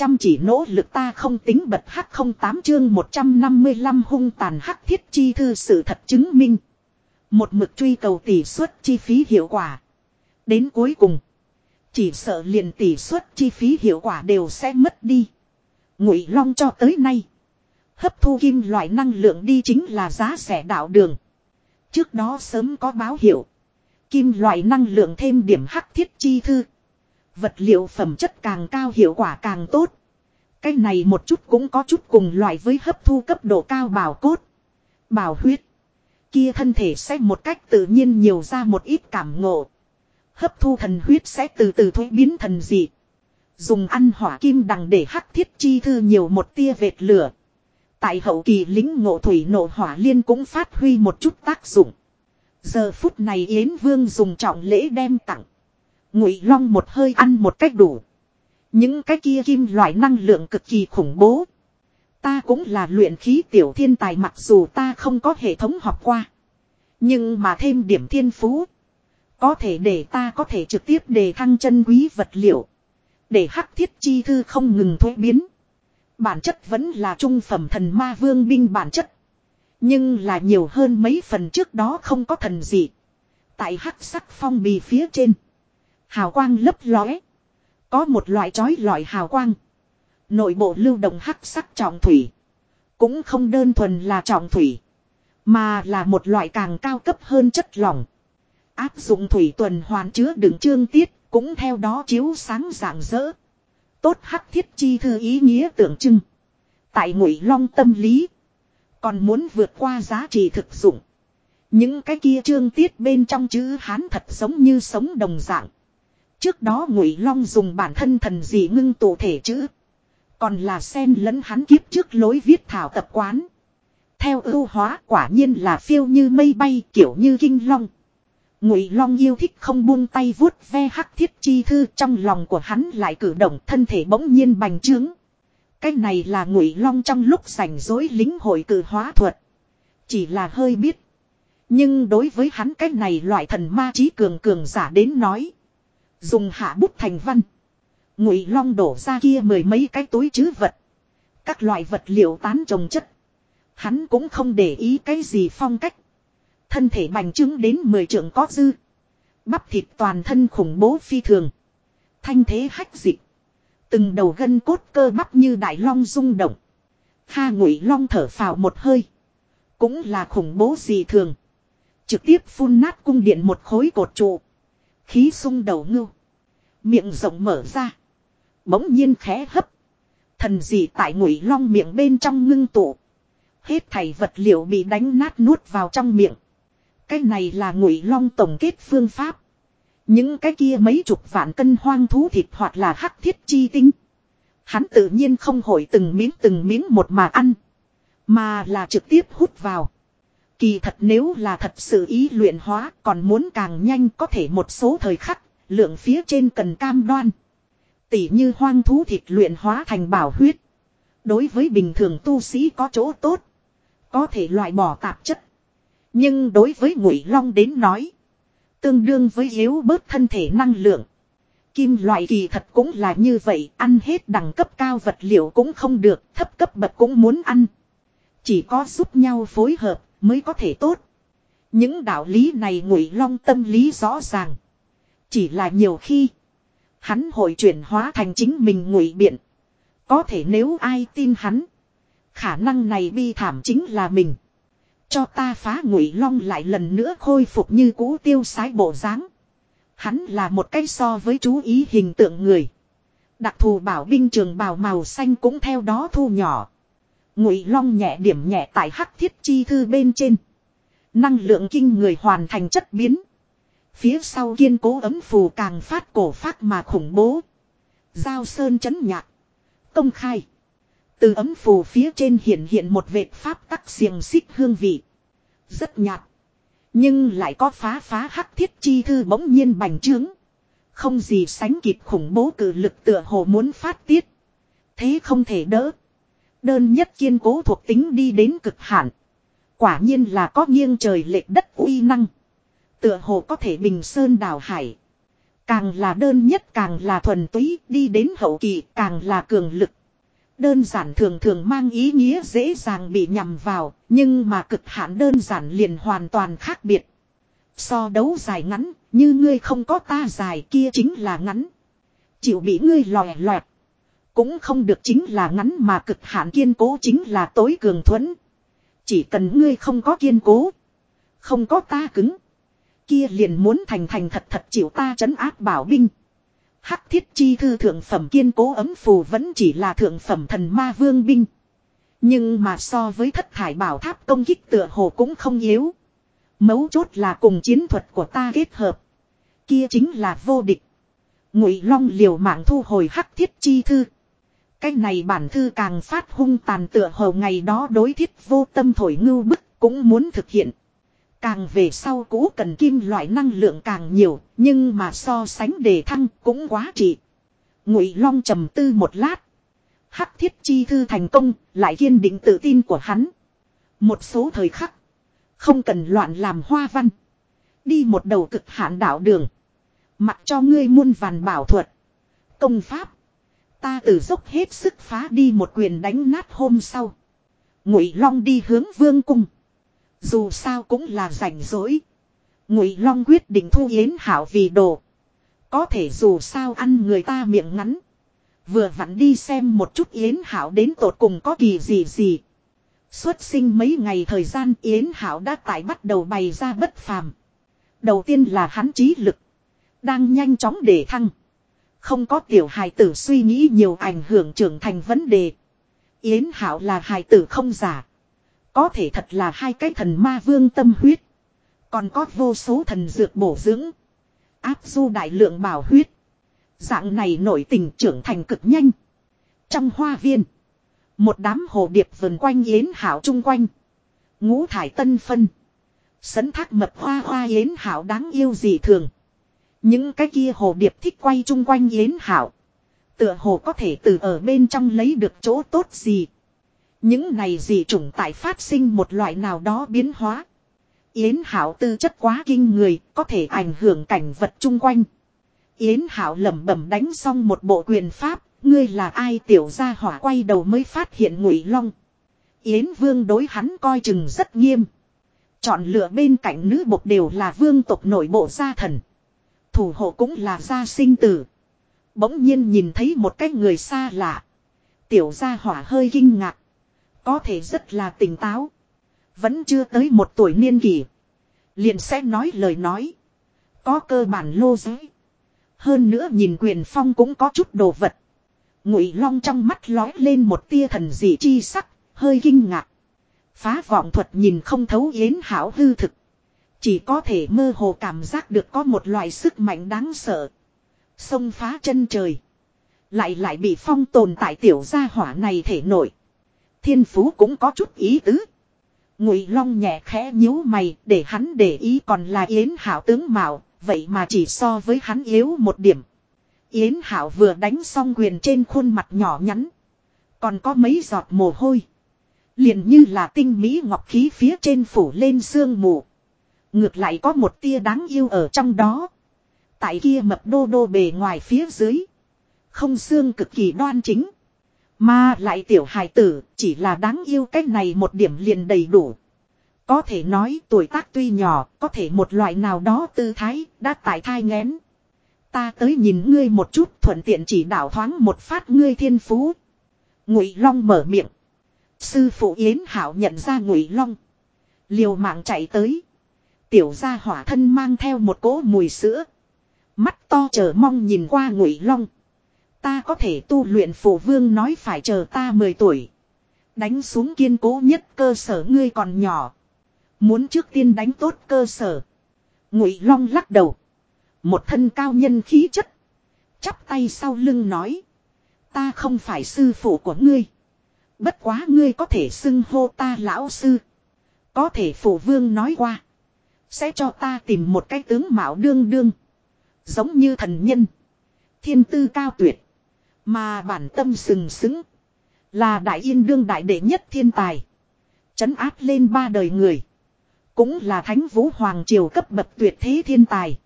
chăm chỉ nỗ lực ta không tính bật hắc không tám chương 155 hung tàn hắc thiết chi thư sự thật chứng minh. Một mực truy cầu tỷ suất chi phí hiệu quả. Đến cuối cùng. Chỉ sợ liền tỷ suất chi phí hiệu quả đều sẽ mất đi. Ngụy Long cho tới nay. Hấp thu kim loại năng lượng đi chính là giá rẻ đạo đường. Trước đó sớm có báo hiệu. Kim loại năng lượng thêm điểm hắc thiết chi thư. Vật liệu phẩm chất càng cao hiệu quả càng tốt. Cái này một chút cũng có chút cùng loại với hấp thu cấp độ cao bảo cốt. Bảo huyết. Kia thân thể sẽ một cách tự nhiên nhiều ra một ít cảm ngộ. Hấp thu thần huyết sẽ từ từ thuế biến thần dị. Dùng ăn hỏa kim đằng để hắc thiết chi thư nhiều một tia vệt lửa. Tại hậu kỳ lính ngộ thủy nộ hỏa liên cũng phát huy một chút tác dụng. Giờ phút này Yến Vương dùng trọng lễ đem tặng. Ngụy Long một hơi ăn một cách đủ. Những cái kia kim loại năng lượng cực kỳ khủng bố. Ta cũng là luyện khí tiểu thiên tài mặc dù ta không có hệ thống học qua. Nhưng mà thêm điểm thiên phú. Có thể để ta có thể trực tiếp đề thăng chân quý vật liệu. Để hắc thiết chi thư không ngừng thuế biến. Bản chất vẫn là trung phẩm thần ma vương binh bản chất. Nhưng là nhiều hơn mấy phần trước đó không có thần gì. Tại hắc sắc phong bì phía trên. Hào quang lấp lóe. Có một loại trói lọi hào quang. Nội bộ lưu động hắc sắc trọng thủy. Cũng không đơn thuần là trọng thủy. Mà là một loại càng cao cấp hơn chất lỏng. Áp dụng thủy tuần hoàn chứa đựng trương tiết. Cũng theo đó chiếu sáng rạng rỡ. Tốt hắc thiết chi thư ý nghĩa tượng trưng. Tại ngụy long tâm lý. Còn muốn vượt qua giá trị thực dụng. Những cái kia trương tiết bên trong chữ hán thật giống như sống đồng dạng. Trước đó Ngụy Long dùng bản thân thần dị ngưng tụ thể chữ. Còn là xen lẫn hắn kiếp trước lối viết thảo tập quán. Theo ưu hóa quả nhiên là phiêu như mây bay kiểu như kinh long. Ngụy Long yêu thích không buông tay vuốt ve hắc thiết chi thư trong lòng của hắn lại cử động thân thể bỗng nhiên bành trướng. Cái này là Ngụy Long trong lúc rảnh rỗi lính hội cử hóa thuật. Chỉ là hơi biết. Nhưng đối với hắn cái này loại thần ma trí cường cường giả đến nói. Dùng hạ bút thành văn. Ngụy long đổ ra kia mười mấy cái túi chứ vật. Các loại vật liệu tán trồng chất. Hắn cũng không để ý cái gì phong cách. Thân thể bành trướng đến mười trượng có dư. Bắp thịt toàn thân khủng bố phi thường. Thanh thế hách dị, Từng đầu gân cốt cơ bắp như đại long rung động. Ha ngụy long thở phào một hơi. Cũng là khủng bố gì thường. Trực tiếp phun nát cung điện một khối cột trụ. Khí sung đầu ngưu. Miệng rộng mở ra. Bỗng nhiên khẽ hấp. Thần gì tại ngụy long miệng bên trong ngưng tụ. Hết thảy vật liệu bị đánh nát nuốt vào trong miệng. Cái này là ngụy long tổng kết phương pháp. Những cái kia mấy chục vạn cân hoang thú thịt hoặc là hắc thiết chi tinh. Hắn tự nhiên không hội từng miếng từng miếng một mà ăn. Mà là trực tiếp hút vào. Kỳ thật nếu là thật sự ý luyện hóa còn muốn càng nhanh có thể một số thời khắc, lượng phía trên cần cam đoan. Tỉ như hoang thú thịt luyện hóa thành bảo huyết. Đối với bình thường tu sĩ có chỗ tốt. Có thể loại bỏ tạp chất. Nhưng đối với ngụy long đến nói. Tương đương với yếu bớt thân thể năng lượng. Kim loại kỳ thật cũng là như vậy. Ăn hết đẳng cấp cao vật liệu cũng không được. Thấp cấp bậc cũng muốn ăn. Chỉ có giúp nhau phối hợp mới có thể tốt. Những đạo lý này ngụy long tâm lý rõ ràng. Chỉ là nhiều khi. Hắn hội chuyển hóa thành chính mình ngụy biện. Có thể nếu ai tin hắn. Khả năng này bi thảm chính là mình. Cho ta phá ngụy long lại lần nữa khôi phục như cũ tiêu sái bộ dáng. Hắn là một cái so với chú ý hình tượng người. Đặc thù bảo binh trường bào màu xanh cũng theo đó thu nhỏ. Ngụy long nhẹ điểm nhẹ tại hắc thiết chi thư bên trên. Năng lượng kinh người hoàn thành chất biến. Phía sau kiên cố ấm phù càng phát cổ phát mà khủng bố. Giao sơn chấn nhạc. Công khai. Từ ấm phù phía trên hiện hiện một vệt pháp tắc xiềng xích hương vị. Rất nhạt. Nhưng lại có phá phá hắc thiết chi thư bỗng nhiên bành trướng. Không gì sánh kịp khủng bố cử lực tựa hồ muốn phát tiết. Thế không thể đỡ. Đơn nhất kiên cố thuộc tính đi đến cực hạn. Quả nhiên là có nghiêng trời lệch đất uy năng. Tựa hồ có thể bình sơn đào hải. Càng là đơn nhất càng là thuần túy, đi đến hậu kỳ càng là cường lực. Đơn giản thường thường mang ý nghĩa dễ dàng bị nhầm vào, nhưng mà cực hạn đơn giản liền hoàn toàn khác biệt. So đấu dài ngắn, như ngươi không có ta dài kia chính là ngắn. Chịu bị ngươi lòe loẹt. Cũng không được chính là ngắn mà cực hạn kiên cố chính là tối cường thuẫn. Chỉ cần ngươi không có kiên cố. Không có ta cứng. Kia liền muốn thành thành thật thật chịu ta trấn áp bảo binh. Hắc thiết chi thư thượng phẩm kiên cố ấm phù vẫn chỉ là thượng phẩm thần ma vương binh. Nhưng mà so với thất thải bảo tháp công kích tựa hồ cũng không yếu. Mấu chốt là cùng chiến thuật của ta kết hợp. Kia chính là vô địch. Ngụy Long liều mạng thu hồi hắc thiết chi thư. Cái này bản thư càng phát hung tàn tựa hồ ngày đó đối thiết vô tâm thổi ngưu bức cũng muốn thực hiện. Càng về sau cũ cần kim loại năng lượng càng nhiều, nhưng mà so sánh đề thăng cũng quá trị. Ngụy Long trầm tư một lát. Hắc thiết chi thư thành công, lại kiên định tự tin của hắn. Một số thời khắc, không cần loạn làm hoa văn. Đi một đầu cực hạn đạo đường. Mặc cho ngươi muôn vàn bảo thuật. Công pháp. Ta tự dốc hết sức phá đi một quyền đánh nát hôm sau. Ngụy Long đi hướng vương cung. Dù sao cũng là rảnh rỗi. Ngụy Long quyết định thu Yến Hảo vì đồ. Có thể dù sao ăn người ta miệng ngắn. Vừa vặn đi xem một chút Yến Hảo đến tột cùng có kỳ gì gì. Xuất sinh mấy ngày thời gian Yến Hảo đã tại bắt đầu bày ra bất phàm. Đầu tiên là hắn trí lực. Đang nhanh chóng để thăng. Không có tiểu hài tử suy nghĩ nhiều ảnh hưởng trưởng thành vấn đề. Yến Hảo là hài tử không giả. Có thể thật là hai cái thần ma vương tâm huyết. Còn có vô số thần dược bổ dưỡng. Áp du đại lượng bảo huyết. Dạng này nổi tình trưởng thành cực nhanh. Trong hoa viên. Một đám hồ điệp vần quanh yến hảo chung quanh. Ngũ thải tân phân. Sấn thác mập hoa hoa yến hảo đáng yêu gì thường. Những cái kia hồ điệp thích quay chung quanh yến hảo. Tựa hồ có thể từ ở bên trong lấy được chỗ tốt gì. Những này dị chủng tại phát sinh một loại nào đó biến hóa. Yến Hảo tư chất quá kinh người, có thể ảnh hưởng cảnh vật chung quanh. Yến Hảo lẩm bẩm đánh xong một bộ quyền pháp, ngươi là ai tiểu gia hỏa quay đầu mới phát hiện Ngụy Long. Yến Vương đối hắn coi chừng rất nghiêm. Chọn lựa bên cạnh nữ bộc đều là vương tộc nội bộ gia thần. Thủ hộ cũng là gia sinh tử. Bỗng nhiên nhìn thấy một cái người xa lạ. Tiểu gia hỏa hơi kinh ngạc. Có thể rất là tỉnh táo. Vẫn chưa tới một tuổi niên kỷ. Liền sẽ nói lời nói. Có cơ bản lô giới. Hơn nữa nhìn quyền phong cũng có chút đồ vật. Ngụy long trong mắt lói lên một tia thần dị chi sắc, hơi kinh ngạc. Phá vọng thuật nhìn không thấu yến hảo hư thực. Chỉ có thể mơ hồ cảm giác được có một loại sức mạnh đáng sợ. Xông phá chân trời. Lại lại bị phong tồn tại tiểu gia hỏa này thể nổi. Thiên phú cũng có chút ý tứ. Ngụy Long nhẹ khẽ nhíu mày, để hắn để ý còn là Yến Hảo tướng mạo, vậy mà chỉ so với hắn yếu một điểm. Yến Hảo vừa đánh xong quyền trên khuôn mặt nhỏ nhắn, còn có mấy giọt mồ hôi, liền như là tinh mỹ ngọc khí phía trên phủ lên sương mù. Ngược lại có một tia đáng yêu ở trong đó. Tại kia mập đô đô bề ngoài phía dưới, không xương cực kỳ đoan chính. Mà lại tiểu hài tử chỉ là đáng yêu cách này một điểm liền đầy đủ. Có thể nói tuổi tác tuy nhỏ, có thể một loại nào đó tư thái đã tại thai ngén. Ta tới nhìn ngươi một chút thuận tiện chỉ đạo thoáng một phát ngươi thiên phú. Ngụy Long mở miệng. Sư phụ Yến Hảo nhận ra Ngụy Long. Liều mạng chạy tới. Tiểu gia hỏa thân mang theo một cỗ mùi sữa. Mắt to chờ mong nhìn qua Ngụy Long. Ta có thể tu luyện phổ vương nói phải chờ ta 10 tuổi. Đánh xuống kiên cố nhất cơ sở ngươi còn nhỏ. Muốn trước tiên đánh tốt cơ sở. Ngụy Long lắc đầu. Một thân cao nhân khí chất. Chắp tay sau lưng nói. Ta không phải sư phụ của ngươi. Bất quá ngươi có thể xưng hô ta lão sư. Có thể phổ vương nói qua. Sẽ cho ta tìm một cái tướng mạo đương đương. Giống như thần nhân. Thiên tư cao tuyệt. Mà bản tâm sừng sững. Là đại yên đương đại đệ nhất thiên tài. Chấn áp lên ba đời người. Cũng là thánh vũ hoàng triều cấp bậc tuyệt thế thiên tài.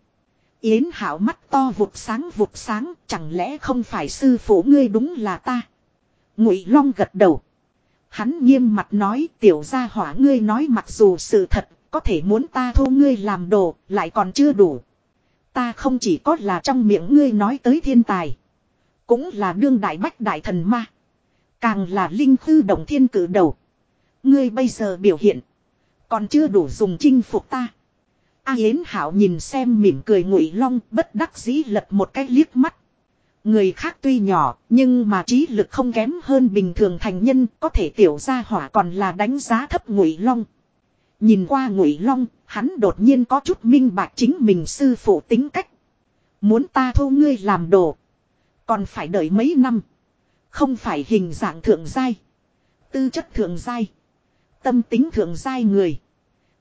Yến Hảo mắt to vụt sáng vụt sáng, chẳng lẽ không phải sư phụ ngươi đúng là ta? Ngụy Long gật đầu. Hắn nghiêm mặt nói tiểu gia hỏa ngươi nói mặc dù sự thật, có thể muốn ta thu ngươi làm đồ, lại còn chưa đủ. Ta không chỉ có là trong miệng ngươi nói tới thiên tài. Cũng là đương đại bách đại thần ma. Càng là linh khư động thiên cử đầu. Ngươi bây giờ biểu hiện. Còn chưa đủ dùng chinh phục ta. A Yến Hảo nhìn xem mỉm cười ngụy long bất đắc dĩ lật một cái liếc mắt. Người khác tuy nhỏ nhưng mà trí lực không kém hơn bình thường thành nhân có thể tiểu gia hỏa còn là đánh giá thấp ngụy long. Nhìn qua ngụy long, hắn đột nhiên có chút minh bạch chính mình sư phụ tính cách. Muốn ta thu ngươi làm đồ. Còn phải đợi mấy năm. Không phải hình dạng thượng giai. Tư chất thượng giai. Tâm tính thượng giai người.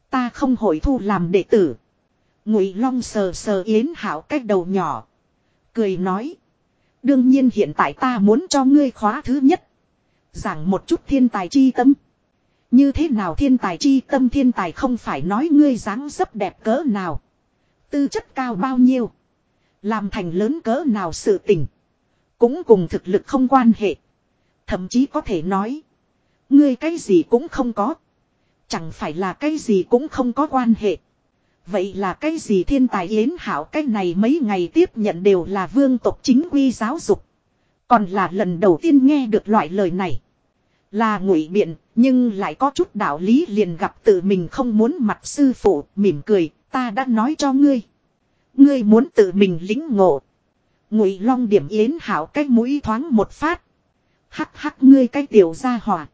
Ta không hội thu làm đệ tử. Ngụy Long sờ sờ Yến Hảo cách đầu nhỏ. Cười nói. Đương nhiên hiện tại ta muốn cho ngươi khóa thứ nhất. Giảng một chút thiên tài chi tâm. Như thế nào thiên tài chi tâm thiên tài không phải nói ngươi dáng dấp đẹp cỡ nào. Tư chất cao bao nhiêu. Làm thành lớn cỡ nào sự tình. Cũng cùng thực lực không quan hệ. Thậm chí có thể nói. Ngươi cái gì cũng không có. Chẳng phải là cái gì cũng không có quan hệ. Vậy là cái gì thiên tài yến hảo cái này mấy ngày tiếp nhận đều là vương tộc chính quy giáo dục. Còn là lần đầu tiên nghe được loại lời này. Là ngụy biện, nhưng lại có chút đạo lý liền gặp tự mình không muốn mặt sư phụ, mỉm cười, ta đã nói cho ngươi. Ngươi muốn tự mình lính ngộ. Ngụy long điểm yến hảo cái mũi thoáng một phát. Hắc hắc ngươi cái tiểu gia hỏa.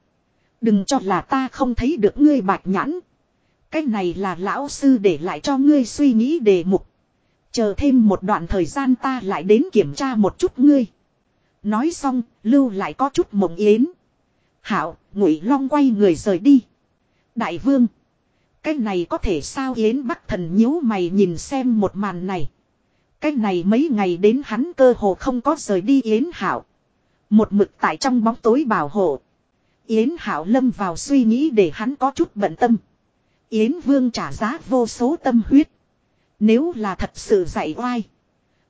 Đừng cho là ta không thấy được ngươi bạch nhãn. Cái này là lão sư để lại cho ngươi suy nghĩ đề mục. Chờ thêm một đoạn thời gian ta lại đến kiểm tra một chút ngươi. Nói xong, lưu lại có chút mộng yến. Hảo, ngụy long quay người rời đi. Đại vương. Cái này có thể sao yến bắc thần nhíu mày nhìn xem một màn này. Cái này mấy ngày đến hắn cơ hồ không có rời đi yến hảo. Một mực tại trong bóng tối bảo hộ. Yến hảo lâm vào suy nghĩ để hắn có chút bận tâm. Yến Vương trả giá vô số tâm huyết. Nếu là thật sự dạy oai.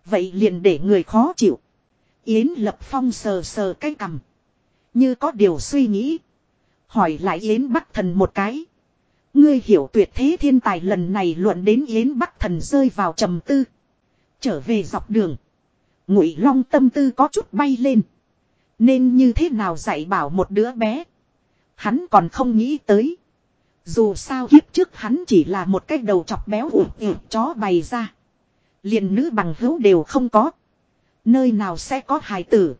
Vậy liền để người khó chịu. Yến Lập Phong sờ sờ cái cằm. Như có điều suy nghĩ. Hỏi lại Yến Bắc Thần một cái. Ngươi hiểu tuyệt thế thiên tài lần này luận đến Yến Bắc Thần rơi vào trầm tư. Trở về dọc đường. Ngụy Long tâm tư có chút bay lên. Nên như thế nào dạy bảo một đứa bé. Hắn còn không nghĩ tới. Dù sao kiếp trước hắn chỉ là một cái đầu chọc béo ủ ủ chó bày ra. liền nữ bằng hữu đều không có. Nơi nào sẽ có hài tử.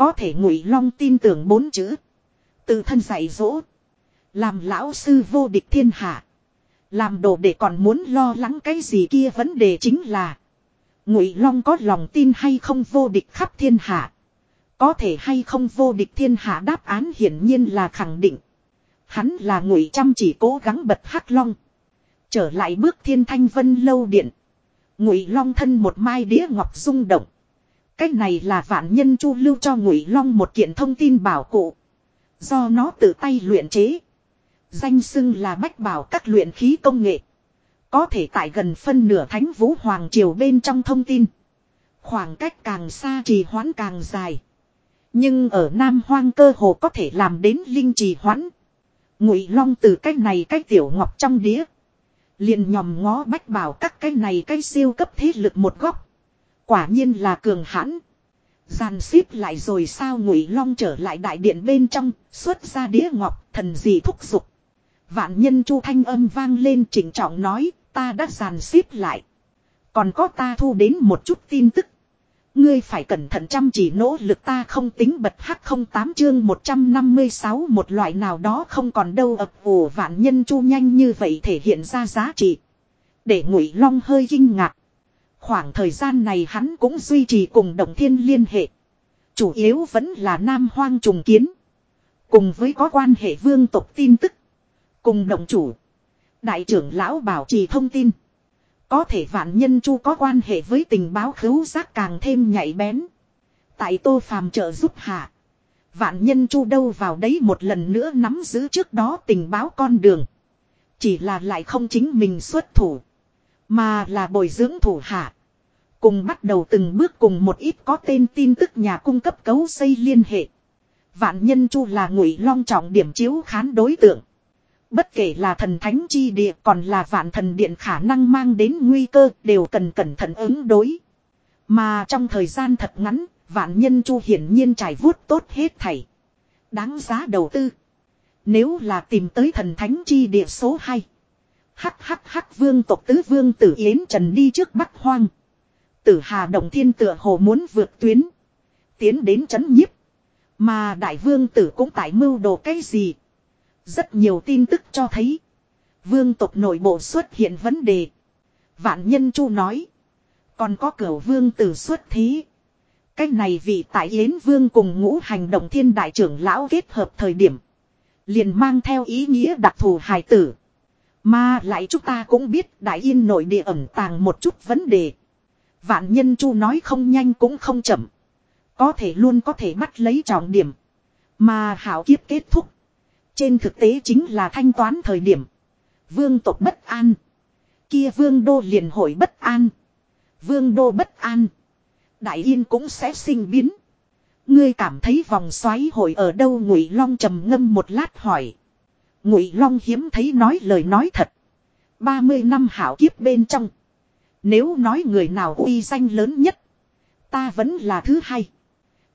Có thể ngụy long tin tưởng bốn chữ. Tự thân dạy dỗ. Làm lão sư vô địch thiên hạ. Làm đồ để còn muốn lo lắng cái gì kia vấn đề chính là. Ngụy long có lòng tin hay không vô địch khắp thiên hạ. Có thể hay không vô địch thiên hạ đáp án hiển nhiên là khẳng định. Hắn là ngụy chăm chỉ cố gắng bật hắc long. Trở lại bước thiên thanh vân lâu điện. Ngụy long thân một mai đĩa ngọc rung động. Cách này là vạn nhân chu lưu cho ngụy long một kiện thông tin bảo cụ. Do nó tự tay luyện chế. Danh xưng là bách bảo các luyện khí công nghệ. Có thể tại gần phân nửa thánh vũ hoàng triều bên trong thông tin. Khoảng cách càng xa trì hoãn càng dài. Nhưng ở Nam Hoang cơ hồ có thể làm đến linh trì hoãn. Ngụy Long từ cái này cái tiểu ngọc trong đĩa. Liền nhòm ngó bách bảo các cái này cái siêu cấp thế lực một góc. Quả nhiên là cường hãn. Giàn xếp lại rồi sao Ngụy Long trở lại đại điện bên trong, xuất ra đĩa ngọc, thần gì thúc giục. Vạn nhân chu thanh âm vang lên chỉnh trọng nói, ta đã giàn xếp lại. Còn có ta thu đến một chút tin tức. Ngươi phải cẩn thận chăm chỉ nỗ lực ta không tính bật hắc không tám chương 156 một loại nào đó không còn đâu ập ủ vạn nhân chu nhanh như vậy thể hiện ra giá trị. Để ngụy long hơi kinh ngạc. Khoảng thời gian này hắn cũng duy trì cùng đồng thiên liên hệ. Chủ yếu vẫn là nam hoang trùng kiến. Cùng với có quan hệ vương tộc tin tức. Cùng đồng chủ. Đại trưởng lão bảo trì thông tin. Có thể vạn nhân chu có quan hệ với tình báo khứu giác càng thêm nhạy bén. Tại tô phàm trợ giúp hạ. Vạn nhân chu đâu vào đấy một lần nữa nắm giữ trước đó tình báo con đường. Chỉ là lại không chính mình xuất thủ. Mà là bồi dưỡng thủ hạ. Cùng bắt đầu từng bước cùng một ít có tên tin tức nhà cung cấp cấu xây liên hệ. Vạn nhân chu là ngụy long trọng điểm chiếu khán đối tượng. Bất kể là thần thánh chi địa còn là vạn thần điện khả năng mang đến nguy cơ đều cần cẩn thận ứng đối. Mà trong thời gian thật ngắn, vạn nhân chu hiển nhiên trải vuốt tốt hết thảy. Đáng giá đầu tư. Nếu là tìm tới thần thánh chi địa số 2. Hắc hắc hắc vương tộc tứ vương tử Yến Trần đi trước Bắc Hoang. Tử Hà động Thiên tựa hồ muốn vượt tuyến. Tiến đến chấn nhiếp. Mà đại vương tử cũng tại mưu đồ cái gì. Rất nhiều tin tức cho thấy. Vương tộc nội bộ xuất hiện vấn đề. Vạn nhân chu nói. Còn có cửa vương tử xuất thí. Cái này vì tại Yến Vương cùng ngũ hành động thiên đại trưởng lão kết hợp thời điểm. Liền mang theo ý nghĩa đặc thù hài tử. Mà lại chúng ta cũng biết đại yên nội địa ẩn tàng một chút vấn đề. Vạn nhân chu nói không nhanh cũng không chậm. Có thể luôn có thể bắt lấy trọng điểm. Mà hảo kiếp kết thúc. Trên thực tế chính là thanh toán thời điểm. Vương tộc bất an. Kia vương đô liền hội bất an. Vương đô bất an. Đại yên cũng sẽ sinh biến. Ngươi cảm thấy vòng xoáy hội ở đâu ngụy long trầm ngâm một lát hỏi. Ngụy long hiếm thấy nói lời nói thật. 30 năm hảo kiếp bên trong. Nếu nói người nào uy danh lớn nhất. Ta vẫn là thứ hai.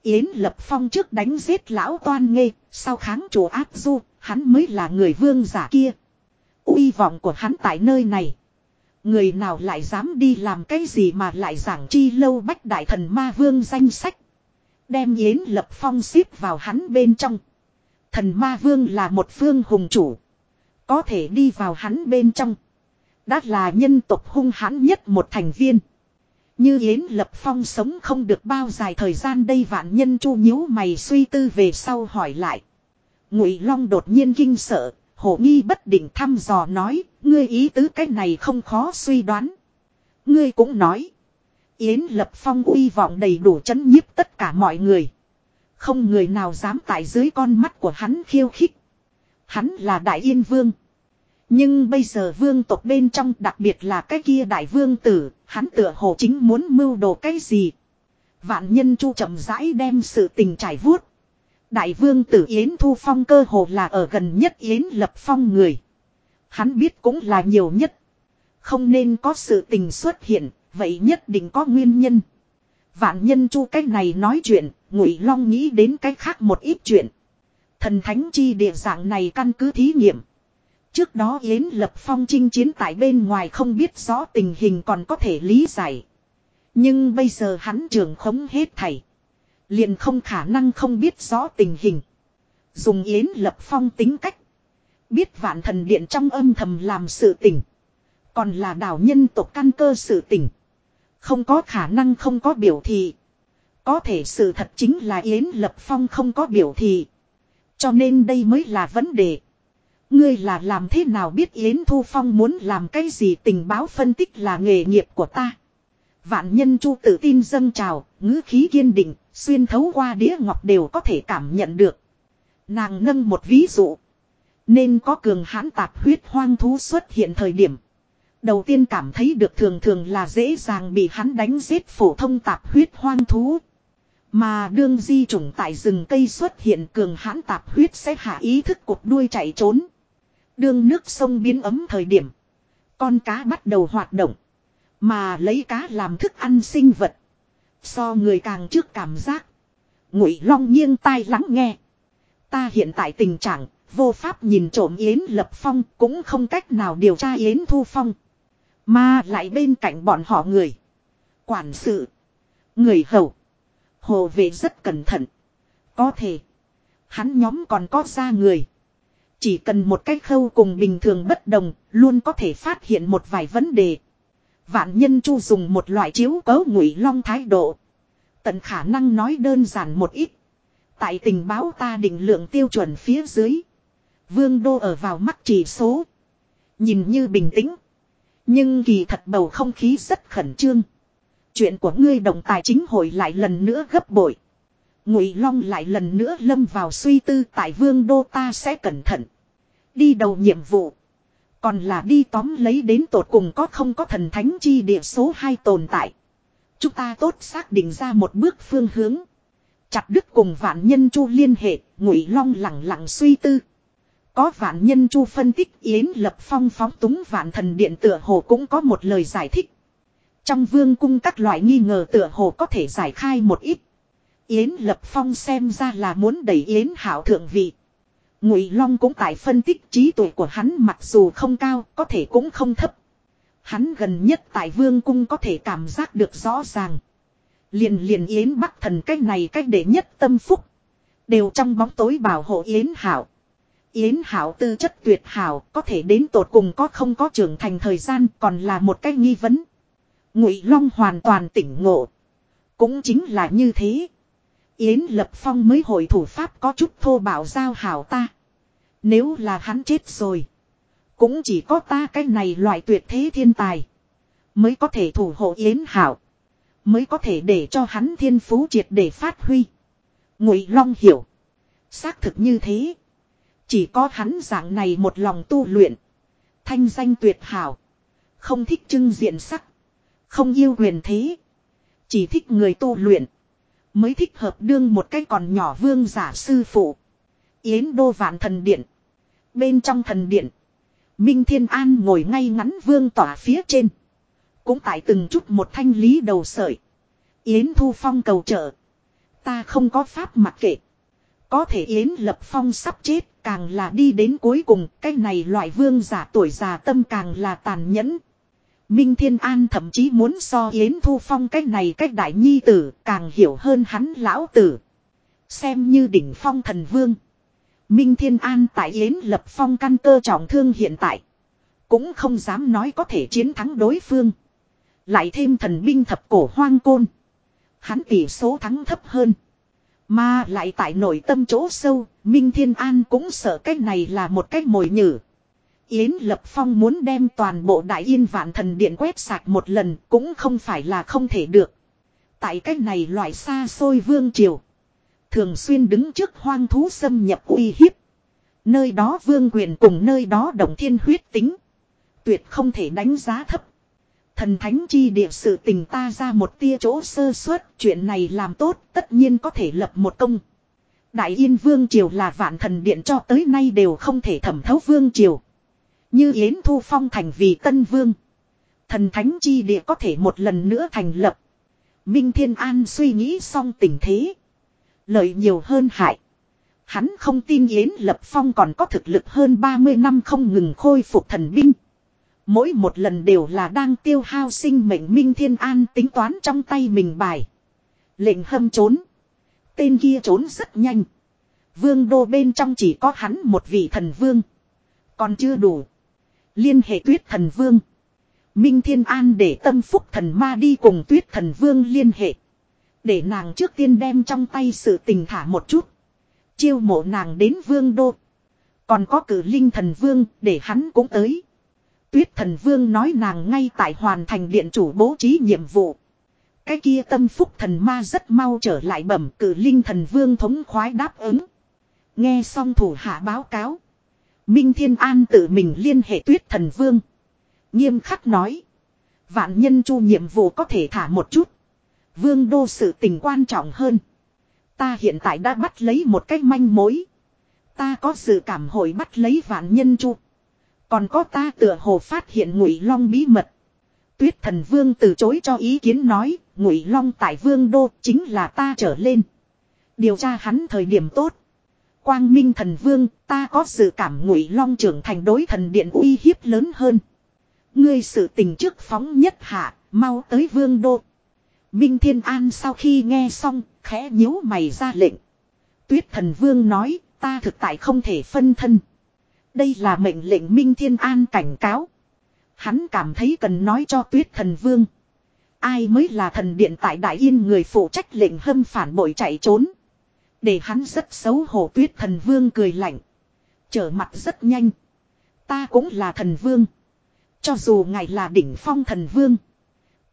Yến Lập Phong trước đánh giết lão toan nghê, sau kháng chủ áp du, hắn mới là người vương giả kia. uy vọng của hắn tại nơi này. Người nào lại dám đi làm cái gì mà lại giảng chi lâu bách đại thần ma vương danh sách. Đem Yến Lập Phong xếp vào hắn bên trong. Thần ma vương là một phương hùng chủ. Có thể đi vào hắn bên trong. Đã là nhân tộc hung hãn nhất một thành viên. Như Yến Lập Phong sống không được bao dài thời gian đây vạn nhân chu nhíu mày suy tư về sau hỏi lại. Ngụy Long đột nhiên kinh sợ, hổ nghi bất định thăm dò nói, ngươi ý tứ cái này không khó suy đoán. Ngươi cũng nói. Yến Lập Phong uy vọng đầy đủ chấn nhiếp tất cả mọi người. Không người nào dám tại dưới con mắt của hắn khiêu khích. Hắn là Đại Yên Vương. Nhưng bây giờ vương tộc bên trong đặc biệt là cái kia đại vương tử, hắn tựa hồ chính muốn mưu đồ cái gì. Vạn nhân chu chậm rãi đem sự tình trải vuốt. Đại vương tử Yến Thu Phong cơ hồ là ở gần nhất Yến Lập Phong người. Hắn biết cũng là nhiều nhất. Không nên có sự tình xuất hiện, vậy nhất định có nguyên nhân. Vạn nhân chu cái này nói chuyện, ngụy long nghĩ đến cái khác một ít chuyện. Thần thánh chi địa dạng này căn cứ thí nghiệm. Trước đó Yến Lập Phong chinh chiến tại bên ngoài không biết rõ tình hình còn có thể lý giải. Nhưng bây giờ hắn trường khống hết thảy. Liền không khả năng không biết rõ tình hình. Dùng Yến Lập Phong tính cách. Biết vạn thần điện trong âm thầm làm sự tình. Còn là đảo nhân tộc căn cơ sự tình. Không có khả năng không có biểu thị. Có thể sự thật chính là Yến Lập Phong không có biểu thị. Cho nên đây mới là vấn đề. Ngươi là làm thế nào biết Yến Thu Phong muốn làm cái gì tình báo phân tích là nghề nghiệp của ta. Vạn nhân chu tự tin dâng trào, ngữ khí kiên định, xuyên thấu qua đĩa ngọc đều có thể cảm nhận được. Nàng nâng một ví dụ. Nên có cường hãn tạp huyết hoang thú xuất hiện thời điểm. Đầu tiên cảm thấy được thường thường là dễ dàng bị hắn đánh giết phổ thông tạp huyết hoang thú. Mà đương di trùng tại rừng cây xuất hiện cường hãn tạp huyết sẽ hạ ý thức cục đuôi chạy trốn. Đương nước sông biến ấm thời điểm. Con cá bắt đầu hoạt động. Mà lấy cá làm thức ăn sinh vật. So người càng trước cảm giác. Ngụy long nghiêng tai lắng nghe. Ta hiện tại tình trạng, vô pháp nhìn trộm Yến Lập Phong cũng không cách nào điều tra Yến Thu Phong. Mà lại bên cạnh bọn họ người. Quản sự. Người hầu. Hồ vệ rất cẩn thận. Có thể. Hắn nhóm còn có ra người. Chỉ cần một cách khâu cùng bình thường bất đồng, luôn có thể phát hiện một vài vấn đề. Vạn nhân chu dùng một loại chiếu cấu ngụy long thái độ. Tận khả năng nói đơn giản một ít. Tại tình báo ta định lượng tiêu chuẩn phía dưới. Vương đô ở vào mắt chỉ số. Nhìn như bình tĩnh. Nhưng kỳ thật bầu không khí rất khẩn trương. Chuyện của ngươi đồng tài chính hội lại lần nữa gấp bội. Ngụy Long lại lần nữa lâm vào suy tư tại vương đô ta sẽ cẩn thận. Đi đầu nhiệm vụ. Còn là đi tóm lấy đến tột cùng có không có thần thánh chi địa số 2 tồn tại. Chúng ta tốt xác định ra một bước phương hướng. Chặt đứt cùng vạn nhân chu liên hệ, ngụy long lặng lặng suy tư. Có vạn nhân chu phân tích Yến Lập Phong phóng túng vạn thần điện tựa hồ cũng có một lời giải thích. Trong vương cung các loại nghi ngờ tựa hồ có thể giải khai một ít. Yến Lập Phong xem ra là muốn đẩy Yến Hảo thượng vị. Ngụy Long cũng tại phân tích trí tuệ của hắn mặc dù không cao, có thể cũng không thấp. Hắn gần nhất tại vương cung có thể cảm giác được rõ ràng. Liền liền Yến Bắc thần cách này cách để nhất tâm phúc. Đều trong bóng tối bảo hộ Yến Hảo. Yến Hảo tư chất tuyệt hảo, có thể đến tột cùng có không có trưởng thành thời gian còn là một cái nghi vấn. Ngụy Long hoàn toàn tỉnh ngộ. Cũng chính là như thế. Yến Lập Phong mới hội thủ pháp có chút thô bạo giao hảo ta. Nếu là hắn chết rồi. Cũng chỉ có ta cái này loại tuyệt thế thiên tài. Mới có thể thủ hộ Yến Hảo. Mới có thể để cho hắn thiên phú triệt để phát huy. Ngụy Long hiểu. Xác thực như thế. Chỉ có hắn dạng này một lòng tu luyện. Thanh danh tuyệt hảo. Không thích trưng diện sắc. Không yêu quyền thế. Chỉ thích người tu luyện. Mới thích hợp đương một cái còn nhỏ vương giả sư phụ. Yến đô vạn thần điện. Bên trong thần điện. Minh Thiên An ngồi ngay ngắn vương tỏa phía trên. Cũng tại từng chút một thanh lý đầu sợi. Yến Thu Phong cầu trợ. Ta không có pháp mặc kệ. Có thể Yến Lập Phong sắp chết, càng là đi đến cuối cùng. Cái này loại vương giả tuổi già tâm càng là tàn nhẫn. Minh Thiên An thậm chí muốn so Yến Thu Phong cái này cách đại nhi tử, càng hiểu hơn hắn lão tử. Xem như đỉnh phong thần vương. Minh Thiên An tại Yến Lập Phong căn cơ trọng thương hiện tại. Cũng không dám nói có thể chiến thắng đối phương. Lại thêm thần binh thập cổ hoang côn. Hắn tỷ số thắng thấp hơn. Mà lại tại nội tâm chỗ sâu, Minh Thiên An cũng sợ cái này là một cách mồi nhử. Yến Lập Phong muốn đem toàn bộ Đại Yên Vạn Thần Điện quét sạch một lần cũng không phải là không thể được. Tại cách này loại xa xôi vương triều. Thường xuyên đứng trước hoang thú xâm nhập uy hiếp. Nơi đó vương quyền cùng nơi đó đồng thiên huyết tính. Tuyệt không thể đánh giá thấp. Thần thánh chi địa sự tình ta ra một tia chỗ sơ suất, chuyện này làm tốt, tất nhiên có thể lập một công. Đại Yên Vương Triều là vạn thần điện cho tới nay đều không thể thẩm thấu Vương Triều. Như Yến Thu Phong thành vì Tân Vương. Thần thánh chi địa có thể một lần nữa thành lập. Minh Thiên An suy nghĩ xong tình thế. Lợi nhiều hơn hại. Hắn không tin Yến Lập Phong còn có thực lực hơn 30 năm không ngừng khôi phục thần binh. Mỗi một lần đều là đang tiêu hao sinh mệnh Minh Thiên An tính toán trong tay mình bài. Lệnh hâm trốn. Tên kia trốn rất nhanh. Vương đô bên trong chỉ có hắn một vị thần vương. Còn chưa đủ. Liên hệ tuyết thần vương. Minh Thiên An để tâm phúc thần ma đi cùng tuyết thần vương liên hệ. Để nàng trước tiên đem trong tay sự tình thả một chút. Chiêu mộ nàng đến vương đô. Còn có cử linh thần vương để hắn cũng tới. Tuyết thần vương nói nàng ngay tại hoàn thành điện chủ bố trí nhiệm vụ. Cái kia tâm phúc thần ma rất mau trở lại bẩm cử linh thần vương thống khoái đáp ứng. Nghe xong thủ hạ báo cáo. Minh Thiên An tự mình liên hệ tuyết thần vương. Nghiêm khắc nói. Vạn nhân chu nhiệm vụ có thể thả một chút. Vương đô sự tình quan trọng hơn. Ta hiện tại đã bắt lấy một cách manh mối. Ta có sự cảm hội bắt lấy vạn nhân chu. Còn có ta tựa hồ phát hiện ngụy long bí mật. Tuyết thần vương từ chối cho ý kiến nói, ngụy long tại vương đô chính là ta trở lên. Điều tra hắn thời điểm tốt. Quang minh thần vương, ta có sự cảm ngụy long trưởng thành đối thần điện uy hiếp lớn hơn. Ngươi sự tình trước phóng nhất hạ, mau tới vương đô. Minh Thiên An sau khi nghe xong, khẽ nhíu mày ra lệnh. Tuyết thần vương nói, ta thực tại không thể phân thân. Đây là mệnh lệnh Minh Thiên An cảnh cáo. Hắn cảm thấy cần nói cho tuyết thần vương. Ai mới là thần điện tại Đại Yên người phụ trách lệnh hâm phản bội chạy trốn. Để hắn rất xấu hổ tuyết thần vương cười lạnh. Trở mặt rất nhanh. Ta cũng là thần vương. Cho dù ngài là đỉnh phong thần vương.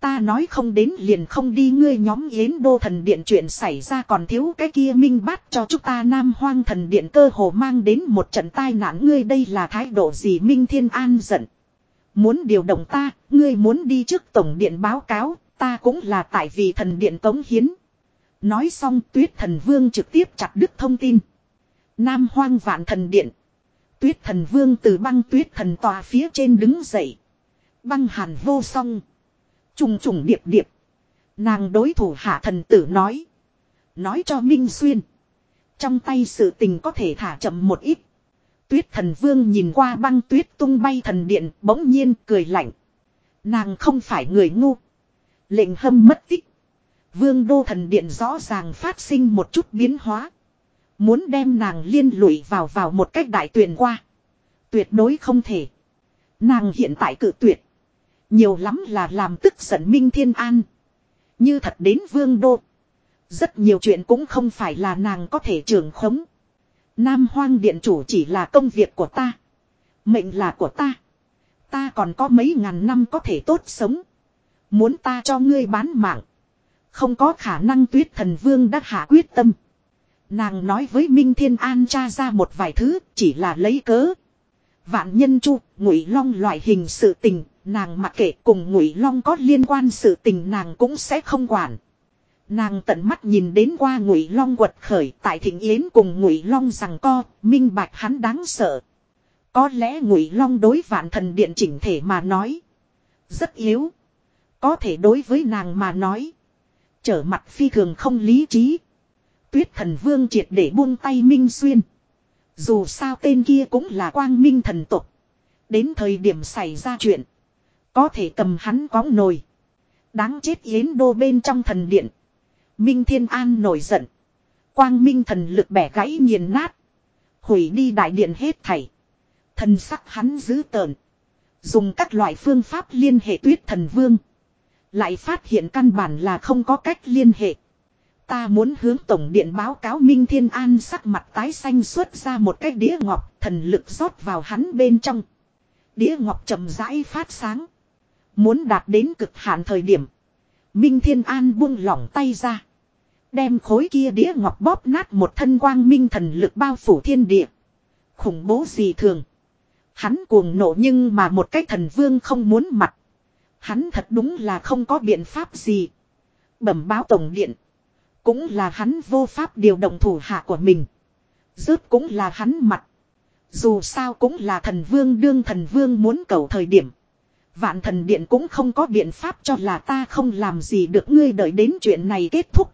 Ta nói không đến liền không đi ngươi nhóm yến đô thần điện chuyện xảy ra còn thiếu cái kia minh bát cho chúng ta nam hoang thần điện cơ hồ mang đến một trận tai nạn ngươi đây là thái độ gì minh thiên an giận. Muốn điều động ta, ngươi muốn đi trước tổng điện báo cáo, Ta cũng là tại vì thần điện tống hiến. Nói xong tuyết thần vương trực tiếp chặt đứt thông tin. Nam hoang vạn thần điện. Tuyết thần vương từ băng tuyết thần tòa phía trên đứng dậy. Băng hàn vô song. Trùng trùng điệp điệp. Nàng đối thủ hạ thần tử nói. Nói cho Minh Xuyên. Trong tay sự tình có thể thả chậm một ít. Tuyết thần vương nhìn qua băng tuyết tung bay thần điện, bỗng nhiên cười lạnh. Nàng không phải người ngu. Lệnh hâm mất tích. Vương đô thần điện rõ ràng phát sinh một chút biến hóa. Muốn đem nàng liên lụy vào vào một cách đại tuyển qua. Tuyệt đối không thể. Nàng hiện tại cự tuyệt. Nhiều lắm là làm tức giận Minh Thiên An. Như thật đến vương đô. Rất nhiều chuyện cũng không phải là nàng có thể trưởng khống. Nam hoang điện chủ chỉ là công việc của ta. Mệnh là của ta. Ta còn có mấy ngàn năm có thể tốt sống. Muốn ta cho ngươi bán mạng. Không có khả năng tuyết thần vương đã hạ quyết tâm. Nàng nói với Minh Thiên An tra ra một vài thứ chỉ là lấy cớ. Vạn nhân chu, ngụy long loại hình sự tình, nàng mặc kệ cùng ngụy long có liên quan sự tình nàng cũng sẽ không quản. Nàng tận mắt nhìn đến qua ngụy long quật khởi tại thịnh yến cùng ngụy long rằng co, minh bạch hắn đáng sợ. Có lẽ ngụy long đối vạn thần điện chỉnh thể mà nói. Rất yếu. Có thể đối với nàng mà nói. Trở mặt phi thường không lý trí. Tuyết thần vương triệt để buông tay Minh Xuyên. Dù sao tên kia cũng là quang minh thần tục. Đến thời điểm xảy ra chuyện. Có thể cầm hắn cóng nồi. Đáng chết yến đô bên trong thần điện. Minh Thiên An nổi giận. Quang minh thần lực bẻ gãy nghiền nát. Hủy đi đại điện hết thảy. Thần sắc hắn giữ tợn. Dùng các loại phương pháp liên hệ tuyết thần vương. Lại phát hiện căn bản là không có cách liên hệ. Ta muốn hướng tổng điện báo cáo Minh Thiên An sắc mặt tái xanh xuất ra một cái đĩa ngọc thần lực rót vào hắn bên trong. Đĩa ngọc chậm rãi phát sáng. Muốn đạt đến cực hạn thời điểm. Minh Thiên An buông lỏng tay ra. Đem khối kia đĩa ngọc bóp nát một thân quang minh thần lực bao phủ thiên địa. Khủng bố gì thường. Hắn cuồng nộ nhưng mà một cái thần vương không muốn mặt. Hắn thật đúng là không có biện pháp gì. Bẩm báo tổng điện. Cũng là hắn vô pháp điều động thủ hạ của mình. Rớt cũng là hắn mặt. Dù sao cũng là thần vương đương thần vương muốn cầu thời điểm. Vạn thần điện cũng không có biện pháp cho là ta không làm gì được ngươi đợi đến chuyện này kết thúc.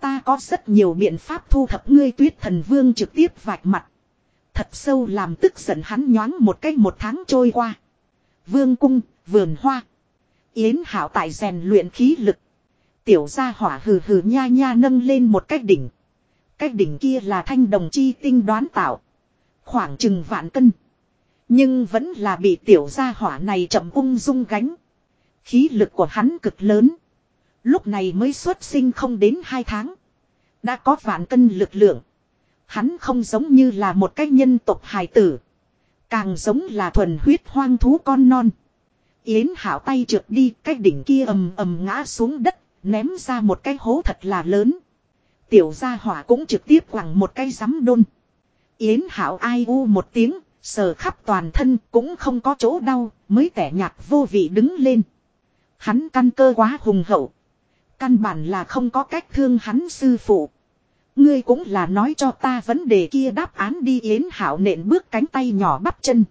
Ta có rất nhiều biện pháp thu thập ngươi tuyết thần vương trực tiếp vạch mặt. Thật sâu làm tức giận hắn nhoáng một cách một tháng trôi qua. Vương cung, vườn hoa. Yến hảo tại rèn luyện khí lực. Tiểu gia hỏa hừ hừ nha nha nâng lên một cái đỉnh. Cái đỉnh kia là thanh đồng chi tinh đoán tạo. Khoảng chừng vạn cân. Nhưng vẫn là bị tiểu gia hỏa này chậm ung dung gánh. Khí lực của hắn cực lớn. Lúc này mới xuất sinh không đến hai tháng. Đã có vạn cân lực lượng. Hắn không giống như là một cái nhân tộc hài tử. Càng giống là thuần huyết hoang thú con non. Yến hảo tay trượt đi, cái đỉnh kia ầm ầm ngã xuống đất, ném ra một cái hố thật là lớn. Tiểu gia hỏa cũng trực tiếp quẳng một cái rắm đôn. Yến hảo ai u một tiếng, sờ khắp toàn thân cũng không có chỗ đau, mới tẻ nhạt vô vị đứng lên. Hắn căn cơ quá hùng hậu. Căn bản là không có cách thương hắn sư phụ. Ngươi cũng là nói cho ta vấn đề kia đáp án đi yến hảo nện bước cánh tay nhỏ bắp chân.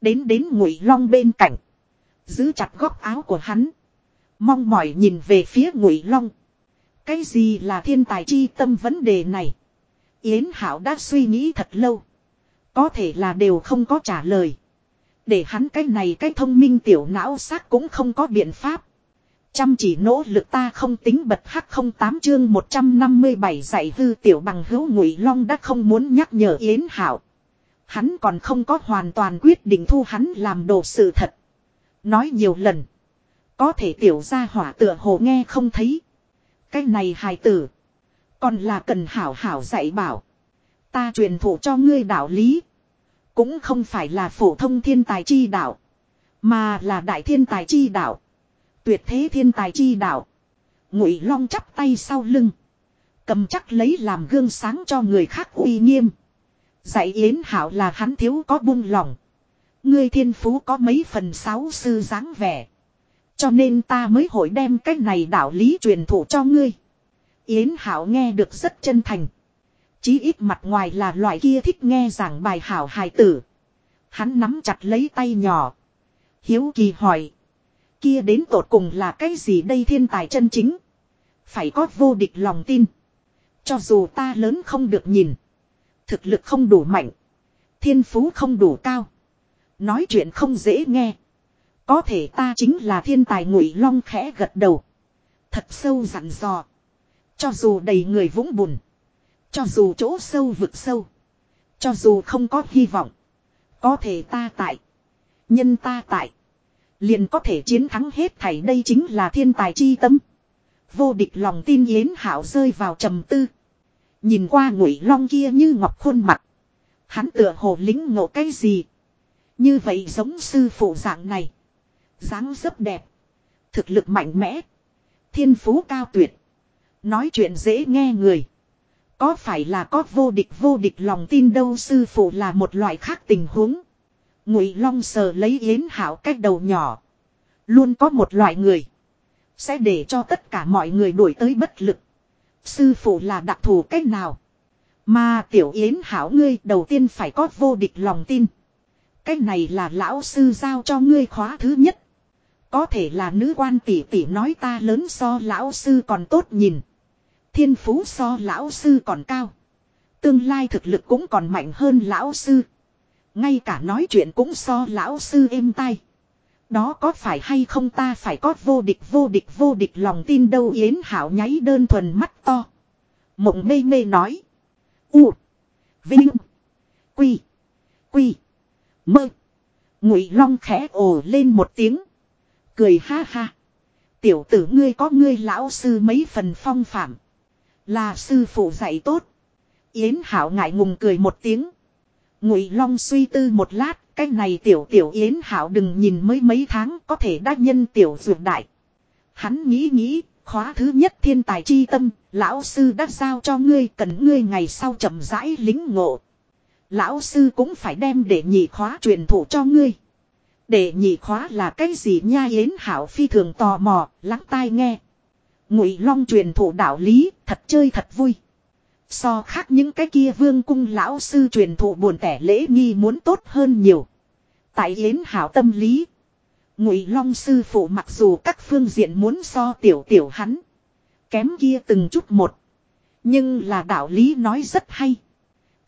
Đến đến ngụy long bên cạnh. Giữ chặt góc áo của hắn. Mong mỏi nhìn về phía ngụy long. Cái gì là thiên tài chi tâm vấn đề này? Yến Hảo đã suy nghĩ thật lâu. Có thể là đều không có trả lời. Để hắn cái này cái thông minh tiểu não xác cũng không có biện pháp. Chăm chỉ nỗ lực ta không tính bật hắc không tám chương 157 dạy hư tiểu bằng hữu ngụy long đã không muốn nhắc nhở Yến Hảo. Hắn còn không có hoàn toàn quyết định thu hắn làm đồ sự thật. Nói nhiều lần. Có thể tiểu ra hỏa tựa hồ nghe không thấy. Cái này hài tử. Còn là cần hảo hảo dạy bảo. Ta truyền thụ cho ngươi đạo lý. Cũng không phải là phổ thông thiên tài chi đạo. Mà là đại thiên tài chi đạo. Tuyệt thế thiên tài chi đạo. Ngụy long chắp tay sau lưng. Cầm chắc lấy làm gương sáng cho người khác uy nghiêm. Dạy yến hảo là hắn thiếu có buông lòng. Ngươi thiên phú có mấy phần sáu sư dáng vẻ. Cho nên ta mới hội đem cái này đạo lý truyền thụ cho ngươi. Yến Hảo nghe được rất chân thành. Chí ít mặt ngoài là loại kia thích nghe giảng bài hảo hài tử. Hắn nắm chặt lấy tay nhỏ. Hiếu kỳ hỏi. Kia đến tột cùng là cái gì đây thiên tài chân chính. Phải có vô địch lòng tin. Cho dù ta lớn không được nhìn. Thực lực không đủ mạnh. Thiên phú không đủ cao. Nói chuyện không dễ nghe. Có thể ta chính là thiên tài ngụy long khẽ gật đầu. Thật sâu dặn dò. Cho dù đầy người vũng bùn. Cho dù chỗ sâu vực sâu. Cho dù không có hy vọng. Có thể ta tại. Nhân ta tại. Liền có thể chiến thắng hết thảy đây chính là thiên tài chi tâm. Vô địch lòng tin yến hảo rơi vào trầm tư. Nhìn qua ngụy long kia như ngọc khuôn mặt. Hắn tựa hồ lính ngộ cái gì. Như vậy giống sư phụ dạng này. dáng dấp đẹp. Thực lực mạnh mẽ. Thiên phú cao tuyệt. Nói chuyện dễ nghe người. Có phải là có vô địch vô địch lòng tin đâu sư phụ là một loại khác tình huống. Ngụy Long sờ lấy Yến Hảo cách đầu nhỏ. Luôn có một loại người. Sẽ để cho tất cả mọi người đuổi tới bất lực. Sư phụ là đặc thù cách nào. Mà tiểu Yến Hảo ngươi đầu tiên phải có vô địch lòng tin. Cái này là lão sư giao cho ngươi khóa thứ nhất. Có thể là nữ quan tỷ tỷ nói ta lớn so lão sư còn tốt nhìn. Thiên phú so lão sư còn cao. Tương lai thực lực cũng còn mạnh hơn lão sư. Ngay cả nói chuyện cũng so lão sư êm tai. Đó có phải hay không ta phải có vô địch vô địch vô địch lòng tin đâu Yến Hảo nháy đơn thuần mắt to. Mộng mê mê nói. U. Vinh. Quy. Quy. Mơ. Ngụy Long khẽ ồ lên một tiếng. Cười ha ha. Tiểu tử ngươi có ngươi lão sư mấy phần phong phạm. Là sư phụ dạy tốt. Yến Hảo ngại ngùng cười một tiếng. Ngụy Long suy tư một lát, cái này tiểu tiểu Yến Hảo đừng nhìn mới mấy tháng có thể đắc nhân tiểu dược đại. Hắn nghĩ nghĩ, khóa thứ nhất thiên tài chi tâm, lão sư đã giao cho ngươi cần ngươi ngày sau chậm rãi lính ngộ. Lão sư cũng phải đem để nhị khóa truyền thụ cho ngươi. Để nhị khóa là cái gì nha Yến Hảo phi thường tò mò, lắng tai nghe. Ngụy Long truyền thụ đạo lý, thật chơi thật vui. So khác những cái kia vương cung lão sư truyền thụ buồn tẻ lễ nghi muốn tốt hơn nhiều. Tại Yến Hảo tâm lý. Ngụy Long sư phụ mặc dù các phương diện muốn so tiểu tiểu hắn. Kém kia từng chút một. Nhưng là đạo lý nói rất hay.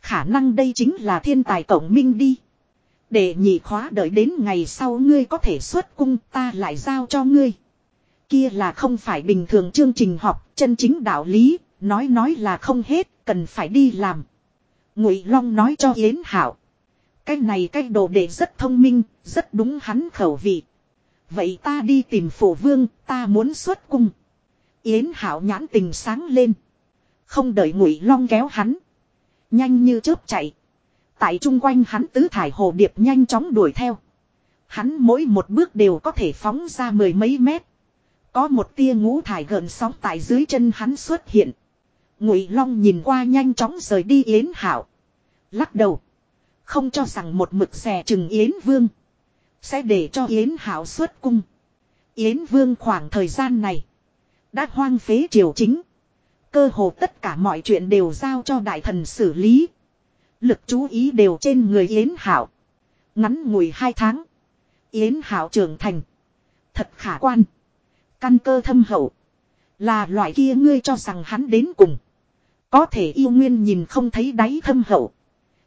Khả năng đây chính là thiên tài tổng minh đi. Để nhị khóa đợi đến ngày sau ngươi có thể xuất cung ta lại giao cho ngươi. Kia là không phải bình thường chương trình học, chân chính đạo lý, nói nói là không hết, cần phải đi làm. Ngụy Long nói cho Yến Hảo. Cái này cái đồ đệ rất thông minh, rất đúng hắn khẩu vị. Vậy ta đi tìm phổ vương, ta muốn xuất cung. Yến Hảo nhãn tình sáng lên. Không đợi Ngụy Long kéo hắn. Nhanh như chớp chạy. Tại chung quanh hắn tứ thải hồ điệp nhanh chóng đuổi theo. Hắn mỗi một bước đều có thể phóng ra mười mấy mét. Có một tia ngũ thải gợn sóng tại dưới chân hắn xuất hiện. Ngụy Long nhìn qua nhanh chóng rời đi Yến Hảo. Lắc đầu. Không cho rằng một mực xè chừng Yến Vương. Sẽ để cho Yến Hảo xuất cung. Yến Vương khoảng thời gian này. Đã hoang phế triều chính. Cơ hồ tất cả mọi chuyện đều giao cho đại thần xử lý. Lực chú ý đều trên người Yến Hảo. Ngắn ngủi hai tháng. Yến Hảo trưởng thành. Thật khả quan. Căn cơ thâm hậu. Là loại kia ngươi cho rằng hắn đến cùng. Có thể yêu nguyên nhìn không thấy đáy thâm hậu.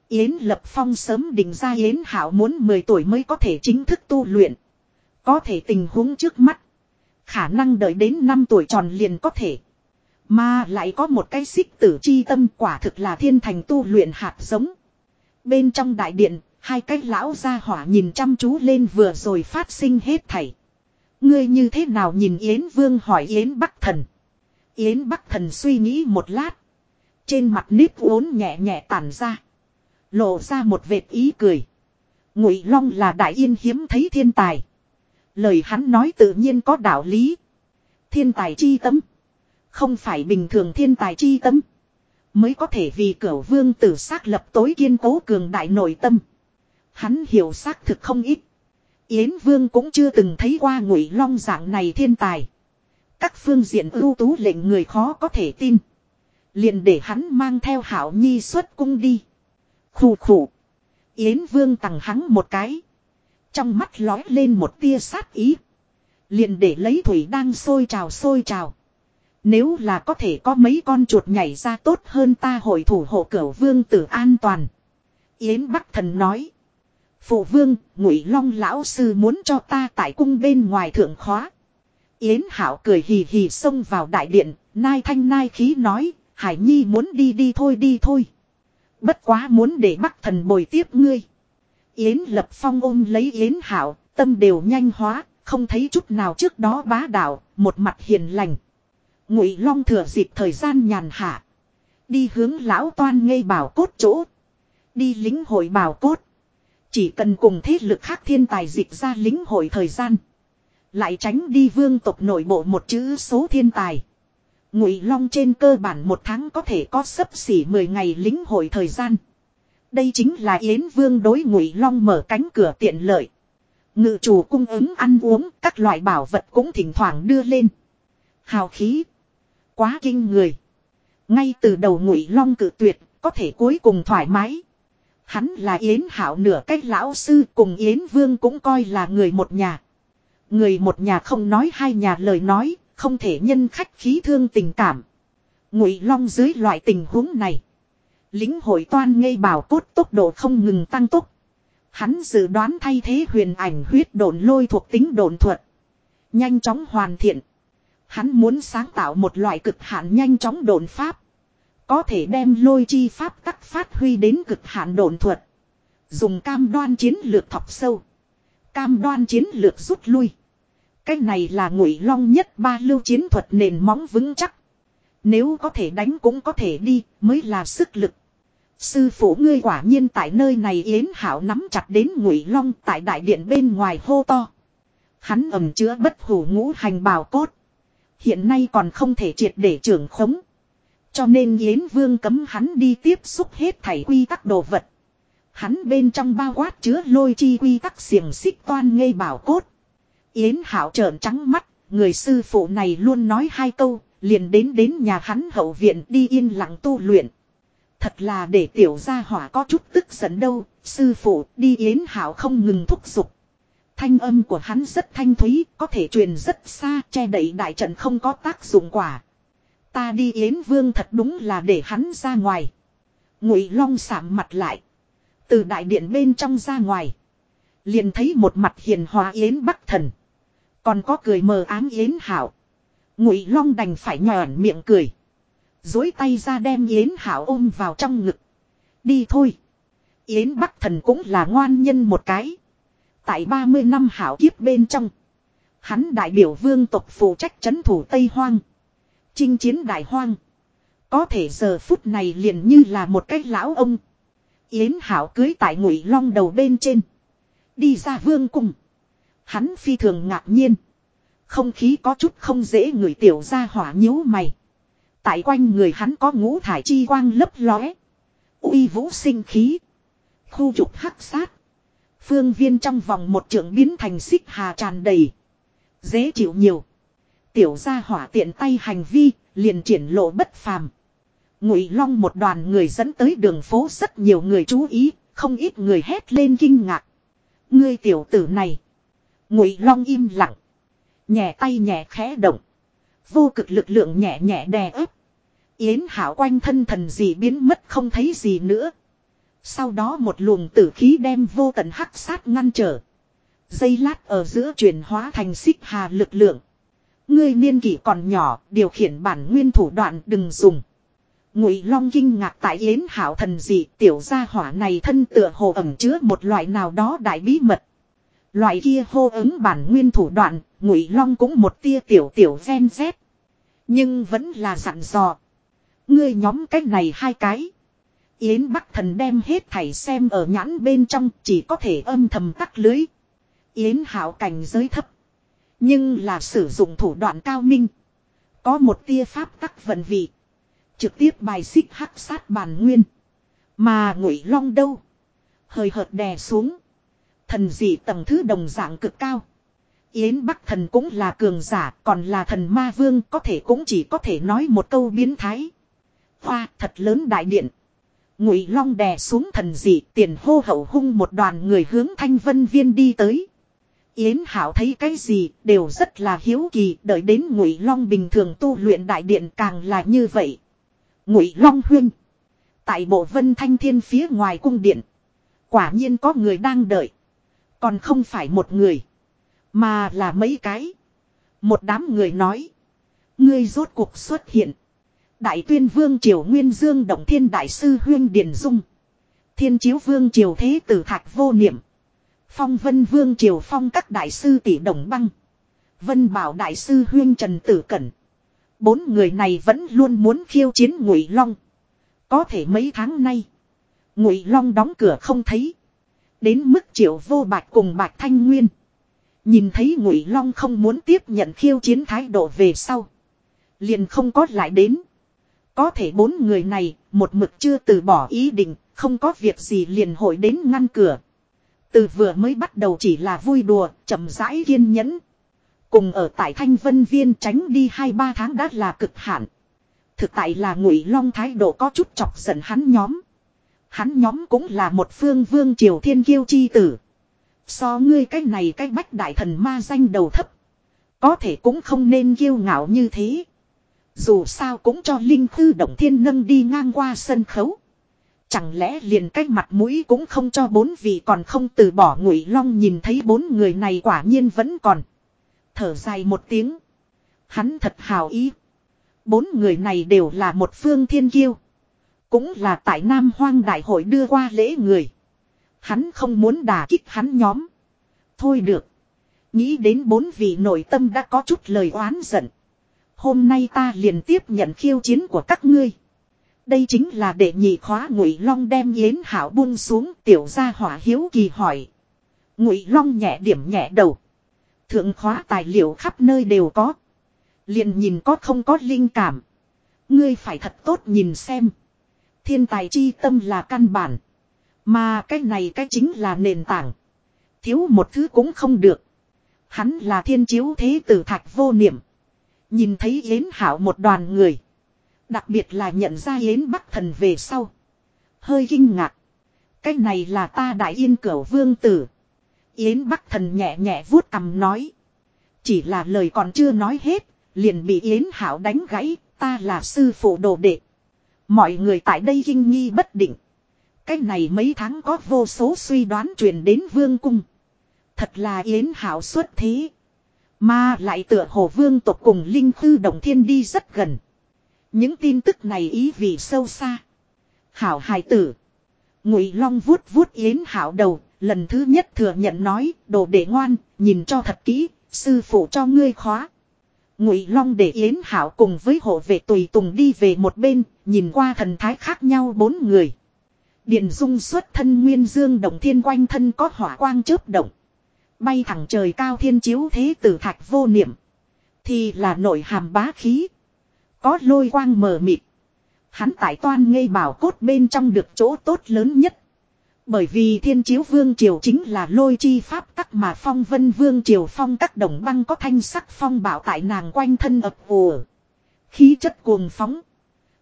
Yến Lập Phong sớm định ra Yến Hảo muốn 10 tuổi mới có thể chính thức tu luyện. Có thể tình huống trước mắt. Khả năng đợi đến 5 tuổi tròn liền có thể. Mà lại có một cái xích tử chi tâm quả thực là thiên thành tu luyện hạt giống. Bên trong đại điện, hai cái lão gia hỏa nhìn chăm chú lên vừa rồi phát sinh hết thảy. Ngươi như thế nào nhìn Yến Vương hỏi Yến Bắc Thần. Yến Bắc Thần suy nghĩ một lát. Trên mặt nếp uốn nhẹ nhẹ tản ra. Lộ ra một vệt ý cười. Ngụy Long là đại yên hiếm thấy thiên tài. Lời hắn nói tự nhiên có đạo lý. Thiên tài chi tâm. Không phải bình thường thiên tài chi tâm. Mới có thể vì cửu vương tử xác lập tối kiên cố cường đại nội tâm. Hắn hiểu xác thực không ít. Yến Vương cũng chưa từng thấy qua ngụy long dạng này thiên tài. Các phương diện ưu tú lệnh người khó có thể tin. Liền để hắn mang theo hảo nhi xuất cung đi. Khủ khủ. Yến Vương tặng hắn một cái. Trong mắt lói lên một tia sát ý. Liền để lấy thủy đang sôi trào sôi trào. Nếu là có thể có mấy con chuột nhảy ra tốt hơn ta hội thủ hộ cửa vương tử an toàn. Yến Bắc Thần nói. Phụ vương, ngụy long lão sư muốn cho ta tại cung bên ngoài thượng khóa. Yến Hảo cười hì hì xông vào đại điện, nai thanh nai khí nói, Hải Nhi muốn đi đi thôi đi thôi. Bất quá muốn để Bắc Thần bồi tiếp ngươi. Yến Lập Phong ôm lấy Yến Hảo, tâm đều nhanh hóa, không thấy chút nào trước đó bá đạo, một mặt hiền lành. Ngụy Long thừa dịp thời gian nhàn hạ, đi hướng lão toan ngây bảo cốt chỗ, đi lính hội bảo cốt. Chỉ cần cùng thế lực khác thiên tài dịch ra lính hội thời gian, lại tránh đi vương tộc nội bộ một chữ số thiên tài. Ngụy Long trên cơ bản một tháng có thể có sấp xỉ 10 ngày lính hội thời gian. Đây chính là Yến Vương đối Ngụy Long mở cánh cửa tiện lợi. Ngự chủ cung ứng ăn uống, các loại bảo vật cũng thỉnh thoảng đưa lên. Hào khí. Quá kinh người. Ngay từ đầu Ngụy Long cự tuyệt, có thể cuối cùng thoải mái. Hắn là Yến Hảo nửa cách lão sư cùng Yến Vương cũng coi là người một nhà. Người một nhà không nói hai nhà lời nói, không thể nhân khách khí thương tình cảm. Ngụy Long dưới loại tình huống này. Lính hội toan ngây bảo cốt tốc độ không ngừng tăng tốc. Hắn dự đoán thay thế huyền ảnh huyết đồn lôi thuộc tính đồn thuật. Nhanh chóng hoàn thiện. Hắn muốn sáng tạo một loại cực hạn nhanh chóng đồn pháp. Có thể đem lôi chi pháp tắc phát huy đến cực hạn độn thuật. Dùng cam đoan chiến lược thọc sâu. Cam đoan chiến lược rút lui. Cái này là ngụy long nhất ba lưu chiến thuật nền móng vững chắc. Nếu có thể đánh cũng có thể đi, mới là sức lực. Sư phụ ngươi quả nhiên tại nơi này yến hảo nắm chặt đến ngụy long tại đại điện bên ngoài hô to. Hắn ẩm chứa bất hủ ngũ hành bào cốt. Hiện nay còn không thể triệt để trưởng khống. Cho nên Yến Vương cấm hắn đi tiếp xúc hết thảy quy tắc đồ vật. Hắn bên trong bao quát chứa lôi chi quy tắc xiềng xích toan ngây bảo cốt. Yến Hảo trợn trắng mắt, người sư phụ này luôn nói hai câu, liền đến đến nhà hắn hậu viện đi yên lặng tu luyện. Thật là để tiểu gia hỏa có chút tức giận đâu, sư phụ đi Yến Hảo không ngừng thúc giục. Thanh âm của hắn rất thanh thúy, có thể truyền rất xa, che đậy đại trận không có tác dụng quả. Ta đi Yến Vương thật đúng là để hắn ra ngoài. Ngụy Long sạm mặt lại. Từ đại điện bên trong ra ngoài. Liền thấy một mặt hiền hòa Yến Bắc Thần. Còn có cười mờ ám Yến Hảo. Ngụy Long đành phải nhòn miệng cười. Dối tay ra đem Yến Hảo ôm vào trong ngực. Đi thôi. Yến Bắc Thần cũng là ngoan nhân một cái. Tại 30 năm Hảo kiếp bên trong. Hắn đại biểu vương tộc phụ trách chấn thủ Tây Hoang. Chinh chiến đại hoang. Có thể giờ phút này liền như là một cái lão ông. Yến Hảo cưới tại ngụy long đầu bên trên. Đi ra vương cung. Hắn phi thường ngạc nhiên. Không khí có chút không dễ người tiểu ra hỏa nhíu mày. Tại quanh người hắn có ngũ thải chi quang lấp lóe. uy vũ sinh khí. Khu trục hắc sát. Phương viên trong vòng một trượng biến thành xích hà tràn đầy. Dễ chịu nhiều. Tiểu gia hỏa tiện tay hành vi, liền triển lộ bất phàm. Ngụy Long một đoàn người dẫn tới đường phố rất nhiều người chú ý, không ít người hét lên kinh ngạc. Ngươi tiểu tử này. Ngụy Long im lặng. Nhẹ tay nhẹ khẽ động. Vô cực lực lượng nhẹ nhẹ đè ép. Yến Hảo quanh thân thần gì biến mất không thấy gì nữa. Sau đó một luồng tử khí đem vô tận hắc sát ngăn trở. Dây lát ở giữa chuyển hóa thành xích hà lực lượng. Ngươi niên kỷ còn nhỏ, điều khiển bản nguyên thủ đoạn đừng dùng. Ngụy Long kinh ngạc tại Yến Hảo thần dị, tiểu gia hỏa này thân tựa hồ ẩm chứa một loại nào đó đại bí mật. Loại kia hô ứng bản nguyên thủ đoạn, Ngụy Long cũng một tia tiểu tiểu gen z. Nhưng vẫn là dặn dò. Ngươi nhóm cách này hai cái. Yến Bắc Thần đem hết thảy xem ở nhãn bên trong chỉ có thể âm thầm tắt lưới. Yến Hảo cảnh giới thấp. Nhưng là sử dụng thủ đoạn cao minh. Có một tia pháp tắc vận vị. Trực tiếp bài xích hắc sát bản nguyên. Mà ngụy long đâu. Hơi hợt đè xuống. Thần dị tầng thứ đồng dạng cực cao. Yến Bắc thần cũng là cường giả, còn là thần ma vương có thể cũng chỉ có thể nói một câu biến thái. Hoa thật lớn đại điện. Ngụy Long đè xuống thần dị, tiền hô hậu hung một đoàn người hướng Thanh Vân Viên đi tới. Yến Hảo thấy cái gì đều rất là hiếu kỳ, đợi đến Ngụy Long bình thường tu luyện đại điện càng là như vậy. Ngụy Long huynh, tại bộ Vân Thanh Thiên phía ngoài cung điện, quả nhiên có người đang đợi, còn không phải một người, mà là mấy cái. Một đám người nói, ngươi rốt cuộc xuất hiện. Đại tuyên vương triều Nguyên Dương Động Thiên Đại sư Huyên Điền Dung. Thiên chiếu vương triều thế tử thạch vô niệm. Phong vân vương triều phong các đại sư tỷ đồng băng. Vân bảo đại sư Huyên Trần Tử Cẩn. Bốn người này vẫn luôn muốn khiêu chiến Ngụy Long. Có thể mấy tháng nay. Ngụy Long đóng cửa không thấy. Đến mức triệu vô bạch cùng bạch thanh nguyên. Nhìn thấy Ngụy Long không muốn tiếp nhận khiêu chiến thái độ về sau. Liền không có lại đến. Có thể bốn người này, một mực chưa từ bỏ ý định, không có việc gì liền hội đến ngăn cửa. Từ vừa mới bắt đầu chỉ là vui đùa, chậm rãi kiên nhẫn. Cùng ở tại Thanh Vân Viên tránh đi hai ba tháng đã là cực hạn. Thực tại là ngụy long thái độ có chút chọc giận hắn nhóm. Hắn nhóm cũng là một phương vương triều thiên kiêu chi tử. So ngươi cái này cái bách đại thần ma danh đầu thấp. Có thể cũng không nên kiêu ngạo như thế. Dù sao cũng cho Linh Thư Động Thiên nâng đi ngang qua sân khấu. Chẳng lẽ liền cái mặt mũi cũng không cho bốn vị còn không từ bỏ ngụy long nhìn thấy bốn người này quả nhiên vẫn còn. Thở dài một tiếng. Hắn thật hào ý. Bốn người này đều là một phương thiên kiêu. Cũng là tại Nam Hoang Đại hội đưa qua lễ người. Hắn không muốn đả kích hắn nhóm. Thôi được. Nghĩ đến bốn vị nội tâm đã có chút lời oán giận. Hôm nay ta liền tiếp nhận khiêu chiến của các ngươi. Đây chính là để nhị khóa ngụy long đem yến hảo buông xuống, tiểu gia hỏa hiếu kỳ hỏi. Ngụy long nhẹ điểm nhẹ đầu. Thượng khóa tài liệu khắp nơi đều có. Liền nhìn có không có linh cảm. Ngươi phải thật tốt nhìn xem. Thiên tài chi tâm là căn bản. Mà cái này cái chính là nền tảng. Thiếu một thứ cũng không được. Hắn là thiên chiếu thế tử thạch vô niệm. Nhìn thấy Yến Hảo một đoàn người. Đặc biệt là nhận ra Yến Bắc Thần về sau. Hơi kinh ngạc. Cái này là ta đại yên cửu vương tử. Yến Bắc Thần nhẹ nhẹ vuốt cầm nói. Chỉ là lời còn chưa nói hết. Liền bị Yến Hảo đánh gãy. Ta là sư phụ đồ đệ. Mọi người tại đây kinh nghi bất định. Cái này mấy tháng có vô số suy đoán truyền đến vương cung. Thật là Yến Hảo xuất thế. Mà lại tựa hồ vương tộc cùng linh tư đồng thiên đi rất gần. Những tin tức này ý vị sâu xa. Hảo hài tử. Ngụy Long vuốt vuốt yến hảo đầu, lần thứ nhất thừa nhận nói, đồ để ngoan, nhìn cho thật kỹ, sư phụ cho ngươi khóa. Ngụy Long để yến hảo cùng với hộ vệ tùy tùng đi về một bên, nhìn qua thần thái khác nhau bốn người. Điền dung xuất thân nguyên dương động thiên quanh thân có hỏa quang chớp động. Bay thẳng trời cao thiên chiếu thế tử thạch vô niệm. Thì là nội hàm bá khí. Có lôi quang mờ mịt. Hắn tại toan ngây bảo cốt bên trong được chỗ tốt lớn nhất. Bởi vì thiên chiếu vương triều chính là lôi chi pháp tắc mà phong vân vương triều phong các đồng băng có thanh sắc phong bảo tại nàng quanh thân ập ùa. Khí chất cuồng phóng.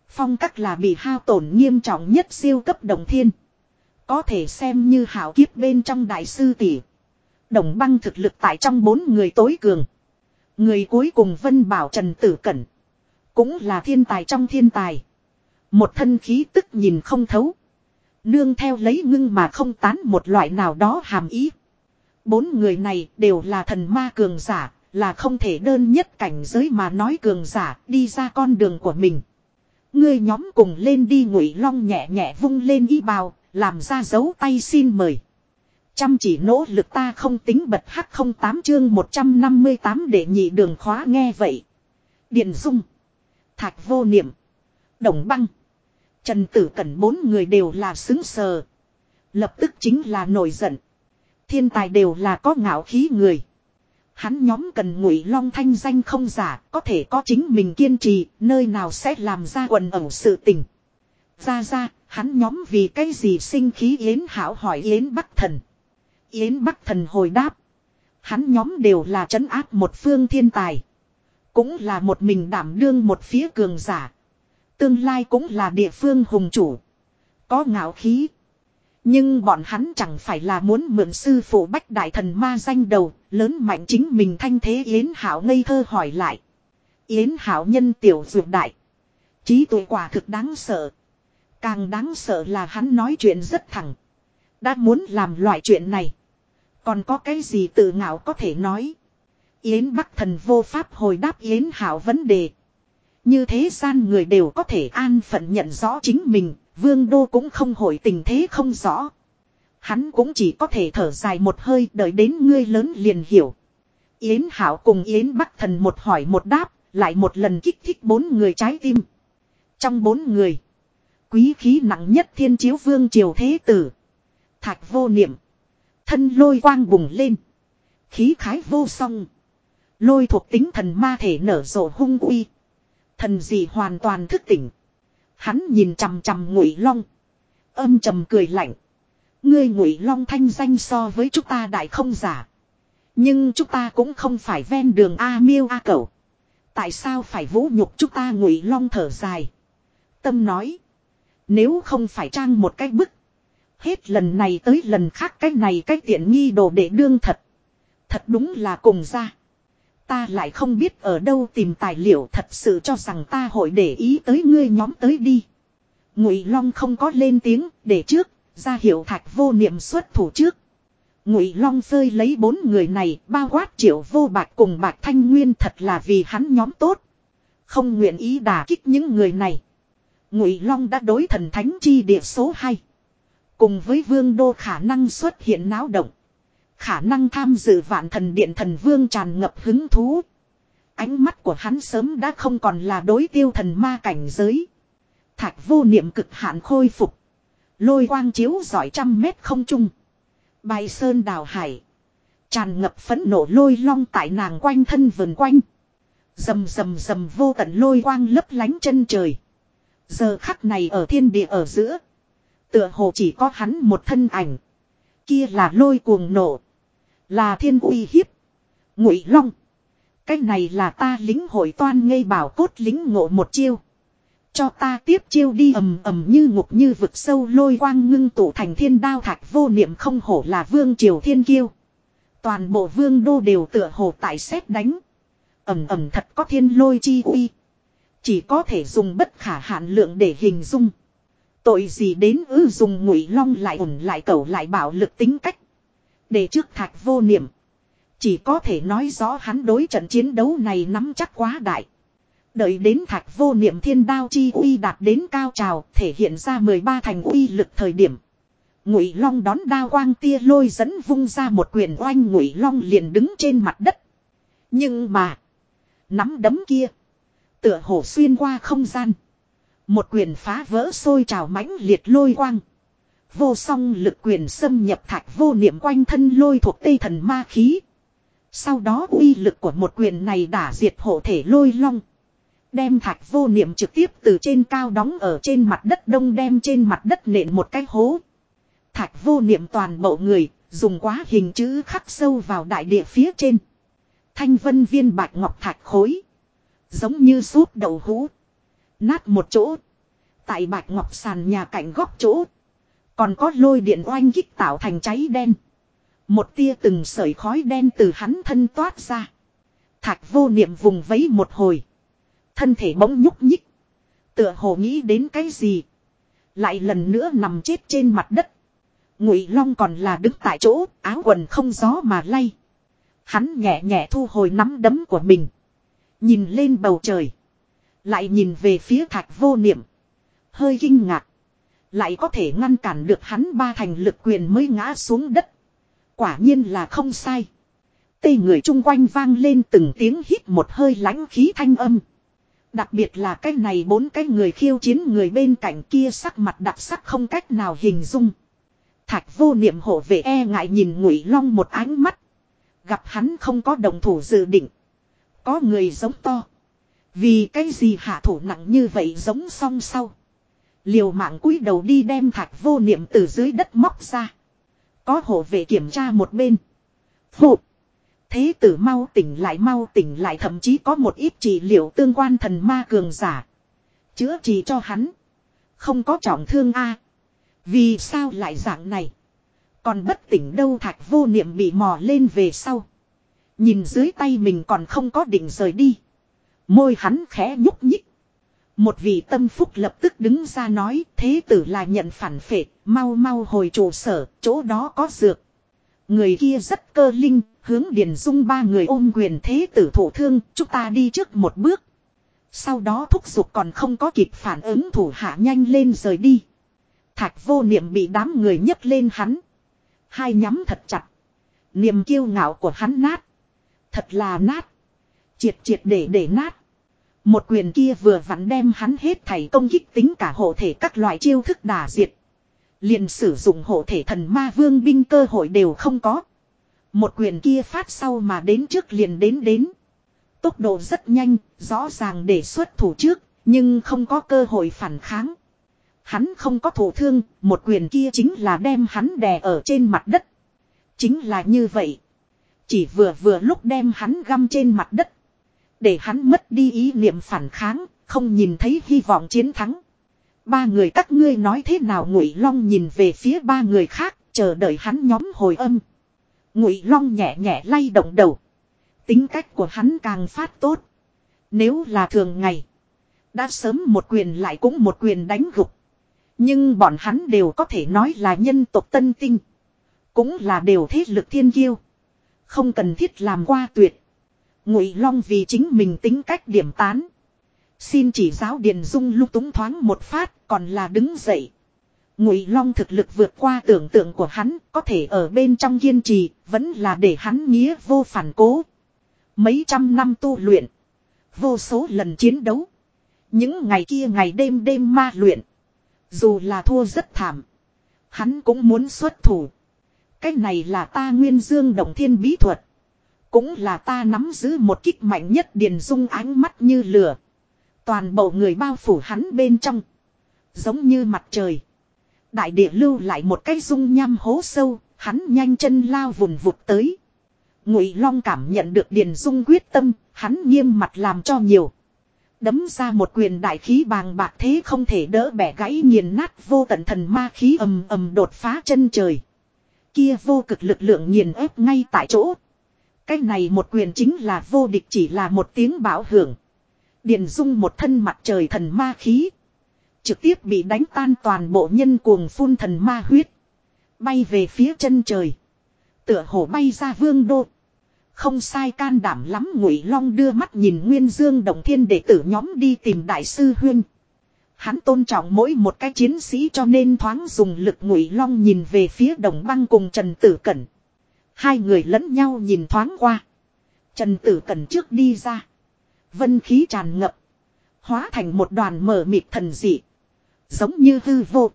Phong các là bị hao tổn nghiêm trọng nhất siêu cấp đồng thiên. Có thể xem như hảo kiếp bên trong đại sư tỷ. Đồng băng thực lực tại trong bốn người tối cường. Người cuối cùng Vân Bảo Trần Tử Cẩn. Cũng là thiên tài trong thiên tài. Một thân khí tức nhìn không thấu. Nương theo lấy ngưng mà không tán một loại nào đó hàm ý. Bốn người này đều là thần ma cường giả, là không thể đơn nhất cảnh giới mà nói cường giả đi ra con đường của mình. Ngươi nhóm cùng lên đi ngụy long nhẹ nhẹ vung lên y bào, làm ra dấu tay xin mời. Chăm chỉ nỗ lực ta không tính bật hắc không tám chương 158 để nhị đường khóa nghe vậy. Điện dung. Thạch vô niệm. Đồng băng. Trần tử cẩn bốn người đều là xứng sờ. Lập tức chính là nổi giận. Thiên tài đều là có ngạo khí người. Hắn nhóm cần ngụy long thanh danh không giả, có thể có chính mình kiên trì, nơi nào sẽ làm ra quần ẩu sự tình. Ra ra, hắn nhóm vì cái gì sinh khí yến hảo hỏi yến bắc thần. Yến Bắc Thần hồi đáp. Hắn nhóm đều là trấn áp một phương thiên tài. Cũng là một mình đảm đương một phía cường giả. Tương lai cũng là địa phương hùng chủ. Có ngạo khí. Nhưng bọn hắn chẳng phải là muốn mượn sư phụ bách đại thần ma danh đầu, lớn mạnh chính mình thanh thế Yến Hảo ngây thơ hỏi lại. Yến Hảo nhân tiểu dược đại. Trí tuệ quả thực đáng sợ. Càng đáng sợ là hắn nói chuyện rất thẳng. Đã muốn làm loại chuyện này. Còn có cái gì tự ngạo có thể nói. Yến Bắc thần vô pháp hồi đáp Yến Hảo vấn đề. Như thế gian người đều có thể an phận nhận rõ chính mình, vương đô cũng không hồi tình thế không rõ. Hắn cũng chỉ có thể thở dài một hơi đợi đến ngươi lớn liền hiểu. Yến Hảo cùng Yến Bắc thần một hỏi một đáp, lại một lần kích thích bốn người trái tim. Trong bốn người, quý khí nặng nhất thiên chiếu vương triều thế tử. Thạch vô niệm. Thân lôi quang bùng lên. Khí khái vô song. Lôi thuộc tính thần ma thể nở rộ hung uy. Thần gì hoàn toàn thức tỉnh. Hắn nhìn chằm chằm ngụy long. Âm trầm cười lạnh. Ngươi ngụy long thanh danh so với chúng ta đại không giả. Nhưng chúng ta cũng không phải ven đường A miêu A cẩu. Tại sao phải vũ nhục chúng ta ngụy long thở dài. Tâm nói. Nếu không phải trang một cái bức. Hết lần này tới lần khác cái này cái tiện nghi đồ để đương thật. Thật đúng là cùng ra. Ta lại không biết ở đâu tìm tài liệu thật sự cho rằng ta hội để ý tới ngươi nhóm tới đi. Ngụy Long không có lên tiếng, để trước, ra hiệu thạch vô niệm xuất thủ trước. Ngụy Long rơi lấy bốn người này, bao quát triệu vô bạc cùng bạc thanh nguyên thật là vì hắn nhóm tốt. Không nguyện ý đả kích những người này. Ngụy Long đã đối thần thánh chi địa số 2. Cùng với vương đô khả năng xuất hiện náo động. Khả năng tham dự vạn thần điện thần vương tràn ngập hứng thú. Ánh mắt của hắn sớm đã không còn là đối tiêu thần ma cảnh giới. Thạch vô niệm cực hạn khôi phục. Lôi quang chiếu giỏi trăm mét không trung. Bài sơn đào hải. Tràn ngập phấn nộ lôi long tại nàng quanh thân vườn quanh. Dầm dầm dầm vô tận lôi quang lấp lánh chân trời. Giờ khắc này ở thiên địa ở giữa. Tựa hồ chỉ có hắn một thân ảnh. Kia là lôi cuồng nổ. Là thiên uy hiếp. Ngụy long. Cái này là ta lính hội toan ngây bảo cốt lính ngộ một chiêu. Cho ta tiếp chiêu đi ầm ầm như ngục như vực sâu lôi quang ngưng tụ thành thiên đao thạch vô niệm không hổ là vương triều thiên kiêu. Toàn bộ vương đô đều tựa hồ tại xét đánh. ầm ầm thật có thiên lôi chi uy. Chỉ có thể dùng bất khả hạn lượng để hình dung. Tội gì đến ư dùng ngụy long lại ổn lại cầu lại bảo lực tính cách. Để trước thạch vô niệm. Chỉ có thể nói rõ hắn đối trận chiến đấu này nắm chắc quá đại. Đợi đến thạch vô niệm thiên đao chi uy đạt đến cao trào, thể hiện ra 13 thành uy lực thời điểm. Ngụy Long đón đao quang tia lôi dẫn vung ra một quyền oanh Ngụy Long liền đứng trên mặt đất. Nhưng mà. Nắm đấm kia. Tựa hồ xuyên qua không gian. Một quyền phá vỡ sôi trào mãnh liệt lôi quang. Vô song lực quyền xâm nhập thạch vô niệm quanh thân lôi thuộc tây thần ma khí. Sau đó uy lực của một quyền này đã diệt hộ thể lôi long. Đem thạch vô niệm trực tiếp từ trên cao đóng ở trên mặt đất đông đem trên mặt đất nện một cái hố. Thạch vô niệm toàn bộ người, dùng quá hình chữ khắc sâu vào đại địa phía trên. Thanh vân viên bạch ngọc thạch khối. Giống như súp đậu hũ. Nát một chỗ. Tại bạch ngọc sàn nhà cạnh góc chỗ. Còn có lôi điện oanh kích tạo thành cháy đen. Một tia từng sợi khói đen từ hắn thân toát ra. Thạch vô niệm vùng vấy một hồi. Thân thể bỗng nhúc nhích. Tựa hồ nghĩ đến cái gì. Lại lần nữa nằm chết trên mặt đất. Ngụy Long còn là đứng tại chỗ, áo quần không gió mà lay. Hắn nhẹ nhẹ thu hồi nắm đấm của mình. Nhìn lên bầu trời. Lại nhìn về phía thạch vô niệm. Hơi kinh ngạc. Lại có thể ngăn cản được hắn ba thành lực quyền mới ngã xuống đất. Quả nhiên là không sai. Tây người chung quanh vang lên từng tiếng hít một hơi lãnh khí thanh âm. Đặc biệt là cái này bốn cái người khiêu chiến người bên cạnh kia sắc mặt đặc sắc không cách nào hình dung. Thạch vô niệm hộ vệ e ngại nhìn ngụy long một ánh mắt. Gặp hắn không có đồng thủ dự định. Có người giống to. Vì cái gì hạ thủ nặng như vậy giống song sau. Liều mạng cúi đầu đi đem thạch vô niệm từ dưới đất móc ra. Có hộ vệ kiểm tra một bên. Phụ. Thế tử mau tỉnh lại, mau tỉnh lại, thậm chí có một ít trị liệu tương quan thần ma cường giả. Chữa trị cho hắn. Không có trọng thương a Vì sao lại dạng này? Còn bất tỉnh đâu, thạch vô niệm bị mò lên về sau. Nhìn dưới tay mình còn không có định rời đi. Môi hắn khẽ nhúc nhích. Một vị tâm phúc lập tức đứng ra nói thế tử là nhận phản phệ, mau mau hồi trụ sở, chỗ đó có dược. Người kia rất cơ linh, hướng Điền Dung ba người ôm quyền thế tử thủ thương, chúng ta đi trước một bước. Sau đó thúc giục còn không có kịp phản ứng thủ hạ nhanh lên rời đi. Thạch vô niệm bị đám người nhấc lên hắn. Hai nhắm thật chặt. Niềm kiêu ngạo của hắn nát. Thật là nát. Triệt triệt để để nát. Một quyền kia vừa vặn đem hắn hết thảy công kích tính cả hộ thể các loại chiêu thức đả diệt. Liền sử dụng hộ thể thần ma vương binh cơ hội đều không có. Một quyền kia phát sau mà đến trước liền đến đến. Tốc độ rất nhanh, rõ ràng để xuất thủ trước, nhưng không có cơ hội phản kháng. Hắn không có thủ thương, một quyền kia chính là đem hắn đè ở trên mặt đất. Chính là như vậy. Chỉ vừa vừa lúc đem hắn găm trên mặt đất. Để hắn mất đi ý niệm phản kháng, không nhìn thấy hy vọng chiến thắng. Ba người các ngươi nói thế nào ngụy long nhìn về phía ba người khác, chờ đợi hắn nhóm hồi âm. Ngụy long nhẹ nhẹ lay động đầu. Tính cách của hắn càng phát tốt. Nếu là thường ngày. Đã sớm một quyền lại cũng một quyền đánh gục. Nhưng bọn hắn đều có thể nói là nhân tộc tân tinh. Cũng là đều thế lực thiên kiêu. Không cần thiết làm qua tuyệt. Ngụy Long vì chính mình tính cách điểm tán. Xin chỉ giáo Điền Dung lúc túng thoáng một phát, còn là đứng dậy. Ngụy Long thực lực vượt qua tưởng tượng của hắn, có thể ở bên trong kiên trì, vẫn là để hắn nghĩa vô phản cố. Mấy trăm năm tu luyện. Vô số lần chiến đấu. Những ngày kia ngày đêm đêm ma luyện. Dù là thua rất thảm. Hắn cũng muốn xuất thủ. Cái này là ta nguyên dương động thiên bí thuật. Cũng là ta nắm giữ một kích mạnh nhất điền dung ánh mắt như lửa. Toàn bộ người bao phủ hắn bên trong. Giống như mặt trời. Đại địa lưu lại một cái dung nham hố sâu. Hắn nhanh chân lao vùn vụt tới. Ngụy Long cảm nhận được Điền Dung quyết tâm, hắn nghiêm mặt làm cho nhiều. Đấm ra một quyền đại khí bàng bạc thế không thể đỡ bẻ gãy nghiền nát vô tận thần ma khí ầm ầm đột phá chân trời. Kia vô cực lực lượng nghiền ép ngay tại chỗ. Cái này một quyền chính là vô địch chỉ là một tiếng bảo hưởng. Điền dung một thân mặt trời thần ma khí. Trực tiếp bị đánh tan toàn bộ nhân cuồng phun thần ma huyết. Bay về phía chân trời. Tựa hồ bay ra vương đô. Không sai can đảm lắm ngụy long đưa mắt nhìn nguyên dương đồng thiên đệ tử nhóm đi tìm đại sư huyên. Hắn tôn trọng mỗi một cái chiến sĩ cho nên thoáng dùng lực ngụy long nhìn về phía đồng băng cùng Trần Tử Cẩn. Hai người lẫn nhau nhìn thoáng qua. Trần Tử Cẩn trước đi ra. Vân khí tràn ngập. Hóa thành một đoàn mở mịt thần dị. Giống như hư vô.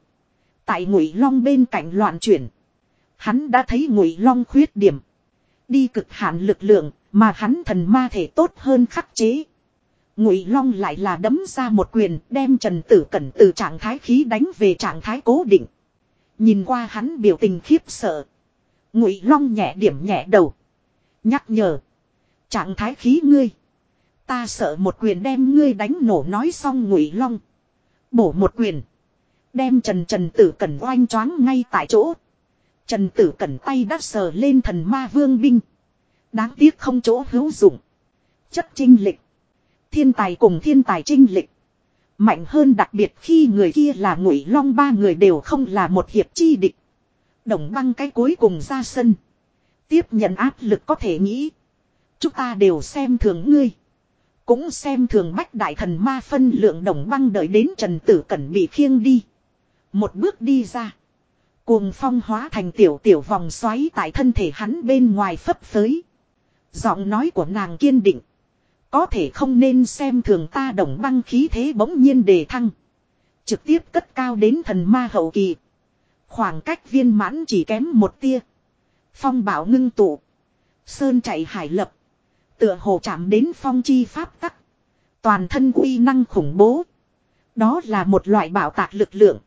Tại ngụy long bên cạnh loạn chuyển. Hắn đã thấy ngụy long khuyết điểm. Đi cực hạn lực lượng mà hắn thần ma thể tốt hơn khắc chế. Ngụy Long lại là đấm ra một quyền, đem Trần Tử Cẩn từ trạng thái khí đánh về trạng thái cố định. Nhìn qua hắn biểu tình khiếp sợ. Ngụy Long nhẹ điểm nhẹ đầu, nhắc nhở, trạng thái khí ngươi, ta sợ một quyền đem ngươi đánh nổ nói xong Ngụy Long, bổ một quyền, đem Trần Trần Tử Cẩn oanh choáng ngay tại chỗ. Trần Tử Cẩn tay đắt sờ lên thần ma vương binh. Đáng tiếc không chỗ hữu dụng. Chất trinh lịch. Thiên tài cùng thiên tài trinh lịch. Mạnh hơn đặc biệt khi người kia là ngụy long ba người đều không là một hiệp chi địch. Đồng băng cái cuối cùng ra sân. Tiếp nhận áp lực có thể nghĩ. Chúng ta đều xem thường ngươi. Cũng xem thường bách đại thần ma phân lượng đồng băng đợi đến Trần Tử Cẩn bị khiêng đi. Một bước đi ra. Cuồng phong hóa thành tiểu tiểu vòng xoáy tại thân thể hắn bên ngoài phấp phới. Giọng nói của nàng kiên định. Có thể không nên xem thường ta đồng băng khí thế bỗng nhiên đề thăng. Trực tiếp cất cao đến thần ma hậu kỳ. Khoảng cách viên mãn chỉ kém một tia. Phong bảo ngưng tụ. Sơn chạy hải lập. Tựa hồ chạm đến phong chi pháp tắc. Toàn thân uy năng khủng bố. Đó là một loại bảo tạc lực lượng.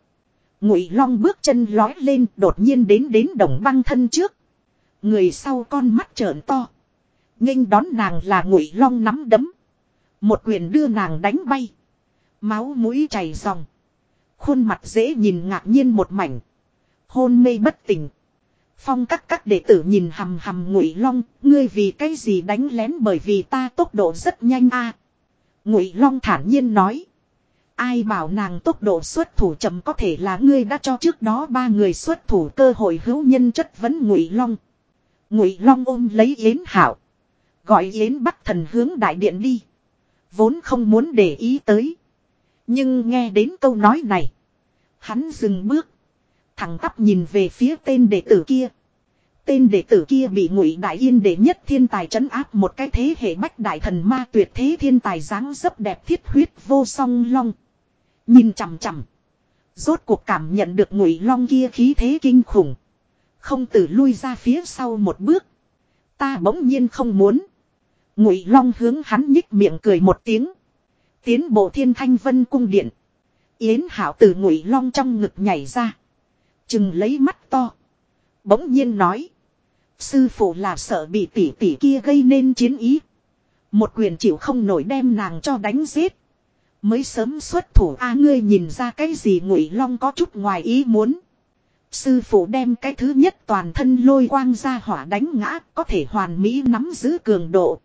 Ngụy Long bước chân lói lên, đột nhiên đến đến đồng băng thân trước. Người sau con mắt trợn to. nghênh đón nàng là Ngụy Long nắm đấm. Một quyền đưa nàng đánh bay. Máu mũi chảy ròng. Khuôn mặt dễ nhìn ngạc nhiên một mảnh. Hôn mê bất tỉnh. Phong các các đệ tử nhìn hầm hầm ngụy long, ngươi vì cái gì đánh lén bởi vì ta tốc độ rất nhanh a. Ngụy long thản nhiên nói. Ai bảo nàng tốc độ xuất thủ chậm có thể là ngươi đã cho trước đó ba người xuất thủ cơ hội hữu nhân chất vấn ngụy long. Ngụy long ôm lấy yến hảo. Gọi yến bắc thần hướng đại điện đi. Vốn không muốn để ý tới. Nhưng nghe đến câu nói này. Hắn dừng bước. Thẳng tắp nhìn về phía tên đệ tử kia. Tên đệ tử kia bị ngụy đại yên đệ nhất thiên tài trấn áp một cái thế hệ bách đại thần ma tuyệt thế thiên tài dáng dấp đẹp thiết huyết vô song long. Nhìn chằm chằm. Rốt cuộc cảm nhận được ngụy long kia khí thế kinh khủng. Không tử lui ra phía sau một bước. Ta bỗng nhiên không muốn. Ngụy long hướng hắn nhích miệng cười một tiếng. Tiến bộ thiên thanh vân cung điện. Yến hảo từ ngụy long trong ngực nhảy ra. Chừng lấy mắt to. Bỗng nhiên nói. Sư phụ là sợ bị tỷ tỷ kia gây nên chiến ý. Một quyền chịu không nổi đem nàng cho đánh giết. Mới sớm xuất thủ a à, ngươi nhìn ra cái gì ngụy long có chút ngoài ý muốn. Sư phụ đem cái thứ nhất toàn thân lôi quang ra hỏa đánh ngã có thể hoàn mỹ nắm giữ cường độ.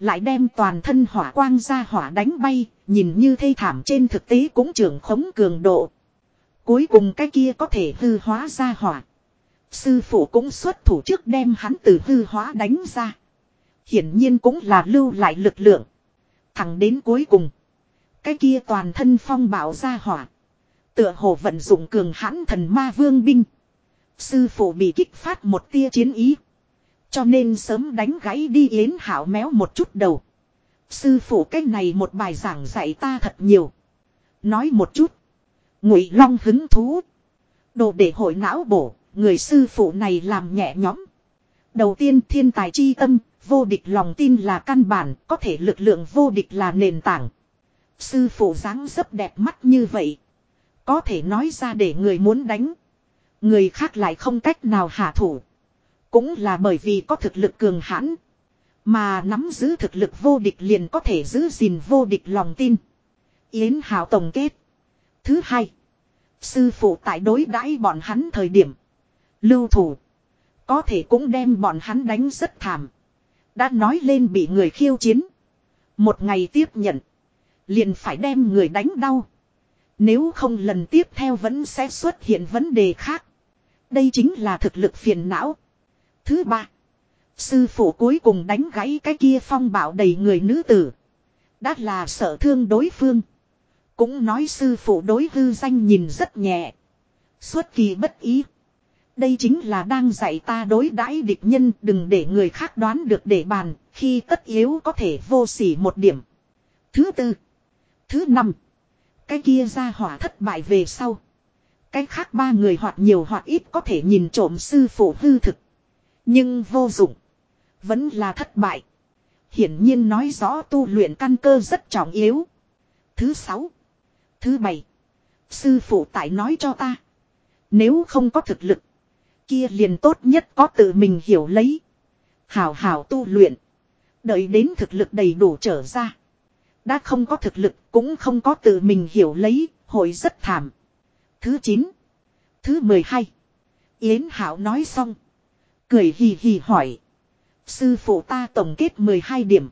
Lại đem toàn thân hỏa quang ra hỏa đánh bay, nhìn như thê thảm trên thực tế cũng trưởng khống cường độ. Cuối cùng cái kia có thể hư hóa ra hỏa. Sư phụ cũng xuất thủ trước đem hắn từ hư hóa đánh ra. Hiển nhiên cũng là lưu lại lực lượng. Thẳng đến cuối cùng. Cái kia toàn thân phong bảo ra hỏa. Tựa hồ vận dụng cường hãn thần ma vương binh. Sư phụ bị kích phát một tia chiến ý. Cho nên sớm đánh gãy đi yến hảo méo một chút đầu. Sư phụ cái này một bài giảng dạy ta thật nhiều. Nói một chút. Ngụy Long hứng thú. Đồ để hội não bổ, người sư phụ này làm nhẹ nhõm. Đầu tiên thiên tài chi tâm, vô địch lòng tin là căn bản, có thể lực lượng vô địch là nền tảng. Sư phụ dáng dấp đẹp mắt như vậy. Có thể nói ra để người muốn đánh. Người khác lại không cách nào hạ thủ. Cũng là bởi vì có thực lực cường hãn. Mà nắm giữ thực lực vô địch liền có thể giữ gìn vô địch lòng tin. Yến Hảo tổng kết. Thứ hai. Sư phụ tại đối đãi bọn hắn thời điểm. Lưu thủ. Có thể cũng đem bọn hắn đánh rất thảm. Đã nói lên bị người khiêu chiến. Một ngày tiếp nhận. Liền phải đem người đánh đau. Nếu không lần tiếp theo vẫn sẽ xuất hiện vấn đề khác. Đây chính là thực lực phiền não. Thứ ba. Sư phụ cuối cùng đánh gãy cái kia phong bảo đầy người nữ tử. Đã là sợ thương đối phương. Cũng nói sư phụ đối hư danh nhìn rất nhẹ. Xuất kỳ bất ý. Đây chính là đang dạy ta đối đãi địch nhân đừng để người khác đoán được để bàn, khi tất yếu có thể vô sỉ một điểm. Thứ tư. Thứ năm. Cái kia ra hỏa thất bại về sau. Cái khác ba người hoặc nhiều hoặc ít có thể nhìn trộm sư phụ hư thực. Nhưng vô dụng. Vẫn là thất bại. Hiển nhiên nói rõ tu luyện căn cơ rất trọng yếu. Thứ sáu. Thứ bảy. Sư phụ tại nói cho ta. Nếu không có thực lực. Kia liền tốt nhất có tự mình hiểu lấy. Hảo hảo tu luyện. Đợi đến thực lực đầy đủ trở ra. Đã không có thực lực cũng không có tự mình hiểu lấy. Hội rất thảm. Thứ chín. Thứ mười hai. Yến Hảo nói xong. Cười hì hì hỏi. Sư phụ ta tổng kết 12 điểm.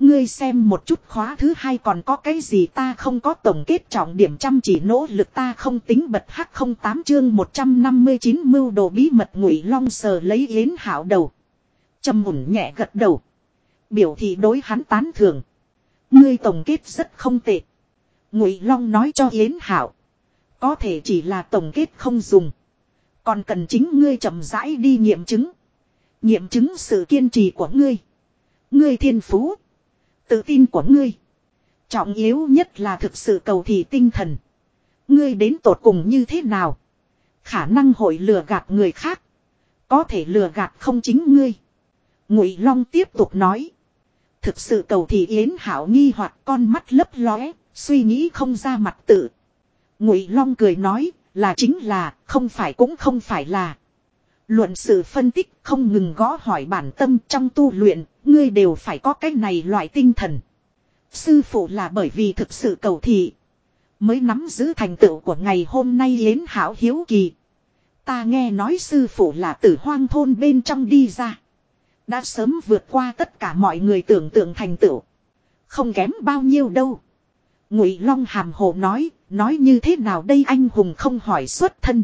Ngươi xem một chút khóa thứ hai còn có cái gì ta không có tổng kết trọng điểm chăm chỉ nỗ lực ta không tính bật hắc không tám chương 159 mưu đồ bí mật ngụy long sờ lấy yến hảo đầu. Trầm mùn nhẹ gật đầu. Biểu thị đối hắn tán thường. Ngươi tổng kết rất không tệ. Ngụy long nói cho yến hảo. Có thể chỉ là tổng kết không dùng. Còn cần chính ngươi chậm rãi đi nghiệm chứng. Nghiệm chứng sự kiên trì của ngươi. Ngươi thiên phú. Tự tin của ngươi. Trọng yếu nhất là thực sự cầu thị tinh thần. Ngươi đến tột cùng như thế nào? Khả năng hội lừa gạt người khác. Có thể lừa gạt không chính ngươi. Ngụy Long tiếp tục nói. Thực sự cầu thị yến hảo nghi hoặc con mắt lấp lóe, suy nghĩ không ra mặt tự. Ngụy Long cười nói, là chính là, không phải cũng không phải là. Luận sự phân tích không ngừng gõ hỏi bản tâm trong tu luyện, ngươi đều phải có cái này loại tinh thần. Sư phụ là bởi vì thực sự cầu thị. Mới nắm giữ thành tựu của ngày hôm nay đến hảo hiếu kỳ. Ta nghe nói sư phụ là từ hoang thôn bên trong đi ra. Đã sớm vượt qua tất cả mọi người tưởng tượng thành tựu. Không kém bao nhiêu đâu. Ngụy Long hàm hồ nói, nói như thế nào đây anh hùng không hỏi xuất thân.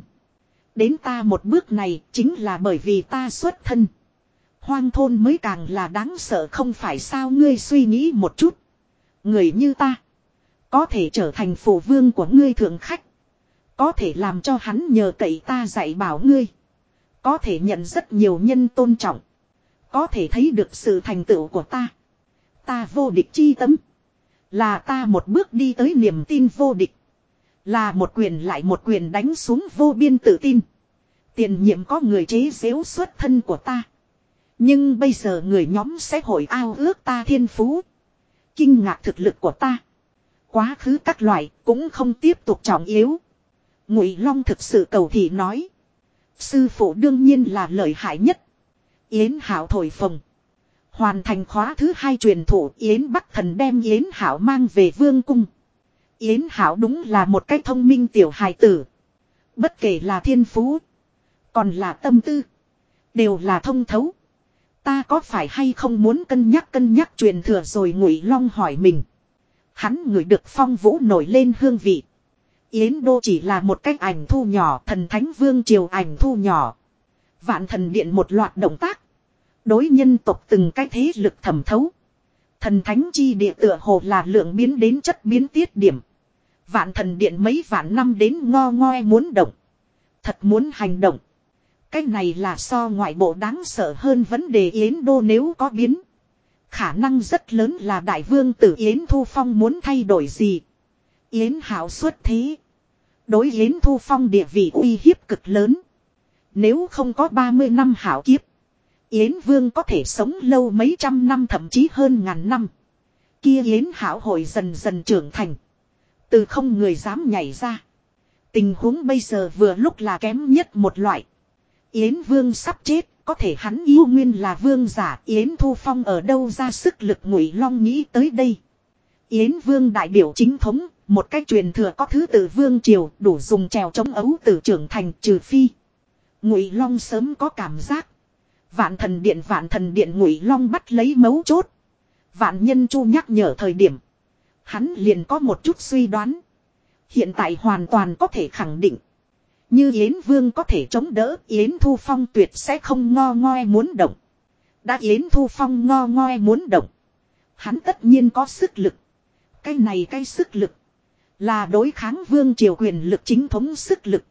Đến ta một bước này chính là bởi vì ta xuất thân. Hoang thôn mới càng là đáng sợ không phải sao ngươi suy nghĩ một chút. Người như ta. Có thể trở thành phổ vương của ngươi thượng khách. Có thể làm cho hắn nhờ cậy ta dạy bảo ngươi. Có thể nhận rất nhiều nhân tôn trọng. Có thể thấy được sự thành tựu của ta. Ta vô địch chi tấm. Là ta một bước đi tới niềm tin vô địch. Là một quyền lại một quyền đánh xuống vô biên tự tin. Tiền nhiệm có người chế xếu xuất thân của ta. Nhưng bây giờ người nhóm sẽ hội ao ước ta thiên phú. Kinh ngạc thực lực của ta. Quá khứ các loại cũng không tiếp tục trọng yếu. Ngụy Long thực sự cầu thị nói. Sư phụ đương nhiên là lợi hại nhất. Yến Hảo thổi phồng. Hoàn thành khóa thứ hai truyền thủ Yến Bắc Thần đem Yến Hảo mang về vương cung. Yến Hảo đúng là một cái thông minh tiểu hài tử. Bất kể là thiên phú. Còn là tâm tư. Đều là thông thấu. Ta có phải hay không muốn cân nhắc cân nhắc truyền thừa rồi ngụy long hỏi mình. Hắn ngửi được phong vũ nổi lên hương vị. Yến Đô chỉ là một cái ảnh thu nhỏ, thần thánh vương triều ảnh thu nhỏ. Vạn thần điện một loạt động tác. Đối nhân tộc từng cái thế lực thẩm thấu. Thần thánh chi địa tựa hồ là lượng biến đến chất biến tiết điểm. Vạn thần điện mấy vạn năm đến ngo ngoe muốn động. Thật muốn hành động. Cái này là so ngoại bộ đáng sợ hơn vấn đề Yến Đô nếu có biến. Khả năng rất lớn là đại vương tử Yến Thu Phong muốn thay đổi gì. Yến Hảo xuất thế. Đối Yến Thu Phong địa vị uy hiếp cực lớn. Nếu không có 30 năm hảo kiếp. Yến Vương có thể sống lâu mấy trăm năm thậm chí hơn ngàn năm. Kia Yến Hảo hội dần dần trưởng thành. Từ không người dám nhảy ra. Tình huống bây giờ vừa lúc là kém nhất một loại. Yến Vương sắp chết, có thể hắn yêu nguyên là vương giả, Yến Thu Phong ở đâu ra sức lực ngụy long nghĩ tới đây. Yến Vương đại biểu chính thống, một cách truyền thừa có thứ tự vương triều, đủ dùng trèo chống ấu tử trưởng thành trừ phi. Ngụy Long sớm có cảm giác. Vạn thần điện vạn thần điện Ngụy Long bắt lấy mấu chốt. Vạn nhân chu nhắc nhở thời điểm. Hắn liền có một chút suy đoán. Hiện tại hoàn toàn có thể khẳng định. Như Yến Vương có thể chống đỡ, Yến Thu Phong tuyệt sẽ không ngo ngoe muốn động. Đã Yến Thu Phong ngo ngoe muốn động. Hắn tất nhiên có sức lực. Cái này cái sức lực. Là đối kháng vương triều quyền lực chính thống sức lực.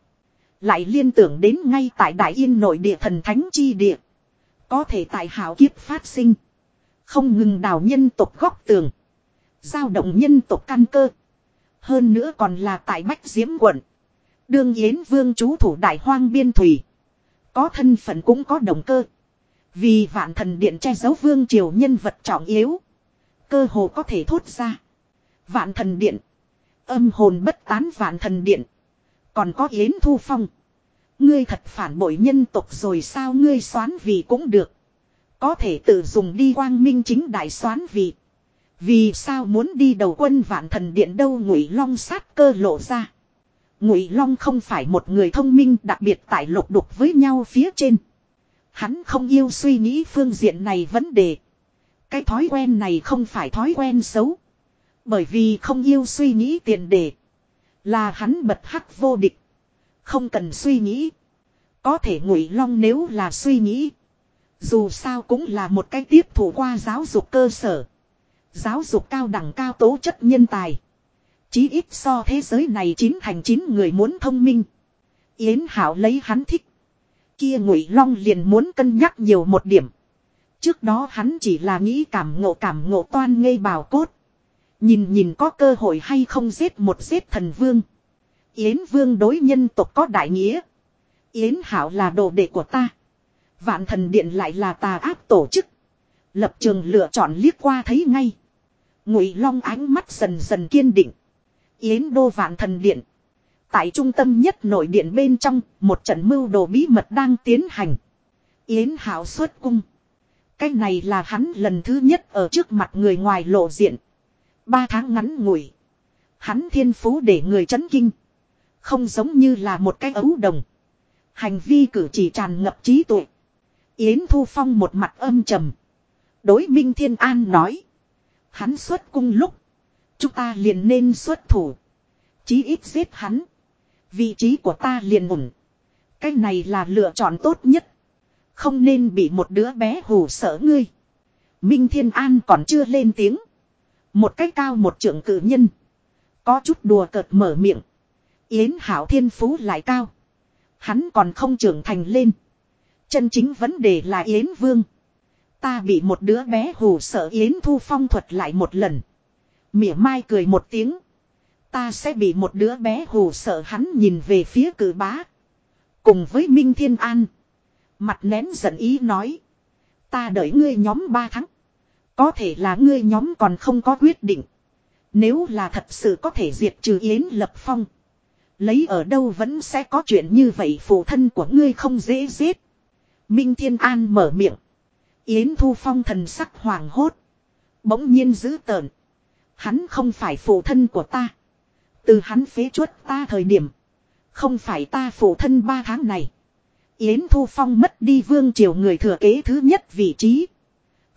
Lại liên tưởng đến ngay tại Đại Yên nội địa thần thánh chi địa. Có thể tại hảo kiếp phát sinh. Không ngừng đào nhân tộc góc tường. Giao động nhân tộc căn cơ. Hơn nữa còn là tại Bách Diễm quận. Đương Yến Vương chú thủ đại hoang biên thủy. Có thân phận cũng có động cơ. Vì vạn thần điện che giấu vương triều nhân vật trọng yếu. Cơ hồ có thể thốt ra. Vạn thần điện. Âm hồn bất tán vạn thần điện. Còn có Yến Thu Phong. Ngươi thật phản bội nhân tộc rồi sao ngươi xoán vì cũng được. Có thể tự dùng đi quang minh chính đại xoán vì. Vì sao muốn đi đầu quân vạn thần điện đâu ngụy long sát cơ lộ ra. Ngụy long không phải một người thông minh đặc biệt tại lục đục với nhau phía trên. Hắn không yêu suy nghĩ phương diện này vấn đề. Cái thói quen này không phải thói quen xấu. Bởi vì không yêu suy nghĩ tiền đề. Là hắn bật hắc vô địch. Không cần suy nghĩ. Có thể ngụy long nếu là suy nghĩ. Dù sao cũng là một cái tiếp thủ qua giáo dục cơ sở. Giáo dục cao đẳng cao tố chất nhân tài. Chí ít so thế giới này chín thành chín người muốn thông minh. Yến Hảo lấy hắn thích. Kia ngụy long liền muốn cân nhắc nhiều một điểm. Trước đó hắn chỉ là nghĩ cảm ngộ cảm ngộ toan ngây bào cốt. Nhìn nhìn có cơ hội hay không giết một giết thần vương. Yến vương đối nhân tộc có đại nghĩa. Yến hảo là đồ đệ của ta. Vạn thần điện lại là tà ác tổ chức. Lập trường lựa chọn liếc qua thấy ngay. Ngụy long ánh mắt dần dần kiên định. Yến đô vạn thần điện. Tại trung tâm nhất nội điện bên trong, một trận mưu đồ bí mật đang tiến hành. Yến Hảo xuất cung. Cái này là hắn lần thứ nhất ở trước mặt người ngoài lộ diện. Ba tháng ngắn ngủi. Hắn thiên phú để người chấn kinh. Không giống như là một cái ấu đồng. Hành vi cử chỉ tràn ngập trí tuệ. Yến Thu Phong một mặt âm trầm. Đối Minh Thiên An nói. Hắn xuất cung lúc. Chúng ta liền nên xuất thủ. Chí ít giết hắn. Vị trí của ta liền ổn. Cái này là lựa chọn tốt nhất. Không nên bị một đứa bé hù sợ ngươi. Minh Thiên An còn chưa lên tiếng. Một cách cao một trưởng cử nhân. Có chút đùa cợt mở miệng. Yến Hảo Thiên Phú lại cao. Hắn còn không trưởng thành lên. Chân chính vấn đề là Yến Vương. Ta bị một đứa bé hù sợ Yến Thu Phong thuật lại một lần. Mỉa mai cười một tiếng. Ta sẽ bị một đứa bé hù sợ hắn nhìn về phía cử bá. Cùng với Minh Thiên An. Mặt nén giận ý nói. Ta đợi ngươi nhóm ba tháng. Có thể là ngươi nhóm còn không có quyết định. Nếu là thật sự có thể diệt trừ Yến Lập Phong. Lấy ở đâu vẫn sẽ có chuyện như vậy, phụ thân của ngươi không dễ giết. Minh Thiên An mở miệng. Yến Thu Phong thần sắc hoàng hốt. Bỗng nhiên giữ tợn. Hắn không phải phụ thân của ta. Từ hắn phế chuất ta thời điểm. Không phải ta phụ thân ba tháng này. Yến Thu Phong mất đi vương triều người thừa kế thứ nhất vị trí.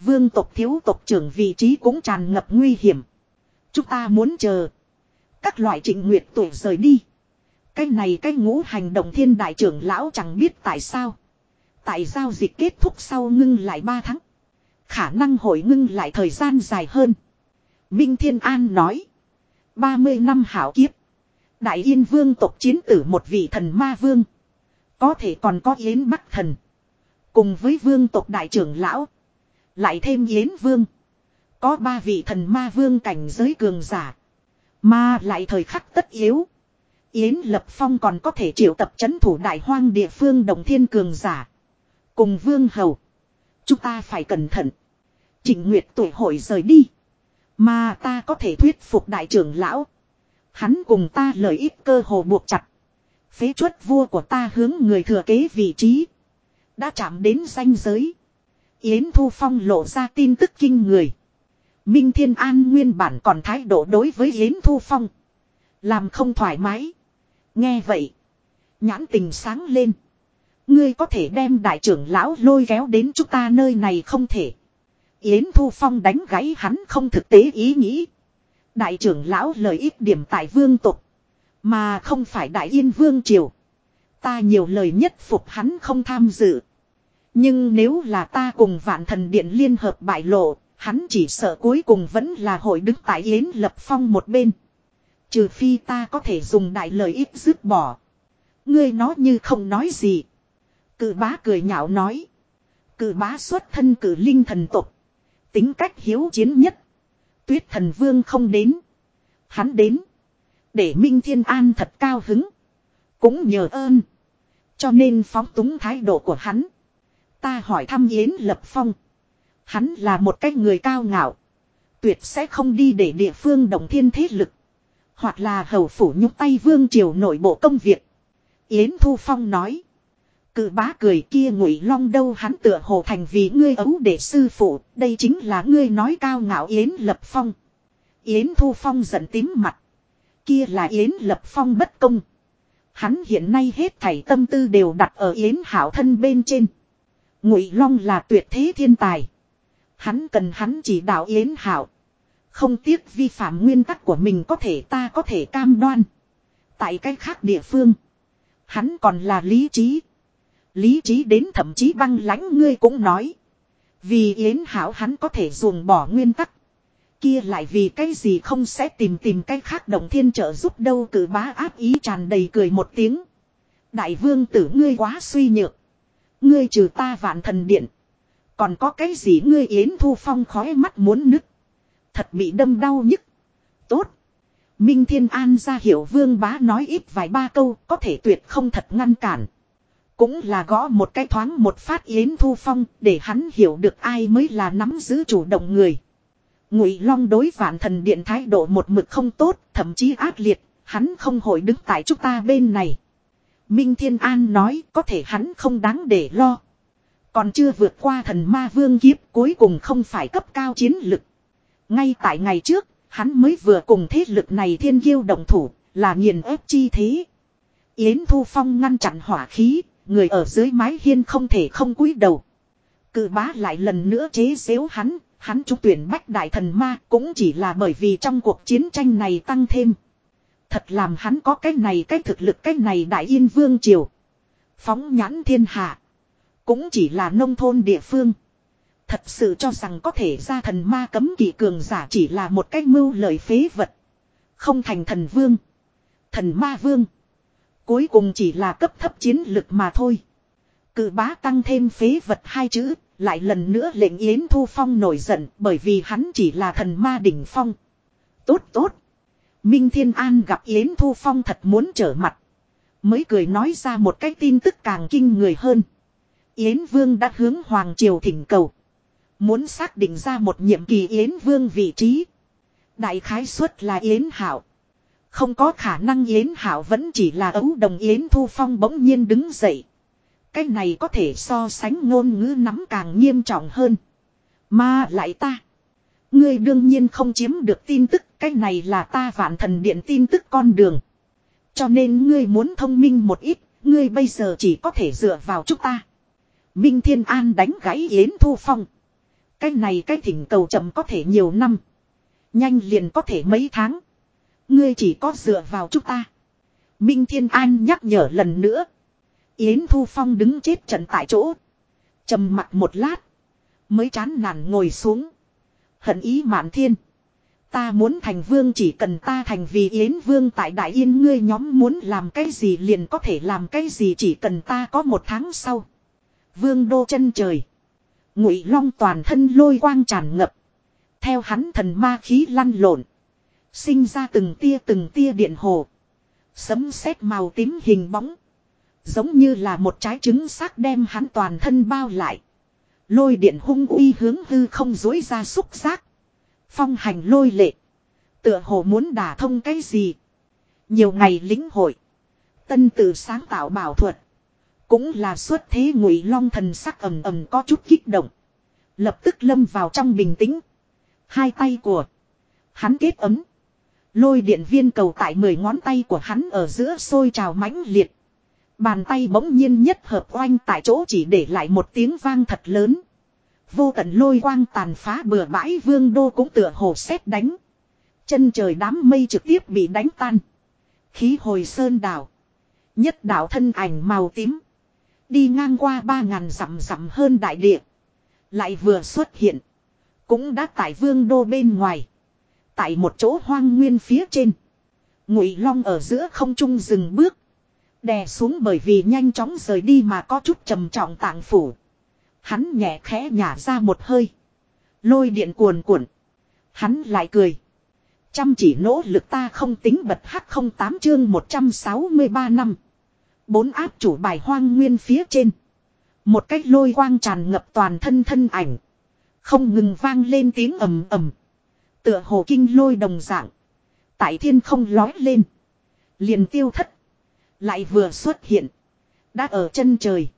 Vương tộc thiếu tộc trưởng vị trí cũng tràn ngập nguy hiểm. Chúng ta muốn chờ. Các loại trịnh nguyệt tuổi rời đi. Cái này cái ngũ hành động thiên đại trưởng lão chẳng biết tại sao. Tại giao dịch kết thúc sau ngưng lại 3 tháng. Khả năng hội ngưng lại thời gian dài hơn. Minh Thiên An nói. 30 năm hảo kiếp. Đại Yên Vương tộc chiến tử một vị thần ma vương. Có thể còn có Yến Bắc thần. Cùng với vương tộc đại trưởng lão. Lại thêm Yến Vương. Có ba vị thần ma vương cảnh giới cường giả. Mà lại thời khắc tất yếu. Yến Lập Phong còn có thể triệu tập chấn thủ đại hoang địa phương đồng thiên cường giả. Cùng vương hầu. Chúng ta phải cẩn thận. Trịnh Nguyệt tuổi hội rời đi. Mà ta có thể thuyết phục đại trưởng lão. Hắn cùng ta lợi ích cơ hồ buộc chặt. Phế chuất vua của ta hướng người thừa kế vị trí. Đã chạm đến ranh giới. Yến Thu Phong lộ ra tin tức kinh người. Minh Thiên An nguyên bản còn thái độ đối với Yến Thu Phong. Làm không thoải mái. Nghe vậy. Nhãn tình sáng lên. Ngươi có thể đem đại trưởng lão lôi kéo đến chúng ta nơi này không thể. Yến Thu Phong đánh gáy hắn không thực tế ý nghĩ. Đại trưởng lão lời ít điểm tại vương tục. Mà không phải đại yên vương triều. Ta nhiều lời nhất phục hắn không tham dự. Nhưng nếu là ta cùng vạn thần điện liên hợp bại lộ, hắn chỉ sợ cuối cùng vẫn là hội đứng tại Yến Lập Phong một bên. Trừ phi ta có thể dùng đại lời ít dứt bỏ. Ngươi nó như không nói gì. Cự bá cười nhạo nói. Cự bá xuất thân cử linh thần tục. Tính cách hiếu chiến nhất. Tuyết thần vương không đến. Hắn đến. Để Minh Thiên An thật cao hứng. Cũng nhờ ơn. Cho nên phóng túng thái độ của hắn. Ta hỏi thăm Yến Lập Phong. Hắn là một cái người cao ngạo. Tuyệt sẽ không đi để địa phương đồng thiên thế lực. Hoặc là hầu phủ nhúc tay vương triều nội bộ công việc. Yến Thu Phong nói. Cự bá cười kia ngụy long đâu hắn tựa hồ thành vì ngươi ấu để sư phụ. Đây chính là ngươi nói cao ngạo Yến Lập Phong. Yến Thu Phong giận tím mặt. Kia là Yến Lập Phong bất công. Hắn hiện nay hết thảy tâm tư đều đặt ở Yến Hảo thân bên trên. Ngụy Long là tuyệt thế thiên tài. Hắn cần hắn chỉ đạo Yến Hảo. Không tiếc vi phạm nguyên tắc của mình có thể ta có thể cam đoan. Tại cái khác địa phương. Hắn còn là lý trí. Lý trí đến thậm chí băng lãnh ngươi cũng nói. Vì Yến Hảo hắn có thể ruồng bỏ nguyên tắc. Kia lại vì cái gì không sẽ tìm tìm cái khác động thiên trợ giúp đâu cử bá áp ý tràn đầy cười một tiếng. Đại vương tử ngươi quá suy nhược. Ngươi trừ ta vạn thần điện. Còn có cái gì ngươi yến thu phong khói mắt muốn nứt. Thật bị đâm đau nhức. Tốt. Minh Thiên An ra hiểu vương bá nói ít vài ba câu có thể tuyệt không thật ngăn cản. Cũng là gõ một cái thoáng một phát yến thu phong để hắn hiểu được ai mới là nắm giữ chủ động người. Ngụy Long đối vạn thần điện thái độ một mực không tốt, thậm chí ác liệt, Hắn không hội đứng tại chúng ta bên này. Minh Thiên An nói có thể hắn không đáng để lo. Còn chưa vượt qua thần ma vương kiếp cuối cùng không phải cấp cao chiến lực. Ngay tại ngày trước, hắn mới vừa cùng thế lực này thiên kiêu động thủ, là nghiền ép chi thế. Yến Thu Phong ngăn chặn hỏa khí, người ở dưới mái hiên không thể không cúi đầu. Cự bá lại lần nữa chế xếu hắn, hắn trúng tuyển bách đại thần ma cũng chỉ là bởi vì trong cuộc chiến tranh này tăng thêm. Thật làm hắn có cái này cái thực lực cái này đại yên vương triều. Phóng nhãn thiên hạ. Cũng chỉ là nông thôn địa phương. Thật sự cho rằng có thể ra thần ma cấm kỵ cường giả chỉ là một cách mưu lợi phế vật. Không thành thần vương. Thần ma vương. Cuối cùng chỉ là cấp thấp chiến lực mà thôi. Cự bá tăng thêm phế vật hai chữ, lại lần nữa lệnh Yến Thu Phong nổi giận bởi vì hắn chỉ là thần ma đỉnh phong. Tốt tốt. Minh Thiên An gặp Yến Thu Phong thật muốn trở mặt. Mới cười nói ra một cái tin tức càng kinh người hơn. Yến Vương đã hướng Hoàng Triều thỉnh cầu. Muốn xác định ra một nhiệm kỳ Yến Vương vị trí. Đại khái suất là Yến Hảo. Không có khả năng Yến Hảo vẫn chỉ là ấu đồng Yến Thu Phong bỗng nhiên đứng dậy. Cái này có thể so sánh ngôn ngữ nắm càng nghiêm trọng hơn. Mà lại ta. Ngươi đương nhiên không chiếm được tin tức. Cái này là ta vạn thần điện tin tức con đường. Cho nên ngươi muốn thông minh một ít. Ngươi bây giờ chỉ có thể dựa vào chúng ta. Minh Thiên An đánh gãy Yến Thu Phong. Cái này cái thỉnh cầu chậm có thể nhiều năm. Nhanh liền có thể mấy tháng. Ngươi chỉ có dựa vào chúng ta. Minh Thiên An nhắc nhở lần nữa. Yến Thu Phong đứng chết trận tại chỗ. trầm mặt một lát. Mới chán nản ngồi xuống. Hận ý mạn thiên. Ta muốn thành vương chỉ cần ta thành vì Yến vương tại Đại Yên ngươi nhóm muốn làm cái gì liền có thể làm cái gì chỉ cần ta có một tháng sau. Vương đô chân trời. Ngụy long toàn thân lôi quang tràn ngập. Theo hắn thần ma khí lăn lộn. Sinh ra từng tia từng tia điện hồ. Sấm sét màu tím hình bóng. Giống như là một trái trứng xác đem hắn toàn thân bao lại. Lôi điện hung uy hướng hư không dối ra xúc giác. Phong hành lôi lệ. Tựa hồ muốn đả thông cái gì. Nhiều ngày lính hội. Tân tự sáng tạo bảo thuật. Cũng là xuất thế ngụy long thần sắc ầm ầm có chút kích động. Lập tức lâm vào trong bình tĩnh. Hai tay của. Hắn kết ấm. Lôi điện viên cầu tại mười ngón tay của hắn ở giữa sôi trào mãnh liệt. Bàn tay bỗng nhiên nhất hợp oanh tại chỗ chỉ để lại một tiếng vang thật lớn. Vô tận lôi quang tàn phá bừa bãi vương đô cũng tựa hồ xét đánh. Chân trời đám mây trực tiếp bị đánh tan. Khí hồi sơn đảo. Nhất đảo thân ảnh màu tím. Đi ngang qua ba ngàn dặm dặm hơn đại địa. Lại vừa xuất hiện. Cũng đã tại vương đô bên ngoài. Tại một chỗ hoang nguyên phía trên. Ngụy long ở giữa không trung dừng bước. Đè xuống bởi vì nhanh chóng rời đi mà có chút trầm trọng tạng phủ. Hắn nhẹ khẽ nhả ra một hơi. Lôi điện cuồn cuộn. Hắn lại cười. Chăm chỉ nỗ lực ta không tính bật hắc không tám chương 163 năm. Bốn áp chủ bài hoang nguyên phía trên. Một cách lôi quang tràn ngập toàn thân thân ảnh. Không ngừng vang lên tiếng ầm ầm. Tựa hồ kinh lôi đồng dạng. Tại thiên không lói lên. Liền tiêu thất. Lại vừa xuất hiện. Đã ở chân trời.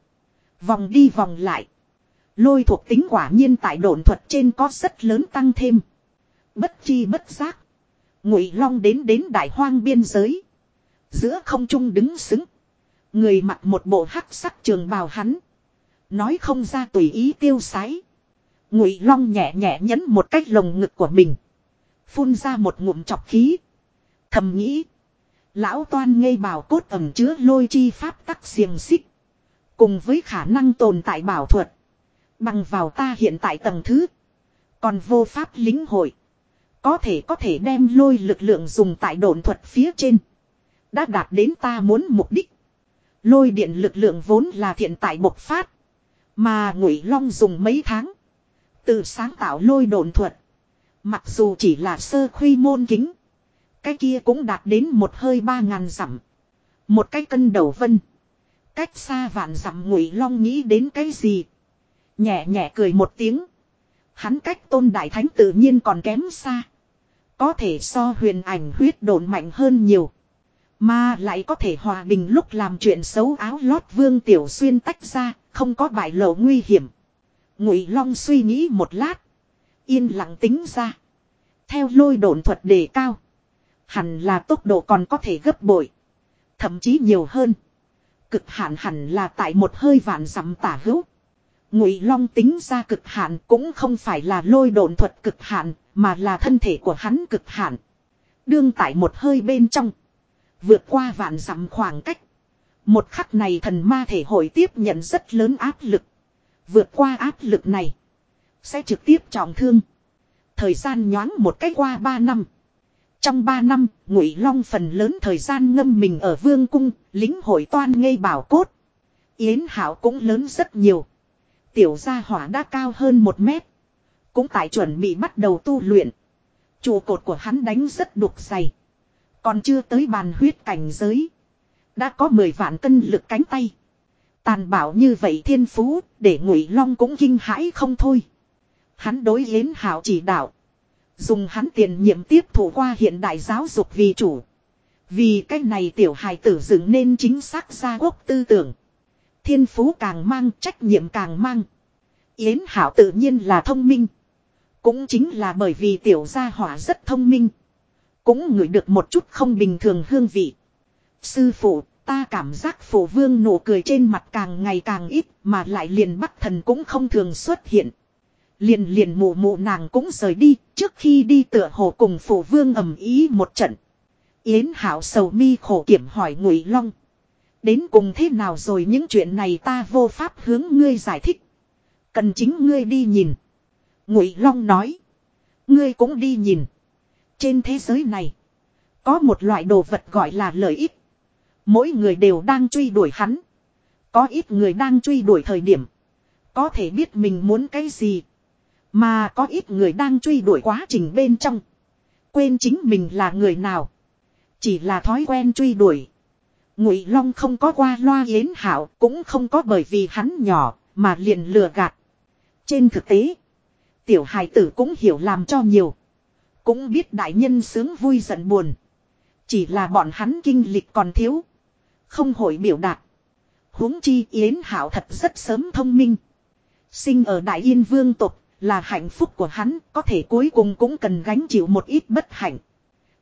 Vòng đi vòng lại. Lôi thuộc tính quả nhiên tại độn thuật trên có rất lớn tăng thêm. Bất chi bất giác. Ngụy Long đến đến đại hoang biên giới. Giữa không trung đứng xứng. Người mặc một bộ hắc sắc trường bào hắn. Nói không ra tùy ý tiêu sái. Ngụy Long nhẹ nhẹ nhấn một cách lồng ngực của mình. Phun ra một ngụm chọc khí. Thầm nghĩ. Lão toan ngây bảo cốt ẩm chứa lôi chi pháp tắc xiềng xích. Cùng với khả năng tồn tại bảo thuật. Bằng vào ta hiện tại tầng thứ. Còn vô pháp lính hội. Có thể có thể đem lôi lực lượng dùng tại đồn thuật phía trên. Đã đạt đến ta muốn mục đích. Lôi điện lực lượng vốn là thiện tại bộc phát. Mà ngụy long dùng mấy tháng. Từ sáng tạo lôi đồn thuật. Mặc dù chỉ là sơ khuy môn kính. Cái kia cũng đạt đến một hơi ba ngàn dặm. Một cái cân đầu vân. Cách xa vạn dặm ngụy long nghĩ đến cái gì. Nhẹ nhẹ cười một tiếng. Hắn cách tôn đại thánh tự nhiên còn kém xa. Có thể so huyền ảnh huyết đồn mạnh hơn nhiều. Mà lại có thể hòa bình lúc làm chuyện xấu áo lót vương tiểu xuyên tách ra, không có bại lộ nguy hiểm. Ngụy Long suy nghĩ một lát. Yên lặng tính ra. Theo lôi độn thuật đề cao. Hẳn là tốc độ còn có thể gấp bội. Thậm chí nhiều hơn. Cực hạn hẳn là tại một hơi vạn dặm tả hữu. Ngụy Long tính ra cực hạn cũng không phải là lôi độn thuật cực hạn, mà là thân thể của hắn cực hạn. Đương tại một hơi bên trong. Vượt qua vạn dặm khoảng cách. Một khắc này thần ma thể hội tiếp nhận rất lớn áp lực. Vượt qua áp lực này. Sẽ trực tiếp trọng thương. Thời gian nhoáng một cách qua ba năm. Trong ba năm, Ngụy Long phần lớn thời gian ngâm mình ở vương cung, lính hội toan ngây bảo cốt. Yến Hảo cũng lớn rất nhiều. Tiểu gia hỏa đã cao hơn một mét. Cũng tại chuẩn bị bắt đầu tu luyện. Chùa cột của hắn đánh rất đục dày. Còn chưa tới bàn huyết cảnh giới. Đã có 10 vạn cân lực cánh tay. Tàn bảo như vậy thiên phú, để ngụy long cũng kinh hãi không thôi. Hắn đối yến hảo chỉ đạo. Dùng hắn tiền nhiệm tiếp thủ qua hiện đại giáo dục vì chủ. Vì cái này tiểu hài tử dựng nên chính xác gia quốc tư tưởng. Thiên phú càng mang trách nhiệm càng mang. Yến Hảo tự nhiên là thông minh. Cũng chính là bởi vì tiểu gia hỏa rất thông minh. Cũng ngửi được một chút không bình thường hương vị. Sư phụ, ta cảm giác phổ vương nụ cười trên mặt càng ngày càng ít mà lại liền bắt thần cũng không thường xuất hiện. Liền liền mụ mụ nàng cũng rời đi, trước khi đi tựa hồ cùng phổ vương ầm ý một trận. Yến hảo sầu mi khổ kiểm hỏi ngụy long. Đến cùng thế nào rồi những chuyện này ta vô pháp hướng ngươi giải thích. Cần chính ngươi đi nhìn. Ngụy long nói. Ngươi cũng đi nhìn. Trên thế giới này. Có một loại đồ vật gọi là lợi ích. Mỗi người đều đang truy đuổi hắn. Có ít người đang truy đuổi thời điểm. Có thể biết mình muốn cái gì. Mà có ít người đang truy đuổi quá trình bên trong. Quên chính mình là người nào. Chỉ là thói quen truy đuổi. Ngụy Long không có qua loa yến hảo, cũng không có bởi vì hắn nhỏ, mà liền lừa gạt. Trên thực tế. Tiểu hài tử cũng hiểu làm cho nhiều. Cũng biết đại nhân sướng vui giận buồn. Chỉ là bọn hắn kinh lịch còn thiếu. Không hội biểu đạt. huống chi Yến Hảo thật rất sớm thông minh. Sinh ở Đại Yên Vương tộc là hạnh phúc của hắn, có thể cuối cùng cũng cần gánh chịu một ít bất hạnh.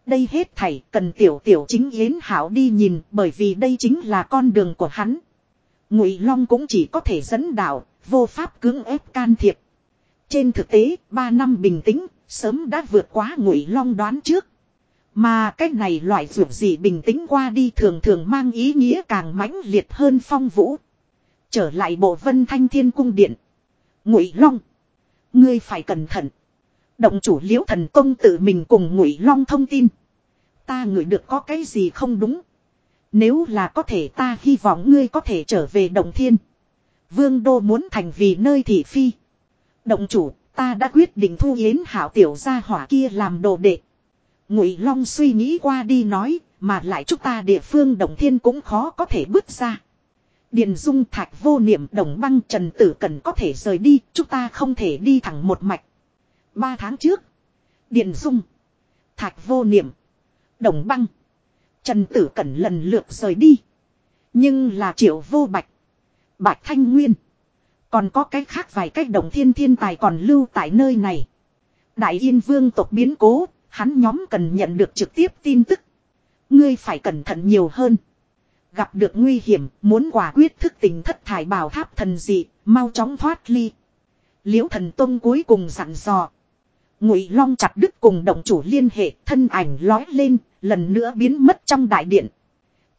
Đây hết thảy cần tiểu tiểu chính Yến Hảo đi nhìn bởi vì đây chính là con đường của hắn. Ngụy Long cũng chỉ có thể dẫn đạo, vô pháp cưỡng ép can thiệp. Trên thực tế, ba năm bình tĩnh, sớm đã vượt quá Ngụy Long đoán trước. Mà cái này loại ruột gì bình tĩnh qua đi thường thường mang ý nghĩa càng mãnh liệt hơn phong vũ. Trở lại bộ vân thanh thiên cung điện. Ngụy Long. Ngươi phải cẩn thận. Động chủ liễu thần công tự mình cùng Ngụy Long thông tin. Ta ngửi được có cái gì không đúng. Nếu là có thể ta hy vọng ngươi có thể trở về động thiên. Vương đô muốn thành vì nơi thị phi. Động chủ, ta đã quyết định thu yến hảo tiểu gia hỏa kia làm đồ đệ. Ngụy Long suy nghĩ qua đi nói, mà lại chúng ta địa phương Đồng Thiên cũng khó có thể bước ra. Điền Dung Thạch vô niệm Đồng Băng Trần Tử Cần có thể rời đi, chúng ta không thể đi thẳng một mạch. Ba tháng trước, Điền Dung, Thạch vô niệm, Đồng Băng, Trần Tử Cẩn lần lượt rời đi. Nhưng là triệu vô bạch, bạch thanh nguyên. Còn có cái khác vài cách đồng thiên thiên tài còn lưu tại nơi này. Đại Yên Vương tộc biến cố, Hắn nhóm cần nhận được trực tiếp tin tức. Ngươi phải cẩn thận nhiều hơn. Gặp được nguy hiểm, muốn quả quyết thức tình thất thải bảo tháp thần dị, mau chóng thoát ly. Liễu thần tông cuối cùng dặn dò. Ngụy Long chặt đứt cùng động chủ liên hệ, thân ảnh lói lên, lần nữa biến mất trong đại điện.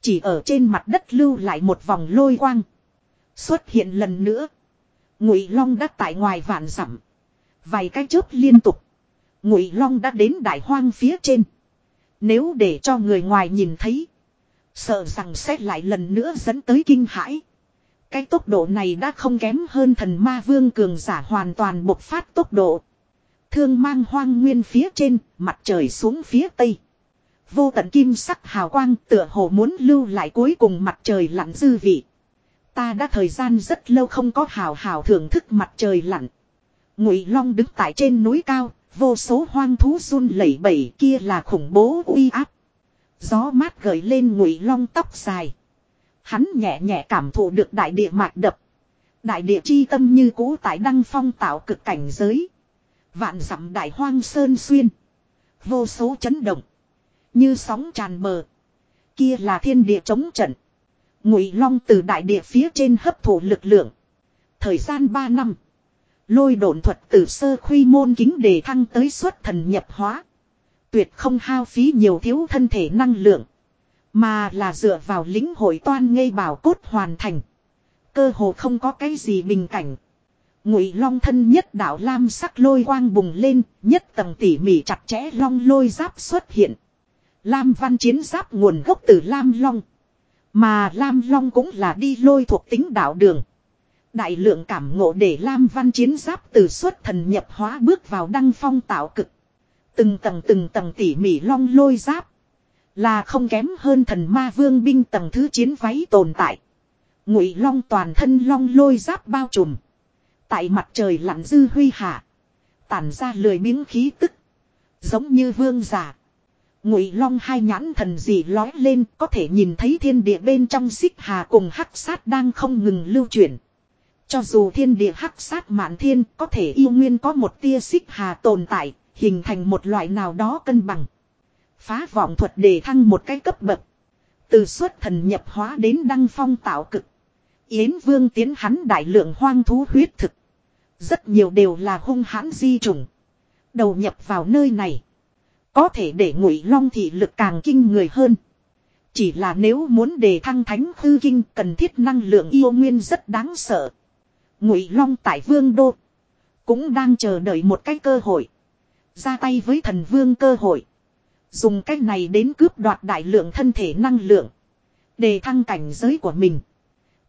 Chỉ ở trên mặt đất lưu lại một vòng lôi quang. Xuất hiện lần nữa. Ngụy Long đã tại ngoài vạn dặm. Vài cái chớp liên tục. Ngụy Long đã đến đại hoang phía trên. Nếu để cho người ngoài nhìn thấy. Sợ rằng sẽ lại lần nữa dẫn tới kinh hãi. Cái tốc độ này đã không kém hơn thần ma vương cường giả hoàn toàn bộc phát tốc độ. Thương mang hoang nguyên phía trên, mặt trời xuống phía tây. Vô tận kim sắc hào quang tựa hồ muốn lưu lại cuối cùng mặt trời lặn dư vị. Ta đã thời gian rất lâu không có hào hào thưởng thức mặt trời lặn. Ngụy Long đứng tại trên núi cao, Vô số hoang thú run lẩy bẩy kia là khủng bố uy áp. Gió mát gợi lên ngụy long tóc dài. Hắn nhẹ nhẹ cảm thụ được đại địa mạch đập. Đại địa chi tâm như cũ tại đăng phong tạo cực cảnh giới. Vạn dặm đại hoang sơn xuyên. Vô số chấn động. Như sóng tràn bờ. Kia là thiên địa chống trận. Ngụy long từ đại địa phía trên hấp thụ lực lượng. Thời gian 3 năm. Lôi đồn thuật từ sơ khuy môn kính đề thăng tới xuất thần nhập hóa. Tuyệt không hao phí nhiều thiếu thân thể năng lượng. Mà là dựa vào lính hội toan ngây bảo cốt hoàn thành. Cơ hồ không có cái gì bình cảnh. Ngụy long thân nhất đạo lam sắc lôi quang bùng lên, nhất tầng tỉ mỉ chặt chẽ long lôi giáp xuất hiện. Lam văn chiến giáp nguồn gốc từ lam long. Mà lam long cũng là đi lôi thuộc tính đạo đường. Đại lượng cảm ngộ để lam văn chiến giáp từ xuất thần nhập hóa bước vào đăng phong tạo cực. Từng tầng từng tầng tỉ mỉ long lôi giáp. Là không kém hơn thần ma vương binh tầng thứ chiến váy tồn tại. Ngụy long toàn thân long lôi giáp bao trùm. Tại mặt trời lặn dư huy hạ. Tản ra lười miếng khí tức. Giống như vương giả. Ngụy long hai nhãn thần dị lói lên có thể nhìn thấy thiên địa bên trong xích hà cùng hắc sát đang không ngừng lưu chuyển. Cho dù thiên địa hắc sát mạn thiên có thể yêu nguyên có một tia xích hà tồn tại, hình thành một loại nào đó cân bằng. Phá vọng thuật để thăng một cái cấp bậc. Từ xuất thần nhập hóa đến đăng phong tạo cực. Yến Vương tiến hắn đại lượng hoang thú huyết thực. Rất nhiều đều là hung hãn di trùng. Đầu nhập vào nơi này. Có thể để ngụy long thị lực càng kinh người hơn. Chỉ là nếu muốn đề thăng thánh hư kinh cần thiết năng lượng yêu nguyên rất đáng sợ. Ngụy long tại vương đô. Cũng đang chờ đợi một cái cơ hội. Ra tay với thần vương cơ hội. Dùng cách này đến cướp đoạt đại lượng thân thể năng lượng. để thăng cảnh giới của mình.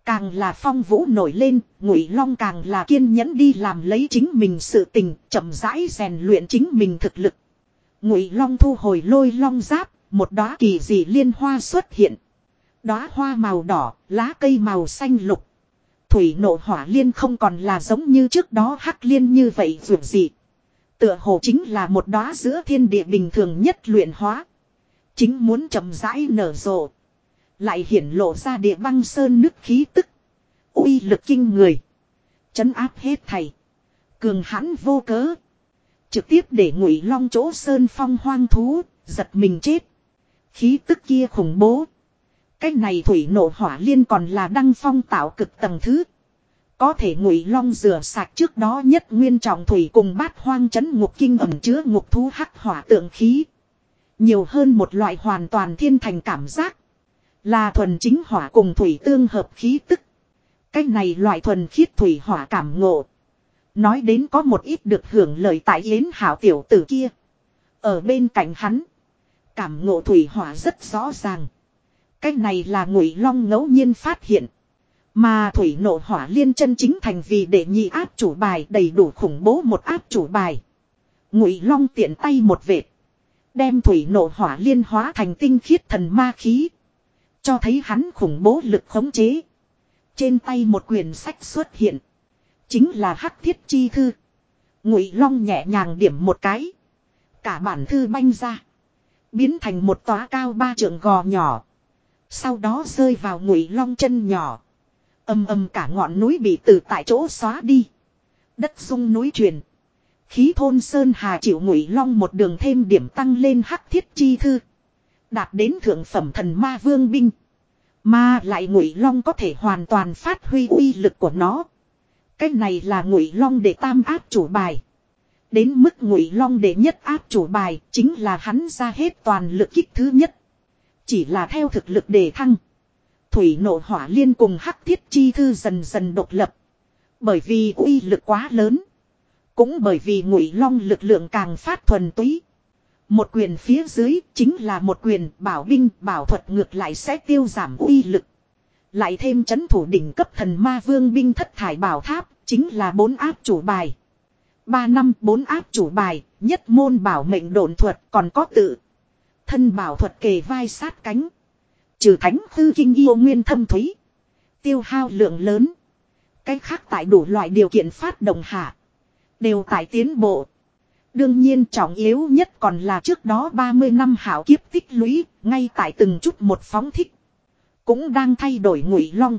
Càng là phong vũ nổi lên, ngụy long càng là kiên nhẫn đi làm lấy chính mình sự tình, chậm rãi rèn luyện chính mình thực lực. Ngụy long thu hồi lôi long giáp, một đóa kỳ dị liên hoa xuất hiện. Đóa hoa màu đỏ, lá cây màu xanh lục. Thủy nộ hỏa liên không còn là giống như trước đó hắc liên như vậy dù gì. Tựa hồ chính là một đóa giữa thiên địa bình thường nhất luyện hóa. Chính muốn chậm rãi nở rộ. Lại hiển lộ ra địa băng sơn nước khí tức. uy lực kinh người. Chấn áp hết thầy. Cường hãn vô cớ. Trực tiếp để ngụy long chỗ sơn phong hoang thú, giật mình chết. Khí tức kia khủng bố. Cái này thủy nộ hỏa liên còn là đăng phong tạo cực tầng thứ. Có thể ngụy long rửa sạch trước đó nhất nguyên trọng thủy cùng bát hoang chấn ngục kinh ẩm chứa ngục thú hắc hỏa tượng khí. Nhiều hơn một loại hoàn toàn thiên thành cảm giác. Là thuần chính hỏa cùng thủy tương hợp khí tức. cách này loại thuần khiết thủy hỏa cảm ngộ. Nói đến có một ít được hưởng lợi tại yến hảo tiểu tử kia. Ở bên cạnh hắn. Cảm ngộ thủy hỏa rất rõ ràng. cách này là ngụy long ngẫu nhiên phát hiện. Mà thủy nộ hỏa liên chân chính thành vì để nhị áp chủ bài, đầy đủ khủng bố một áp chủ bài. Ngụy long tiện tay một vệt. Đem thủy nộ hỏa liên hóa thành tinh khiết thần ma khí. Cho thấy hắn khủng bố lực khống chế. Trên tay một quyển sách xuất hiện. Chính là hắc thiết chi thư. Ngụy long nhẹ nhàng điểm một cái. Cả bản thư banh ra. Biến thành một tóa cao ba trượng gò nhỏ. Sau đó rơi vào ngụy long chân nhỏ. Âm âm cả ngọn núi bị từ tại chỗ xóa đi. Đất rung núi truyền. Khí thôn Sơn Hà chịu ngụy long một đường thêm điểm tăng lên hắc thiết chi thư. Đạt đến thượng phẩm thần ma vương binh. Mà lại ngụy long có thể hoàn toàn phát huy uy lực của nó. Cái này là ngụy long để tam áp chủ bài. Đến mức ngụy long để nhất áp chủ bài chính là hắn ra hết toàn lực kích thứ nhất. Chỉ là theo thực lực đề thăng. Thủy nộ hỏa liên cùng hắc thiết chi thư dần dần độc lập. Bởi vì uy lực quá lớn. Cũng bởi vì ngụy long lực lượng càng phát thuần túy. Một quyền phía dưới chính là một quyền bảo binh bảo thuật ngược lại sẽ tiêu giảm uy lực. Lại thêm chấn thủ đỉnh cấp thần ma vương binh thất thải bảo tháp chính là bốn áp chủ bài. Ba năm bốn áp chủ bài, nhất môn bảo mệnh đồn thuật còn có tự. Thân bảo thuật kề vai sát cánh. Trừ thánh hư kinh yêu nguyên thâm thúy. Tiêu hao lượng lớn. Cách khác tại đủ loại điều kiện phát động hạ. Đều tại tiến bộ. Đương nhiên trọng yếu nhất còn là trước đó 30 năm hảo kiếp tích lũy, ngay tại từng chút một phóng thích. Cũng đang thay đổi ngụy long.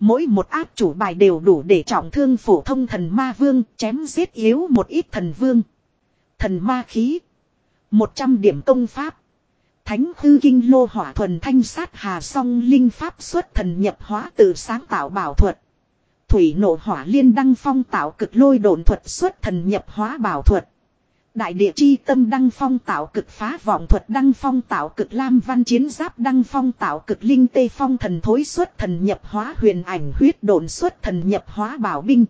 Mỗi một áp chủ bài đều đủ để trọng thương phổ thông thần ma vương, chém giết yếu một ít thần vương. Thần ma khí. 100 điểm công pháp. Thánh hư kinh lô hỏa thuần thanh sát hà song linh pháp xuất thần nhập hóa từ sáng tạo bảo thuật. Thủy nộ hỏa liên đăng phong tạo cực lôi đồn thuật xuất thần nhập hóa bảo thuật. Đại địa chi tâm đăng phong tạo cực phá vọng thuật đăng phong tạo cực lam văn chiến giáp đăng phong tạo cực linh tê phong thần thối xuất thần nhập hóa huyền ảnh huyết đồn xuất thần nhập hóa bảo binh.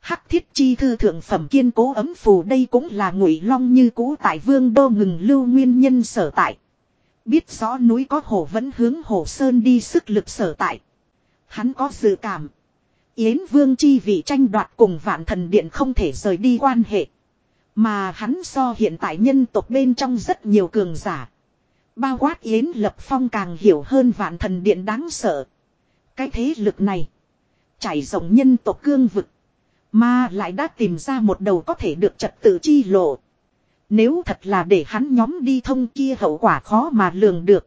Hắc thiết chi thư thượng phẩm kiên cố ấm phù đây cũng là ngụy long như cũ tại vương đô ngừng lưu nguyên nhân sở tại. Biết rõ núi có hổ vẫn hướng hổ sơn đi sức lực sở tại. Hắn có dự cảm. Yến vương chi vị tranh đoạt cùng vạn thần điện không thể rời đi quan hệ. Mà hắn so hiện tại nhân tộc bên trong rất nhiều cường giả. Bao quát Yến Lập Phong càng hiểu hơn vạn thần điện đáng sợ. Cái thế lực này. Chảy rộng nhân tộc cương vực. Mà lại đã tìm ra một đầu có thể được trật tự chi lộ. Nếu thật là để hắn nhóm đi thông kia hậu quả khó mà lường được.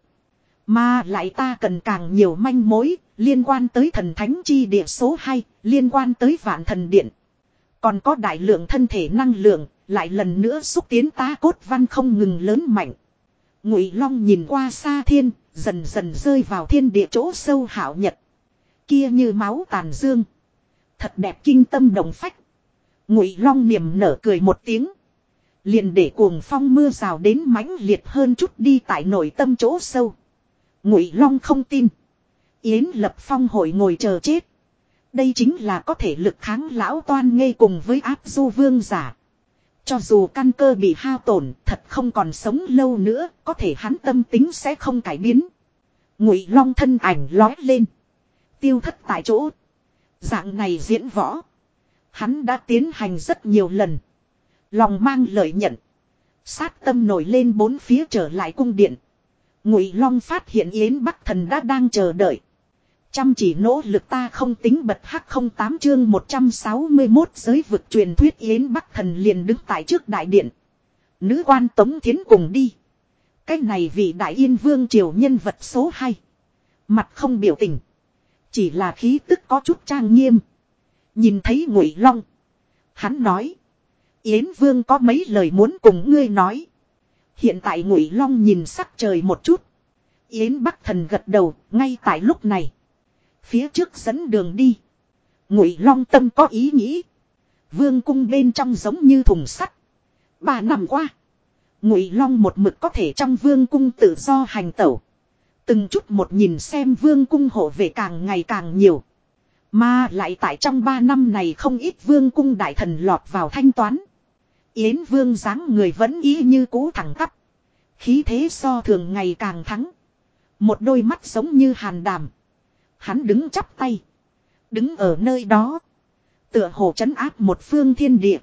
Mà lại ta cần càng nhiều manh mối, liên quan tới thần thánh chi địa số 2, liên quan tới vạn thần điện. Còn có đại lượng thân thể năng lượng, lại lần nữa xúc tiến ta cốt văn không ngừng lớn mạnh. Ngụy Long nhìn qua xa thiên, dần dần rơi vào thiên địa chỗ sâu hảo nhật. Kia như máu tàn dương. Thật đẹp kinh tâm đồng phách. Ngụy Long niềm nở cười một tiếng. Liền để cuồng phong mưa rào đến mãnh liệt hơn chút đi tại nội tâm chỗ sâu. Ngụy Long không tin. Yến Lập Phong hội ngồi chờ chết. Đây chính là có thể lực kháng lão toan ngây cùng với áp du vương giả. Cho dù căn cơ bị hao tổn, thật không còn sống lâu nữa, có thể hắn tâm tính sẽ không cải biến. Ngụy Long thân ảnh lói lên, tiêu thất tại chỗ. Dạng này diễn võ, hắn đã tiến hành rất nhiều lần. Lòng mang lợi nhận, sát tâm nổi lên bốn phía trở lại cung điện. Ngụy Long phát hiện Yến Bắc Thần đã đang chờ đợi. Chăm chỉ nỗ lực ta không tính bật hắc không tám chương 161 giới vực truyền thuyết Yến Bắc Thần liền đứng tại trước đại điện. Nữ quan Tống Thiến cùng đi. Cái này vị đại yên vương triều nhân vật số 2. Mặt không biểu tình. Chỉ là khí tức có chút trang nghiêm. Nhìn thấy ngụy long. Hắn nói. Yến vương có mấy lời muốn cùng ngươi nói. Hiện tại ngụy long nhìn sắc trời một chút. Yến Bắc Thần gật đầu, ngay tại lúc này. Phía trước dẫn đường đi. Ngụy Long tâm có ý nghĩ. Vương cung bên trong giống như thùng sắt. Ba năm qua. Ngụy Long một mực có thể trong vương cung tự do hành tẩu. Từng chút một nhìn xem vương cung hộ về càng ngày càng nhiều. Mà lại tại trong ba năm này không ít vương cung đại thần lọt vào thanh toán. Yến vương dáng người vẫn y như cũ thẳng tắp. Khí thế so thường ngày càng thắng. Một đôi mắt giống như hàn đàm. Hắn đứng chắp tay. Đứng ở nơi đó. Tựa hồ chấn áp một phương thiên địa.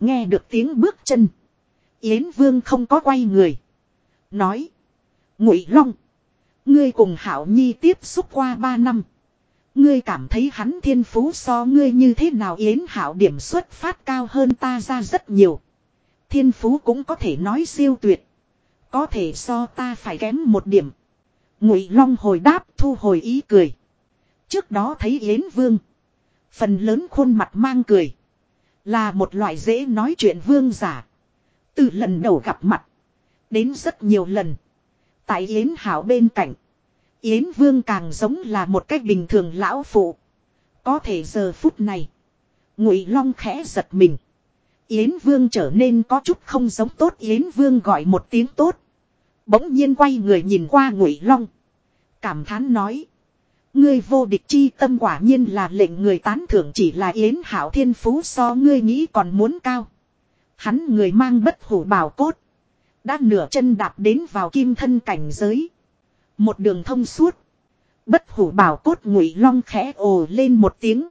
Nghe được tiếng bước chân. Yến Vương không có quay người. Nói. Ngụy Long. Ngươi cùng Hảo Nhi tiếp xúc qua ba năm. Ngươi cảm thấy hắn thiên phú so ngươi như thế nào Yến Hảo điểm xuất phát cao hơn ta ra rất nhiều. Thiên phú cũng có thể nói siêu tuyệt. Có thể so ta phải kém một điểm. Ngụy Long hồi đáp, thu hồi ý cười. Trước đó thấy Yến Vương. Phần lớn khuôn mặt mang cười. Là một loại dễ nói chuyện vương giả. Từ lần đầu gặp mặt. Đến rất nhiều lần. Tại Yến Hảo bên cạnh. Yến Vương càng giống là một cách bình thường lão phụ. Có thể giờ phút này. Ngụy Long khẽ giật mình. Yến Vương trở nên có chút không giống tốt. Yến Vương gọi một tiếng tốt. Bỗng nhiên quay người nhìn qua Ngụy Long. Cảm thán nói. Ngươi vô địch chi tâm quả nhiên là lệnh người tán thưởng chỉ là yến hảo thiên phú so ngươi nghĩ còn muốn cao. Hắn người mang bất hủ bảo cốt. Đã nửa chân đạp đến vào kim thân cảnh giới. Một đường thông suốt. Bất hủ bảo cốt ngụy long khẽ ồ lên một tiếng.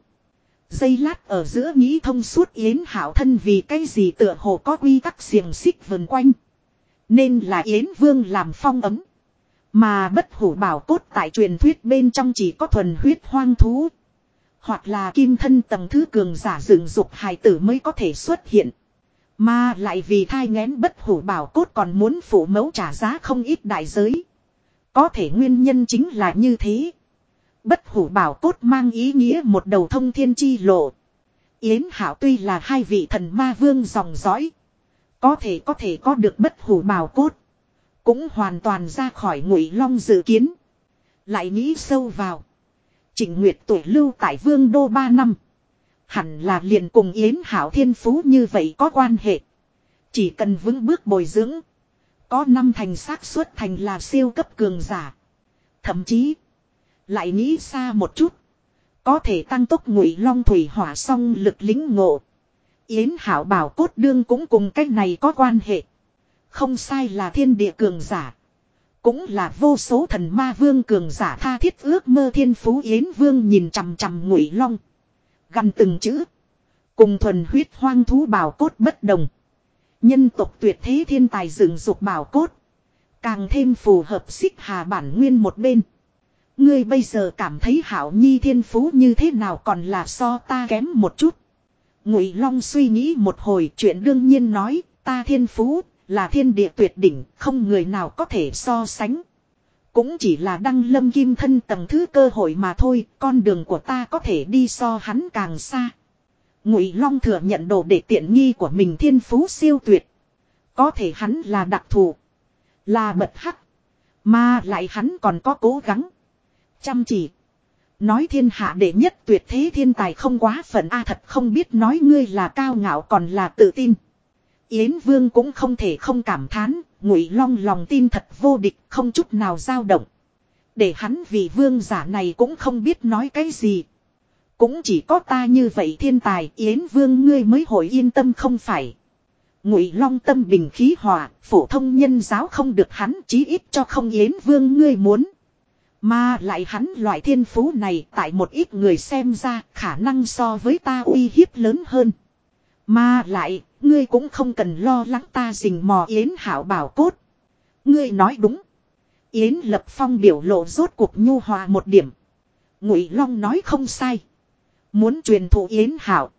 Dây lát ở giữa nghĩ thông suốt yến hảo thân vì cái gì tựa hồ có quy tắc xiềng xích vần quanh. Nên là yến vương làm phong ấm. Mà bất hủ bảo cốt tại truyền thuyết bên trong chỉ có thuần huyết hoang thú. Hoặc là kim thân tầng thứ cường giả dựng dục hài tử mới có thể xuất hiện. Mà lại vì thai ngén bất hủ bảo cốt còn muốn phụ mẫu trả giá không ít đại giới. Có thể nguyên nhân chính là như thế. Bất hủ bảo cốt mang ý nghĩa một đầu thông thiên chi lộ. Yến Hảo tuy là hai vị thần ma vương dòng dõi. Có thể có thể có được bất hủ bảo cốt. Cũng hoàn toàn ra khỏi ngụy long dự kiến. Lại nghĩ sâu vào. Trịnh Nguyệt tuổi lưu tại vương đô ba năm. Hẳn là liền cùng Yến Hảo thiên phú như vậy có quan hệ. Chỉ cần vững bước bồi dưỡng. Có năm thành xác suất thành là siêu cấp cường giả. Thậm chí. Lại nghĩ xa một chút. Có thể tăng tốc ngụy long thủy hỏa song lực lính ngộ. Yến Hảo bảo cốt đương cũng cùng cách này có quan hệ. Không sai là thiên địa cường giả. Cũng là vô số thần ma vương cường giả tha thiết ước mơ thiên phú Yến Vương nhìn chằm chằm ngụy long. Gần từng chữ. Cùng thuần huyết hoang thú bảo cốt bất đồng. Nhân tộc tuyệt thế thiên tài dựng dục bảo cốt. Càng thêm phù hợp xích hà bản nguyên một bên. Ngươi bây giờ cảm thấy hảo nhi thiên phú như thế nào còn là so ta kém một chút. Ngụy Long suy nghĩ một hồi, chuyện đương nhiên nói, ta thiên phú là thiên địa tuyệt đỉnh, không người nào có thể so sánh. Cũng chỉ là đăng lâm kim thân tầng thứ cơ hội mà thôi, con đường của ta có thể đi so hắn càng xa. Ngụy Long thừa nhận đồ để tiện nghi của mình thiên phú siêu tuyệt. Có thể hắn là đặc thù. Là bật hắc. Mà lại hắn còn có cố gắng. Chăm chỉ. Nói thiên hạ đệ nhất tuyệt thế thiên tài không quá phận A thật không biết nói ngươi là cao ngạo còn là tự tin. Yến Vương cũng không thể không cảm thán, ngụy long lòng tin thật vô địch không chút nào dao động. Để hắn vì vương giả này cũng không biết nói cái gì. Cũng chỉ có ta như vậy thiên tài Yến Vương ngươi mới hồi yên tâm không phải. Ngụy Long tâm bình khí hòa, phổ thông nhân giáo không được hắn chí ít cho không Yến Vương ngươi muốn. Mà lại hắn loại thiên phú này tại một ít người xem ra khả năng so với ta uy hiếp lớn hơn. Mà lại, ngươi cũng không cần lo lắng ta rình mò Yến Hảo bảo cốt. Ngươi nói đúng. Yến Lập Phong biểu lộ rốt cuộc nhu hòa một điểm. Ngụy Long nói không sai. Muốn truyền thụ Yến Hảo.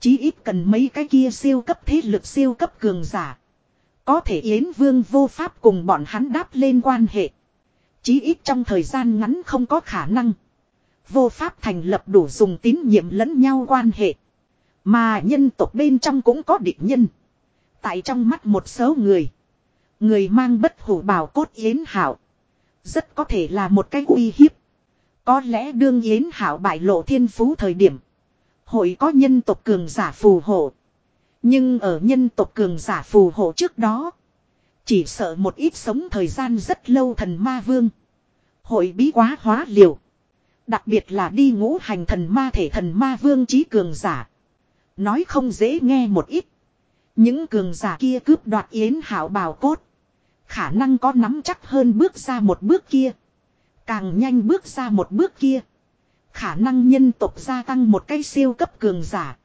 Chí ít cần mấy cái kia siêu cấp thế lực siêu cấp cường giả. Có thể Yến Vương vô pháp cùng bọn hắn đáp lên quan hệ. Chí ít trong thời gian ngắn không có khả năng. Vô pháp thành lập đủ dùng tín nhiệm lẫn nhau quan hệ. Mà nhân tộc bên trong cũng có địch nhân. Tại trong mắt một số người. Người mang bất hủ bảo cốt Yến Hảo. Rất có thể là một cái uy hiếp. Có lẽ đương Yến Hảo bại lộ thiên phú thời điểm. Hội có nhân tộc cường giả phù hộ. Nhưng ở nhân tộc cường giả phù hộ trước đó. Chỉ sợ một ít sống thời gian rất lâu thần ma vương. Hội bí quá hóa liều. Đặc biệt là đi ngũ hành thần ma thể thần ma vương trí cường giả. Nói không dễ nghe một ít. Những cường giả kia cướp đoạt yến hảo bào cốt. Khả năng có nắm chắc hơn bước ra một bước kia. Càng nhanh bước ra một bước kia. Khả năng nhân tộc gia tăng một cái siêu cấp cường giả.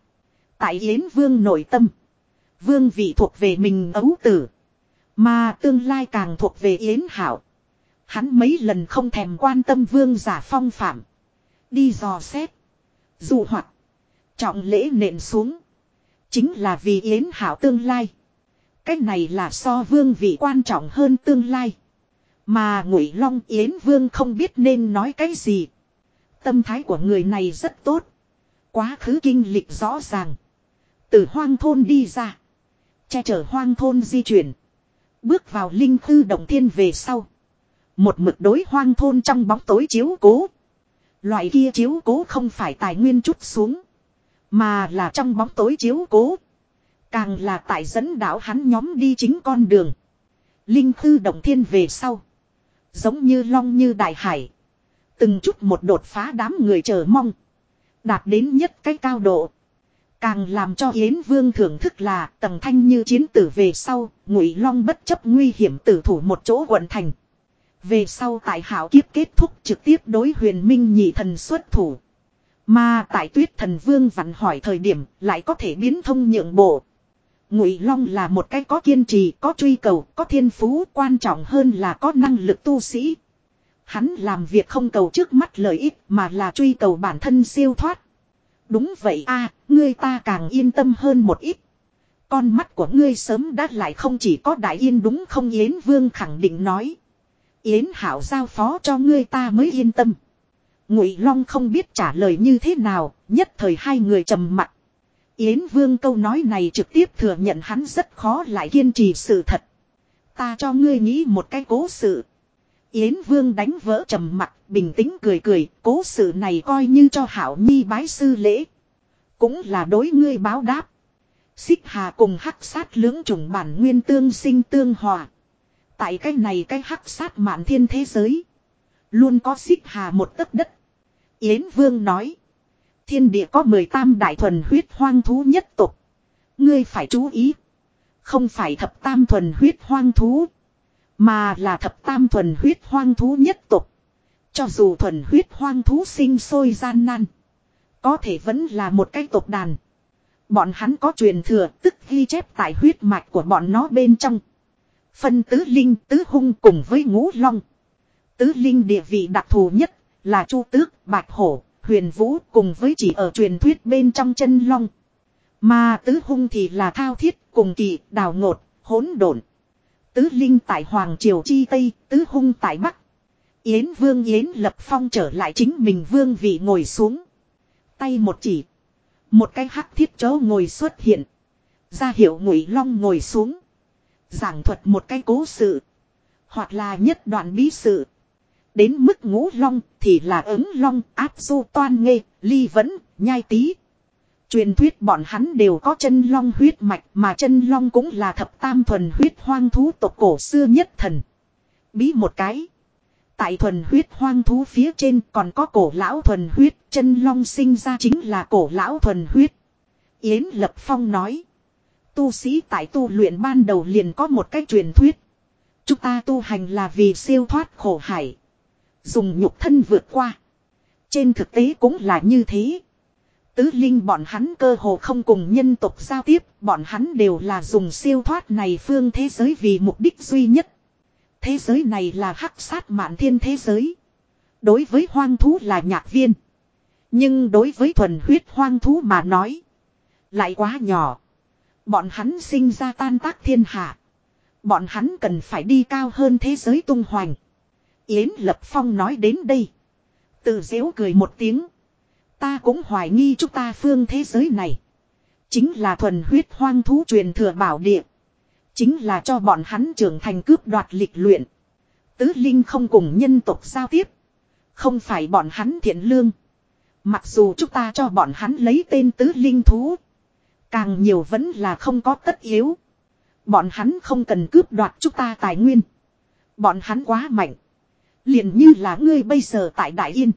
Tại Yến Vương nội tâm. Vương vị thuộc về mình ấu tử. Mà tương lai càng thuộc về Yến Hảo. Hắn mấy lần không thèm quan tâm vương giả phong phạm. Đi dò xét. Dù hoặc. Trọng lễ nện xuống. Chính là vì Yến Hảo tương lai. Cách này là so vương vị quan trọng hơn tương lai. Mà Ngụy Long Yến Vương không biết nên nói cái gì. Tâm thái của người này rất tốt. Quá khứ kinh lịch rõ ràng. Từ hoang thôn đi ra. Che chở hoang thôn di chuyển. Bước vào linh tư động thiên về sau. Một mực đối hoang thôn trong bóng tối chiếu cố. Loại kia chiếu cố không phải tài nguyên chút xuống. Mà là trong bóng tối chiếu cố. Càng là tại dẫn đạo hắn nhóm đi chính con đường. Linh tư động thiên về sau. Giống như long như đại hải. Từng chút một đột phá đám người chờ mong. Đạt đến nhất cái cao độ. Càng làm cho Yến Vương thưởng thức là tầng thanh như chiến tử về sau, ngụy long bất chấp nguy hiểm tử thủ một chỗ quận thành. Về sau tại hảo kiếp kết thúc trực tiếp đối huyền minh nhị thần xuất thủ. Mà tại tuyết thần vương vặn hỏi thời điểm lại có thể biến thông nhượng bộ. Ngụy Long là một cái có kiên trì, có truy cầu, có thiên phú, quan trọng hơn là có năng lực tu sĩ. Hắn làm việc không cầu trước mắt lợi ích mà là truy cầu bản thân siêu thoát. Đúng vậy a, à, ngươi ta càng yên tâm hơn một ít. Con mắt của ngươi sớm đã lại không chỉ có đại yên đúng không Yến Vương khẳng định nói. Yến Hảo giao phó cho ngươi ta mới yên tâm. Ngụy Long không biết trả lời như thế nào, nhất thời hai người trầm mặt. Yến Vương câu nói này trực tiếp thừa nhận hắn rất khó lại kiên trì sự thật. Ta cho ngươi nghĩ một cái cố sự. Yến Vương đánh vỡ trầm mặt, bình tĩnh cười cười, cố sự này coi như cho Hảo Nhi bái sư lễ. Cũng là đối ngươi báo đáp. Xích Hà cùng hắc sát lưỡng trùng bản nguyên tương sinh tương hòa. Tại cái này cái hắc sát mạn thiên thế giới. Luôn có xích hà một tấc đất. Yến Vương nói. Thiên địa có mười tam đại thuần huyết hoang thú nhất tục. Ngươi phải chú ý. Không phải thập tam thuần huyết hoang thú. Mà là thập tam thuần huyết hoang thú nhất tục. Cho dù thuần huyết hoang thú sinh sôi gian nan. Có thể vẫn là một cái tộc đàn. Bọn hắn có truyền thừa tức ghi chép tại huyết mạch của bọn nó bên trong. Phân tứ linh tứ hung cùng với ngũ long. Tứ linh địa vị đặc thù nhất là chu tước, bạch hổ, huyền vũ cùng với chỉ ở truyền thuyết bên trong chân long. Mà tứ hung thì là thao thiết, cùng kỳ, đào ngột, hỗn độn. Tứ linh tại Hoàng Triều Chi Tây, tứ hung tại Bắc. Yến Vương Yến Lập Phong trở lại chính mình vương vị ngồi xuống. Tay một chỉ. Một cái hắc thiết chó ngồi xuất hiện. Ra hiệu ngụy long ngồi xuống. Giảng thuật một cái cố sự. Hoặc là nhất đoạn bí sự. Đến mức ngũ long thì là ứng long, áp du toan nghê, ly vẫn, nhai tí. Truyền thuyết bọn hắn đều có chân long huyết mạch mà chân long cũng là thập tam thuần huyết hoang thú tộc cổ xưa nhất thần. Bí một cái. Tại thuần huyết hoang thú phía trên còn có cổ lão thuần huyết, chân long sinh ra chính là cổ lão thuần huyết. Yến Lập Phong nói. Tu sĩ tại tu luyện ban đầu liền có một cái truyền thuyết. Chúng ta tu hành là vì siêu thoát khổ hải. Dùng nhục thân vượt qua. Trên thực tế cũng là như thế. Tứ linh bọn hắn cơ hồ không cùng nhân tộc giao tiếp, bọn hắn đều là dùng siêu thoát này phương thế giới vì mục đích duy nhất. Thế giới này là hắc sát mạn thiên thế giới. Đối với hoang thú là nhạc viên. Nhưng đối với thuần huyết hoang thú mà nói. Lại quá nhỏ. Bọn hắn sinh ra tan tác thiên hạ. Bọn hắn cần phải đi cao hơn thế giới tung hoành. Yến Lập Phong nói đến đây. Từ dễu cười một tiếng. Ta cũng hoài nghi chúng ta phương thế giới này. Chính là thuần huyết hoang thú truyền thừa bảo địa. Chính là cho bọn hắn trưởng thành cướp đoạt lịch luyện. Tứ Linh không cùng nhân tộc giao tiếp. Không phải bọn hắn thiện lương. Mặc dù chúng ta cho bọn hắn lấy tên Tứ Linh thú. Càng nhiều vẫn là không có tất yếu. Bọn hắn không cần cướp đoạt chúng ta tài nguyên. Bọn hắn quá mạnh liền như là ngươi bây giờ tại Đại Yên.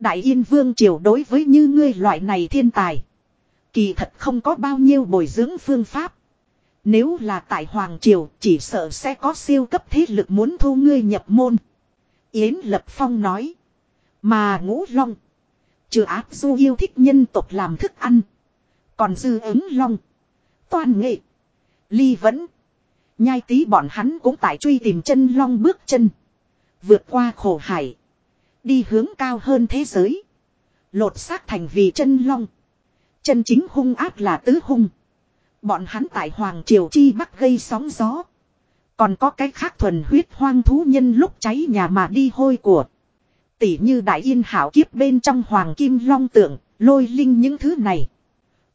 Đại Yên Vương Triều đối với như ngươi loại này thiên tài. Kỳ thật không có bao nhiêu bồi dưỡng phương pháp. Nếu là tại Hoàng Triều, chỉ sợ sẽ có siêu cấp thế lực muốn thu ngươi nhập môn. Yến Lập Phong nói. Mà ngũ long. Trừ áp du yêu thích nhân tộc làm thức ăn. Còn dư ứng long. Toàn nghệ. Ly vẫn. Nhai tí bọn hắn cũng tại truy tìm chân long bước chân. Vượt qua khổ hải. Đi hướng cao hơn thế giới. Lột xác thành vì chân long. Chân chính hung ác là tứ hung. Bọn hắn tại Hoàng Triều Chi Bắc gây sóng gió. Còn có cái khác thuần huyết hoang thú nhân lúc cháy nhà mà đi hôi của. Tỉ như đại yên hảo kiếp bên trong Hoàng Kim Long tượng, lôi linh những thứ này.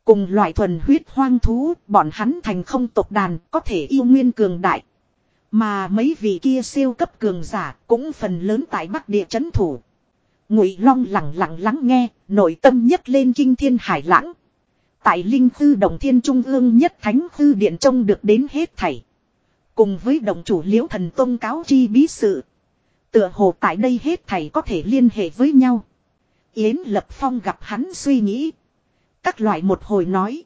Cùng loại thuần huyết hoang thú, bọn hắn thành không tộc đàn, có thể yêu nguyên cường đại. Mà mấy vị kia siêu cấp cường giả cũng phần lớn tại Bắc Địa chấn thủ. Ngụy Long lặng lặng lắng nghe, nội tâm nhất lên kinh thiên hải lãng. Tại Linh Tư Đồng Thiên Trung ương nhất Thánh Tư Điện trông được đến hết thảy. Cùng với đồng chủ liễu thần tôn cáo chi bí sự. Tựa hồ tại đây hết thảy có thể liên hệ với nhau. Yến Lập Phong gặp hắn suy nghĩ. Các loại một hồi nói.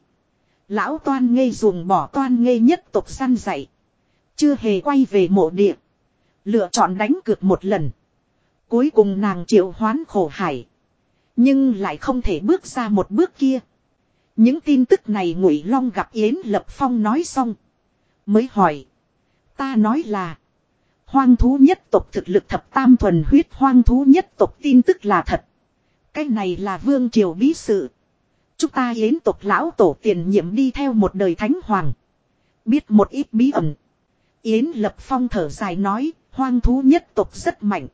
Lão toan ngây dùng bỏ toan ngây nhất tục săn dạy. Chưa hề quay về mộ địa. Lựa chọn đánh cược một lần. Cuối cùng nàng triệu hoán khổ hải. Nhưng lại không thể bước ra một bước kia. Những tin tức này Ngụy Long gặp Yến Lập Phong nói xong. Mới hỏi. Ta nói là. Hoang thú nhất tộc thực lực thập tam thuần huyết, hoang thú nhất tộc tin tức là thật. Cái này là vương triều bí sự. Chúng ta yến tộc lão tổ tiền nhiệm đi theo một đời thánh hoàng. Biết một ít bí ẩn. Yến Lập Phong thở dài nói, hoang thú nhất tộc rất mạnh.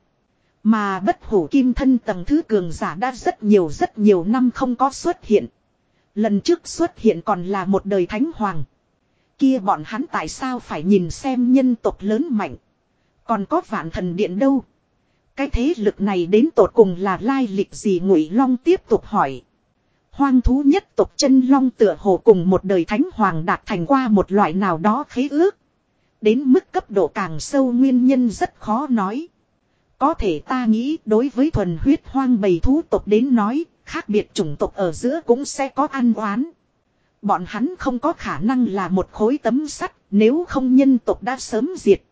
Mà bất hủ kim thân tầng thứ cường giả đã rất nhiều rất nhiều năm không có xuất hiện. Lần trước xuất hiện còn là một đời thánh hoàng. Kia bọn hắn tại sao phải nhìn xem nhân tộc lớn mạnh. Còn có vạn thần điện đâu. Cái thế lực này đến tột cùng là lai lịch gì ngụy long tiếp tục hỏi. Hoang thú nhất tộc chân long tựa hồ cùng một đời thánh hoàng đạt thành qua một loại nào đó khế ước. Đến mức cấp độ càng sâu nguyên nhân rất khó nói. Có thể ta nghĩ đối với thuần huyết hoang bầy thú tộc đến nói, khác biệt chủng tộc ở giữa cũng sẽ có ăn oán. Bọn hắn không có khả năng là một khối tấm sắt, nếu không nhân tộc đã sớm diệt.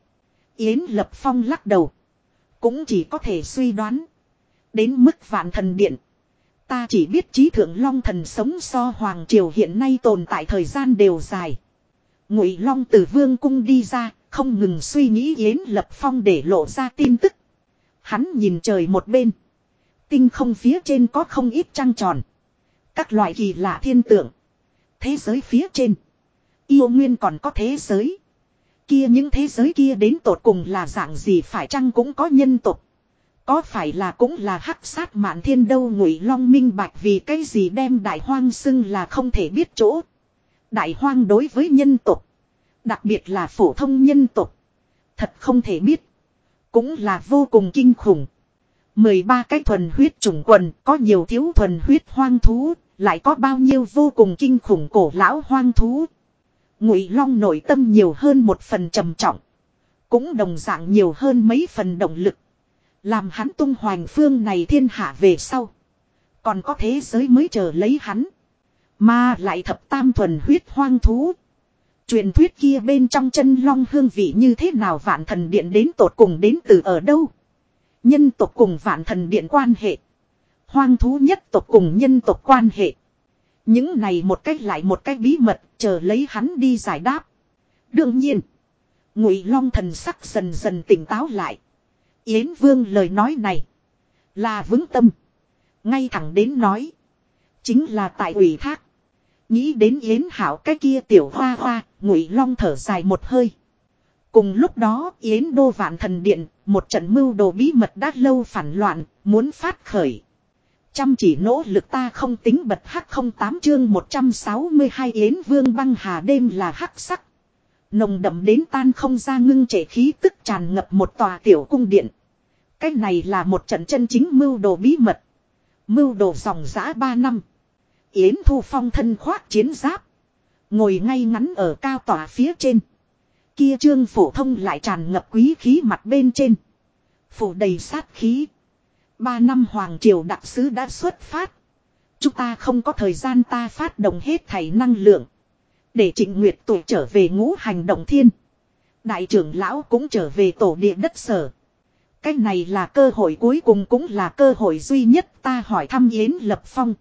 Yến Lập Phong lắc đầu. Cũng chỉ có thể suy đoán. Đến mức vạn thần điện. Ta chỉ biết trí thượng long thần sống so hoàng triều hiện nay tồn tại thời gian đều dài. Ngụy long từ vương cung đi ra, không ngừng suy nghĩ Yến Lập Phong để lộ ra tin tức. Hắn nhìn trời một bên. Tinh không phía trên có không ít trăng tròn. Các loại kỳ lạ thiên tượng. Thế giới phía trên. Yêu nguyên còn có thế giới. Kia những thế giới kia đến tột cùng là dạng gì phải chăng cũng có nhân tục. Có phải là cũng là hắc sát mạn thiên đâu ngụy long minh bạch vì cái gì đem đại hoang xưng là không thể biết chỗ. Đại hoang đối với nhân tộc, Đặc biệt là phổ thông nhân tộc, Thật không thể biết. Cũng là vô cùng kinh khủng. 13 cái thuần huyết trùng quần có nhiều thiếu thuần huyết hoang thú. Lại có bao nhiêu vô cùng kinh khủng cổ lão hoang thú. Ngụy long nội tâm nhiều hơn một phần trầm trọng. Cũng đồng dạng nhiều hơn mấy phần động lực. Làm hắn tung hoành phương này thiên hạ về sau. Còn có thế giới mới chờ lấy hắn. Mà lại thập tam thuần huyết hoang thú. Truyền thuyết kia bên trong chân long hương vị như thế nào vạn thần điện đến tột cùng đến từ ở đâu. Nhân tộc cùng vạn thần điện quan hệ. Hoang thú nhất tộc cùng nhân tộc quan hệ. Những này một cách lại một cách bí mật, chờ lấy hắn đi giải đáp. Đương nhiên. Ngụy Long thần sắc dần dần tỉnh táo lại. Yến Vương lời nói này. Là vững tâm. Ngay thẳng đến nói. Chính là tại ủy thác. Nghĩ đến Yến Hảo cái kia tiểu hoa hoa. Ngụy Long thở dài một hơi. Cùng lúc đó, Yến Đô Vạn Thần Điện. Một trận mưu đồ bí mật đã lâu phản loạn. Muốn phát khởi. Chăm chỉ nỗ lực ta không tính bật hắc không tám chương 162 Yến Vương băng hà đêm là hắc sắc. Nồng đậm đến tan không ra ngưng trệ khí tức tràn ngập một tòa tiểu cung điện. Cái này là một trận chân chính mưu đồ bí mật. Mưu đồ dòng giã ba năm. Yến Thu Phong thân khoác chiến giáp. Ngồi ngay ngắn ở cao tòa phía trên. Kia trương phổ thông lại tràn ngập quý khí mặt bên trên. Phủ đầy sát khí. Ba năm Hoàng Triều đặc sứ đã xuất phát. Chúng ta không có thời gian ta phát động hết thảy năng lượng. Để trịnh Nguyệt tụ trở về ngũ hành động thiên. Đại trưởng lão cũng trở về tổ địa đất sở. Cái này là cơ hội cuối cùng cũng là cơ hội duy nhất ta hỏi thăm Yến Lập Phong.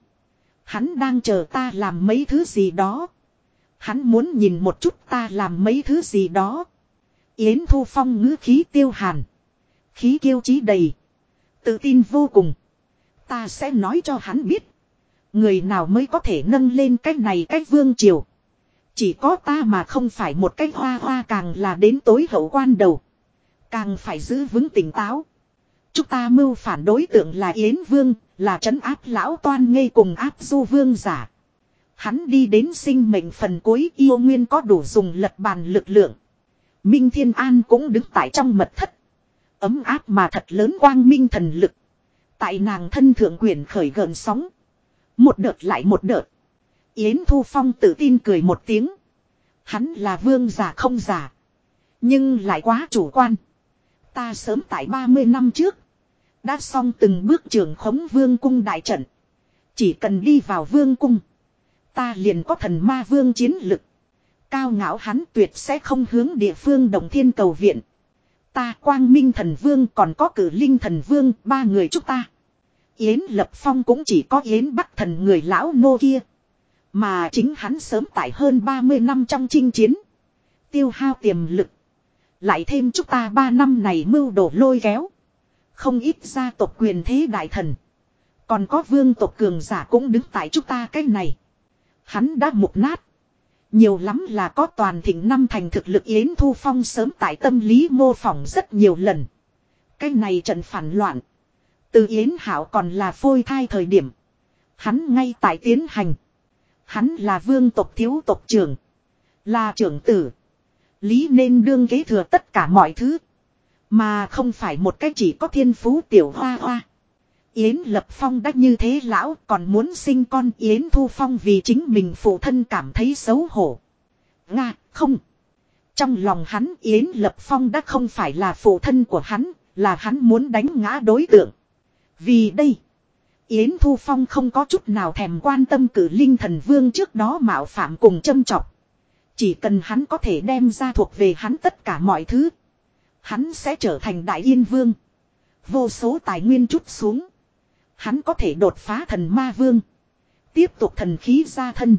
Hắn đang chờ ta làm mấy thứ gì đó. Hắn muốn nhìn một chút ta làm mấy thứ gì đó. Yến Thu Phong ngữ khí tiêu hàn. Khí kiêu chí đầy. Tự tin vô cùng. Ta sẽ nói cho hắn biết. Người nào mới có thể nâng lên cách này cách vương triều. Chỉ có ta mà không phải một cách hoa hoa càng là đến tối hậu quan đầu. Càng phải giữ vững tỉnh táo. Chúng ta mưu phản đối tượng là Yến Vương, là trấn áp lão toan ngây cùng áp du vương giả. Hắn đi đến sinh mệnh phần cuối yêu nguyên có đủ dùng lật bàn lực lượng. Minh Thiên An cũng đứng tại trong mật thất. Ấm áp mà thật lớn quang minh thần lực. Tại nàng thân thượng quyền khởi gần sóng. Một đợt lại một đợt. Yến Thu Phong tự tin cười một tiếng. Hắn là vương giả không giả. Nhưng lại quá chủ quan. Ta sớm tại 30 năm trước. Đã xong từng bước trưởng khống vương cung đại trận. Chỉ cần đi vào vương cung. Ta liền có thần ma vương chiến lực. Cao ngạo hắn tuyệt sẽ không hướng địa phương đồng thiên cầu viện. Ta quang minh thần vương còn có cử linh thần vương, ba người chúc ta. Yến Lập Phong cũng chỉ có Yến Bắc thần người lão nô kia. Mà chính hắn sớm tại hơn 30 năm trong chinh chiến. Tiêu hao tiềm lực. Lại thêm chúc ta ba năm này mưu đổ lôi kéo. Không ít gia tộc quyền thế đại thần. Còn có vương tộc cường giả cũng đứng tại chúng ta cái này. Hắn đã mục nát. Nhiều lắm là có toàn thịnh năm thành thực lực Yến Thu Phong sớm tại tâm lý mô phỏng rất nhiều lần. Cái này trận phản loạn. Từ Yến Hảo còn là phôi thai thời điểm. Hắn ngay tại tiến hành. Hắn là vương tộc thiếu tộc trưởng. Là trưởng tử. Lý nên đương kế thừa tất cả mọi thứ. Mà không phải một cách chỉ có thiên phú tiểu hoa hoa. Yến Lập Phong đã như thế lão còn muốn sinh con Yến Thu Phong vì chính mình phụ thân cảm thấy xấu hổ. Nga, không. Trong lòng hắn Yến Lập Phong đã không phải là phụ thân của hắn, là hắn muốn đánh ngã đối tượng. Vì đây, Yến Thu Phong không có chút nào thèm quan tâm cử linh thần vương trước đó mạo phạm cùng châm chọc. Chỉ cần hắn có thể đem ra thuộc về hắn tất cả mọi thứ. Hắn sẽ trở thành đại yên vương. Vô số tài nguyên chút xuống. Hắn có thể đột phá thần ma vương. Tiếp tục thần khí ra thân.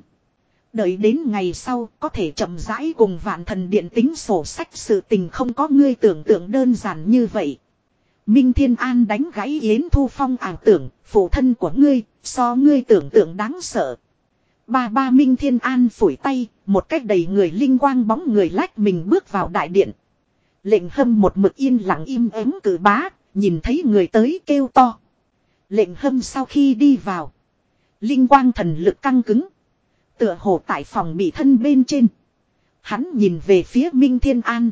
Đợi đến ngày sau có thể chậm rãi cùng vạn thần điện tính sổ sách sự tình không có ngươi tưởng tượng đơn giản như vậy. Minh Thiên An đánh gãy Yến Thu Phong ảo tưởng, phụ thân của ngươi, so ngươi tưởng tượng đáng sợ. Ba ba Minh Thiên An phủi tay, một cách đầy người linh quang bóng người lách mình bước vào đại điện. Lệnh hâm một mực yên lặng im ắng cử bá, nhìn thấy người tới kêu to. Lệnh hâm sau khi đi vào. Linh quang thần lực căng cứng. Tựa hồ tại phòng bị thân bên trên. Hắn nhìn về phía Minh Thiên An.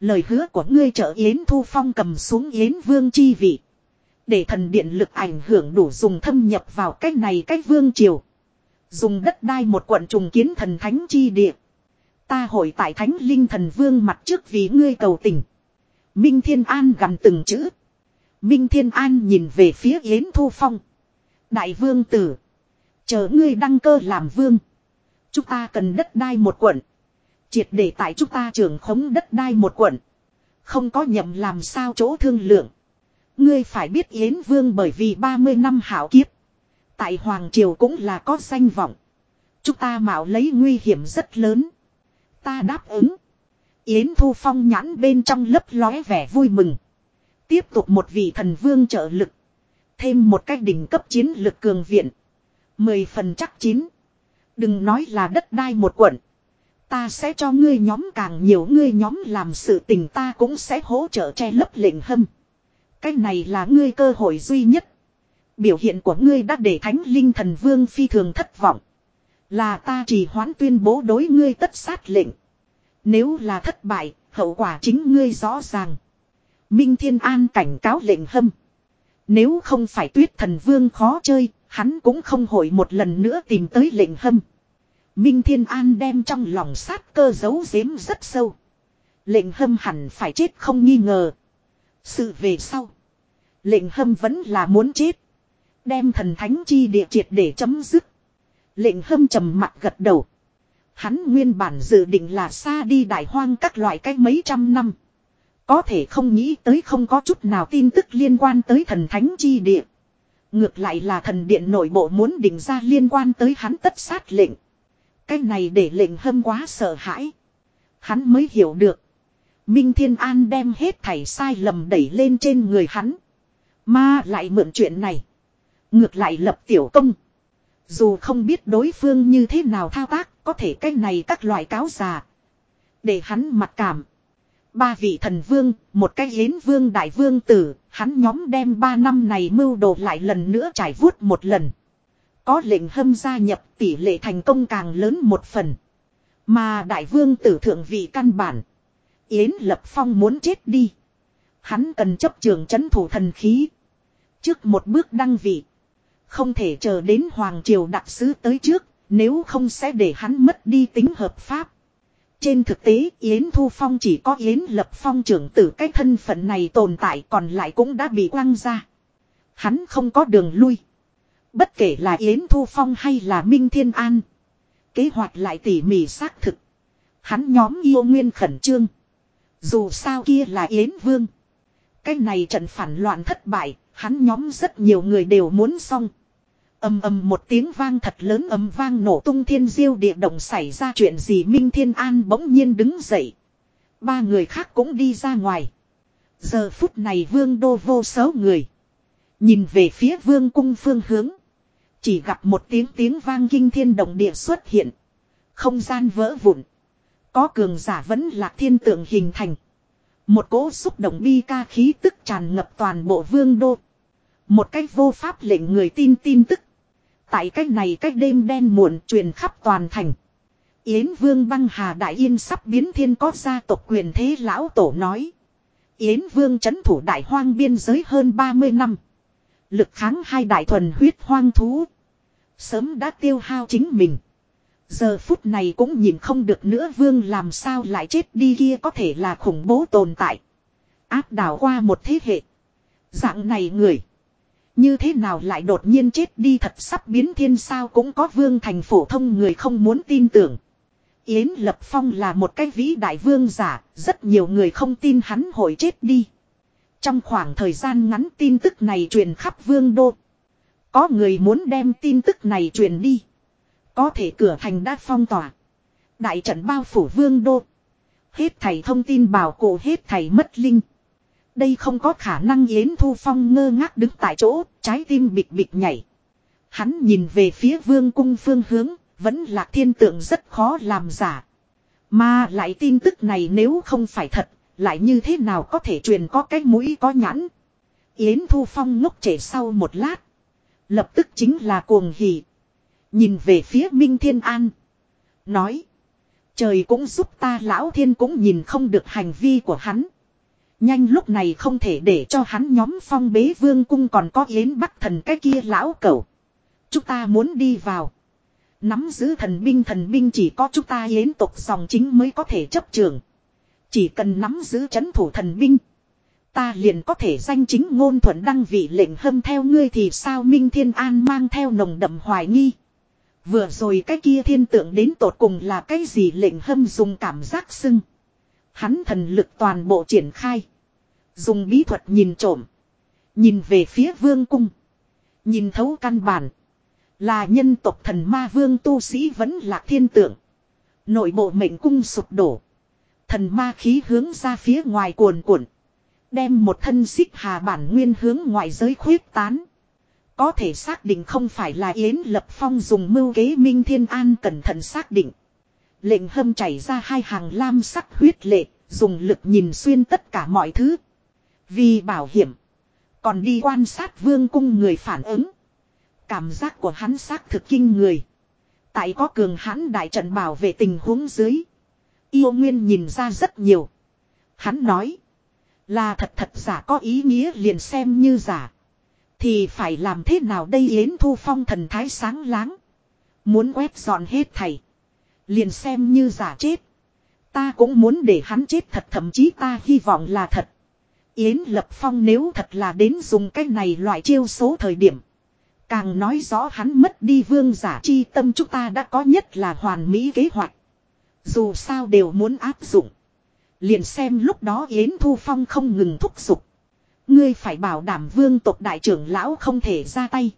Lời hứa của ngươi trợ Yến Thu Phong cầm xuống Yến Vương chi vị. Để thần điện lực ảnh hưởng đủ dùng thâm nhập vào cách này cách vương triều. Dùng đất đai một quận trùng kiến thần thánh chi địa. Ta hội tại thánh linh thần vương mặt trước vì ngươi cầu tình. Minh Thiên An gần từng chữ. Minh Thiên An nhìn về phía Yến Thu Phong. Đại vương tử. Chờ ngươi đăng cơ làm vương. Chúng ta cần đất đai một quận. Triệt để tại chúng ta trưởng khống đất đai một quận. Không có nhầm làm sao chỗ thương lượng. Ngươi phải biết Yến Vương bởi vì 30 năm hảo kiếp. Tại Hoàng Triều cũng là có danh vọng. Chúng ta mạo lấy nguy hiểm rất lớn. Ta đáp ứng. Yến Thu Phong nhãn bên trong lấp lóe vẻ vui mừng. Tiếp tục một vị thần vương trợ lực. Thêm một cách đỉnh cấp chiến lực cường viện. Mười phần chắc chín. Đừng nói là đất đai một quận. Ta sẽ cho ngươi nhóm càng nhiều ngươi nhóm làm sự tình ta cũng sẽ hỗ trợ che lấp lệnh hâm. Cái này là ngươi cơ hội duy nhất. Biểu hiện của ngươi đã để thánh linh thần vương phi thường thất vọng. Là ta chỉ hoãn tuyên bố đối ngươi tất sát lệnh. Nếu là thất bại, hậu quả chính ngươi rõ ràng. Minh Thiên An cảnh cáo lệnh hâm. Nếu không phải tuyết thần vương khó chơi, hắn cũng không hội một lần nữa tìm tới lệnh hâm. Minh Thiên An đem trong lòng sát cơ giấu giếm rất sâu. Lệnh hâm hẳn phải chết không nghi ngờ. Sự về sau. Lệnh hâm vẫn là muốn chết. Đem thần thánh chi địa triệt để chấm dứt. Lệnh hâm trầm mặt gật đầu. Hắn nguyên bản dự định là xa đi đại hoang các loại cách mấy trăm năm. Có thể không nghĩ tới không có chút nào tin tức liên quan tới thần thánh chi địa. Ngược lại là thần điện nội bộ muốn định ra liên quan tới hắn tất sát lệnh. Cái này để lệnh hâm quá sợ hãi. Hắn mới hiểu được. Minh Thiên An đem hết thảy sai lầm đẩy lên trên người hắn. Mà lại mượn chuyện này. Ngược lại lập tiểu công. Dù không biết đối phương như thế nào thao tác, có thể cái này các loại cáo già. Để hắn mặt cảm. Ba vị thần vương, một cái yến vương đại vương tử, hắn nhóm đem ba năm này mưu đồ lại lần nữa trải vuốt một lần. Có lệnh hâm gia nhập tỷ lệ thành công càng lớn một phần. Mà đại vương tử thượng vị căn bản. Yến Lập Phong muốn chết đi. Hắn cần chấp trường chấn thủ thần khí. Trước một bước đăng vị. Không thể chờ đến Hoàng Triều đặc sứ tới trước, nếu không sẽ để hắn mất đi tính hợp pháp. Trên thực tế Yến Thu Phong chỉ có Yến Lập Phong trưởng tử cái thân phận này tồn tại còn lại cũng đã bị quăng ra. Hắn không có đường lui. Bất kể là Yến Thu Phong hay là Minh Thiên An. Kế hoạch lại tỉ mỉ xác thực. Hắn nhóm yêu nguyên khẩn trương. Dù sao kia là Yến Vương. Cái này trận phản loạn thất bại, hắn nhóm rất nhiều người đều muốn xong ầm ầm một tiếng vang thật lớn ầm vang nổ tung thiên diêu địa động xảy ra chuyện gì Minh Thiên An bỗng nhiên đứng dậy. Ba người khác cũng đi ra ngoài. Giờ phút này vương đô vô số người. Nhìn về phía vương cung phương hướng. Chỉ gặp một tiếng tiếng vang kinh thiên động địa xuất hiện. Không gian vỡ vụn. Có cường giả vẫn là thiên tượng hình thành. Một cỗ xúc động bi ca khí tức tràn ngập toàn bộ vương đô. Một cách vô pháp lệnh người tin tin tức. Tại cách này cách đêm đen muộn truyền khắp toàn thành. Yến Vương băng hà đại yên sắp biến thiên có gia tộc quyền thế lão tổ nói. Yến Vương chấn thủ đại hoang biên giới hơn 30 năm. Lực kháng hai đại thuần huyết hoang thú. Sớm đã tiêu hao chính mình. Giờ phút này cũng nhìn không được nữa vương làm sao lại chết đi kia có thể là khủng bố tồn tại. Áp đảo qua một thế hệ. Dạng này người. Như thế nào lại đột nhiên chết đi thật sắp biến thiên sao cũng có vương thành phổ thông người không muốn tin tưởng. Yến Lập Phong là một cái vĩ đại vương giả, rất nhiều người không tin hắn hội chết đi. Trong khoảng thời gian ngắn tin tức này truyền khắp vương đô. Có người muốn đem tin tức này truyền đi. Có thể cửa thành đã phong tỏa. Đại trận bao phủ vương đô. Hết thầy thông tin bảo cổ hết thầy mất linh. Đây không có khả năng Yến Thu Phong ngơ ngác đứng tại chỗ, trái tim bịch bịch nhảy. Hắn nhìn về phía vương cung phương hướng, vẫn là thiên tượng rất khó làm giả. Mà lại tin tức này nếu không phải thật, lại như thế nào có thể truyền có cái mũi có nhãn. Yến Thu Phong ngốc trễ sau một lát. Lập tức chính là cuồng hỉ. Nhìn về phía Minh Thiên An. Nói. Trời cũng giúp ta lão thiên cũng nhìn không được hành vi của hắn. Nhanh lúc này không thể để cho hắn nhóm phong bế vương cung còn có yến bắc thần cái kia lão cẩu. Chúng ta muốn đi vào. Nắm giữ thần binh thần binh chỉ có chúng ta yến tục dòng chính mới có thể chấp trường. Chỉ cần nắm giữ chấn thủ thần binh. Ta liền có thể danh chính ngôn thuận đăng vị lệnh hâm theo ngươi thì sao Minh Thiên An mang theo nồng đậm hoài nghi. Vừa rồi cái kia thiên tượng đến tột cùng là cái gì lệnh hâm dùng cảm giác sưng. Hắn thần lực toàn bộ triển khai. Dùng bí thuật nhìn trộm. Nhìn về phía vương cung. Nhìn thấu căn bản. Là nhân tộc thần ma vương tu sĩ vẫn là thiên tượng. Nội bộ mệnh cung sụp đổ. Thần ma khí hướng ra phía ngoài cuồn cuộn. Đem một thân xích hà bản nguyên hướng ngoại giới khuyết tán. Có thể xác định không phải là Yến Lập Phong dùng mưu kế Minh Thiên An cẩn thận xác định. Lệnh hâm chảy ra hai hàng lam sắc huyết lệ, dùng lực nhìn xuyên tất cả mọi thứ. Vì bảo hiểm, còn đi quan sát vương cung người phản ứng. Cảm giác của hắn xác thực kinh người. Tại có cường hãn đại trận bảo vệ tình huống dưới. Yêu Nguyên nhìn ra rất nhiều. Hắn nói. Là thật thật giả có ý nghĩa liền xem như giả. Thì phải làm thế nào đây Yến Thu Phong thần thái sáng láng. Muốn quét dọn hết thầy. Liền xem như giả chết. Ta cũng muốn để hắn chết thật, thậm chí ta hy vọng là thật. Yến Lập Phong nếu thật là đến dùng cái này loại chiêu số thời điểm. Càng nói rõ hắn mất đi vương giả chi tâm chúng ta đã có nhất là hoàn mỹ kế hoạch. Dù sao đều muốn áp dụng. Liền xem lúc đó Yến Thu Phong không ngừng thúc giục. Ngươi phải bảo đảm vương tộc đại trưởng lão không thể ra tay.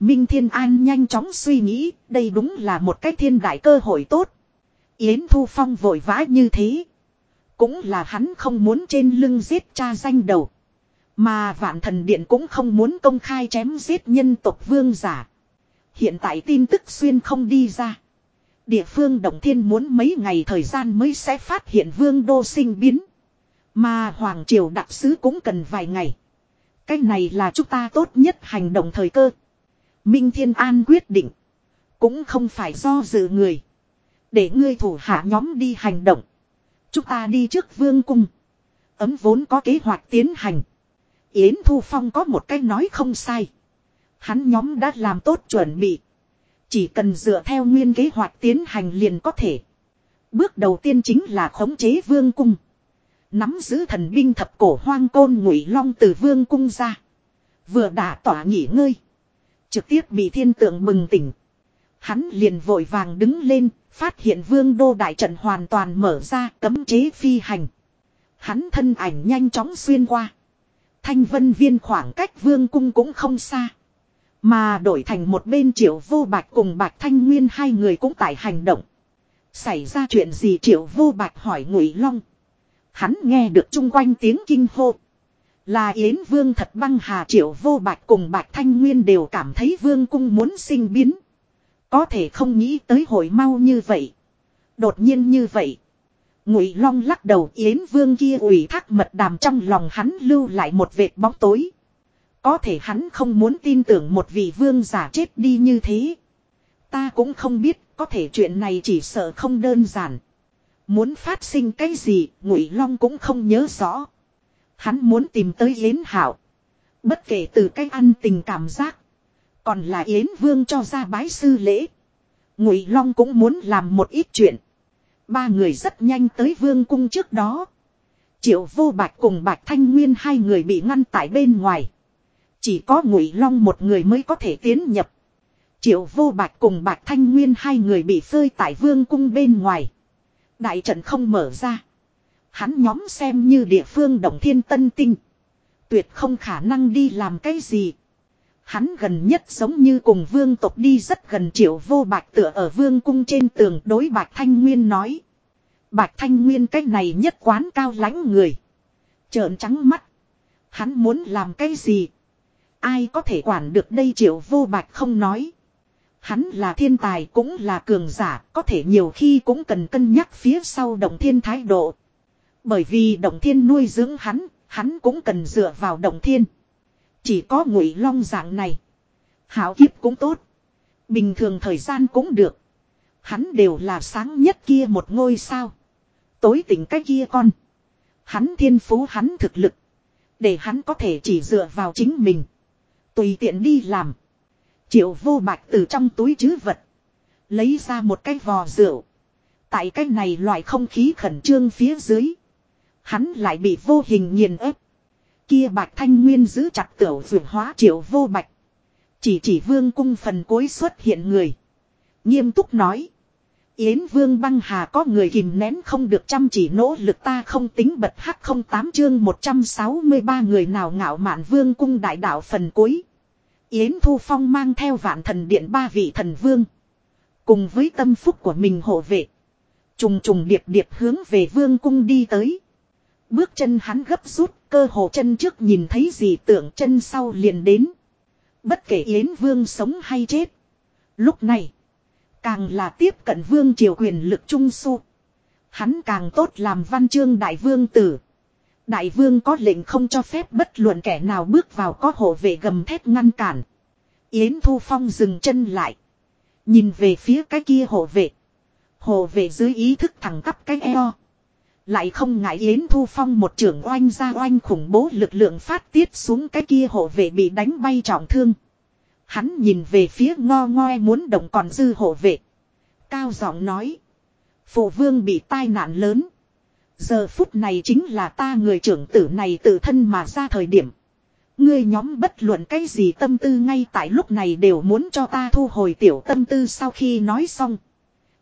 Minh Thiên An nhanh chóng suy nghĩ, đây đúng là một cái thiên đại cơ hội tốt. Yến Thu Phong vội vã như thế. Cũng là hắn không muốn trên lưng giết cha danh đầu. Mà vạn thần điện cũng không muốn công khai chém giết nhân tộc vương giả. Hiện tại tin tức xuyên không đi ra. Địa phương Động Thiên muốn mấy ngày thời gian mới sẽ phát hiện vương đô sinh biến. Mà Hoàng Triều đặc sứ cũng cần vài ngày. cách này là chúng ta tốt nhất hành động thời cơ. Minh Thiên An quyết định. Cũng không phải do dự người. Để ngươi thủ hạ nhóm đi hành động. Chúng ta đi trước vương cung. Ấm vốn có kế hoạch tiến hành. Yến Thu Phong có một cái nói không sai. Hắn nhóm đã làm tốt chuẩn bị. Chỉ cần dựa theo nguyên kế hoạch tiến hành liền có thể. Bước đầu tiên chính là khống chế vương cung. Nắm giữ thần binh thập cổ hoang côn ngụy long từ vương cung ra. Vừa đả tỏa nghỉ ngơi. Trực tiếp bị thiên tượng bừng tỉnh. Hắn liền vội vàng đứng lên, phát hiện vương đô đại trận hoàn toàn mở ra cấm chế phi hành. Hắn thân ảnh nhanh chóng xuyên qua. Thanh vân viên khoảng cách vương cung cũng không xa. Mà đổi thành một bên triệu vô bạch cùng bạch thanh nguyên hai người cũng tại hành động. Xảy ra chuyện gì triệu vô bạch hỏi ngụy long. Hắn nghe được chung quanh tiếng kinh hô. Là Yến Vương thật băng hà triệu vô bạch cùng bạch thanh nguyên đều cảm thấy Vương cung muốn sinh biến. Có thể không nghĩ tới hồi mau như vậy. Đột nhiên như vậy. Ngụy Long lắc đầu Yến Vương kia ủy thác mật đàm trong lòng hắn lưu lại một vệt bóng tối. Có thể hắn không muốn tin tưởng một vị vương giả chết đi như thế. Ta cũng không biết, có thể chuyện này chỉ sợ không đơn giản. Muốn phát sinh cái gì, Ngụy Long cũng không nhớ rõ. Hắn muốn tìm tới Yến Hảo. Bất kể từ cách ăn tình cảm giác. Còn là Yến Vương cho ra bái sư lễ. Ngụy Long cũng muốn làm một ít chuyện. Ba người rất nhanh tới Vương cung trước đó. Triệu Vô Bạch cùng Bạch Thanh Nguyên hai người bị ngăn tại bên ngoài. Chỉ có Ngụy Long một người mới có thể tiến nhập. Triệu Vô Bạch cùng Bạch Thanh Nguyên hai người bị phơi tại Vương cung bên ngoài. Đại trận không mở ra. Hắn nhóm xem như địa phương động thiên tân tinh. Tuyệt không khả năng đi làm cái gì. Hắn gần nhất giống như cùng vương tộc đi rất gần triệu vô bạch tựa ở vương cung trên tường đối bạch thanh nguyên nói. Bạch thanh nguyên cái này nhất quán cao lãnh người. Trợn trắng mắt. Hắn muốn làm cái gì? Ai có thể quản được đây triệu vô bạch không nói. Hắn là thiên tài cũng là cường giả, có thể nhiều khi cũng cần cân nhắc phía sau động thiên thái độ. Bởi vì động thiên nuôi dưỡng hắn, hắn cũng cần dựa vào động thiên. Chỉ có ngụy long dạng này. Hảo kiếp cũng tốt. Bình thường thời gian cũng được. Hắn đều là sáng nhất kia một ngôi sao. Tối tỉnh cái kia con. Hắn thiên phú hắn thực lực. Để hắn có thể chỉ dựa vào chính mình. Tùy tiện đi làm. Triệu vô bạch từ trong túi chứ vật. Lấy ra một cái vò rượu. Tại cái này loại không khí khẩn trương phía dưới. Hắn lại bị vô hình nghiền ép. Kia bạch thanh nguyên giữ chặt tiểu vượt hóa triệu vô bạch. Chỉ chỉ vương cung phần cuối xuất hiện người. Nghiêm túc nói. Yến vương băng hà có người kìm nén không được chăm chỉ nỗ lực ta không tính bật hắc không tám chương 163 người nào ngạo mạn vương cung đại đạo phần cuối. Yến Thu Phong mang theo vạn thần điện ba vị thần vương. Cùng với tâm phúc của mình hộ vệ. Trùng trùng điệp điệp hướng về vương cung đi tới. Bước chân hắn gấp rút, cơ hồ chân trước nhìn thấy gì tưởng chân sau liền đến. Bất kể Yến Vương sống hay chết. Lúc này, càng là tiếp cận Vương triều quyền lực trung su. Hắn càng tốt làm văn chương đại vương tử. Đại vương có lệnh không cho phép bất luận kẻ nào bước vào có hộ vệ gầm thét ngăn cản. Yến Thu Phong dừng chân lại. Nhìn về phía cái kia hộ vệ. Hộ vệ dưới ý thức thẳng tắp cái eo. Lại không ngại Yến Thu Phong một trưởng oanh ra oanh khủng bố lực lượng phát tiết xuống cái kia hộ vệ bị đánh bay trọng thương. Hắn nhìn về phía ngo ngoe muốn động còn dư hộ vệ. Cao giọng nói. Phụ vương bị tai nạn lớn. Giờ phút này chính là ta người trưởng tử này tự thân mà ra thời điểm. Ngươi nhóm bất luận cái gì tâm tư ngay tại lúc này đều muốn cho ta thu hồi tiểu tâm tư sau khi nói xong.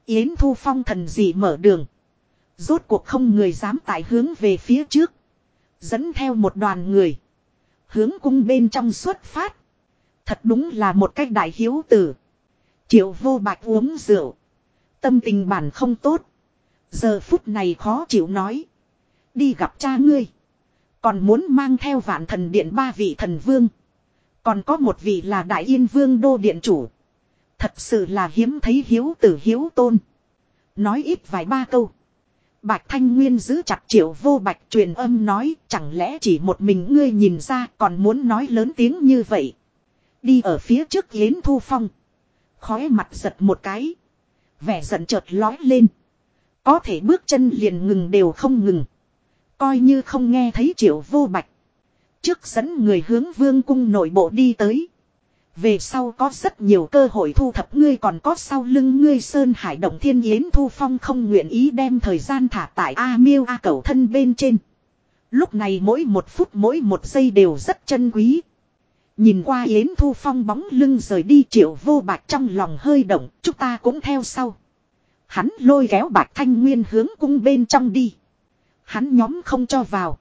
Yến Thu Phong thần gì mở đường. Rốt cuộc không người dám tải hướng về phía trước. Dẫn theo một đoàn người. Hướng cung bên trong xuất phát. Thật đúng là một cách đại hiếu tử. Triệu vô bạch uống rượu. Tâm tình bản không tốt. Giờ phút này khó chịu nói. Đi gặp cha ngươi. Còn muốn mang theo vạn thần điện ba vị thần vương. Còn có một vị là đại yên vương đô điện chủ. Thật sự là hiếm thấy hiếu tử hiếu tôn. Nói ít vài ba câu. Bạch Thanh Nguyên giữ chặt triệu vô bạch truyền âm nói, chẳng lẽ chỉ một mình ngươi nhìn ra còn muốn nói lớn tiếng như vậy. Đi ở phía trước Yến Thu Phong. Khói mặt giật một cái. Vẻ giận chợt lói lên. Có thể bước chân liền ngừng đều không ngừng. Coi như không nghe thấy triệu vô bạch. Trước dẫn người hướng vương cung nội bộ đi tới. Về sau có rất nhiều cơ hội thu thập ngươi còn có sau lưng ngươi Sơn Hải Động Thiên Yến Thu Phong không nguyện ý đem thời gian thả tại A Miêu A Cẩu thân bên trên. Lúc này mỗi một phút mỗi một giây đều rất chân quý. Nhìn qua Yến Thu Phong bóng lưng rời đi triệu vô bạc trong lòng hơi động, chúng ta cũng theo sau. Hắn lôi kéo bạc thanh nguyên hướng cung bên trong đi. Hắn nhóm không cho vào.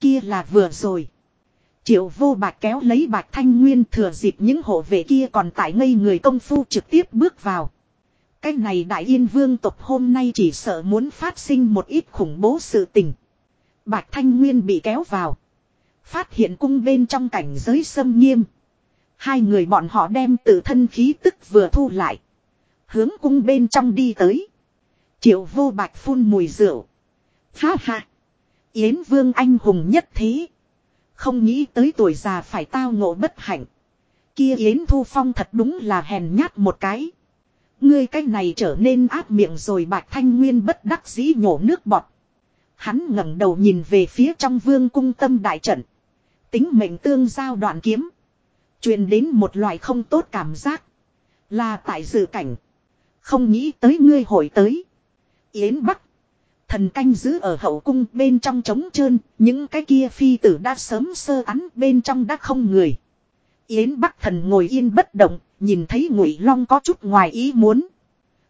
Kia là vừa rồi. Triệu vô bạch kéo lấy bạch thanh nguyên thừa dịp những hộ vệ kia còn tại ngây người công phu trực tiếp bước vào. Cái này đại yên vương tộc hôm nay chỉ sợ muốn phát sinh một ít khủng bố sự tình. Bạch thanh nguyên bị kéo vào. Phát hiện cung bên trong cảnh giới xâm nghiêm. Hai người bọn họ đem tự thân khí tức vừa thu lại. Hướng cung bên trong đi tới. Triệu vô bạch phun mùi rượu. Ha ha. Yến vương anh hùng nhất thế. Không nghĩ tới tuổi già phải tao ngộ bất hạnh. Kia Yến Thu Phong thật đúng là hèn nhát một cái. Ngươi cái này trở nên áp miệng rồi bạch thanh nguyên bất đắc dĩ nhổ nước bọt. Hắn ngẩng đầu nhìn về phía trong vương cung tâm đại trận. Tính mệnh tương giao đoạn kiếm. truyền đến một loại không tốt cảm giác. Là tại dự cảnh. Không nghĩ tới ngươi hồi tới. Yến Bắc. Thần canh giữ ở hậu cung bên trong trống trơn. Những cái kia phi tử đã sớm sơ án bên trong đã không người. Yến Bắc thần ngồi yên bất động. Nhìn thấy Ngụy Long có chút ngoài ý muốn.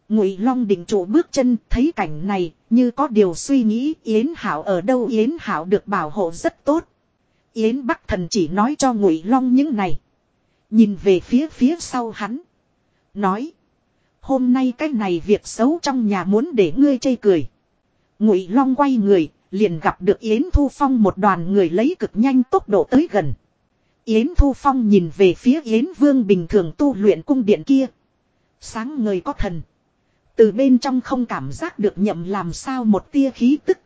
Ngụy Long định trụ bước chân, thấy cảnh này, như có điều suy nghĩ, Yến Hảo ở đâu Yến Hảo được bảo hộ rất tốt. Yến Bắc Thần chỉ nói cho Ngụy Long những này, nhìn về phía phía sau hắn, nói: "Hôm nay cái này việc xấu trong nhà muốn để ngươi chê cười." Ngụy Long quay người, liền gặp được Yến Thu Phong một đoàn người lấy cực nhanh tốc độ tới gần. Yến Thu Phong nhìn về phía Yến Vương bình thường tu luyện cung điện kia. Sáng người có thần. Từ bên trong không cảm giác được nhậm làm sao một tia khí tức.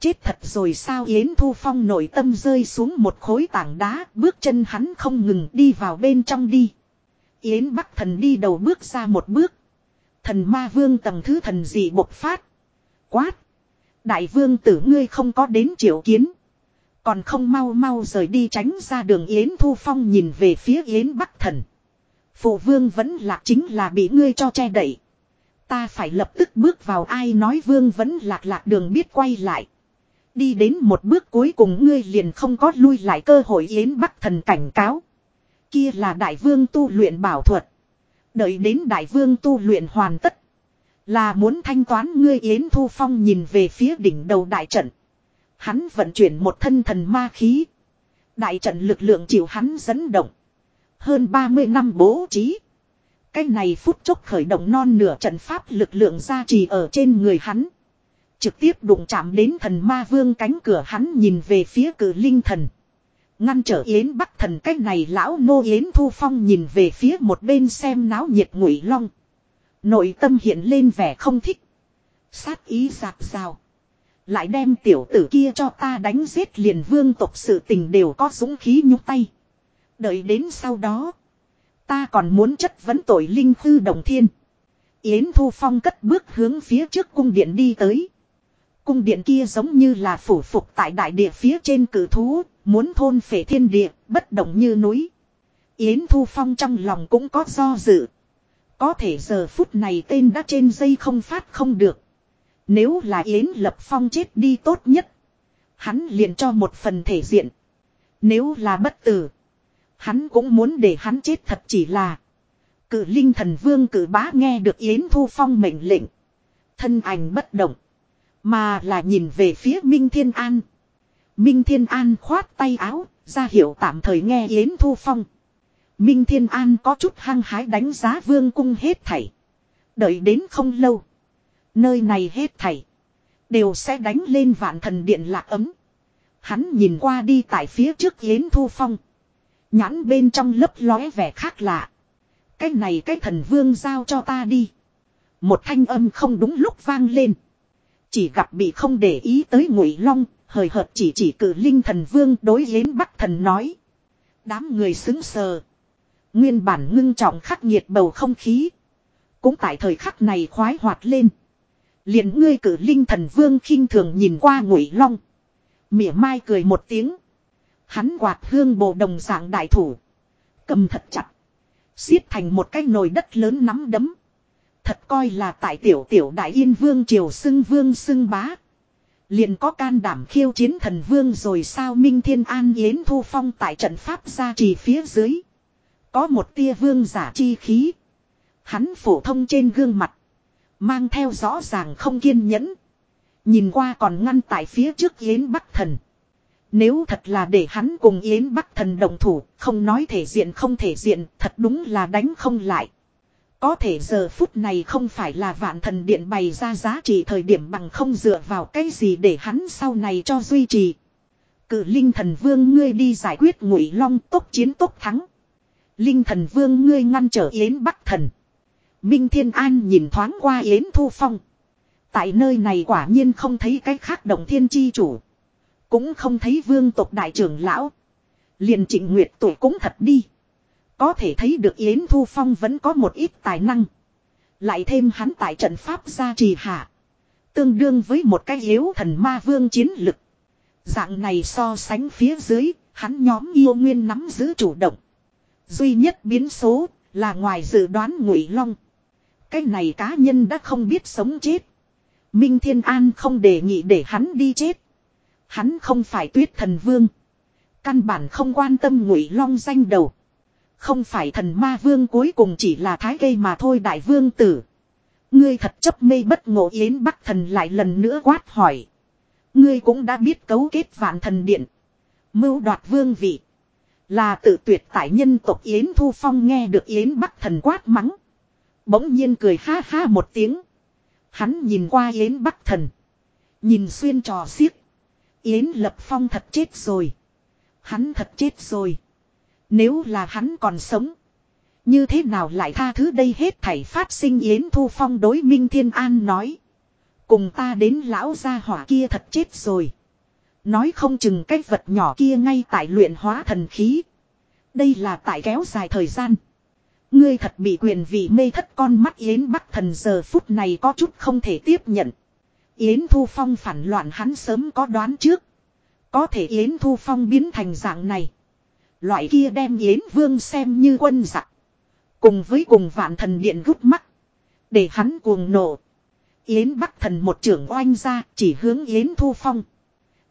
Chết thật rồi sao Yến Thu Phong nội tâm rơi xuống một khối tảng đá, bước chân hắn không ngừng đi vào bên trong đi. Yến Bắc thần đi đầu bước ra một bước. Thần ma vương tầng thứ thần dị bộc phát. Quát. Đại vương tử ngươi không có đến triệu kiến. Còn không mau mau rời đi tránh ra đường Yến Thu Phong nhìn về phía Yến Bắc thần. Phụ vương vẫn lạc chính là bị ngươi cho che đậy. Ta phải lập tức bước vào ai nói vương vẫn lạc lạc đường biết quay lại. Đi đến một bước cuối cùng ngươi liền không có lui lại cơ hội yến bắc thần cảnh cáo. Kia là đại vương tu luyện bảo thuật. Đợi đến đại vương tu luyện hoàn tất. Là muốn thanh toán ngươi yến thu phong nhìn về phía đỉnh đầu đại trận. Hắn vận chuyển một thân thần ma khí. Đại trận lực lượng chịu hắn dẫn động. Hơn 30 năm bố trí. Cái này phút chốc khởi động non nửa trận pháp lực lượng ra trì ở trên người hắn. Trực tiếp đụng chạm đến thần ma vương cánh cửa hắn nhìn về phía cử linh thần. Ngăn trở Yến Bắc thần cách này lão nô Yến Thu Phong nhìn về phía một bên xem náo nhiệt ngụy long. Nội tâm hiện lên vẻ không thích. Sát ý giạc rào. Lại đem tiểu tử kia cho ta đánh giết liền vương tộc sự tình đều có dũng khí nhúc tay. Đợi đến sau đó. Ta còn muốn chất vấn tội linh thư đồng thiên. Yến Thu Phong cất bước hướng phía trước cung điện đi tới. Cung điện kia giống như là phủ phục tại đại địa phía trên cử thú, muốn thôn phệ thiên địa, bất động như núi. Yến Thu Phong trong lòng cũng có do dự. Có thể giờ phút này tên đã trên dây không phát không được. Nếu là Yến Lập Phong chết đi tốt nhất. Hắn liền cho một phần thể diện. Nếu là bất tử. Hắn cũng muốn để hắn chết thật chỉ là. Cử linh thần vương cử bá nghe được Yến Thu Phong mệnh lệnh. Thân ảnh bất động. Mà là nhìn về phía Minh Thiên An. Minh Thiên An khoát tay áo, ra hiệu tạm thời nghe Yến Thu Phong. Minh Thiên An có chút hăng hái đánh giá vương cung hết thảy. Đợi đến không lâu. Nơi này hết thảy. Đều sẽ đánh lên vạn thần điện lạc ấm. Hắn nhìn qua đi tại phía trước Yến Thu Phong. Nhãn bên trong lấp lóe vẻ khác lạ. Cái này cái thần vương giao cho ta đi. Một thanh âm không đúng lúc vang lên. Chỉ gặp bị không để ý tới ngụy long, hời hợt chỉ chỉ cử linh thần vương đối yến bắc thần nói. Đám người xứng sờ. Nguyên bản ngưng trọng khắc nghiệt bầu không khí. Cũng tại thời khắc này khoái hoạt lên. liền ngươi cử linh thần vương khinh thường nhìn qua ngụy long. Mỉa mai cười một tiếng. Hắn quạt hương bộ đồng dạng đại thủ. Cầm thật chặt. xiết thành một cái nồi đất lớn nắm đấm. Thật coi là tại tiểu tiểu đại yên vương triều xưng vương xưng bá. Liền có can đảm khiêu chiến thần vương rồi sao Minh Thiên An Yến Thu Phong tại trận pháp gia trì phía dưới. Có một tia vương giả chi khí. Hắn phổ thông trên gương mặt. Mang theo rõ ràng không kiên nhẫn. Nhìn qua còn ngăn tại phía trước Yến Bắc Thần. Nếu thật là để hắn cùng Yến Bắc thần đồng thủ, không nói thể diện không thể diện, thật đúng là đánh không lại. Có thể giờ phút này không phải là vạn thần điện bày ra giá trị thời điểm bằng không dựa vào cái gì để hắn sau này cho duy trì. Cử linh thần vương ngươi đi giải quyết ngụy long tốc chiến tốc thắng. Linh thần vương ngươi ngăn trở Yến Bắc thần. Minh Thiên An nhìn thoáng qua Yến Thu Phong. Tại nơi này quả nhiên không thấy cái khác động thiên chi chủ. Cũng không thấy vương tộc đại trưởng lão. Liền trịnh nguyệt tuổi cũng thật đi. Có thể thấy được Yến Thu Phong vẫn có một ít tài năng. Lại thêm hắn tại trận pháp gia trì hạ. Tương đương với một cái yếu thần ma vương chiến lực. Dạng này so sánh phía dưới, hắn nhóm yêu nguyên nắm giữ chủ động. Duy nhất biến số là ngoài dự đoán ngụy long. Cái này cá nhân đã không biết sống chết. Minh Thiên An không đề nghị để hắn đi chết. Hắn không phải tuyết thần vương. Căn bản không quan tâm ngụy long danh đầu. Không phải thần ma vương cuối cùng chỉ là thái gây mà thôi đại vương tử. Ngươi thật chấp mê bất ngộ yến bắc thần lại lần nữa quát hỏi. Ngươi cũng đã biết cấu kết vạn thần điện. Mưu đoạt vương vị. Là tự tuyệt tại nhân tộc Yến Thu Phong nghe được Yến Bắc thần quát mắng. Bỗng nhiên cười ha ha một tiếng. Hắn nhìn qua Yến Bắc thần. Nhìn xuyên trò xiếc. Yến Lập Phong thật chết rồi. Hắn thật chết rồi. Nếu là hắn còn sống. Như thế nào lại tha thứ đây hết thảy phát sinh Yến Thu Phong đối Minh Thiên An nói. Cùng ta đến lão gia hỏa kia thật chết rồi. Nói không chừng cái vật nhỏ kia ngay tại luyện hóa thần khí. Đây là tại kéo dài thời gian. Ngươi thật bị quyền vị mê thất con mắt Yến Bắc thần giờ phút này có chút không thể tiếp nhận. Yến Thu Phong phản loạn hắn sớm có đoán trước. Có thể Yến Thu Phong biến thành dạng này. Loại kia đem Yến Vương xem như quân giặc. Cùng với cùng vạn thần điện gúc mắt. Để hắn cuồng nộ. Yến Bắc thần một trưởng oanh ra, chỉ hướng Yến Thu Phong.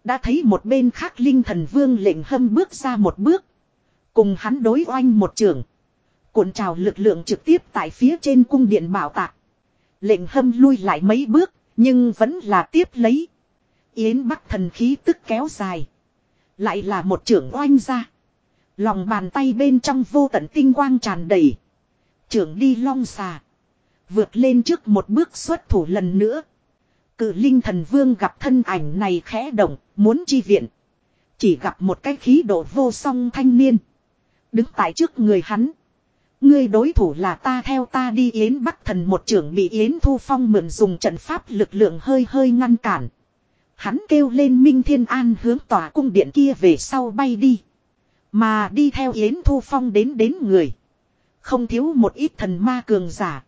Đã thấy một bên khác Linh thần vương lệnh hâm bước ra một bước. Cùng hắn đối oanh một trường Cuộn trào lực lượng trực tiếp tại phía trên cung điện bảo tạc. Lệnh hâm lui lại mấy bước, nhưng vẫn là tiếp lấy. Yến Bắc thần khí tức kéo dài. Lại là một trưởng oanh ra. Lòng bàn tay bên trong vô tận tinh quang tràn đầy. Trưởng đi long xà. Vượt lên trước một bước xuất thủ lần nữa. Cự linh thần vương gặp thân ảnh này khẽ động, muốn chi viện. Chỉ gặp một cái khí độ vô song thanh niên. Đứng tại trước người hắn. Ngươi đối thủ là ta theo ta đi Yến Bắc thần một trưởng bị Yến Thu Phong mượn dùng trận pháp lực lượng hơi hơi ngăn cản. Hắn kêu lên Minh Thiên An hướng tòa cung điện kia về sau bay đi. Mà đi theo Yến Thu Phong đến đến người. Không thiếu một ít thần ma cường giả.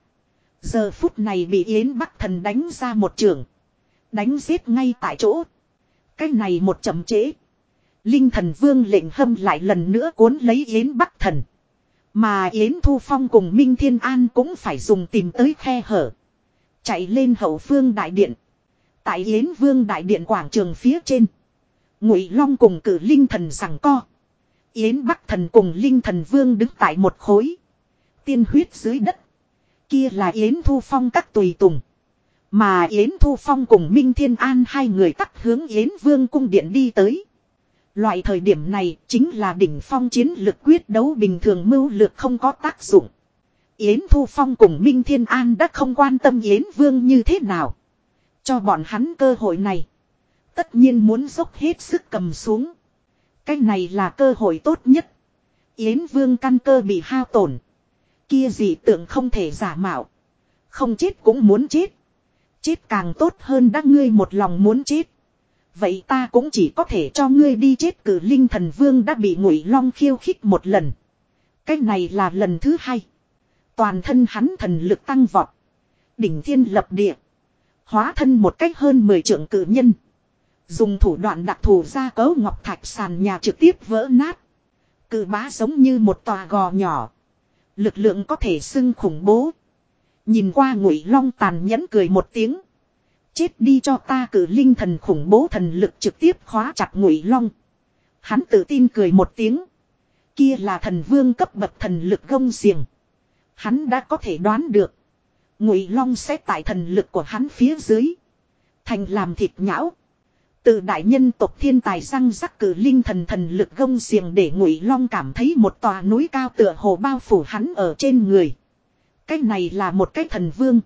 Giờ phút này bị Yến Bắc thần đánh ra một trường. Đánh giết ngay tại chỗ. Cái này một chậm chế. Linh thần vương lệnh hâm lại lần nữa cuốn lấy Yến Bắc thần. Mà Yến Thu Phong cùng Minh Thiên An cũng phải dùng tìm tới khe hở. Chạy lên hậu phương đại điện. Tại Yến Vương đại điện quảng trường phía trên. Ngụy Long cùng cử Linh thần rằng co. Yến Bắc thần cùng Linh thần Vương đứng tại một khối. Tiên huyết dưới đất. Kia là Yến Thu Phong các tùy tùng. Mà Yến Thu Phong cùng Minh Thiên An hai người tắt hướng Yến Vương cung điện đi tới. Loại thời điểm này chính là đỉnh phong chiến lực quyết đấu bình thường mưu lược không có tác dụng. Yến Thu Phong cùng Minh Thiên An đã không quan tâm Yến Vương như thế nào. Cho bọn hắn cơ hội này. Tất nhiên muốn dốc hết sức cầm xuống. Cái này là cơ hội tốt nhất. Yến Vương căn cơ bị hao tổn. Kia gì tưởng không thể giả mạo. Không chết cũng muốn chết. Chết càng tốt hơn đã ngươi một lòng muốn chết. Vậy ta cũng chỉ có thể cho ngươi đi chết cử linh thần vương đã bị ngụy long khiêu khích một lần. Cái này là lần thứ hai. Toàn thân hắn thần lực tăng vọt. Đỉnh thiên lập địa. Hóa thân một cách hơn 10 trưởng cử nhân. Dùng thủ đoạn đặc thù ra cấu ngọc thạch sàn nhà trực tiếp vỡ nát. Cự bá giống như một tòa gò nhỏ. Lực lượng có thể xưng khủng bố. Nhìn qua ngụy long tàn nhẫn cười một tiếng. Chết đi cho ta cử linh thần khủng bố thần lực trực tiếp khóa chặt ngụy long. Hắn tự tin cười một tiếng. Kia là thần vương cấp bậc thần lực gông xiềng. Hắn đã có thể đoán được. Ngụy long sẽ tại thần lực của hắn phía dưới. Thành làm thịt nhão. Từ đại nhân tộc thiên tài răng rắc cử linh thần thần lực gông xiềng để ngụy long cảm thấy một tòa núi cao tựa hồ bao phủ hắn ở trên người. Cái này là một cái thần vương.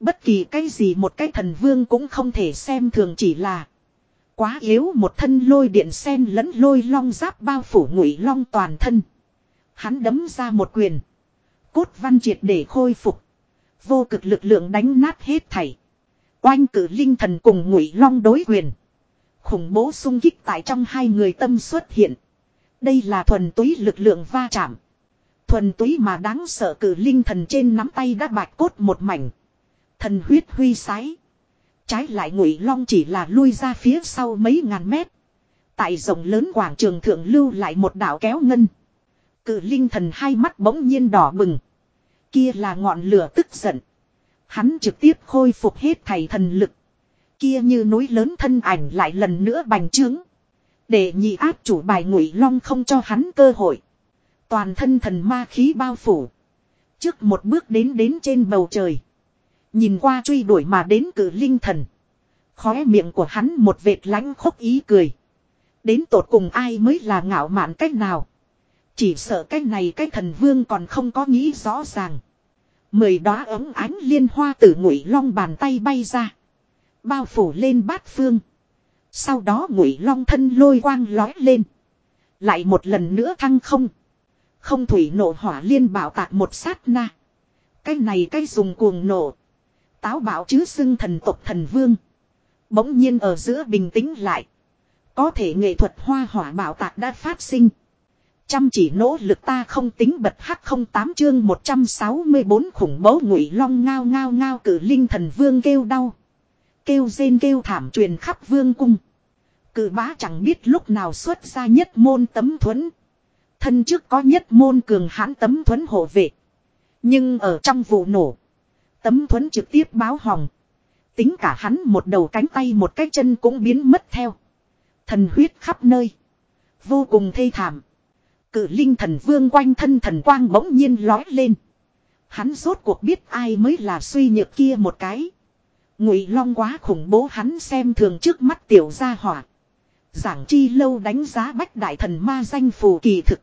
Bất kỳ cái gì một cái thần vương cũng không thể xem thường chỉ là. Quá yếu một thân lôi điện sen lẫn lôi long giáp bao phủ ngụy long toàn thân. Hắn đấm ra một quyền. Cốt văn triệt để khôi phục. Vô cực lực lượng đánh nát hết thảy. Oanh cử linh thần cùng ngụy long đối quyền. Khủng bố sung kích tại trong hai người tâm xuất hiện. Đây là thuần túy lực lượng va chạm. Thuần túy mà đáng sợ cử linh thần trên nắm tay đã bạch cốt một mảnh. Thần huyết huy sái. Trái lại ngụy long chỉ là lui ra phía sau mấy ngàn mét. Tại rộng lớn quảng trường thượng lưu lại một đảo kéo ngân. Cử linh thần hai mắt bỗng nhiên đỏ bừng. Kia là ngọn lửa tức giận. Hắn trực tiếp khôi phục hết thầy thần lực. Kia như núi lớn thân ảnh lại lần nữa bành trướng. Để nhị áp chủ bài ngụy long không cho hắn cơ hội. Toàn thân thần ma khí bao phủ. Trước một bước đến đến trên bầu trời. Nhìn qua truy đuổi mà đến cử linh thần. Khóe miệng của hắn một vệt lánh khốc ý cười. Đến tột cùng ai mới là ngạo mạn cách nào. Chỉ sợ cách này cái thần vương còn không có nghĩ rõ ràng. Mười đóa ấm ánh liên hoa từ ngụy long bàn tay bay ra. Bao phủ lên bát phương. Sau đó ngụy long thân lôi quang lói lên. Lại một lần nữa thăng không. Không thủy nổ hỏa liên bảo tạc một sát na. Cái này cái dùng cuồng nổ. Táo bảo chứ xưng thần tộc thần vương. Bỗng nhiên ở giữa bình tĩnh lại. Có thể nghệ thuật hoa hỏa bảo tạc đã phát sinh. Chăm chỉ nỗ lực ta không tính bật hắc không tám chương 164 khủng bố ngụy long ngao ngao ngao cử linh thần vương kêu đau. Kêu rên kêu thảm truyền khắp vương cung. Cử bá chẳng biết lúc nào xuất ra nhất môn tấm thuẫn. Thân trước có nhất môn cường hãn tấm thuẫn hộ vệ. Nhưng ở trong vụ nổ. Tấm thuẫn trực tiếp báo hỏng. Tính cả hắn một đầu cánh tay một cái chân cũng biến mất theo. Thần huyết khắp nơi. Vô cùng thê thảm. Cử linh thần vương quanh thân thần quang bỗng nhiên lói lên. Hắn rốt cuộc biết ai mới là suy nhược kia một cái. Ngụy long quá khủng bố hắn xem thường trước mắt tiểu gia hỏa. Giảng chi lâu đánh giá bách đại thần ma danh phù kỳ thực.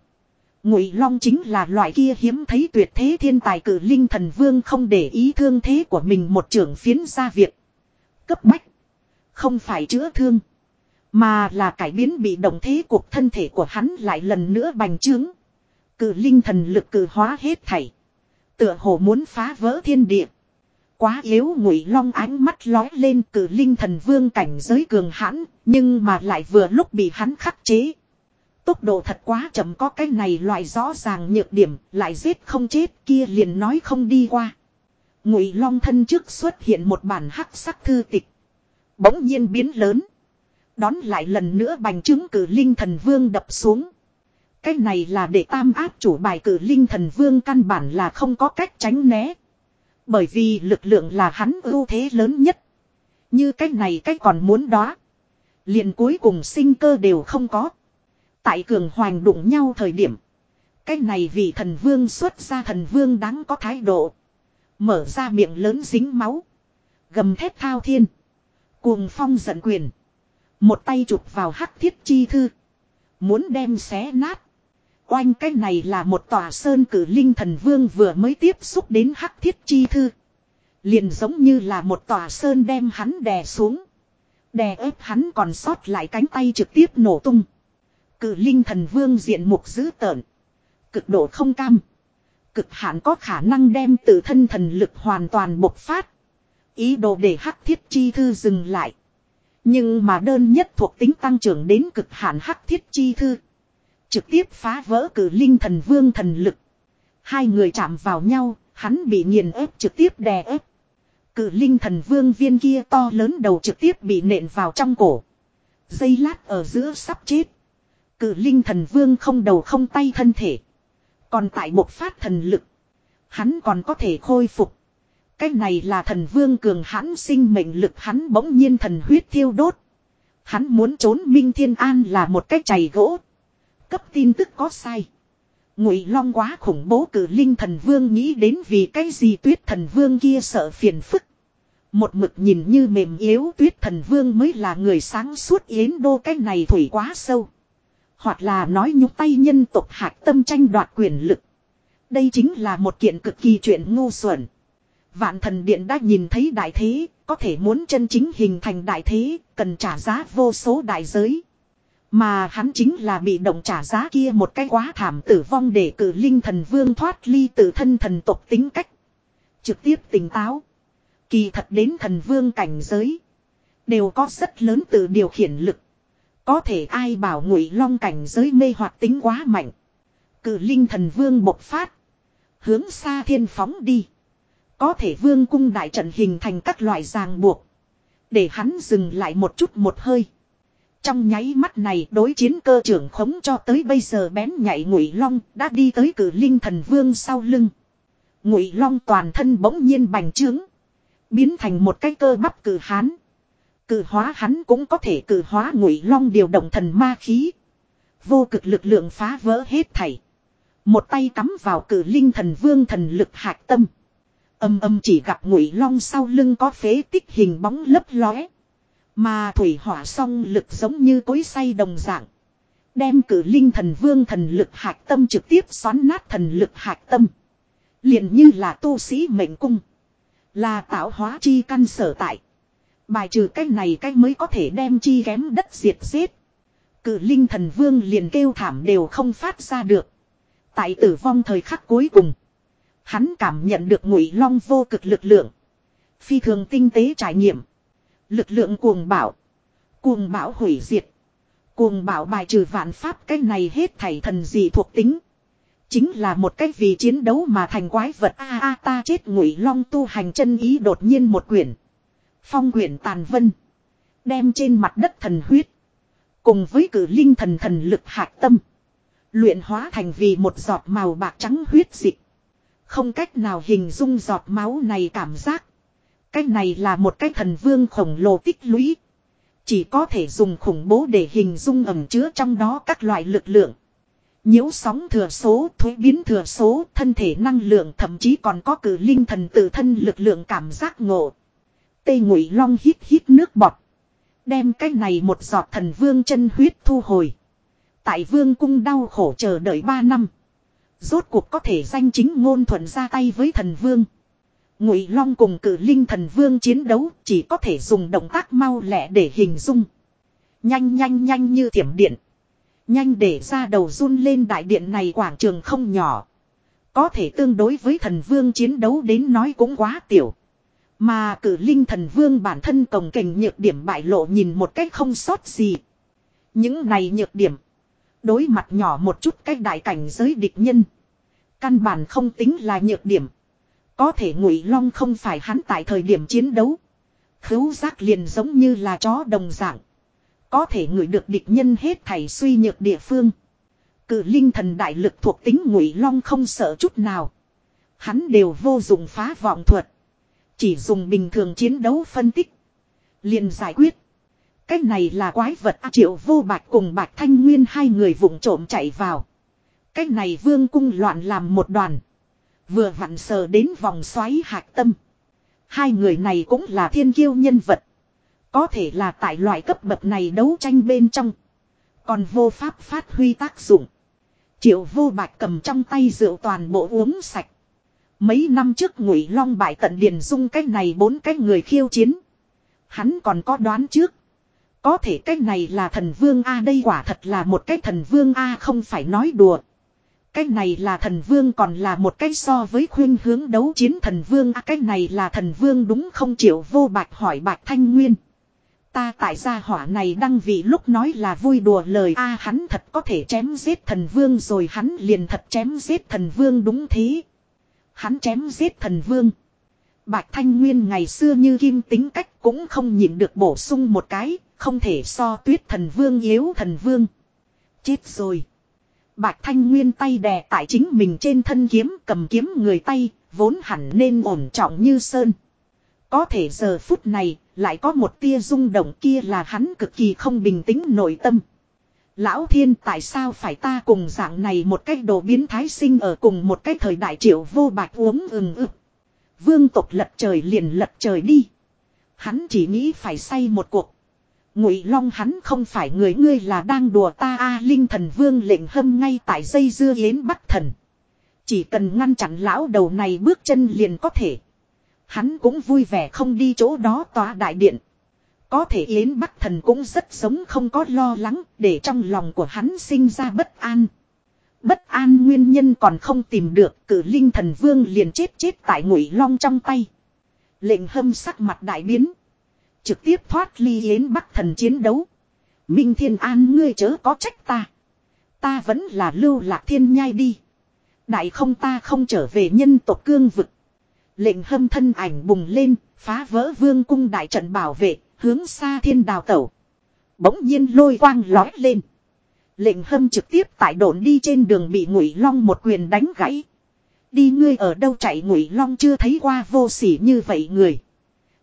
Ngụy long chính là loại kia hiếm thấy tuyệt thế thiên tài cử linh thần vương không để ý thương thế của mình một trưởng phiến ra việc. Cấp bách. Không phải chữa thương. Mà là cải biến bị động thế cuộc thân thể của hắn lại lần nữa bành trướng. Cử linh thần lực cử hóa hết thảy. Tựa hồ muốn phá vỡ thiên địa. Quá yếu ngụy long ánh mắt lói lên cử linh thần vương cảnh giới cường hãn, nhưng mà lại vừa lúc bị hắn khắc chế. Tốc độ thật quá chậm có cái này loại rõ ràng nhược điểm, lại giết không chết kia liền nói không đi qua. Ngụy long thân trước xuất hiện một bản hắc sắc thư tịch. Bỗng nhiên biến lớn. Đón lại lần nữa bành trướng cử linh thần vương đập xuống. Cái này là để tam áp chủ bài cử linh thần vương căn bản là không có cách tránh né. Bởi vì lực lượng là hắn ưu thế lớn nhất. Như cái này cái còn muốn đó. liền cuối cùng sinh cơ đều không có. Tại cường hoành đụng nhau thời điểm. Cái này vì thần vương xuất ra thần vương đáng có thái độ. Mở ra miệng lớn dính máu. Gầm thép thao thiên. Cuồng phong giận quyền. Một tay chụp vào hắc thiết chi thư. Muốn đem xé nát. Oanh, cái này là một tòa sơn cử linh thần vương vừa mới tiếp xúc đến hắc thiết chi thư. Liền giống như là một tòa sơn đem hắn đè xuống. Đè ép hắn còn sót lại cánh tay trực tiếp nổ tung cự linh thần vương diện mục dữ tợn. Cực độ không cam. Cực hạn có khả năng đem tự thân thần lực hoàn toàn bộc phát. Ý đồ để hắc thiết chi thư dừng lại. Nhưng mà đơn nhất thuộc tính tăng trưởng đến cực hạn hắc thiết chi thư. Trực tiếp phá vỡ cử linh thần vương thần lực. Hai người chạm vào nhau, hắn bị nghiền ép trực tiếp đè ép. Cử linh thần vương viên kia to lớn đầu trực tiếp bị nện vào trong cổ. Dây lát ở giữa sắp chết cự linh thần vương không đầu không tay thân thể. Còn tại một phát thần lực. Hắn còn có thể khôi phục. Cái này là thần vương cường hãn sinh mệnh lực hắn bỗng nhiên thần huyết thiêu đốt. Hắn muốn trốn Minh Thiên An là một cái chày gỗ. Cấp tin tức có sai. Ngụy Long quá khủng bố cử linh thần vương nghĩ đến vì cái gì tuyết thần vương kia sợ phiền phức. Một mực nhìn như mềm yếu tuyết thần vương mới là người sáng suốt yến đô cái này thủy quá sâu. Hoặc là nói nhúc tay nhân tộc hạc tâm tranh đoạt quyền lực. Đây chính là một kiện cực kỳ chuyện ngu xuẩn. Vạn thần điện đã nhìn thấy đại thế, có thể muốn chân chính hình thành đại thế, cần trả giá vô số đại giới. Mà hắn chính là bị động trả giá kia một cái quá thảm tử vong để cử linh thần vương thoát ly tự thân thần tộc tính cách. Trực tiếp tỉnh táo. Kỳ thật đến thần vương cảnh giới. Đều có rất lớn tự điều khiển lực. Có thể ai bảo ngụy long cảnh giới mê hoặc tính quá mạnh. Cử linh thần vương bộc phát. Hướng xa thiên phóng đi. Có thể vương cung đại trận hình thành các loại ràng buộc. Để hắn dừng lại một chút một hơi. Trong nháy mắt này đối chiến cơ trưởng khống cho tới bây giờ bén nhảy ngụy long đã đi tới cử linh thần vương sau lưng. Ngụy long toàn thân bỗng nhiên bành trướng. Biến thành một cái cơ bắp cử hán. Cử hóa hắn cũng có thể cử hóa ngụy long điều động thần ma khí. Vô cực lực lượng phá vỡ hết thảy. Một tay cắm vào cử linh thần vương thần lực hạc tâm. Âm âm chỉ gặp ngụy long sau lưng có phế tích hình bóng lấp lóe. Mà thủy hỏa song lực giống như cối say đồng dạng. Đem cử linh thần vương thần lực hạc tâm trực tiếp xoắn nát thần lực hạc tâm. liền như là tu sĩ mệnh cung. Là tạo hóa chi căn sở tại. Bài trừ cái này cái mới có thể đem chi kém đất diệt giết. Cử linh thần vương liền kêu thảm đều không phát ra được. Tại tử vong thời khắc cuối cùng. Hắn cảm nhận được ngụy long vô cực lực lượng. Phi thường tinh tế trải nghiệm. Lực lượng cuồng bạo. Cuồng bạo hủy diệt. Cuồng bạo bài trừ vạn pháp cái này hết thảy thần gì thuộc tính. Chính là một cách vì chiến đấu mà thành quái vật a a, ta chết ngụy long tu hành chân ý đột nhiên một quyển. Phong quyển tàn vân. Đem trên mặt đất thần huyết. Cùng với cử linh thần thần lực hạt tâm. Luyện hóa thành vì một giọt màu bạc trắng huyết dịch. Không cách nào hình dung giọt máu này cảm giác. Cái này là một cái thần vương khổng lồ tích lũy. Chỉ có thể dùng khủng bố để hình dung ẩm chứa trong đó các loại lực lượng. nhiễu sóng thừa số, thuế biến thừa số, thân thể năng lượng thậm chí còn có cử linh thần tự thân lực lượng cảm giác ngộ tê ngụy long hít hít nước bọt. Đem cái này một giọt thần vương chân huyết thu hồi. Tại vương cung đau khổ chờ đợi ba năm. Rốt cuộc có thể danh chính ngôn thuận ra tay với thần vương. Ngụy Long cùng cử linh thần vương chiến đấu chỉ có thể dùng động tác mau lẹ để hình dung. Nhanh nhanh nhanh như thiểm điện. Nhanh để ra đầu run lên đại điện này quảng trường không nhỏ. Có thể tương đối với thần vương chiến đấu đến nói cũng quá tiểu. Mà cử linh thần vương bản thân cồng kềnh nhược điểm bại lộ nhìn một cách không sót gì. Những này nhược điểm. Đối mặt nhỏ một chút cách đại cảnh giới địch nhân. Căn bản không tính là nhược điểm. Có thể ngụy long không phải hắn tại thời điểm chiến đấu. Khứu giác liền giống như là chó đồng dạng. Có thể ngửi được địch nhân hết thảy suy nhược địa phương. Cử linh thần đại lực thuộc tính ngụy long không sợ chút nào. Hắn đều vô dụng phá vọng thuật. Chỉ dùng bình thường chiến đấu phân tích. Liền giải quyết. Cách này là quái vật A triệu vô bạch cùng bạch thanh nguyên hai người vụng trộm chạy vào. Cách này vương cung loạn làm một đoàn. Vừa vặn sờ đến vòng xoáy hạc tâm. Hai người này cũng là thiên kiêu nhân vật. Có thể là tại loại cấp bậc này đấu tranh bên trong. Còn vô pháp phát huy tác dụng. Triệu vô bạch cầm trong tay rượu toàn bộ uống sạch. Mấy năm trước ngụy long bại tận điền dung cái này bốn cái người khiêu chiến. Hắn còn có đoán trước. Có thể cái này là thần vương A, đây quả thật là một cái thần vương A, không phải nói đùa. Cái này là thần vương còn là một cái so với khuyên hướng đấu chiến thần vương A, cái này là thần vương đúng không chịu vô bạch hỏi bạch thanh nguyên. Ta tại gia hỏa này đăng vị lúc nói là vui đùa lời A, hắn thật có thể chém giết thần vương rồi hắn liền thật chém giết thần vương đúng thế. Hắn chém giết thần vương. Bạch Thanh Nguyên ngày xưa như kim tính cách cũng không nhịn được bổ sung một cái, không thể so tuyết thần vương yếu thần vương. Chết rồi. Bạch Thanh Nguyên tay đè tại chính mình trên thân kiếm cầm kiếm người tay, vốn hẳn nên ổn trọng như sơn. Có thể giờ phút này, lại có một tia rung động kia là hắn cực kỳ không bình tĩnh nội tâm. Lão thiên tại sao phải ta cùng dạng này một cách đồ biến thái sinh ở cùng một cái thời đại triệu vô bạch uống ừng ực. Vương tộc lật trời liền lật trời đi. Hắn chỉ nghĩ phải say một cuộc. Ngụy Long hắn không phải người ngươi là đang đùa ta a linh thần vương lệnh hâm ngay tại dây dưa yến bắt thần. Chỉ cần ngăn chặn lão đầu này bước chân liền có thể. Hắn cũng vui vẻ không đi chỗ đó tòa đại điện. Có thể Yến Bắc Thần cũng rất sống không có lo lắng để trong lòng của hắn sinh ra bất an. Bất an nguyên nhân còn không tìm được cử linh thần vương liền chết chết tại ngụy long trong tay. Lệnh hâm sắc mặt đại biến. Trực tiếp thoát ly Yến Bắc Thần chiến đấu. Minh Thiên An ngươi chớ có trách ta. Ta vẫn là lưu lạc thiên nhai đi. Đại không ta không trở về nhân tộc cương vực. Lệnh hâm thân ảnh bùng lên, phá vỡ vương cung đại trận bảo vệ, hướng xa thiên đào tẩu. Bỗng nhiên lôi quang lói lên. Lệnh hâm trực tiếp tại đồn đi trên đường bị ngụy long một quyền đánh gãy. Đi ngươi ở đâu chạy ngụy long chưa thấy qua vô sỉ như vậy người.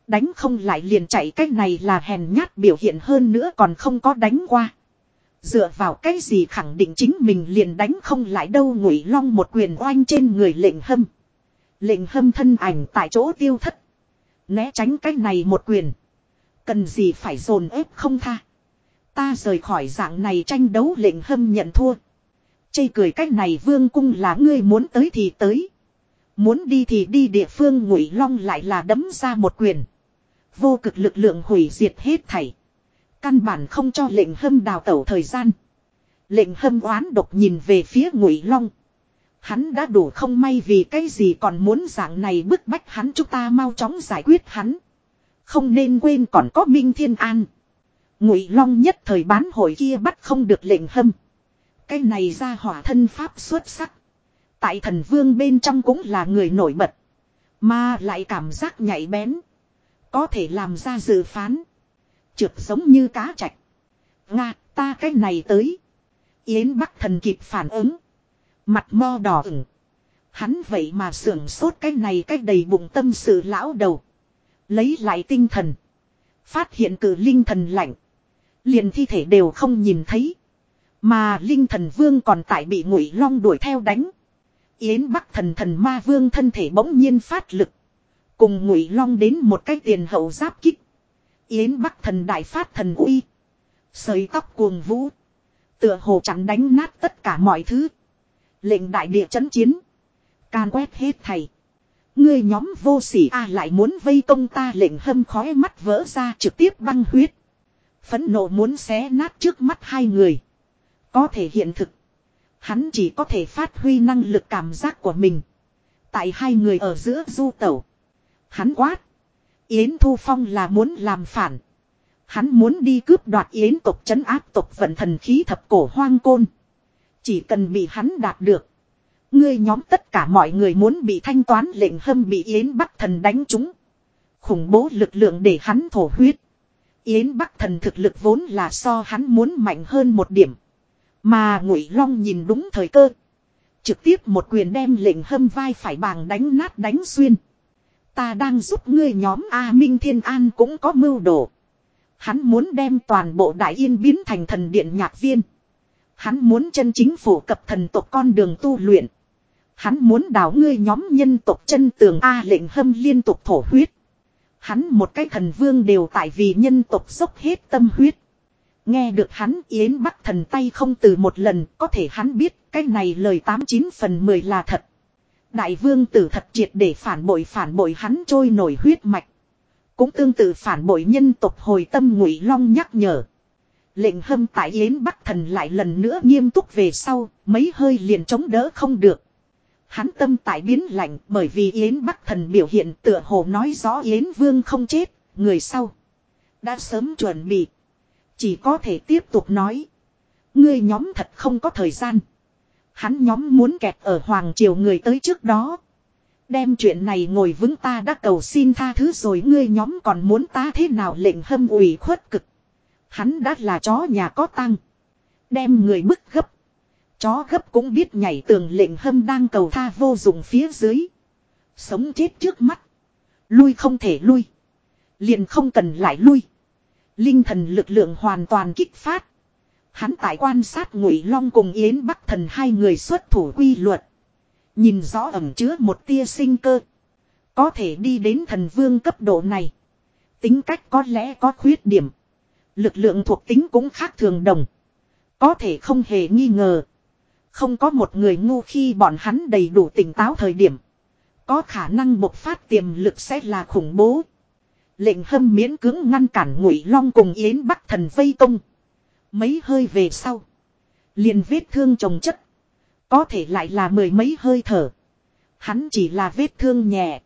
Đánh không lại liền chạy cách này là hèn nhát biểu hiện hơn nữa còn không có đánh qua. Dựa vào cái gì khẳng định chính mình liền đánh không lại đâu ngụy long một quyền oanh trên người lệnh hâm. Lệnh hâm thân ảnh tại chỗ tiêu thất. Né tránh cái này một quyền. Cần gì phải dồn ép không tha. Ta rời khỏi dạng này tranh đấu lệnh hâm nhận thua. Chây cười cách này vương cung là ngươi muốn tới thì tới. Muốn đi thì đi địa phương ngụy long lại là đấm ra một quyền. Vô cực lực lượng hủy diệt hết thảy. Căn bản không cho lệnh hâm đào tẩu thời gian. Lệnh hâm oán độc nhìn về phía ngụy long. Hắn đã đủ không may vì cái gì còn muốn dạng này bức bách hắn chúng ta mau chóng giải quyết hắn. Không nên quên còn có Minh Thiên An. Ngụy Long nhất thời bán hội kia bắt không được lệnh hâm. Cái này ra hỏa thân pháp xuất sắc. Tại thần vương bên trong cũng là người nổi bật. Mà lại cảm giác nhạy bén. Có thể làm ra dự phán. Trượt giống như cá chạch. Nga, ta cái này tới. Yến Bắc thần kịp phản ứng. Mặt mo đỏ ửng. Hắn vậy mà sưởng sốt cái này cái đầy bụng tâm sự lão đầu. Lấy lại tinh thần. Phát hiện cử linh thần lạnh. Liền thi thể đều không nhìn thấy. Mà linh thần vương còn tại bị ngụy long đuổi theo đánh. Yến Bắc thần thần ma vương thân thể bỗng nhiên phát lực. Cùng ngụy long đến một cái tiền hậu giáp kích. Yến Bắc thần đại phát thần uy. Sợi tóc cuồng vũ. Tựa hồ chẳng đánh nát tất cả mọi thứ. Lệnh đại địa chấn chiến. Can quét hết thầy. Ngươi nhóm vô sỉ a lại muốn vây công ta lệnh hâm khói mắt vỡ ra trực tiếp băng huyết. Phấn nộ muốn xé nát trước mắt hai người. Có thể hiện thực. Hắn chỉ có thể phát huy năng lực cảm giác của mình. Tại hai người ở giữa du tẩu. Hắn quát. Yến Thu Phong là muốn làm phản. Hắn muốn đi cướp đoạt Yến tộc chấn áp tộc vận thần khí thập cổ hoang côn. Chỉ cần bị hắn đạt được. Ngươi nhóm tất cả mọi người muốn bị thanh toán lệnh hâm bị Yến Bắc Thần đánh trúng. Khủng bố lực lượng để hắn thổ huyết. Yến Bắc Thần thực lực vốn là so hắn muốn mạnh hơn một điểm. Mà Ngụy Long nhìn đúng thời cơ. Trực tiếp một quyền đem lệnh hâm vai phải bàng đánh nát đánh xuyên. Ta đang giúp ngươi nhóm A Minh Thiên An cũng có mưu đồ. Hắn muốn đem toàn bộ Đại Yên biến thành thần điện nhạc viên. Hắn muốn chân chính phủ cập thần tộc con đường tu luyện. Hắn muốn đào ngươi nhóm nhân tộc chân tường A lệnh hâm liên tục thổ huyết. Hắn một cái thần vương đều tại vì nhân tộc dốc hết tâm huyết. Nghe được hắn yến bắt thần tay không từ một lần có thể hắn biết cái này lời tám chín phần mười là thật. Đại vương tử thật triệt để phản bội phản bội hắn trôi nổi huyết mạch. Cũng tương tự phản bội nhân tộc hồi tâm ngụy long nhắc nhở. Lệnh hâm tại yến bắc thần lại lần nữa nghiêm túc về sau, mấy hơi liền chống đỡ không được. Hắn tâm tại biến lạnh bởi vì Yến Bắc Thần biểu hiện tựa hồ nói rõ Yến Vương không chết, người sau. Đã sớm chuẩn bị. Chỉ có thể tiếp tục nói. Ngươi nhóm thật không có thời gian. Hắn nhóm muốn kẹt ở Hoàng Triều người tới trước đó. Đem chuyện này ngồi vững ta đã cầu xin tha thứ rồi ngươi nhóm còn muốn ta thế nào lệnh hâm ủy khuất cực. Hắn đã là chó nhà có tăng. Đem người bức gấp. Chó gấp cũng biết nhảy tường lệnh hâm đang cầu tha vô dụng phía dưới. Sống chết trước mắt. Lui không thể lui. Liền không cần lại lui. Linh thần lực lượng hoàn toàn kích phát. Hắn tại quan sát ngụy long cùng yến bắc thần hai người xuất thủ quy luật. Nhìn rõ ẩm chứa một tia sinh cơ. Có thể đi đến thần vương cấp độ này. Tính cách có lẽ có khuyết điểm. Lực lượng thuộc tính cũng khác thường đồng. Có thể không hề nghi ngờ. Không có một người ngu khi bọn hắn đầy đủ tỉnh táo thời điểm. Có khả năng bộc phát tiềm lực sẽ là khủng bố. Lệnh hâm miễn cưỡng ngăn cản ngụy long cùng yến bắc thần vây công. Mấy hơi về sau. Liền vết thương trồng chất. Có thể lại là mười mấy hơi thở. Hắn chỉ là vết thương nhẹ.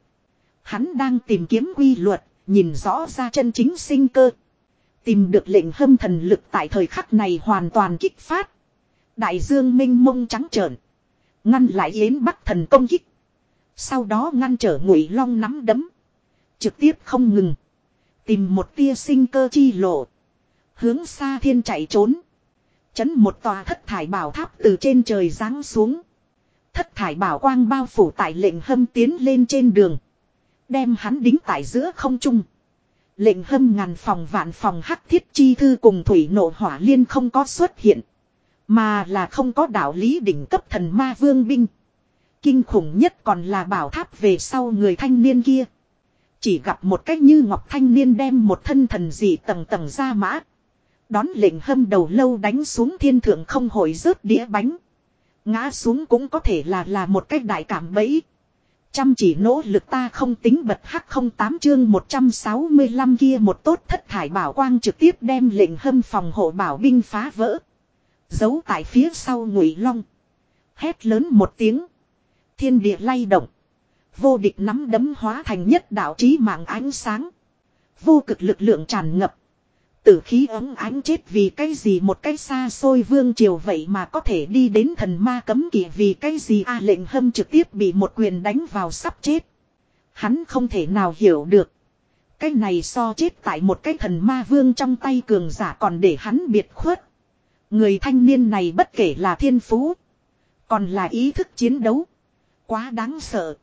Hắn đang tìm kiếm quy luật, nhìn rõ ra chân chính sinh cơ. Tìm được lệnh hâm thần lực tại thời khắc này hoàn toàn kích phát. Đại dương minh mông trắng trợn. Ngăn lại yến bắc thần công kích. Sau đó ngăn trở ngụy long nắm đấm. Trực tiếp không ngừng. Tìm một tia sinh cơ chi lộ. Hướng xa thiên chạy trốn. Chấn một tòa thất thải bảo tháp từ trên trời giáng xuống. Thất thải bảo quang bao phủ tại lệnh hâm tiến lên trên đường. Đem hắn đính tại giữa không trung. Lệnh hâm ngàn phòng vạn phòng hắc thiết chi thư cùng thủy nộ hỏa liên không có xuất hiện. Mà là không có đạo lý đỉnh cấp thần ma vương binh. Kinh khủng nhất còn là bảo tháp về sau người thanh niên kia. Chỉ gặp một cách như ngọc thanh niên đem một thân thần dị tầng tầng ra mã. Đón lệnh hâm đầu lâu đánh xuống thiên thượng không hồi rớt đĩa bánh. Ngã xuống cũng có thể là là một cách đại cảm bẫy. Chăm chỉ nỗ lực ta không tính bật hắc không tám chương 165 kia một tốt thất thải bảo quang trực tiếp đem lệnh hâm phòng hộ bảo binh phá vỡ. Giấu tại phía sau ngụy long. Hét lớn một tiếng. Thiên địa lay động. Vô địch nắm đấm hóa thành nhất đạo trí mạng ánh sáng. Vô cực lực lượng tràn ngập. Tử khí ấm ánh chết vì cái gì một cái xa xôi vương triều vậy mà có thể đi đến thần ma cấm kỵ vì cái gì a lệnh hâm trực tiếp bị một quyền đánh vào sắp chết. Hắn không thể nào hiểu được. Cái này so chết tại một cái thần ma vương trong tay cường giả còn để hắn biệt khuất. Người thanh niên này bất kể là thiên phú. Còn là ý thức chiến đấu. Quá đáng sợ.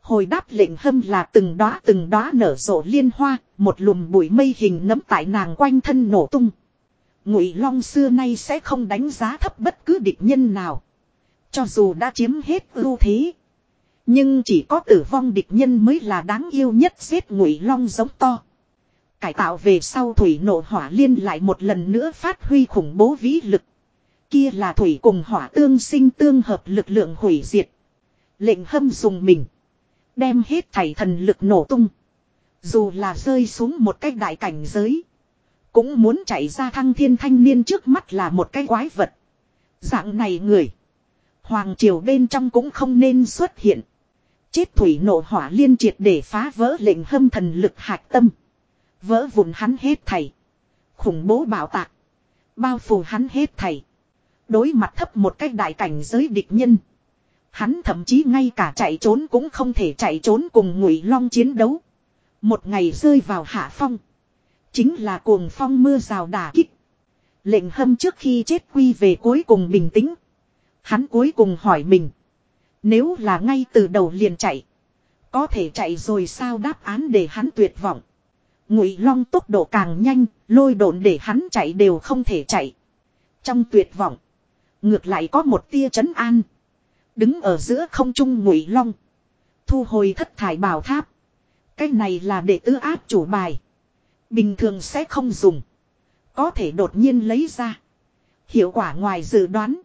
Hồi đáp lệnh hâm là từng đóa từng đóa nở rộ liên hoa, một lùm bụi mây hình nấm tại nàng quanh thân nổ tung. Ngụy Long xưa nay sẽ không đánh giá thấp bất cứ địch nhân nào. Cho dù đã chiếm hết ưu thế. Nhưng chỉ có tử vong địch nhân mới là đáng yêu nhất giết Ngụy Long giống to. Cải tạo về sau thủy nổ hỏa liên lại một lần nữa phát huy khủng bố vĩ lực. Kia là thủy cùng hỏa tương sinh tương hợp lực lượng hủy diệt. Lệnh hâm dùng mình. Đem hết thảy thần lực nổ tung. Dù là rơi xuống một cái đại cảnh giới. Cũng muốn chạy ra thăng thiên thanh niên trước mắt là một cái quái vật. Dạng này người. Hoàng triều bên trong cũng không nên xuất hiện. Chết thủy nổ hỏa liên triệt để phá vỡ lệnh hâm thần lực hạch tâm. Vỡ vụn hắn hết thảy. Khủng bố bảo tạc. Bao phủ hắn hết thảy. Đối mặt thấp một cách đại cảnh giới địch nhân. Hắn thậm chí ngay cả chạy trốn cũng không thể chạy trốn cùng ngụy long chiến đấu. Một ngày rơi vào hạ phong. Chính là cuồng phong mưa rào đả kích. Lệnh hâm trước khi chết quy về cuối cùng bình tĩnh. Hắn cuối cùng hỏi mình. Nếu là ngay từ đầu liền chạy. Có thể chạy rồi sao đáp án để hắn tuyệt vọng. Ngụy long tốc độ càng nhanh, lôi độn để hắn chạy đều không thể chạy. Trong tuyệt vọng. Ngược lại có một tia chấn an. Đứng ở giữa không trung ngụy long. Thu hồi thất thải bảo tháp. Cái này là để tứ áp chủ bài. Bình thường sẽ không dùng. Có thể đột nhiên lấy ra. Hiệu quả ngoài dự đoán.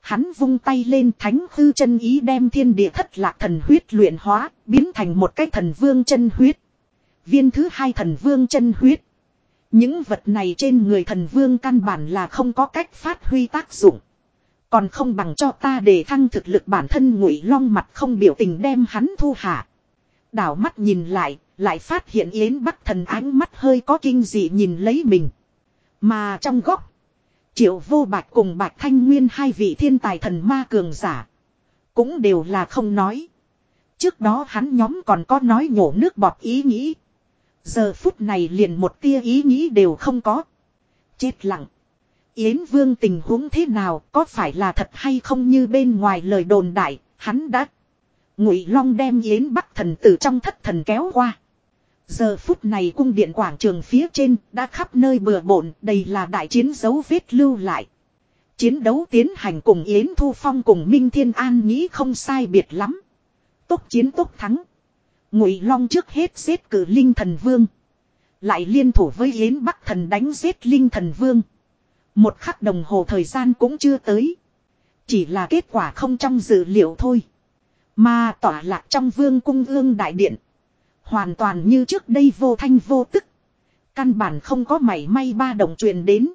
Hắn vung tay lên thánh hư chân ý đem thiên địa thất lạc thần huyết luyện hóa, biến thành một cái thần vương chân huyết. Viên thứ hai thần vương chân huyết. Những vật này trên người thần vương căn bản là không có cách phát huy tác dụng. Còn không bằng cho ta để thăng thực lực bản thân ngụy long mặt không biểu tình đem hắn thu hạ. Đảo mắt nhìn lại, lại phát hiện Yến Bắc thần ánh mắt hơi có kinh dị nhìn lấy mình. Mà trong góc, triệu vô bạch cùng bạch thanh nguyên hai vị thiên tài thần ma cường giả. Cũng đều là không nói. Trước đó hắn nhóm còn có nói nhổ nước bọt ý nghĩ. Giờ phút này liền một tia ý nghĩ đều không có. Chết lặng. Yến Vương tình huống thế nào, có phải là thật hay không như bên ngoài lời đồn đại, hắn đã. Ngụy Long đem Yến Bắc thần tử trong thất thần kéo qua. Giờ phút này cung điện quảng trường phía trên đã khắp nơi bừa bộn, đầy là đại chiến dấu vết lưu lại. Chiến đấu tiến hành cùng Yến Thu Phong cùng Minh Thiên An nghĩ không sai biệt lắm. Tốc chiến tốc thắng. Ngụy Long trước hết giết cử Linh Thần Vương. Lại liên thủ với Yến Bắc Thần đánh giết Linh Thần Vương. Một khắc đồng hồ thời gian cũng chưa tới. Chỉ là kết quả không trong dự liệu thôi. Mà tỏa lạc trong vương cung ương đại điện. Hoàn toàn như trước đây vô thanh vô tức. Căn bản không có mảy may ba đồng truyền đến.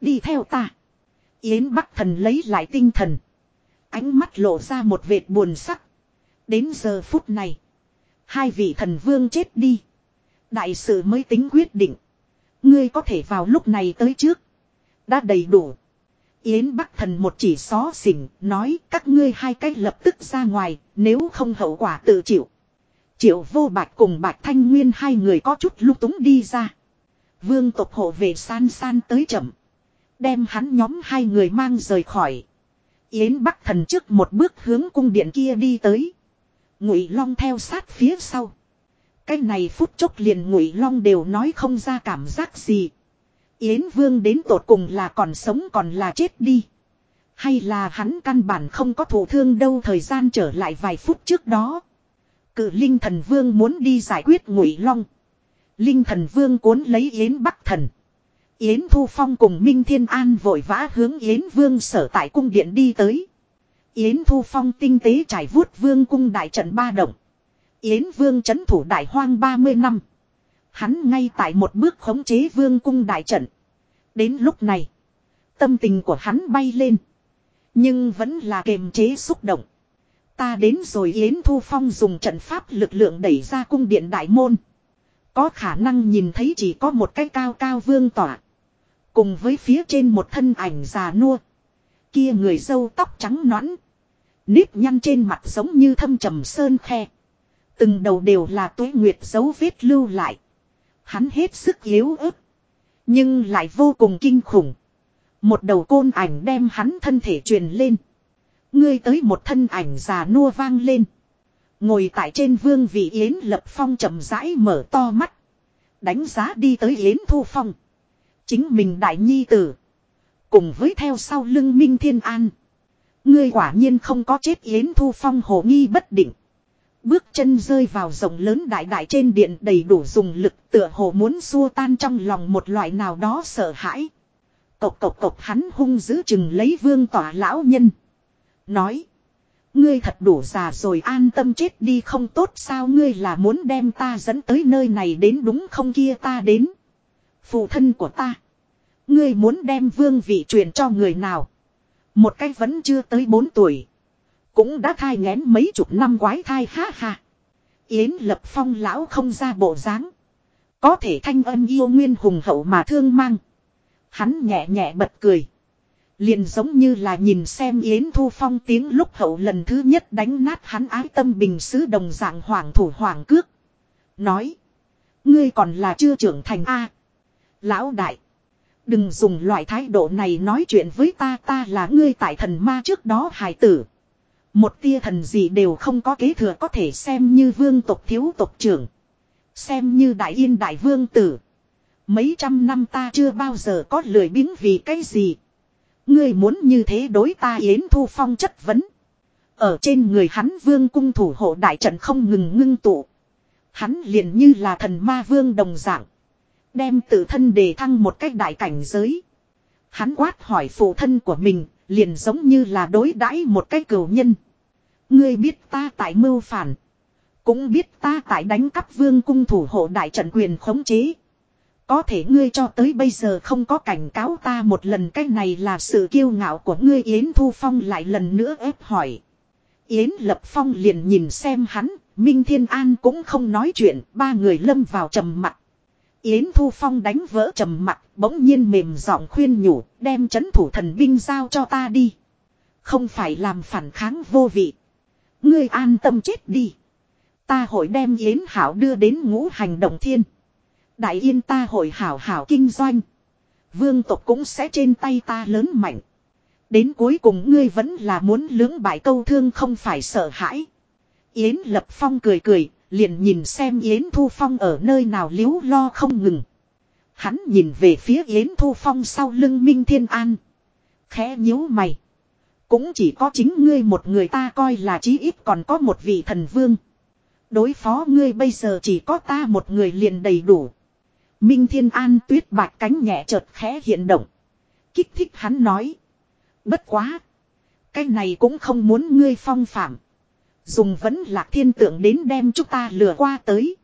Đi theo ta. Yến Bắc Thần lấy lại tinh thần. Ánh mắt lộ ra một vệt buồn sắc. Đến giờ phút này. Hai vị thần vương chết đi. Đại sự mới tính quyết định. Ngươi có thể vào lúc này tới trước. Đã đầy đủ. Yến Bắc Thần một chỉ xó xỉnh, nói các ngươi hai cách lập tức ra ngoài, nếu không hậu quả tự chịu. Triệu vô bạch cùng bạch thanh nguyên hai người có chút lúc túng đi ra. Vương tộc hộ về san san tới chậm. Đem hắn nhóm hai người mang rời khỏi. Yến Bắc Thần trước một bước hướng cung điện kia đi tới. Ngụy Long theo sát phía sau. Cái này phút chốc liền Ngụy Long đều nói không ra cảm giác gì. Yến Vương đến tột cùng là còn sống còn là chết đi. Hay là hắn căn bản không có thổ thương đâu thời gian trở lại vài phút trước đó. Cự Linh Thần Vương muốn đi giải quyết Ngụy Long. Linh Thần Vương cuốn lấy Yến Bắc Thần. Yến Thu Phong cùng Minh Thiên An vội vã hướng Yến Vương sở tại cung điện đi tới. Yến Thu Phong tinh tế trải vuốt Vương cung đại trận ba động. Yến Vương chấn thủ đại hoang 30 năm. Hắn ngay tại một bước khống chế Vương cung đại trận. Đến lúc này, tâm tình của hắn bay lên. Nhưng vẫn là kềm chế xúc động. Ta đến rồi Yến Thu Phong dùng trận pháp lực lượng đẩy ra cung điện đại môn. Có khả năng nhìn thấy chỉ có một cái cao cao vương tỏa. Cùng với phía trên một thân ảnh già nua. Kia người dâu tóc trắng nõn. Nếp nhăn trên mặt giống như thâm trầm sơn khe. Từng đầu đều là tuế nguyệt dấu vết lưu lại. Hắn hết sức yếu ớt. Nhưng lại vô cùng kinh khủng. Một đầu côn ảnh đem hắn thân thể truyền lên. Ngươi tới một thân ảnh già nua vang lên. Ngồi tại trên vương vị Yến Lập Phong chậm rãi mở to mắt. Đánh giá đi tới Yến Thu Phong. Chính mình đại nhi tử. Cùng với theo sau lưng Minh Thiên An. Ngươi quả nhiên không có chết Yến Thu Phong hồ nghi bất định. Bước chân rơi vào rộng lớn đại đại trên điện đầy đủ dùng lực tựa hồ muốn xua tan trong lòng một loại nào đó sợ hãi. Cộc cộc cộc hắn hung giữ chừng lấy vương tỏa lão nhân. Nói. Ngươi thật đủ già rồi, an tâm chết đi không tốt, sao ngươi là muốn đem ta dẫn tới nơi này đến đúng không kia ta đến. Phụ thân của ta. Ngươi muốn đem vương vị truyền cho người nào. Một cái vẫn chưa tới bốn tuổi. Cũng đã thai ngén mấy chục năm quái thai, ha ha. Yến lập phong lão không ra bộ dáng. Có thể thanh âm yêu nguyên hùng hậu mà thương mang. Hắn nhẹ nhẹ bật cười. Liền giống như là nhìn xem Yến Thu Phong tiếng lúc hậu lần thứ nhất đánh nát hắn ái tâm bình sứ đồng dạng hoàng thủ hoàng cước. Nói. Ngươi còn là chưa trưởng thành A. Lão đại. Đừng dùng loại thái độ này nói chuyện với ta ta là ngươi tại thần ma trước đó hài tử. Một tia thần gì đều không có kế thừa có thể xem như vương tộc thiếu tộc trưởng. Xem như đại yên đại vương tử. Mấy trăm năm ta chưa bao giờ có lười biếng vì cái gì. Ngươi muốn như thế đối ta Yến Thu Phong chất vấn. Ở trên người hắn vương cung thủ hộ đại trận không ngừng ngưng tụ. Hắn liền như là thần ma vương đồng dạng. Đem tự thân đề thăng một cách đại cảnh giới. Hắn quát hỏi phụ thân của mình, liền giống như là đối đãi một cái cửu nhân. Ngươi biết ta tại mưu phản. Cũng biết ta tại đánh cắp vương cung thủ hộ đại trận quyền khống chế. Có thể ngươi cho tới bây giờ không có cảnh cáo ta một lần cái này là sự kiêu ngạo của ngươi Yến Thu Phong lại lần nữa ép hỏi. Yến Lập Phong liền nhìn xem hắn, Minh Thiên An cũng không nói chuyện, ba người lâm vào trầm mặt. Yến Thu Phong đánh vỡ trầm mặt, bỗng nhiên mềm giọng khuyên nhủ, đem chấn thủ thần binh giao cho ta đi. Không phải làm phản kháng vô vị. Ngươi an tâm chết đi. Ta hội đem Yến Hảo đưa đến ngũ hành động thiên. Đại yên ta hội hảo hảo kinh doanh. Vương tộc cũng sẽ trên tay ta lớn mạnh. Đến cuối cùng ngươi vẫn là muốn lưỡng bại câu thương không phải sợ hãi. Yến Lập Phong cười cười, liền nhìn xem Yến Thu Phong ở nơi nào liếu lo không ngừng. Hắn nhìn về phía Yến Thu Phong sau lưng Minh Thiên An. Khẽ nhíu mày. Cũng chỉ có chính ngươi một người ta coi là chí ít còn có một vị thần vương. Đối phó ngươi bây giờ chỉ có ta một người liền đầy đủ. Minh Thiên An tuyết bạc cánh nhẹ chợt khẽ hiện động. Kích thích hắn nói. Bất quá. Cái này cũng không muốn ngươi phong phạm. Dùng vẫn lạc thiên tượng đến đem chúng ta lừa qua tới.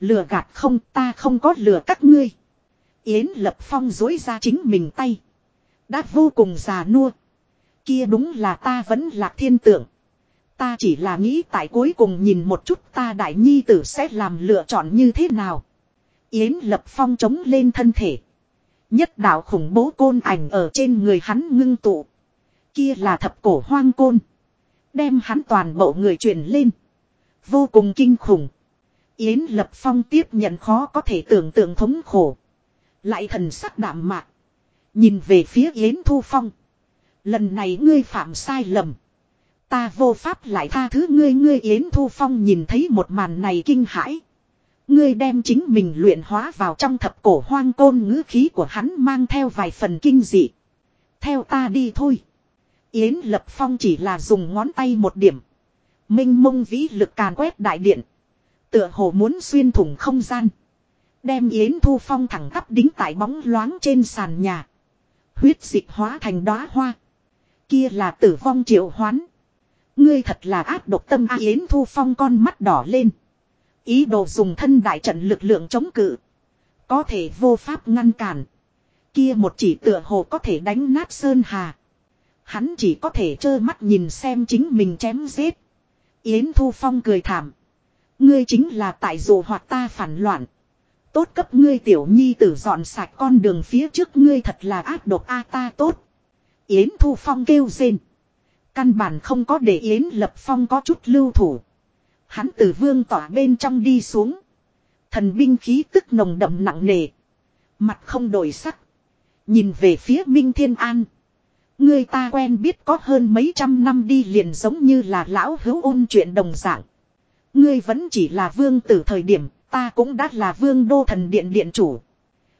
Lừa gạt không, ta không có lừa các ngươi. Yến Lập Phong dối ra chính mình tay. Đã vô cùng già nua. Kia đúng là ta vẫn lạc thiên tượng. Ta chỉ là nghĩ tại cuối cùng nhìn một chút ta đại nhi tử sẽ làm lựa chọn như thế nào. Yến Lập Phong chống lên thân thể. Nhất đạo khủng bố côn ảnh ở trên người hắn ngưng tụ. Kia là thập cổ hoang côn. Đem hắn toàn bộ người truyền lên. Vô cùng kinh khủng. Yến Lập Phong tiếp nhận khó có thể tưởng tượng thống khổ. Lại thần sắc đạm mạc. Nhìn về phía Yến Thu Phong. Lần này ngươi phạm sai lầm. Ta vô pháp lại tha thứ ngươi ngươi Yến Thu Phong nhìn thấy một màn này kinh hãi. Ngươi đem chính mình luyện hóa vào trong thập cổ hoang côn ngữ khí của hắn mang theo vài phần kinh dị. Theo ta đi thôi. Yến Lập Phong chỉ là dùng ngón tay một điểm. Minh mông vĩ lực càn quét đại điện. Tựa hồ muốn xuyên thủng không gian. Đem Yến Thu Phong thẳng tắp đính tại bóng loáng trên sàn nhà. Huyết dịch hóa thành đóa hoa. Kia là tử vong triệu hoán. Ngươi thật là áp độc tâm A Yến Thu Phong con mắt đỏ lên. Ý đồ dùng thân đại trận lực lượng chống cự. Có thể vô pháp ngăn cản. Kia một chỉ tựa hồ có thể đánh nát sơn hà. Hắn chỉ có thể trơ mắt nhìn xem chính mình chém giết. Yến Thu Phong cười thảm. Ngươi chính là tại dù hoặc ta phản loạn. Tốt cấp ngươi tiểu nhi tử dọn sạch con đường phía trước ngươi thật là ác độc a ta tốt. Yến Thu Phong kêu rên. Căn bản không có để Yến Lập Phong có chút lưu thủ. Hắn từ vương tỏa bên trong đi xuống. Thần binh khí tức nồng đậm nặng nề. Mặt không đổi sắc. Nhìn về phía Minh Thiên An. Người ta quen biết có hơn mấy trăm năm đi liền giống như là lão hữu ôn chuyện đồng dạng. Ngươi vẫn chỉ là vương tử thời điểm, ta cũng đã là vương đô thần điện điện chủ.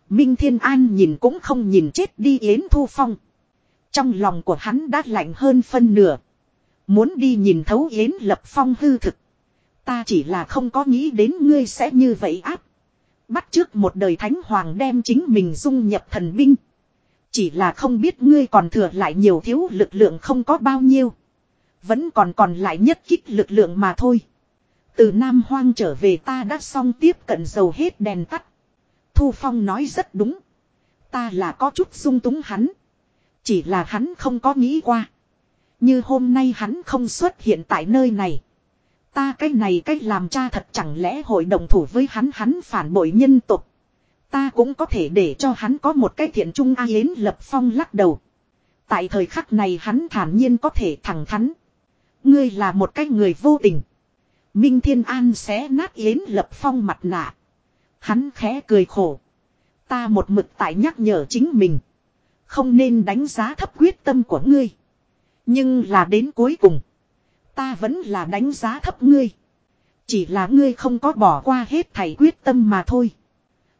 Minh Thiên An nhìn cũng không nhìn chết đi Yến Thu Phong. Trong lòng của hắn đã lạnh hơn phân nửa. Muốn đi nhìn thấu Yến Lập Phong hư thực. Ta chỉ là không có nghĩ đến ngươi sẽ như vậy áp. Bắt trước một đời thánh hoàng đem chính mình dung nhập thần binh. Chỉ là không biết ngươi còn thừa lại nhiều thiếu lực lượng không có bao nhiêu. Vẫn còn còn lại nhất kích lực lượng mà thôi. Từ Nam Hoang trở về ta đã xong tiếp cận dầu hết đèn tắt. Thu Phong nói rất đúng. Ta là có chút sung túng hắn. Chỉ là hắn không có nghĩ qua. Như hôm nay hắn không xuất hiện tại nơi này. Ta cái này cách làm cha thật chẳng lẽ hội đồng thủ với hắn hắn phản bội nhân tục. Ta cũng có thể để cho hắn có một cái thiện trung A Yến Lập Phong lắc đầu. Tại thời khắc này hắn thản nhiên có thể thẳng thắn. Ngươi là một cái người vô tình. Minh Thiên An xé nát Yến Lập Phong mặt nạ. Hắn khẽ cười khổ. Ta một mực tại nhắc nhở chính mình. Không nên đánh giá thấp quyết tâm của ngươi. Nhưng là đến cuối cùng. Ta vẫn là đánh giá thấp ngươi. Chỉ là ngươi không có bỏ qua hết thảy quyết tâm mà thôi.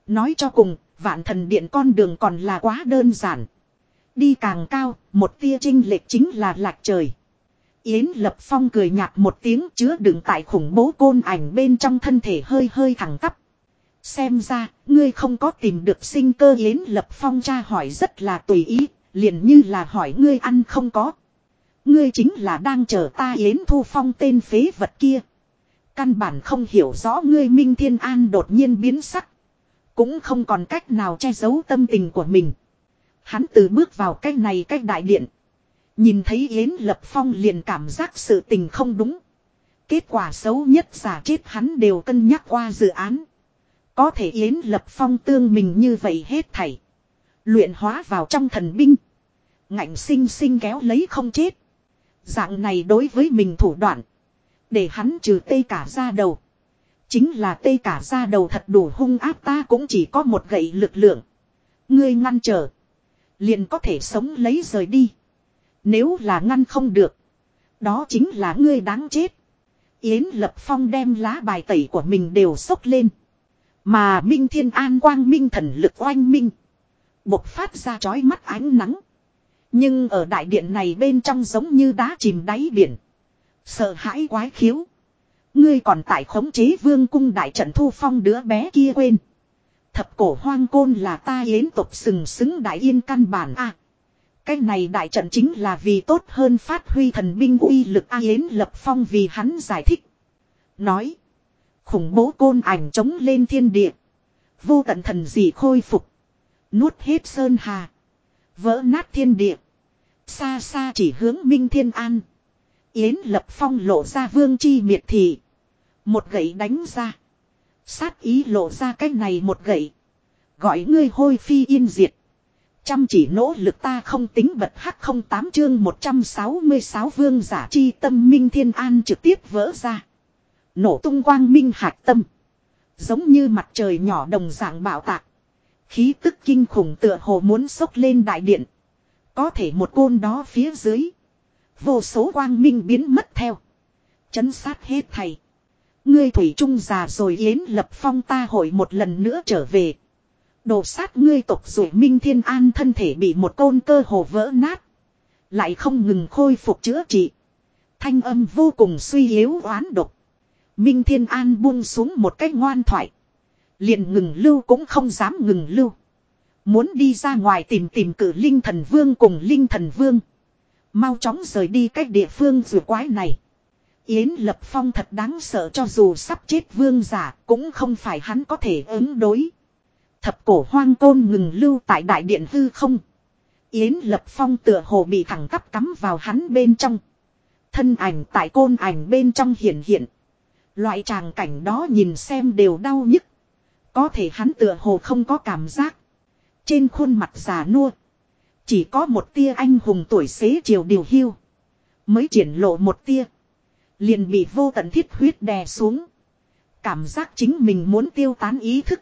Nói cho cùng, vạn thần điện con đường còn là quá đơn giản. Đi càng cao, một tia trinh lệch chính là lạc trời. Yến Lập Phong cười nhạt một tiếng chứa đựng tại khủng bố côn ảnh bên trong thân thể hơi hơi thẳng tắp. Xem ra, ngươi không có tìm được sinh cơ Yến Lập Phong tra hỏi rất là tùy ý, liền như là hỏi ngươi ăn không có. Ngươi chính là đang chờ ta Yến Thu Phong tên phế vật kia. Căn bản không hiểu rõ ngươi Minh Thiên An đột nhiên biến sắc. Cũng không còn cách nào che giấu tâm tình của mình. Hắn từ bước vào cái này cái đại điện. Nhìn thấy Yến Lập Phong liền cảm giác sự tình không đúng. Kết quả xấu nhất giả chết hắn đều cân nhắc qua dự án. Có thể Yến Lập Phong tương mình như vậy hết thảy. Luyện hóa vào trong thần binh. Ngạnh sinh sinh kéo lấy không chết. Dạng này đối với mình thủ đoạn. Để hắn trừ tê cả ra đầu. Chính là tê cả ra đầu thật đủ hung áp ta cũng chỉ có một gậy lực lượng. Ngươi ngăn trở. Liền có thể sống lấy rời đi. Nếu là ngăn không được. Đó chính là ngươi đáng chết. Yến Lập Phong đem lá bài tẩy của mình đều sốc lên. Mà Minh Thiên An Quang Minh thần lực oanh minh. Bộc phát ra chói mắt ánh nắng. Nhưng ở đại điện này bên trong giống như đá chìm đáy biển. Sợ hãi quái khiếu. Ngươi còn tại khống chế vương cung đại trận thu phong đứa bé kia quên. Thập cổ hoang côn là ta yến tục sừng sững đại yên căn bản a Cái này đại trận chính là vì tốt hơn phát huy thần binh uy lực A Yến Lập Phong vì hắn giải thích. Nói. Khủng bố côn ảnh chống lên thiên địa. Vô tận thần gì khôi phục. Nuốt hết sơn hà. Vỡ nát thiên địa. Xa xa chỉ hướng Minh Thiên An. Yến Lập Phong lộ ra vương chi miệt thị. Một gậy đánh ra. Sát ý lộ ra cái này một gậy. Gọi ngươi hôi phi yên diệt. Chăm chỉ nỗ lực ta không tính bật hắc không tám chương 166 vương giả chi tâm minh thiên an trực tiếp vỡ ra. Nổ tung quang minh hạt tâm. Giống như mặt trời nhỏ đồng dạng bạo tạc. Khí tức kinh khủng tựa hồ muốn sốc lên đại điện. Có thể một côn đó phía dưới. Vô số quang minh biến mất theo. Chấn sát hết thầy. Ngươi thủy trung già rồi yến lập phong ta hội một lần nữa trở về. Đồ sát ngươi tộc rồi Minh Thiên An thân thể bị một côn cơ hồ vỡ nát. Lại không ngừng khôi phục chữa trị. Thanh âm vô cùng suy yếu oán độc. Minh Thiên An buông xuống một cách ngoan thoại. Liền ngừng lưu cũng không dám ngừng lưu. Muốn đi ra ngoài tìm tìm cử Linh Thần Vương cùng Linh Thần Vương. Mau chóng rời đi cách địa phương rùa quái này. Yến Lập Phong thật đáng sợ cho dù sắp chết vương giả cũng không phải hắn có thể ứng đối. Thập cổ hoang côn ngừng lưu tại đại điện hư không. Yến Lập Phong tựa hồ bị thẳng tắp cắm vào hắn bên trong. Thân ảnh tại côn ảnh bên trong hiện hiện. Loại tràng cảnh đó nhìn xem đều đau nhức. Có thể hắn tựa hồ không có cảm giác. Trên khuôn mặt già nua. Chỉ có một tia anh hùng tuổi xế chiều điều hưu. Mới triển lộ một tia. Liền bị vô tận thiết huyết đè xuống. Cảm giác chính mình muốn tiêu tán ý thức.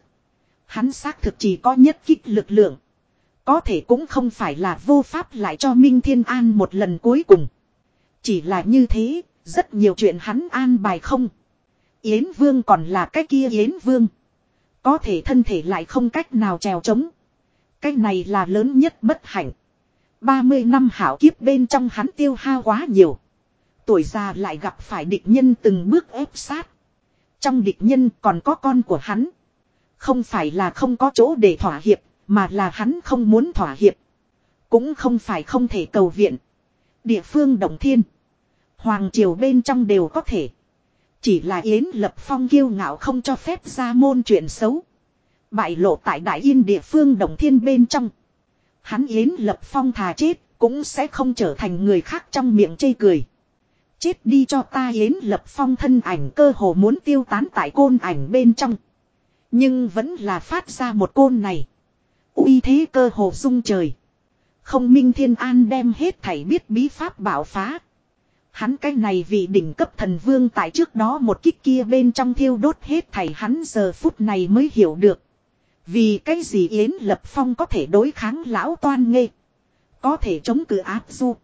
Hắn xác thực chỉ có nhất kích lực lượng. Có thể cũng không phải là vô pháp lại cho Minh Thiên An một lần cuối cùng. Chỉ là như thế, rất nhiều chuyện hắn an bài không. Yến Vương còn là cái kia Yến Vương. Có thể thân thể lại không cách nào trèo trống. Cái này là lớn nhất bất hạnh. 30 năm hảo kiếp bên trong hắn tiêu hao quá nhiều. Tuổi già lại gặp phải địch nhân từng bước ép sát. Trong địch nhân còn có con của hắn. Không phải là không có chỗ để thỏa hiệp, mà là hắn không muốn thỏa hiệp. Cũng không phải không thể cầu viện. Địa phương đồng thiên. Hoàng triều bên trong đều có thể. Chỉ là Yến Lập Phong kiêu ngạo không cho phép ra môn chuyện xấu. Bại lộ tại Đại Yên địa phương đồng thiên bên trong. Hắn Yến Lập Phong thà chết, cũng sẽ không trở thành người khác trong miệng chê cười. Chết đi cho ta Yến Lập Phong thân ảnh cơ hồ muốn tiêu tán tại côn ảnh bên trong. Nhưng vẫn là phát ra một côn này. uy thế cơ hồ rung trời. Không minh thiên an đem hết thảy biết bí pháp bảo phá. Hắn cái này vì đỉnh cấp thần vương tại trước đó một kích kia bên trong thiêu đốt hết thảy hắn giờ phút này mới hiểu được. Vì cái gì Yến Lập Phong có thể đối kháng lão toan nghê. Có thể chống cự áp du.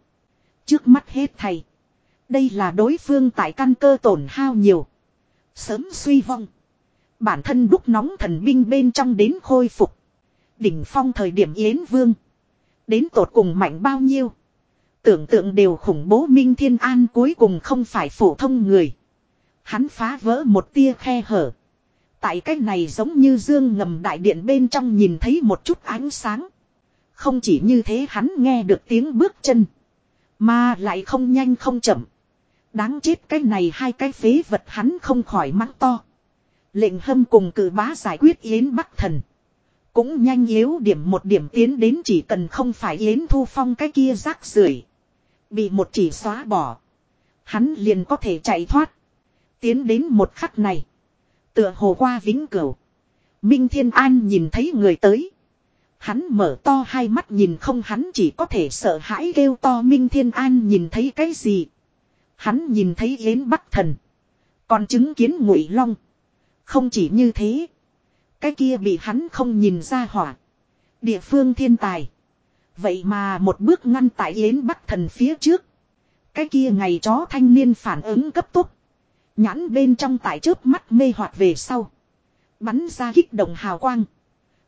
Trước mắt hết thầy. Đây là đối phương tại căn cơ tổn hao nhiều. Sớm suy vong. Bản thân đúc nóng thần binh bên trong đến khôi phục. Đỉnh phong thời điểm Yến Vương. Đến tột cùng mạnh bao nhiêu. Tưởng tượng đều khủng bố Minh Thiên An cuối cùng không phải phổ thông người. Hắn phá vỡ một tia khe hở. Tại cách này giống như dương ngầm đại điện bên trong nhìn thấy một chút ánh sáng. Không chỉ như thế hắn nghe được tiếng bước chân. Mà lại không nhanh không chậm. Đáng chết cái này hai cái phế vật hắn không khỏi mắng to. Lệnh hâm cùng cử bá giải quyết Yến Bắc Thần. Cũng nhanh yếu điểm một điểm tiến đến chỉ cần không phải Yến Thu Phong cái kia rác rưởi Bị một chỉ xóa bỏ. Hắn liền có thể chạy thoát. Tiến đến một khắc này. Tựa hồ qua vĩnh cửu. Minh Thiên An nhìn thấy người tới. Hắn mở to hai mắt nhìn không hắn chỉ có thể sợ hãi kêu to Minh Thiên An nhìn thấy cái gì. Hắn nhìn thấy Yến Bắc Thần. Còn chứng kiến Ngụy Long. Không chỉ như thế. Cái kia bị hắn không nhìn ra hỏa. Địa phương thiên tài. Vậy mà một bước ngăn tại Yến Bắc Thần phía trước. Cái kia ngày chó thanh niên phản ứng cấp tốc. Nhãn bên trong tại chớp mắt mê hoạt về sau. Bắn ra kích động hào quang.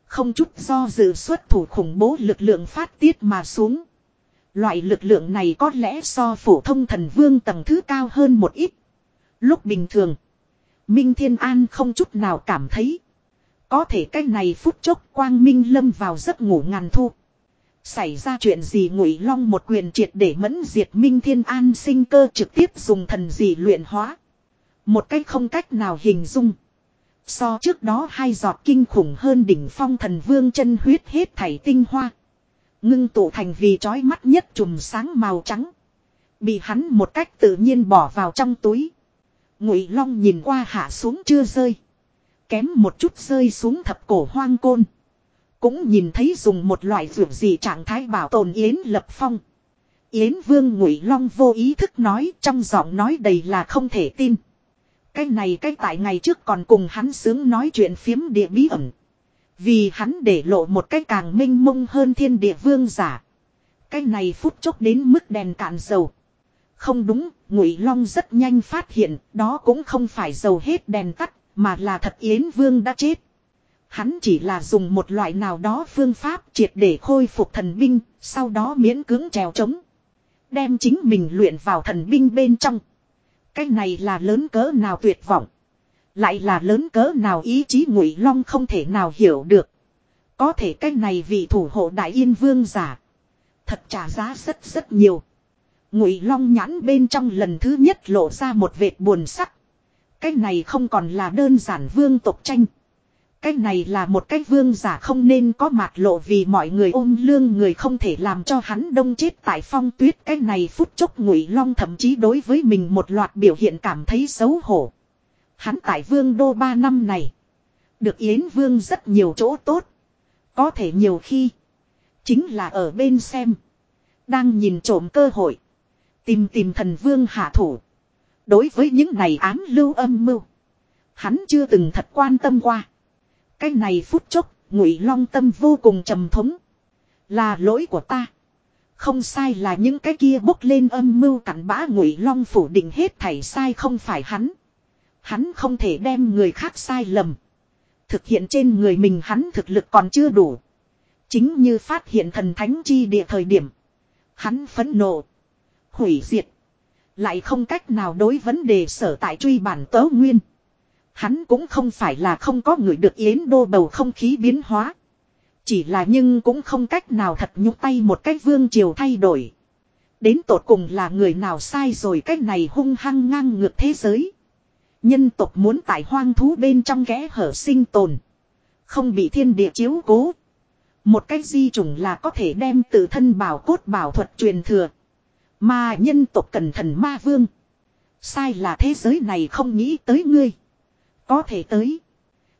Không chút do dự xuất thủ khủng bố lực lượng phát tiết mà xuống. Loại lực lượng này có lẽ so phổ thông thần vương tầng thứ cao hơn một ít. Lúc bình thường. Minh Thiên An không chút nào cảm thấy. Có thể cái này phút chốc quang minh lâm vào giấc ngủ ngàn thu. Xảy ra chuyện gì ngụy long một quyền triệt để mẫn diệt minh thiên an sinh cơ trực tiếp dùng thần gì luyện hóa. Một cách không cách nào hình dung. So trước đó hai giọt kinh khủng hơn đỉnh phong thần vương chân huyết hết thảy tinh hoa. Ngưng tụ thành vì trói mắt nhất chùm sáng màu trắng. Bị hắn một cách tự nhiên bỏ vào trong túi. Ngụy Long nhìn qua hạ xuống chưa rơi. Kém một chút rơi xuống thập cổ hoang côn. Cũng nhìn thấy dùng một loại vượt gì trạng thái bảo tồn Yến Lập Phong. Yến Vương Ngụy Long vô ý thức nói trong giọng nói đầy là không thể tin. Cái này cái tại ngày trước còn cùng hắn sướng nói chuyện phiếm địa bí ẩn. Vì hắn để lộ một cái càng minh mông hơn thiên địa vương giả. Cái này phút chốc đến mức đèn cạn dầu. Không đúng, Ngụy Long rất nhanh phát hiện, đó cũng không phải dầu hết đèn tắt, mà là thật Yến Vương đã chết. Hắn chỉ là dùng một loại nào đó phương pháp triệt để khôi phục thần binh, sau đó miễn cưỡng trèo trống. Đem chính mình luyện vào thần binh bên trong. Cái này là lớn cỡ nào tuyệt vọng. Lại là lớn cỡ nào ý chí ngụy long không thể nào hiểu được. Có thể cái này vị thủ hộ đại yên vương giả. Thật trả giá rất rất nhiều. Ngụy long nhãn bên trong lần thứ nhất lộ ra một vệt buồn sắc. Cái này không còn là đơn giản vương tộc tranh. Cái này là một cái vương giả không nên có mặt lộ vì mọi người ôm lương người không thể làm cho hắn đông chết tại phong tuyết. Cái này phút chốc ngụy long thậm chí đối với mình một loạt biểu hiện cảm thấy xấu hổ. Hắn tại vương đô ba năm này. Được Yến Vương rất nhiều chỗ tốt. Có thể nhiều khi. Chính là ở bên xem. Đang nhìn trộm cơ hội. Tìm tìm thần vương hạ thủ. Đối với những này ám lưu âm mưu. Hắn chưa từng thật quan tâm qua. Cái này phút chốc, ngụy long tâm vô cùng trầm thống. Là lỗi của ta. Không sai là những cái kia bốc lên âm mưu cặn bã ngụy long phủ định hết thảy sai không phải hắn. Hắn không thể đem người khác sai lầm. Thực hiện trên người mình hắn thực lực còn chưa đủ. Chính như phát hiện thần thánh chi địa thời điểm. Hắn phẫn nộ. Hủy diệt. Lại không cách nào đối vấn đề sở tại truy bản tớ nguyên. Hắn cũng không phải là không có người được yến đô bầu không khí biến hóa. Chỉ là nhưng cũng không cách nào thật nhúc tay một cách vương triều thay đổi. Đến tột cùng là người nào sai rồi cách này hung hăng ngang ngược thế giới. Nhân tộc muốn tại hoang thú bên trong ghé hở sinh tồn. Không bị thiên địa chiếu cố. Một cách di chủng là có thể đem tự thân bảo cốt bảo thuật truyền thừa. Mà nhân tộc cần thần ma vương. Sai là thế giới này không nghĩ tới ngươi. Có thể tới.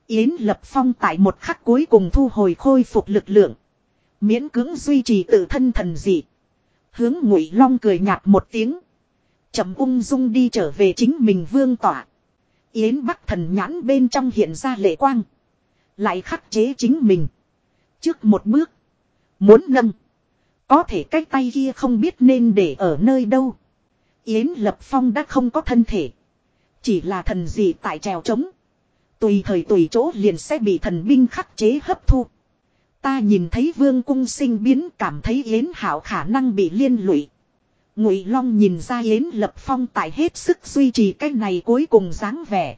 Yến Lập Phong tại một khắc cuối cùng thu hồi khôi phục lực lượng. Miễn cưỡng duy trì tự thân thần dị. Hướng ngụy long cười nhạt một tiếng. chậm ung dung đi trở về chính mình vương tỏa. Yến Bắc thần nhãn bên trong hiện ra lệ quang. Lại khắc chế chính mình. Trước một bước. Muốn nâng. Có thể cái tay kia không biết nên để ở nơi đâu. Yến Lập Phong đã không có thân thể. Chỉ là thần gì tại trèo trống. Tùy thời tùy chỗ liền sẽ bị thần binh khắc chế hấp thu. Ta nhìn thấy vương cung sinh biến cảm thấy Yến Hảo khả năng bị liên lụy. Ngụy Long nhìn ra Yến Lập Phong tại hết sức duy trì cái này cuối cùng dáng vẻ.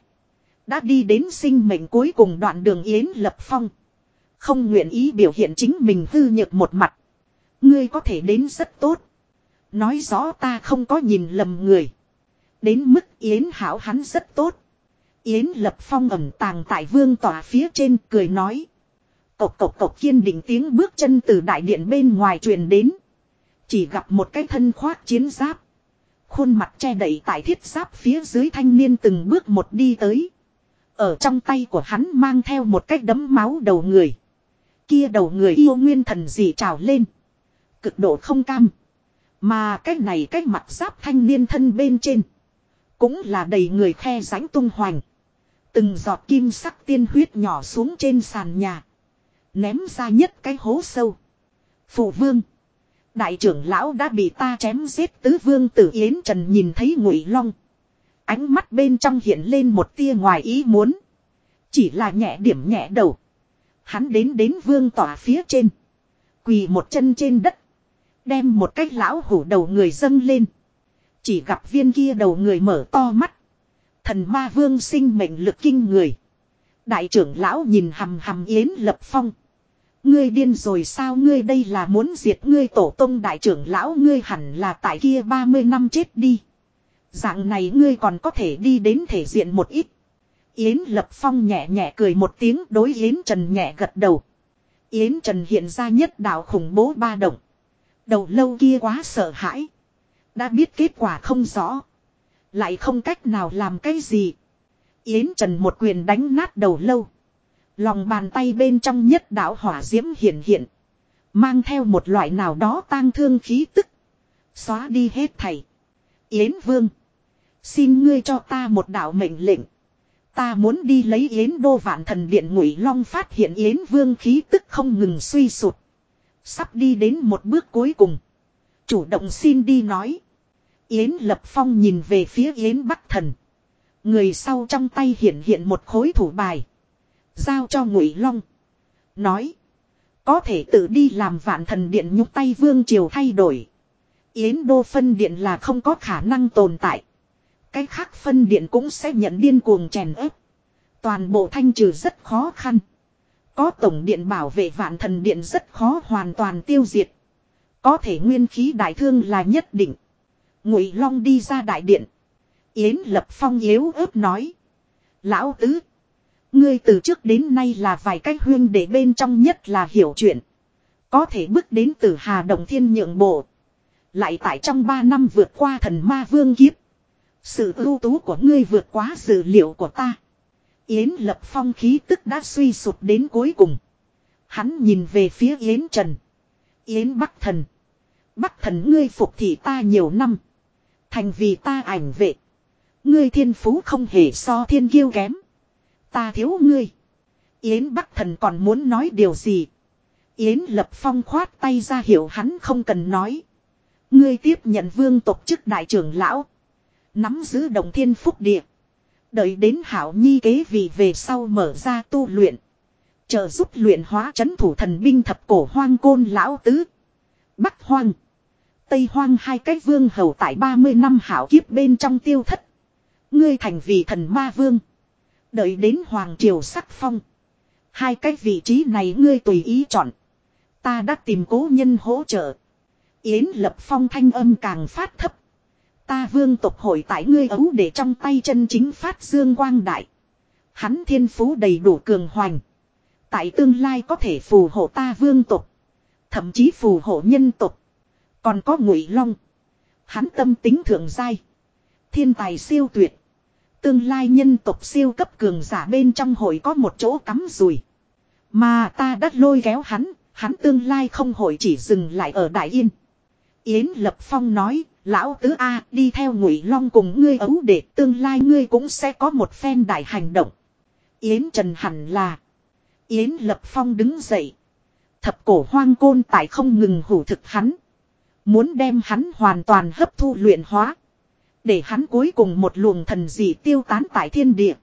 Đã đi đến sinh mệnh cuối cùng đoạn đường Yến Lập Phong. Không nguyện ý biểu hiện chính mình hư nhược một mặt. Ngươi có thể đến rất tốt. Nói rõ ta không có nhìn lầm người. Đến mức Yến Hảo hắn rất tốt. Yến Lập Phong ẩm tàng tại vương tòa phía trên cười nói. Cộc cộc cộc kiên định tiếng bước chân từ đại điện bên ngoài truyền đến. Chỉ gặp một cái thân khoác chiến giáp. Khuôn mặt che đậy tại thiết giáp phía dưới thanh niên từng bước một đi tới. Ở trong tay của hắn mang theo một cái đấm máu đầu người. Kia đầu người yêu nguyên thần gì trào lên. Cực độ không cam. Mà cái này cái mặt giáp thanh niên thân bên trên. Cũng là đầy người khe rãnh tung hoành. Từng giọt kim sắc tiên huyết nhỏ xuống trên sàn nhà. Ném ra nhất cái hố sâu. Phụ vương. Đại trưởng lão đã bị ta chém giết tứ vương tử Yến Trần nhìn thấy ngụy long. Ánh mắt bên trong hiện lên một tia ngoài ý muốn. Chỉ là nhẹ điểm nhẹ đầu. Hắn đến đến vương tỏa phía trên. Quỳ một chân trên đất. Đem một cái lão hủ đầu người dâng lên. Chỉ gặp viên kia đầu người mở to mắt. Thần ma vương sinh mệnh lực kinh người. Đại trưởng lão nhìn hầm hầm Yến Lập Phong. Ngươi điên rồi sao ngươi đây là muốn diệt ngươi tổ tông đại trưởng lão ngươi hẳn là tại kia 30 năm chết đi. Dạng này ngươi còn có thể đi đến thể diện một ít. Yến Lập Phong nhẹ nhẹ cười một tiếng đối Yến Trần nhẹ gật đầu. Yến Trần hiện ra nhất đạo khủng bố ba động. Đầu lâu kia quá sợ hãi. Đã biết kết quả không rõ. Lại không cách nào làm cái gì. Yến Trần một quyền đánh nát đầu lâu. Lòng bàn tay bên trong nhất đạo hỏa diễm hiện hiện. Mang theo một loại nào đó tang thương khí tức. Xóa đi hết thảy. Yến Vương. Xin ngươi cho ta một đạo mệnh lệnh. Ta muốn đi lấy Yến Đô Vạn Thần Điện Ngụy Long phát hiện Yến Vương khí tức không ngừng suy sụt. Sắp đi đến một bước cuối cùng. Chủ động xin đi nói. Yến Lập Phong nhìn về phía Yến Bắc Thần. Người sau trong tay hiện hiện một khối thủ bài. Giao cho Ngụy Long. Nói. Có thể tự đi làm vạn thần điện nhúc tay vương triều thay đổi. Yến Đô phân điện là không có khả năng tồn tại. Cái khác phân điện cũng sẽ nhận điên cuồng chèn ép. Toàn bộ thanh trừ rất khó khăn. Có tổng điện bảo vệ vạn thần điện rất khó hoàn toàn tiêu diệt. Có thể nguyên khí đại thương là nhất định. Ngụy Long đi ra đại điện. Yến Lập Phong yếu ớt nói. Lão tứ. Ngươi từ trước đến nay là vài cái huyên để bên trong nhất là hiểu chuyện. Có thể bước đến từ Hà Đồng Thiên nhượng bộ. Lại tại trong ba năm vượt qua thần ma vương kiếp. Sự ưu tú của ngươi vượt quá dự liệu của ta. Yến Lập Phong khí tức đã suy sụt đến cuối cùng. Hắn nhìn về phía Yến Trần. Yến Bắc Thần. Bắc Thần ngươi phục thị ta nhiều năm. Thành vì ta ảnh vệ. Ngươi thiên phú không hề so thiên kiêu kém. Ta thiếu ngươi. Yến Bắc Thần còn muốn nói điều gì. Yến Lập Phong khoát tay ra hiệu hắn không cần nói. Ngươi tiếp nhận vương tộc chức đại trưởng lão. Nắm giữ đồng thiên phúc địa. Đợi đến hảo nhi kế vị về sau mở ra tu luyện. Trợ giúp luyện hóa chấn thủ thần binh thập cổ hoang côn lão tứ. Bắc hoang. Tây hoang hai cái vương hầu tại 30 năm hảo kiếp bên trong tiêu thất. Ngươi thành vì thần ma vương. Đợi đến hoàng triều sắc phong. Hai cái vị trí này ngươi tùy ý chọn. Ta đã tìm cố nhân hỗ trợ. Yến lập phong thanh âm càng phát thấp. Ta vương tộc hội tại ngươi ấu để trong tay chân chính phát dương quang đại. Hắn thiên phú đầy đủ cường hoành. Tại tương lai có thể phù hộ ta vương tộc. Thậm chí phù hộ nhân tộc. Còn có ngụy long. Hắn tâm tính thượng giai. Thiên tài siêu tuyệt. Tương lai nhân tộc siêu cấp cường giả bên trong hội có một chỗ cắm rùi. Mà ta đã lôi kéo hắn, hắn tương lai không hội chỉ dừng lại ở Đại Yên. Yến Lập Phong nói, lão tứ A đi theo ngụy long cùng ngươi ấu để tương lai ngươi cũng sẽ có một phen đại hành động. Yến Trần hẳn là. Yến Lập Phong đứng dậy. Thập cổ hoang côn tại không ngừng hủ thực hắn. Muốn đem hắn hoàn toàn hấp thu luyện hóa. Để hắn cuối cùng một luồng thần dị tiêu tán tại thiên địa.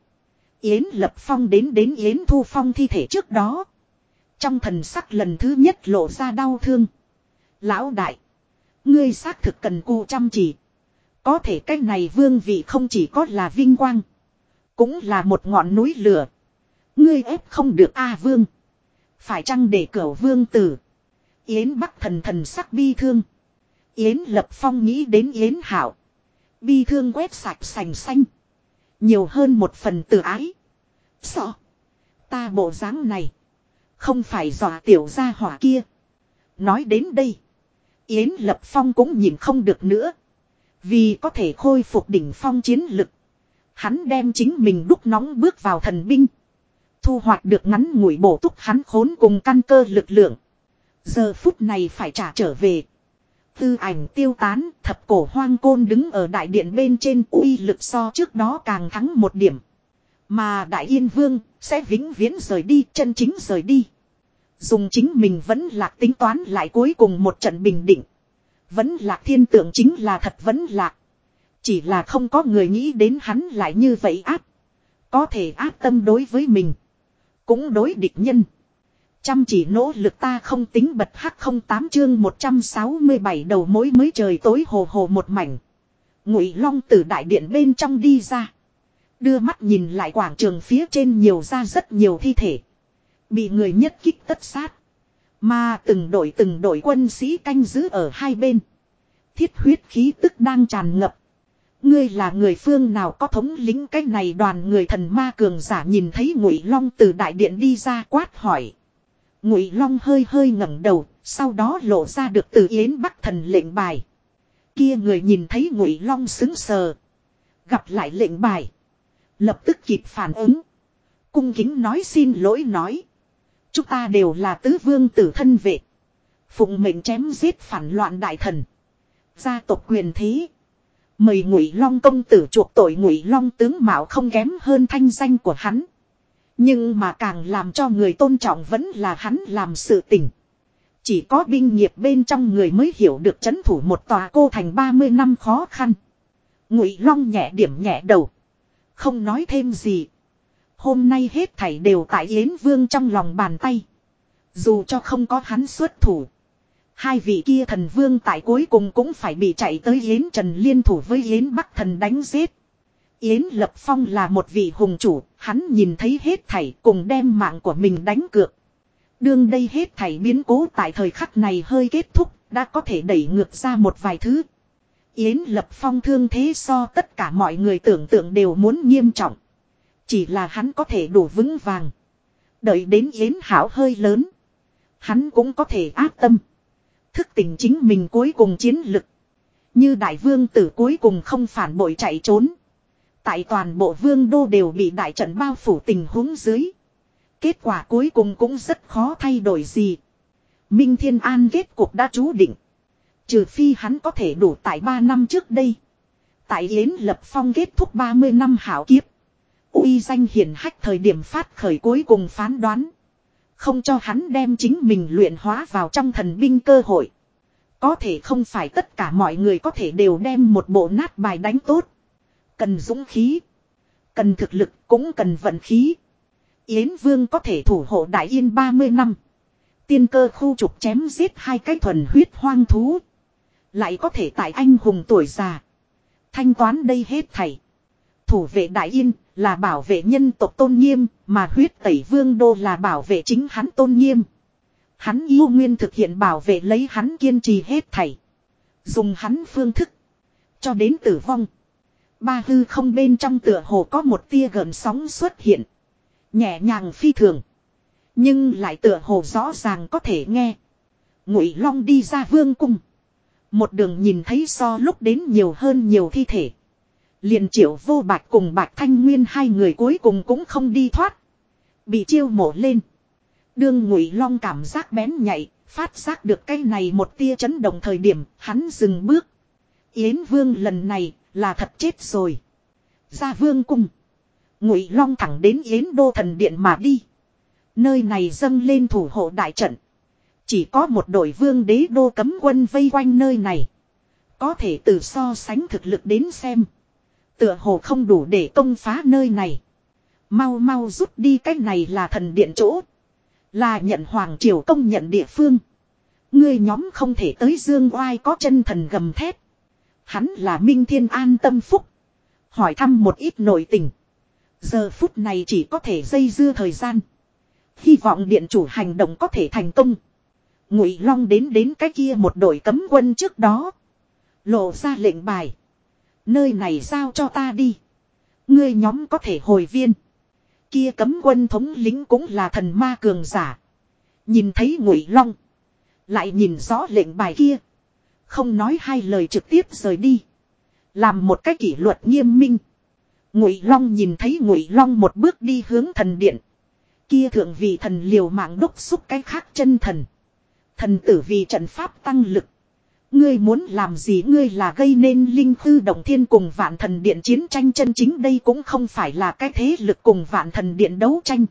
Yến Lập Phong đến đến Yến Thu Phong thi thể trước đó. Trong thần sắc lần thứ nhất lộ ra đau thương. Lão đại. Ngươi xác thực cần cù chăm chỉ. Có thể cách này vương vị không chỉ có là vinh quang. Cũng là một ngọn núi lửa. Ngươi ép không được A vương. Phải chăng để cửa vương tử. Yến Bắc thần thần sắc bi thương. Yến Lập Phong nghĩ đến Yến Hảo. Bi thương quét sạch sành xanh. Nhiều hơn một phần tự ái. Sợ. Ta bộ dáng này. Không phải dọa tiểu gia hỏa kia. Nói đến đây. Yến Lập Phong cũng nhìn không được nữa. Vì có thể khôi phục đỉnh phong chiến lực. Hắn đem chính mình đúc nóng bước vào thần binh. Thu hoạch được ngắn ngủi bổ túc hắn khốn cùng căn cơ lực lượng. Giờ phút này phải trả trở về. Tư ảnh tiêu tán, thập cổ hoang côn đứng ở đại điện bên trên uy lực so trước đó càng thắng một điểm. Mà đại yên vương, sẽ vĩnh viễn rời đi, chân chính rời đi. Dùng chính mình vẫn lạc tính toán lại cuối cùng một trận bình định. Vẫn lạc thiên tượng chính là thật vẫn lạc. Chỉ là không có người nghĩ đến hắn lại như vậy áp. Có thể áp tâm đối với mình. Cũng đối địch nhân. Chăm chỉ nỗ lực ta không tính bật hắc không tám chương 167 đầu mối mới trời tối hồ hồ một mảnh. Ngụy Long từ đại điện bên trong đi ra. Đưa mắt nhìn lại quảng trường phía trên nhiều ra rất nhiều thi thể. Bị người nhất kích tất sát. Mà từng đội từng đội quân sĩ canh giữ ở hai bên. Thiết huyết khí tức đang tràn ngập. Ngươi là người phương nào có thống lĩnh cái này đoàn người thần ma cường giả nhìn thấy ngụy long từ đại điện đi ra quát hỏi. Ngụy long hơi hơi ngẩng đầu, sau đó lộ ra được từ yến bắc thần lệnh bài. Kia người nhìn thấy ngụy long xứng sờ. Gặp lại lệnh bài. Lập tức kịp phản ứng. Cung kính nói xin lỗi nói. Chúng ta đều là tứ vương tử thân vệ. Phụng mệnh chém giết phản loạn đại thần. Gia tộc quyền thế. Mời ngụy long công tử chuộc tội ngụy long tướng mạo không kém hơn thanh danh của hắn. Nhưng mà càng làm cho người tôn trọng vẫn là hắn làm sự tình. Chỉ có binh nghiệp bên trong người mới hiểu được chấn thủ một tòa cô thành 30 năm khó khăn. Ngụy long nhẹ điểm nhẹ đầu. Không nói thêm gì. Hôm nay hết thảy đều tại Yến Vương trong lòng bàn tay. Dù cho không có hắn xuất thủ. Hai vị kia thần vương tại cuối cùng cũng phải bị chạy tới Yến Trần liên thủ với Yến Bắc thần đánh giết. Yến Lập Phong là một vị hùng chủ, hắn nhìn thấy hết thảy cùng đem mạng của mình đánh cược. Đương đây hết thảy biến cố tại thời khắc này hơi kết thúc, đã có thể đẩy ngược ra một vài thứ. Yến Lập Phong thương thế so tất cả mọi người tưởng tượng đều muốn nghiêm trọng. Chỉ là hắn có thể đủ vững vàng. Đợi đến Yến Hảo hơi lớn. Hắn cũng có thể áp tâm. Thức tỉnh chính mình cuối cùng chiến lực. Như đại vương tử cuối cùng không phản bội chạy trốn. Tại toàn bộ vương đô đều bị đại trận bao phủ tình huống dưới. Kết quả cuối cùng cũng rất khó thay đổi gì. Minh Thiên An kết cục đã chú định. Trừ phi hắn có thể đủ tại 3 năm trước đây. Tại Yến Lập Phong kết thúc 30 năm hảo kiếp. uy danh hiển hách thời điểm phát khởi cuối cùng phán đoán. Không cho hắn đem chính mình luyện hóa vào trong thần binh cơ hội. Có thể không phải tất cả mọi người có thể đều đem một bộ nát bài đánh tốt. Cần dũng khí. Cần thực lực cũng cần vận khí. Yến Vương có thể thủ hộ Đại Yên 30 năm. Tiên cơ khu trục chém giết hai cái thuần huyết hoang thú. Lại có thể tại anh hùng tuổi già. Thanh toán đây hết thảy. Thủ vệ Đại Yên là bảo vệ nhân tộc tôn nghiêm, mà huyết tẩy vương đô là bảo vệ chính hắn tôn nghiêm. Hắn yêu nguyên thực hiện bảo vệ lấy hắn kiên trì hết thảy. Dùng hắn phương thức. Cho đến tử vong. Ba hư không bên trong tựa hồ có một tia gần sóng xuất hiện. Nhẹ nhàng phi thường. Nhưng lại tựa hồ rõ ràng có thể nghe. Ngụy Long đi ra vương cung. Một đường nhìn thấy so lúc đến nhiều hơn nhiều thi thể. Liền triệu vô bạch cùng bạch thanh nguyên hai người cuối cùng cũng không đi thoát. Bị chiêu mổ lên. Đương ngụy long cảm giác bén nhạy, phát giác được cái này một tia chấn động thời điểm, hắn dừng bước. Yến vương lần này, là thật chết rồi. Ra vương cung. Ngụy long thẳng đến Yến đô thần điện mà đi. Nơi này dâng lên thủ hộ đại trận. Chỉ có một đội vương đế đô cấm quân vây quanh nơi này. Có thể từ so sánh thực lực đến xem. Tựa hồ không đủ để công phá nơi này. Mau mau rút đi cái này là thần điện chỗ. Là nhận hoàng triều công nhận địa phương. Ngươi nhóm không thể tới dương oai có chân thần gầm thét. Hắn là Minh Thiên an tâm phúc. Hỏi thăm một ít nội tình. Giờ phút này chỉ có thể dây dưa thời gian. Hy vọng điện chủ hành động có thể thành công. Ngụy Long đến đến cái kia một đội cấm quân trước đó. Lộ ra lệnh bài. Nơi này giao cho ta đi. Ngươi nhóm có thể hồi viên. Kia cấm quân thống lính cũng là thần ma cường giả. Nhìn thấy ngụy long. Lại nhìn rõ lệnh bài kia. Không nói hai lời trực tiếp rời đi. Làm một cách kỷ luật nghiêm minh. Ngụy long nhìn thấy ngụy long một bước đi hướng thần điện. Kia thượng vị thần liều mạng đúc xúc cái khác chân thần. Thần tử vì trận pháp tăng lực. Ngươi muốn làm gì ngươi là gây nên linh hư động thiên cùng vạn thần điện chiến tranh chân chính đây cũng không phải là cái thế lực cùng vạn thần điện đấu tranh.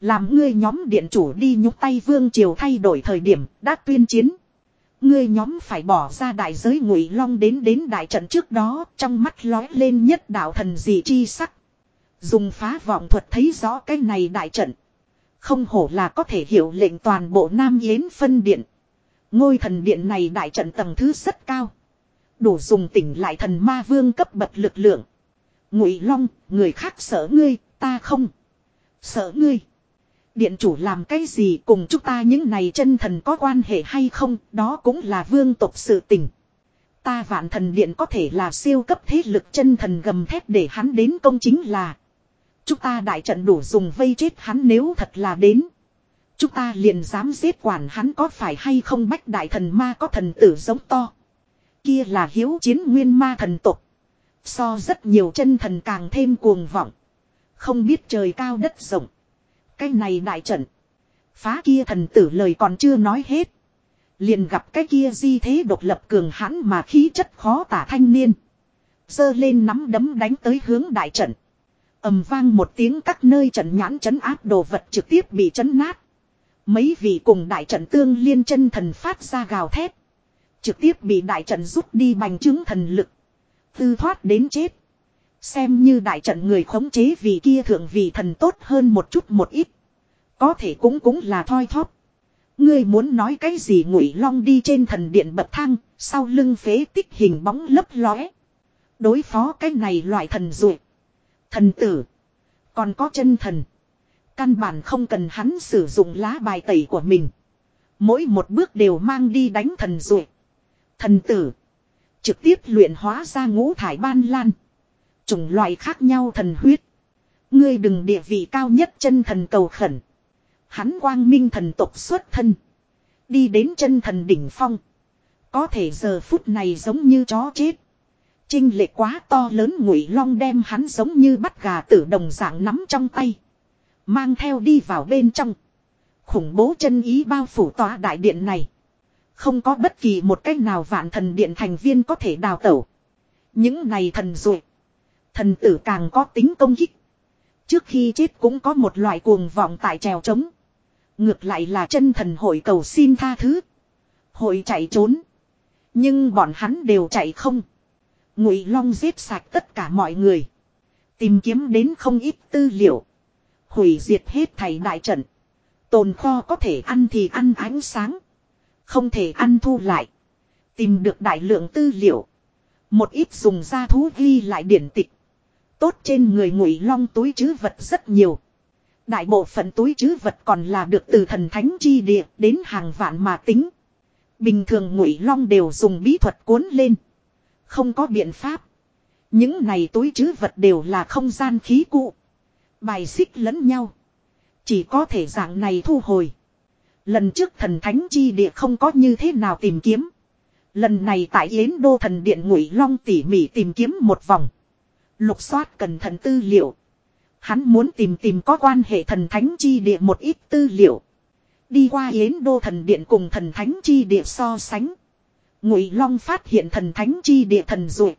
Làm ngươi nhóm điện chủ đi nhúc tay vương triều thay đổi thời điểm đã tuyên chiến. Ngươi nhóm phải bỏ ra đại giới ngụy long đến đến đại trận trước đó trong mắt lói lên nhất đạo thần dị chi sắc. Dùng phá vọng thuật thấy rõ cái này đại trận. Không hổ là có thể hiểu lệnh toàn bộ Nam Yến phân điện. Ngôi thần điện này đại trận tầng thứ rất cao. Đủ dùng tỉnh lại thần ma vương cấp bậc lực lượng. Ngụy Long, người khác sợ ngươi, ta không. Sợ ngươi. Điện chủ làm cái gì cùng chúng ta những này chân thần có quan hệ hay không, đó cũng là vương tộc sự tình. Ta vạn thần điện có thể là siêu cấp thế lực chân thần gầm thép để hắn đến công chính là. Chúng ta đại trận đủ dùng vây chết hắn nếu thật là đến. Chúng ta liền dám giết quản hắn có phải hay không bách đại thần ma có thần tử giống to. Kia là hiếu chiến nguyên ma thần tục. So rất nhiều chân thần càng thêm cuồng vọng. Không biết trời cao đất rộng. Cái này đại trận. Phá kia thần tử lời còn chưa nói hết. Liền gặp cái kia di thế độc lập cường hãn mà khí chất khó tả thanh niên. Dơ lên nắm đấm đánh tới hướng đại trận. ầm vang một tiếng các nơi trận nhãn chấn áp đồ vật trực tiếp bị chấn nát. Mấy vị cùng đại trận tương liên chân thần phát ra gào thét. Trực tiếp bị đại trận rút đi bành chứng thần lực. Tư thoát đến chết. Xem như đại trận người khống chế vì kia thượng vì thần tốt hơn một chút một ít. Có thể cũng cũng là thoi thóp. Ngươi muốn nói cái gì ngụy long đi trên thần điện bậc thang, sau lưng phế tích hình bóng lấp lóe. Đối phó cái này loại thần dụ. Thần tử. Còn có chân thần. Căn bản không cần hắn sử dụng lá bài tẩy của mình. Mỗi một bước đều mang đi đánh thần dụ. Thần tử. Trực tiếp luyện hóa ra ngũ thải ban lan. Chủng loại khác nhau thần huyết. Ngươi đừng địa vị cao nhất chân thần cầu khẩn. Hắn quang minh thần tộc xuất thân. Đi đến chân thần đỉnh phong. Có thể giờ phút này giống như chó chết. Trinh lệ quá to lớn ngụy long đem hắn giống như bắt gà tử đồng dạng nắm trong tay. Mang theo đi vào bên trong. Khủng bố chân ý bao phủ tòa đại điện này. Không có bất kỳ một cách nào vạn thần điện thành viên có thể đào tẩu. Những này thần ruột Thần tử càng có tính công kích. Trước khi chết cũng có một loại cuồng vọng tại trèo trống. Ngược lại là chân thần hội cầu xin tha thứ. Hội chạy trốn. Nhưng bọn hắn đều chạy không. Ngụy Long giết sạch tất cả mọi người. Tìm kiếm đến không ít tư liệu. Hủy diệt hết thầy đại trận. Tồn kho có thể ăn thì ăn ánh sáng. Không thể ăn thu lại. Tìm được đại lượng tư liệu. Một ít dùng ra thú ghi lại điển tịch. Tốt trên người ngụy long túi chứ vật rất nhiều. Đại bộ phận túi chứ vật còn là được từ thần thánh chi địa, đến hàng vạn mà tính. Bình thường ngụy long đều dùng bí thuật cuốn lên. Không có biện pháp. Những này túi chứ vật đều là không gian khí cụ. Bài xích lẫn nhau. Chỉ có thể dạng này thu hồi. Lần trước thần thánh chi địa không có như thế nào tìm kiếm. Lần này tại Yến Đô thần điện ngụy long tỉ mỉ tìm kiếm một vòng. Lục soát cẩn thận tư liệu. Hắn muốn tìm tìm có quan hệ thần thánh chi địa một ít tư liệu. Đi qua Yến Đô thần điện cùng thần thánh chi địa so sánh. Ngụy Long phát hiện thần thánh chi địa thần rồi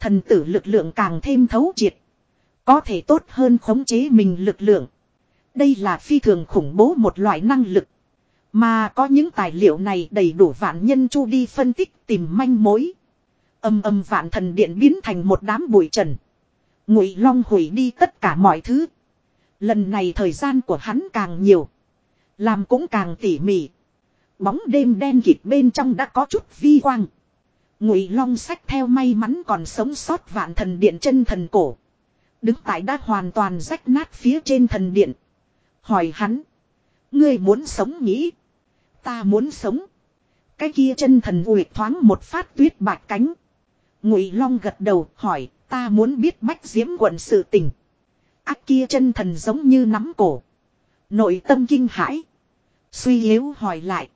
Thần tử lực lượng càng thêm thấu triệt. Có thể tốt hơn khống chế mình lực lượng. Đây là phi thường khủng bố một loại năng lực. Mà có những tài liệu này đầy đủ vạn nhân chu đi phân tích tìm manh mối. Âm âm vạn thần điện biến thành một đám bụi trần. Ngụy Long hủy đi tất cả mọi thứ. Lần này thời gian của hắn càng nhiều. Làm cũng càng tỉ mỉ. Bóng đêm đen kịt bên trong đã có chút vi quang. Ngụy Long sách theo may mắn còn sống sót vạn thần điện chân thần cổ. Đứng tại đã hoàn toàn rách nát phía trên thần điện. Hỏi hắn. Ngươi muốn sống nghĩ. Ta muốn sống. Cái kia chân thần uyệt thoáng một phát tuyết bạc cánh. Ngụy Long gật đầu, hỏi ta muốn biết bách diễm quận sự tình. Ác kia chân thần giống như nắm cổ. Nội tâm kinh hãi. Suy yếu hỏi lại.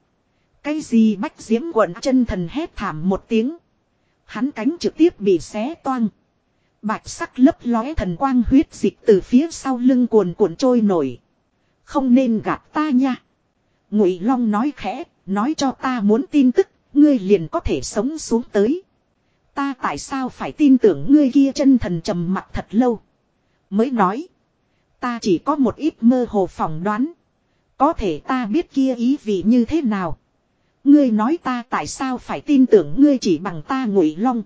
Cái gì bách diễm quận chân thần hét thảm một tiếng. Hắn cánh trực tiếp bị xé toang. Bạch sắc lấp lóe thần quang huyết dịch từ phía sau lưng cuồn cuộn trôi nổi. Không nên gạt ta nha. Ngụy Long nói khẽ, nói cho ta muốn tin tức, ngươi liền có thể sống xuống tới. Ta tại sao phải tin tưởng ngươi kia chân thần trầm mặt thật lâu. Mới nói. Ta chỉ có một ít mơ hồ phỏng đoán. Có thể ta biết kia ý vị như thế nào. Ngươi nói ta tại sao phải tin tưởng ngươi chỉ bằng ta ngụy long.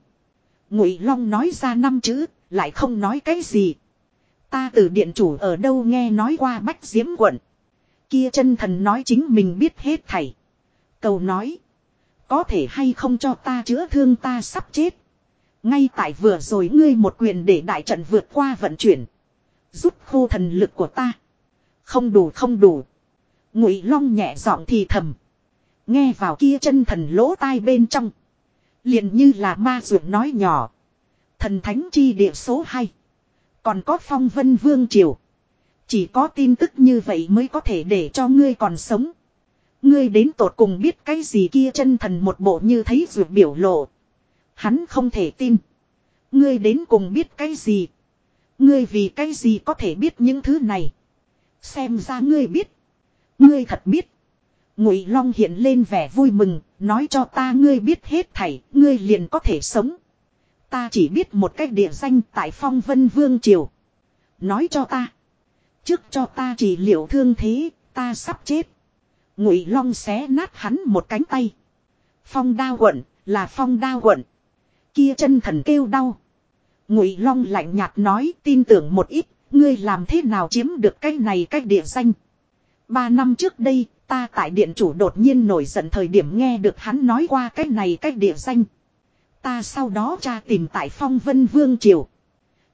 Ngụy long nói ra năm chữ, lại không nói cái gì. Ta từ điện chủ ở đâu nghe nói qua bách diễm quận. Kia chân thần nói chính mình biết hết thảy. Cầu nói. Có thể hay không cho ta chữa thương ta sắp chết. Ngay tại vừa rồi ngươi một quyền để đại trận vượt qua vận chuyển. Giúp khô thần lực của ta. Không đủ không đủ. Ngụy Long nhẹ giọng thì thầm. Nghe vào kia chân thần lỗ tai bên trong. liền như là ma ruột nói nhỏ. Thần thánh chi địa số 2. Còn có phong vân vương triều. Chỉ có tin tức như vậy mới có thể để cho ngươi còn sống. Ngươi đến tột cùng biết cái gì kia chân thần một bộ như thấy ruột biểu lộ. Hắn không thể tin. Ngươi đến cùng biết cái gì. Ngươi vì cái gì có thể biết những thứ này. Xem ra ngươi biết. Ngươi thật biết. Ngụy Long hiện lên vẻ vui mừng, nói cho ta ngươi biết hết thảy, ngươi liền có thể sống. Ta chỉ biết một cách địa danh tại Phong Vân Vương Triều. Nói cho ta. Trước cho ta chỉ liệu thương thế, ta sắp chết. Ngụy Long xé nát hắn một cánh tay. Phong đao quận, là phong đao quận. Kia chân thần kêu đau. Ngụy Long lạnh nhạt nói tin tưởng một ít, ngươi làm thế nào chiếm được cái này cái địa danh. Ba năm trước đây, ta tại điện chủ đột nhiên nổi giận thời điểm nghe được hắn nói qua cái này cái địa danh. Ta sau đó tra tìm tại phong vân vương triều.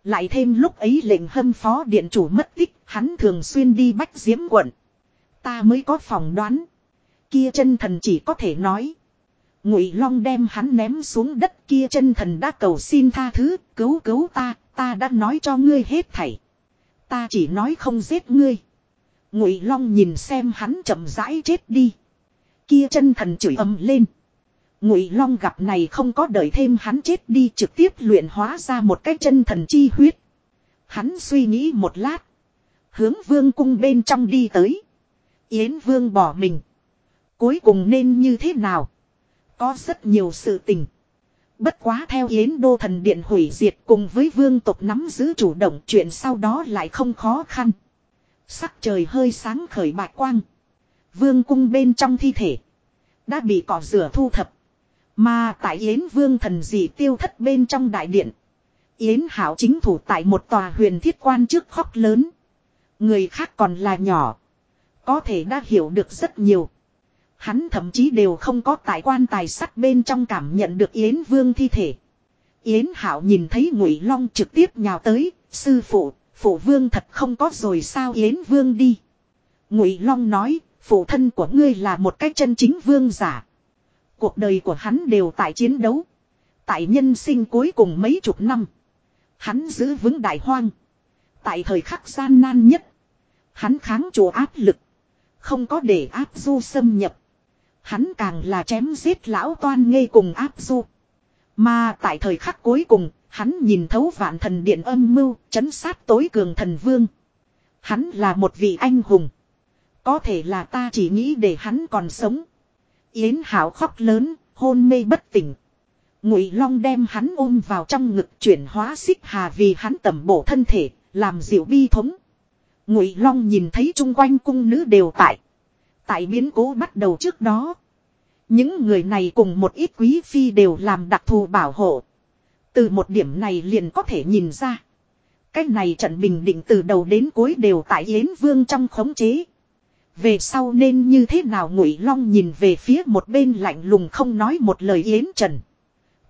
Lại thêm lúc ấy lệnh hâm phó điện chủ mất tích, hắn thường xuyên đi bách diễm quận. Ta mới có phỏng đoán. Kia chân thần chỉ có thể nói. Ngụy Long đem hắn ném xuống đất kia chân thần đã cầu xin tha thứ, cứu cứu ta, ta đã nói cho ngươi hết thảy. Ta chỉ nói không giết ngươi. Ngụy Long nhìn xem hắn chậm rãi chết đi. Kia chân thần chửi ầm lên. Ngụy Long gặp này không có đợi thêm hắn chết đi trực tiếp luyện hóa ra một cái chân thần chi huyết. Hắn suy nghĩ một lát, hướng Vương cung bên trong đi tới. Yến Vương bỏ mình, cuối cùng nên như thế nào? Có rất nhiều sự tình. Bất quá theo Yến Đô thần điện hủy diệt cùng với vương tộc nắm giữ chủ động chuyện sau đó lại không khó khăn. Sắc trời hơi sáng khởi bạch quang. Vương cung bên trong thi thể. Đã bị cỏ rửa thu thập. Mà tại Yến Vương thần dị tiêu thất bên trong đại điện. Yến Hảo chính thủ tại một tòa huyền thiết quan trước khóc lớn. Người khác còn là nhỏ. Có thể đã hiểu được rất nhiều. Hắn thậm chí đều không có tài quan tài sắt bên trong cảm nhận được Yến Vương thi thể. Yến Hảo nhìn thấy Ngụy Long trực tiếp nhào tới, sư phụ, phụ vương thật không có rồi sao Yến Vương đi. Ngụy Long nói, phụ thân của ngươi là một cách chân chính vương giả. Cuộc đời của hắn đều tại chiến đấu. Tại nhân sinh cuối cùng mấy chục năm. Hắn giữ vững đại hoang. Tại thời khắc gian nan nhất. Hắn kháng chủ áp lực. Không có để áp du xâm nhập. Hắn càng là chém giết lão toan ngây cùng áp du. Mà tại thời khắc cuối cùng, hắn nhìn thấu vạn thần điện âm mưu, chấn sát tối cường thần vương. Hắn là một vị anh hùng. Có thể là ta chỉ nghĩ để hắn còn sống. Yến Hảo khóc lớn, hôn mê bất tỉnh. Ngụy Long đem hắn ôm vào trong ngực chuyển hóa xích hà vì hắn tẩm bổ thân thể, làm dịu bi thống. Ngụy Long nhìn thấy chung quanh cung nữ đều tại. Tại biến cố bắt đầu trước đó. Những người này cùng một ít quý phi đều làm đặc thù bảo hộ. Từ một điểm này liền có thể nhìn ra. Cái này trận bình định từ đầu đến cuối đều tại Yến Vương trong khống chế. Về sau nên như thế nào ngụy long nhìn về phía một bên lạnh lùng không nói một lời Yến Trần.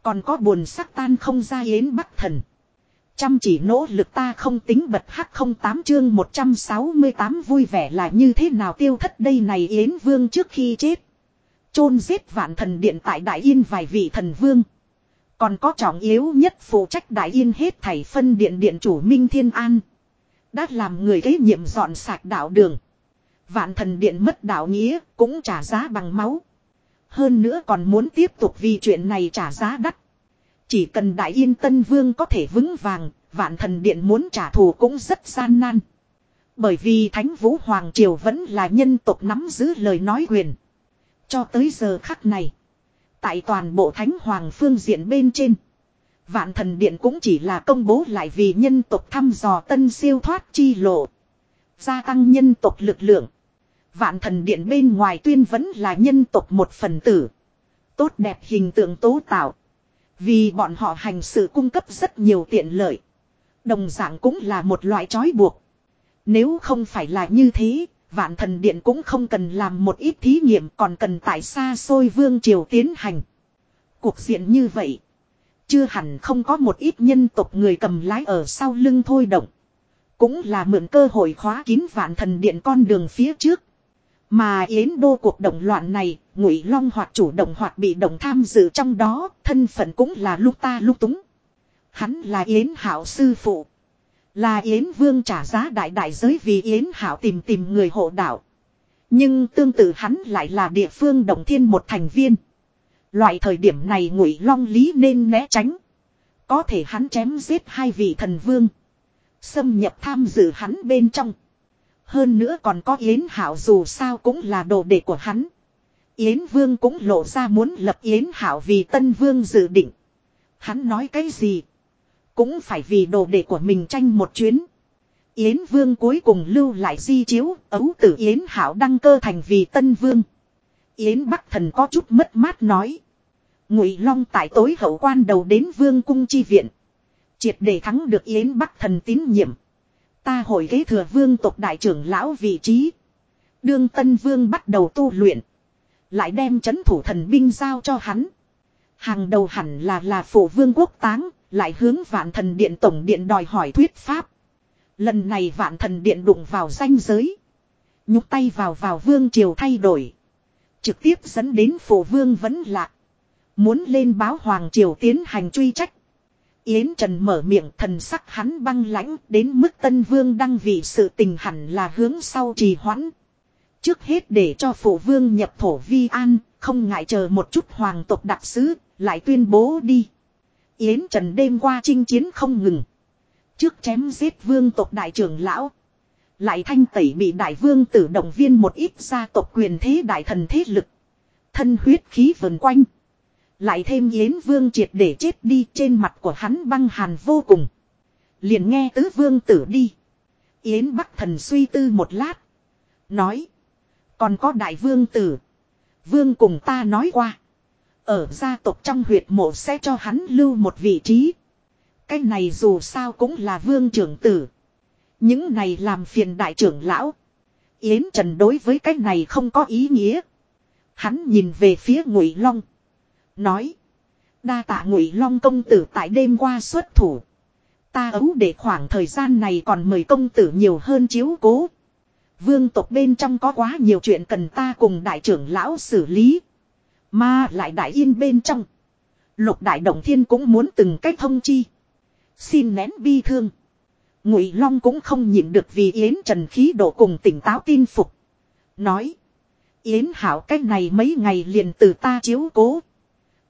Còn có buồn sắc tan không ra Yến Bắc Thần. Chăm chỉ nỗ lực ta không tính bật hắc không tám chương 168 vui vẻ là như thế nào tiêu thất đây này Yến Vương trước khi chết. chôn giết vạn thần điện tại Đại Yên vài vị thần vương. Còn có trọng yếu nhất phụ trách Đại Yên hết thảy phân điện điện chủ Minh Thiên An. Đã làm người kế nhiệm dọn sạch đạo đường. Vạn thần điện mất đạo nghĩa cũng trả giá bằng máu. Hơn nữa còn muốn tiếp tục vì chuyện này trả giá đắt. Chỉ cần Đại Yên Tân Vương có thể vững vàng, vạn thần điện muốn trả thù cũng rất gian nan. Bởi vì Thánh Vũ Hoàng Triều vẫn là nhân tộc nắm giữ lời nói quyền. Cho tới giờ khắc này. Tại toàn bộ Thánh Hoàng phương diện bên trên. Vạn thần điện cũng chỉ là công bố lại vì nhân tộc thăm dò tân siêu thoát chi lộ. Gia tăng nhân tộc lực lượng. Vạn thần điện bên ngoài tuyên vẫn là nhân tộc một phần tử. Tốt đẹp hình tượng tố tạo. Vì bọn họ hành sự cung cấp rất nhiều tiện lợi. Đồng dạng cũng là một loại trói buộc. Nếu không phải là như thế, vạn thần điện cũng không cần làm một ít thí nghiệm còn cần tại xa xôi vương triều tiến hành. Cuộc diện như vậy. Chưa hẳn không có một ít nhân tộc người cầm lái ở sau lưng thôi động. Cũng là mượn cơ hội khóa kín vạn thần điện con đường phía trước. Mà Yến Đô cuộc động loạn này, Ngụy Long hoặc chủ động hoặc bị động tham dự trong đó, thân phận cũng là lúc ta lúc túng. Hắn là Yến Hảo sư phụ. Là Yến Vương trả giá đại đại giới vì Yến Hảo tìm tìm người hộ đạo. Nhưng tương tự hắn lại là địa phương đồng thiên một thành viên. Loại thời điểm này Ngụy Long lý nên né tránh. Có thể hắn chém giết hai vị thần vương. Xâm nhập tham dự hắn bên trong. Hơn nữa còn có Yến Hảo dù sao cũng là đồ đệ của hắn. Yến Vương cũng lộ ra muốn lập Yến Hảo vì Tân Vương dự định. Hắn nói cái gì? Cũng phải vì đồ đệ của mình tranh một chuyến. Yến Vương cuối cùng lưu lại di chiếu, ấu tử Yến Hảo đăng cơ thành vì Tân Vương. Yến Bắc Thần có chút mất mát nói. Ngụy Long tại tối hậu quan đầu đến Vương cung chi viện. Triệt để thắng được Yến Bắc Thần tín nhiệm. Ta hội kế thừa vương tộc đại trưởng lão vị trí. Đương Tân Vương bắt đầu tu luyện. Lại đem chấn thủ thần binh giao cho hắn. Hàng đầu hẳn là là phổ vương quốc táng, lại hướng vạn thần điện tổng điện đòi hỏi thuyết pháp. Lần này vạn thần điện đụng vào danh giới. Nhúc tay vào vào vương triều thay đổi. Trực tiếp dẫn đến phổ vương vẫn lạc. Muốn lên báo hoàng triều tiến hành truy trách. Yến Trần mở miệng thần sắc hắn băng lãnh đến mức tân vương đăng vị sự tình hẳn là hướng sau trì hoãn. Trước hết để cho phổ vương nhập thổ vi an, không ngại chờ một chút hoàng tộc đặc sứ, lại tuyên bố đi. Yến Trần đêm qua chinh chiến không ngừng. Trước chém giết vương tộc đại trưởng lão. Lại thanh tẩy bị đại vương tử động viên một ít gia tộc quyền thế đại thần thế lực. Thân huyết khí vần quanh. Lại thêm Yến Vương triệt để chết đi trên mặt của hắn băng hàn vô cùng. Liền nghe tứ vương tử đi. Yến Bắc thần suy tư một lát. Nói. Còn có đại vương tử. Vương cùng ta nói qua. Ở gia tộc trong huyệt mộ sẽ cho hắn lưu một vị trí. Cái này dù sao cũng là vương trưởng tử. Những này làm phiền đại trưởng lão. Yến Trần đối với cái này không có ý nghĩa. Hắn nhìn về phía Ngụy Long. Nói. Đa tạ ngụy long công tử tại đêm qua xuất thủ. Ta ấu để khoảng thời gian này còn mời công tử nhiều hơn chiếu cố. Vương tộc bên trong có quá nhiều chuyện cần ta cùng đại trưởng lão xử lý. Mà lại đại yên bên trong. Lục đại động thiên cũng muốn từng cách thông chi. Xin nén bi thương. Ngụy Long cũng không nhịn được vì Yến Trần khí độ cùng tỉnh táo tin phục. Nói. Yến Hảo cách này mấy ngày liền từ ta chiếu cố.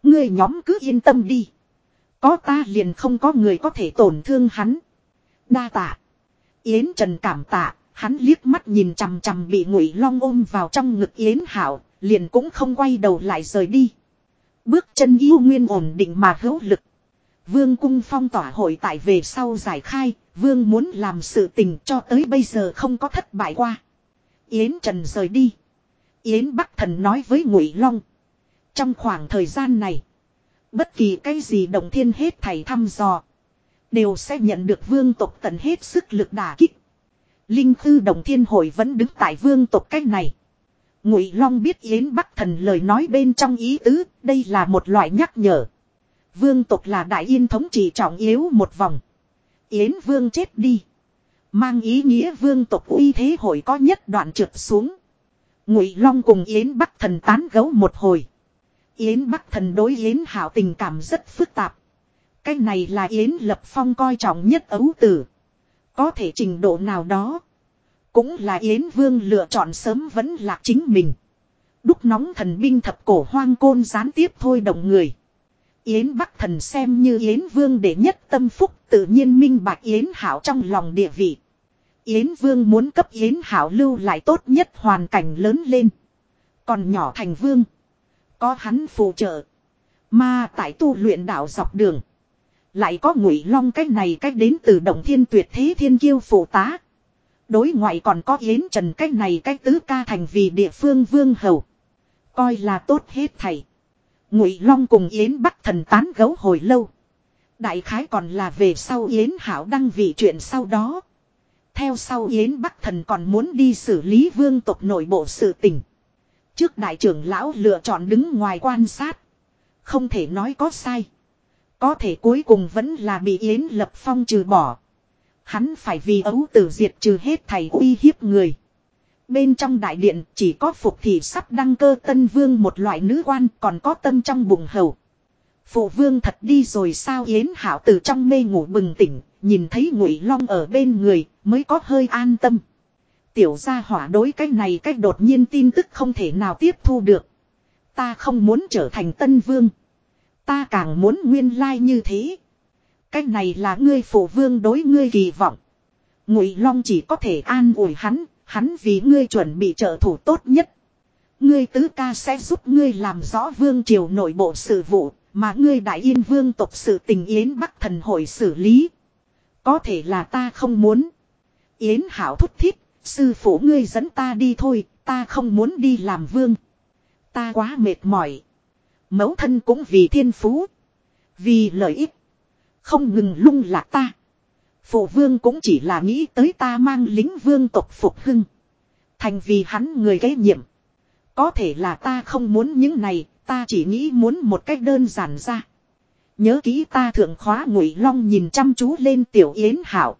Ngươi nhóm cứ yên tâm đi. Có ta liền không có người có thể tổn thương hắn. Đa tạ. Yến Trần cảm tạ, hắn liếc mắt nhìn chằm chằm bị ngụy long ôm vào trong ngực Yến Hảo, liền cũng không quay đầu lại rời đi. Bước chân yêu nguyên ổn định mà hữu lực. Vương cung phong tỏa hội tại về sau giải khai, vương muốn làm sự tình cho tới bây giờ không có thất bại qua. Yến Trần rời đi. Yến Bắc Thần nói với Ngụy Long. Trong khoảng thời gian này, bất kỳ cái gì đồng thiên hết thầy thăm dò, đều sẽ nhận được vương tộc tận hết sức lực đả kích. Linh thư đồng thiên hội vẫn đứng tại vương tộc cách này. Ngụy Long biết Yến Bắc Thần lời nói bên trong ý tứ, đây là một loại nhắc nhở. Vương tộc là đại yên thống trị trọng yếu một vòng. Yến Vương chết đi. Mang ý nghĩa vương tộc uy thế hội có nhất đoạn trượt xuống. Ngụy Long cùng Yến Bắc Thần tán gấu một hồi. Yến Bắc Thần đối Yến Hảo tình cảm rất phức tạp. Cái này là Yến Lập Phong coi trọng nhất ấu tử. Có thể trình độ nào đó. Cũng là Yến Vương lựa chọn sớm vẫn là chính mình. Đúc nóng thần binh thập cổ hoang côn gián tiếp thôi động người. Yến Bắc Thần xem như Yến Vương để nhất tâm phúc, tự nhiên minh bạch Yến Hảo trong lòng địa vị. Yến Vương muốn cấp Yến Hảo lưu lại tốt nhất hoàn cảnh lớn lên. Còn nhỏ thành Vương. Có hắn phù trợ. Mà tại tu luyện đạo dọc đường. Lại có ngụy long cách này cách đến từ động thiên tuyệt thế thiên kiêu phụ tá. Đối ngoại còn có yến trần cách này cách tứ ca thành vì địa phương vương hầu. Coi là tốt hết thầy. Ngụy long cùng yến bắc thần tán gấu hồi lâu. Đại khái còn là về sau yến hảo đăng vị chuyện sau đó. Theo sau yến bắc thần còn muốn đi xử lý vương tộc nội bộ sự tình. Trước đại trưởng lão lựa chọn đứng ngoài quan sát. Không thể nói có sai. Có thể cuối cùng vẫn là bị Yến Lập Phong trừ bỏ. Hắn phải vì ấu tử diệt trừ hết thầy uy hiếp người. Bên trong đại điện chỉ có phục thị sắp đăng cơ tân vương một loại nữ quan còn có tâm trong bụng hầu. Phụ vương thật đi rồi sao Yến Hảo từ trong mê ngủ bừng tỉnh, nhìn thấy Ngụy Long ở bên người, mới có hơi an tâm. Tiểu gia hỏa đối cái này cách đột nhiên tin tức không thể nào tiếp thu được. Ta không muốn trở thành tân vương. Ta càng muốn nguyên lai như thế. Cái này là ngươi phụ vương đối ngươi kỳ vọng. Ngụy Long chỉ có thể an ủi hắn, hắn vì ngươi chuẩn bị trợ thủ tốt nhất. Ngươi tứ ca sẽ giúp ngươi làm rõ vương triều nội bộ sự vụ, mà ngươi đại yên vương tộc sự tình Yến Bắc thần hội xử lý. Có thể là ta không muốn. Yến Hảo thúc thiết, sư phụ ngươi dẫn ta đi thôi, ta không muốn đi làm vương. Ta quá mệt mỏi. Mẫu thân cũng vì thiên phú. Vì lợi ích. Không ngừng lung lạc ta. Phụ vương cũng chỉ là nghĩ tới ta mang lính vương tộc phục hưng. Thành vì hắn người gây nhiệm. Có thể là ta không muốn những này, ta chỉ nghĩ muốn một cách đơn giản ra. Nhớ kỹ ta thượng khóa ngụy long nhìn chăm chú lên tiểu yến hảo.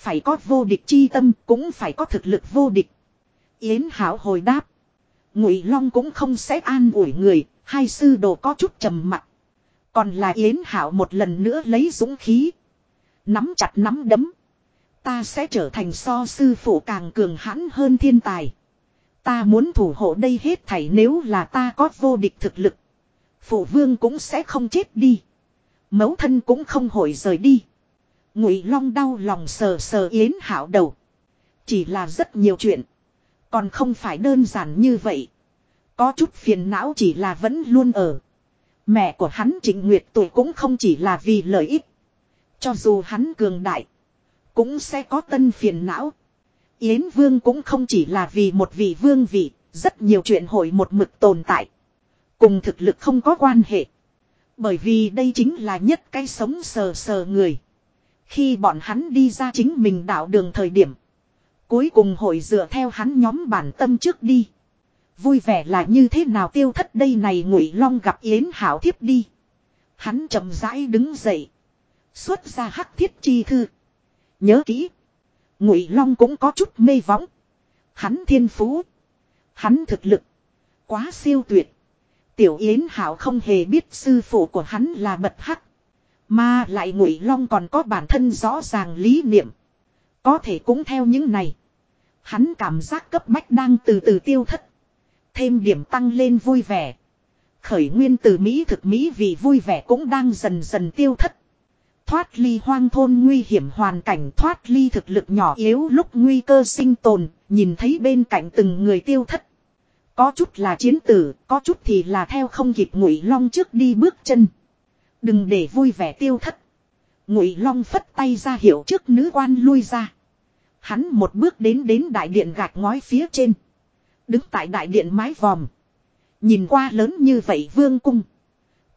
Phải có vô địch chi tâm, cũng phải có thực lực vô địch. Yến hảo hồi đáp. Ngụy long cũng không sẽ an ủi người, hai sư đồ có chút trầm mặc. Còn là yến hảo một lần nữa lấy dũng khí. Nắm chặt nắm đấm. Ta sẽ trở thành so sư phụ càng cường hãn hơn thiên tài. Ta muốn thủ hộ đây hết thảy nếu là ta có vô địch thực lực. Phụ vương cũng sẽ không chết đi. Mấu thân cũng không hồi rời đi. Ngụy Long đau lòng sờ sờ Yến Hảo đầu. Chỉ là rất nhiều chuyện. Còn không phải đơn giản như vậy. Có chút phiền não chỉ là vẫn luôn ở. Mẹ của hắn Trịnh Nguyệt tuổi cũng không chỉ là vì lợi ích. Cho dù hắn cường đại. Cũng sẽ có tân phiền não. Yến Vương cũng không chỉ là vì một vị vương vị. Rất nhiều chuyện hội một mực tồn tại. Cùng thực lực không có quan hệ. Bởi vì đây chính là nhất cái sống sờ sờ người. Khi bọn hắn đi ra chính mình đảo đường thời điểm. Cuối cùng hội dựa theo hắn nhóm bản tâm trước đi. Vui vẻ là như thế nào tiêu thất đây này ngụy long gặp Yến Hảo thiếp đi. Hắn chậm rãi đứng dậy. Xuất ra hắc thiết chi thư. Nhớ kỹ. Ngụy long cũng có chút mê võng. Hắn thiên phú. Hắn thực lực. Quá siêu tuyệt. Tiểu Yến Hảo không hề biết sư phụ của hắn là bật hắc. Mà lại ngụy long còn có bản thân rõ ràng lý niệm. Có thể cũng theo những này. Hắn cảm giác cấp bách đang từ từ tiêu thất. Thêm điểm tăng lên vui vẻ. Khởi nguyên từ Mỹ thực Mỹ vì vui vẻ cũng đang dần dần tiêu thất. Thoát ly hoang thôn nguy hiểm hoàn cảnh thoát ly thực lực nhỏ yếu lúc nguy cơ sinh tồn, nhìn thấy bên cạnh từng người tiêu thất. Có chút là chiến tử, có chút thì là theo không kịp ngụy long trước đi bước chân. Đừng để vui vẻ tiêu thất. Ngụy long phất tay ra hiệu trước nữ quan lui ra. Hắn một bước đến đến đại điện gạch ngói phía trên. Đứng tại đại điện mái vòm. Nhìn qua lớn như vậy vương cung.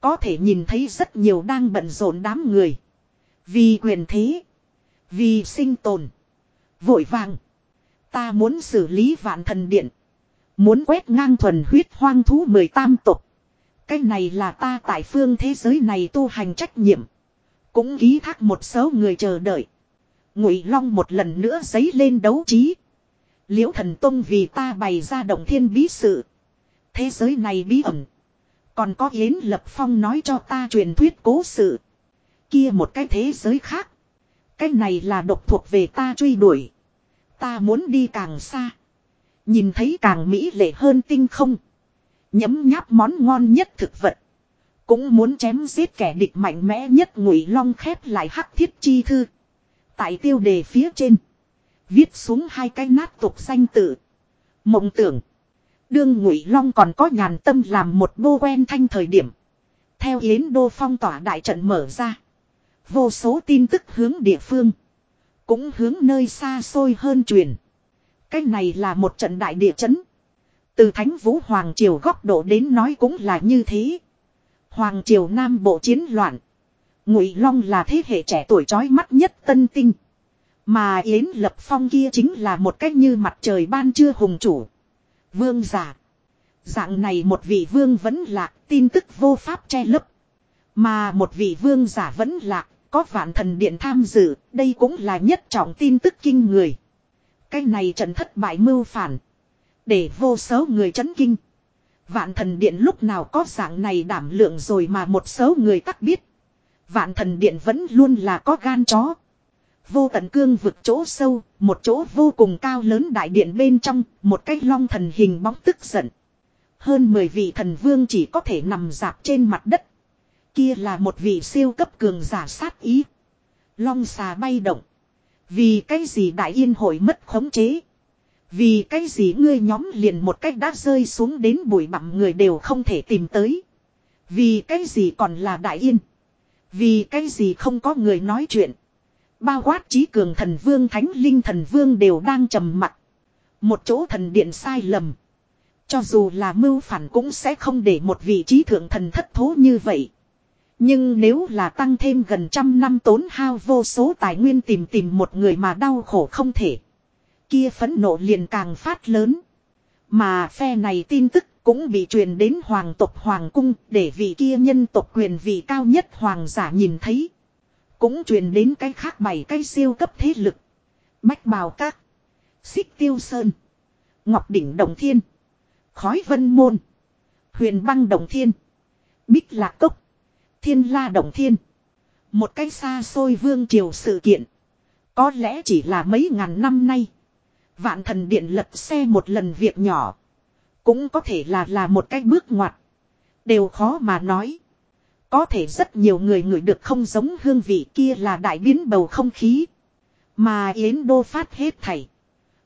Có thể nhìn thấy rất nhiều đang bận rộn đám người. Vì quyền thế. Vì sinh tồn. Vội vàng. Ta muốn xử lý vạn thần điện. Muốn quét ngang thuần huyết hoang thú mười tam tục. Cái này là ta tại phương thế giới này tu hành trách nhiệm. Cũng ký thác một số người chờ đợi. Ngụy Long một lần nữa giấy lên đấu trí. Liễu thần tông vì ta bày ra động thiên bí sự. Thế giới này bí ẩn. Còn có Yến Lập Phong nói cho ta truyền thuyết cố sự. Kia một cái thế giới khác. Cái này là độc thuộc về ta truy đuổi. Ta muốn đi càng xa. Nhìn thấy càng mỹ lệ hơn tinh không. Nhấm nháp món ngon nhất thực vật. Cũng muốn chém giết kẻ địch mạnh mẽ nhất ngụy long khép lại hắc thiết chi thư. Tại tiêu đề phía trên. Viết xuống hai cái nát tục danh tự. Mộng tưởng. Đương Ngụy Long còn có nhàn tâm làm một bô quen thanh thời điểm. Theo Yến Đô phong tỏa đại trận mở ra. Vô số tin tức hướng địa phương. Cũng hướng nơi xa xôi hơn truyền. Cái này là một trận đại địa chấn. Từ Thánh Vũ Hoàng Triều góc độ đến nói cũng là như thế. Hoàng Triều Nam Bộ chiến loạn. Ngụy Long là thế hệ trẻ tuổi trói mắt nhất tân tinh. Mà Yến Lập Phong kia chính là một cách như mặt trời ban trưa hùng chủ. Vương giả. Dạng này một vị vương vẫn lạc, tin tức vô pháp che lấp. Mà một vị vương giả vẫn lạc, có vạn thần điện tham dự, đây cũng là nhất trọng tin tức kinh người. Cái này trận thất bại mưu phản. Để vô số người chấn kinh. Vạn thần điện lúc nào có dạng này đảm lượng rồi mà một số người tắc biết. Vạn thần điện vẫn luôn là có gan chó. Vô tận cương vực chỗ sâu, một chỗ vô cùng cao lớn đại điện bên trong, một cái long thần hình bóng tức giận. Hơn 10 vị thần vương chỉ có thể nằm dạp trên mặt đất. Kia là một vị siêu cấp cường giả sát ý. Long xà bay động. Vì cái gì đại yên hội mất khống chế. Vì cái gì ngươi nhóm liền một cách đã rơi xuống đến bụi bặm người đều không thể tìm tới. Vì cái gì còn là đại yên. Vì cái gì không có người nói chuyện. Bao quát trí cường thần vương, thánh linh thần vương đều đang trầm mặt. Một chỗ thần điện sai lầm. Cho dù là mưu phản cũng sẽ không để một vị trí thượng thần thất thố như vậy. Nhưng nếu là tăng thêm gần trăm năm tốn hao vô số tài nguyên tìm tìm một người mà đau khổ không thể. Kia phấn nộ liền càng phát lớn. Mà phe này tin tức cũng bị truyền đến hoàng tộc hoàng cung để vị kia nhân tộc quyền vị cao nhất hoàng giả nhìn thấy. Cũng truyền đến cái khác bảy cái siêu cấp thế lực. Bách bào các. Xích tiêu sơn. Ngọc đỉnh đồng thiên. Khói vân môn. Huyền băng đồng thiên. Bích lạc cốc. Thiên la đồng thiên. Một cái xa xôi vương triều sự kiện. Có lẽ chỉ là mấy ngàn năm nay. Vạn thần điện lật xe một lần việc nhỏ. Cũng có thể là là một cái bước ngoặt. Đều khó mà nói. Có thể rất nhiều người ngửi được không giống hương vị kia là đại biến bầu không khí. Mà Yến Đô phát hết thảy.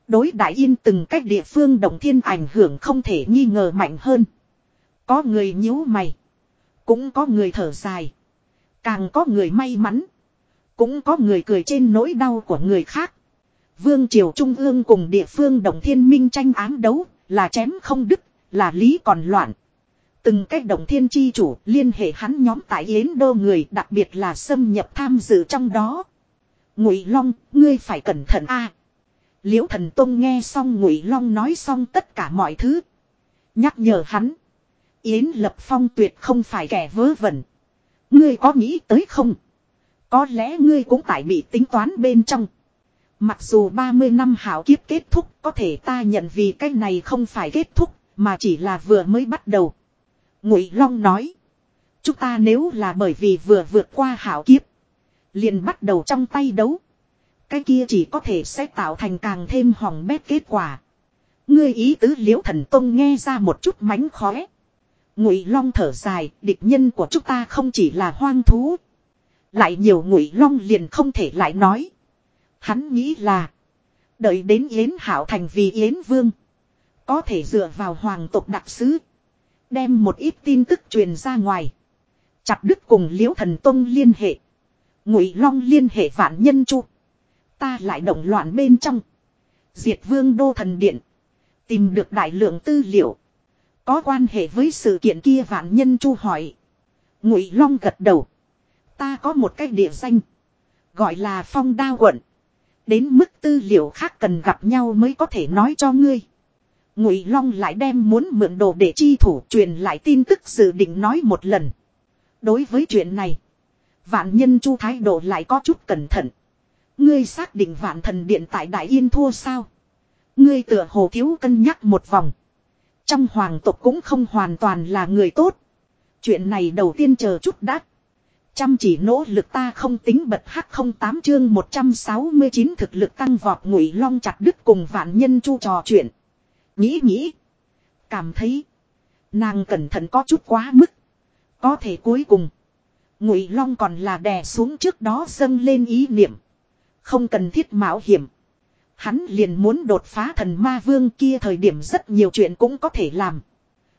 Đối đại yên từng cách địa phương động thiên ảnh hưởng không thể nghi ngờ mạnh hơn. Có người nhíu mày. Cũng có người thở dài. Càng có người may mắn. Cũng có người cười trên nỗi đau của người khác. Vương triều trung ương cùng địa phương động thiên minh tranh án đấu là chém không đứt, là lý còn loạn. Từng cách động thiên chi chủ liên hệ hắn nhóm tại Yến Đô người đặc biệt là xâm nhập tham dự trong đó. Ngụy Long, ngươi phải cẩn thận a. Liễu Thần Tông nghe xong Ngụy Long nói xong tất cả mọi thứ, nhắc nhở hắn, Yến Lập Phong tuyệt không phải kẻ vớ vẩn. Ngươi có nghĩ tới không? Có lẽ ngươi cũng tại bị tính toán bên trong. Mặc dù 30 năm hảo kiếp kết thúc, có thể ta nhận vì cái này không phải kết thúc, mà chỉ là vừa mới bắt đầu. Ngụy Long nói. Chúng ta nếu là bởi vì vừa vượt qua hảo kiếp. Liền bắt đầu trong tay đấu. Cái kia chỉ có thể sẽ tạo thành càng thêm hỏng bét kết quả. Ngươi ý tứ liễu thần tông nghe ra một chút mánh khóe. Ngụy Long thở dài, địch nhân của chúng ta không chỉ là hoang thú. Lại nhiều Ngụy Long liền không thể lại nói. Hắn nghĩ là. Đợi đến Yến Hảo thành vì Yến Vương. Có thể dựa vào hoàng tộc đặc sứ. Đem một ít tin tức truyền ra ngoài. Chặt đứt cùng liễu thần tông liên hệ. Ngụy Long liên hệ vạn nhân chu. Ta lại động loạn bên trong. Diệt vương đô thần điện. Tìm được đại lượng tư liệu. Có quan hệ với sự kiện kia vạn nhân chu hỏi. Ngụy Long gật đầu. Ta có một cái địa danh. Gọi là phong đao quận. Đến mức tư liệu khác cần gặp nhau mới có thể nói cho ngươi. Ngụy Long lại đem muốn mượn đồ để chi thủ truyền lại tin tức dự định nói một lần. Đối với chuyện này, vạn nhân chu thái độ lại có chút cẩn thận. Ngươi xác định vạn thần điện tại Đại Yên thua sao? Ngươi tựa hồ thiếu cân nhắc một vòng. Trong hoàng tộc cũng không hoàn toàn là người tốt. Chuyện này đầu tiên chờ chút đã. Chăm chỉ nỗ lực ta không tính bật hắc không tám chương 169 thực lực tăng vọt ngụy long chặt đứt cùng vạn nhân chu trò chuyện. Nghĩ nghĩ. Cảm thấy. Nàng cẩn thận có chút quá mức. Có thể cuối cùng. Ngụy long còn là đè xuống trước đó dâng lên ý niệm. Không cần thiết mạo hiểm. Hắn liền muốn đột phá thần ma vương kia thời điểm rất nhiều chuyện cũng có thể làm.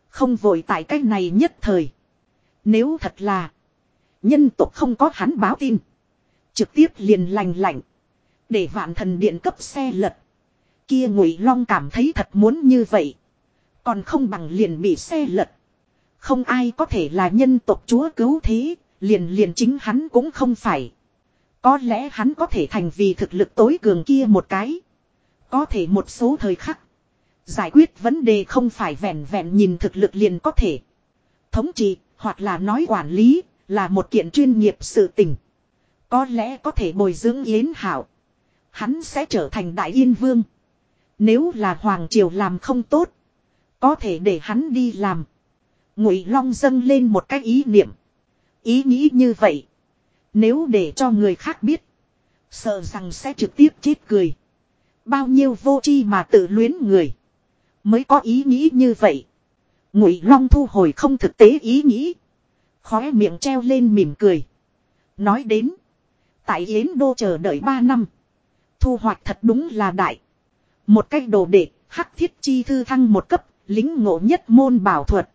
Không vội tại cách này nhất thời. Nếu thật là. Nhân tộc không có hắn báo tin. Trực tiếp liền lành lạnh. Để vạn thần điện cấp xe lật. Kia ngụy long cảm thấy thật muốn như vậy. Còn không bằng liền bị xe lật. Không ai có thể là nhân tộc chúa cứu thế. Liền liền chính hắn cũng không phải. Có lẽ hắn có thể thành vì thực lực tối cường kia một cái. Có thể một số thời khắc. Giải quyết vấn đề không phải vẹn vẹn nhìn thực lực liền có thể. Thống trị, hoặc là nói quản lý, là một kiện chuyên nghiệp sự tình. Có lẽ có thể bồi dưỡng Yến Hảo. Hắn sẽ trở thành Đại Yên Vương. Nếu là Hoàng Triều làm không tốt. Có thể để hắn đi làm. Ngụy Long dâng lên một cái ý niệm. Ý nghĩ như vậy. Nếu để cho người khác biết. Sợ rằng sẽ trực tiếp chết cười. Bao nhiêu vô chi mà tự luyến người. Mới có ý nghĩ như vậy. Ngụy Long thu hồi không thực tế ý nghĩ. Khóe miệng treo lên mỉm cười. Nói đến. Tại Yến Đô chờ đợi 3 năm. Thu hoạch thật đúng là đại. Một cách đồ đệ, hắc thiết chi thư thăng một cấp, lính ngộ nhất môn bảo thuật.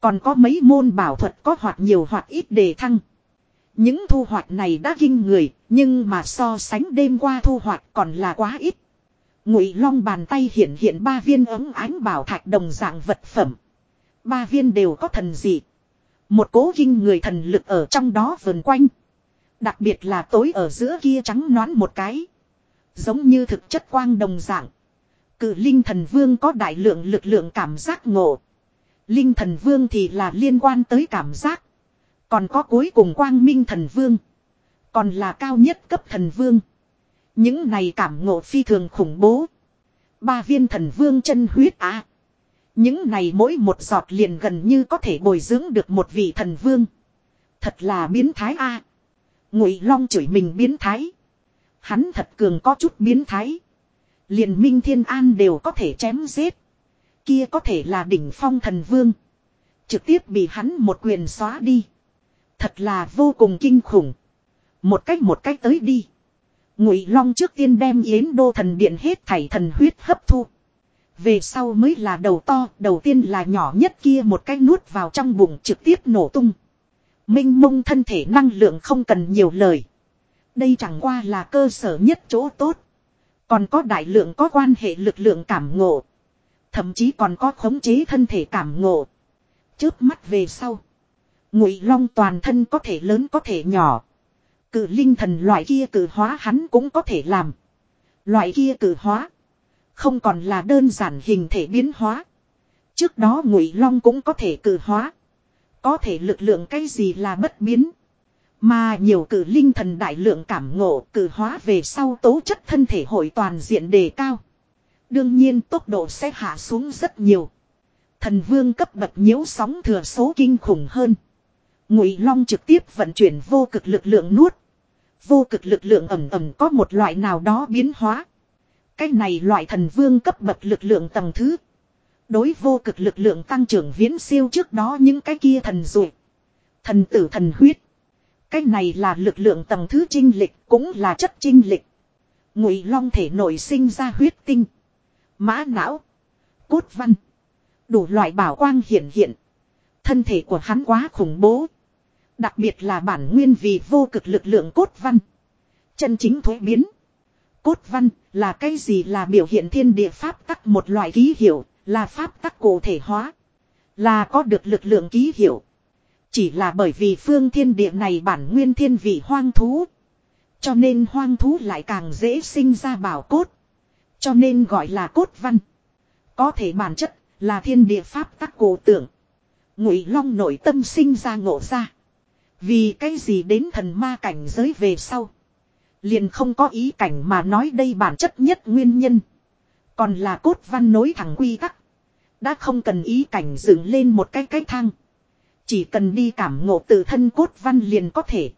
Còn có mấy môn bảo thuật có hoặc nhiều hoặc ít đề thăng. Những thu hoạch này đã kinh người, nhưng mà so sánh đêm qua thu hoạch còn là quá ít. Ngụy Long bàn tay hiện hiện ba viên ấm ánh bảo thạch đồng dạng vật phẩm. Ba viên đều có thần dị. Một cố kinh người thần lực ở trong đó vần quanh. Đặc biệt là tối ở giữa kia trắng nón một cái. Giống như thực chất quang đồng dạng. Cự linh thần vương có đại lượng lực lượng cảm giác ngộ. Linh thần vương thì là liên quan tới cảm giác. Còn có cuối cùng quang minh thần vương. Còn là cao nhất cấp thần vương. Những này cảm ngộ phi thường khủng bố. Ba viên thần vương chân huyết á. Những này mỗi một giọt liền gần như có thể bồi dưỡng được một vị thần vương. Thật là biến thái a. Ngụy Long chửi mình biến thái. Hắn thật cường có chút biến thái. Liền Minh Thiên An đều có thể chém giết. Kia có thể là đỉnh phong thần vương. Trực tiếp bị hắn một quyền xóa đi. Thật là vô cùng kinh khủng. Một cách một cách tới đi. Ngụy Long trước tiên đem Yến Đô thần điện hết thảy thần huyết hấp thu. Về sau mới là đầu to, đầu tiên là nhỏ nhất kia một cái nuốt vào trong bụng trực tiếp nổ tung. Minh mông thân thể năng lượng không cần nhiều lời. Đây chẳng qua là cơ sở nhất chỗ tốt. Còn có đại lượng có quan hệ lực lượng cảm ngộ. Thậm chí còn có khống chế thân thể cảm ngộ. trước mắt về sau. Ngụy long toàn thân có thể lớn có thể nhỏ. Cử linh thần loại kia cử hóa hắn cũng có thể làm. Loại kia cử hóa. Không còn là đơn giản hình thể biến hóa. Trước đó ngụy long cũng có thể cử hóa. Có thể lực lượng cái gì là bất biến. Mà nhiều cử linh thần đại lượng cảm ngộ cử hóa về sau tố chất thân thể hội toàn diện đề cao. Đương nhiên tốc độ sẽ hạ xuống rất nhiều. Thần vương cấp bậc nhiễu sóng thừa số kinh khủng hơn. Ngụy Long trực tiếp vận chuyển vô cực lực lượng nuốt. Vô cực lực lượng ẩm ẩm có một loại nào đó biến hóa. Cái này loại thần vương cấp bậc lực lượng tầng thứ. Đối vô cực lực lượng tăng trưởng viễn siêu trước đó những cái kia thần dụ. Thần tử thần huyết. Cái này là lực lượng tầng thứ trinh lịch, cũng là chất trinh lịch. Ngụy long thể nổi sinh ra huyết tinh. Mã não. Cốt văn. Đủ loại bảo quang hiện hiện. Thân thể của hắn quá khủng bố. Đặc biệt là bản nguyên vì vô cực lực lượng cốt văn. Chân chính thuế biến. Cốt văn là cái gì là biểu hiện thiên địa pháp tắc một loại ký hiệu, là pháp tắc cụ thể hóa. Là có được lực lượng ký hiệu. Chỉ là bởi vì phương thiên địa này bản nguyên thiên vị hoang thú. Cho nên hoang thú lại càng dễ sinh ra bảo cốt. Cho nên gọi là cốt văn. Có thể bản chất là thiên địa pháp tắc cổ tưởng Ngụy Long nội tâm sinh ra ngộ ra. Vì cái gì đến thần ma cảnh giới về sau. Liền không có ý cảnh mà nói đây bản chất nhất nguyên nhân. Còn là cốt văn nối thẳng quy tắc. Đã không cần ý cảnh dựng lên một cái cái thang. Chỉ cần đi cảm ngộ tự thân cốt văn liền có thể.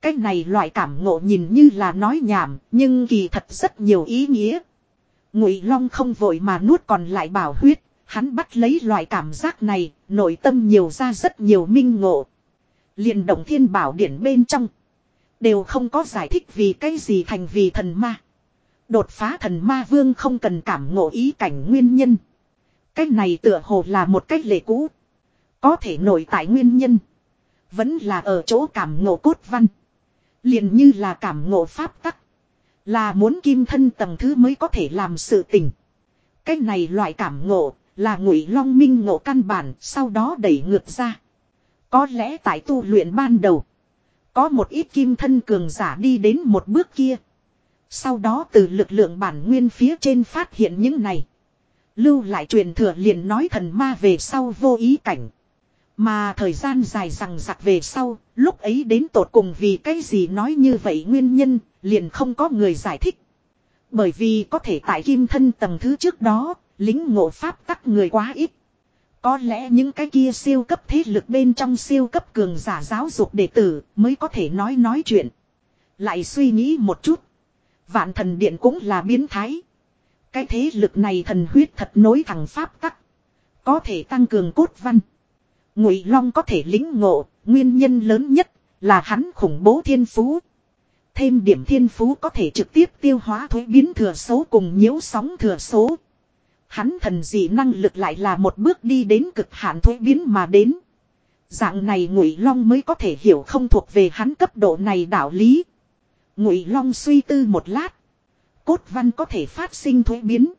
Cái này loại cảm ngộ nhìn như là nói nhảm, nhưng kỳ thật rất nhiều ý nghĩa. Ngụy Long không vội mà nuốt còn lại bảo huyết, hắn bắt lấy loại cảm giác này, nội tâm nhiều ra rất nhiều minh ngộ. liền động thiên bảo điển bên trong. Đều không có giải thích vì cái gì thành vì thần ma. Đột phá thần ma vương không cần cảm ngộ ý cảnh nguyên nhân. Cái này tựa hồ là một cách lệ cũ. Có thể nổi tại nguyên nhân. Vẫn là ở chỗ cảm ngộ cốt văn. liền như là cảm ngộ pháp tắc. Là muốn kim thân tầng thứ mới có thể làm sự tình. Cái này loại cảm ngộ là ngụy long minh ngộ căn bản sau đó đẩy ngược ra. Có lẽ tại tu luyện ban đầu. Có một ít kim thân cường giả đi đến một bước kia. Sau đó từ lực lượng bản nguyên phía trên phát hiện những này. Lưu lại truyền thừa liền nói thần ma về sau vô ý cảnh. Mà thời gian dài rằng giặc về sau, lúc ấy đến tột cùng vì cái gì nói như vậy nguyên nhân, liền không có người giải thích. Bởi vì có thể tại kim thân tầng thứ trước đó, lính ngộ pháp tắc người quá ít. Có lẽ những cái kia siêu cấp thế lực bên trong siêu cấp cường giả giáo dục đệ tử mới có thể nói nói chuyện. Lại suy nghĩ một chút. Vạn thần điện cũng là biến thái. Cái thế lực này thần huyết thật nối thẳng pháp tắc. Có thể tăng cường cốt văn. Ngụy Long có thể lính ngộ, nguyên nhân lớn nhất là hắn khủng bố thiên phú. Thêm điểm thiên phú có thể trực tiếp tiêu hóa thuế biến thừa số cùng nhiễu sóng thừa số. Hắn thần dị năng lực lại là một bước đi đến cực hạn thuế biến mà đến. Dạng này Ngụy Long mới có thể hiểu không thuộc về hắn cấp độ này đạo lý. Ngụy Long suy tư một lát. Cốt văn có thể phát sinh thuế biến.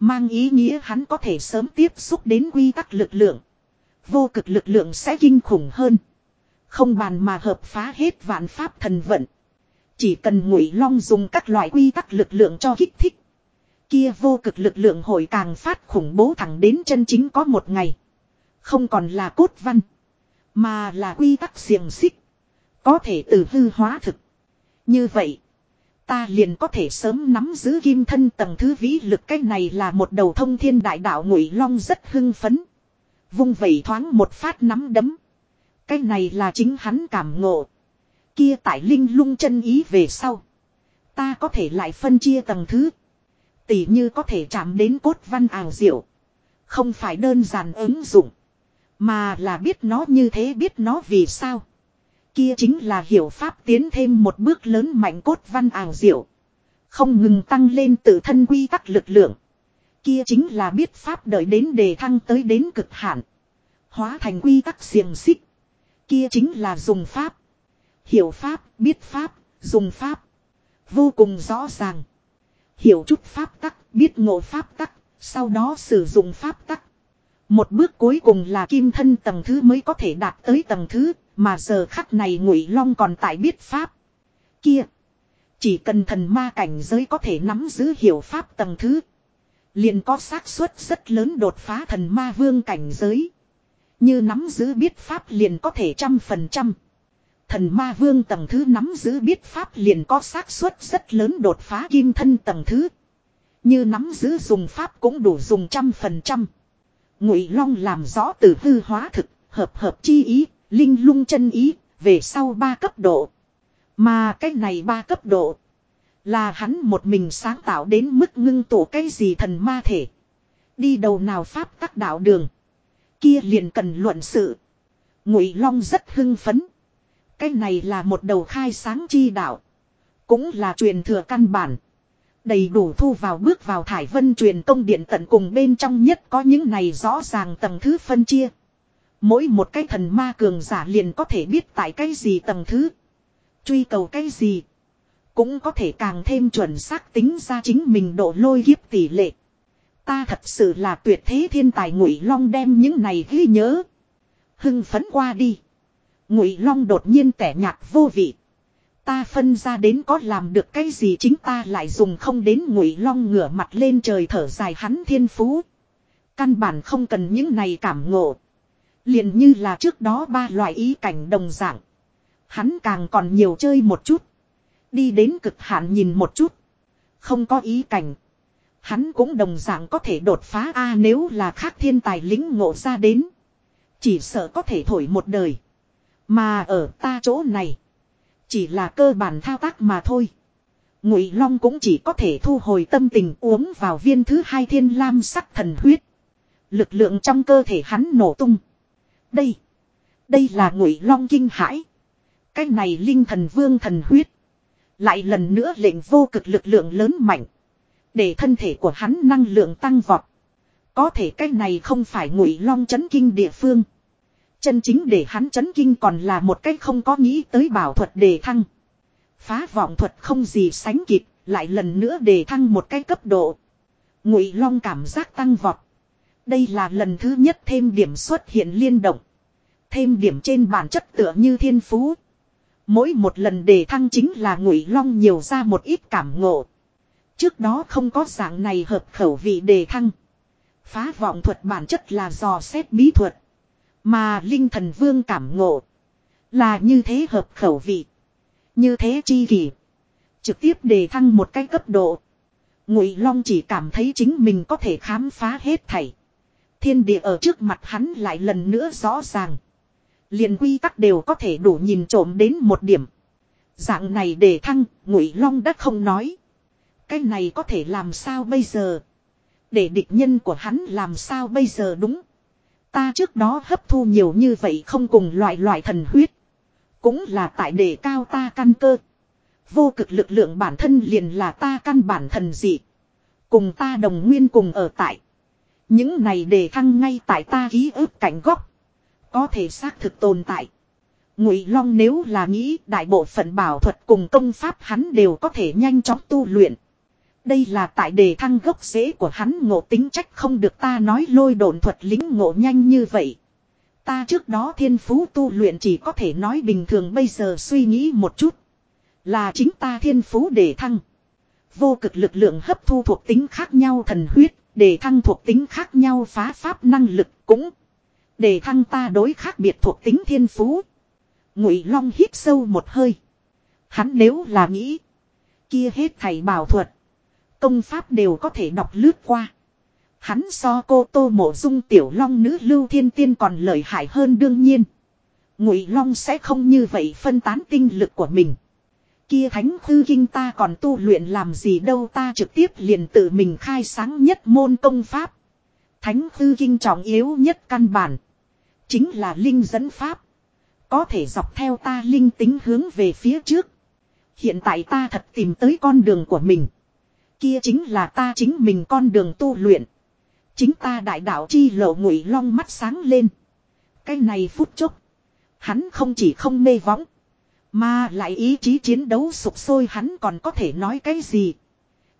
Mang ý nghĩa hắn có thể sớm tiếp xúc đến quy tắc lực lượng. Vô cực lực lượng sẽ kinh khủng hơn. Không bàn mà hợp phá hết vạn pháp thần vận. Chỉ cần ngụy long dùng các loại quy tắc lực lượng cho kích thích. Kia vô cực lực lượng hội càng phát khủng bố thẳng đến chân chính có một ngày. Không còn là cốt văn. Mà là quy tắc xiềng xích. Có thể từ hư hóa thực. Như vậy. Ta liền có thể sớm nắm giữ kim thân tầng thứ vĩ lực cái này là một đầu thông thiên đại đạo ngụy long rất hưng phấn. Vung vẩy thoáng một phát nắm đấm. Cái này là chính hắn cảm ngộ. Kia tại linh lung chân ý về sau. Ta có thể lại phân chia tầng thứ. Tỷ như có thể chạm đến cốt văn ảo diệu. Không phải đơn giản ứng dụng. Mà là biết nó như thế biết nó vì sao. Kia chính là hiểu pháp tiến thêm một bước lớn mạnh cốt văn ảo diệu. Không ngừng tăng lên tự thân quy tắc lực lượng. Kia chính là biết pháp đợi đến đề thăng tới đến cực hạn. Hóa thành quy tắc xiềng xích. Kia chính là dùng pháp. Hiểu pháp, biết pháp, dùng pháp. Vô cùng rõ ràng. Hiểu chút pháp tắc, biết ngộ pháp tắc, sau đó sử dụng pháp tắc. Một bước cuối cùng là kim thân tầng thứ mới có thể đạt tới tầng thứ, mà giờ khắc này ngụy long còn tại biết pháp. Kia. Chỉ cần thần ma cảnh giới có thể nắm giữ hiểu pháp tầng thứ. Liền có xác suất rất lớn đột phá thần ma vương cảnh giới. Như nắm giữ biết pháp liền có thể trăm phần trăm. Thần ma vương tầng thứ nắm giữ biết pháp liền có xác suất rất lớn đột phá kim thân tầng thứ. Như nắm giữ dùng pháp cũng đủ dùng trăm phần trăm. Ngụy Long làm rõ từ hư hóa thực, hợp hợp chi ý, linh lung chân ý, về sau ba cấp độ. Mà cái này ba cấp độ là hắn một mình sáng tạo đến mức ngưng tụ cái gì thần ma thể. Đi đầu nào pháp các đạo đường. Kia liền cần luận sự. Ngụy Long rất hưng phấn. Cái này là một đầu khai sáng chi đạo. Cũng là truyền thừa căn bản. Đầy đủ thu vào bước vào thải vân truyền công điện tận cùng bên trong nhất có những này rõ ràng tầng thứ phân chia. Mỗi một cái thần ma cường giả liền có thể biết tại cái gì tầng thứ. Truy cầu cái gì. Cũng có thể càng thêm chuẩn xác tính ra chính mình độ lôi kiếp tỷ lệ. Ta thật sự là tuyệt thế thiên tài ngụy long đem những này ghi nhớ. Hưng phấn qua đi. Ngụy long đột nhiên tẻ nhạt vô vị. Ta phân ra đến có làm được cái gì chính ta lại dùng không đến ngụy long ngửa mặt lên trời thở dài hắn thiên phú. Căn bản không cần những này cảm ngộ. liền như là trước đó ba loại ý cảnh đồng dạng. Hắn càng còn nhiều chơi một chút. Đi đến cực hạn nhìn một chút. Không có ý cảnh. Hắn cũng đồng dạng có thể đột phá a, nếu là khác thiên tài lính ngộ ra đến. Chỉ sợ có thể thổi một đời. Mà ở ta chỗ này. Chỉ là cơ bản thao tác mà thôi. Ngụy Long cũng chỉ có thể thu hồi tâm tình uống vào viên thứ hai thiên lam sắc thần huyết. Lực lượng trong cơ thể hắn nổ tung. Đây. Đây là Ngụy Long kinh hãi. Cái này linh thần vương thần huyết. Lại lần nữa lệnh vô cực lực lượng lớn mạnh. Để thân thể của hắn năng lượng tăng vọt. Có thể cái này không phải ngụy long chấn kinh địa phương. Chân chính để hắn chấn kinh còn là một cách không có nghĩ tới bảo thuật đề thăng. Phá vọng thuật không gì sánh kịp, lại lần nữa đề thăng một cái cấp độ. Ngụy long cảm giác tăng vọt. Đây là lần thứ nhất thêm điểm xuất hiện liên động. Thêm điểm trên bản chất tựa như thiên phú. Mỗi một lần đề thăng chính là ngụy long nhiều ra một ít cảm ngộ. Trước đó không có dạng này hợp khẩu vị đề thăng. Phá vọng thuật bản chất là dò xét bí thuật. Mà linh thần vương cảm ngộ. Là như thế hợp khẩu vị. Như thế chi kỷ. Trực tiếp đề thăng một cái cấp độ. Ngụy Long chỉ cảm thấy chính mình có thể khám phá hết thảy. Thiên địa ở trước mặt hắn lại lần nữa rõ ràng. liền quy tắc đều có thể đủ nhìn trộm đến một điểm. Dạng này để thăng, Ngụy Long đã không nói. Cái này có thể làm sao bây giờ? Để địch nhân của hắn làm sao bây giờ đúng? Ta trước đó hấp thu nhiều như vậy không cùng loại loại thần huyết. Cũng là tại đề cao ta căn cơ. Vô cực lực lượng bản thân liền là ta căn bản thần dị. Cùng ta đồng nguyên cùng ở tại. Những này đề thăng ngay tại ta ký ức cảnh góc. Có thể xác thực tồn tại. Ngụy Long nếu là nghĩ đại bộ phận bảo thuật cùng công pháp hắn đều có thể nhanh chóng tu luyện. Đây là tại đề thăng gốc rễ của hắn ngộ tính trách không được ta nói lôi đồn thuật lính ngộ nhanh như vậy. Ta trước đó thiên phú tu luyện chỉ có thể nói bình thường bây giờ suy nghĩ một chút. Là chính ta thiên phú đề thăng. Vô cực lực lượng hấp thu thuộc tính khác nhau thần huyết, đề thăng thuộc tính khác nhau phá pháp năng lực cũng. Đề thăng ta đối khác biệt thuộc tính thiên phú. Ngụy Long hít sâu một hơi. Hắn nếu là nghĩ. Kia hết thầy bảo thuật. Công pháp đều có thể đọc lướt qua. Hắn so cô tô mộ dung tiểu long nữ lưu thiên tiên còn lợi hại hơn đương nhiên. Ngụy Long sẽ không như vậy phân tán tinh lực của mình. Kia thánh hư kinh ta còn tu luyện làm gì đâu ta trực tiếp liền tự mình khai sáng nhất môn công pháp. Thánh hư kinh trọng yếu nhất căn bản. Chính là linh dẫn pháp. Có thể dọc theo ta linh tính hướng về phía trước. Hiện tại ta thật tìm tới con đường của mình. Kia chính là ta chính mình con đường tu luyện. Chính ta đại đạo chi lộ ngụy long mắt sáng lên. Cái này phút chốc. Hắn không chỉ không mê võng. Mà lại ý chí chiến đấu sụp sôi hắn còn có thể nói cái gì.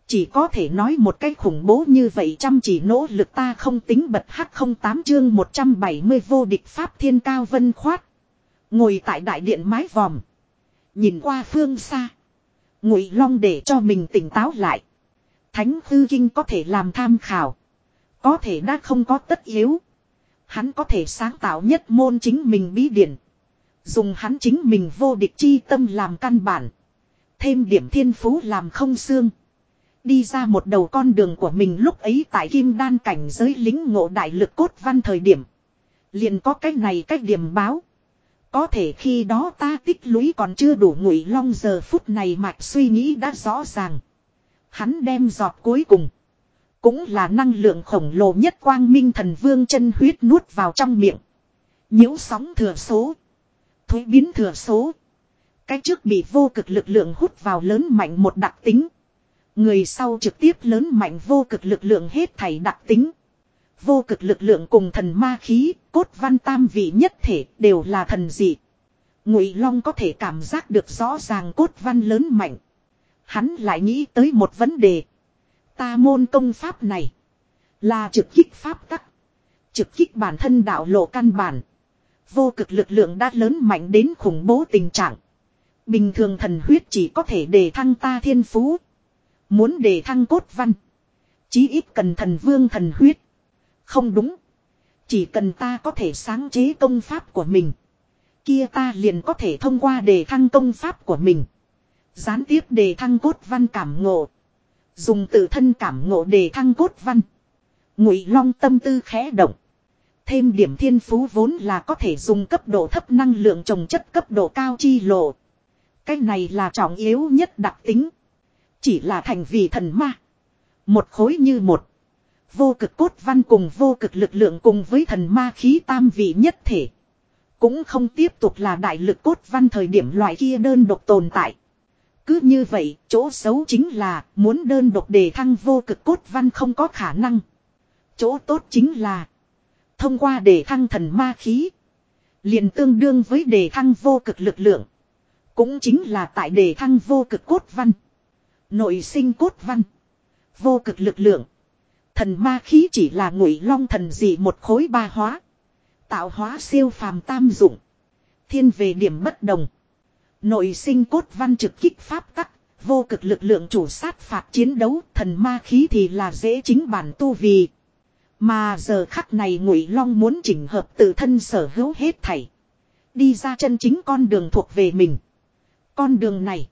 Chỉ có thể nói một cái khủng bố như vậy chăm chỉ nỗ lực ta không tính bật hắc không tám chương 170 vô địch pháp thiên cao vân khoát. Ngồi tại đại điện mái vòm. Nhìn qua phương xa. Ngụy Long để cho mình tỉnh táo lại. Thánh Hư Kinh có thể làm tham khảo. Có thể đã không có tất yếu. Hắn có thể sáng tạo nhất môn chính mình bí điển. Dùng hắn chính mình vô địch chi tâm làm căn bản. Thêm điểm thiên phú làm không xương. Đi ra một đầu con đường của mình lúc ấy tại kim đan cảnh giới lính ngộ đại lực cốt văn thời điểm. Liền có cái này cách điểm báo. Có thể khi đó ta tích lũy còn chưa đủ ngụy long giờ phút này mạch suy nghĩ đã rõ ràng. Hắn đem giọt cuối cùng. Cũng là năng lượng khổng lồ nhất quang minh thần vương chân huyết nuốt vào trong miệng. nhiễu sóng thừa số. Thuế biến thừa số. Cái trước bị vô cực lực lượng hút vào lớn mạnh một đặc tính. Người sau trực tiếp lớn mạnh vô cực lực lượng hết thảy đặc tính. Vô cực lực lượng cùng thần ma khí, cốt văn tam vị nhất thể đều là thần dị. Ngụy Long có thể cảm giác được rõ ràng cốt văn lớn mạnh. Hắn lại nghĩ tới một vấn đề. Ta môn công pháp này là trực kích pháp tắc. Trực kích bản thân đạo lộ căn bản. Vô cực lực lượng đã lớn mạnh đến khủng bố tình trạng. Bình thường thần huyết chỉ có thể đề thăng ta thiên phú. Muốn đề thăng cốt văn. Chí ít cần thần vương thần huyết. Không đúng. Chỉ cần ta có thể sáng chế công pháp của mình. Kia ta liền có thể thông qua đề thăng công pháp của mình. Gián tiếp đề thăng cốt văn cảm ngộ. Dùng tự thân cảm ngộ đề thăng cốt văn. Ngụy Long tâm tư khẽ động. Thêm điểm thiên phú vốn là có thể dùng cấp độ thấp năng lượng trồng chất cấp độ cao chi lộ. Cái này là trọng yếu nhất đặc tính. Chỉ là thành vì thần ma. Một khối như một. Vô cực cốt văn cùng vô cực lực lượng cùng với thần ma khí tam vị nhất thể. Cũng không tiếp tục là đại lực cốt văn thời điểm loại kia đơn độc tồn tại. Cứ như vậy, chỗ xấu chính là muốn đơn độc đề thăng vô cực cốt văn không có khả năng. Chỗ tốt chính là thông qua đề thăng thần ma khí. liền tương đương với đề thăng vô cực lực lượng. Cũng chính là tại đề thăng vô cực cốt văn. Nội sinh cốt văn. Vô cực lực lượng. Thần ma khí chỉ là ngụy long thần dị một khối ba hóa. Tạo hóa siêu phàm tam dụng. Thiên về điểm bất đồng. Nội sinh cốt văn trực kích pháp tắc. Vô cực lực lượng chủ sát phạt chiến đấu. Thần ma khí thì là dễ chính bản tu vì. Mà giờ khắc này Ngụy Long muốn chỉnh hợp tự thân sở hữu hết thảy, đi ra chân chính con đường thuộc về mình. Con đường này,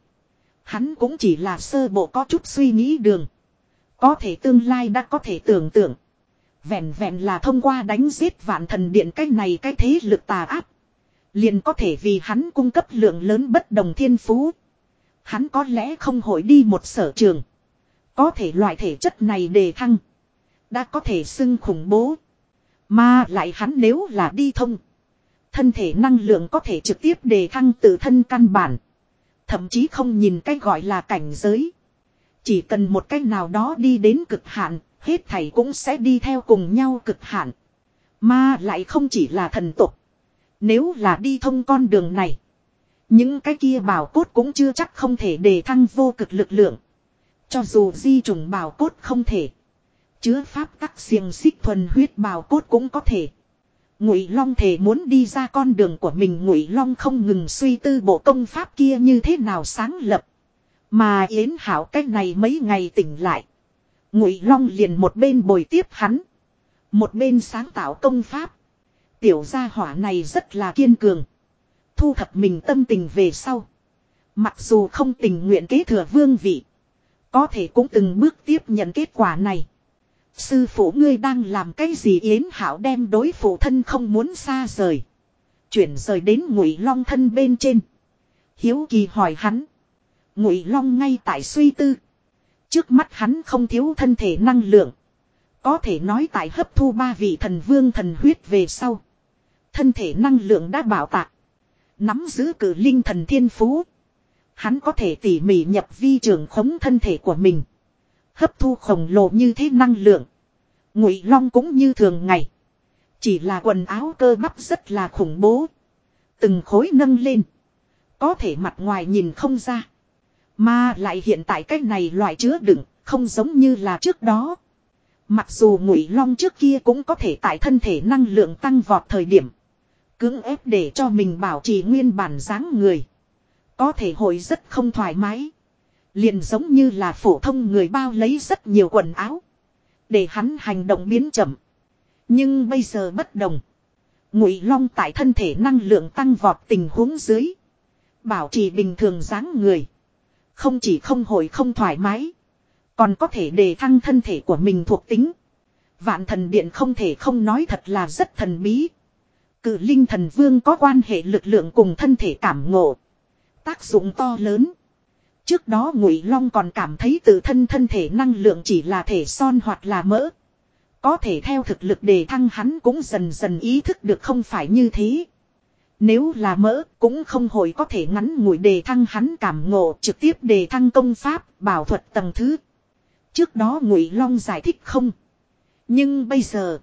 hắn cũng chỉ là sơ bộ có chút suy nghĩ đường. Có thể tương lai đã có thể tưởng tượng. Vẹn vẹn là thông qua đánh giết vạn thần điện cách này cái thế lực tà áp. Liền có thể vì hắn cung cấp lượng lớn bất đồng thiên phú. Hắn có lẽ không hội đi một sở trường. Có thể loại thể chất này đề thăng. Đã có thể xưng khủng bố. Mà lại hắn nếu là đi thông. Thân thể năng lượng có thể trực tiếp đề thăng tự thân căn bản. Thậm chí không nhìn cái gọi là cảnh giới. Chỉ cần một cách nào đó đi đến cực hạn, hết thảy cũng sẽ đi theo cùng nhau cực hạn. Mà lại không chỉ là thần tục. Nếu là đi thông con đường này. Những cái kia bảo cốt cũng chưa chắc không thể đề thăng vô cực lực lượng. Cho dù di trùng bảo cốt không thể. Chứa pháp tắc xiềng xích thuần huyết bảo cốt cũng có thể. Ngụy Long thể muốn đi ra con đường của mình, Ngụy Long không ngừng suy tư bộ công pháp kia như thế nào sáng lập. Mà Yến Hảo cách này mấy ngày tỉnh lại, Ngụy Long liền một bên bồi tiếp hắn, một bên sáng tạo công pháp. Tiểu gia hỏa này rất là kiên cường, thu thập mình tâm tình về sau, mặc dù không tình nguyện kế thừa vương vị, có thể cũng từng bước tiếp nhận kết quả này. Sư phụ ngươi đang làm cái gì Yến Hảo đem đối phụ thân không muốn xa rời. Chuyển rời đến ngụy long thân bên trên. Hiếu kỳ hỏi hắn. Ngụy long ngay tại suy tư. Trước mắt hắn không thiếu thân thể năng lượng. Có thể nói tại hấp thu ba vị thần vương thần huyết về sau. Thân thể năng lượng đã bảo tạc. Nắm giữ cử linh thần thiên phú. Hắn có thể tỉ mỉ nhập vi trường khống thân thể của mình. Hấp thu khổng lồ như thế năng lượng. Ngụy Long cũng như thường ngày. Chỉ là quần áo cơ bắp rất là khủng bố. Từng khối nâng lên. Có thể mặt ngoài nhìn không ra. Mà lại hiện tại cái này loại chứa đựng, không giống như là trước đó. Mặc dù Ngụy Long trước kia cũng có thể tại thân thể năng lượng tăng vọt thời điểm. Cưỡng ép để cho mình bảo trì nguyên bản dáng người. Có thể hội rất không thoải mái. Liền giống như là phổ thông người bao lấy rất nhiều quần áo. Để hắn hành động biến chậm. Nhưng bây giờ bất đồng. Ngụy Long tại thân thể năng lượng tăng vọt tình huống dưới. Bảo trì bình thường dáng người. Không chỉ không hồi không thoải mái. Còn có thể đề thăng thân thể của mình thuộc tính. Vạn thần điện không thể không nói thật là rất thần bí. Cự linh thần vương có quan hệ lực lượng cùng thân thể cảm ngộ. Tác dụng to lớn. Trước đó Ngụy Long còn cảm thấy tự thân thân thể năng lượng chỉ là thể son hoặc là mỡ. Có thể theo thực lực đề thăng hắn cũng dần dần ý thức được không phải như thế. Nếu là mỡ cũng không hồi có thể ngắn ngủi đề thăng hắn cảm ngộ trực tiếp đề thăng công pháp, bảo thuật tầng thứ. Trước đó Ngụy Long giải thích không. Nhưng bây giờ.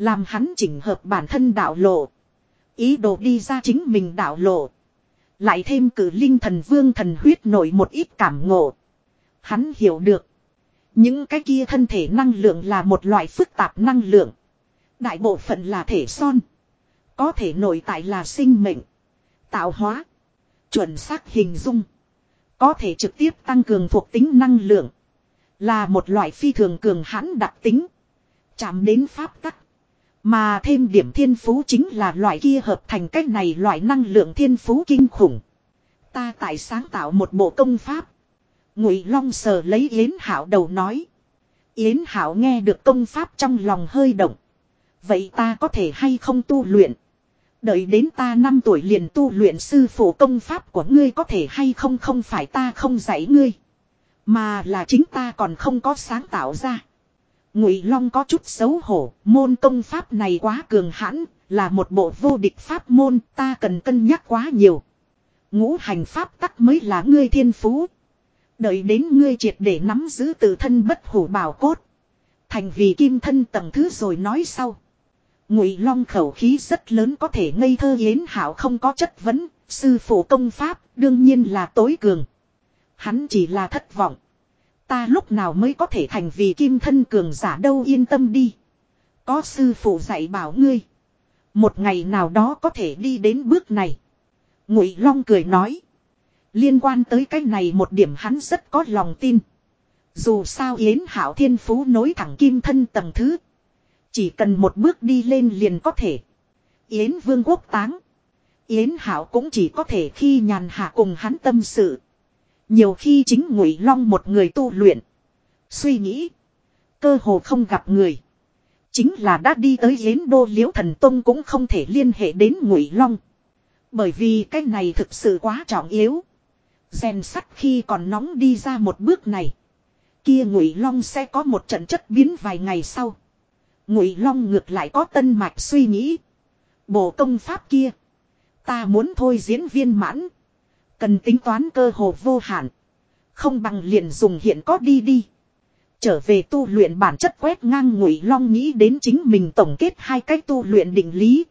Làm hắn chỉnh hợp bản thân đạo lộ. Ý đồ đi ra chính mình đạo lộ. Lại thêm cử linh thần vương thần huyết nổi một ít cảm ngộ. Hắn hiểu được. Những cái kia thân thể năng lượng là một loại phức tạp năng lượng. Đại bộ phận là thể son. Có thể nổi tại là sinh mệnh. Tạo hóa. Chuẩn xác hình dung. Có thể trực tiếp tăng cường thuộc tính năng lượng. Là một loại phi thường cường hãn đặc tính. Chạm đến pháp tắc. Mà thêm điểm thiên phú chính là loại kia hợp thành cách này loại năng lượng thiên phú kinh khủng. Ta tại sáng tạo một bộ công pháp. Ngụy Long sờ lấy Yến Hảo đầu nói. Yến Hảo nghe được công pháp trong lòng hơi động. Vậy ta có thể hay không tu luyện? Đợi đến ta năm tuổi liền tu luyện sư phụ công pháp của ngươi có thể hay không không phải ta không dạy ngươi. Mà là chính ta còn không có sáng tạo ra. Ngụy Long có chút xấu hổ, môn công pháp này quá cường hãn, là một bộ vô địch pháp môn, ta cần cân nhắc quá nhiều. Ngũ hành pháp tắc mới là ngươi thiên phú. Đợi đến ngươi triệt để nắm giữ tự thân bất hủ bảo cốt. Thành vì kim thân tầng thứ rồi nói sau. Ngụy Long khẩu khí rất lớn có thể ngây thơ yến hảo không có chất vấn, sư phụ công pháp đương nhiên là tối cường. Hắn chỉ là thất vọng. Ta lúc nào mới có thể thành vì kim thân cường giả đâu, yên tâm đi. Có sư phụ dạy bảo ngươi. Một ngày nào đó có thể đi đến bước này. Ngụy Long cười nói. Liên quan tới cái này một điểm hắn rất có lòng tin. Dù sao Yến Hảo Thiên Phú nối thẳng kim thân tầng thứ. Chỉ cần một bước đi lên liền có thể. Yến vương quốc táng. Yến hảo cũng chỉ có thể khi nhàn hạ cùng hắn tâm sự. Nhiều khi chính ngụy long một người tu luyện. Suy nghĩ. Cơ hồ không gặp người. Chính là đã đi tới Yến đô liễu thần tông cũng không thể liên hệ đến ngụy long. Bởi vì cái này thực sự quá trọng yếu. Rèn sắt khi còn nóng đi ra một bước này. Kia ngụy long sẽ có một trận chất biến vài ngày sau. Ngụy long ngược lại có tân mạch suy nghĩ. Bộ công pháp kia. Ta muốn thôi diễn viên mãn. Cần tính toán cơ hồ vô hạn. Không bằng liền dùng hiện có đi đi. Trở về tu luyện bản chất quét ngang ngụy long nghĩ đến chính mình tổng kết hai cách tu luyện định lý.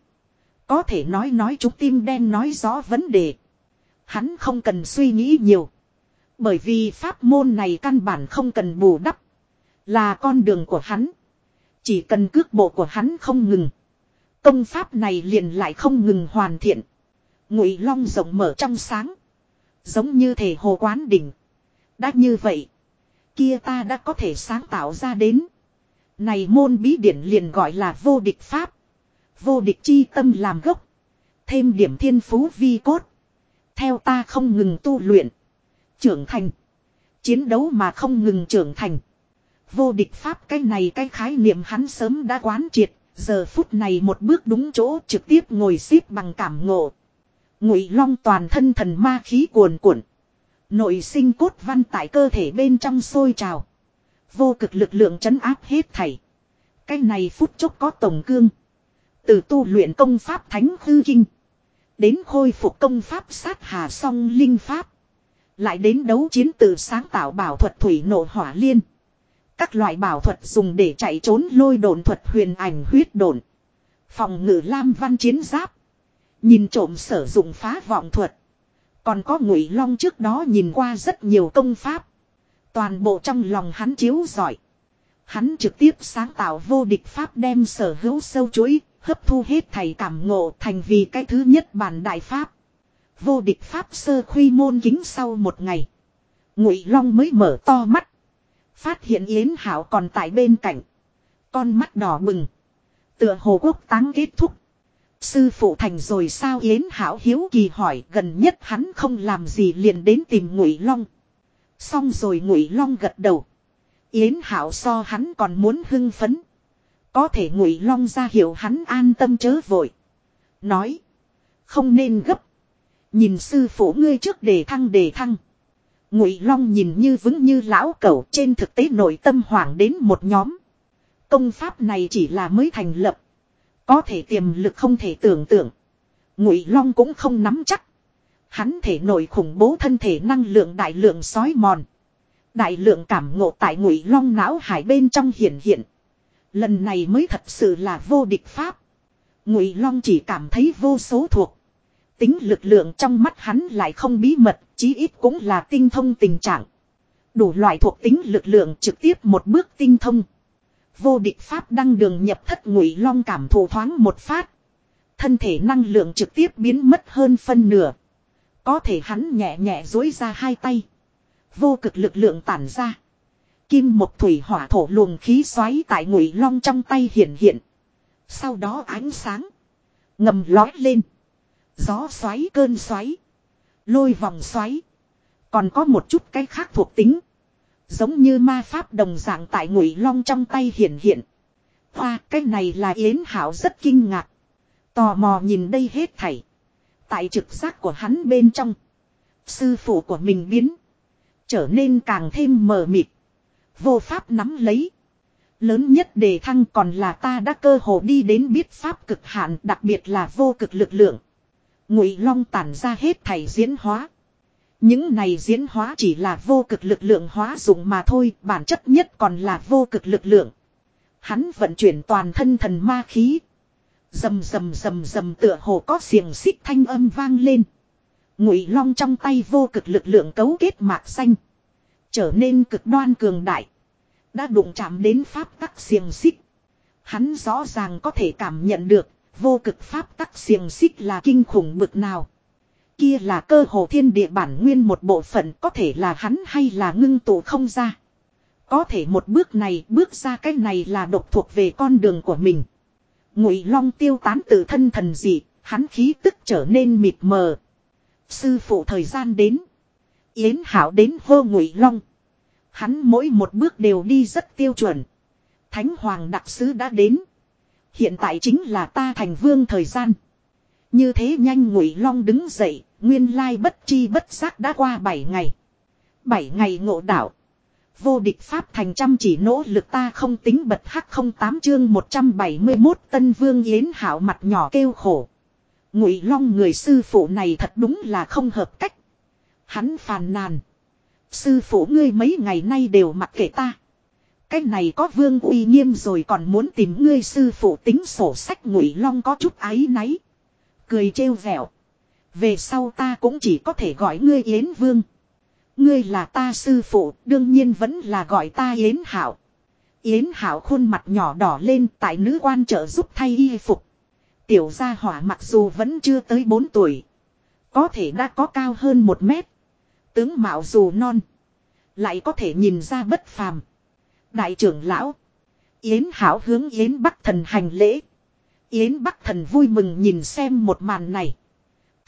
Có thể nói nói chúng tim đen nói rõ vấn đề. Hắn không cần suy nghĩ nhiều. Bởi vì pháp môn này căn bản không cần bù đắp. Là con đường của hắn. Chỉ cần cước bộ của hắn không ngừng. Công pháp này liền lại không ngừng hoàn thiện. Ngụy long rộng mở trong sáng. Giống như thể hồ quán đỉnh. Đã như vậy. Kia ta đã có thể sáng tạo ra đến. Này môn bí điển liền gọi là vô địch pháp. Vô địch chi tâm làm gốc. Thêm điểm thiên phú vi cốt. Theo ta không ngừng tu luyện. Trưởng thành. Chiến đấu mà không ngừng trưởng thành. Vô địch pháp cái này cái khái niệm hắn sớm đã quán triệt. Giờ phút này một bước đúng chỗ trực tiếp ngồi xếp bằng cảm ngộ. Ngụy long toàn thân thần ma khí cuồn cuộn. Nội sinh cốt văn tại cơ thể bên trong sôi trào. Vô cực lực lượng chấn áp hết thảy. Cái này phút chốc có tổng cương. Từ tu luyện công pháp thánh hư kinh. Đến khôi phục công pháp sát hà song linh pháp. Lại đến đấu chiến từ sáng tạo bảo thuật thủy nộ hỏa liên. Các loại bảo thuật dùng để chạy trốn lôi đồn thuật huyền ảnh huyết đồn. Phòng ngự lam văn chiến giáp. Nhìn trộm sử dụng phá vọng thuật. Còn có ngụy long trước đó nhìn qua rất nhiều công pháp. Toàn bộ trong lòng hắn chiếu giỏi. Hắn trực tiếp sáng tạo vô địch pháp đem sở hữu sâu chuỗi, hấp thu hết thầy cảm ngộ thành vì cái thứ nhất bản đại pháp. Vô địch pháp sơ khuy môn kính sau một ngày. Ngụy Long mới mở to mắt. Phát hiện Yến Hảo còn tại bên cạnh. Con mắt đỏ bừng. Tựa hồ quốc táng kết thúc. Sư phụ thành rồi sao Yến Hảo hiếu kỳ hỏi, gần nhất hắn không làm gì liền đến tìm Ngụy Long. Xong rồi Ngụy Long gật đầu. Yến Hảo so hắn còn muốn hưng phấn. Có thể Ngụy Long ra hiệu hắn an tâm chớ vội. Nói. Không nên gấp. Nhìn sư phụ ngươi trước đề thăng đề thăng. Ngụy Long nhìn như vững như lão cẩu, trên thực tế nội tâm hoảng đến một nhóm. Công pháp này chỉ là mới thành lập. Có thể tiềm lực không thể tưởng tượng. Ngụy Long cũng không nắm chắc. Hắn thể nội khủng bố thân thể năng lượng đại lượng sói mòn. Đại lượng cảm ngộ tại Ngụy Long não hải bên trong hiển hiện. Lần này mới thật sự là vô địch pháp. Ngụy Long chỉ cảm thấy vô số thuộc. Tính lực lượng trong mắt hắn lại không bí mật, chí ít cũng là tinh thông tình trạng. Đủ loại thuộc tính lực lượng trực tiếp một bước tinh thông. Vô địch pháp đăng đường nhập thất ngụy long cảm thụ thoáng một phát. Thân thể năng lượng trực tiếp biến mất hơn phân nửa. Có thể hắn nhẹ nhẹ dối ra hai tay. Vô cực lực lượng tản ra. Kim một thủy hỏa thổ luồng khí xoáy tại ngụy long trong tay hiện hiện. Sau đó ánh sáng. Ngầm lói lên. Gió xoáy, cơn xoáy. Lôi vòng xoáy. Còn có một chút cái khác thuộc tính. Giống như ma pháp đồng dạng tại ngụy long trong tay hiện hiện. Hoa, cái này là Yến Hảo rất kinh ngạc. Tò mò nhìn đây hết thảy. Tại trực giác của hắn bên trong. Sư phụ của mình biến. Trở nên càng thêm mờ mịt. Vô pháp nắm lấy. Lớn nhất đề thăng còn là ta đã cơ hồ đi đến biết pháp cực hạn, đặc biệt là vô cực lực lượng. Ngụy Long tản ra hết thảy diễn hóa. Những này diễn hóa chỉ là vô cực lực lượng hóa dụng mà thôi, bản chất nhất còn là vô cực lực lượng. Hắn vận chuyển toàn thân thần ma khí. Dầm dầm dầm dầm tựa hồ có xiềng xích thanh âm vang lên. Ngụy long trong tay vô cực lực lượng cấu kết mạc xanh. Trở nên cực đoan cường đại. Đã đụng chạm đến pháp tắc xiềng xích. Hắn rõ ràng có thể cảm nhận được vô cực pháp tắc xiềng xích là kinh khủng bực nào. Kia là cơ hồ thiên địa bản nguyên một bộ phận có thể là hắn hay là ngưng tụ không ra. Có thể một bước này bước ra cái này là độc thuộc về con đường của mình. Ngụy Long tiêu tán tự thân thần dị, hắn khí tức trở nên mịt mờ. Sư phụ thời gian đến. Yến Hảo đến hô Ngụy Long. Hắn mỗi một bước đều đi rất tiêu chuẩn. Thánh Hoàng đặc sứ đã đến. Hiện tại chính là ta thành vương thời gian. Như thế nhanh Ngụy Long đứng dậy, nguyên lai bất chi bất giác đã qua 7 ngày. 7 ngày ngộ đạo. Vô địch pháp thành trăm chỉ nỗ lực ta không tính bật hắc không tám chương 171 tân vương yến hảo mặt nhỏ kêu khổ. Ngụy Long người sư phụ này thật đúng là không hợp cách. Hắn phàn nàn. Sư phụ ngươi mấy ngày nay đều mặc kệ ta. Cái này có vương uy nghiêm rồi còn muốn tìm ngươi sư phụ tính sổ sách Ngụy Long có chút áy náy. Cười trêu vẹo. Về sau ta cũng chỉ có thể gọi ngươi Yến Vương. Ngươi là ta sư phụ, đương nhiên vẫn là gọi ta Yến Hảo. Yến Hảo khuôn mặt nhỏ đỏ lên tại nữ quan trợ giúp thay y phục. Tiểu gia hỏa mặc dù vẫn chưa tới 4 tuổi. Có thể đã có cao hơn 1 mét. Tướng mạo dù non. Lại có thể nhìn ra bất phàm. Đại trưởng lão. Yến Hảo hướng Yến Bắc Thần hành lễ. Yến Bắc Thần vui mừng nhìn xem một màn này.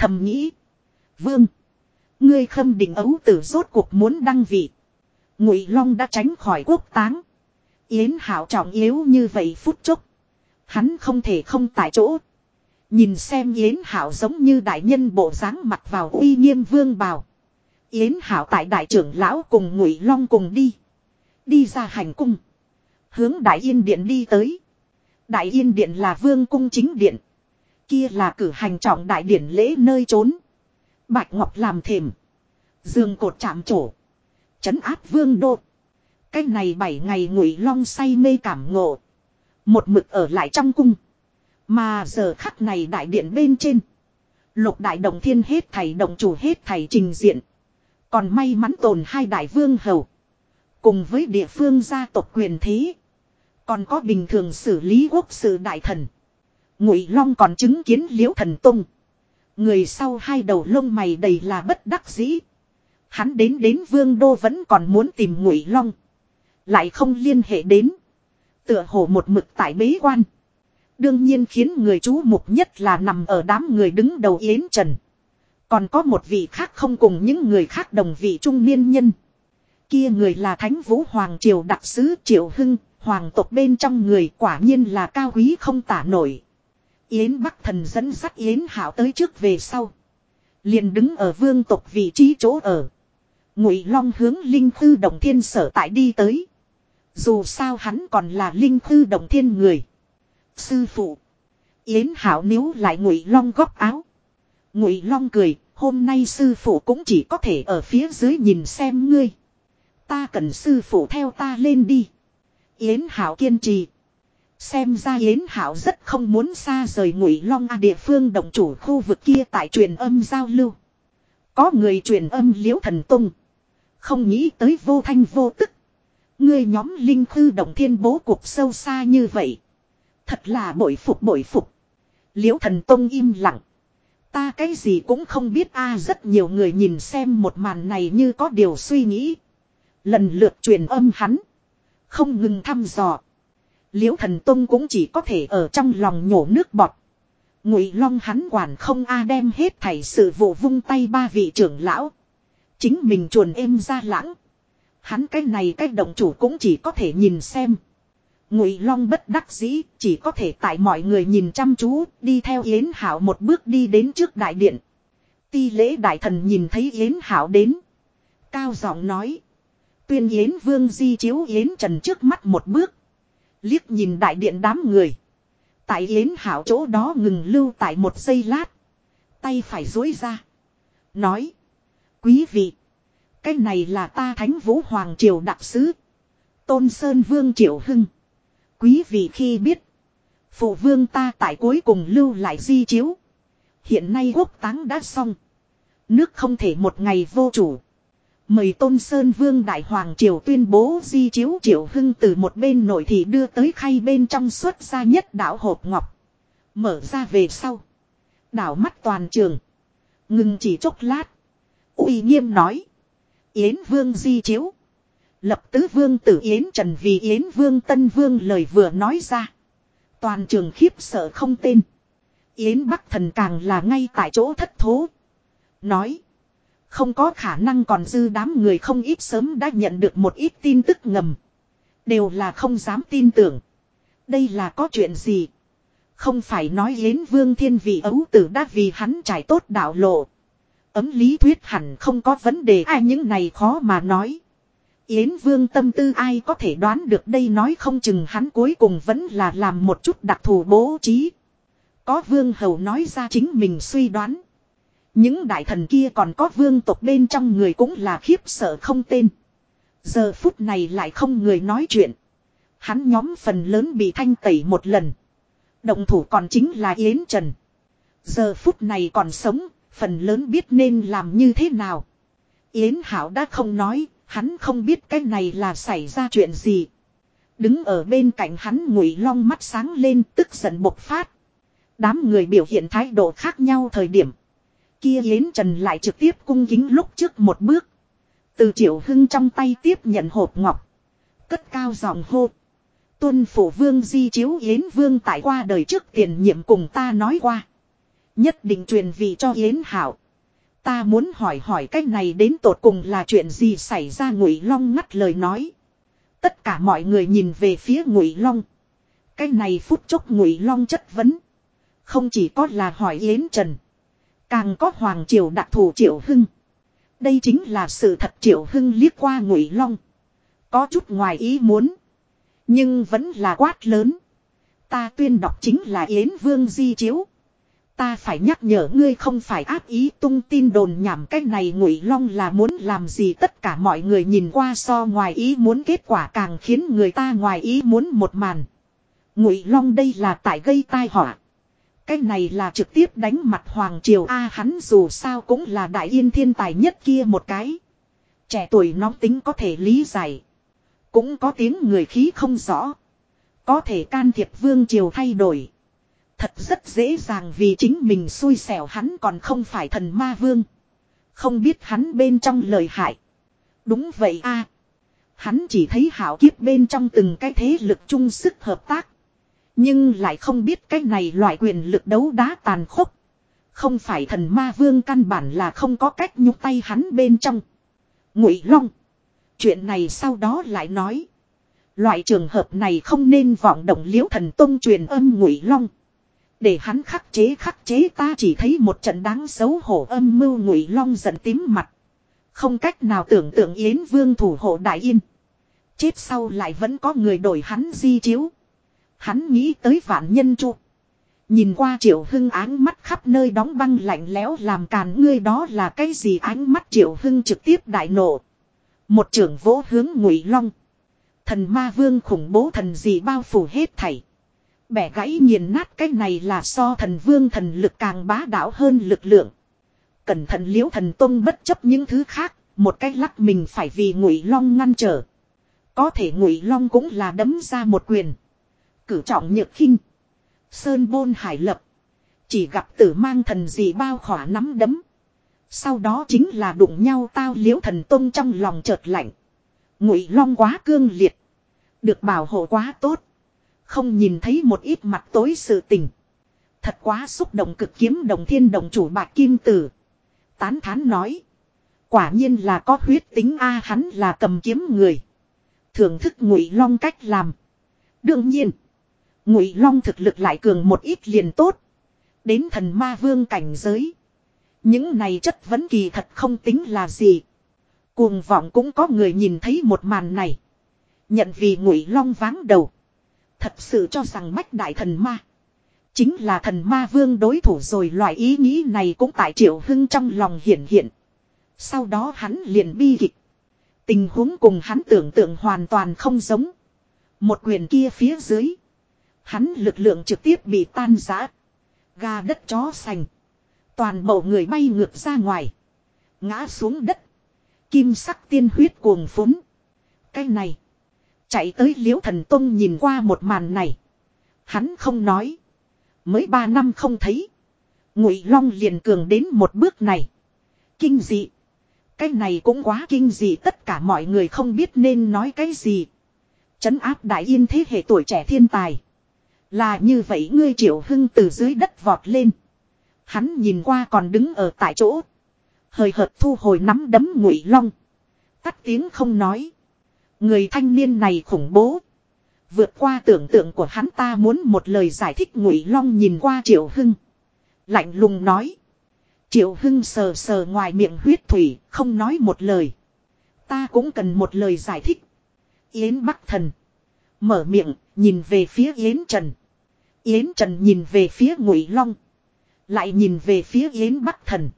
Thầm nghĩ. Vương. Ngươi khâm định ấu tử rốt cuộc muốn đăng vị. Ngụy Long đã tránh khỏi quốc táng. Yến Hảo trọng yếu như vậy phút chốc. Hắn không thể không tại chỗ. Nhìn xem Yến Hảo giống như đại nhân bộ dáng mặt vào uy nghiêm vương bào. Yến Hảo tại đại trưởng lão cùng Ngụy Long cùng đi. Đi ra hành cung. Hướng Đại Yên Điện đi tới. Đại Yên Điện là vương cung chính điện. Kia là cử hành trọng đại điển lễ nơi trốn. Bạch Ngọc làm thềm. Dương cột chạm trổ. Chấn áp vương đô. Cách này bảy ngày ngụy long say mê cảm ngộ. Một mực ở lại trong cung. Mà giờ khắc này đại điện bên trên. Lục đại đồng thiên hết thầy, đồng chủ hết thầy trình diện. Còn may mắn tồn hai đại vương hầu. Cùng với địa phương gia tộc quyền thế. Còn có bình thường xử lý quốc sự đại thần. Ngụy Long còn chứng kiến liễu thần tung. Người sau hai đầu lông mày đầy là bất đắc dĩ. Hắn đến đến vương đô vẫn còn muốn tìm Ngụy Long. Lại không liên hệ đến. Tựa hồ một mực tại bế quan. Đương nhiên khiến người chú mục nhất là nằm ở đám người đứng đầu Yến Trần. Còn có một vị khác không cùng những người khác đồng vị trung niên nhân. Kia người là Thánh Vũ Hoàng Triều đặc sứ Triệu Hưng, hoàng tộc bên trong người quả nhiên là cao quý không tả nổi. Yến Bắc Thần dẫn dắt Yến Hảo tới trước về sau. Liền đứng ở vương tộc vị trí chỗ ở. Ngụy Long hướng Linh Khư Đồng Thiên sở tại đi tới. Dù sao hắn còn là Linh Khư Đồng Thiên người. Sư phụ. Yến Hảo níu lại Ngụy Long góc áo. Ngụy Long cười, hôm nay sư phụ cũng chỉ có thể ở phía dưới nhìn xem ngươi. Ta cần sư phụ theo ta lên đi. Yến Hảo kiên trì. Xem ra Yến Hảo rất không muốn xa rời Ngụy Long A địa phương đồng chủ khu vực kia tại truyền âm giao lưu. Có người truyền âm liễu thần tung. Không nghĩ tới vô thanh vô tức. Người nhóm linh khư động thiên bố cuộc sâu xa như vậy. Thật là bội phục bội phục. Liễu thần tông im lặng. Ta cái gì cũng không biết a, rất nhiều người nhìn xem một màn này như có điều suy nghĩ. Lần lượt truyền âm hắn. Không ngừng thăm dò. Liễu thần tông cũng chỉ có thể ở trong lòng nhổ nước bọt. Ngụy long hắn quản không a đem hết thảy sự vụ vung tay ba vị trưởng lão. Chính mình chuồn êm ra lãng. Hắn cái này cái động chủ cũng chỉ có thể nhìn xem. Ngụy Long bất đắc dĩ, chỉ có thể tại mọi người nhìn chăm chú, đi theo Yến Hảo một bước đi đến trước đại điện. Ti lễ đại thần nhìn thấy Yến Hảo đến. Cao giọng nói. Tuyên Yến Vương di chiếu Yến Trần trước mắt một bước. Liếc nhìn đại điện đám người. Tại Yến Hảo chỗ đó ngừng lưu tại một giây lát. Tay phải dối ra. Nói. Quý vị. Cái này là ta Thánh Vũ Hoàng Triều đặc sứ. Tôn Sơn Vương Triệu Hưng. Quý vị khi biết. Phụ vương ta tại cuối cùng lưu lại di chiếu. Hiện nay quốc táng đã xong. Nước không thể một ngày vô chủ. Mời Tôn Sơn Vương Đại Hoàng Triều tuyên bố di chiếu Triệu Hưng từ một bên nội thị đưa tới khay bên trong xuất ra nhất đảo hộp ngọc. Mở ra về sau. Đảo mắt toàn trường. Ngừng chỉ chốc lát. uy nghiêm nói. Yến Vương di chiếu. Lập tứ vương tử Yến Trần vì Yến vương tân vương lời vừa nói ra. Toàn trường khiếp sợ không tên. Yến Bắc thần càng là ngay tại chỗ thất thố. Nói. Không có khả năng còn dư đám người không ít sớm đã nhận được một ít tin tức ngầm. Đều là không dám tin tưởng. Đây là có chuyện gì? Không phải nói Yến Vương Thiên vị ấu tử đã vì hắn trải tốt đạo lộ. Ấm lý thuyết hẳn không có vấn đề ai những này khó mà nói. Yến Vương tâm tư ai có thể đoán được đây nói không chừng hắn cuối cùng vẫn là làm một chút đặc thù bố trí. Có Vương Hầu nói ra chính mình suy đoán. Những đại thần kia còn có vương tộc bên trong người cũng là khiếp sợ không tên. Giờ phút này lại không người nói chuyện. Hắn nhóm phần lớn bị thanh tẩy một lần. Động thủ còn chính là Yến Trần. Giờ phút này còn sống, phần lớn biết nên làm như thế nào. Yến Hảo đã không nói, hắn không biết cái này là xảy ra chuyện gì. Đứng ở bên cạnh hắn ngụy long mắt sáng lên tức giận bộc phát. Đám người biểu hiện thái độ khác nhau thời điểm. Kia Yến Trần lại trực tiếp cung kính lúc trước một bước. Từ triệu hưng trong tay tiếp nhận hộp ngọc. Cất cao giọng hô. Tuân phủ vương di chiếu Yến vương tại qua đời trước tiền nhiệm cùng ta nói qua. Nhất định truyền vị cho Yến hảo. Ta muốn hỏi hỏi cách này đến tột cùng là chuyện gì xảy ra ngụy long ngắt lời nói. Tất cả mọi người nhìn về phía ngụy long. Cái này phút chốc ngụy long chất vấn. Không chỉ có là hỏi Yến Trần. Càng có Hoàng Triều đặc thù Triệu Hưng. Đây chính là sự thật Triệu Hưng liếc qua Ngụy Long. Có chút ngoài ý muốn. Nhưng vẫn là quát lớn. Ta tuyên đọc chính là Yến Vương Di Chiếu. Ta phải nhắc nhở ngươi không phải áp ý tung tin đồn nhảm cái này Ngụy Long là muốn làm gì tất cả mọi người nhìn qua so ngoài ý muốn kết quả càng khiến người ta ngoài ý muốn một màn. Ngụy Long đây là tại gây tai họa. Cái này là trực tiếp đánh mặt Hoàng Triều A, hắn dù sao cũng là đại yên thiên tài nhất kia một cái. Trẻ tuổi nóng tính có thể lý giải. Cũng có tiếng người khí không rõ. Có thể can thiệp Vương Triều thay đổi. Thật rất dễ dàng vì chính mình xui xẻo hắn còn không phải thần ma vương. Không biết hắn bên trong lời hại. Đúng vậy a Hắn chỉ thấy hảo kiếp bên trong từng cái thế lực chung sức hợp tác. Nhưng lại không biết cái này loại quyền lực đấu đá tàn khốc. Không phải thần ma vương căn bản là không có cách nhúc tay hắn bên trong. Ngụy Long. Chuyện này sau đó lại nói. Loại trường hợp này không nên vọng động liễu thần tông truyền âm Ngụy Long. Để hắn khắc chế khắc chế ta chỉ thấy một trận đáng xấu hổ âm mưu Ngụy Long giận tím mặt. Không cách nào tưởng tượng Yến Vương thủ hộ Đại Yên. Chết sau lại vẫn có người đổi hắn di chiếu. Hắn nghĩ tới vạn nhân chu. Nhìn qua triệu hưng ánh mắt khắp nơi đóng băng lạnh lẽo làm càn ngươi đó là cái gì ánh mắt triệu hưng trực tiếp đại nộ. Một trưởng vỗ hướng ngụy long. Thần ma vương khủng bố thần gì bao phủ hết thảy. Bẻ gãy nghiền nát cái này là so thần vương thần lực càng bá đạo hơn lực lượng. Cẩn thận liễu thần tông bất chấp những thứ khác, một cách lắc mình phải vì ngụy long ngăn trở. Có thể ngụy long cũng là đấm ra một quyền cử trọng nhược khinh. Sơn bôn hải lập. Chỉ gặp tử mang thần gì bao khỏa nắm đấm. Sau đó chính là đụng nhau tao liễu thần tông trong lòng chợt lạnh. Ngụy long quá cương liệt. Được bảo hộ quá tốt. Không nhìn thấy một ít mặt tối sự tình. Thật quá xúc động cực kiếm đồng thiên đồng chủ bạc kim tử. Tán thán nói. Quả nhiên là có huyết tính A, hắn là cầm kiếm người. Thưởng thức ngụy long cách làm. Đương nhiên. Ngụy Long thực lực lại cường một ít liền tốt. Đến thần ma vương cảnh giới. Những này chất vấn kỳ thật không tính là gì. Cuồng vọng cũng có người nhìn thấy một màn này. Nhận vì Ngụy Long váng đầu. Thật sự cho rằng bách đại thần ma. Chính là thần ma vương đối thủ rồi loại ý nghĩ này cũng tại triệu hưng trong lòng hiển hiện. Sau đó hắn liền bi kịch. Tình huống cùng hắn tưởng tượng hoàn toàn không giống. Một quyền kia phía dưới. Hắn lực lượng trực tiếp bị tan rã. Ga đất chó sành. Toàn bộ người bay ngược ra ngoài. Ngã xuống đất. Kim sắc tiên huyết cuồng phúng. Cái này. Chạy tới liễu thần tông nhìn qua một màn này. Hắn không nói. Mới ba năm không thấy. Ngụy Long liền cường đến một bước này. Kinh dị. Cái này cũng quá kinh dị, tất cả mọi người không biết nên nói cái gì. Chấn áp đại yên thế hệ tuổi trẻ thiên tài. Là như vậy ngươi triệu hưng từ dưới đất vọt lên. Hắn nhìn qua còn đứng ở tại chỗ. Hời hợt thu hồi nắm đấm ngụy long. Tắt tiếng không nói. Người thanh niên này khủng bố. Vượt qua tưởng tượng của hắn ta muốn một lời giải thích ngụy long nhìn qua triệu hưng. Lạnh lùng nói. Triệu hưng sờ sờ ngoài miệng huyết thủy, không nói một lời. Ta cũng cần một lời giải thích. Yến Bắc Thần. Mở miệng, nhìn về phía Yến Trần. Yến Trần nhìn về phía Ngụy Long. Lại nhìn về phía Yến Bắc Thần.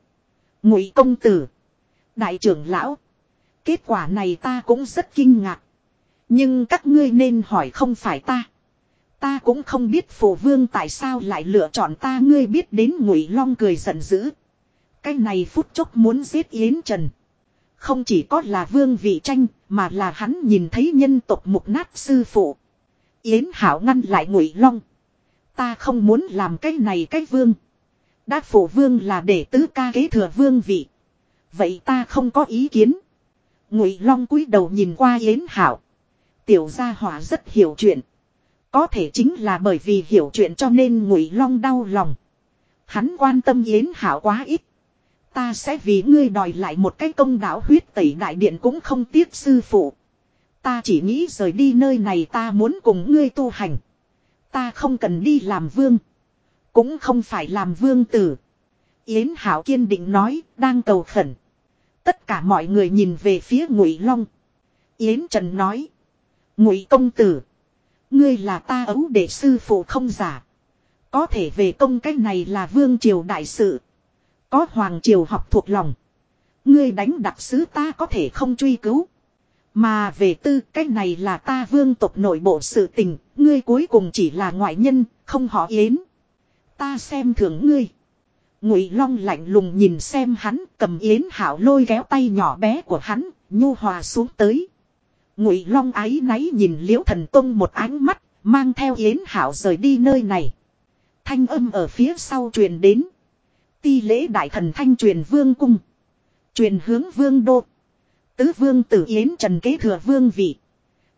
Ngụy Công Tử. Đại trưởng Lão. Kết quả này ta cũng rất kinh ngạc. Nhưng các ngươi nên hỏi không phải ta. Ta cũng không biết phổ vương tại sao lại lựa chọn ta ngươi biết đến Ngụy Long cười giận dữ. Cái này phút chốc muốn giết Yến Trần. Không chỉ có là vương vị tranh, mà là hắn nhìn thấy nhân tộc mục nát sư phụ. Yến Hảo ngăn lại Ngụy Long. Ta không muốn làm cái này cái vương. Đã phổ vương là để tứ ca kế thừa vương vị. Vậy ta không có ý kiến. Ngụy Long cúi đầu nhìn qua Yến Hảo. Tiểu gia hỏa rất hiểu chuyện. Có thể chính là bởi vì hiểu chuyện cho nên Ngụy Long đau lòng. Hắn quan tâm Yến Hảo quá ít. Ta sẽ vì ngươi đòi lại một cái công đạo huyết tẩy đại điện cũng không tiếc sư phụ. Ta chỉ nghĩ rời đi nơi này ta muốn cùng ngươi tu hành. Ta không cần đi làm vương. Cũng không phải làm vương tử. Yến Hảo kiên định nói, đang cầu khẩn. Tất cả mọi người nhìn về phía Ngụy Long. Yến Trần nói. Ngụy công tử. Ngươi là ta ấu để sư phụ không giả. Có thể về công cách này là vương triều đại sự. Có hoàng triều học thuộc lòng. Ngươi đánh đặc sứ ta có thể không truy cứu. Mà về tư cách này là ta vương tộc nội bộ sự tình. Ngươi cuối cùng chỉ là ngoại nhân, không họ yến. Ta xem thường ngươi. Ngụy Long lạnh lùng nhìn xem hắn, cầm Yến Hảo lôi kéo tay nhỏ bé của hắn, nhu hòa xuống tới. Ngụy Long áy náy nhìn Liễu Thần Tông một ánh mắt, mang theo Yến Hảo rời đi nơi này. Thanh âm ở phía sau truyền đến. Ti lễ đại thần thanh truyền vương cung. Truyền hướng vương đô. Tứ vương tử Yến Trần kế thừa vương vị.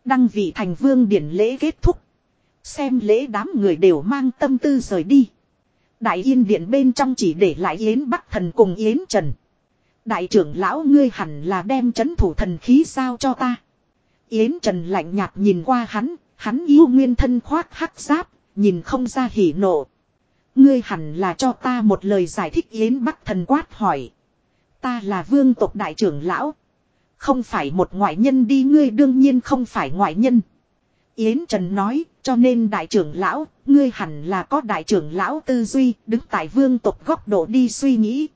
Đăng vị thành vương điển lễ kết thúc. Xem lễ đám người đều mang tâm tư rời đi. Đại yên điện bên trong chỉ để lại Yến Bắc thần cùng Yến Trần. Đại trưởng lão ngươi hẳn là đem chấn thủ thần khí sao cho ta. Yến Trần lạnh nhạt nhìn qua hắn, hắn yêu nguyên thân khoác hắc giáp, nhìn không ra hỉ nộ. Ngươi hẳn là cho ta một lời giải thích Yến Bắc thần quát hỏi. Ta là vương tộc đại trưởng lão. Không phải một ngoại nhân đi ngươi đương nhiên không phải ngoại nhân. Yến Trần nói, cho nên đại trưởng lão, ngươi hẳn là có đại trưởng lão tư duy, đứng tại vương tộc góc độ đi suy nghĩ.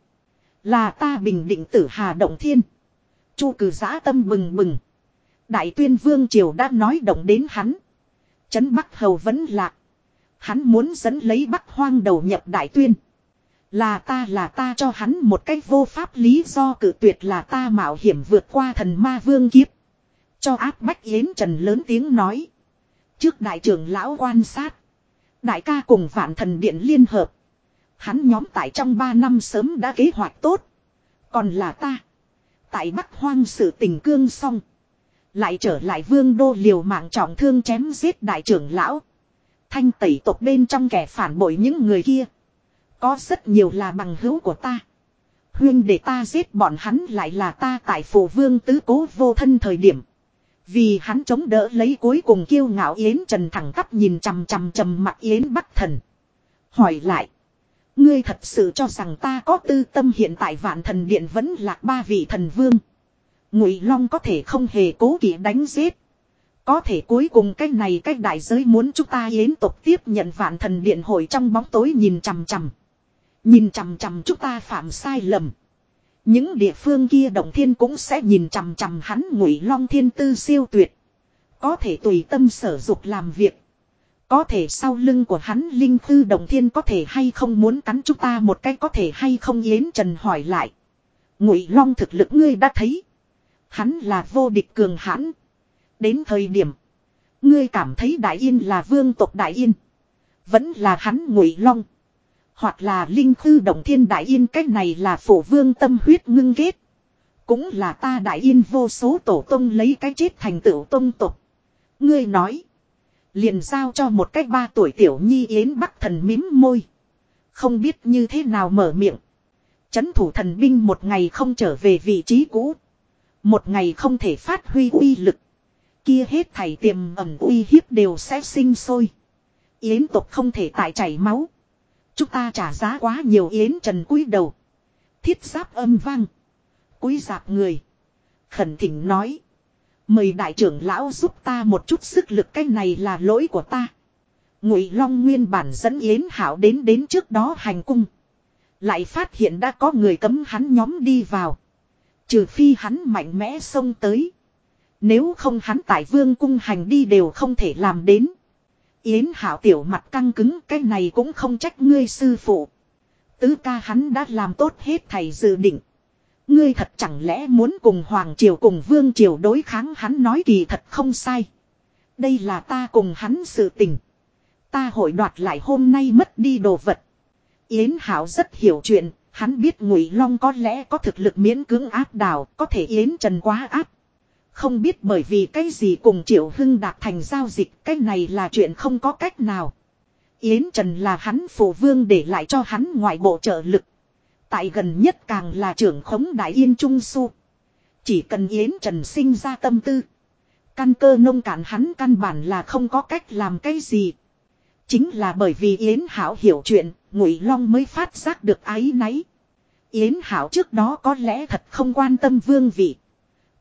Là ta bình định tử hà động thiên. Chu cử giã tâm bừng bừng. Đại tuyên vương triều đã nói động đến hắn. Trấn Bắc Hầu vẫn lạc. Hắn muốn dẫn lấy Bắc Hoang đầu nhập đại tuyên. Là ta là ta cho hắn một cách vô pháp lý do cử tuyệt là ta mạo hiểm vượt qua thần ma vương kiếp. Cho áp bách yến trần lớn tiếng nói. Trước đại trưởng lão quan sát. Đại ca cùng vạn thần điện liên hợp. Hắn nhóm tại trong 3 năm sớm đã kế hoạch tốt. Còn là ta. Tại Bắc Hoang sự tình cương xong. Lại trở lại vương đô liều mạng trọng thương chém giết đại trưởng lão. Thanh tẩy tộc bên trong kẻ phản bội những người kia. Có rất nhiều là bằng hữu của ta. Huyên để ta giết bọn hắn lại là ta tại phổ vương tứ cố vô thân thời điểm. Vì hắn chống đỡ lấy cuối cùng kiêu ngạo Yến Trần thẳng tắp nhìn chằm chằm chằm mặt Yến Bắc Thần. Hỏi lại. Ngươi thật sự cho rằng ta có tư tâm hiện tại vạn thần điện vẫn là ba vị thần vương. Ngụy Long có thể không hề cố kỵ đánh giết. Có thể cuối cùng cái này cái đại giới muốn chúng ta yến tộc tiếp nhận vạn thần điện hội trong bóng tối nhìn chằm chằm. Nhìn chằm chằm chúng ta phạm sai lầm. Những địa phương kia động thiên cũng sẽ nhìn chằm chằm hắn ngụy long thiên tư siêu tuyệt. Có thể tùy tâm sở dục làm việc. Có thể sau lưng của hắn linh thư động thiên có thể hay không muốn cắn chúng ta một cái có thể hay không yến trần hỏi lại. Ngụy long thực lực ngươi đã thấy. Hắn là vô địch cường hãn. Đến thời điểm. Ngươi cảm thấy đại yên là vương tộc đại yên. Vẫn là hắn ngụy long. Hoặc là linh thư động thiên đại yên cách này là phổ vương tâm huyết ngưng kết. Cũng là ta đại yên vô số tổ tông lấy cái chết thành tựu tông tục. Ngươi nói. Liền giao cho một cách ba tuổi tiểu nhi yến bắc thần mím môi. Không biết như thế nào mở miệng. Chấn thủ thần binh một ngày không trở về vị trí cũ. Một ngày không thể phát huy uy lực. Kia hết thảy tiềm ẩn uy hiếp đều sẽ sinh sôi. Yến tộc không thể tại chảy máu. Chúng ta trả giá quá nhiều yến trần cúi đầu. Thiết giáp âm vang. Cúi dạp người. Khẩn thỉnh nói. Mời đại trưởng lão giúp ta một chút sức lực cái này là lỗi của ta. Ngụy Long nguyên bản dẫn Yến Hảo đến đến trước đó hành cung. Lại phát hiện đã có người cấm hắn nhóm đi vào. Trừ phi hắn mạnh mẽ xông tới. Nếu không hắn tại vương cung hành đi đều không thể làm đến. Yến Hảo tiểu mặt căng cứng cái này cũng không trách ngươi sư phụ. Tứ ca hắn đã làm tốt hết thầy dự định. Ngươi thật chẳng lẽ muốn cùng Hoàng Triều cùng Vương Triều đối kháng hắn nói kỳ thật không sai. Đây là ta cùng hắn sự tình. Ta hội đoạt lại hôm nay mất đi đồ vật. Yến Hảo rất hiểu chuyện, hắn biết Ngụy Long có lẽ có thực lực miễn cưỡng áp đảo, có thể Yến Trần quá áp. Không biết bởi vì cái gì cùng Triệu Hưng đạt thành giao dịch, cái này là chuyện không có cách nào. Yến Trần là hắn phụ vương để lại cho hắn ngoại bộ trợ lực. Tại gần nhất càng là trưởng khống đại yên trung su. Chỉ cần Yến Trần sinh ra tâm tư. Căn cơ nông cạn hắn căn bản là không có cách làm cái gì. Chính là bởi vì Yến Hảo hiểu chuyện, Ngụy Long mới phát giác được ái náy. Yến Hảo trước đó có lẽ thật không quan tâm vương vị.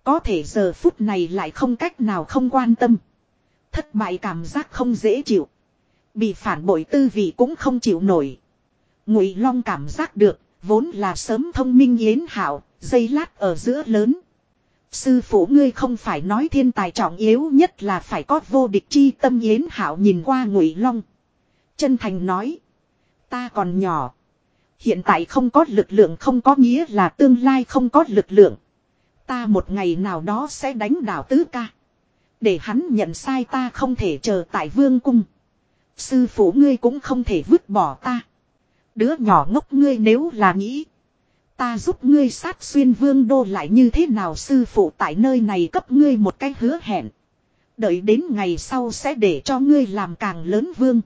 Có thể giờ phút này lại không cách nào không quan tâm. Thất bại cảm giác không dễ chịu. Bị phản bội tư vị cũng không chịu nổi. Ngụy Long cảm giác được, vốn là sớm thông minh Yến Hảo, dây lát ở giữa lớn. Sư phụ ngươi không phải nói thiên tài trọng yếu nhất là phải có vô địch chi tâm Yến Hảo nhìn qua Ngụy Long. Chân thành nói. Ta còn nhỏ. Hiện tại không có lực lượng không có nghĩa là tương lai không có lực lượng. Ta một ngày nào đó sẽ đánh đảo tứ ca. Để hắn nhận sai ta không thể chờ tại vương cung. Sư phụ ngươi cũng không thể vứt bỏ ta. Đứa nhỏ ngốc ngươi nếu là nghĩ. Ta giúp ngươi sát xuyên vương đô lại như thế nào sư phụ tại nơi này cấp ngươi một cái hứa hẹn. Đợi đến ngày sau sẽ để cho ngươi làm càng lớn vương.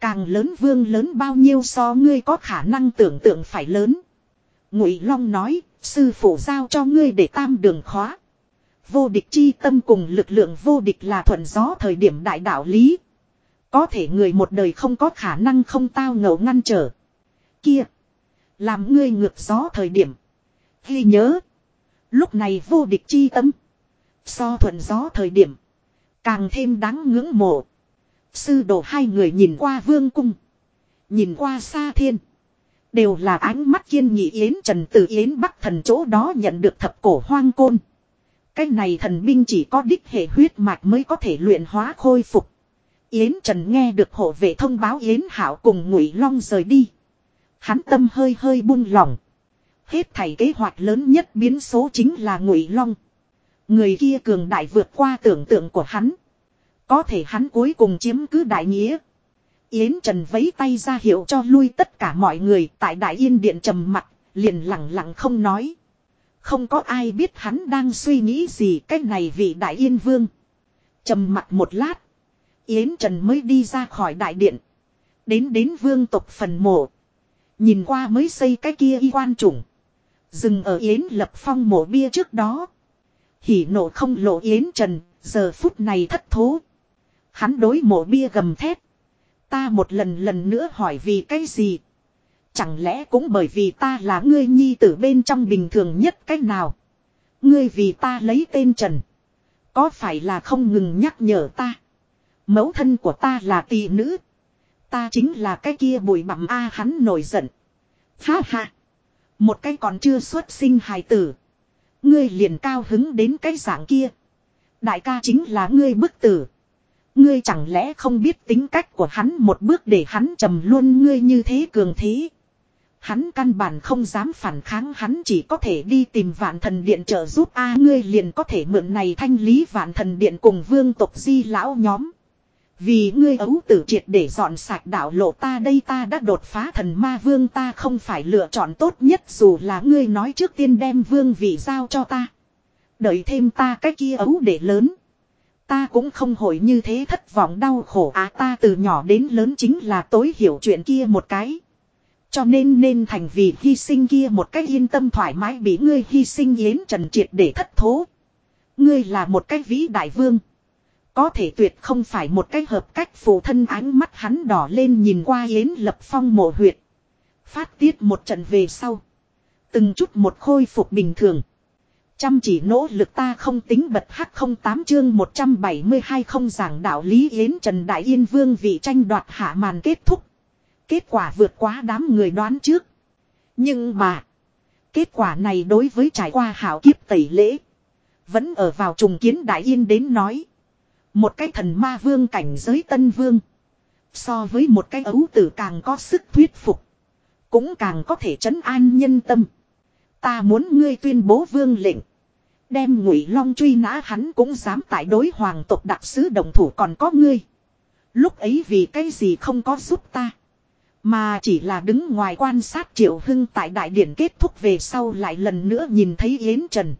Càng lớn vương lớn bao nhiêu so ngươi có khả năng tưởng tượng phải lớn. Ngụy Long nói, sư phụ giao cho ngươi để tam đường khóa. Vô địch chi tâm cùng lực lượng vô địch là thuận gió thời điểm đại đạo lý. Có thể người một đời không có khả năng không tao ngầu ngăn trở. Kia. Làm ngươi ngược gió thời điểm. Ghi nhớ. Lúc này vô địch chi tâm. So thuận gió thời điểm. Càng thêm đáng ngưỡng mộ. Sư đồ hai người nhìn qua vương cung. Nhìn qua xa thiên. Đều là ánh mắt kiên nghị Yến Trần từ Yến Bắc thần chỗ đó nhận được thập cổ hoang côn. Cái này thần binh chỉ có đích hệ huyết mạch mới có thể luyện hóa khôi phục. Yến Trần nghe được hộ vệ thông báo Yến Hảo cùng Ngụy Long rời đi. Hắn tâm hơi hơi buông lỏng. Hết thảy kế hoạch lớn nhất biến số chính là Ngụy Long. Người kia cường đại vượt qua tưởng tượng của hắn. Có thể hắn cuối cùng chiếm cứ đại nghĩa. Yến Trần vấy tay ra hiệu cho lui tất cả mọi người tại Đại Yên Điện trầm mặt, liền lặng lặng không nói. Không có ai biết hắn đang suy nghĩ gì cái này vị Đại Yên Vương. trầm mặt một lát. Yến Trần mới đi ra khỏi đại điện. Đến đến vương tộc phần mộ. Nhìn qua mới xây cái kia y quan trùng. Dừng ở Yến lập phong mộ bia trước đó. Hỉ nộ không lộ Yến Trần, giờ phút này thất thố. Hắn đối mộ bia gầm thét. Ta một lần lần nữa hỏi vì cái gì? Chẳng lẽ cũng bởi vì ta là ngươi nhi tử bên trong bình thường nhất cách nào? Ngươi vì ta lấy tên Trần. Có phải là không ngừng nhắc nhở ta? Mẫu thân của ta là tỷ nữ. Ta chính là cái kia bụi bặm A, hắn nổi giận. Ha ha. Một cái còn chưa xuất sinh hài tử. Ngươi liền cao hứng đến cái dạng kia. Đại ca chính là ngươi bức tử. Ngươi chẳng lẽ không biết tính cách của hắn một bước để hắn trầm luôn ngươi như thế cường thế. Hắn căn bản không dám phản kháng, hắn chỉ có thể đi tìm vạn thần điện trợ giúp a, ngươi liền có thể mượn này thanh lý vạn thần điện cùng vương tộc di lão nhóm. Vì ngươi ấu tử triệt để dọn sạch đạo lộ ta đây, ta đã đột phá thần ma vương, ta không phải lựa chọn tốt nhất, dù là ngươi nói trước tiên đem vương vị giao cho ta. Đợi thêm ta cái kia ấu để lớn. Ta cũng không hồi như thế thất vọng đau khổ á ta từ nhỏ đến lớn chính là tối hiểu chuyện kia một cái. Cho nên nên thành vì hy sinh kia một cách yên tâm thoải mái bị ngươi hy sinh yến trần triệt để thất thố. Ngươi là một cái vĩ đại vương. Có thể tuyệt không phải một cái hợp cách phụ thân ánh mắt hắn đỏ lên nhìn qua yến lập phong mộ huyệt. Phát tiết một trận về sau. Từng chút một khôi phục bình thường. Chăm chỉ nỗ lực ta không tính bật hắc không tám chương 172 không giảng đạo lý yến Trần Đại Yên Vương vị tranh đoạt hạ màn kết thúc. Kết quả vượt quá đám người đoán trước. Nhưng mà. Kết quả này đối với trải qua hảo kiếp tẩy lễ. Vẫn ở vào trùng kiến Đại Yên đến nói. Một cái thần ma vương cảnh giới tân vương. So với một cái ấu tử càng có sức thuyết phục. Cũng càng có thể trấn an nhân tâm. Ta muốn ngươi tuyên bố vương lệnh. Đem ngụy long truy nã hắn cũng dám tại đối hoàng tộc đặc sứ đồng thủ còn có ngươi. Lúc ấy vì cái gì không có giúp ta. Mà chỉ là đứng ngoài quan sát Triệu Hưng tại đại điển kết thúc về sau lại lần nữa nhìn thấy Yến Trần.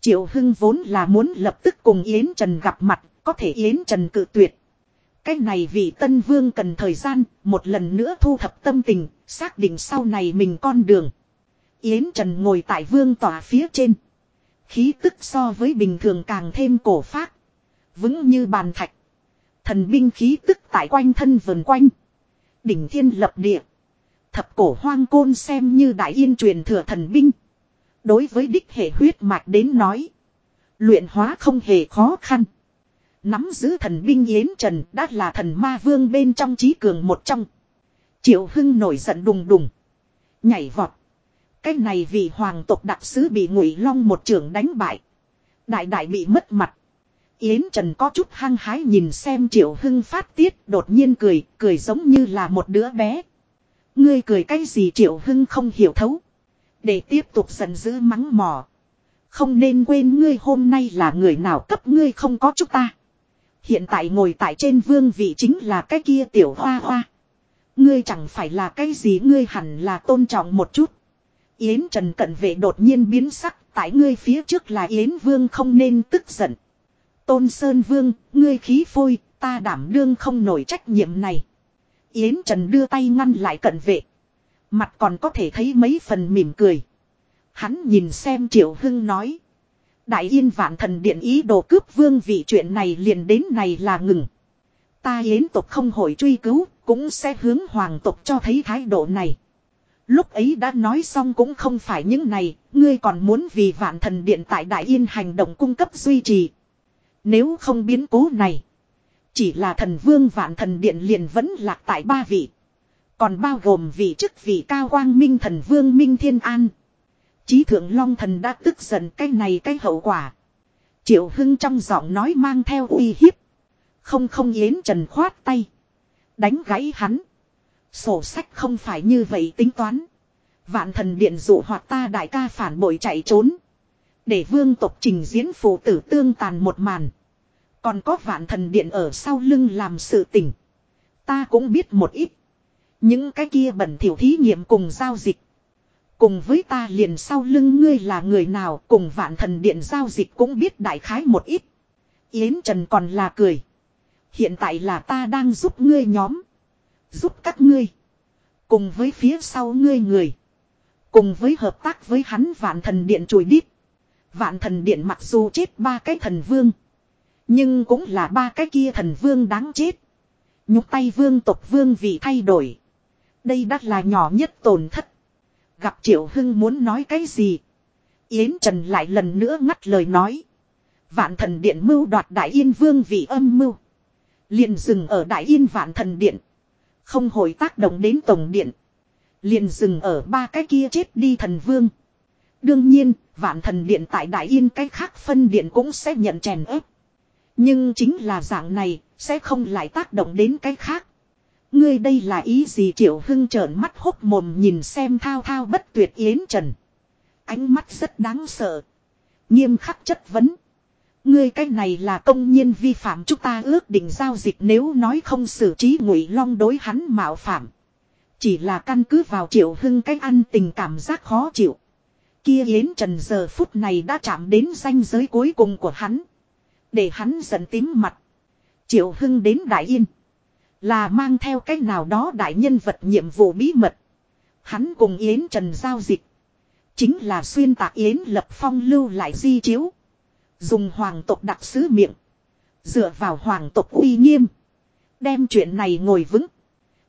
Triệu Hưng vốn là muốn lập tức cùng Yến Trần gặp mặt, có thể Yến Trần cự tuyệt. Cái này vì Tân Vương cần thời gian, một lần nữa thu thập tâm tình, xác định sau này mình con đường. Yến Trần ngồi tại vương tòa phía trên. Khí tức so với bình thường càng thêm cổ phát. Vững như bàn thạch. Thần binh khí tức tại quanh thân vần quanh. Đỉnh thiên lập địa. Thập cổ hoang côn xem như đại yên truyền thừa thần binh. Đối với đích hệ huyết mạch đến nói. Luyện hóa không hề khó khăn. Nắm giữ thần binh Yến Trần đã là thần ma vương bên trong trí cường một trong. Triệu Hưng nổi giận đùng đùng. Nhảy vọt. Cái này vì hoàng tộc đặc sứ bị ngụy long một trưởng đánh bại. Đại đại bị mất mặt. Yến Trần có chút hăng hái nhìn xem Triệu Hưng phát tiết đột nhiên cười, cười giống như là một đứa bé. Ngươi cười cái gì Triệu Hưng không hiểu thấu. Để tiếp tục giận dữ mắng mỏ. Không nên quên ngươi hôm nay là người nào cấp ngươi không có chúng ta. Hiện tại ngồi tại trên vương vị chính là cái kia tiểu hoa hoa. Ngươi chẳng phải là cái gì ngươi hẳn là tôn trọng một chút. Yến Trần cận vệ đột nhiên biến sắc, tại ngươi phía trước là Yến Vương không nên tức giận. Tôn Sơn Vương, ngươi khí phôi, ta đảm đương không nổi trách nhiệm này. Yến Trần đưa tay ngăn lại cận vệ. Mặt còn có thể thấy mấy phần mỉm cười. Hắn nhìn xem Triệu Hưng nói. Đại yên vạn thần điện ý đồ cướp vương vị chuyện này liền đến này là ngừng. Ta yến tộc không hội truy cứu, cũng sẽ hướng hoàng tộc cho thấy thái độ này. Lúc ấy đã nói xong cũng không phải những này, ngươi còn muốn vì vạn thần điện tại Đại Yên hành động cung cấp duy trì. Nếu không biến cố này, chỉ là thần vương vạn thần điện liền vẫn lạc tại ba vị. Còn bao gồm vị chức vị cao quang minh thần vương Minh Thiên An. Chí thượng long thần đã tức giận cái này cái hậu quả. Triệu Hưng trong giọng nói mang theo uy hiếp. Không không yến trần khoát tay. Đánh gãy hắn. Sổ sách không phải như vậy tính toán. Vạn thần điện dụ hoặc ta đại ca phản bội chạy trốn. Để vương tộc trình diễn phụ tử tương tàn một màn. Còn có vạn thần điện ở sau lưng làm sự tình. Ta cũng biết một ít. Những cái kia bẩn thiểu thí nghiệm cùng giao dịch. Cùng với ta liền sau lưng ngươi là người nào cùng vạn thần điện giao dịch cũng biết đại khái một ít. Yến Trần còn là cười. Hiện tại là ta đang giúp ngươi nhóm. Giúp các ngươi. Cùng với phía sau ngươi người. Cùng với hợp tác với hắn vạn thần điện chùi đít. Vạn thần điện mặc dù chết ba cái thần vương. Nhưng cũng là ba cái kia thần vương đáng chết. Nhúc tay vương tộc vương vì thay đổi. Đây đắt là nhỏ nhất tổn thất. Gặp Triệu Hưng muốn nói cái gì. Yến Trần lại lần nữa ngắt lời nói. Vạn thần điện mưu đoạt đại yên vương vì âm mưu. liền dừng ở đại yên vạn thần điện. Không hồi tác động đến tổng điện. Liền dừng ở ba cái kia chết đi thần vương. Đương nhiên, vạn thần điện tại đại yên cái khác phân điện cũng sẽ nhận chèn ép. Nhưng chính là dạng này, sẽ không lại tác động đến cái khác. Ngươi đây là ý gì triệu hưng trợn mắt hốc mồm nhìn xem thao thao bất tuyệt yến trần. Ánh mắt rất đáng sợ. Nghiêm khắc chất vấn. Ngươi cái này là công nhiên vi phạm chúng ta ước định giao dịch nếu nói không xử trí ngụy long đối hắn mạo phạm. Chỉ là căn cứ vào triệu hưng cách ăn tình cảm giác khó chịu. Kia Yến Trần giờ phút này đã chạm đến ranh giới cuối cùng của hắn. Để hắn giận tím mặt. Triệu Hưng đến Đại Yên. Là mang theo cách nào đó đại nhân vật nhiệm vụ bí mật. Hắn cùng Yến Trần giao dịch. Chính là xuyên tạc Yến lập phong lưu lại di chiếu. Dùng hoàng tộc đặc sứ miệng. Dựa vào hoàng tộc uy nghiêm. Đem chuyện này ngồi vững.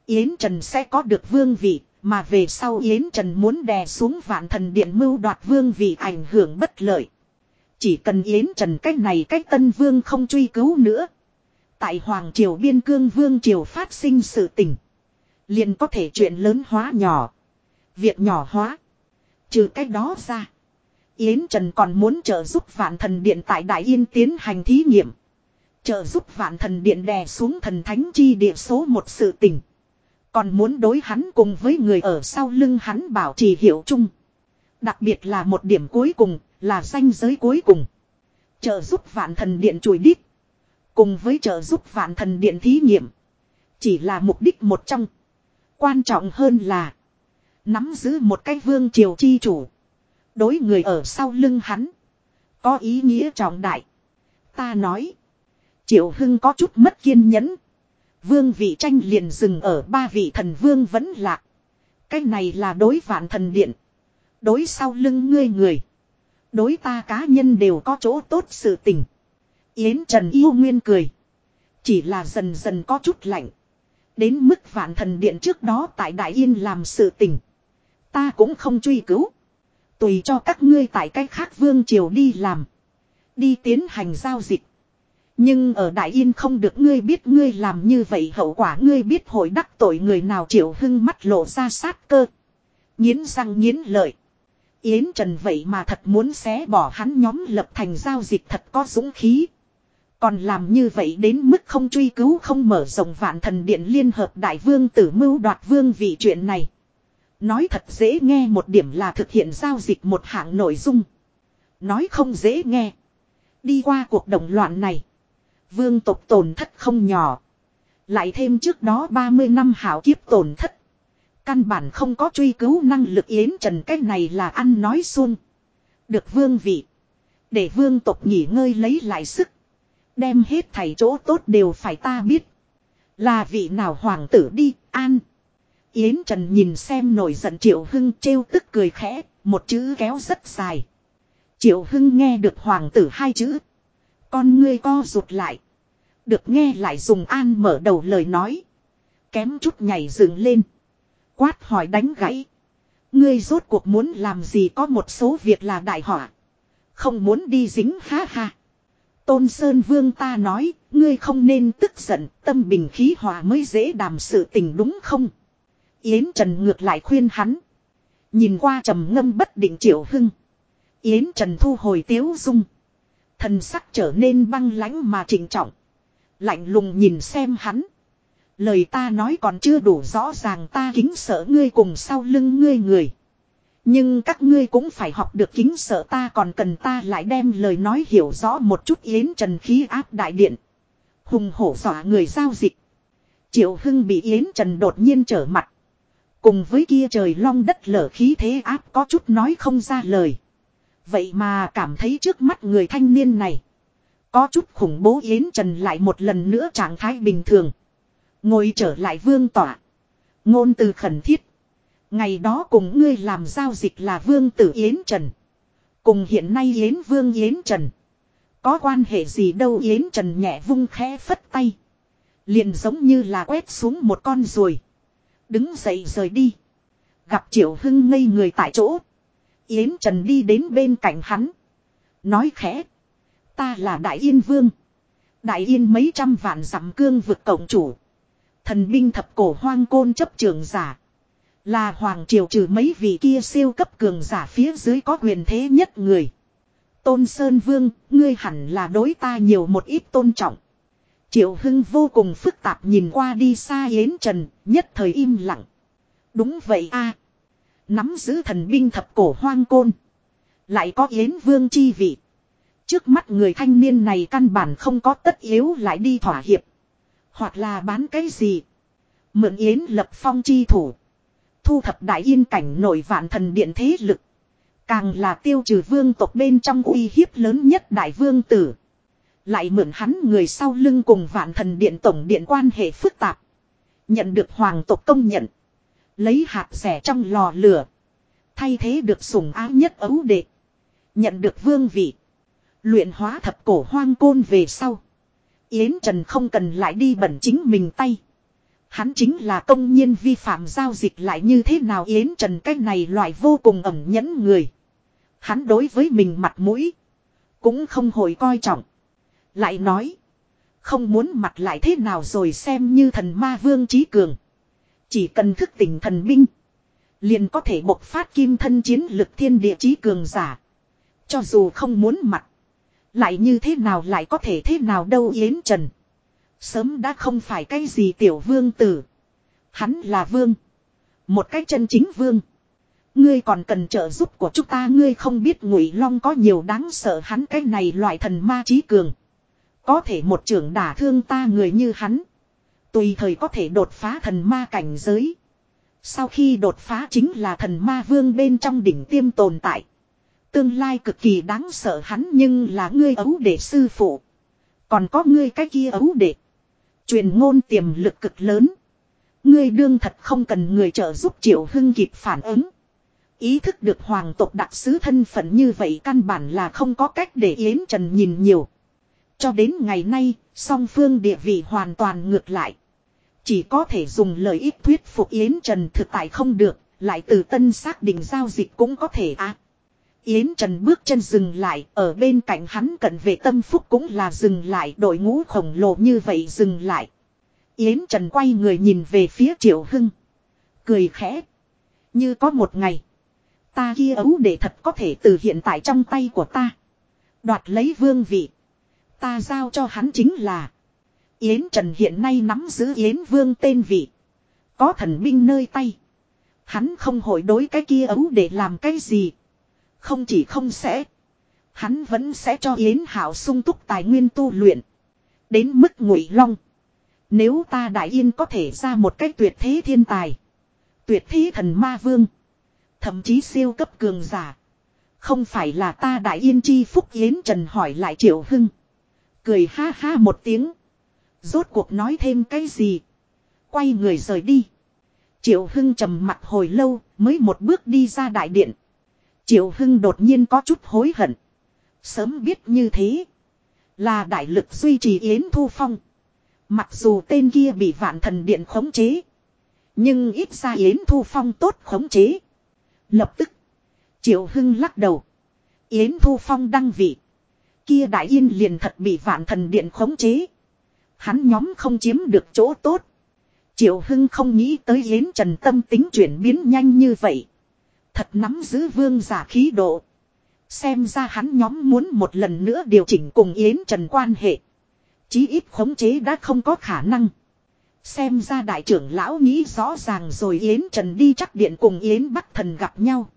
Yến Trần sẽ có được vương vị. Mà về sau Yến Trần muốn đè xuống vạn thần điện mưu đoạt vương vị ảnh hưởng bất lợi. Chỉ cần Yến Trần cách này cách tân vương không truy cứu nữa. Tại Hoàng Triều Biên Cương Vương Triều phát sinh sự tình. Liền có thể chuyện lớn hóa nhỏ. Việc nhỏ hóa. Trừ cách đó ra. Yến Trần còn muốn trợ giúp vạn thần điện tại Đại Yên tiến hành thí nghiệm. Trợ giúp vạn thần điện đè xuống thần thánh chi địa số một sự tình. Còn muốn đối hắn cùng với người ở sau lưng hắn bảo trì hiệu chung. Đặc biệt là một điểm cuối cùng, là danh giới cuối cùng. Trợ giúp vạn thần điện chùi đít. Cùng với trợ giúp vạn thần điện thí nghiệm. Chỉ là mục đích một trong. Quan trọng hơn là. Nắm giữ một cái vương triều chi chủ. Đối người ở sau lưng hắn. Có ý nghĩa trọng đại. Ta nói. Triệu Hưng có chút mất kiên nhẫn. Vương vị tranh liền dừng ở ba vị thần vương vẫn lạc. Cái này là đối vạn thần điện. Đối sau lưng ngươi người. Đối ta cá nhân đều có chỗ tốt sự tình. Yến Trần yêu nguyên cười. Chỉ là dần dần có chút lạnh. Đến mức vạn thần điện trước đó tại Đại Yên làm sự tình. Ta cũng không truy cứu. Tùy cho các ngươi tại cách khác vương triều đi làm. Đi tiến hành giao dịch. Nhưng ở Đại Yên không được ngươi biết ngươi làm như vậy, hậu quả ngươi biết hội đắc tội người nào, triệu hưng mắt lộ ra sát cơ. Nhiến răng nhiến lợi. Yến Trần vậy mà thật muốn xé bỏ hắn nhóm lập thành giao dịch thật có dũng khí. Còn làm như vậy đến mức không truy cứu không mở rộng vạn thần điện liên hợp đại vương tử mưu đoạt vương vị chuyện này. Nói thật dễ nghe một điểm là thực hiện giao dịch một hạng nội dung. Nói không dễ nghe. Đi qua cuộc động loạn này. Vương tộc tổn thất không nhỏ. Lại thêm trước đó 30 năm hảo kiếp tổn thất. Căn bản không có truy cứu năng lực yến trần cái này là ăn nói xuông. Được vương vị. Để vương tộc nghỉ ngơi lấy lại sức. Đem hết thảy chỗ tốt đều phải ta biết. Là vị nào hoàng tử đi, an. Yến Trần nhìn xem nổi giận Triệu Hưng trêu tức cười khẽ, một chữ kéo rất dài. Triệu Hưng nghe được hoàng tử hai chữ. Con ngươi co rụt lại. Được nghe lại dùng an mở đầu lời nói. Kém chút nhảy dựng lên. Quát hỏi đánh gãy. Ngươi rốt cuộc muốn làm gì có một số việc là đại họa. Không muốn đi dính ha ha. Tôn Sơn Vương ta nói, ngươi không nên tức giận, tâm bình khí hòa mới dễ đàm sự tình đúng không? Yến Trần ngược lại khuyên hắn. Nhìn qua trầm ngâm bất định triệu hưng. Yến Trần thu hồi tiếu dung. Thần sắc trở nên băng lãnh mà trịnh trọng. Lạnh lùng nhìn xem hắn. Lời ta nói còn chưa đủ rõ ràng ta kính sợ ngươi cùng sau lưng ngươi người. Nhưng các ngươi cũng phải học được kính sợ ta còn cần ta lại đem lời nói hiểu rõ một chút yến trần khí áp đại điện. Hùng hổ dọa người giao dịch. Triệu Hưng bị Yến Trần đột nhiên trở mặt. Cùng với kia trời long đất lở khí thế áp có chút nói không ra lời. Vậy mà cảm thấy trước mắt người thanh niên này. Có chút khủng bố Yến Trần lại một lần nữa trạng thái bình thường. Ngồi trở lại vương tỏa. Ngôn từ khẩn thiết. Ngày đó cùng ngươi làm giao dịch là vương tử Yến Trần. Cùng hiện nay Yến vương Yến Trần. Có quan hệ gì đâu Yến Trần nhẹ vung khẽ phất tay. Liền giống như là quét xuống một con ruồi. Đứng dậy rời đi. Gặp Triệu Hưng ngây người tại chỗ. Yến Trần đi đến bên cạnh hắn. Nói khẽ. Ta là Đại Yên Vương. Đại Yên mấy trăm vạn dặm cương vực cộng chủ. Thần binh thập cổ hoang côn chấp trường giả. Là hoàng triều trừ mấy vị kia siêu cấp cường giả phía dưới có quyền thế nhất người. Tôn Sơn Vương, ngươi hẳn là đối ta nhiều một ít tôn trọng. Triệu Hưng vô cùng phức tạp nhìn qua đi xa Yến Trần, nhất thời im lặng. Đúng vậy a Nắm giữ thần binh thập cổ hoang côn. Lại có Yến Vương chi vị. Trước mắt người thanh niên này căn bản không có tất yếu lại đi thỏa hiệp. Hoặc là bán cái gì. Mượn yến lập phong chi thủ. Thu thập đại yên cảnh nổi vạn thần điện thế lực. Càng là tiêu trừ vương tộc bên trong uy hiếp lớn nhất đại vương tử. Lại mượn hắn người sau lưng cùng vạn thần điện tổng điện quan hệ phức tạp. Nhận được hoàng tộc công nhận. Lấy hạt rẻ trong lò lửa. Thay thế được sùng ái nhất ấu đệ. Nhận được vương vị. Luyện hóa thập cổ hoang côn về sau. Yến Trần không cần lại đi bẩn chính mình tay. Hắn chính là công nhân vi phạm giao dịch lại như thế nào Yến Trần cái này loại vô cùng ẩm nhẫn người. Hắn đối với mình mặt mũi. Cũng không hồi coi trọng. Lại nói. Không muốn mặt lại thế nào rồi xem như thần ma vương trí cường. Chỉ cần thức tỉnh thần binh. Liền có thể bộc phát kim thân chiến lực thiên địa trí cường giả. Cho dù không muốn mặt. Lại như thế nào lại có thể thế nào đâu Yến Trần. Sớm đã không phải cái gì tiểu vương tử. Hắn là vương. Một cái chân chính vương. Ngươi còn cần trợ giúp của chúng ta, ngươi không biết ngụy long có nhiều đáng sợ hắn cái này loại thần ma trí cường. Có thể một trưởng đả thương ta người như hắn. Tùy thời có thể đột phá thần ma cảnh giới. Sau khi đột phá chính là thần ma vương bên trong đỉnh tiêm tồn tại. Tương lai cực kỳ đáng sợ hắn nhưng là ngươi ấu đệ sư phụ. Còn có ngươi cái kia ấu đệ. Truyền ngôn tiềm lực cực lớn. Ngươi đương thật không cần người trợ giúp triệu hưng kịp phản ứng. Ý thức được hoàng tộc đặc sứ thân phận như vậy căn bản là không có cách để Yến Trần nhìn nhiều. Cho đến ngày nay, song phương địa vị hoàn toàn ngược lại. Chỉ có thể dùng lời ít thuyết phục Yến Trần thực tại không được, lại từ tân xác định giao dịch cũng có thể à. Yến Trần bước chân dừng lại, ở bên cạnh hắn cận vệ tâm phúc cũng là dừng lại, đội ngũ khổng lồ như vậy dừng lại. Yến Trần quay người nhìn về phía Triệu Hưng. Cười khẽ. Như có một ngày. Ta kia ấu để thật có thể từ hiện tại trong tay của ta. Đoạt lấy vương vị. Ta giao cho hắn chính là. Yến Trần hiện nay nắm giữ Yến Vương tên vị. Có thần binh nơi tay. Hắn không hội đối cái kia ấu để làm cái gì. Không chỉ không sẽ. Hắn vẫn sẽ cho Yến Hảo sung túc tài nguyên tu luyện. Đến mức ngụy long. Nếu ta đại yên có thể ra một cái tuyệt thế thiên tài. Tuyệt thế thần ma vương. Thậm chí siêu cấp cường giả. Không phải là ta đại yên chi phúc Yến Trần hỏi lại Triệu Hưng. Cười ha ha một tiếng. Rốt cuộc nói thêm cái gì. Quay người rời đi. Triệu Hưng trầm mặt hồi lâu, mới một bước đi ra đại điện. Triệu Hưng đột nhiên có chút hối hận. Sớm biết như thế. Là đại lực duy trì Yến Thu Phong. Mặc dù tên kia bị vạn thần điện khống chế. Nhưng ít ra Yến Thu Phong tốt khống chế. Lập tức. Triệu Hưng lắc đầu. Yến Thu Phong đăng vị. Kia đại yên liền thật bị vạn thần điện khống chế. Hắn nhóm không chiếm được chỗ tốt. Triệu Hưng không nghĩ tới Yến Trần tâm tính chuyển biến nhanh như vậy. Thật nắm giữ vương giả khí độ. Xem ra hắn nhóm muốn một lần nữa điều chỉnh cùng Yến Trần quan hệ. Chí ít khống chế đã không có khả năng. Xem ra đại trưởng lão nghĩ rõ ràng rồi Yến Trần đi chắc điện cùng Yến Bắc Thần gặp nhau.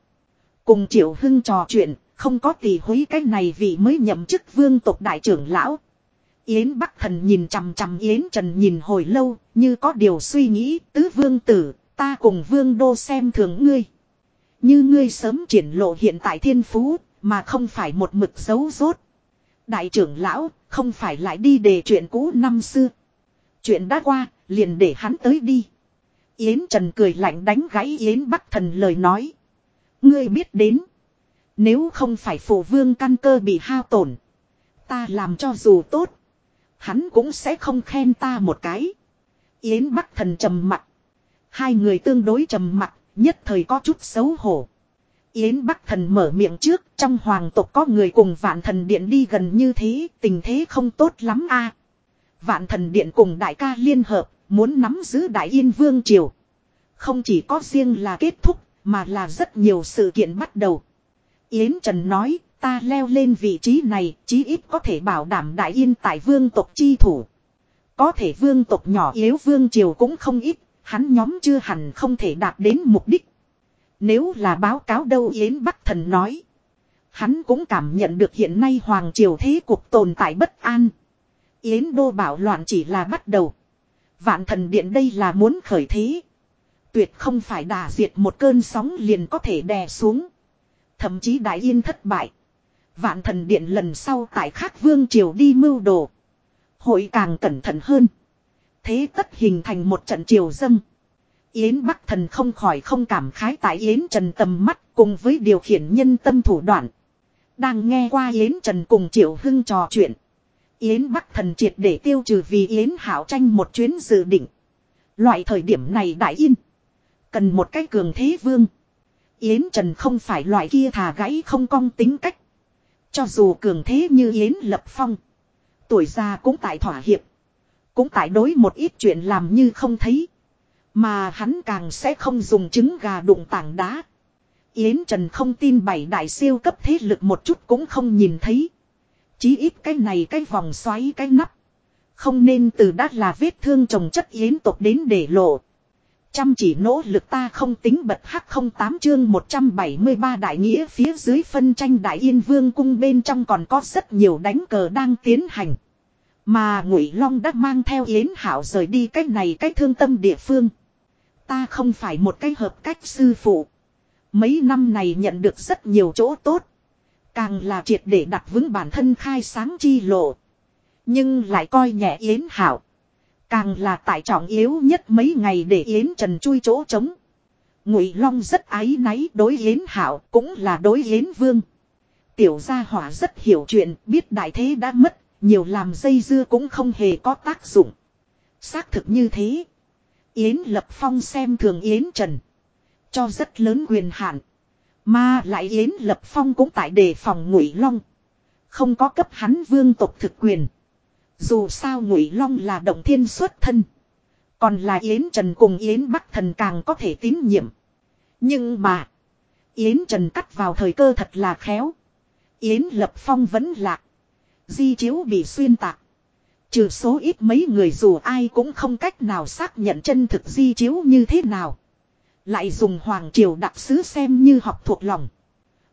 Cùng Triệu Hưng trò chuyện, không có tỷ hối cái này vì mới nhậm chức vương tộc đại trưởng lão. Yến Bắc Thần nhìn chằm chằm Yến Trần nhìn hồi lâu, như có điều suy nghĩ, tứ vương tử, ta cùng vương đô xem thường ngươi. Như ngươi sớm triển lộ hiện tại thiên phú, mà không phải một mực dấu rốt. Đại trưởng lão, không phải lại đi đề chuyện cũ năm xưa. Chuyện đã qua, liền để hắn tới đi. Yến Trần cười lạnh đánh gãy Yến Bắc Thần lời nói. Ngươi biết đến. Nếu không phải phổ vương căn cơ bị hao tổn. Ta làm cho dù tốt. Hắn cũng sẽ không khen ta một cái. Yến Bắc Thần trầm mặt. Hai người tương đối trầm mặt, nhất thời có chút xấu hổ. Yến Bắc Thần mở miệng trước, trong hoàng tộc có người cùng vạn thần điện đi gần như thế, tình thế không tốt lắm a. Vạn thần điện cùng đại ca liên hợp, muốn nắm giữ đại yên vương triều. Không chỉ có riêng là kết thúc, mà là rất nhiều sự kiện bắt đầu. Yến Trần nói, ta leo lên vị trí này, chí ít có thể bảo đảm đại yên tại vương tộc chi thủ. Có thể vương tộc nhỏ yếu vương triều cũng không ít, hắn nhóm chưa hẳn không thể đạt đến mục đích. Nếu là báo cáo đâu Yến Bắc Thần nói. Hắn cũng cảm nhận được hiện nay Hoàng Triều thế cuộc tồn tại bất an. Yến đô bảo loạn chỉ là bắt đầu. Vạn thần điện đây là muốn khởi thế. Tuyệt không phải đà diệt một cơn sóng liền có thể đè xuống. Thậm chí đại yên thất bại. Vạn thần điện lần sau tại khác vương triều đi mưu đồ. Hội càng cẩn thận hơn. Thế tất hình thành một trận triều dâng. Yến Bắc Thần không khỏi không cảm khái tại Yến Trần tầm mắt cùng với điều khiển nhân tâm thủ đoạn. Đang nghe qua Yến Trần cùng Triệu Hưng trò chuyện. Yến Bắc Thần triệt để tiêu trừ vì Yến Hảo tranh một chuyến dự định. Loại thời điểm này đại yên. Cần một cái cường thế vương. Yến Trần không phải loại kia thà gãy không cong tính cách. Cho dù cường thế như Yến Lập Phong. Tuổi già cũng tại thỏa hiệp. Cũng tại đối một ít chuyện làm như không thấy. Mà hắn càng sẽ không dùng trứng gà đụng tảng đá. Yến Trần không tin bảy đại siêu cấp thế lực một chút cũng không nhìn thấy. Chí ít cái này cái vòng xoáy cái nắp. Không nên từ đắt là vết thương trồng chất yến tộc đến để lộ. Chăm chỉ nỗ lực ta không tính bật hắc không tám chương 173 đại nghĩa phía dưới phân tranh đại yên vương cung bên trong còn có rất nhiều đánh cờ đang tiến hành. Mà Ngụy Long đã mang theo Yến Hảo rời đi cách này cách thương tâm địa phương. Ta không phải một cái hợp cách sư phụ. Mấy năm này nhận được rất nhiều chỗ tốt. Càng là triệt để đặt vững bản thân khai sáng chi lộ. Nhưng lại coi nhẹ Yến Hảo. Càng là tại trọng yếu nhất mấy ngày để Yến Trần chui chỗ trống. Ngụy Long rất ái náy đối Yến Hảo cũng là đối Yến Vương. Tiểu gia hỏa rất hiểu chuyện, biết đại thế đã mất. Nhiều làm dây dưa cũng không hề có tác dụng. Xác thực như thế. Yến Lập Phong xem thường Yến Trần. Cho rất lớn quyền hạn. Mà lại Yến Lập Phong cũng tại đề phòng Ngụy Long. Không có cấp hắn vương tộc thực quyền. Dù sao Ngụy Long là động thiên xuất thân. Còn là Yến Trần cùng Yến Bắc Thần càng có thể tín nhiệm. Nhưng mà. Yến Trần cắt vào thời cơ thật là khéo. Yến Lập Phong vẫn lạc. Di chiếu bị xuyên tạc. Trừ số ít mấy người dù ai cũng không cách nào xác nhận chân thực di chiếu như thế nào. Lại dùng Hoàng Triều đặc sứ xem như học thuộc lòng.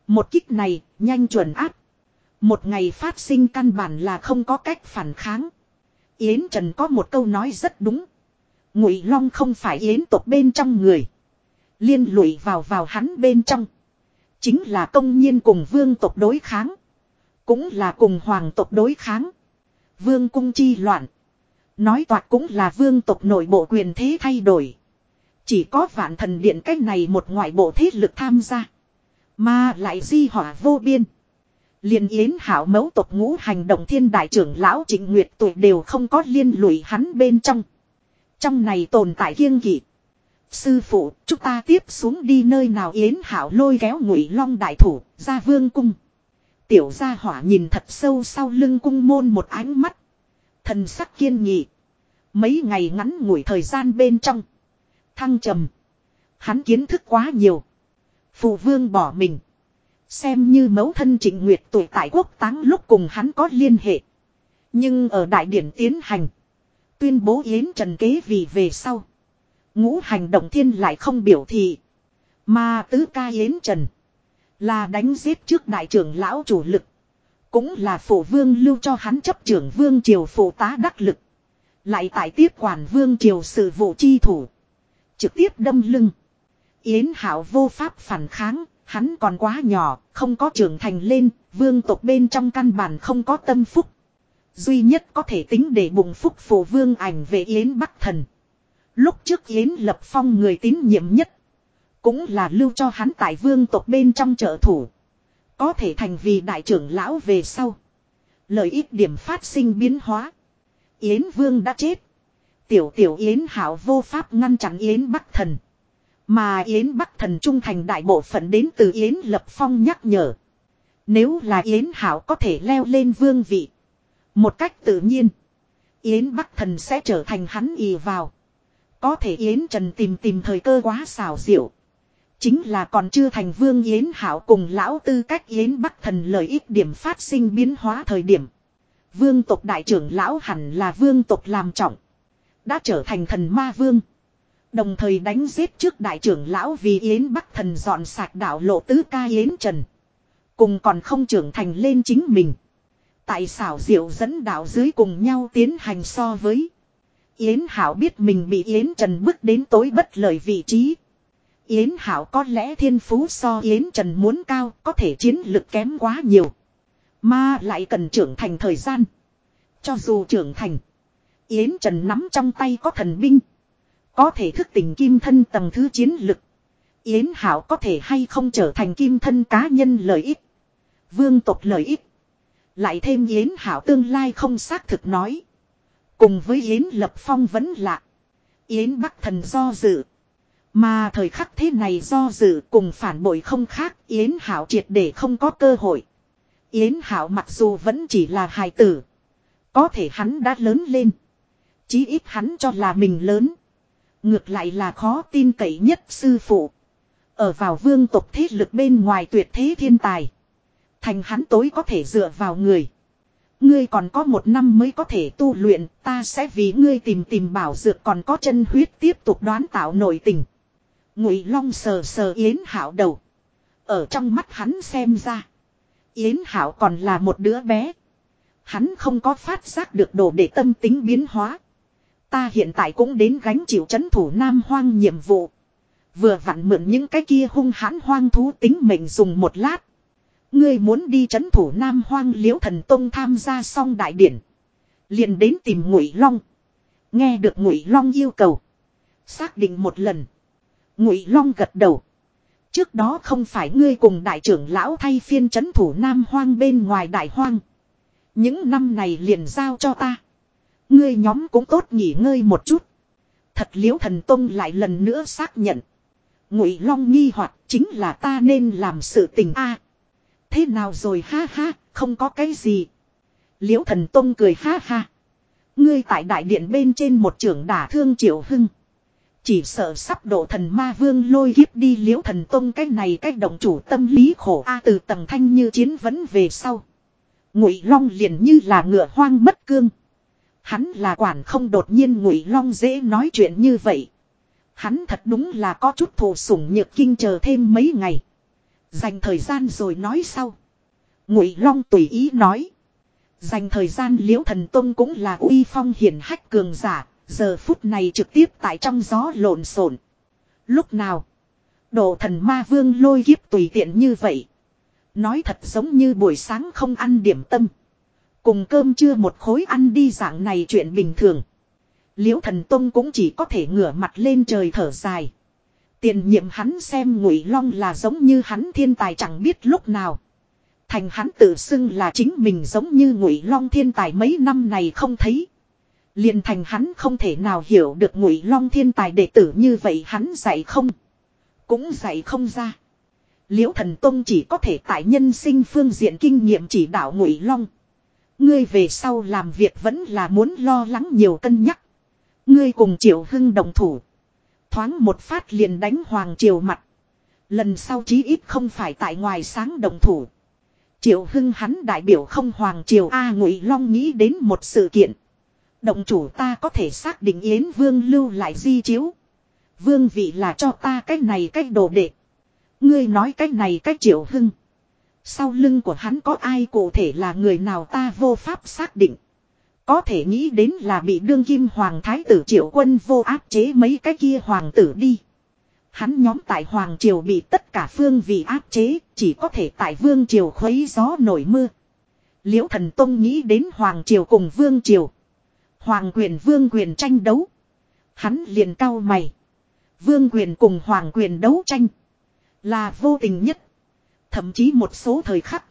Một kích này, nhanh chuẩn áp. Một ngày phát sinh căn bản là không có cách phản kháng. Yến Trần có một câu nói rất đúng. Ngụy Long không phải Yến tộc bên trong người. Liên lụy vào vào hắn bên trong. Chính là công nhiên cùng vương tộc đối kháng. Cũng là cùng hoàng tộc đối kháng. Vương cung chi loạn. Nói toạc cũng là vương tộc nội bộ quyền thế thay đổi. Chỉ có vạn thần điện cách này một ngoại bộ thế lực tham gia. Mà lại di hỏa vô biên. Liên yến hảo mẫu tộc ngũ hành động thiên đại trưởng lão trịnh nguyệt tuổi đều không có liên lụy hắn bên trong. Trong này tồn tại kiêng kỵ. Sư phụ, chúng ta tiếp xuống đi nơi nào yến hảo lôi kéo ngụy long đại thủ, ra vương cung. Tiểu gia hỏa nhìn thật sâu sau lưng cung môn một ánh mắt. Thần sắc kiên nghị. Mấy ngày ngắn ngủi thời gian bên trong. Thăng trầm. Hắn kiến thức quá nhiều. Phụ vương bỏ mình. Xem như mẫu thân trịnh nguyệt tuổi tại quốc táng lúc cùng hắn có liên hệ. Nhưng ở đại điển tiến hành. Tuyên bố yến trần kế vì về sau. Ngũ hành động thiên lại không biểu thị. Mà tứ ca yến trần. Là đánh giết trước đại trưởng lão chủ lực. Cũng là phổ vương lưu cho hắn chấp trưởng vương triều phổ tá đắc lực. Lại tại tiếp quản vương triều sự vụ chi thủ. Trực tiếp đâm lưng. Yến hảo vô pháp phản kháng. Hắn còn quá nhỏ, không có trưởng thành lên, vương tộc bên trong căn bản không có tâm phúc. Duy nhất có thể tính để bụng phúc phổ vương ảnh về Yến Bắc Thần. Lúc trước Yến lập phong người tín nhiệm nhất. Cũng là lưu cho hắn tại vương tộc bên trong trợ thủ. Có thể thành vì đại trưởng lão về sau. Lợi ích điểm phát sinh biến hóa. Yến vương đã chết. Tiểu tiểu Yến hảo vô pháp ngăn chặn Yến Bắc thần. Mà Yến Bắc thần trung thành đại bộ phận đến từ Yến Lập Phong nhắc nhở. Nếu là Yến hảo có thể leo lên vương vị. Một cách tự nhiên. Yến Bắc thần sẽ trở thành hắn ì vào. Có thể Yến Trần tìm tìm thời cơ quá xảo diệu. Chính là còn chưa thành vương Yến Hảo cùng lão tư cách Yến Bắc thần lợi ích điểm phát sinh biến hóa thời điểm. Vương tộc đại trưởng lão hẳn là vương tộc làm trọng. Đã trở thành thần ma vương. Đồng thời đánh giết trước đại trưởng lão vì Yến Bắc thần dọn sạc đảo lộ tứ ca Yến Trần. Cùng còn không trưởng thành lên chính mình. Tại xảo diệu dẫn đạo dưới cùng nhau tiến hành so với. Yến Hảo biết mình bị Yến Trần bước đến tối bất lợi vị trí. Yến Hảo có lẽ thiên phú so Yến Trần muốn cao, có thể chiến lực kém quá nhiều. Mà lại cần trưởng thành thời gian. Cho dù trưởng thành. Yến Trần nắm trong tay có thần binh. Có thể thức tỉnh kim thân tầng thứ chiến lực. Yến Hảo có thể hay không trở thành kim thân cá nhân lợi ích. Vương tộc lợi ích. Lại thêm Yến Hảo tương lai không xác thực nói. Cùng với Yến Lập Phong vẫn lạ. Yến Bắc Thần do dự. Mà thời khắc thế này do dự cùng phản bội không khác, Yến Hảo triệt để không có cơ hội. Yến Hảo mặc dù vẫn chỉ là hài tử. Có thể hắn đã lớn lên. Chí ít hắn cho là mình lớn. Ngược lại là khó tin cậy nhất sư phụ. Ở vào vương tộc thế lực bên ngoài tuyệt thế thiên tài. Thành hắn tối có thể dựa vào người. Ngươi còn có một năm mới có thể tu luyện, ta sẽ vì ngươi tìm tìm bảo dược còn có chân huyết tiếp tục đoán tạo nội tình. Ngụy Long sờ sờ Yến Hảo đầu. Ở trong mắt hắn xem ra. Yến Hảo còn là một đứa bé. Hắn không có phát giác được đồ để tâm tính biến hóa. Ta hiện tại cũng đến gánh chịu chấn thủ Nam Hoang nhiệm vụ. Vừa vặn mượn những cái kia hung hãn hoang thú tính mệnh dùng một lát. Ngươi muốn đi chấn thủ Nam Hoang Liễu Thần Tông tham gia xong đại điển. Liền đến tìm Ngụy Long. Nghe được Ngụy Long yêu cầu. Xác định một lần. Ngụy Long gật đầu. Trước đó không phải ngươi cùng đại trưởng lão thay phiên chấn thủ Nam Hoang bên ngoài đại hoang. Những năm này liền giao cho ta. Ngươi nhóm cũng tốt nghỉ ngơi một chút. Thật liễu thần tông lại lần nữa xác nhận. Ngụy Long nghi hoặc chính là ta nên làm sự tình a. thế nào rồi ha ha, không có cái gì. Liễu thần tông cười ha ha. Ngươi tại đại điện bên trên một trưởng đả thương triệu hưng. Chỉ sợ sắp độ thần ma vương lôi kiếp đi liễu thần tông cái này cách động chủ tâm lý khổ a từ tầng thanh như chiến vẫn về sau. Ngụy Long liền như là ngựa hoang bất cương. Hắn là quản không đột nhiên Ngụy Long dễ nói chuyện như vậy. Hắn thật đúng là có chút thù sủng nhược kinh chờ thêm mấy ngày. Dành thời gian rồi nói sau. Ngụy Long tùy ý nói. Dành thời gian liễu thần tông cũng là uy phong hiển hách cường giả. Giờ phút này trực tiếp tại trong gió lộn xộn. Lúc nào. Độ thần ma vương lôi kiếp tùy tiện như vậy. Nói thật giống như buổi sáng không ăn điểm tâm. Cùng cơm chưa một khối ăn đi dạng này chuyện bình thường. Liễu thần tông cũng chỉ có thể ngửa mặt lên trời thở dài. Tiền nhiệm hắn xem ngụy long là giống như hắn thiên tài chẳng biết lúc nào. Thành hắn tự xưng là chính mình giống như ngụy long thiên tài mấy năm này không thấy. liền thành hắn không thể nào hiểu được ngụy long thiên tài đệ tử như vậy hắn dạy không. Cũng dạy không ra. Liễu thần tông chỉ có thể tại nhân sinh phương diện kinh nghiệm chỉ đạo ngụy long. Ngươi về sau làm việc vẫn là muốn lo lắng nhiều cân nhắc. Ngươi cùng Triệu Hưng đồng thủ. Thoáng một phát liền đánh Hoàng Triều mặt. Lần sau chí ít không phải tại ngoài sáng đồng thủ. Triệu Hưng hắn đại biểu không Hoàng Triều A Ngụy Long nghĩ đến một sự kiện. Động chủ ta có thể xác định Yến Vương lưu lại di chiếu. Vương vị là cho ta cái này cách đồ đệ. Ngươi nói cái này cách Triệu Hưng. Sau lưng của hắn có ai cụ thể là người nào ta vô pháp xác định. Có thể nghĩ đến là bị đương kim hoàng thái tử triệu quân vô áp chế mấy cái kia hoàng tử đi. Hắn nhóm tại hoàng triều bị tất cả phương vị áp chế, chỉ có thể tại vương triều khuấy gió nổi mưa. Liễu thần tông nghĩ đến hoàng triều cùng vương triều. Hoàng quyền vương quyền tranh đấu. Hắn liền cao mày. Vương quyền cùng hoàng quyền đấu tranh. Là vô tình nhất. Thậm chí một số thời khắc.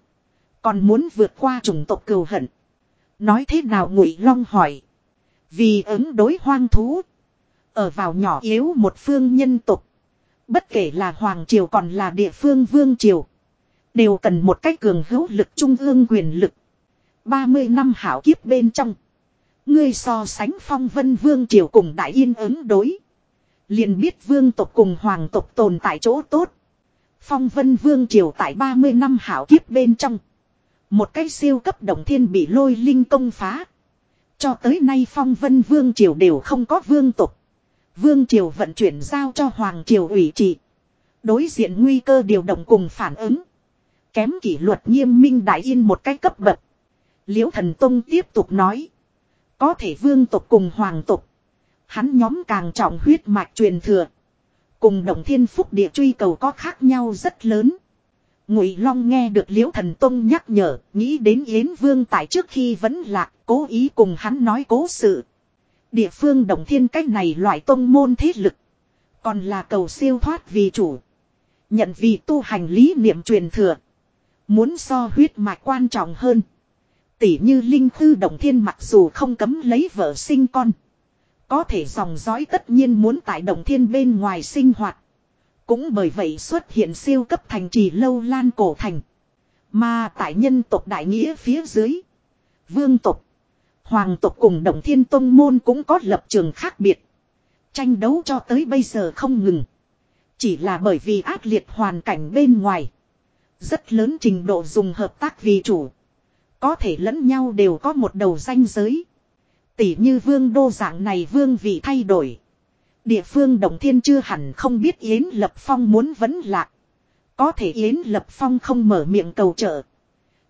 Còn muốn vượt qua chủng tộc cừu hận. Nói thế nào ngụy Long hỏi. Vì ứng đối hoang thú. Ở vào nhỏ yếu một phương nhân tục. Bất kể là Hoàng Triều còn là địa phương Vương Triều. Đều cần một cách cường hữu lực trung ương quyền lực. 30 năm hảo kiếp bên trong. Ngươi so sánh phong vân Vương Triều cùng Đại Yên ứng đối. Liền biết vương tộc cùng hoàng tộc tồn tại chỗ tốt. Phong vân vương triều tại 30 năm hảo kiếp bên trong. Một cái siêu cấp đồng thiên bị lôi linh công phá. Cho tới nay phong vân vương triều đều không có vương tục. Vương triều vận chuyển giao cho hoàng triều ủy trị. Đối diện nguy cơ điều động cùng phản ứng. Kém kỷ luật nghiêm minh đại yên một cái cấp bậc. Liễu thần tông tiếp tục nói. Có thể vương tộc cùng hoàng tộc. Hắn nhóm càng trọng huyết mạch truyền thừa. Cùng động thiên phúc địa truy cầu có khác nhau rất lớn. Ngụy Long nghe được Liễu Thần Tông nhắc nhở, nghĩ đến Yến Vương tại trước khi vẫn lạc, cố ý cùng hắn nói cố sự. Địa phương động Thiên cách này loại tông môn thế lực, còn là cầu siêu thoát vì chủ, nhận vì tu hành lý niệm truyền thừa, muốn so huyết mạch quan trọng hơn. Tỷ như linh khư động Thiên mặc dù không cấm lấy vợ sinh con, có thể dòng dõi tất nhiên muốn tại động Thiên bên ngoài sinh hoạt. Cũng bởi vậy xuất hiện siêu cấp thành trì lâu lan cổ thành. Mà tại nhân tộc đại nghĩa phía dưới. Vương tộc. Hoàng tộc cùng động Thiên Tông Môn cũng có lập trường khác biệt. Tranh đấu cho tới bây giờ không ngừng. Chỉ là bởi vì ác liệt hoàn cảnh bên ngoài. Rất lớn trình độ dùng hợp tác vì chủ. Có thể lẫn nhau đều có một đầu danh giới. Tỷ như vương đô dạng này vương vị thay đổi. Địa phương Đồng Thiên chưa hẳn không biết Yến Lập Phong muốn vấn lạc. Có thể Yến Lập Phong không mở miệng cầu trợ.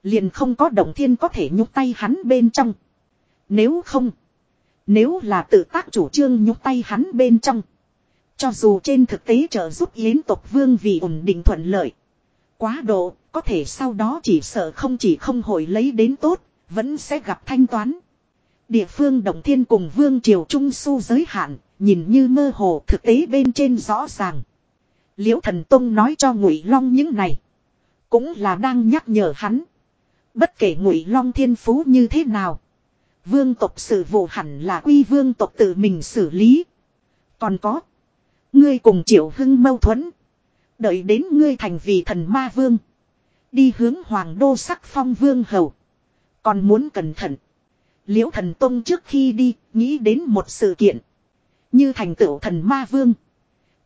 Liền không có Đồng Thiên có thể nhúc tay hắn bên trong. Nếu không. Nếu là tự tác chủ trương nhúc tay hắn bên trong. Cho dù trên thực tế trợ giúp Yến tộc vương vì ổn định thuận lợi. Quá độ, có thể sau đó chỉ sợ không chỉ không hồi lấy đến tốt, vẫn sẽ gặp thanh toán. Địa phương Đồng Thiên cùng Vương Triều Trung Su giới hạn, nhìn như mơ hồ thực tế bên trên rõ ràng. Liễu Thần Tông nói cho Ngụy Long những này, cũng là đang nhắc nhở hắn. Bất kể Ngụy Long thiên phú như thế nào, vương tộc sự vụ hẳn là quy vương tộc tự mình xử lý. Còn có, ngươi cùng Triệu Hưng mâu thuẫn, đợi đến ngươi thành vì thần ma vương, đi hướng hoàng đô sắc phong vương hầu, còn muốn cẩn thận. Liễu thần tông trước khi đi, nghĩ đến một sự kiện. Như thành tựu thần ma vương.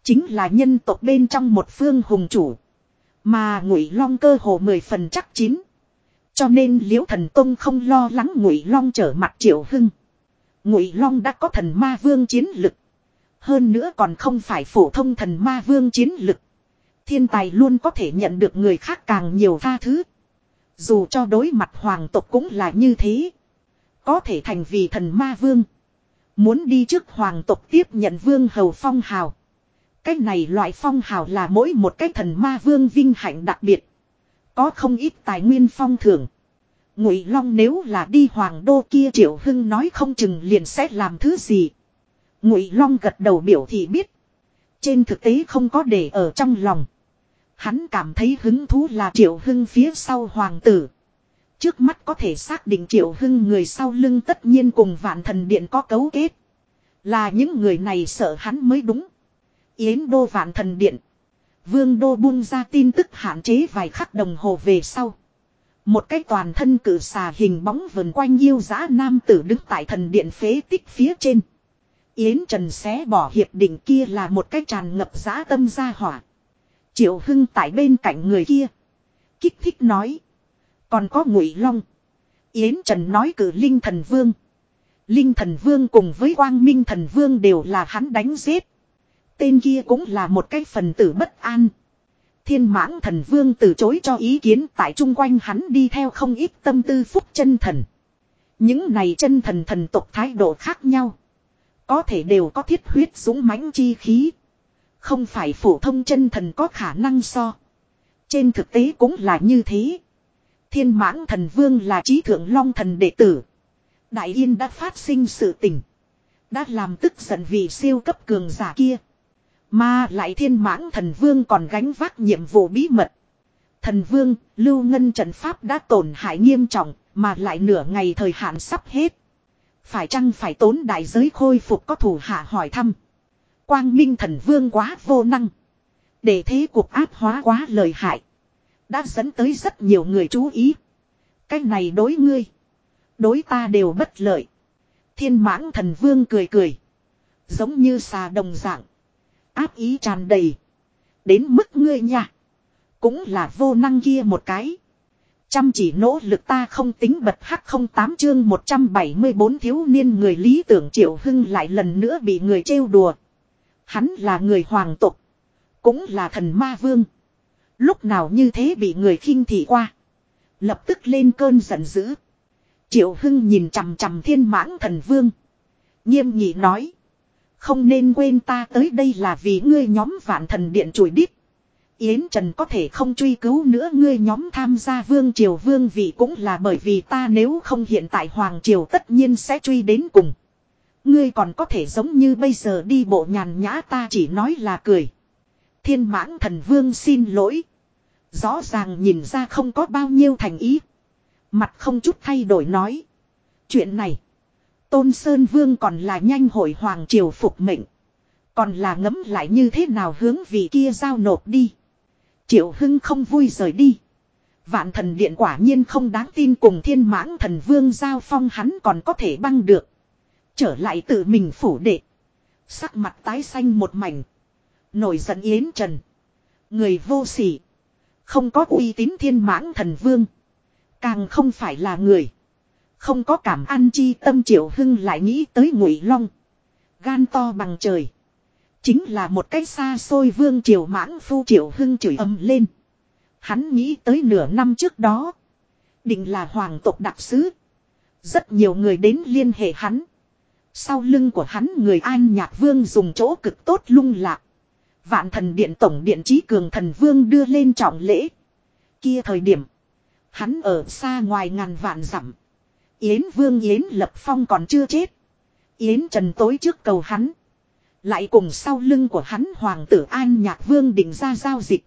Chính là nhân tộc bên trong một phương hùng chủ. Mà ngụy long cơ hồ mười phần chắc chín. Cho nên liễu thần tông không lo lắng ngụy long trở mặt triệu hưng. Ngụy long đã có thần ma vương chiến lực. Hơn nữa còn không phải phổ thông thần ma vương chiến lực. Thiên tài luôn có thể nhận được người khác càng nhiều tha thứ. Dù cho đối mặt hoàng tộc cũng là như thế. Có thể thành vì thần ma vương. Muốn đi trước hoàng tộc tiếp nhận vương hầu phong hào. Cái này loại phong hào là mỗi một cái thần ma vương vinh hạnh đặc biệt. Có không ít tài nguyên phong thưởng. Ngụy Long nếu là đi hoàng đô kia Triệu Hưng nói không chừng liền sẽ làm thứ gì. Ngụy Long gật đầu biểu thị biết. Trên thực tế không có để ở trong lòng. Hắn cảm thấy hứng thú là Triệu Hưng phía sau hoàng tử. Trước mắt có thể xác định triệu hưng người sau lưng tất nhiên cùng vạn thần điện có cấu kết. Là những người này sợ hắn mới đúng. Yến đô vạn thần điện. Vương đô buông ra tin tức hạn chế vài khắc đồng hồ về sau. Một cái toàn thân cử xà hình bóng vần quanh yêu giá nam tử đứng tại thần điện phế tích phía trên. Yến Trần xé bỏ hiệp định kia là một cái tràn ngập giá tâm gia hỏa. Triệu Hưng tại bên cạnh người kia. Kích thích nói. Còn có ngụy long. Yến Trần nói cử Linh Thần Vương. Linh Thần Vương cùng với Quang Minh Thần Vương đều là hắn đánh giết. Tên kia cũng là một cái phần tử bất an. Thiên mãng thần vương từ chối cho ý kiến tại chung quanh hắn đi theo không ít tâm tư phúc chân thần. Những này chân thần thần tộc thái độ khác nhau. Có thể đều có thiết huyết dũng mãnh chi khí. Không phải phổ thông chân thần có khả năng so. Trên thực tế cũng là như thế. Thiên mãng thần vương là trí thượng long thần đệ tử. Đại yên đã phát sinh sự tình. Đã làm tức giận vì siêu cấp cường giả kia. Mà lại thiên mãng thần vương còn gánh vác nhiệm vụ bí mật. Thần vương, lưu ngân trận pháp đã tổn hại nghiêm trọng, mà lại nửa ngày thời hạn sắp hết. Phải chăng phải tốn đại giới khôi phục có thủ hạ hỏi thăm. Quang minh thần vương quá vô năng. Để thế cuộc áp hóa quá lời hại. Đã dẫn tới rất nhiều người chú ý. Cái này đối ngươi. Đối ta đều bất lợi. Thiên mãng thần vương cười cười. Giống như xà đồng dạng. Áp ý tràn đầy. Đến mức ngươi nha. Cũng là vô năng kia một cái. Chăm chỉ nỗ lực ta không tính bật hắc không tám chương 174 thiếu niên người lý tưởng triệu hưng lại lần nữa bị người trêu đùa. Hắn là người hoàng tục. Cũng là thần ma vương. Lúc nào như thế bị người khinh thị qua. Lập tức lên cơn giận dữ. Triệu Hưng nhìn chằm chằm thiên mãng thần vương. Nghiêm nghị nói. Không nên quên ta tới đây là vì ngươi nhóm vạn thần điện chùi đít. Yến Trần có thể không truy cứu nữa ngươi nhóm tham gia vương triều vương vị cũng là bởi vì ta nếu không hiện tại hoàng triều tất nhiên sẽ truy đến cùng. Ngươi còn có thể giống như bây giờ đi bộ nhàn nhã ta chỉ nói là cười. Thiên mãng thần vương xin lỗi. Rõ ràng nhìn ra không có bao nhiêu thành ý. Mặt không chút thay đổi nói. Chuyện này. Tôn Sơn Vương còn là nhanh hội hoàng triều phục mệnh. Còn là ngấm lại như thế nào hướng vị kia giao nộp đi. Triệu Hưng không vui rời đi. Vạn thần điện quả nhiên không đáng tin cùng thiên mãng thần vương giao phong hắn còn có thể băng được. Trở lại tự mình phủ đệ. Sắc mặt tái xanh một mảnh. Nổi giận yến trần. Người vô sỉ. Không có uy tín thiên mãng thần vương. Càng không phải là người. Không có cảm ăn chi tâm triệu hưng lại nghĩ tới ngụy long. Gan to bằng trời. Chính là một cái xa xôi vương triều mãng phu triệu hưng chửi ầm lên. Hắn nghĩ tới nửa năm trước đó. Định là hoàng tộc đặc sứ. Rất nhiều người đến liên hệ hắn. Sau lưng của hắn người an nhạc vương dùng chỗ cực tốt lung lạc. Vạn thần điện tổng điện trí cường thần vương đưa lên trọng lễ. Kia thời điểm. Hắn ở xa ngoài ngàn vạn dặm. Yến vương Yến lập phong còn chưa chết. Yến trần tối trước cầu hắn. Lại cùng sau lưng của hắn hoàng tử an nhạc vương định ra giao dịch.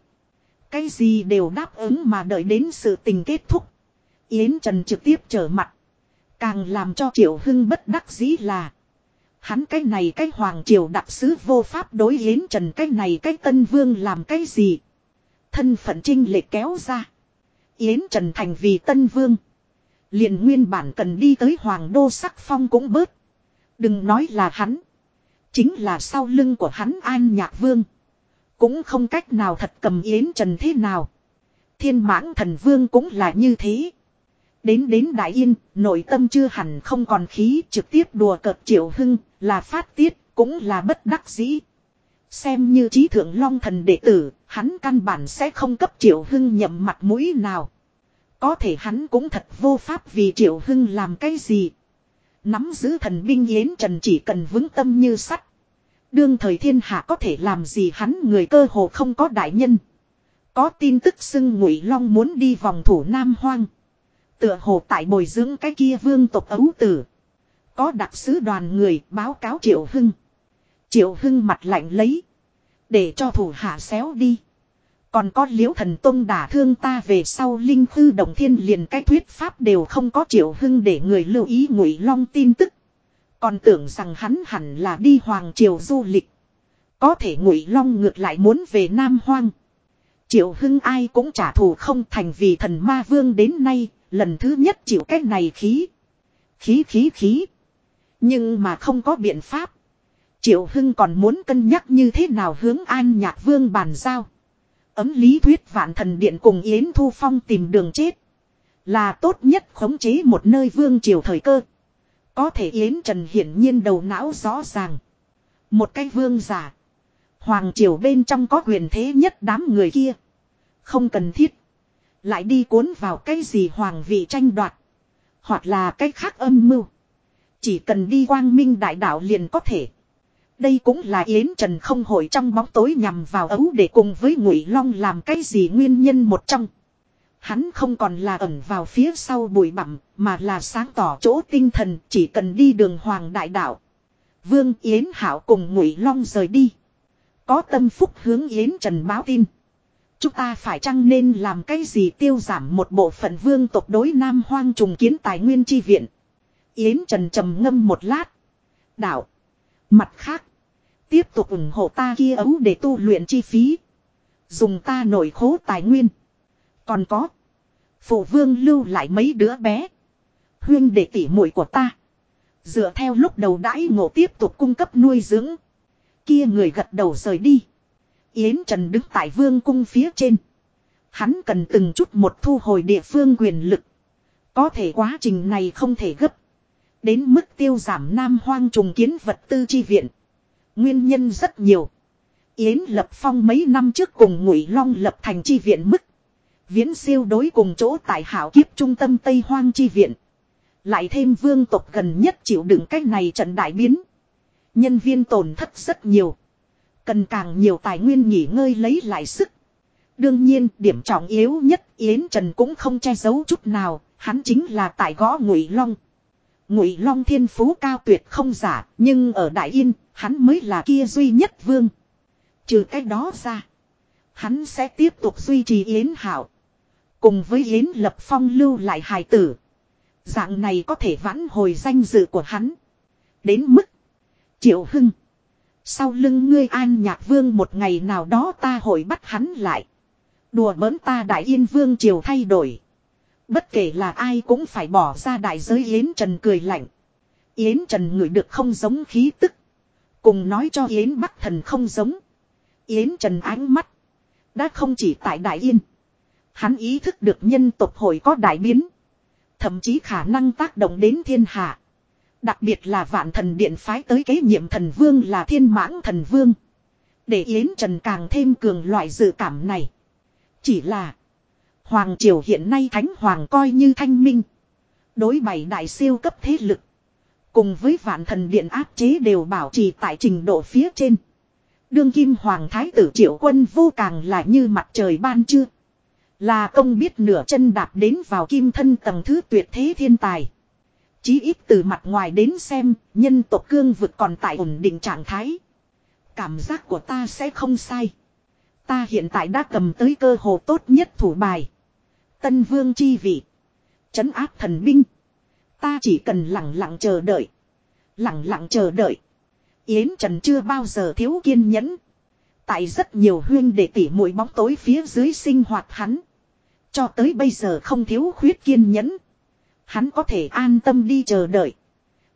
Cái gì đều đáp ứng mà đợi đến sự tình kết thúc. Yến Trần trực tiếp trở mặt. Càng làm cho Triệu Hưng bất đắc dĩ là. Hắn cái này cái hoàng triều đặc sứ vô pháp đối Yến Trần cái này cái tân vương làm cái gì. Thân phận trinh lệ kéo ra. Yến Trần thành vì tân vương. liền nguyên bản cần đi tới hoàng đô sắc phong cũng bớt. Đừng nói là hắn. Chính là sau lưng của hắn an nhạc vương. Cũng không cách nào thật cầm Yến Trần thế nào. Thiên mãng thần vương cũng là như thế. Đến đến Đại Yên, nội tâm chưa hẳn không còn khí trực tiếp đùa cợt triệu hưng, là phát tiết, cũng là bất đắc dĩ. Xem như trí thượng long thần đệ tử, hắn căn bản sẽ không cấp triệu hưng nhậm mặt mũi nào. Có thể hắn cũng thật vô pháp vì triệu hưng làm cái gì. Nắm giữ thần binh yến trần chỉ cần vững tâm như sắt. Đương thời thiên hạ có thể làm gì hắn người cơ hồ không có đại nhân. Có tin tức xưng ngụy long muốn đi vòng thủ Nam Hoang. Tựa hồ tại bồi dưỡng cái kia vương tộc ấu tử. Có đặc sứ đoàn người báo cáo Triệu Hưng. Triệu Hưng mặt lạnh lấy. Để cho thủ hạ xéo đi. Còn có liễu thần tông đả thương ta về sau linh khư đồng thiên liền cái thuyết pháp đều không có Triệu Hưng để người lưu ý ngụy long tin tức. Còn tưởng rằng hắn hẳn là đi Hoàng Triều du lịch. Có thể ngụy long ngược lại muốn về Nam Hoang. Triệu Hưng ai cũng trả thù không thành vì thần ma vương đến nay, lần thứ nhất chịu cái này khí. Khí khí khí. Nhưng mà không có biện pháp. Triệu Hưng còn muốn cân nhắc như thế nào hướng an nhạc vương bàn giao. Ấm lý thuyết vạn thần điện cùng Yến Thu Phong tìm đường chết. Là tốt nhất khống chế một nơi vương triều thời cơ. Có thể Yến Trần hiển nhiên đầu não rõ ràng. Một cái vương giả. Hoàng triều bên trong có quyền thế nhất đám người kia. Không cần thiết. Lại đi cuốn vào cái gì hoàng vị tranh đoạt. Hoặc là cái khác âm mưu. Chỉ cần đi quang minh đại đạo liền có thể. Đây cũng là Yến Trần không hội trong bóng tối nhằm vào ấu để cùng với Ngụy Long làm cái gì nguyên nhân một trong. Hắn không còn là ẩn vào phía sau bụi bặm, mà là sáng tỏ chỗ tinh thần chỉ cần đi đường hoàng đại đạo. Vương Yến Hảo cùng Ngụy Long rời đi. Có tâm phúc hướng Yến Trần báo tin. Chúng ta phải chăng nên làm cái gì tiêu giảm một bộ phận vương tộc đối Nam Hoang trùng kiến tài nguyên chi viện. Yến Trần trầm ngâm một lát. Đạo. Mặt khác. Tiếp tục ủng hộ ta kia ấu để tu luyện chi phí. Dùng ta nổi khố tài nguyên. Còn có. Phụ vương lưu lại mấy đứa bé. Huyên để tỉ muội của ta. Dựa theo lúc đầu đãi ngộ tiếp tục cung cấp nuôi dưỡng. Kia người gật đầu rời đi. Yến Trần đứng tại vương cung phía trên. Hắn cần từng chút một thu hồi địa phương quyền lực. Có thể quá trình này không thể gấp. Đến mức tiêu giảm nam hoang trùng kiến vật tư chi viện. Nguyên nhân rất nhiều. Yến Lập Phong mấy năm trước cùng Ngụy Long lập thành chi viện mức. Viễn siêu đối cùng chỗ tại hảo kiếp trung tâm Tây Hoang chi viện. Lại thêm vương tộc gần nhất chịu đựng cách này trận đại biến. Nhân viên tổn thất rất nhiều. Cần càng nhiều tài nguyên nghỉ ngơi lấy lại sức. Đương nhiên, điểm trọng yếu nhất Yến Trần cũng không che giấu chút nào, hắn chính là tại gõ Ngụy Long. Ngụy Long thiên phú cao tuyệt không giả, nhưng ở Đại Yên, hắn mới là kia duy nhất vương. Trừ cái đó ra, hắn sẽ tiếp tục duy trì Yến Hảo. Cùng với Yến Lập Phong lưu lại hài tử. Dạng này có thể vãn hồi danh dự của hắn. Đến mức Triệu Hưng. Sau lưng ngươi an nhạc vương một ngày nào đó ta hội bắt hắn lại. Đùa bỡn ta đại yên vương triều thay đổi. Bất kể là ai cũng phải bỏ ra đại giới Yến Trần cười lạnh. Yến Trần ngửi được không giống khí tức. Cùng nói cho Yến Bắc Thần không giống. Yến Trần ánh mắt. Đã không chỉ tại Đại Yên. Hắn ý thức được nhân tộc hội có đại biến. Thậm chí khả năng tác động đến thiên hạ. Đặc biệt là vạn thần điện phái tới kế nhiệm thần vương là thiên mãng thần vương. Để Yến Trần càng thêm cường loại dự cảm này. Chỉ là. Hoàng triều hiện nay thánh hoàng coi như thanh minh. Đối bảy đại siêu cấp thế lực. Cùng với vạn thần điện áp chế đều bảo trì tại trình độ phía trên. Đương kim hoàng thái tử triệu quân vô càng là như mặt trời ban trưa. Là công biết nửa chân đạp đến vào kim thân tầng thứ tuyệt thế thiên tài. Chí ít từ mặt ngoài đến xem, nhân tộc cương vực còn tại ổn định trạng thái. Cảm giác của ta sẽ không sai. Ta hiện tại đã cầm tới cơ hồ tốt nhất thủ bài. Tân vương chi vị. Chấn áp thần binh. Ta chỉ cần lặng lặng chờ đợi. Lặng lặng chờ đợi. Yến Trần chưa bao giờ thiếu kiên nhẫn. Tại rất nhiều huyên để tỉ mũi bóng tối phía dưới sinh hoạt hắn. Cho tới bây giờ không thiếu khuyết kiên nhẫn. Hắn có thể an tâm đi chờ đợi.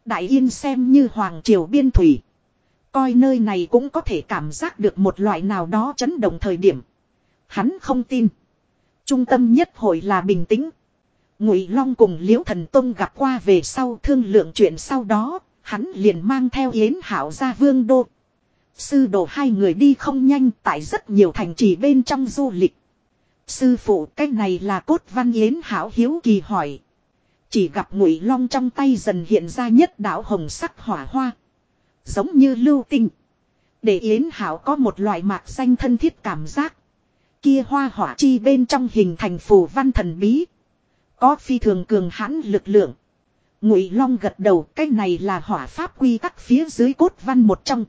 Đại Yên xem như Hoàng Triều Biên Thủy. Coi nơi này cũng có thể cảm giác được một loại nào đó chấn động thời điểm. Hắn không tin. Trung tâm nhất hội là bình tĩnh. Ngụy Long cùng Liễu Thần Tông gặp qua về sau thương lượng chuyện sau đó, hắn liền mang theo Yến Hảo ra vương đô. Sư đồ hai người đi không nhanh tại rất nhiều thành trì bên trong du lịch. Sư phụ cái này là cốt văn Yến Hảo hiếu kỳ hỏi. Chỉ gặp Ngụy Long trong tay dần hiện ra nhất đạo hồng sắc hỏa hoa. Giống như lưu tinh. Để Yến Hảo có một loại mạc xanh thân thiết cảm giác. Kia hoa hỏa chi bên trong hình thành phù văn thần bí. Có phi thường cường hãn lực lượng. Ngụy Long gật đầu, cái này là hỏa pháp quy tắc phía dưới cốt văn một trong.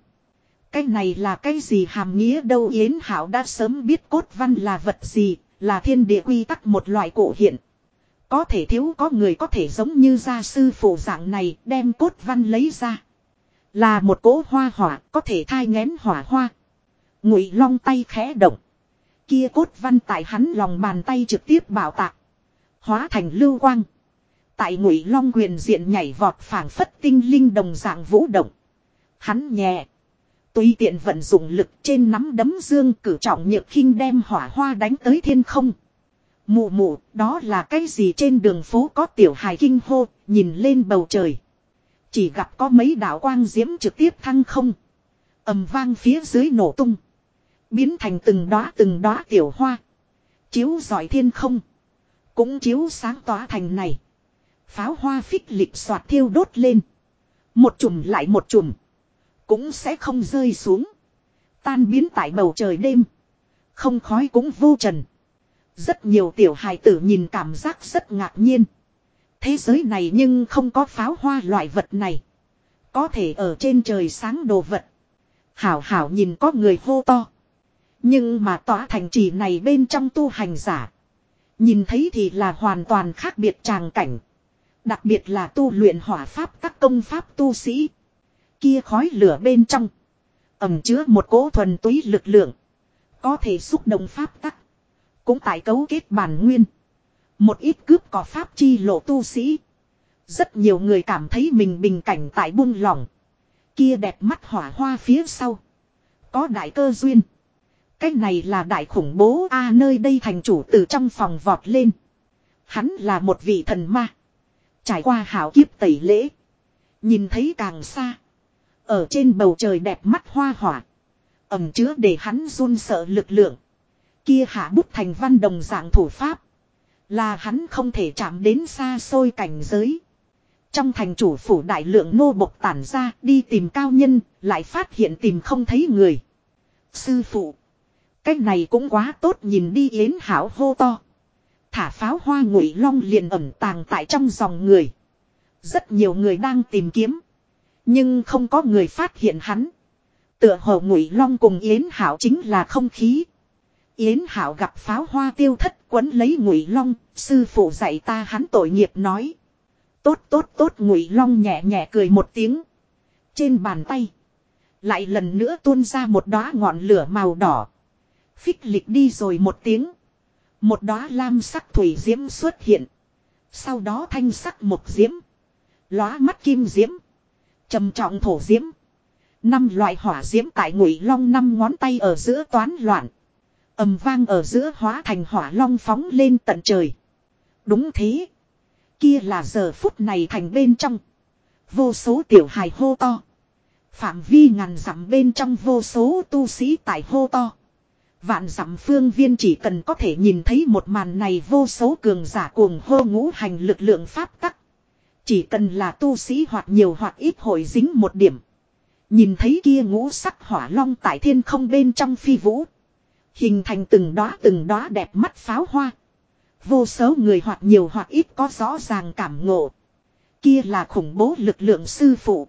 Cái này là cái gì hàm nghĩa đâu Yến Hảo đã sớm biết cốt văn là vật gì, là thiên địa quy tắc một loại cổ hiện. Có thể thiếu, có người có thể giống như gia sư phụ dạng này, đem cốt văn lấy ra. Là một cỗ hoa hỏa, có thể thai ngén hỏa hoa. Ngụy long tay khẽ động. Kia cốt văn tại hắn lòng bàn tay trực tiếp bảo tạc. Hóa thành lưu quang. Tại ngụy long quyền diện nhảy vọt phảng phất tinh linh đồng dạng vũ động. Hắn nhẹ. Tùy tiện vận dụng lực trên nắm đấm dương cử trọng nhược khinh đem hỏa hoa đánh tới thiên không. Mụ mù, đó là cái gì trên đường phố có tiểu hài kinh hô, nhìn lên bầu trời. Chỉ gặp có mấy đạo quang diễm trực tiếp thăng không. ầm vang phía dưới nổ tung. Biến thành từng đóa từng đóa tiểu hoa. Chiếu giỏi thiên không. Cũng chiếu sáng tỏa thành này. Pháo hoa phích lịch soạt thiêu đốt lên. Một chùm lại một chùm. Cũng sẽ không rơi xuống. Tan biến tại bầu trời đêm. Không khói cũng vô trần. Rất nhiều tiểu hài tử nhìn cảm giác rất ngạc nhiên. Thế giới này nhưng không có pháo hoa loại vật này. Có thể ở trên trời sáng đồ vật. Hảo hảo nhìn có người hô to. Nhưng mà tỏa thành trì này bên trong tu hành giả. Nhìn thấy thì là hoàn toàn khác biệt tràng cảnh. Đặc biệt là tu luyện hỏa pháp các công pháp tu sĩ. Kia khói lửa bên trong. Ẩm chứa một cỗ thuần túy lực lượng. Có thể xúc động pháp tắc. Cũng tại cấu kết bản nguyên. Một ít cướp có pháp chi lộ tu sĩ. Rất nhiều người cảm thấy mình bình cảnh tại buông lỏng. Kia đẹp mắt hỏa hoa phía sau. Có đại cơ duyên. Cái này là đại khủng bố a, nơi đây thành chủ từ trong phòng vọt lên. Hắn là một vị thần ma. Trải qua hảo kiếp tẩy lễ. Nhìn thấy càng xa. Ở trên bầu trời đẹp mắt hoa hỏa. ẩm chứa để hắn run sợ lực lượng. Kia hạ bút thành văn đồng dạng thủ pháp. Là hắn không thể chạm đến xa xôi cảnh giới. Trong thành chủ phủ đại lượng nô bộc tản ra đi tìm cao nhân, lại phát hiện tìm không thấy người. Sư phụ. cái này cũng quá tốt nhìn đi yến hảo hô to. Thả pháo hoa ngụy long liền ẩn tàng tại trong dòng người. Rất nhiều người đang tìm kiếm. Nhưng không có người phát hiện hắn. Tựa hồ ngụy long cùng Yến Hảo chính là không khí. Yến Hảo gặp pháo hoa tiêu thất quấn lấy ngụy long, sư phụ dạy ta hắn tội nghiệp nói. Tốt tốt tốt ngụy long nhẹ nhẹ cười một tiếng. Trên bàn tay. Lại lần nữa tuôn ra một đóa ngọn lửa màu đỏ. Phích lịch đi rồi một tiếng. Một đóa lam sắc thủy diễm xuất hiện. Sau đó thanh sắc một diễm. Lóa mắt kim diễm. trầm trọng thổ diễm. Năm loại hỏa diễm tại ngụy long năm ngón tay ở giữa toán loạn ầm vang ở giữa hóa thành hỏa long phóng lên tận trời. Đúng thế. Kia là giờ phút này thành bên trong. Vô số tiểu hài hô to. Phạm vi ngàn dặm bên trong vô số tu sĩ tại hô to. Vạn dặm phương viên chỉ cần có thể nhìn thấy một màn này vô số cường giả cuồng hô ngũ hành lực lượng pháp tắc. Chỉ cần là tu sĩ hoặc nhiều hoặc ít hội dính một điểm. Nhìn thấy kia ngũ sắc hỏa long tại thiên không bên trong phi vũ. Hình thành từng đóa từng đóa đẹp mắt pháo hoa. Vô số người hoặc nhiều hoặc ít có rõ ràng cảm ngộ. Kia là khủng bố lực lượng sư phụ.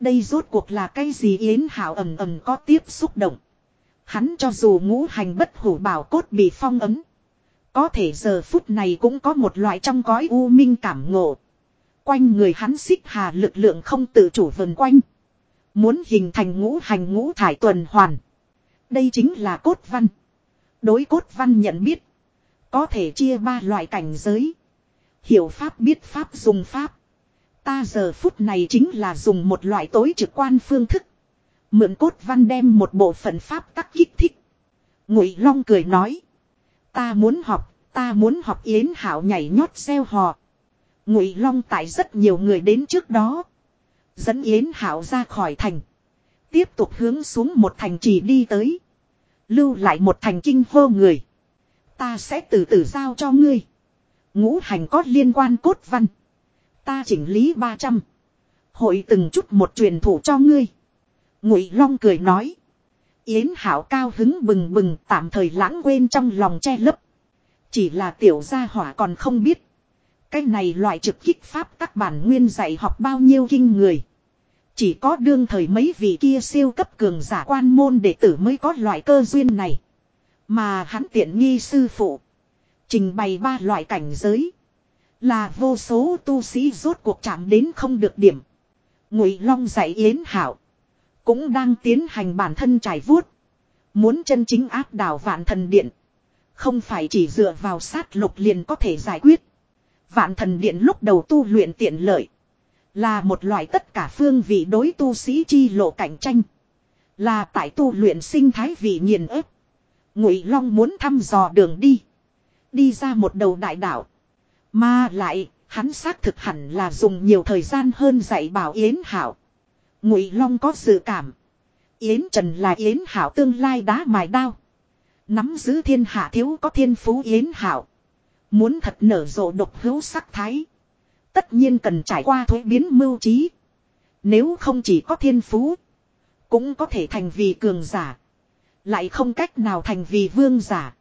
Đây rốt cuộc là cái gì yến hảo ầm ầm có tiếp xúc động. Hắn cho dù ngũ hành bất hủ bảo cốt bị phong ấm. Có thể giờ phút này cũng có một loại trong gói u minh cảm ngộ. Quanh người hắn xích hà lực lượng không tự chủ vần quanh. Muốn hình thành ngũ hành ngũ thải tuần hoàn. Đây chính là cốt văn. Đối cốt văn nhận biết. Có thể chia ba loại cảnh giới. Hiểu pháp biết pháp dùng pháp. Ta giờ phút này chính là dùng một loại tối trực quan phương thức. Mượn cốt văn đem một bộ phận pháp tắc kích thích. Ngụy Long cười nói. Ta muốn học, ta muốn học yến hảo nhảy nhót xeo hò. Ngụy Long tại rất nhiều người đến trước đó. Dẫn yến hảo ra khỏi thành. Tiếp tục hướng xuống một thành trì đi tới. Lưu lại một thành kinh hô người. Ta sẽ từ từ giao cho ngươi. Ngũ hành có liên quan cốt văn. Ta chỉnh lý 300. Hội từng chút một truyền thủ cho ngươi. Ngụy Long cười nói. Yến Hảo cao hứng bừng bừng tạm thời lãng quên trong lòng che lấp. Chỉ là tiểu gia hỏa còn không biết. Cái này loại trực kích pháp các bản nguyên dạy học bao nhiêu kinh người. Chỉ có đương thời mấy vị kia siêu cấp cường giả quan môn đệ tử mới có loại cơ duyên này. Mà hắn tiện nghi sư phụ. Trình bày ba loại cảnh giới. Là vô số tu sĩ rốt cuộc chạm đến không được điểm. Ngụy Long dạy Yến Hảo. Cũng đang tiến hành bản thân trải vuốt. Muốn chân chính áp đảo vạn thần điện. Không phải chỉ dựa vào sát lục liền có thể giải quyết. Vạn thần điện lúc đầu tu luyện tiện lợi. Là một loại tất cả phương vị đối tu sĩ chi lộ cạnh tranh. Là tại tu luyện sinh thái vị nghiền ép. Ngụy Long muốn thăm dò đường đi. Đi ra một đầu đại đảo. Mà lại, hắn xác thực hẳn là dùng nhiều thời gian hơn dạy bảo Yến Hảo. Ngụy Long có dự cảm. Yến Trần là Yến Hảo tương lai đá mài đao. Nắm giữ thiên hạ thiếu có thiên phú Yến Hảo. Muốn thật nở rộ độc hữu sắc thái. Tất nhiên cần trải qua thuế biến mưu trí. Nếu không chỉ có thiên phú. Cũng có thể thành vì cường giả. Lại không cách nào thành vì vương giả.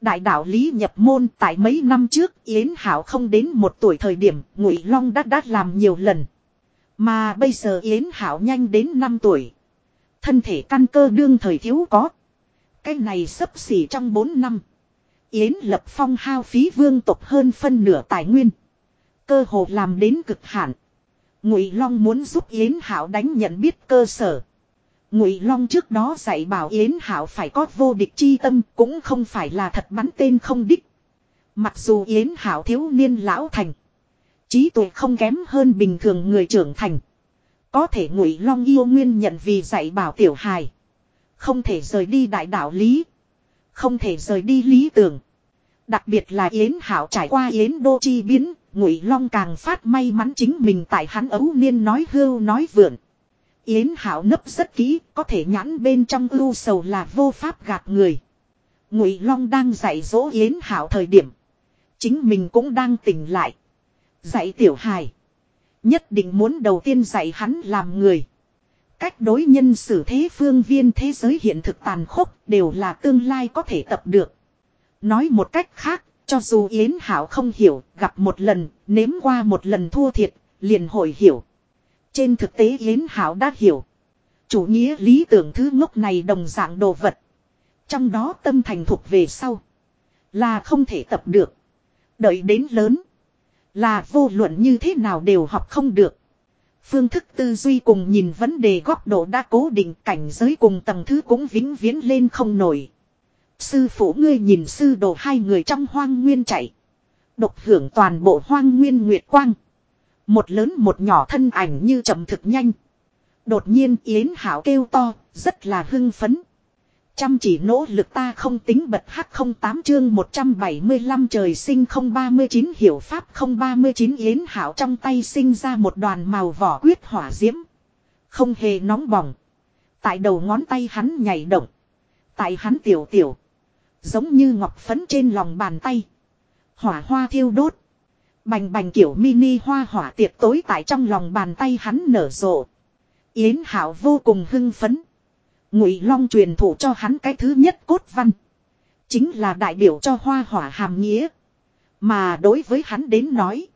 Đại đạo lý nhập môn tại mấy năm trước, Yến Hảo không đến một tuổi thời điểm, Ngụy Long đã đã làm nhiều lần. Mà bây giờ Yến Hảo nhanh đến 5 tuổi. Thân thể căn cơ đương thời thiếu có. Cái này sấp xỉ trong 4 năm. Yến lập phong hao phí vương tộc hơn phân nửa tài nguyên. Cơ hồ làm đến cực hạn. Ngụy Long muốn giúp Yến Hạo đánh nhận biết cơ sở. Ngụy Long trước đó dạy bảo Yến Hạo phải có vô địch chi tâm, cũng không phải là thật bắn tên không đích. Mặc dù Yến Hạo thiếu niên lão thành, trí tuệ không kém hơn bình thường người trưởng thành. Có thể Ngụy Long yêu nguyên nhận vì dạy bảo tiểu hài, không thể rời đi đại đạo lý, không thể rời đi lý tưởng. Đặc biệt là Yến Hảo trải qua Yến Đô chi biến, Ngụy Long càng phát may mắn chính mình tại hắn ấu niên nói hưu nói vượn. Yến Hảo nấp rất kỹ, có thể nhãn bên trong ưu sầu là vô pháp gạt người. Ngụy Long đang dạy dỗ Yến Hảo thời điểm, chính mình cũng đang tỉnh lại. Dạy tiểu hài, nhất định muốn đầu tiên dạy hắn làm người. Cách đối nhân xử thế phương viên thế giới hiện thực tàn khốc đều là tương lai có thể tập được. Nói một cách khác, cho dù Yến Hảo không hiểu, gặp một lần, nếm qua một lần thua thiệt, liền hồi hiểu. Trên thực tế Yến Hảo đã hiểu. Chủ nghĩa lý tưởng thứ ngốc này đồng dạng đồ vật. Trong đó tâm thành thuộc về sau. Là không thể tập được. Đợi đến lớn. Là vô luận như thế nào đều học không được. Phương thức tư duy cùng nhìn vấn đề góc độ đã cố định cảnh giới cùng tầng thứ cũng vĩnh viễn lên không nổi. Sư phụ ngươi nhìn sư đồ hai người trong hoang nguyên chạy. Độc hưởng toàn bộ hoang nguyên nguyệt quang. Một lớn một nhỏ thân ảnh như chậm thực nhanh. Đột nhiên Yến Hảo kêu to, rất là hưng phấn. Chăm chỉ nỗ lực ta không tính bật hắc không tám chương 175 trời sinh không 39 hiểu pháp không 39 Yến Hảo trong tay sinh ra một đoàn màu vỏ quyết hỏa diễm. Không hề nóng bỏng. Tại đầu ngón tay hắn nhảy động. Tại hắn tiểu tiểu. Giống như ngọc phấn trên lòng bàn tay. Hỏa hoa thiêu đốt. Bành bành kiểu mini hoa hỏa tiệc tối tại trong lòng bàn tay hắn nở rộ. Yến Hảo vô cùng hưng phấn. Ngụy Long truyền thụ cho hắn cái thứ nhất cốt văn. Chính là đại biểu cho hoa hỏa hàm nghĩa. Mà đối với hắn đến nói.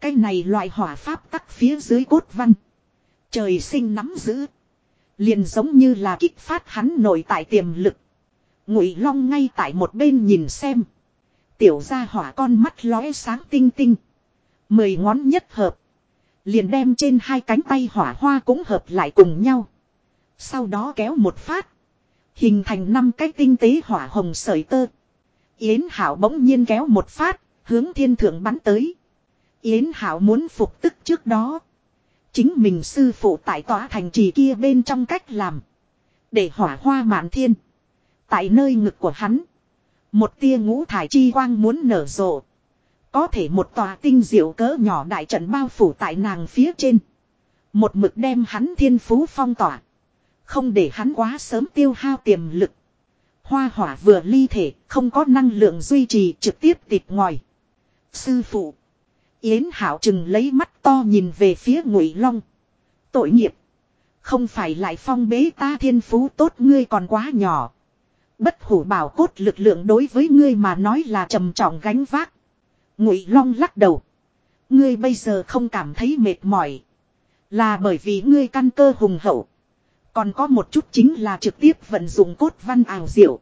Cái này loại hỏa pháp tắc phía dưới cốt văn. Trời sinh nắm giữ. Liền giống như là kích phát hắn nội tại tiềm lực. Ngụy Long ngay tại một bên nhìn xem. Tiểu gia hỏa con mắt lóe sáng tinh tinh. Mười ngón nhất hợp. Liền đem trên hai cánh tay hỏa hoa cũng hợp lại cùng nhau. Sau đó kéo một phát. Hình thành năm cái tinh tế hỏa hồng sợi tơ. Yến Hảo bỗng nhiên kéo một phát, hướng thiên thượng bắn tới. Yến Hảo muốn phục tức trước đó. Chính mình sư phụ tại tòa thành trì kia bên trong cách làm. Để hỏa hoa mạn thiên. Tại nơi ngực của hắn. Một tia ngũ thải chi quang muốn nở rộ. Có thể một tòa tinh diệu cỡ nhỏ đại trận bao phủ tại nàng phía trên. Một mực đem hắn thiên phú phong tỏa. Không để hắn quá sớm tiêu hao tiềm lực. Hoa hỏa vừa ly thể, không có năng lượng duy trì trực tiếp tịt ngòi. Sư phụ. Yến Hảo chừng lấy mắt to nhìn về phía Ngụy Long. Tội nghiệp. Không phải lại phong bế ta thiên phú tốt ngươi còn quá nhỏ. Bất hủ bảo cốt lực lượng đối với ngươi mà nói là trầm trọng gánh vác. Ngụy Long lắc đầu. Ngươi bây giờ không cảm thấy mệt mỏi. Là bởi vì ngươi căn cơ hùng hậu. Còn có một chút chính là trực tiếp vận dụng cốt văn ảo diệu.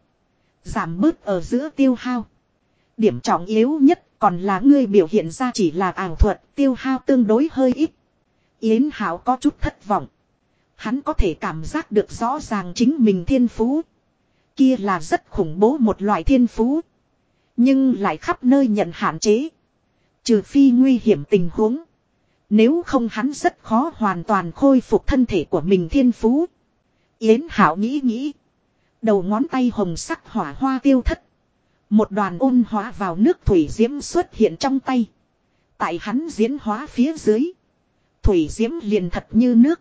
Giảm bớt ở giữa tiêu hao. Điểm trọng yếu nhất còn là ngươi biểu hiện ra chỉ là ảo thuật, tiêu hao tương đối hơi ít. Yến Hảo có chút thất vọng. Hắn có thể cảm giác được rõ ràng chính mình thiên phú. Kia là rất khủng bố một loại thiên phú. Nhưng lại khắp nơi nhận hạn chế. Trừ phi nguy hiểm tình huống. Nếu không hắn rất khó hoàn toàn khôi phục thân thể của mình thiên phú. Yến Hảo nghĩ nghĩ. Đầu ngón tay hồng sắc hỏa hoa tiêu thất. Một đoàn ôn hóa vào nước thủy diễm xuất hiện trong tay. Tại hắn diễn hóa phía dưới. Thủy diễm liền thật như nước.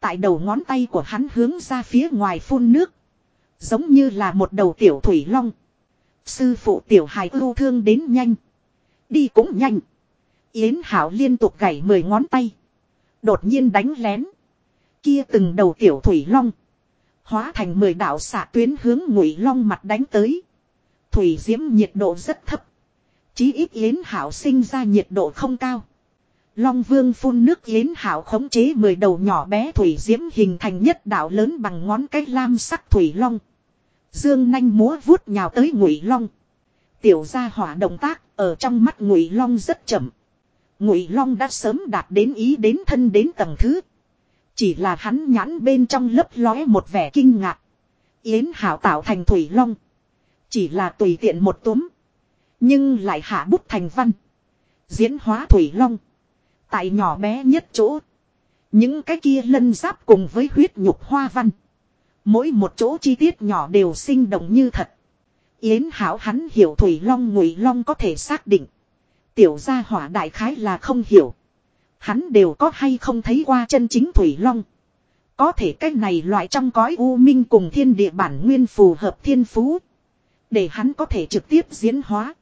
Tại đầu ngón tay của hắn hướng ra phía ngoài phun nước. Giống như là một đầu tiểu thủy long. Sư phụ tiểu hài ưu thương đến nhanh. Đi cũng nhanh. Yến Hảo liên tục gảy mười ngón tay. Đột nhiên đánh lén. Kia từng đầu tiểu thủy long. Hóa thành mười đạo xạ tuyến hướng ngụy long mặt đánh tới. Thủy diễm nhiệt độ rất thấp. Chí ít Yến Hảo sinh ra nhiệt độ không cao. Long vương phun nước Yến Hảo khống chế mười đầu nhỏ bé thủy diễm hình thành nhất đạo lớn bằng ngón cái lam sắc thủy long. Dương nanh múa vuốt nhào tới ngụy long. Tiểu gia hỏa động tác ở trong mắt ngụy long rất chậm. Ngụy long đã sớm đạt đến ý đến thân đến tầng thứ. Chỉ là hắn nhãn bên trong lấp lóe một vẻ kinh ngạc. Yến hảo tạo thành thủy long. Chỉ là tùy tiện một túm. Nhưng lại hạ bút thành văn. Diễn hóa thủy long. Tại nhỏ bé nhất chỗ. Những cái kia lân giáp cùng với huyết nhục hoa văn. Mỗi một chỗ chi tiết nhỏ đều sinh động như thật. Yến hảo hắn hiểu Thủy Long, Ngụy Long có thể xác định. Tiểu gia hỏa đại khái là không hiểu. Hắn đều có hay không thấy qua chân chính Thủy Long. Có thể cái này loại trong cõi u minh cùng thiên địa bản nguyên phù hợp thiên phú. Để hắn có thể trực tiếp diễn hóa.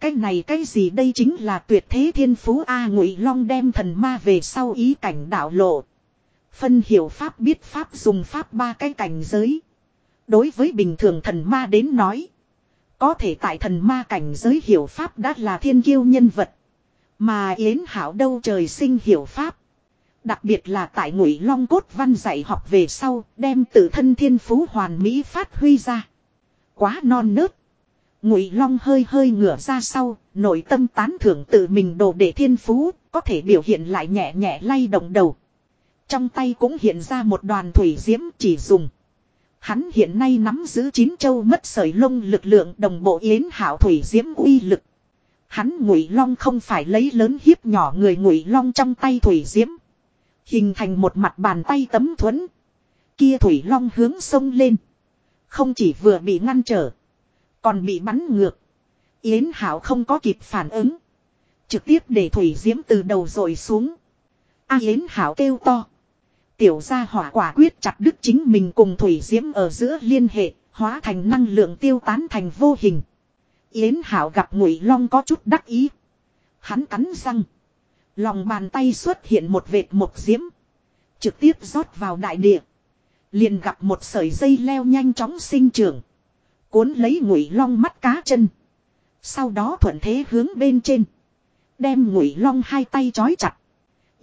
Cái này cái gì đây chính là tuyệt thế thiên phú A ngụy long đem thần ma về sau ý cảnh đạo lộ. Phân hiểu pháp biết pháp dùng pháp ba cái cảnh giới. Đối với bình thường thần ma đến nói. Có thể tại thần ma cảnh giới hiểu pháp đã là thiên kiêu nhân vật. Mà Yến Hảo đâu trời sinh hiểu pháp. Đặc biệt là tại ngụy long cốt văn dạy học về sau đem tự thân thiên phú hoàn mỹ phát huy ra. Quá non nớt. Ngụy long hơi hơi ngửa ra sau, nội tâm tán thưởng tự mình đồ để thiên phú, có thể biểu hiện lại nhẹ nhẹ lay động đầu. Trong tay cũng hiện ra một đoàn thủy diễm chỉ dùng. Hắn hiện nay nắm giữ chín châu mất sợi lông lực lượng đồng bộ yến hảo thủy diễm uy lực. Hắn ngụy long không phải lấy lớn hiếp nhỏ người ngụy long trong tay thủy diễm. Hình thành một mặt bàn tay tấm thuẫn. Kia thủy long hướng sông lên. Không chỉ vừa bị ngăn trở. Còn bị bắn ngược. Yến Hảo không có kịp phản ứng. Trực tiếp để thủy diễm từ đầu rồi xuống. A Yến Hảo kêu to. Tiểu gia hỏa quả quyết chặt đứt chính mình cùng thủy diễm ở giữa liên hệ, hóa thành năng lượng tiêu tán thành vô hình. Yến Hảo gặp Ngụy Long có chút đắc ý. Hắn cắn răng, lòng bàn tay xuất hiện một vệt mộc diễm, trực tiếp rót vào đại địa. Liền gặp một sợi dây leo nhanh chóng sinh trưởng, cuốn lấy Ngụy Long mắt cá chân. Sau đó thuận thế hướng bên trên, đem Ngụy Long hai tay trói chặt.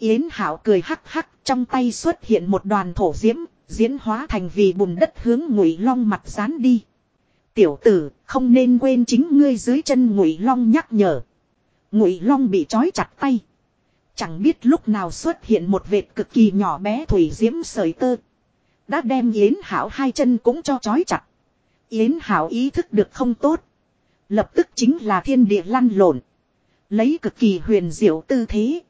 Yến Hảo cười hắc hắc, trong tay xuất hiện một đoàn thổ diễm, diễn hóa thành vì bùn đất hướng Ngụy Long mặt dán đi. Tiểu tử, không nên quên chính ngươi dưới chân Ngụy Long nhắc nhở. Ngụy Long bị trói chặt tay. Chẳng biết lúc nào xuất hiện một vệt cực kỳ nhỏ bé thủy diễm sợi tơ. Đã đem Yến Hảo hai chân cũng cho trói chặt. Yến Hảo ý thức được không tốt. Lập tức chính là thiên địa lăn lộn. Lấy cực kỳ huyền diệu tư thế.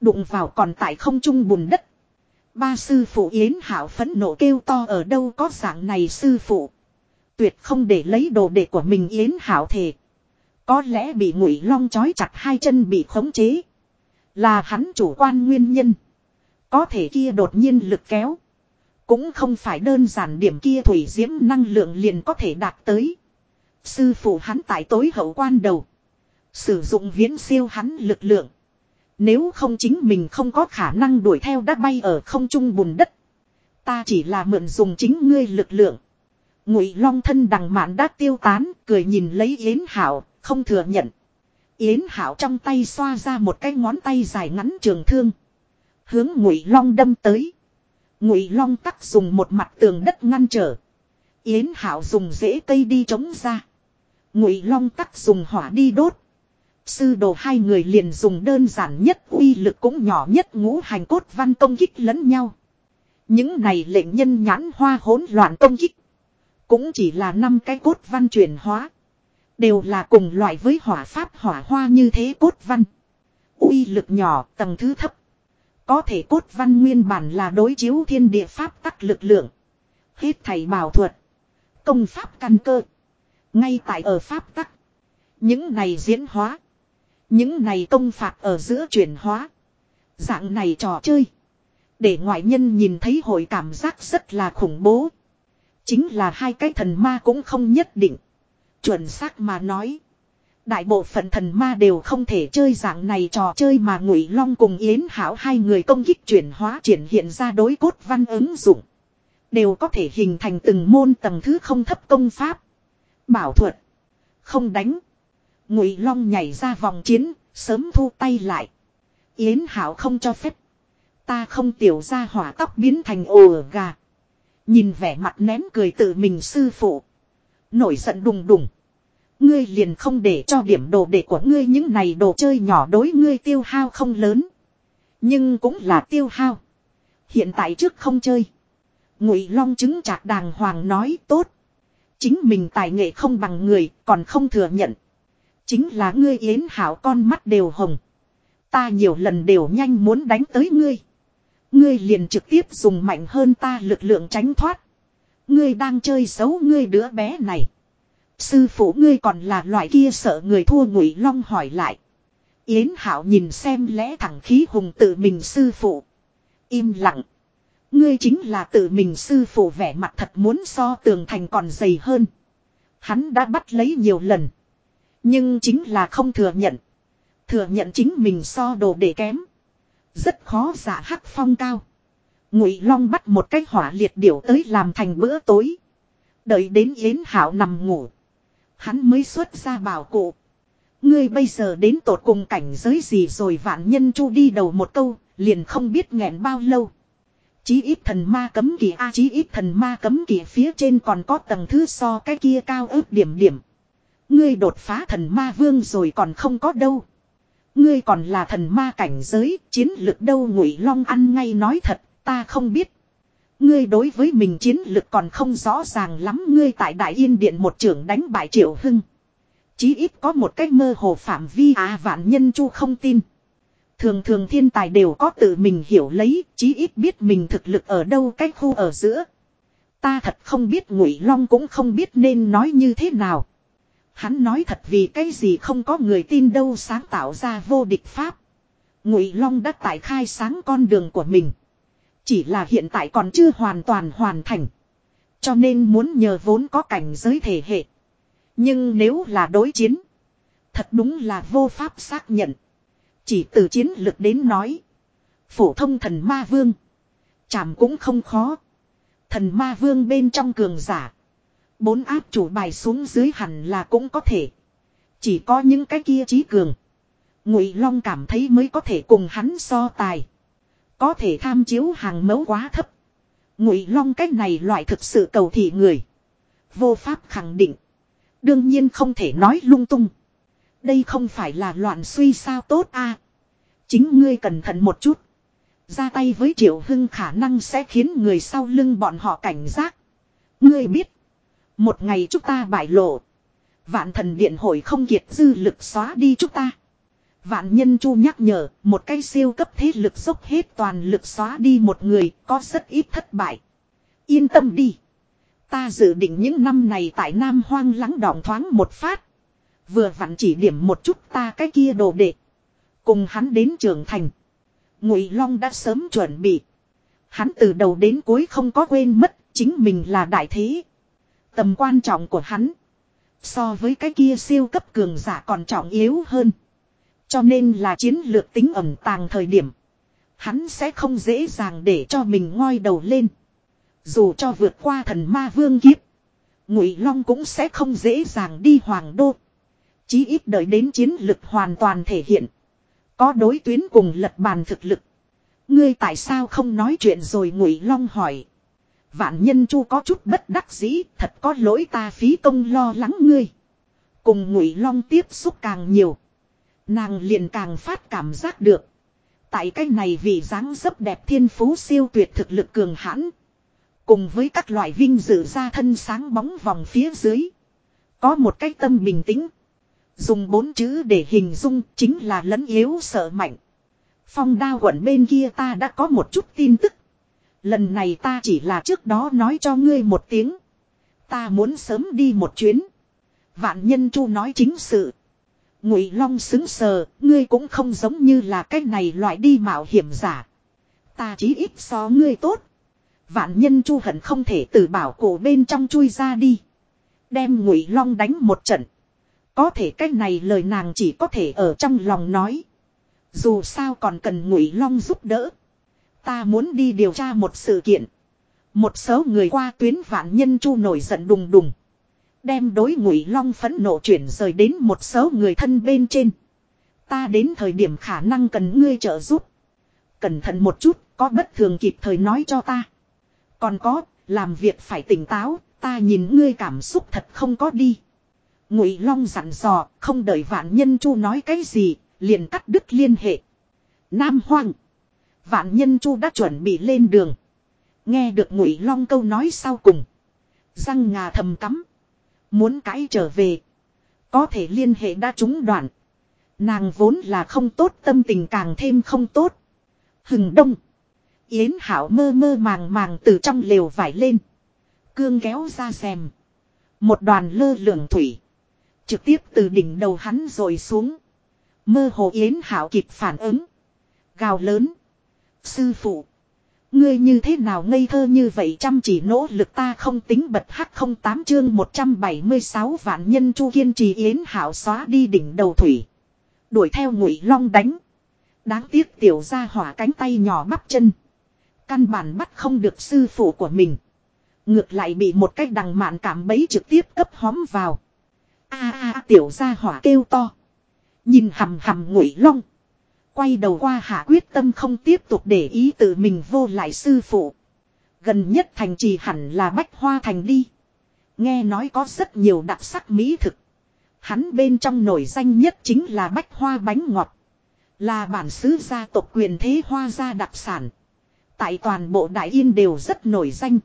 Đụng vào còn tại không trung bùn đất. Ba sư phụ Yến Hảo phẫn nộ kêu to ở đâu có dạng này sư phụ. Tuyệt không để lấy đồ đệ của mình Yến Hảo thề. Có lẽ bị ngụy long chói chặt hai chân bị khống chế. Là hắn chủ quan nguyên nhân. Có thể kia đột nhiên lực kéo. Cũng không phải đơn giản điểm kia thủy diễm năng lượng liền có thể đạt tới. Sư phụ hắn tại tối hậu quan đầu. Sử dụng viễn siêu hắn lực lượng. Nếu không chính mình không có khả năng đuổi theo đã bay ở không trung bùn đất. Ta chỉ là mượn dùng chính ngươi lực lượng. Ngụy Long thân đằng mạn đã tiêu tán, cười nhìn lấy Yến Hảo, không thừa nhận. Yến Hảo trong tay xoa ra một cái ngón tay dài ngắn trường thương, hướng Ngụy Long đâm tới. Ngụy Long tắc dùng một mặt tường đất ngăn trở. Yến Hảo dùng rễ cây đi chống ra. Ngụy Long tắc dùng hỏa đi đốt. Sư đồ hai người liền dùng đơn giản nhất uy lực cũng nhỏ nhất ngũ hành cốt văn công kích lẫn nhau. Những này lệnh nhân nhãn hoa hỗn loạn công kích. Cũng chỉ là năm cái cốt văn chuyển hóa. Đều là cùng loại với hỏa pháp hỏa hoa như thế cốt văn. uy lực nhỏ, tầng thứ thấp. Có thể cốt văn nguyên bản là đối chiếu thiên địa pháp tắc lực lượng. Hết thầy bảo thuật. Công pháp căn cơ. Ngay tại ở pháp tắc. Những này diễn hóa. Những này công phạt ở giữa chuyển hóa. Dạng này trò chơi. Để ngoại nhân nhìn thấy hội cảm giác rất là khủng bố. Chính là hai cái thần ma cũng không nhất định. Chuẩn xác mà nói. Đại bộ phận thần ma đều không thể chơi dạng này trò chơi mà Ngụy Long cùng Yến Hảo hai người công kích chuyển hóa triển hiện ra đối cốt văn ứng dụng. Đều có thể hình thành từng môn tầng thứ không thấp công pháp. Bảo thuật. Không đánh. Ngụy Long nhảy ra vòng chiến, sớm thu tay lại. Yến Hảo không cho phép. Ta không tiểu ra hỏa tóc biến thành ồ gà. Nhìn vẻ mặt nén cười tự mình sư phụ. Nổi giận đùng đùng. Ngươi liền không để cho điểm đồ đệ của ngươi những này đồ chơi nhỏ đối ngươi tiêu hao không lớn. Nhưng cũng là tiêu hao. Hiện tại trước không chơi. Ngụy Long chứng chạc đàng hoàng nói tốt. Chính mình tài nghệ không bằng người còn không thừa nhận. Chính là ngươi yến hảo con mắt đều hồng. Ta nhiều lần đều nhanh muốn đánh tới ngươi. Ngươi liền trực tiếp dùng mạnh hơn ta lực lượng tránh thoát. Ngươi đang chơi xấu ngươi đứa bé này. Sư phụ ngươi còn là loại kia sợ người thua ngụy long hỏi lại. Yến Hảo nhìn xem lẽ thẳng khí hùng tự mình sư phụ. Im lặng. Ngươi chính là tự mình sư phụ vẻ mặt thật muốn so tường thành còn dày hơn. Hắn đã bắt lấy nhiều lần. Nhưng chính là không thừa nhận. Thừa nhận chính mình so đồ để kém. Rất khó giả hắc phong cao. Ngụy Long bắt một cái hỏa liệt điểu tới làm thành bữa tối. Đợi đến Yến Hảo nằm ngủ. Hắn mới xuất ra bảo cụ. Ngươi bây giờ đến tột cùng cảnh giới gì rồi vạn nhân chu đi đầu một câu, liền không biết nghẹn bao lâu. Chí ít thần ma cấm kỵ a chí ít thần ma cấm kỵ phía trên còn có tầng thứ so cái kia cao ước điểm điểm. Ngươi đột phá thần ma vương rồi còn không có đâu. Ngươi còn là thần ma cảnh giới, chiến lực đâu ngụy long ăn ngay nói thật, ta không biết. Ngươi đối với mình chiến lực còn không rõ ràng lắm ngươi tại Đại Yên Điện một trưởng đánh bại Triệu Hưng. Chí ít có một cách mơ hồ phạm vi à vạn nhân chu không tin. Thường thường thiên tài đều có tự mình hiểu lấy, chí ít biết mình thực lực ở đâu cách khu ở giữa. Ta thật không biết Ngụy Long cũng không biết nên nói như thế nào. Hắn nói thật vì cái gì không có người tin đâu sáng tạo ra vô địch pháp. Ngụy Long đã tại khai sáng con đường của mình. Chỉ là hiện tại còn chưa hoàn toàn hoàn thành. Cho nên muốn nhờ vốn có cảnh giới thể hệ. Nhưng nếu là đối chiến. Thật đúng là vô pháp xác nhận. Chỉ từ chiến lực đến nói. Phổ thông thần ma vương. chạm cũng không khó. Thần ma vương bên trong cường giả. Bốn áp chủ bài xuống dưới hẳn là cũng có thể. Chỉ có những cái kia trí cường. Ngụy Long cảm thấy mới có thể cùng hắn so tài. Có thể tham chiếu hàng mẫu quá thấp. Ngụy Long cái này loại thực sự cầu thị người. Vô pháp khẳng định. Đương nhiên không thể nói lung tung. Đây không phải là loạn suy sao tốt a Chính ngươi cẩn thận một chút. Ra tay với Triệu Hưng khả năng sẽ khiến người sau lưng bọn họ cảnh giác. Ngươi biết. Một ngày chúng ta bại lộ. Vạn thần điện hội không kiệt dư lực xóa đi chúng ta. Vạn nhân chu nhắc nhở, một cái siêu cấp thế lực dốc hết toàn lực xóa đi một người, có rất ít thất bại. Yên tâm đi. Ta dự định những năm này tại Nam Hoang lắng đọng thoáng một phát. Vừa vặn chỉ điểm một chút ta cái kia đồ đệ. Cùng hắn đến trưởng thành. Ngụy Long đã sớm chuẩn bị. Hắn từ đầu đến cuối không có quên mất, chính mình là đại thế. Tầm quan trọng của hắn. So với cái kia siêu cấp cường giả còn trọng yếu hơn. Cho nên là chiến lược tính ẩn tàng thời điểm. Hắn sẽ không dễ dàng để cho mình ngoi đầu lên. Dù cho vượt qua thần ma vương kiếp. Ngụy Long cũng sẽ không dễ dàng đi hoàng đô. Chí ít đợi đến chiến lực hoàn toàn thể hiện. Có đối tuyến cùng lật bàn thực lực. Ngươi tại sao không nói chuyện rồi Ngụy Long hỏi. Vạn nhân chu có chút bất đắc dĩ, thật có lỗi ta phí công lo lắng ngươi. Cùng Ngụy Long tiếp xúc càng nhiều. Nàng liền càng phát cảm giác được. Tại cái này vì dáng dấp đẹp thiên phú siêu tuyệt thực lực cường hãn. Cùng với các loại vinh dự ra thân sáng bóng vòng phía dưới. Có một cái tâm bình tĩnh. Dùng bốn chữ để hình dung chính là lẫn yếu sợ mạnh. Phong đao quận bên kia ta đã có một chút tin tức. Lần này ta chỉ là trước đó nói cho ngươi một tiếng. Ta muốn sớm đi một chuyến. Vạn nhân chu nói chính sự. Ngụy Long xứng sờ, ngươi cũng không giống như là cái này loại đi mạo hiểm giả. Ta chí ít so ngươi tốt. Vạn nhân chu hận không thể từ bảo cổ bên trong chui ra đi. Đem Ngụy Long đánh một trận. Có thể cái này lời nàng chỉ có thể ở trong lòng nói. Dù sao còn cần Ngụy Long giúp đỡ. Ta muốn đi điều tra một sự kiện. Một số người qua tuyến vạn nhân chu nổi giận đùng đùng. Đem đối ngụy long phẫn nộ chuyển rời đến một số người thân bên trên. Ta đến thời điểm khả năng cần ngươi trợ giúp. Cẩn thận một chút, có bất thường kịp thời nói cho ta. Còn có, làm việc phải tỉnh táo, ta nhìn ngươi cảm xúc thật không có đi. Ngụy Long dặn dò, không đợi Vạn Nhân Chu nói cái gì, liền cắt đứt liên hệ. Nam Hoang. Vạn Nhân Chu đã chuẩn bị lên đường. Nghe được Ngụy Long câu nói sau cùng, răng ngà thầm cắm. Muốn cãi trở về. Có thể liên hệ đã trúng đoạn. Nàng vốn là không tốt tâm tình càng thêm không tốt. Hừng đông. Yến Hảo mơ mơ màng màng từ trong lều vải lên. Cương kéo ra xem. Một đoàn lơ lửng thủy. Trực tiếp từ đỉnh đầu hắn rồi xuống. Mơ hồ Yến Hảo kịp phản ứng. Gào lớn. Sư phụ. Ngươi như thế nào ngây thơ như vậy chăm chỉ nỗ lực ta không tính bật hắc không tám chương 176 vạn nhân chu kiên trì yến hảo xóa đi đỉnh đầu thủy. Đuổi theo ngụy long đánh. Đáng tiếc tiểu ra hỏa cánh tay nhỏ bắp chân. Căn bản bắt không được sư phụ của mình. Ngược lại bị một cách đằng mạn cảm bấy trực tiếp cấp hóm vào. a a, tiểu ra hỏa kêu to. Nhìn hầm hầm ngụy long. Quay đầu qua hạ quyết tâm không tiếp tục để ý tự mình vô lại sư phụ. Gần nhất thành trì hẳn là Bách Hoa Thành đi. Nghe nói có rất nhiều đặc sắc mỹ thực. Hắn bên trong nổi danh nhất chính là Bách Hoa bánh ngọt. Là bản xứ gia tộc quyền thế hoa gia đặc sản. Tại toàn bộ Đại Yên đều rất nổi danh.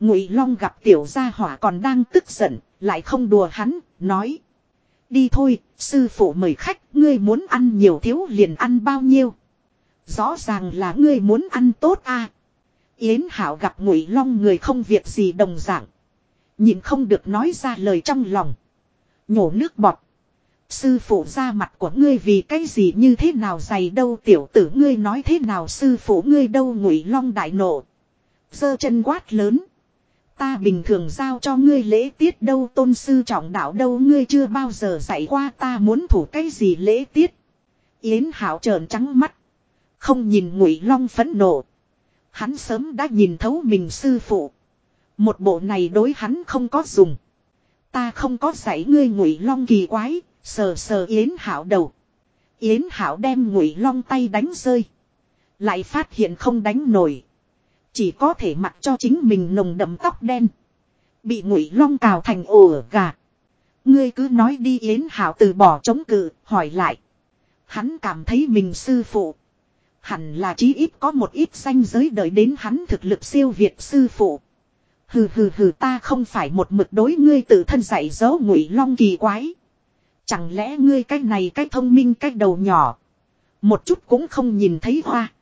Ngụy Long gặp tiểu gia hỏa còn đang tức giận, lại không đùa hắn, nói. Đi thôi, sư phụ mời khách, ngươi muốn ăn nhiều thiếu liền ăn bao nhiêu. Rõ ràng là ngươi muốn ăn tốt a. Yến Hảo gặp Ngụy Long người không việc gì đồng dạng. Nhìn không được nói ra lời trong lòng. Nhổ nước bọt. Sư phụ ra mặt của ngươi vì cái gì như thế nào dày đâu tiểu tử ngươi nói thế nào sư phụ ngươi đâu ngụy long đại nộ. giơ chân quát lớn. Ta bình thường giao cho ngươi lễ tiết đâu tôn sư trọng đạo đâu ngươi chưa bao giờ dạy qua ta muốn thủ cái gì lễ tiết. Yến Hảo trợn trắng mắt. Không nhìn ngụy long phẫn nộ. Hắn sớm đã nhìn thấu mình sư phụ. Một bộ này đối hắn không có dùng. Ta không có dạy ngươi ngụy long kỳ quái, sờ sờ Yến Hảo đầu. Yến Hảo đem ngụy long tay đánh rơi. Lại phát hiện không đánh nổi. Chỉ có thể mặc cho chính mình nồng đậm tóc đen. Bị ngụy long cào thành ổ gà. Ngươi cứ nói đi Yến Hảo từ bỏ chống cự, hỏi lại. Hắn cảm thấy mình sư phụ. Hẳn là chí ít có một ít danh giới đợi đến hắn thực lực siêu việt sư phụ. Hừ hừ hừ ta không phải một mực đối ngươi tự thân dạy dỗ ngụy long kỳ quái. Chẳng lẽ ngươi cái này cái thông minh cái đầu nhỏ. Một chút cũng không nhìn thấy hoa.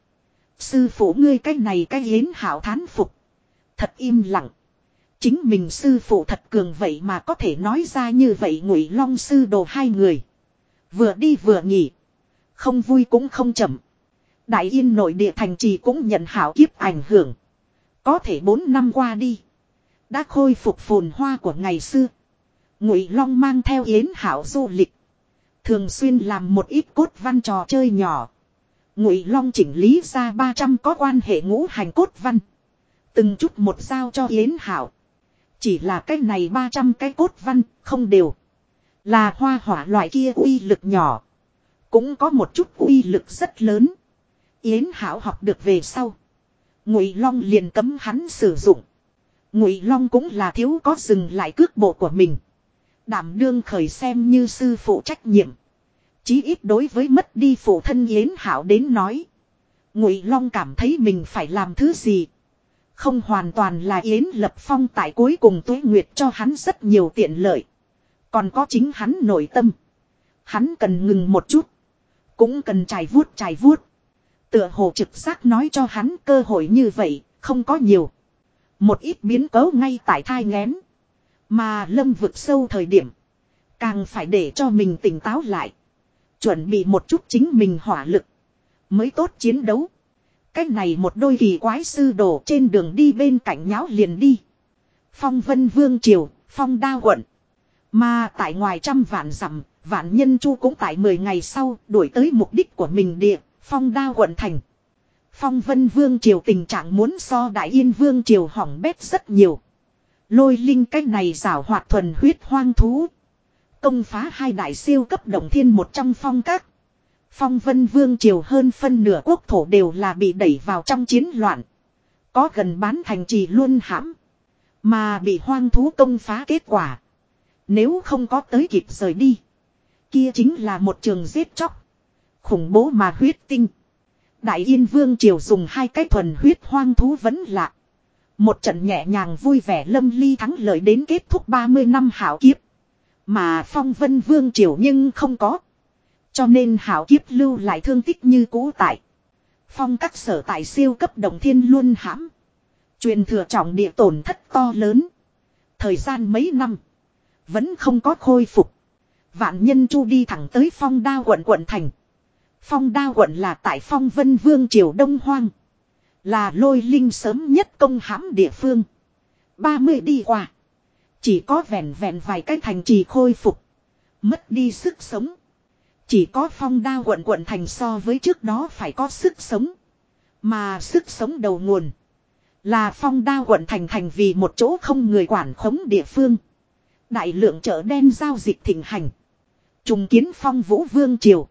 Sư phụ ngươi cái này cái yến hảo thán phục. Thật im lặng. Chính mình sư phụ thật cường vậy mà có thể nói ra như vậy ngụy long sư đồ hai người. Vừa đi vừa nghỉ. Không vui cũng không chậm. Đại yên nội địa thành trì cũng nhận hảo kiếp ảnh hưởng. Có thể bốn năm qua đi. Đã khôi phục phồn hoa của ngày xưa. Ngụy Long mang theo Yến Hảo du lịch. Thường xuyên làm một ít cốt văn trò chơi nhỏ. Ngụy Long chỉnh lý ra 300 có quan hệ ngũ hành cốt văn. Từng chút một giao cho Yến Hảo. Chỉ là cái này 300 cái cốt văn, không đều. Là hoa hỏa loại kia uy lực nhỏ. Cũng có một chút uy lực rất lớn. Yến Hảo học được về sau. Ngụy Long liền cấm hắn sử dụng. Ngụy Long cũng là thiếu có dừng lại cước bộ của mình. Đảm đương khởi xem như sư phụ trách nhiệm. Chí ít đối với mất đi phụ thân Yến Hảo đến nói. Ngụy Long cảm thấy mình phải làm thứ gì. Không hoàn toàn là Yến Lập Phong tại cuối cùng tuế nguyệt cho hắn rất nhiều tiện lợi. Còn có chính hắn nội tâm. Hắn cần ngừng một chút. Cũng cần trải vuốt trải vuốt. Tựa hồ trực giác nói cho hắn cơ hội như vậy, không có nhiều. Một ít biến cấu ngay tại thai ngén. Mà lâm vực sâu thời điểm. Càng phải để cho mình tỉnh táo lại. Chuẩn bị một chút chính mình hỏa lực. Mới tốt chiến đấu. Cách này một đôi kỳ quái sư đồ trên đường đi bên cạnh nháo liền đi. Phong vân vương triều, phong đa quận. Mà tại ngoài trăm vạn dặm vạn nhân chu cũng tại 10 ngày sau đuổi tới mục đích của mình địa, phong đa quận thành. Phong vân vương triều tình trạng muốn so đại yên vương triều hỏng bét rất nhiều. Lôi linh cái này rảo hoạt thuần huyết hoang thú. Công phá hai đại siêu cấp động thiên một trong phong các. Phong vân vương triều hơn phân nửa quốc thổ đều là bị đẩy vào trong chiến loạn. Có gần bán thành trì luôn hãm. Mà bị hoang thú công phá kết quả. Nếu không có tới kịp rời đi. Kia chính là một trường giết chóc. Khủng bố mà huyết tinh. Đại Yên Vương Triều dùng hai cái thuần huyết hoang thú vẫn lạ. Một trận nhẹ nhàng vui vẻ lâm ly thắng lợi đến kết thúc 30 năm hảo kiếp. Mà phong vân Vương Triều nhưng không có. Cho nên hảo kiếp lưu lại thương tích như cũ tại. Phong các sở tại siêu cấp đồng thiên luôn hãm. Truyền thừa trọng địa tổn thất to lớn. Thời gian mấy năm. Vẫn không có khôi phục. Vạn nhân chu đi thẳng tới phong đao quận quận thành. Phong đao quận là tại phong vân vương triều đông hoang. Là lôi linh sớm nhất công hãm địa phương. 30 đi qua. Chỉ có vẹn vẹn vài cái thành trì khôi phục. Mất đi sức sống. Chỉ có phong đao quận quận thành so với trước đó phải có sức sống. Mà sức sống đầu nguồn. Là phong đao quận thành thành vì một chỗ không người quản khống địa phương. Đại lượng chợ đen giao dịch thịnh hành. Trùng kiến phong vũ vương triều.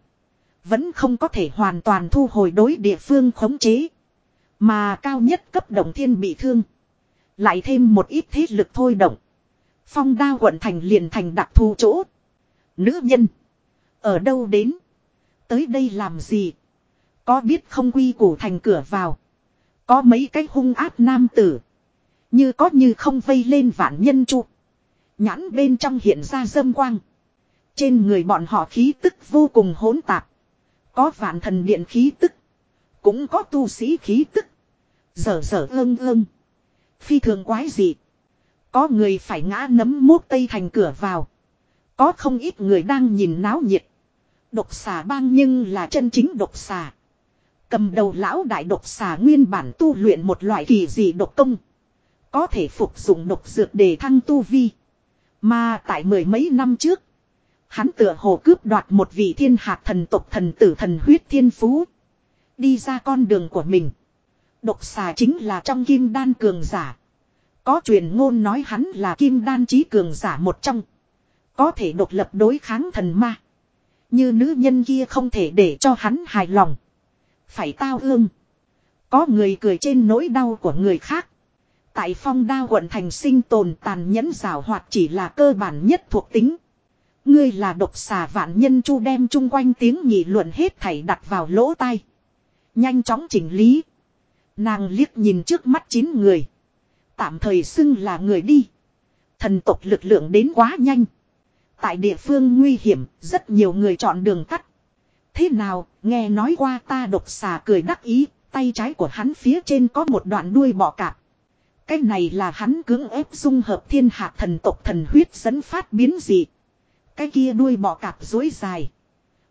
Vẫn không có thể hoàn toàn thu hồi đối địa phương khống chế. Mà cao nhất cấp đồng thiên bị thương. Lại thêm một ít thế lực thôi động. Phong đao quận thành liền thành đặc thù chỗ. Nữ nhân. Ở đâu đến? Tới đây làm gì? Có biết không quy củ thành cửa vào. Có mấy cái hung áp nam tử. Như có như không vây lên vạn nhân trụ. Nhãn bên trong hiện ra dâm quang. Trên người bọn họ khí tức vô cùng hỗn tạp. Có vạn thần điện khí tức. Cũng có tu sĩ khí tức. Dở dở ương ương. Phi thường quái dị. Có người phải ngã nấm mốt tây thành cửa vào. Có không ít người đang nhìn náo nhiệt. Độc xà bang nhưng là chân chính độc xà. Cầm đầu lão đại độc xà nguyên bản tu luyện một loại kỳ dị độc công. Có thể phục dụng độc dược để thăng tu vi. Mà tại mười mấy năm trước. Hắn tựa hồ cướp đoạt một vị thiên hạt thần tộc thần tử thần huyết thiên phú. Đi ra con đường của mình. Độc xà chính là trong kim đan cường giả. Có truyền ngôn nói hắn là kim đan trí cường giả một trong. Có thể độc lập đối kháng thần ma. Như nữ nhân kia không thể để cho hắn hài lòng. Phải tao ương. Có người cười trên nỗi đau của người khác. Tại phong đao quận thành sinh tồn tàn nhẫn rào hoạt chỉ là cơ bản nhất thuộc tính. Ngươi là độc xà vạn nhân chu đem chung quanh tiếng nhị luận hết thảy đặt vào lỗ tai. Nhanh chóng chỉnh lý. Nàng liếc nhìn trước mắt chín người. Tạm thời xưng là người đi. Thần tộc lực lượng đến quá nhanh. Tại địa phương nguy hiểm, rất nhiều người chọn đường tắt. Thế nào, nghe nói qua ta độc xà cười đắc ý, tay trái của hắn phía trên có một đoạn đuôi bọ cạp. Cái này là hắn cưỡng ép dung hợp thiên hạ thần tộc thần huyết dẫn phát biến dị. Cái kia đuôi bọ cạp dối dài.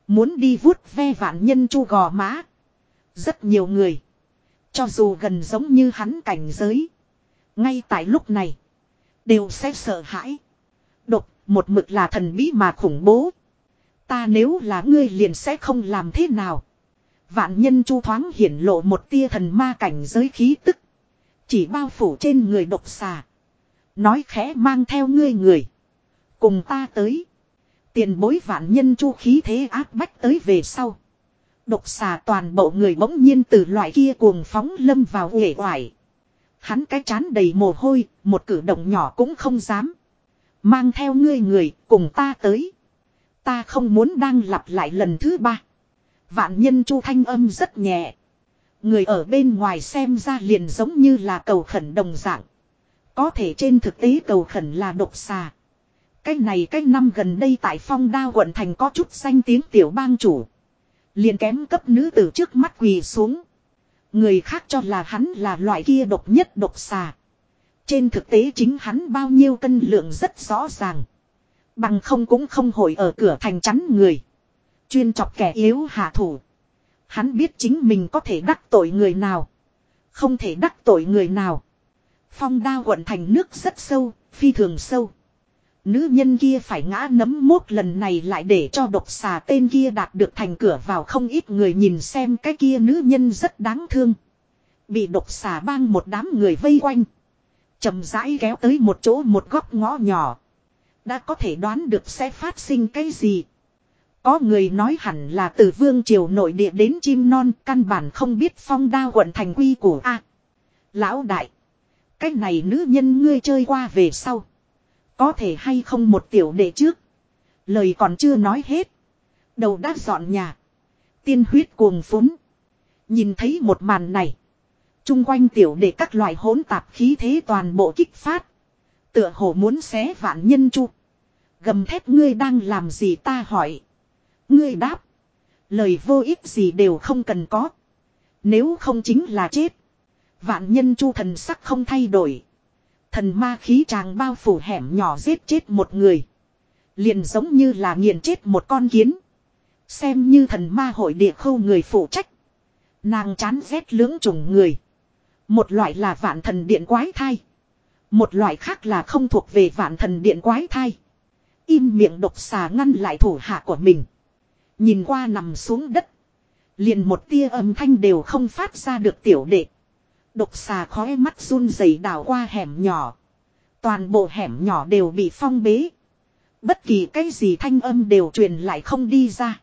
Muốn đi vuốt ve vạn nhân chu gò má. Rất nhiều người. Cho dù gần giống như hắn cảnh giới. Ngay tại lúc này. Đều sẽ sợ hãi. Độc, một mực là thần bí mà khủng bố. Ta nếu là ngươi liền sẽ không làm thế nào. Vạn nhân chu thoáng hiển lộ một tia thần ma cảnh giới khí tức. Chỉ bao phủ trên người độc xà. Nói khẽ mang theo ngươi người. Cùng ta tới. Tiền bối vạn nhân chu khí thế áp bách tới về sau. Độc xà toàn bộ người bỗng nhiên từ loại kia cuồng phóng lâm vào uể oải. Hắn cái chán đầy mồ hôi, một cử động nhỏ cũng không dám. Mang theo ngươi người, cùng ta tới. Ta không muốn đang lặp lại lần thứ ba. Vạn nhân chu thanh âm rất nhẹ. Người ở bên ngoài xem ra liền giống như là cầu khẩn đồng dạng. Có thể trên thực tế cầu khẩn là độc xà. Cái này cái năm gần đây tại phong đao quận thành có chút danh tiếng tiểu bang chủ. Liền kém cấp nữ từ trước mắt quỳ xuống. Người khác cho là hắn là loại kia độc nhất độc xà. Trên thực tế chính hắn bao nhiêu cân lượng rất rõ ràng. Bằng không cũng không hồi ở cửa thành chắn người. Chuyên chọc kẻ yếu hạ thủ. Hắn biết chính mình có thể đắc tội người nào. Không thể đắc tội người nào. Phong đao quận thành nước rất sâu, phi thường sâu. Nữ nhân kia phải ngã nấm mốt lần này lại để cho độc xà tên kia đạt được thành cửa vào không ít người nhìn xem cái kia nữ nhân rất đáng thương. Bị độc xà bang một đám người vây quanh. chậm rãi kéo tới một chỗ một góc ngõ nhỏ. Đã có thể đoán được sẽ phát sinh cái gì. Có người nói hẳn là từ vương triều nội địa đến chim non, căn bản không biết phong đao quận thành quy của A. lão đại. Cái này nữ nhân ngươi chơi qua về sau. Có thể hay không một tiểu đệ trước. Lời còn chưa nói hết. Đầu đã dọn nhà. Tiên huyết cuồng phúng. Nhìn thấy một màn này. Trung quanh tiểu đệ các loại hỗn tạp khí thế toàn bộ kích phát. Tựa hồ muốn xé vạn nhân chu. Gầm thép ngươi đang làm gì ta hỏi. Ngươi đáp. Lời vô ích gì đều không cần có. Nếu không chính là chết. Vạn nhân chu thần sắc không thay đổi. Thần ma khí tràng bao phủ hẻm nhỏ giết chết một người. Liền giống như là nghiền chết một con kiến. Xem như thần ma hội địa khâu người phụ trách. Nàng chán ghét lưỡng trùng người. Một loại là vạn thần điện quái thai. Một loại khác là không thuộc về vạn thần điện quái thai. Im miệng độc xà ngăn lại thủ hạ của mình. Nhìn qua nằm xuống đất. Liền một tia âm thanh đều không phát ra được tiểu đệ. Độc xà khói mắt run rẩy đảo qua hẻm nhỏ. Toàn bộ hẻm nhỏ đều bị phong bế. Bất kỳ cái gì thanh âm đều truyền lại không đi ra.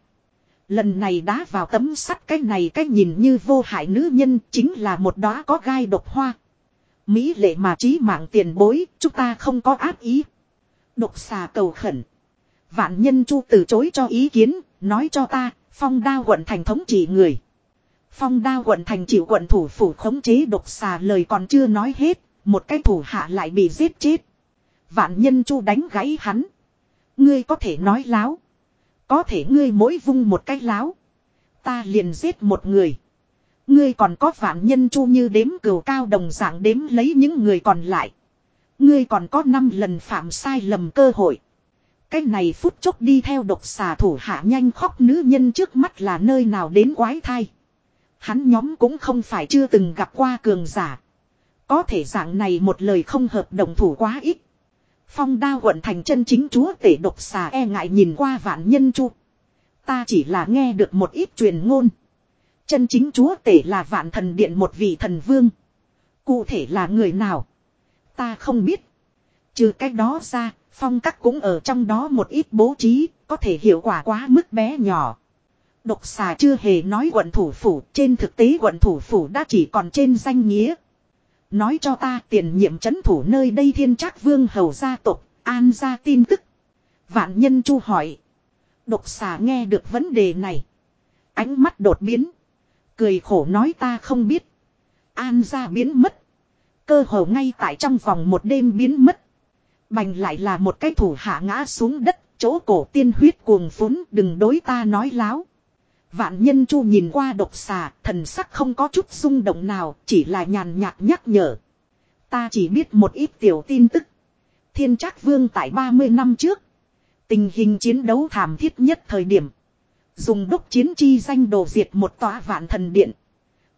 Lần này đá vào tấm sắt cái này cái nhìn như vô hại nữ nhân chính là một đóa có gai độc hoa. Mỹ lệ mà trí mạng tiền bối, chúng ta không có áp ý. Độc xà cầu khẩn. Vạn nhân chu từ chối cho ý kiến, nói cho ta, phong đao quận thành thống trị người. Phong đao quận thành chịu quận thủ phủ khống chế độc xà lời còn chưa nói hết, một cái thủ hạ lại bị giết chết. Vạn nhân chu đánh gãy hắn. Ngươi có thể nói láo. Có thể ngươi mỗi vung một cái láo. Ta liền giết một người. Ngươi còn có vạn nhân chu như đếm cừu cao đồng dạng đếm lấy những người còn lại. Ngươi còn có 5 lần phạm sai lầm cơ hội. Cái này phút chốc đi theo độc xà thủ hạ nhanh khóc nữ nhân trước mắt là nơi nào đến quái thai. Hắn nhóm cũng không phải chưa từng gặp qua cường giả. Có thể dạng này một lời không hợp đồng thủ quá ít. Phong đao quận thành chân chính chúa tể độc xà e ngại nhìn qua vạn nhân chu. Ta chỉ là nghe được một ít truyền ngôn. Chân chính chúa tể là vạn thần điện một vị thần vương. Cụ thể là người nào? Ta không biết. Trừ cách đó ra, phong cách cũng ở trong đó một ít bố trí, có thể hiệu quả quá mức bé nhỏ. Độc xà chưa hề nói quận thủ phủ, trên thực tế quận thủ phủ đã chỉ còn trên danh nghĩa. Nói cho ta tiền nhiệm chấn thủ nơi đây thiên trác vương hầu gia tộc, an ra tin tức. Vạn nhân chu hỏi. Độc xà nghe được vấn đề này. Ánh mắt đột biến. Cười khổ nói ta không biết. An ra biến mất. Cơ hồ ngay tại trong vòng một đêm biến mất. Bành lại là một cái thủ hạ ngã xuống đất, chỗ cổ tiên huyết cuồng phún đừng đối ta nói láo. Vạn nhân chu nhìn qua độc xà, thần sắc không có chút rung động nào, chỉ là nhàn nhạt nhắc nhở. Ta chỉ biết một ít tiểu tin tức. Thiên trác vương tại 30 năm trước. Tình hình chiến đấu thảm thiết nhất thời điểm. Dùng đúc chiến chi danh đồ diệt một tòa vạn thần điện.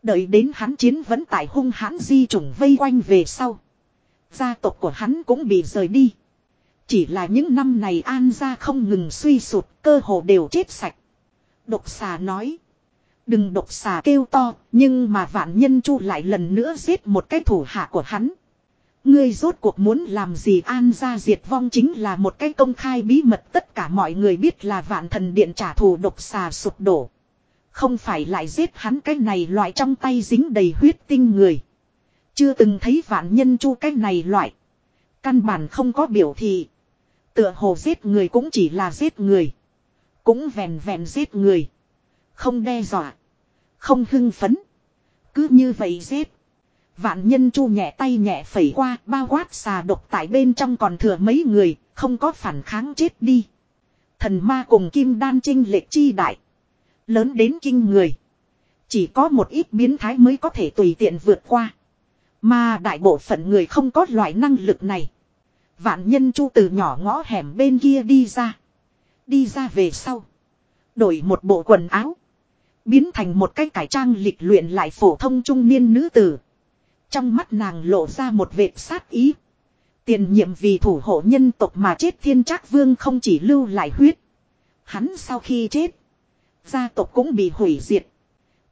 Đợi đến hắn chiến vẫn tại hung hãn di chủng vây quanh về sau. Gia tộc của hắn cũng bị rời đi. Chỉ là những năm này an gia không ngừng suy sụt, cơ hồ đều chết sạch. Độc xà nói. Đừng độc xà kêu to, nhưng mà vạn nhân chu lại lần nữa giết một cái thủ hạ của hắn. Ngươi rốt cuộc muốn làm gì an gia diệt vong chính là một cái công khai bí mật tất cả mọi người biết là vạn thần điện trả thù độc xà sụp đổ. Không phải lại giết hắn cái này loại trong tay dính đầy huyết tinh người. Chưa từng thấy vạn nhân chu cái này loại. Căn bản không có biểu thị. Tựa hồ giết người cũng chỉ là giết người. Cũng vèn vèn giết người. Không đe dọa. Không hưng phấn. Cứ như vậy giết. Vạn nhân chu nhẹ tay nhẹ phẩy qua, bao quát xà độc tại bên trong còn thừa mấy người. Không có phản kháng chết đi. Thần ma cùng kim đan trinh lệ chi đại. Lớn đến kinh người. Chỉ có một ít biến thái mới có thể tùy tiện vượt qua. Mà đại bộ phận người không có loại năng lực này. Vạn nhân chu từ nhỏ ngõ hẻm bên kia đi ra. Đi ra về sau. Đổi một bộ quần áo. Biến thành một cái cải trang lịch luyện lại phổ thông trung niên nữ tử. Trong mắt nàng lộ ra một vệt sát ý. Tiền nhiệm vì thủ hộ nhân tộc mà chết thiên trác vương không chỉ lưu lại huyết. Hắn sau khi chết. Gia tộc cũng bị hủy diệt.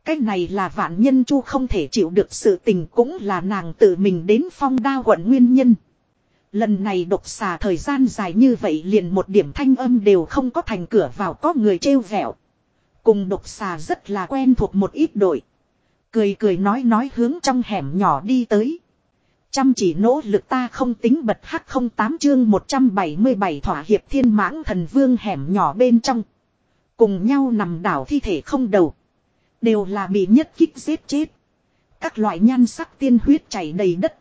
Cái này là vạn nhân chu không thể chịu được sự tình cũng là nàng tự mình đến phong đa quận nguyên nhân. Lần này độc xà thời gian dài như vậy liền một điểm thanh âm đều không có thành cửa vào có người trêu vẹo. Cùng độc xà rất là quen thuộc một ít đội. Cười cười nói nói hướng trong hẻm nhỏ đi tới. Chăm chỉ nỗ lực ta không tính bật hắc không tám chương 177 thỏa hiệp thiên mãng thần vương hẻm nhỏ bên trong. Cùng nhau nằm đảo thi thể không đầu. Đều là bị nhất kích giết chết. Các loại nhan sắc tiên huyết chảy đầy đất.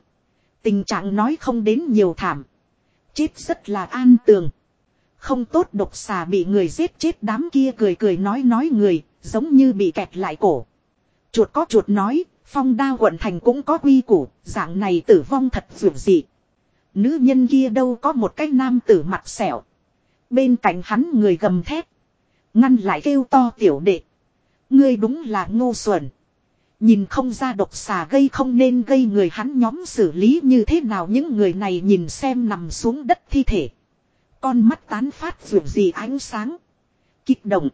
Tình trạng nói không đến nhiều thảm. Chết rất là an tường. Không tốt độc xà bị người giết chết đám kia cười cười nói nói người, giống như bị kẹt lại cổ. Chuột có chuột nói, phong đao quận thành cũng có quy củ, dạng này tử vong thật vượt dị. Nữ nhân kia đâu có một cái nam tử mặt sẹo. Bên cạnh hắn người gầm thét. Ngăn lại kêu to tiểu đệ. Ngươi đúng là ngu xuẩn. Nhìn không ra độc xà gây không nên gây người hắn nhóm xử lý như thế nào những người này nhìn xem nằm xuống đất thi thể. Con mắt tán phát vượt gì ánh sáng. Kích động.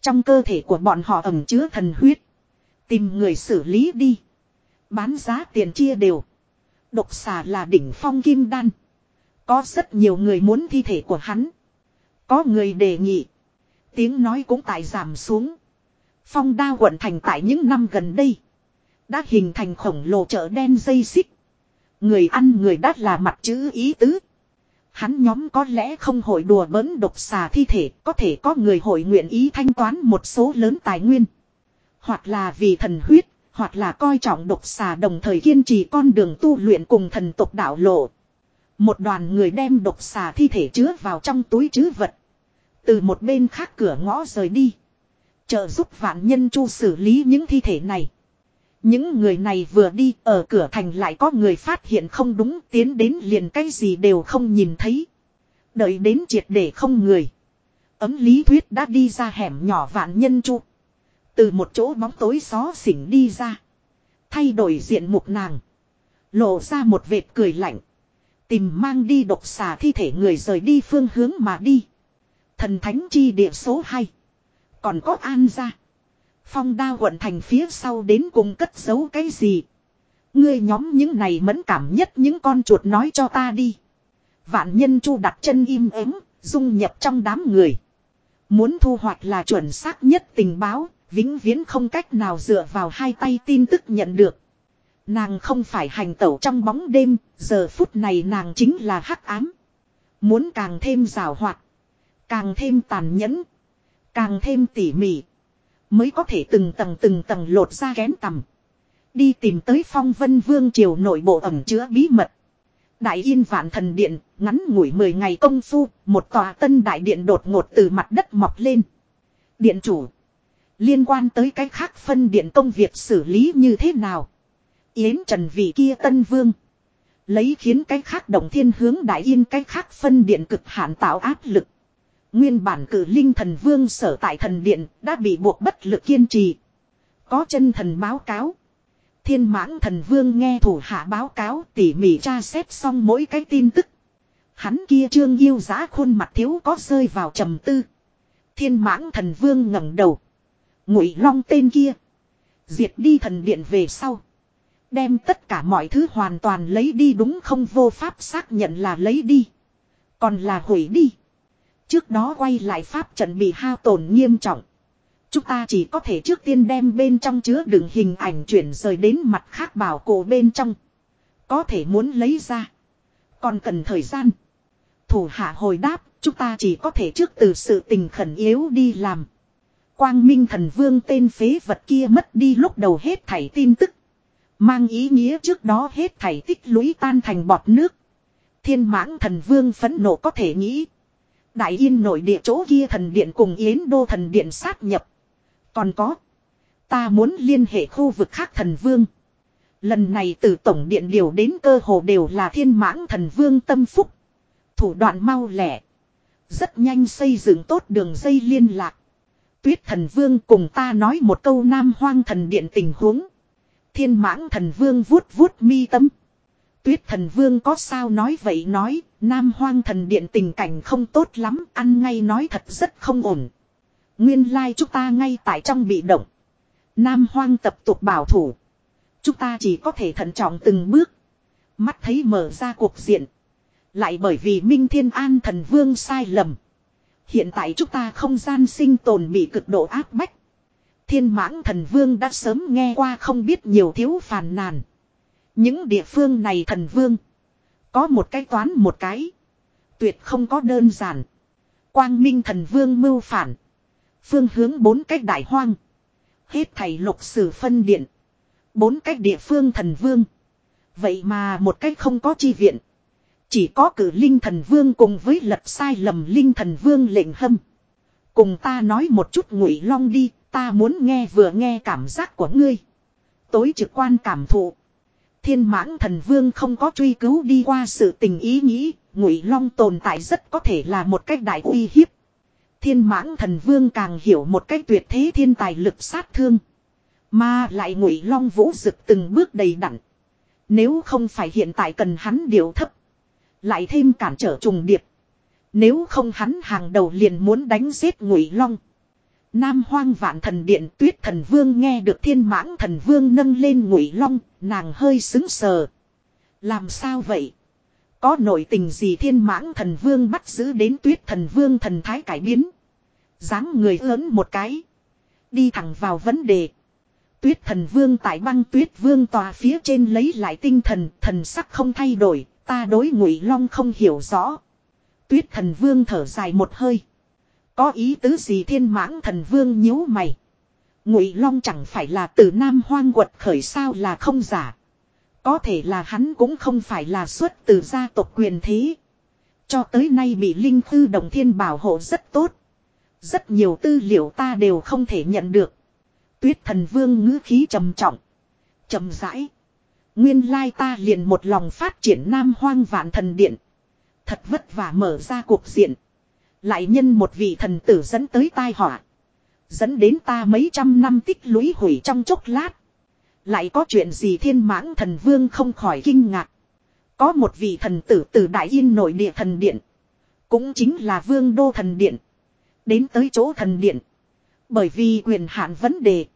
Trong cơ thể của bọn họ ẩm chứa thần huyết. Tìm người xử lý đi. Bán giá tiền chia đều. Độc xà là đỉnh phong kim đan. Có rất nhiều người muốn thi thể của hắn. Có người đề nghị. Tiếng nói cũng tại giảm xuống. Phong đa quận thành tại những năm gần đây. Đã hình thành khổng lồ chợ đen dây xích. Người ăn người đắt là mặt chữ ý tứ. Hắn nhóm có lẽ không hội đùa bỡn độc xà thi thể, có thể có người hội nguyện ý thanh toán một số lớn tài nguyên. Hoặc là vì thần huyết, hoặc là coi trọng độc xà đồng thời kiên trì con đường tu luyện cùng thần tộc đạo lộ. Một đoàn người đem độc xà thi thể chứa vào trong túi chứ vật. Từ một bên khác cửa ngõ rời đi. Trợ giúp vạn nhân chu xử lý những thi thể này. Những người này vừa đi, ở cửa thành lại có người phát hiện không đúng, tiến đến liền cái gì đều không nhìn thấy. Đợi đến triệt để không người. Ấm lý thuyết đã đi ra hẻm nhỏ vạn nhân chu. Từ một chỗ bóng tối gió xỉnh đi ra. Thay đổi diện mục nàng. Lộ ra một vệt cười lạnh. Tìm mang đi độc xà thi thể người rời đi phương hướng mà đi. Thần thánh chi địa số 2. Còn có an ra. Phong đa quận thành phía sau đến cùng cất giấu cái gì. Ngươi nhóm những này mẫn cảm nhất những con chuột nói cho ta đi. Vạn nhân chu đặt chân im ắng, dung nhập trong đám người. Muốn thu hoạch là chuẩn xác nhất tình báo, vĩnh viễn không cách nào dựa vào hai tay tin tức nhận được. Nàng không phải hành tẩu trong bóng đêm, giờ phút này nàng chính là hắc ám. Muốn càng thêm rào hoạt, càng thêm tàn nhẫn, càng thêm tỉ mỉ. Mới có thể từng tầng từng tầng lột ra kén tầm. Đi tìm tới phong vân vương triều nội bộ ẩm chứa bí mật. Đại yên vạn thần điện, ngắn ngủi 10 ngày công phu, một tòa tân đại điện đột ngột từ mặt đất mọc lên. Điện chủ. Liên quan tới cái khác phân điện công việc xử lý như thế nào. Yến Trần vị kia tân vương. Lấy khiến cái khác động thiên hướng đại yên cái khác phân điện cực hạn tạo áp lực. Nguyên bản cử linh thần vương sở tại thần điện đã bị buộc bất lực kiên trì. Có chân thần báo cáo. Thiên mãng thần vương nghe thủ hạ báo cáo tỉ mỉ tra xét xong mỗi cái tin tức. Hắn kia trương yêu giá khuôn mặt thiếu có rơi vào trầm tư. Thiên mãng thần vương ngẩng đầu. Ngụy long tên kia. Diệt đi thần điện về sau. Đem tất cả mọi thứ hoàn toàn lấy đi đúng không vô pháp xác nhận là lấy đi. Còn là hủy đi. Trước đó quay lại pháp trận bị hao tổn nghiêm trọng. Chúng ta chỉ có thể trước tiên đem bên trong chứa đựng hình ảnh chuyển rời đến mặt khác bảo cổ bên trong. Có thể muốn lấy ra. Còn cần thời gian. Thủ hạ hồi đáp, chúng ta chỉ có thể trước từ sự tình khẩn yếu đi làm. Quang Minh thần vương tên phế vật kia mất đi lúc đầu hết thảy tin tức. Mang ý nghĩa trước đó hết thảy tích lũy tan thành bọt nước. Thiên mãng thần vương phẫn nộ có thể nghĩ. Đại yên nội địa chỗ kia thần điện cùng Yến đô thần điện sát nhập. Còn có. Ta muốn liên hệ khu vực khác thần vương. Lần này từ tổng điện điều đến cơ hồ đều là thiên mãng thần vương tâm phúc. Thủ đoạn mau lẻ. Rất nhanh xây dựng tốt đường dây liên lạc. Tuyết thần vương cùng ta nói một câu nam hoang thần điện tình huống. Thiên mãng thần vương vuốt vuốt mi tâm. Tuyết thần vương có sao nói vậy nói, nam hoang thần điện tình cảnh không tốt lắm, ăn ngay nói thật rất không ổn. Nguyên lai like chúng ta ngay tại trong bị động. Nam hoang tập tục bảo thủ. Chúng ta chỉ có thể thận trọng từng bước. Mắt thấy mở ra cuộc diện. Lại bởi vì Minh Thiên An thần vương sai lầm. Hiện tại chúng ta không gian sinh tồn bị cực độ áp bách. Thiên mãng thần vương đã sớm nghe qua không biết nhiều thiếu phàn nàn. Những địa phương này thần vương. Có một cái toán một cái. Tuyệt không có đơn giản. Quang minh thần vương mưu phản. Phương hướng bốn cách đại hoang. Hết thầy lục sử phân điện. Bốn cách địa phương thần vương. Vậy mà một cách không có chi viện. Chỉ có cử linh thần vương cùng với lật sai lầm linh thần vương lệnh hâm. Cùng ta nói một chút ngụy long đi, ta muốn nghe vừa nghe cảm giác của ngươi. Tối trực quan cảm thụ. Thiên mãng thần vương không có truy cứu đi qua sự tình ý nghĩ, ngụy long tồn tại rất có thể là một cách đại uy hiếp. Thiên mãng thần vương càng hiểu một cách tuyệt thế thiên tài lực sát thương. Mà lại ngụy long vũ rực từng bước đầy đặn. Nếu không phải hiện tại cần hắn điều thấp. Lại thêm cản trở trùng điệp. Nếu không hắn hàng đầu liền muốn đánh giết ngụy long. Nam hoang vạn thần điện tuyết thần vương nghe được thiên mãng thần vương nâng lên ngụy long, nàng hơi xứng sờ. Làm sao vậy? Có nội tình gì thiên mãng thần vương bắt giữ đến tuyết thần vương thần thái cải biến. dáng người lớn một cái. Đi thẳng vào vấn đề. Tuyết thần vương tại băng tuyết vương tòa phía trên lấy lại tinh thần, thần sắc không thay đổi, ta đối ngụy long không hiểu rõ. Tuyết thần vương thở dài một hơi. Có ý tứ gì thiên mãng thần vương nhíu mày. Ngụy long chẳng phải là từ nam hoang quật khởi sao là không giả. Có thể là hắn cũng không phải là xuất từ gia tộc quyền thế. Cho tới nay bị linh thư đồng thiên bảo hộ rất tốt. Rất nhiều tư liệu ta đều không thể nhận được. Tuyết thần vương ngữ khí trầm trọng. trầm rãi. Nguyên lai ta liền một lòng phát triển nam hoang vạn thần điện. Thật vất vả mở ra cuộc diện. Lại nhân một vị thần tử dẫn tới tai họa. Dẫn đến ta mấy trăm năm tích lũy hủy trong chốc lát. Lại có chuyện gì thiên mãng thần vương không khỏi kinh ngạc. Có một vị thần tử từ Đại Yên nội địa thần điện. Cũng chính là vương đô thần điện. Đến tới chỗ thần điện. Bởi vì quyền hạn vấn đề.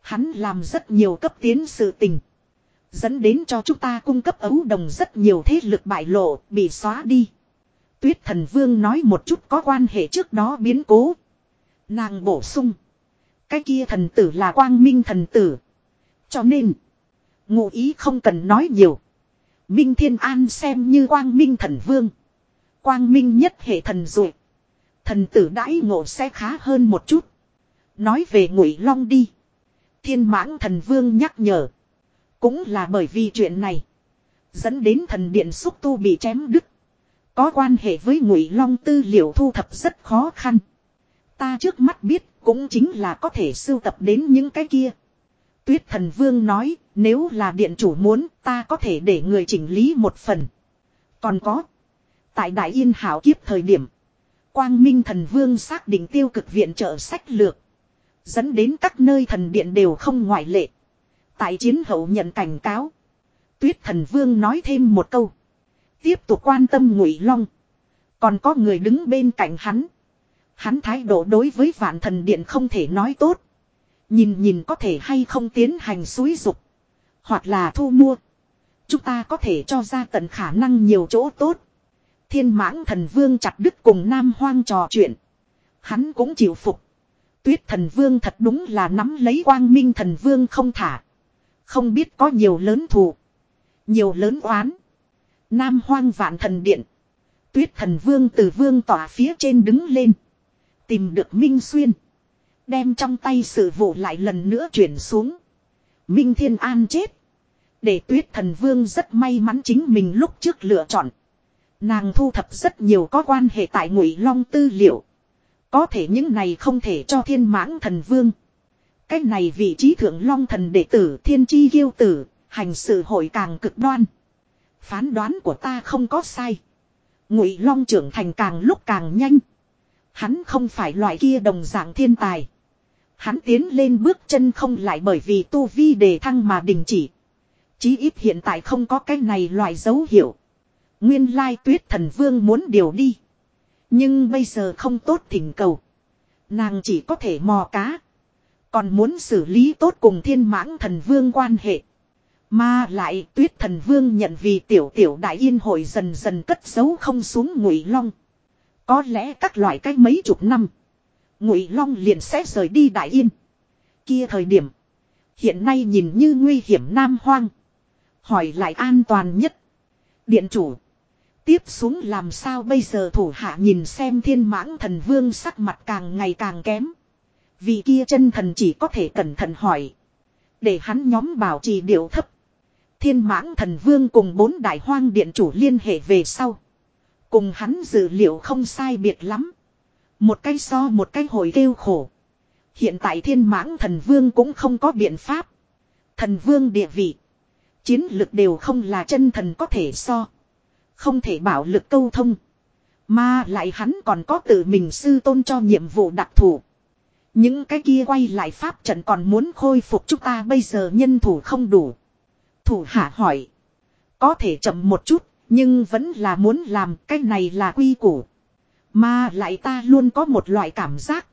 Hắn làm rất nhiều cấp tiến sự tình. Dẫn đến cho chúng ta cung cấp ấu đồng rất nhiều thế lực bại lộ, bị xóa đi. Tuyết thần vương nói một chút có quan hệ trước đó biến cố. Nàng bổ sung. Cái kia thần tử là quang minh thần tử. Cho nên. Ngụ ý không cần nói nhiều. Minh Thiên An xem như quang minh thần vương. Quang minh nhất hệ thần dụ. Thần tử đãi ngộ sẽ khá hơn một chút. Nói về ngụy long đi. Thiên mãng thần vương nhắc nhở. Cũng là bởi vì chuyện này. Dẫn đến thần điện xúc tu bị chém đứt. Có quan hệ với ngụy long tư liệu thu thập rất khó khăn. Ta trước mắt biết cũng chính là có thể sưu tập đến những cái kia. Tuyết thần vương nói, nếu là điện chủ muốn, ta có thể để người chỉnh lý một phần. Còn có. Tại Đại Yên Hảo kiếp thời điểm. Quang Minh thần vương xác định tiêu cực viện trợ sách lược. Dẫn đến các nơi thần điện đều không ngoại lệ. Tại chiến hậu nhận cảnh cáo. Tuyết thần vương nói thêm một câu. Tiếp tục quan tâm ngụy long. Còn có người đứng bên cạnh hắn. Hắn thái độ đối với vạn thần điện không thể nói tốt. Nhìn nhìn có thể hay không tiến hành xúi dục. Hoặc là thu mua. Chúng ta có thể cho ra tận khả năng nhiều chỗ tốt. Thiên mãng thần vương chặt đứt cùng nam hoang trò chuyện. Hắn cũng chịu phục. Tuyết thần vương thật đúng là nắm lấy quang minh thần vương không thả. Không biết có nhiều lớn thù. Nhiều lớn oán. Nam hoang vạn thần điện. Tuyết thần vương từ vương tỏa phía trên đứng lên. Tìm được Minh Xuyên. Đem trong tay sự vụ lại lần nữa chuyển xuống. Minh Thiên An chết. Để tuyết thần vương rất may mắn chính mình lúc trước lựa chọn. Nàng thu thập rất nhiều có quan hệ tại ngụy long tư liệu. Có thể những này không thể cho thiên mãng thần vương. Cái này vị trí thượng long thần đệ tử thiên chi yêu tử, hành sự hội càng cực đoan. Phán đoán của ta không có sai. Ngụy long trưởng thành càng lúc càng nhanh. Hắn không phải loại kia đồng dạng thiên tài. Hắn tiến lên bước chân không lại bởi vì tu vi đề thăng mà đình chỉ. Chí ít hiện tại không có cái này loại dấu hiệu. Nguyên lai tuyết thần vương muốn điều đi. Nhưng bây giờ không tốt thỉnh cầu. Nàng chỉ có thể mò cá. Còn muốn xử lý tốt cùng thiên mãng thần vương quan hệ. Mà lại tuyết thần vương nhận vì tiểu tiểu đại yên hội dần dần cất giấu không xuống ngụy long. Có lẽ các loại cách mấy chục năm. Ngụy long liền sẽ rời đi đại yên. Kia thời điểm. Hiện nay nhìn như nguy hiểm nam hoang. Hỏi lại an toàn nhất. Điện chủ. Tiếp xuống làm sao bây giờ thủ hạ nhìn xem thiên mãng thần vương sắc mặt càng ngày càng kém. Vì kia chân thần chỉ có thể cẩn thận hỏi. Để hắn nhóm bảo trì điệu thấp. Thiên mãng thần vương cùng bốn đại hoang điện chủ liên hệ về sau. Cùng hắn dự liệu không sai biệt lắm. Một cái so một cái hồi kêu khổ. Hiện tại thiên mãng thần vương cũng không có biện pháp. Thần vương địa vị. Chiến lực đều không là chân thần có thể so. Không thể bảo lực câu thông. Mà lại hắn còn có tự mình sư tôn cho nhiệm vụ đặc thù. Những cái kia quay lại pháp trận còn muốn khôi phục chúng ta bây giờ nhân thủ không đủ. Thủ hạ hỏi. Có thể chậm một chút, nhưng vẫn là muốn làm cái này là quy củ. Mà lại ta luôn có một loại cảm giác.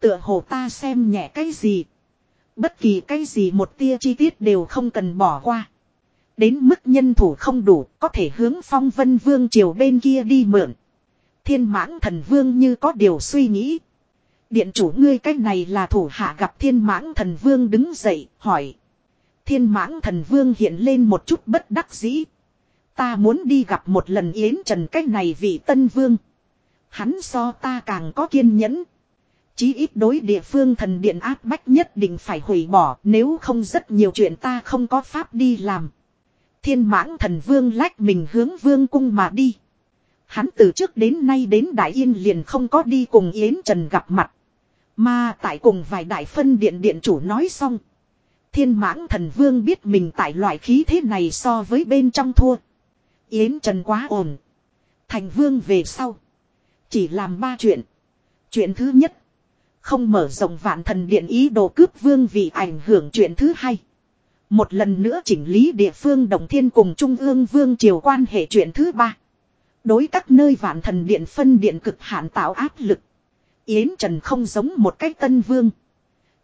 Tựa hồ ta xem nhẹ cái gì. Bất kỳ cái gì một tia chi tiết đều không cần bỏ qua. Đến mức nhân thủ không đủ có thể hướng phong vân vương triều bên kia đi mượn. Thiên mãng thần vương như có điều suy nghĩ. Điện chủ ngươi cách này là thủ hạ gặp thiên mãng thần vương đứng dậy hỏi. Thiên mãng thần vương hiện lên một chút bất đắc dĩ. Ta muốn đi gặp một lần yến trần cách này vị tân vương. Hắn so ta càng có kiên nhẫn. Chí ít đối địa phương thần điện áp bách nhất định phải hủy bỏ, nếu không rất nhiều chuyện ta không có pháp đi làm. Thiên mãng thần vương lách mình hướng vương cung mà đi. Hắn từ trước đến nay đến Đại Yên liền không có đi cùng Yến Trần gặp mặt. Mà tại cùng vài đại phân điện điện chủ nói xong. Thiên mãng thần vương biết mình tại loại khí thế này so với bên trong thua. Yến Trần quá ổn. Thành vương về sau. Chỉ làm ba chuyện. Chuyện thứ nhất. Không mở rộng vạn thần điện ý đồ cướp vương vì ảnh hưởng chuyện thứ hai. Một lần nữa chỉnh lý địa phương đồng thiên cùng trung ương vương triều quan hệ chuyện thứ ba. Đối các nơi vạn thần điện phân điện cực hạn tạo áp lực. Yến Trần không giống một cách tân vương.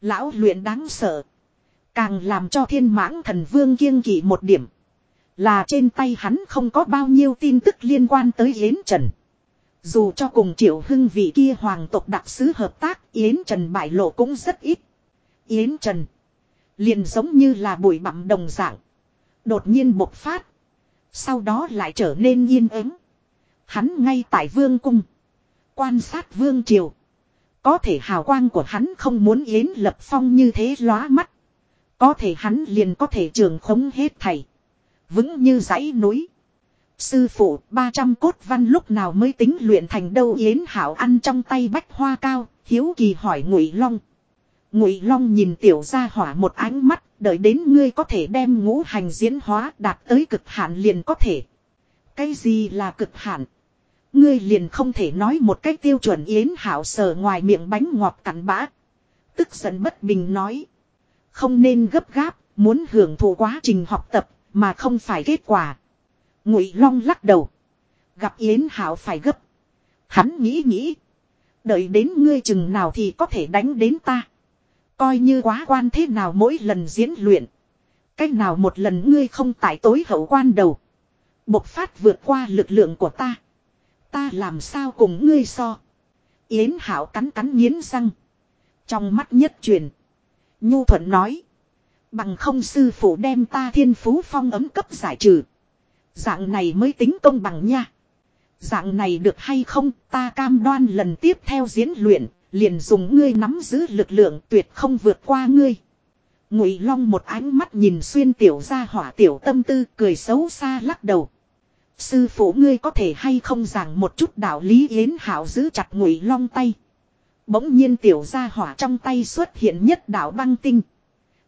Lão luyện đáng sợ. Càng làm cho thiên mãng thần vương kiêng kỵ một điểm. Là trên tay hắn không có bao nhiêu tin tức liên quan tới Yến Trần. Dù cho cùng triệu hưng vị kia hoàng tộc đặc sứ hợp tác, Yến Trần bại lộ cũng rất ít. Yến Trần. Liền giống như là bụi bặm đồng dạng. Đột nhiên bộc phát. Sau đó lại trở nên yên ắng. Hắn ngay tại vương cung. Quan sát vương triều. Có thể hào quang của hắn không muốn Yến Lập Phong như thế lóa mắt. Có thể hắn liền có thể trường khống hết thầy. Vững như dãy núi. Sư phụ 300 cốt văn lúc nào mới tính luyện thành đâu Yến Hảo ăn trong tay bách hoa cao, hiếu kỳ hỏi Ngụy Long. Ngụy Long nhìn tiểu gia hỏa một ánh mắt, đợi đến ngươi có thể đem ngũ hành diễn hóa đạt tới cực hạn liền có thể. Cái gì là cực hạn? Ngươi liền không thể nói một cách tiêu chuẩn Yến Hảo sờ ngoài miệng bánh ngọt cắn bã. Tức giận bất bình nói. Không nên gấp gáp, muốn hưởng thụ quá trình học tập, mà không phải kết quả. Ngụy Long lắc đầu. Gặp Yến Hảo phải gấp. Hắn nghĩ nghĩ. Đợi đến ngươi chừng nào thì có thể đánh đến ta. Coi như quá quan thế nào mỗi lần diễn luyện. Cách nào một lần ngươi không tại tối hậu quan đầu. Bộc phát vượt qua lực lượng của ta. Ta làm sao cùng ngươi so. Yến Hảo cắn cắn nghiến răng. Trong mắt nhất truyền. Nhu thuận nói. Bằng không sư phụ đem ta thiên phú phong ấm cấp giải trừ. Dạng này mới tính công bằng nha. Dạng này được hay không, ta cam đoan lần tiếp theo diễn luyện. Liền dùng ngươi nắm giữ lực lượng tuyệt không vượt qua ngươi. Ngụy Long một ánh mắt nhìn xuyên tiểu ra hỏa tiểu tâm tư cười xấu xa lắc đầu. Sư phụ ngươi có thể hay không giảng một chút đạo lý yến hảo giữ chặt Ngụy Long tay. Bỗng nhiên tiểu ra hỏa trong tay xuất hiện nhất đạo băng tinh.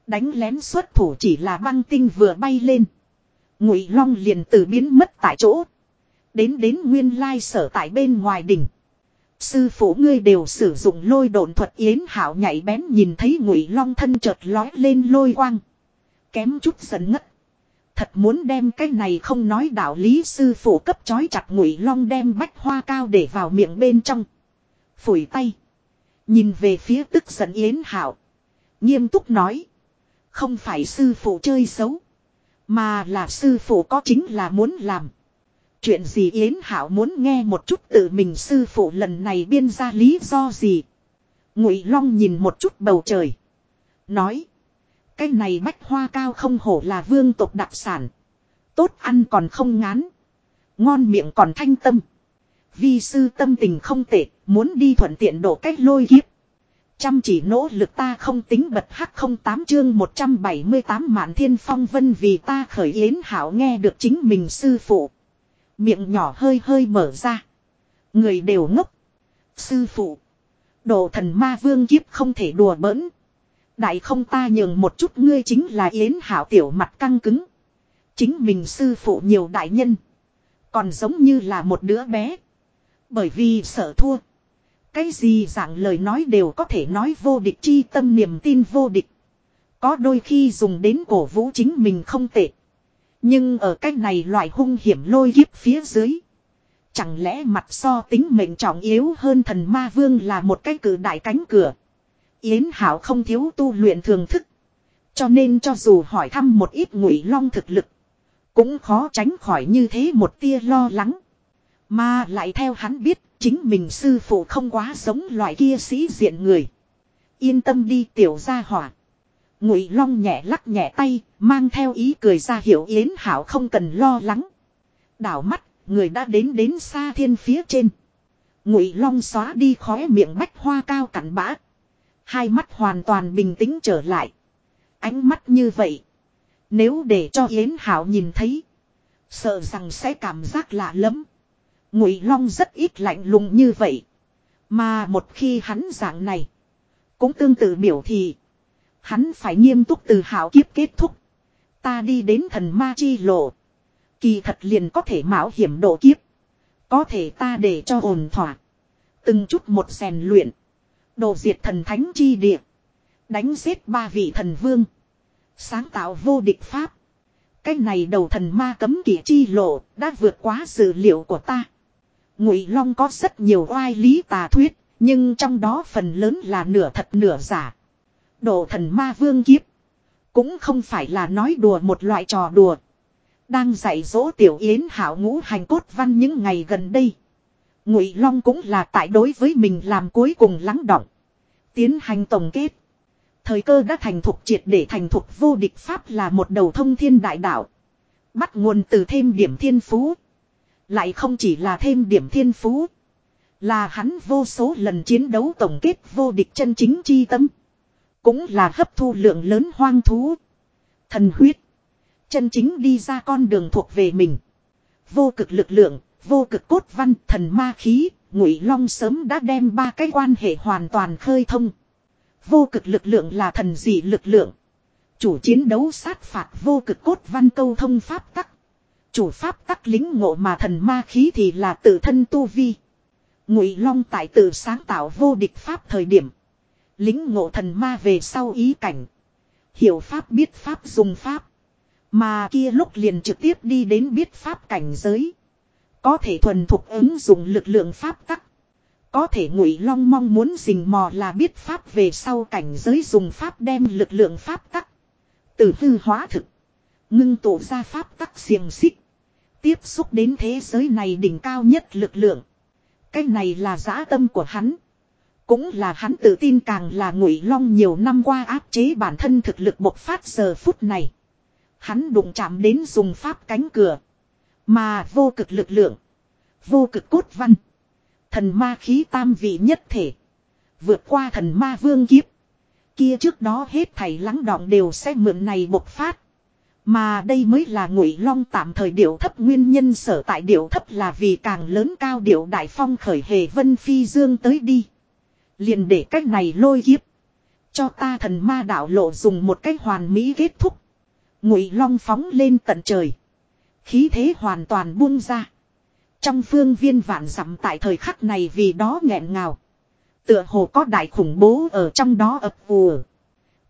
Đánh lén xuất thủ chỉ là băng tinh vừa bay lên. Ngụy Long liền từ biến mất tại chỗ. Đến đến nguyên lai sở tại bên ngoài đỉnh. Sư phụ ngươi đều sử dụng lôi độn thuật yến hảo nhảy bén nhìn thấy Ngụy Long thân chợt lói lên lôi quang. Kém chút giận ngất. Thật muốn đem cái này không nói đạo lý sư phụ cấp chói chặt Ngụy Long đem bách hoa cao để vào miệng bên trong. Phủi tay. Nhìn về phía tức giận Yến Hảo. Nghiêm túc nói. Không phải sư phụ chơi xấu. Mà là sư phụ có chính là muốn làm. Chuyện gì Yến Hảo muốn nghe một chút tự mình sư phụ lần này biên ra lý do gì. Ngụy Long nhìn một chút bầu trời. Nói. Cái này bách hoa cao không hổ là vương tộc đặc sản. Tốt ăn còn không ngán. Ngon miệng còn thanh tâm. Vi sư tâm tình không tệ, muốn đi thuận tiện độ cách lôi kiếp. Chăm chỉ nỗ lực ta không tính bật hắc không tám chương 178 mạn thiên phong vân vì ta khởi yến hảo nghe được chính mình sư phụ. Miệng nhỏ hơi hơi mở ra. Người đều ngốc. Sư phụ. Đồ thần ma vương kiếp không thể đùa bỡn. Đại không ta nhường một chút ngươi chính là yến hảo tiểu mặt căng cứng. Chính mình sư phụ nhiều đại nhân. Còn giống như là một đứa bé. Bởi vì sợ thua. Cái gì dạng lời nói đều có thể nói vô địch chi tâm niềm tin vô địch. Có đôi khi dùng đến cổ vũ chính mình không tệ. Nhưng ở cách này loại hung hiểm lôi kiếp phía dưới. Chẳng lẽ mặt so tính mệnh trọng yếu hơn thần ma vương là một cái cử đại cánh cửa. Yến Hảo không thiếu tu luyện thường thức. Cho nên cho dù hỏi thăm một ít ngụy long thực lực. Cũng khó tránh khỏi như thế một tia lo lắng. Mà lại theo hắn biết, chính mình sư phụ không quá giống loại kia sĩ diện người. Yên tâm đi tiểu gia hỏa. Ngụy long nhẹ lắc nhẹ tay, mang theo ý cười ra hiểu Yến Hảo không cần lo lắng. Đảo mắt, người đã đến đến xa thiên phía trên. Ngụy long xóa đi khóe miệng bách hoa cao cặn bã. Hai mắt hoàn toàn bình tĩnh trở lại. Ánh mắt như vậy. Nếu để cho Yến Hảo nhìn thấy. Sợ rằng sẽ cảm giác lạ lắm. Ngụy Long rất ít lạnh lùng như vậy. Mà một khi hắn dạng này. Cũng tương tự biểu thị. Hắn phải nghiêm túc từ hảo kiếp kết thúc. Ta đi đến thần ma chi lộ. Kỳ thật liền có thể mạo hiểm độ kiếp. Có thể ta để cho ổn thỏa. Từng chút một rèn luyện. Đồ diệt thần thánh chi địa. Đánh giết ba vị thần vương. Sáng tạo vô địch pháp. Cái này đầu thần ma cấm kỵ chi lộ đã vượt quá dự liệu của ta. Ngụy Long có rất nhiều oai lý tà thuyết, nhưng trong đó phần lớn là nửa thật nửa giả. Độ thần ma vương kiếp. Cũng không phải là nói đùa một loại trò đùa. Đang dạy dỗ tiểu yến hảo ngũ hành cốt văn những ngày gần đây. Ngụy Long cũng là tại đối với mình làm cuối cùng lắng động. Tiến hành tổng kết. Thời cơ đã thành thục triệt để thành thục vô địch pháp là một đầu thông thiên đại đạo. Bắt nguồn từ thêm điểm thiên phú. Lại không chỉ là thêm điểm thiên phú. Là hắn vô số lần chiến đấu tổng kết vô địch chân chính chi tâm. Cũng là hấp thu lượng lớn hoang thú. Thần huyết. Chân chính đi ra con đường thuộc về mình. Vô cực lực lượng, vô cực cốt văn, thần ma khí, ngụy long sớm đã đem ba cái quan hệ hoàn toàn khơi thông. Vô cực lực lượng là thần dị lực lượng. Chủ chiến đấu sát phạt vô cực cốt văn câu thông pháp tắc. Chủ pháp tắc lính ngộ mà thần ma khí thì là tự thân tu vi. Ngụy Long tại tự sáng tạo vô địch pháp thời điểm. Lính ngộ thần ma về sau ý cảnh. Hiểu pháp biết pháp dùng pháp. Mà kia lúc liền trực tiếp đi đến biết pháp cảnh giới. Có thể thuần thục ứng dụng lực lượng pháp tắc. Có thể ngụy long mong muốn rình mò là biết pháp về sau cảnh giới dùng pháp đem lực lượng pháp tắc. Từ hư hóa thực. Ngưng tụ ra pháp tắc xiềng xích. Tiếp xúc đến thế giới này đỉnh cao nhất lực lượng. Cái này là giã tâm của hắn. Cũng là hắn tự tin càng là ngụy long nhiều năm qua áp chế bản thân thực lực bộc phát giờ phút này. Hắn đụng chạm đến dùng pháp cánh cửa. Mà vô cực lực lượng. Vô cực cốt văn. Thần ma khí tam vị nhất thể. Vượt qua thần ma vương kiếp. Kia trước đó hết thảy lắng đọng đều sẽ mượn này bộc phát. Mà đây mới là ngụy long tạm thời điệu thấp, nguyên nhân sở tại điệu thấp là vì càng lớn cao điệu đại phong khởi hề vân phi dương tới đi. Liền để cách này lôi kiếp. Cho ta thần ma đạo lộ dùng một cách hoàn mỹ kết thúc. Ngụy long phóng lên tận trời. Khí thế hoàn toàn buông ra. Trong phương viên vạn dặm tại thời khắc này vì đó nghẹn ngào. Tựa hồ có đại khủng bố ở trong đó ập vùa.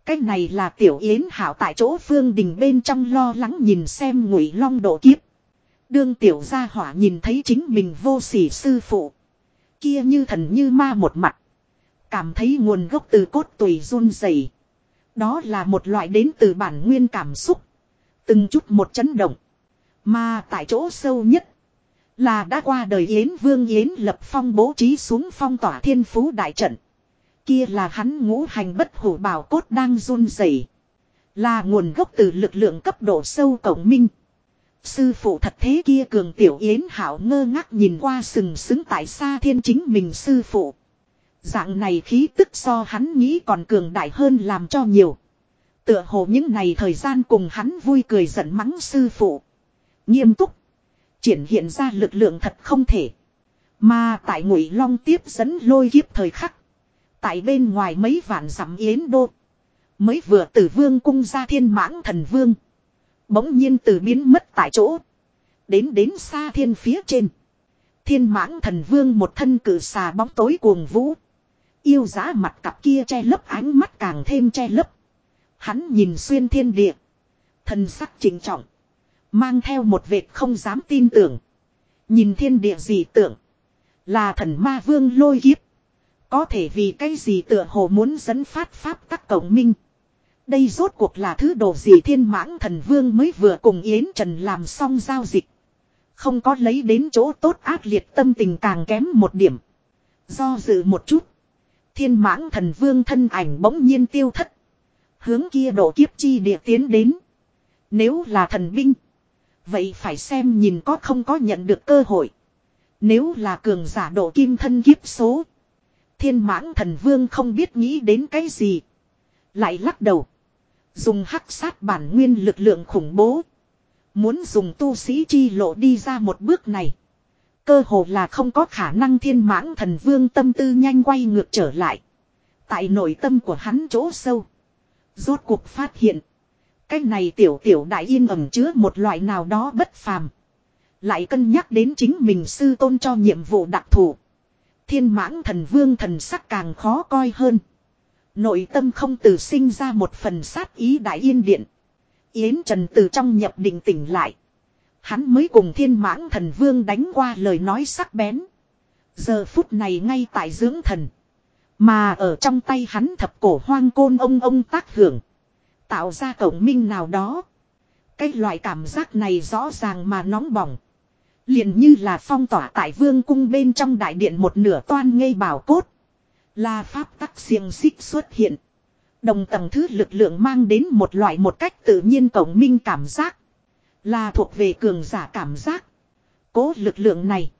Cái này là tiểu yến hảo tại chỗ phương đình bên trong lo lắng nhìn xem ngụy long độ kiếp. Đương tiểu gia hỏa nhìn thấy chính mình vô sỉ sư phụ. Kia như thần như ma một mặt. Cảm thấy nguồn gốc từ cốt tùy run rẩy. Đó là một loại đến từ bản nguyên cảm xúc. Từng chút một chấn động. Mà tại chỗ sâu nhất. Là đã qua đời Yến Vương Yến Lập Phong bố trí xuống phong tỏa thiên phú đại trận. Kia là hắn ngũ hành bất hủ bảo cốt đang run rẩy, Là nguồn gốc từ lực lượng cấp độ sâu cổng minh. Sư phụ thật thế kia cường tiểu Yến Hảo ngơ ngác nhìn qua sừng sững tại xa thiên chính mình sư phụ. Dạng này khí tức so hắn nghĩ còn cường đại hơn làm cho nhiều. Tựa hồ những ngày thời gian cùng hắn vui cười giận mắng sư phụ. Nghiêm túc. Triển hiện ra lực lượng thật không thể. Mà tại ngụy long tiếp dẫn lôi kiếp thời khắc. Tại bên ngoài mấy vạn dặm yến đô. Mới vừa từ vương cung ra thiên mãng thần vương. Bỗng nhiên từ biến mất tại chỗ. Đến đến xa thiên phía trên. Thiên mãng thần vương một thân cử xà bóng tối cuồng vũ. Yêu giá mặt cặp kia che lấp ánh mắt càng thêm che lấp. Hắn nhìn xuyên thiên địa. Thần sắc trình trọng. Mang theo một vệt không dám tin tưởng. Nhìn thiên địa gì tưởng. Là thần ma vương lôi kiếp. Có thể vì cái gì tựa hồ muốn dẫn phát pháp các cổng minh. Đây rốt cuộc là thứ đồ gì thiên mãng thần vương mới vừa cùng Yến Trần làm xong giao dịch. Không có lấy đến chỗ tốt ác liệt tâm tình càng kém một điểm. Do dự một chút. Thiên mãng thần vương thân ảnh bỗng nhiên tiêu thất. Hướng kia độ kiếp chi địa tiến đến. Nếu là thần binh. Vậy phải xem nhìn có không có nhận được cơ hội. Nếu là cường giả độ kim thân kiếp số. Thiên mãng thần vương không biết nghĩ đến cái gì. Lại lắc đầu. Dùng hắc sát bản nguyên lực lượng khủng bố. Muốn dùng tu sĩ chi lộ đi ra một bước này. Cơ hồ là không có khả năng thiên mãng thần vương tâm tư nhanh quay ngược trở lại. Tại nội tâm của hắn chỗ sâu. Rốt cuộc phát hiện. Cái này tiểu tiểu đại yên ẩm chứa một loại nào đó bất phàm. Lại cân nhắc đến chính mình sư tôn cho nhiệm vụ đặc thù. Thiên mãng thần vương thần sắc càng khó coi hơn. Nội tâm không từ sinh ra một phần sát ý đại yên điện. Yến Trần từ trong nhập định tỉnh lại. Hắn mới cùng thiên mãng thần vương đánh qua lời nói sắc bén. Giờ phút này ngay tại dưỡng thần. Mà ở trong tay hắn thập cổ hoang côn ông ông tác hưởng. Tạo ra cổng minh nào đó. Cái loại cảm giác này rõ ràng mà nóng bỏng liền như là phong tỏa tại vương cung bên trong đại điện một nửa toan ngây bảo cốt. Là pháp tắc xiềng xích xuất hiện. Đồng tầng thứ lực lượng mang đến một loại một cách tự nhiên cộng minh cảm giác. Là thuộc về cường giả cảm giác. Cố lực lượng này.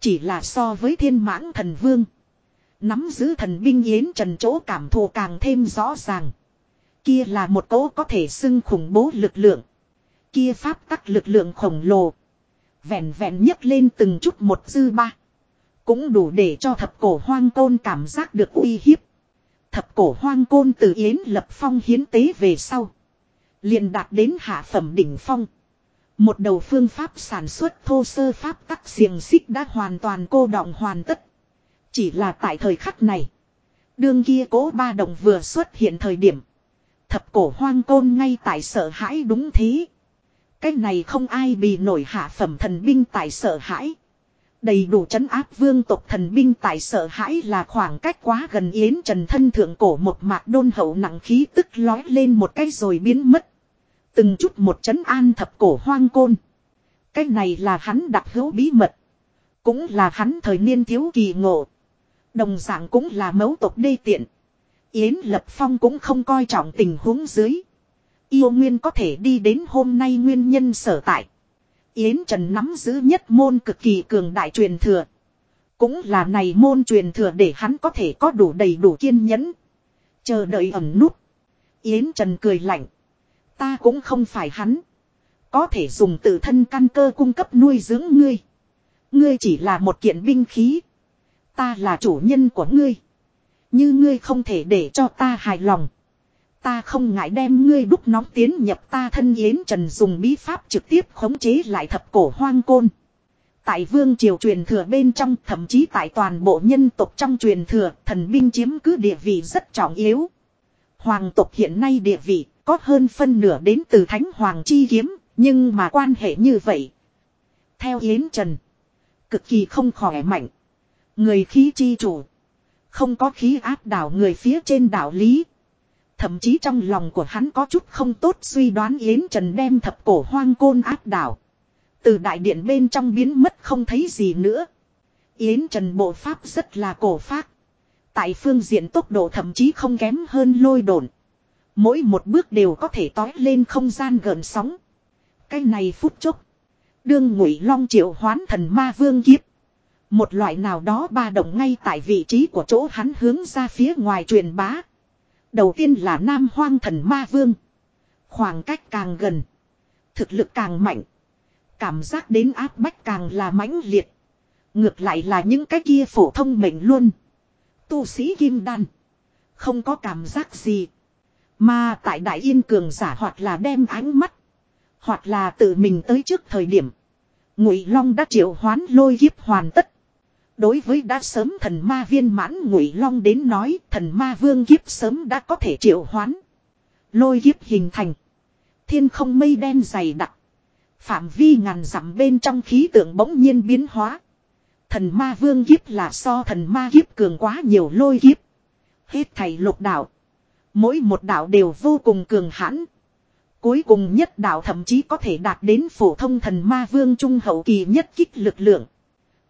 Chỉ là so với thiên mãng thần vương. Nắm giữ thần binh yến trần chỗ cảm thù càng thêm rõ ràng. Kia là một cố có thể xưng khủng bố lực lượng. Kia pháp tắc lực lượng khổng lồ. Vẹn vẹn nhấc lên từng chút một dư ba. Cũng đủ để cho thập cổ hoang côn cảm giác được uy hiếp. Thập cổ hoang côn từ Yến lập phong hiến tế về sau. liền đạt đến hạ phẩm đỉnh phong. Một đầu phương pháp sản xuất thô sơ pháp tắc xiềng xích đã hoàn toàn cô động hoàn tất. Chỉ là tại thời khắc này. Đương kia cố ba đồng vừa xuất hiện thời điểm. Thập cổ hoang côn ngay tại sợ hãi đúng thế. Cái này không ai bị nổi hạ phẩm thần binh tại sợ hãi. Đầy đủ chấn áp vương tộc thần binh tại sợ hãi là khoảng cách quá gần yến trần thân thượng cổ một mạc đôn hậu nặng khí tức lói lên một cái rồi biến mất. Từng chút một chấn an thập cổ hoang côn. Cái này là hắn đặc hữu bí mật. Cũng là hắn thời niên thiếu kỳ ngộ. Đồng dạng cũng là mấu tộc đê tiện. Yến Lập Phong cũng không coi trọng tình huống dưới. Yêu Nguyên có thể đi đến hôm nay nguyên nhân sở tại. Yến Trần nắm giữ nhất môn cực kỳ cường đại truyền thừa. Cũng là này môn truyền thừa để hắn có thể có đủ đầy đủ kiên nhẫn. Chờ đợi ẩn nút. Yến Trần cười lạnh. Ta cũng không phải hắn. Có thể dùng tự thân căn cơ cung cấp nuôi dưỡng ngươi. Ngươi chỉ là một kiện binh khí. Ta là chủ nhân của ngươi. Như ngươi không thể để cho ta hài lòng. Ta không ngại đem ngươi đúc nóng tiến nhập ta thân yến trần dùng bí pháp trực tiếp khống chế lại thập cổ hoang côn. Tại vương triều truyền thừa bên trong, thậm chí tại toàn bộ nhân tộc trong truyền thừa, thần binh chiếm cứ địa vị rất trọng yếu. Hoàng tộc hiện nay địa vị có hơn phân nửa đến từ thánh hoàng chi kiếm, nhưng mà quan hệ như vậy. Theo Yến Trần, cực kỳ không khỏe mạnh. Người khí chi chủ, không có khí áp đảo người phía trên đảo lý. Thậm chí trong lòng của hắn có chút không tốt suy đoán Yến Trần đem thập cổ hoang côn áp đảo. Từ đại điện bên trong biến mất không thấy gì nữa. Yến Trần bộ pháp rất là cổ pháp Tại phương diện tốc độ thậm chí không kém hơn lôi đồn. Mỗi một bước đều có thể tói lên không gian gần sóng. Cái này phút chốc. Đương ngụy long triệu hoán thần ma vương kiếp. Một loại nào đó ba động ngay tại vị trí của chỗ hắn hướng ra phía ngoài truyền bá. Đầu tiên là Nam Hoang thần ma vương. Khoảng cách càng gần. Thực lực càng mạnh. Cảm giác đến áp bách càng là mãnh liệt. Ngược lại là những cái kia phổ thông mệnh luôn. Tu sĩ kim đan. Không có cảm giác gì. Mà tại Đại Yên Cường giả hoặc là đem ánh mắt. Hoặc là tự mình tới trước thời điểm. Ngụy Long đã triệu hoán lôi kiếp hoàn tất. Đối với đã sớm thần ma viên mãn Ngụy Long đến nói, thần ma vương kiếp sớm đã có thể triệu hoán. Lôi kiếp hình thành. Thiên không mây đen dày đặc. Phạm vi ngàn dặm bên trong khí tượng bỗng nhiên biến hóa. Thần ma vương kiếp là so thần ma kiếp cường quá nhiều lôi kiếp. Hết thầy lục đạo. Mỗi một đạo đều vô cùng cường hãn. Cuối cùng nhất đạo thậm chí có thể đạt đến phổ thông thần ma vương trung hậu kỳ nhất kích lực lượng.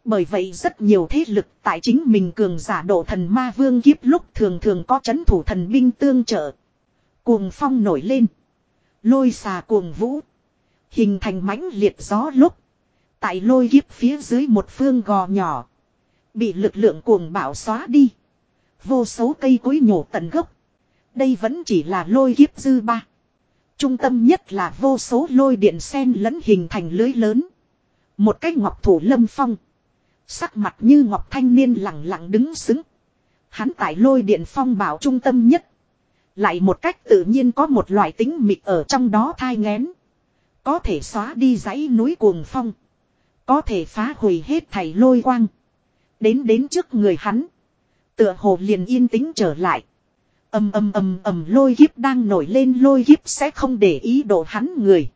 Bởi vậy rất nhiều thế lực tại chính mình cường giả độ thần ma vương kiếp lúc thường thường có chấn thủ thần binh tương trợ. Cuồng phong nổi lên. Lôi xà cuồng vũ. Hình thành mãnh liệt gió lúc. Tại lôi kiếp phía dưới một phương gò nhỏ. Bị lực lượng cuồng bạo xóa đi. Vô số cây cối nhổ tận gốc. Đây vẫn chỉ là lôi kiếp dư ba. Trung tâm nhất là vô số lôi điện sen lẫn hình thành lưới lớn. Một cái ngọc thủ lâm phong. Sắc mặt như ngọc thanh niên lặng lặng đứng xứng. Hắn tại lôi điện phong bảo trung tâm nhất. Lại một cách tự nhiên có một loại tính mịt ở trong đó thai ngén. Có thể xóa đi dãy núi cuồng phong. Có thể phá hủy hết thảy lôi quang. Đến đến trước người hắn. Tựa hồ liền yên tĩnh trở lại. ầm ầm ầm ầm lôi kiếp đang nổi lên lôi kiếp sẽ không để ý độ hắn người.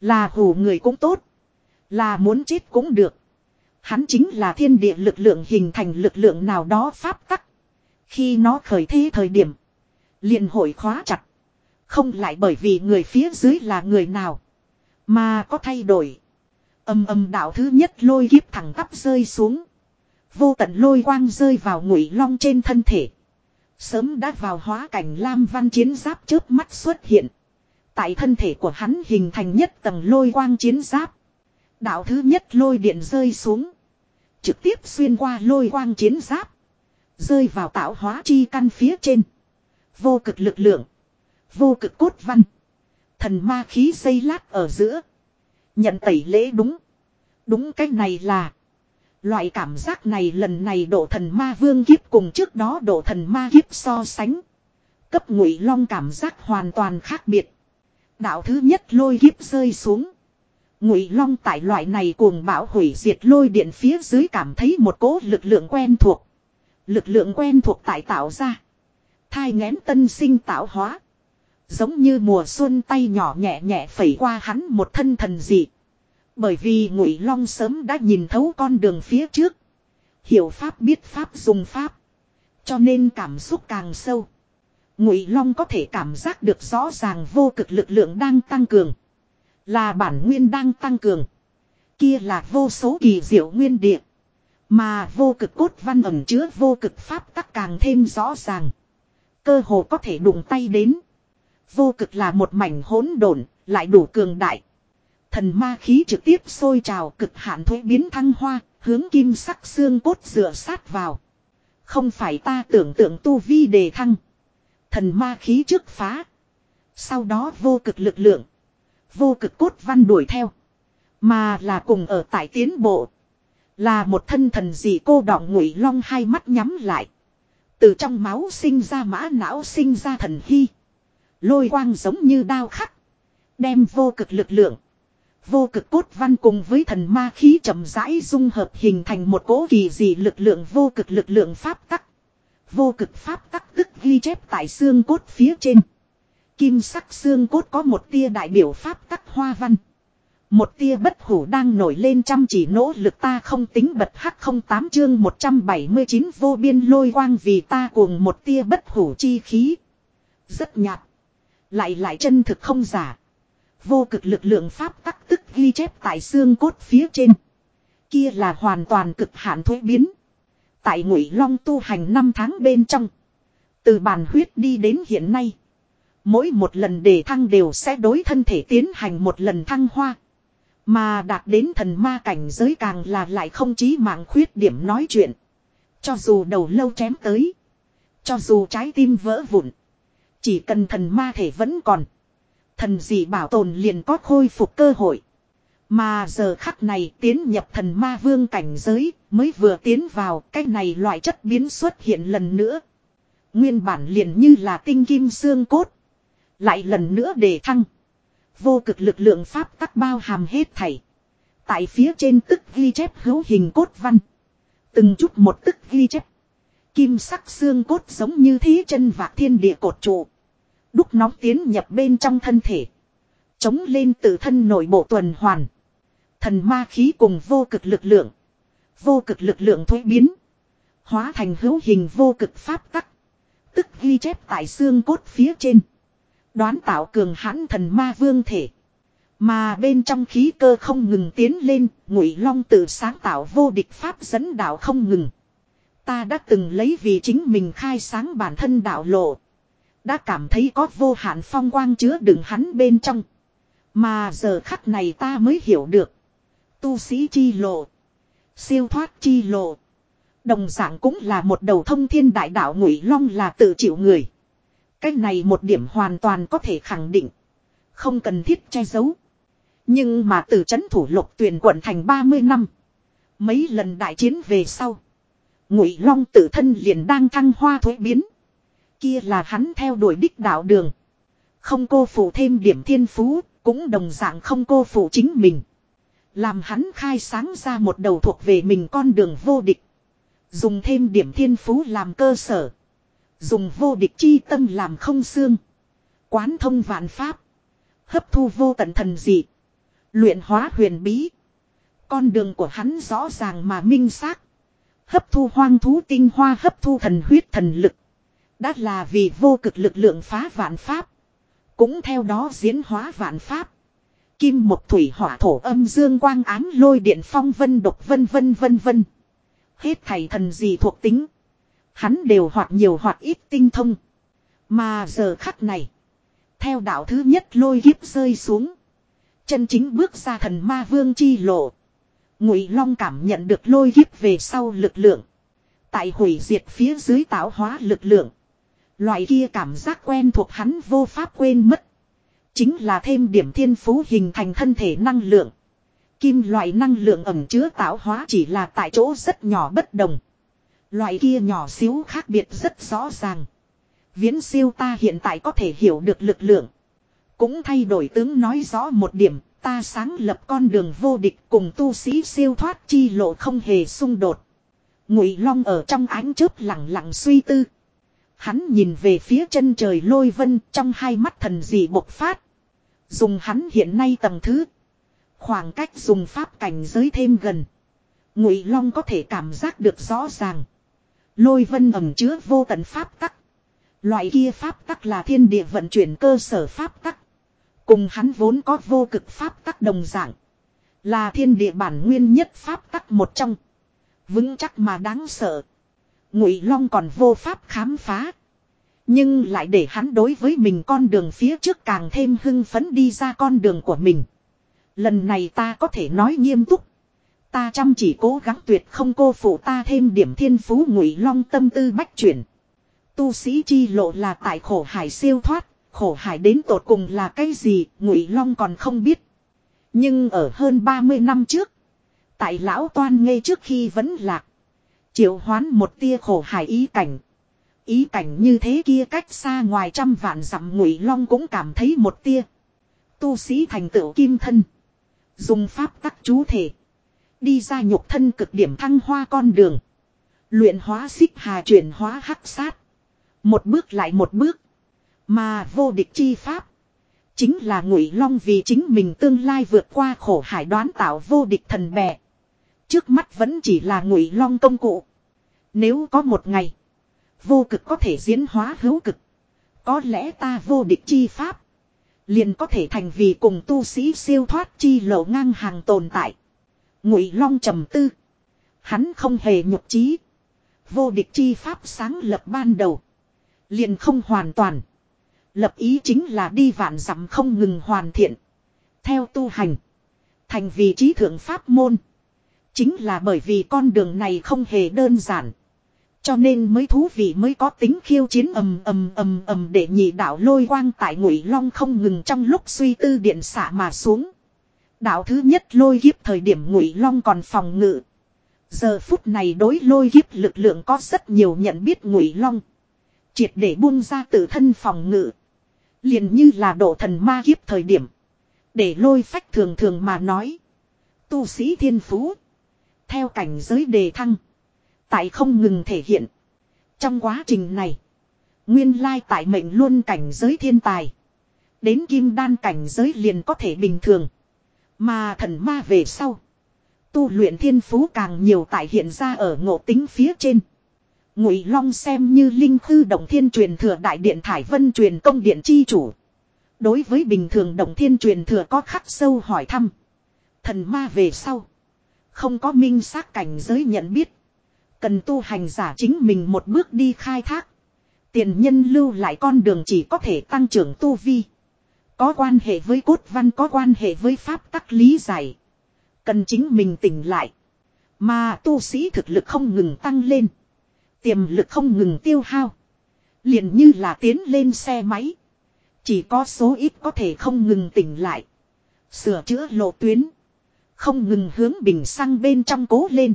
Là hù người cũng tốt. Là muốn chết cũng được. Hắn chính là thiên địa lực lượng hình thành lực lượng nào đó pháp tắc. Khi nó khởi thế thời điểm. liền hội khóa chặt. Không lại bởi vì người phía dưới là người nào. Mà có thay đổi. Âm âm đạo thứ nhất lôi kiếp thẳng tắp rơi xuống. Vô tận lôi quang rơi vào ngụy long trên thân thể. Sớm đã vào hóa cảnh lam văn chiến giáp chớp mắt xuất hiện. Tại thân thể của hắn hình thành nhất tầng lôi quang chiến giáp. Đạo thứ nhất lôi điện rơi xuống. Trực tiếp xuyên qua lôi quang chiến giáp. Rơi vào tạo hóa chi căn phía trên. Vô cực lực lượng. Vô cực cốt văn. Thần ma khí xây lát ở giữa. Nhận tẩy lễ đúng. Đúng cái này là. Loại cảm giác này lần này độ thần ma vương kiếp cùng trước đó độ thần ma kiếp so sánh. Cấp ngụy long cảm giác hoàn toàn khác biệt. Đạo thứ nhất lôi kiếp rơi xuống. Ngụy long tại loại này cuồng bão hủy diệt lôi điện phía dưới cảm thấy một cỗ lực lượng quen thuộc. Lực lượng quen thuộc tại tạo ra. Thai ngén tân sinh tạo hóa. Giống như mùa xuân tay nhỏ nhẹ nhẹ phẩy qua hắn một thân thần dị. Bởi vì ngụy long sớm đã nhìn thấu con đường phía trước. Hiểu pháp biết pháp dùng pháp. Cho nên cảm xúc càng sâu. Ngụy long có thể cảm giác được rõ ràng vô cực lực lượng đang tăng cường. Là bản nguyên đang tăng cường. Kia là vô số kỳ diệu nguyên địa. Mà vô cực cốt văn ẩn chứa vô cực pháp tắc càng thêm rõ ràng. Cơ hồ có thể đụng tay đến. Vô cực là một mảnh hỗn độn, lại đủ cường đại. Thần ma khí trực tiếp sôi trào cực hạn thuế biến thăng hoa, hướng kim sắc xương cốt dựa sát vào. Không phải ta tưởng tượng tu vi đề thăng. Thần ma khí trước phá. Sau đó vô cực lực lượng. Vô cực cốt văn đuổi theo. Mà là cùng ở tại tiến bộ. Là một thân thần dị cô đọng ngụy long hai mắt nhắm lại. Từ trong máu sinh ra mã não sinh ra thần hy. Lôi quang giống như đao khắc. Đem vô cực lực lượng. Vô cực cốt văn cùng với thần ma khí chậm rãi dung hợp hình thành một cỗ kỳ dị lực lượng vô cực lực lượng pháp tắc. Vô cực pháp tắc tức ghi chép tại xương cốt phía trên. Kim sắc xương cốt có một tia đại biểu pháp tắc hoa văn. Một tia bất hủ đang nổi lên chăm chỉ nỗ lực ta không tính bật hắc không tám chương 179 vô biên lôi quang vì ta cuồng một tia bất hủ chi khí. Rất nhạt. Lại lại chân thực không giả. Vô cực lực lượng pháp tắc tức ghi chép tại xương cốt phía trên. Kia là hoàn toàn cực hạn thuế biến. Tại ngụy long tu hành năm tháng bên trong. Từ bàn huyết đi đến hiện nay. Mỗi một lần đề thăng đều sẽ đối thân thể tiến hành một lần thăng hoa. Mà đạt đến thần ma cảnh giới càng là lại không chí mạng khuyết điểm nói chuyện. Cho dù đầu lâu chém tới. Cho dù trái tim vỡ vụn. Chỉ cần thần ma thể vẫn còn. Thần gì bảo tồn liền có khôi phục cơ hội. Mà giờ khắc này tiến nhập thần ma vương cảnh giới mới vừa tiến vào, cái này loại chất biến xuất hiện lần nữa. Nguyên bản liền như là tinh kim xương cốt. Lại lần nữa đề thăng. Vô cực lực lượng pháp tắc bao hàm hết thảy. Tại phía trên tức ghi chép hữu hình cốt văn. Từng chút một tức ghi chép. Kim sắc xương cốt giống như thế chân vạc thiên địa cột trụ. Đúc nóng tiến nhập bên trong thân thể. Chống lên tự thân nội bộ tuần hoàn. Thần ma khí cùng vô cực lực lượng. Vô cực lực lượng thối biến. Hóa thành hữu hình vô cực pháp tắc. Tức ghi chép tại xương cốt phía trên. Đoán tạo cường hãn thần ma vương thể. Mà bên trong khí cơ không ngừng tiến lên, ngụy long tự sáng tạo vô địch pháp dẫn đạo không ngừng. Ta đã từng lấy vì chính mình khai sáng bản thân đạo lộ. Đã cảm thấy có vô hạn phong quang chứa đựng hắn bên trong. Mà giờ khắc này ta mới hiểu được. Tu sĩ chi lộ. Siêu thoát chi lộ. Đồng dạng cũng là một đầu thông thiên đại đạo ngụy long là tự chịu người. Cái này một điểm hoàn toàn có thể khẳng định. Không cần thiết che giấu. Nhưng mà từ chấn thủ lục tuyển quận thành 30 năm. Mấy lần đại chiến về sau. Ngụy long tự thân liền đang thăng hoa thuế biến. Kia là hắn theo đuổi đích đạo đường. Không cô phụ thêm điểm thiên phú, cũng đồng dạng không cô phụ chính mình. Làm hắn khai sáng ra một đầu thuộc về mình con đường vô địch. Dùng thêm điểm thiên phú làm cơ sở. Dùng vô địch chi tâm làm không xương. Quán thông vạn pháp. Hấp thu vô tận thần dị. Luyện hóa huyền bí. Con đường của hắn rõ ràng mà minh xác. Hấp thu hoang thú tinh hoa, hấp thu thần huyết thần lực. Đã là vì vô cực lực lượng phá vạn pháp. Cũng theo đó diễn hóa vạn pháp. Kim một thủy hỏa thổ âm dương quang ám lôi điện phong vân độc vân vân vân vân. Hết thầy thần gì thuộc tính. Hắn đều hoặc nhiều hoặc ít tinh thông. Mà giờ khắc này. Theo đạo thứ nhất lôi kiếp rơi xuống. Chân chính bước ra thần ma vương chi lộ. Ngụy Long cảm nhận được lôi kiếp về sau lực lượng. Tại hủy diệt phía dưới tạo hóa lực lượng. Loại kia cảm giác quen thuộc hắn vô pháp quên mất. Chính là thêm điểm thiên phú hình thành thân thể năng lượng. Kim loại năng lượng ẩm chứa tạo hóa chỉ là tại chỗ rất nhỏ bất đồng. Loại kia nhỏ xíu khác biệt rất rõ ràng. Viễn siêu ta hiện tại có thể hiểu được lực lượng. Cũng thay đổi tướng nói rõ một điểm, ta sáng lập con đường vô địch cùng tu sĩ siêu thoát chi lộ không hề xung đột. Ngụy Long ở trong ánh chớp lặng lặng suy tư. Hắn nhìn về phía chân trời lôi vân trong hai mắt thần dị bộc phát. Dùng hắn hiện nay tầng thứ. Khoảng cách dùng pháp cảnh giới thêm gần. Ngụy Long có thể cảm giác được rõ ràng. Lôi vân ẩm chứa vô tận pháp tắc. Loại kia pháp tắc là thiên địa vận chuyển cơ sở pháp tắc. Cùng hắn vốn có vô cực pháp tắc đồng dạng. Là thiên địa bản nguyên nhất pháp tắc một trong. Vững chắc mà đáng sợ. Ngụy Long còn vô pháp khám phá. Nhưng lại để hắn đối với mình con đường phía trước càng thêm hưng phấn đi ra con đường của mình. Lần này ta có thể nói nghiêm túc. Ta chăm chỉ cố gắng tuyệt không cô phụ ta thêm điểm thiên phú ngụy long tâm tư bách chuyển. Tu sĩ chi lộ là tại khổ hải siêu thoát, khổ hải đến tột cùng là cái gì, ngụy long còn không biết. Nhưng ở hơn 30 năm trước, tại lão toan ngay trước khi vẫn lạc, triệu hoán một tia khổ hải ý cảnh. Ý cảnh như thế kia cách xa ngoài trăm vạn dặm ngụy long cũng cảm thấy một tia. Tu sĩ thành tựu kim thân. Dùng pháp tắc chú thể. Đi ra nhục thân cực điểm thăng hoa con đường. Luyện hóa xích hà chuyển hóa hắc sát. Một bước lại một bước. Mà vô địch chi pháp. Chính là ngụy long vì chính mình tương lai vượt qua khổ hải đoán tạo vô địch thần bè. Trước mắt vẫn chỉ là ngụy long công cụ. Nếu có một ngày. Vô cực có thể diễn hóa hữu cực. Có lẽ ta vô địch chi pháp. Liền có thể thành vì cùng tu sĩ siêu thoát chi lộ ngang hàng tồn tại. Ngụy Long trầm tư. Hắn không hề nhục trí. Vô địch chi pháp sáng lập ban đầu. Liền không hoàn toàn. Lập ý chính là đi vạn dặm không ngừng hoàn thiện. Theo tu hành. Thành vị trí thượng pháp môn. Chính là bởi vì con đường này không hề đơn giản. Cho nên mới thú vị mới có tính khiêu chiến ầm ầm ầm ầm để nhị đạo lôi quang tại ngụy long không ngừng trong lúc suy tư điện xạ mà xuống. Đạo thứ nhất lôi kiếp thời điểm ngụy long còn phòng ngự. Giờ phút này đối lôi kiếp lực lượng có rất nhiều nhận biết ngụy long. Triệt để buông ra tự thân phòng ngự. liền như là độ thần ma kiếp thời điểm. Để lôi phách thường thường mà nói. Tu sĩ thiên phú. Theo cảnh giới đề thăng. Tại không ngừng thể hiện. Trong quá trình này. Nguyên lai tại mệnh luôn cảnh giới thiên tài. Đến kim đan cảnh giới liền có thể bình thường. Mà thần ma về sau. Tu luyện thiên phú càng nhiều tại hiện ra ở ngộ tính phía trên. Ngụy Long xem như linh khư động thiên truyền thừa đại điện Thải Vân truyền công điện chi chủ. Đối với bình thường động thiên truyền thừa có khắc sâu hỏi thăm. Thần ma về sau. Không có minh xác cảnh giới nhận biết. Cần tu hành giả chính mình một bước đi khai thác. Tiền nhân lưu lại con đường chỉ có thể tăng trưởng tu vi. Có quan hệ với cốt văn, có quan hệ với pháp tắc lý giải. Cần chính mình tỉnh lại. Mà tu sĩ thực lực không ngừng tăng lên. Tiềm lực không ngừng tiêu hao. liền như là tiến lên xe máy. Chỉ có số ít có thể không ngừng tỉnh lại. Sửa chữa lộ tuyến. Không ngừng hướng bình xăng bên trong cố lên.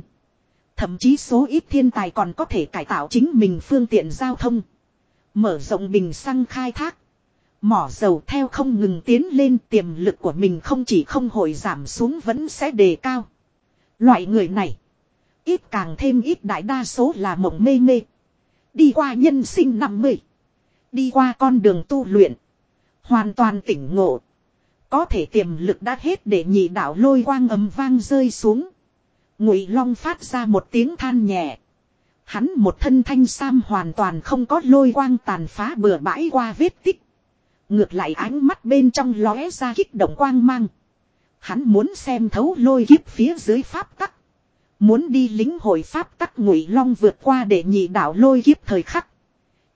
Thậm chí số ít thiên tài còn có thể cải tạo chính mình phương tiện giao thông. Mở rộng bình xăng khai thác. Mỏ dầu theo không ngừng tiến lên, tiềm lực của mình không chỉ không hồi giảm xuống vẫn sẽ đề cao. Loại người này. Ít càng thêm ít đại đa số là mộng mê mê. Đi qua nhân sinh 50. Đi qua con đường tu luyện. Hoàn toàn tỉnh ngộ. Có thể tiềm lực đã hết để nhị đạo lôi quang ấm vang rơi xuống. Ngụy Long phát ra một tiếng than nhẹ. Hắn một thân thanh sam hoàn toàn không có lôi quang tàn phá bừa bãi qua vết tích. Ngược lại ánh mắt bên trong lóe ra kích động quang mang. Hắn muốn xem thấu lôi kiếp phía dưới pháp tắc. Muốn đi lính hội pháp tắc ngụy long vượt qua để nhị đạo lôi kiếp thời khắc.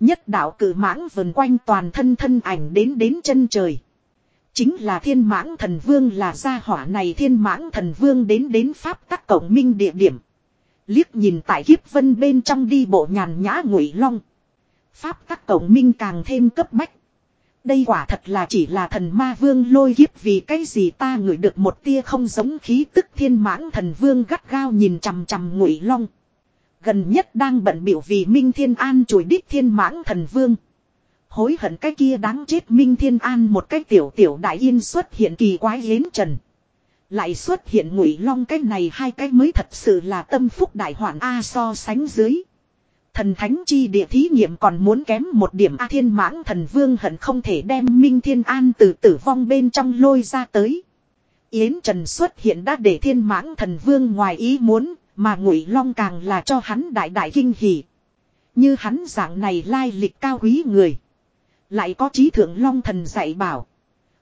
Nhất đạo cử mãng vần quanh toàn thân thân ảnh đến đến chân trời. Chính là thiên mãng thần vương là gia hỏa này thiên mãng thần vương đến đến pháp tắc cổng minh địa điểm. Liếc nhìn tại kiếp vân bên trong đi bộ nhàn nhã ngụy long. Pháp tắc cổng minh càng thêm cấp bách. Đây quả thật là chỉ là thần ma vương lôi kiếp vì cái gì ta ngửi được một tia không giống khí tức thiên mãng thần vương gắt gao nhìn chằm chằm ngụy long. Gần nhất đang bận biểu vì Minh Thiên An chùi đích thiên mãng thần vương. Hối hận cái kia đáng chết Minh Thiên An một cái tiểu tiểu đại yên xuất hiện kỳ quái yến trần. Lại xuất hiện ngụy long cái này hai cái mới thật sự là tâm phúc đại hoạn A so sánh dưới. Thần thánh chi địa thí nghiệm còn muốn kém một điểm A thiên mãng thần vương hận không thể đem Minh Thiên An từ tử vong bên trong lôi ra tới. Yến Trần xuất hiện đã để thiên mãng thần vương ngoài ý muốn, mà ngụy long càng là cho hắn đại đại kinh hỉ. Như hắn dạng này lai lịch cao quý người. Lại có trí thượng long thần dạy bảo.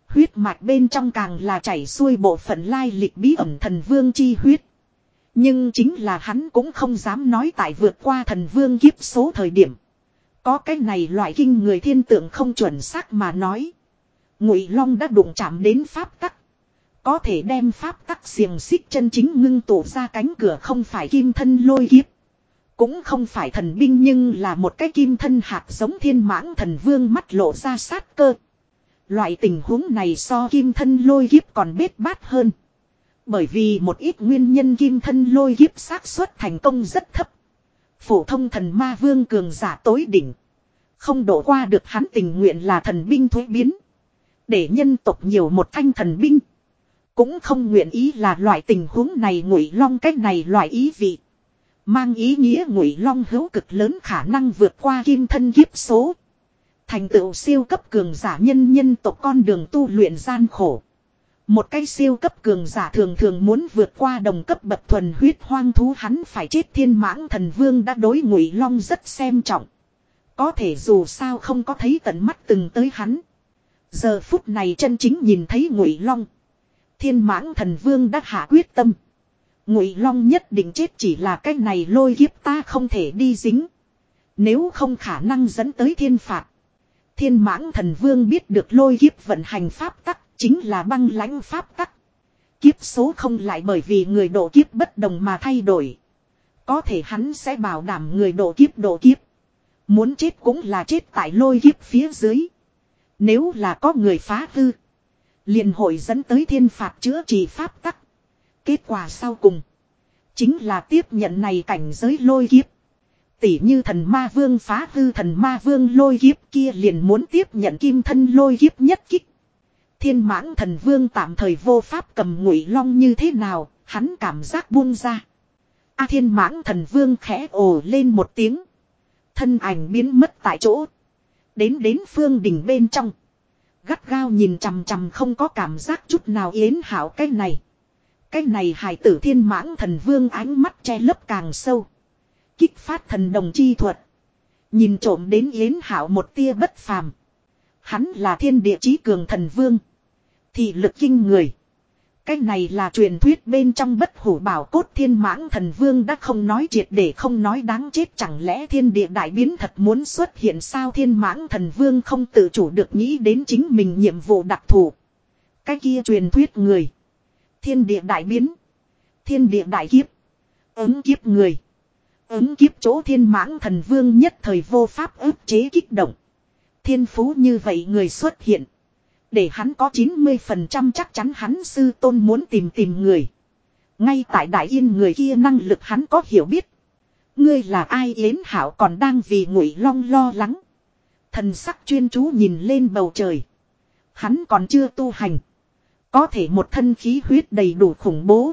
Huyết mạch bên trong càng là chảy xuôi bộ phận lai lịch bí ẩn thần vương chi huyết. Nhưng chính là hắn cũng không dám nói tại vượt qua thần vương kiếp số thời điểm. Có cái này loại kinh người thiên tượng không chuẩn xác mà nói. Ngụy Long đã đụng chạm đến pháp tắc. Có thể đem pháp tắc xiềng xích chân chính ngưng tụ ra cánh cửa không phải kim thân lôi kiếp. Cũng không phải thần binh nhưng là một cái kim thân hạt giống thiên mãng thần vương mắt lộ ra sát cơ. Loại tình huống này so kim thân lôi kiếp còn bết bát hơn. Bởi vì một ít nguyên nhân kim thân lôi kiếp xác suất thành công rất thấp. Phổ thông thần ma vương cường giả tối đỉnh. Không đổ qua được hắn tình nguyện là thần binh thuế biến. Để nhân tộc nhiều một thanh thần binh. Cũng không nguyện ý là loại tình huống này ngụy long cách này loại ý vị. Mang ý nghĩa ngụy long hữu cực lớn khả năng vượt qua kim thân kiếp số. Thành tựu siêu cấp cường giả nhân nhân tộc con đường tu luyện gian khổ. Một cái siêu cấp cường giả thường thường muốn vượt qua đồng cấp bậc thuần huyết hoang thú, hắn phải chết thiên mãng thần vương đã đối ngụy long rất xem trọng. Có thể dù sao không có thấy tận mắt từng tới hắn. Giờ phút này chân chính nhìn thấy ngụy long. Thiên mãng thần vương đã hạ quyết tâm. Ngụy long nhất định chết chỉ là cái này lôi kiếp ta không thể đi dính. Nếu không khả năng dẫn tới thiên phạt. Thiên mãng thần vương biết được lôi kiếp vận hành pháp tắc chính là băng lãnh pháp tắc. Kiếp số không lại bởi vì người độ kiếp bất đồng mà thay đổi. Có thể hắn sẽ bảo đảm người độ kiếp độ kiếp. Muốn chết cũng là chết tại lôi kiếp phía dưới. Nếu là có người phá hư. liền hội dẫn tới thiên phạt chữa trị pháp tắc. Kết quả sau cùng. Chính là tiếp nhận này cảnh giới lôi kiếp. Tỷ như thần ma vương phá hư thần ma vương lôi kiếp kia liền muốn tiếp nhận kim thân lôi kiếp nhất kích. Thiên mãng thần vương tạm thời vô pháp cầm ngụy long như thế nào, hắn cảm giác buông ra. A thiên mãng thần vương khẽ ồ lên một tiếng. Thân ảnh biến mất tại chỗ. Đến đến phương đỉnh bên trong. Gắt gao nhìn chằm chằm không có cảm giác chút nào yến hảo cái này. Cái này hải tử thiên mãng thần vương ánh mắt che lấp càng sâu. Kích phát thần đồng chi thuật. Nhìn trộm đến yến hảo một tia bất phàm. Hắn là thiên địa chí cường thần vương. Thị lực kinh người. Cái này là truyền thuyết bên trong bất hủ bảo cốt thiên mãng thần vương đã không nói triệt để không nói đáng chết chẳng lẽ thiên địa đại biến thật muốn xuất hiện sao thiên mãng thần vương không tự chủ được nghĩ đến chính mình nhiệm vụ đặc thù. Cái kia truyền thuyết người. Thiên địa đại biến. Thiên địa đại kiếp. Ứng kiếp người. Ứng kiếp chỗ thiên mãng thần vương nhất thời vô pháp ức chế kích động. Thiên phú như vậy người xuất hiện. Để hắn có 90% chắc chắn hắn sư tôn muốn tìm tìm người. Ngay tại đại yên người kia năng lực hắn có hiểu biết. Ngươi là ai yến hảo còn đang vì ngụy long lo lắng. Thần sắc chuyên chú nhìn lên bầu trời. Hắn còn chưa tu hành. Có thể một thân khí huyết đầy đủ khủng bố.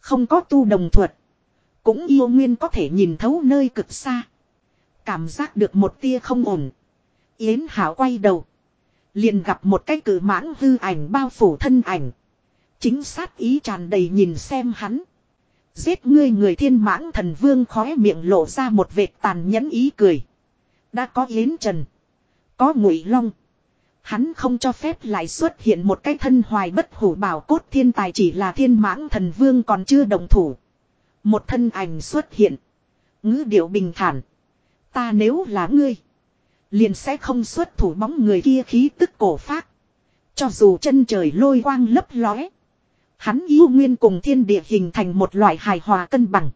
Không có tu đồng thuật. Cũng yêu nguyên có thể nhìn thấu nơi cực xa. Cảm giác được một tia không ổn. Yến Hảo quay đầu. Liền gặp một cái cử mãng hư ảnh bao phủ thân ảnh. Chính sát ý tràn đầy nhìn xem hắn. Giết ngươi người thiên mãng thần vương khóe miệng lộ ra một vệt tàn nhẫn ý cười. Đã có Yến Trần. Có Ngụy Long. Hắn không cho phép lại xuất hiện một cái thân hoài bất hủ bảo cốt thiên tài chỉ là thiên mãng thần vương còn chưa đồng thủ. Một thân ảnh xuất hiện. ngữ điệu bình thản. Ta nếu là ngươi. Liền sẽ không xuất thủ bóng người kia khí tức cổ phát. Cho dù chân trời lôi quang lấp lóe. Hắn yêu nguyên cùng thiên địa hình thành một loại hài hòa cân bằng.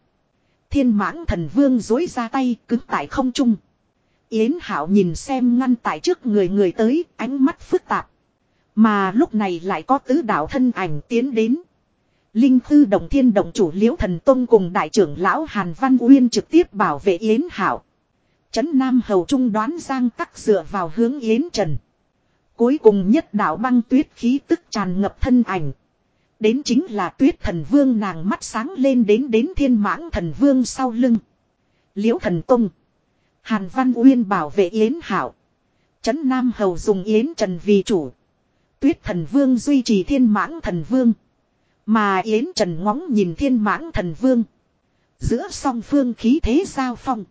Thiên mãng thần vương dối ra tay cứng tại không trung. Yến Hảo nhìn xem ngăn tại trước người người tới, ánh mắt phức tạp. Mà lúc này lại có tứ đạo thân ảnh tiến đến. Linh Thư Đồng Thiên Đồng chủ Liễu Thần Tông cùng đại trưởng lão Hàn Văn Uyên trực tiếp bảo vệ Yến Hảo. Trấn Nam Hầu Trung đoán Giang tắc dựa vào hướng Yến Trần. Cuối cùng nhất đạo băng tuyết khí tức tràn ngập thân ảnh. Đến chính là tuyết thần vương nàng mắt sáng lên đến đến thiên mãng thần vương sau lưng. Liễu thần Tông. Hàn Văn Uyên bảo vệ Yến Hảo. Trấn Nam Hầu dùng Yến Trần vì chủ. Tuyết thần vương duy trì thiên mãng thần vương. Mà Yến Trần ngóng nhìn thiên mãng thần vương. Giữa song phương khí thế giao phong.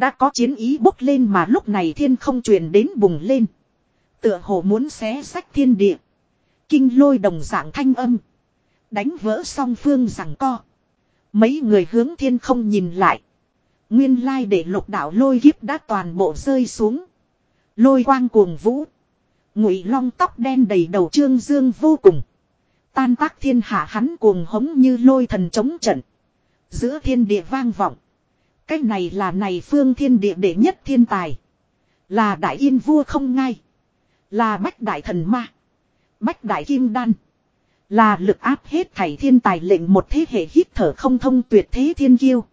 Đã có chiến ý bốc lên mà lúc này thiên không truyền đến bùng lên. Tựa hồ muốn xé sách thiên địa. Kinh lôi đồng dạng thanh âm. Đánh vỡ song phương rằng co. Mấy người hướng thiên không nhìn lại. Nguyên lai để lục đạo lôi kiếp đã toàn bộ rơi xuống. Lôi quang cuồng vũ. Ngụy long tóc đen đầy đầu trương dương vô cùng. Tan tác thiên hạ hắn cuồng hống như lôi thần chống trận. Giữa thiên địa vang vọng. Cái này là này phương thiên địa đệ nhất thiên tài. Là đại yên vua không ngay. Là bách đại thần ma. Bách đại kim đan. Là lực áp hết thảy thiên tài lệnh một thế hệ hít thở không thông tuyệt thế thiên kiêu.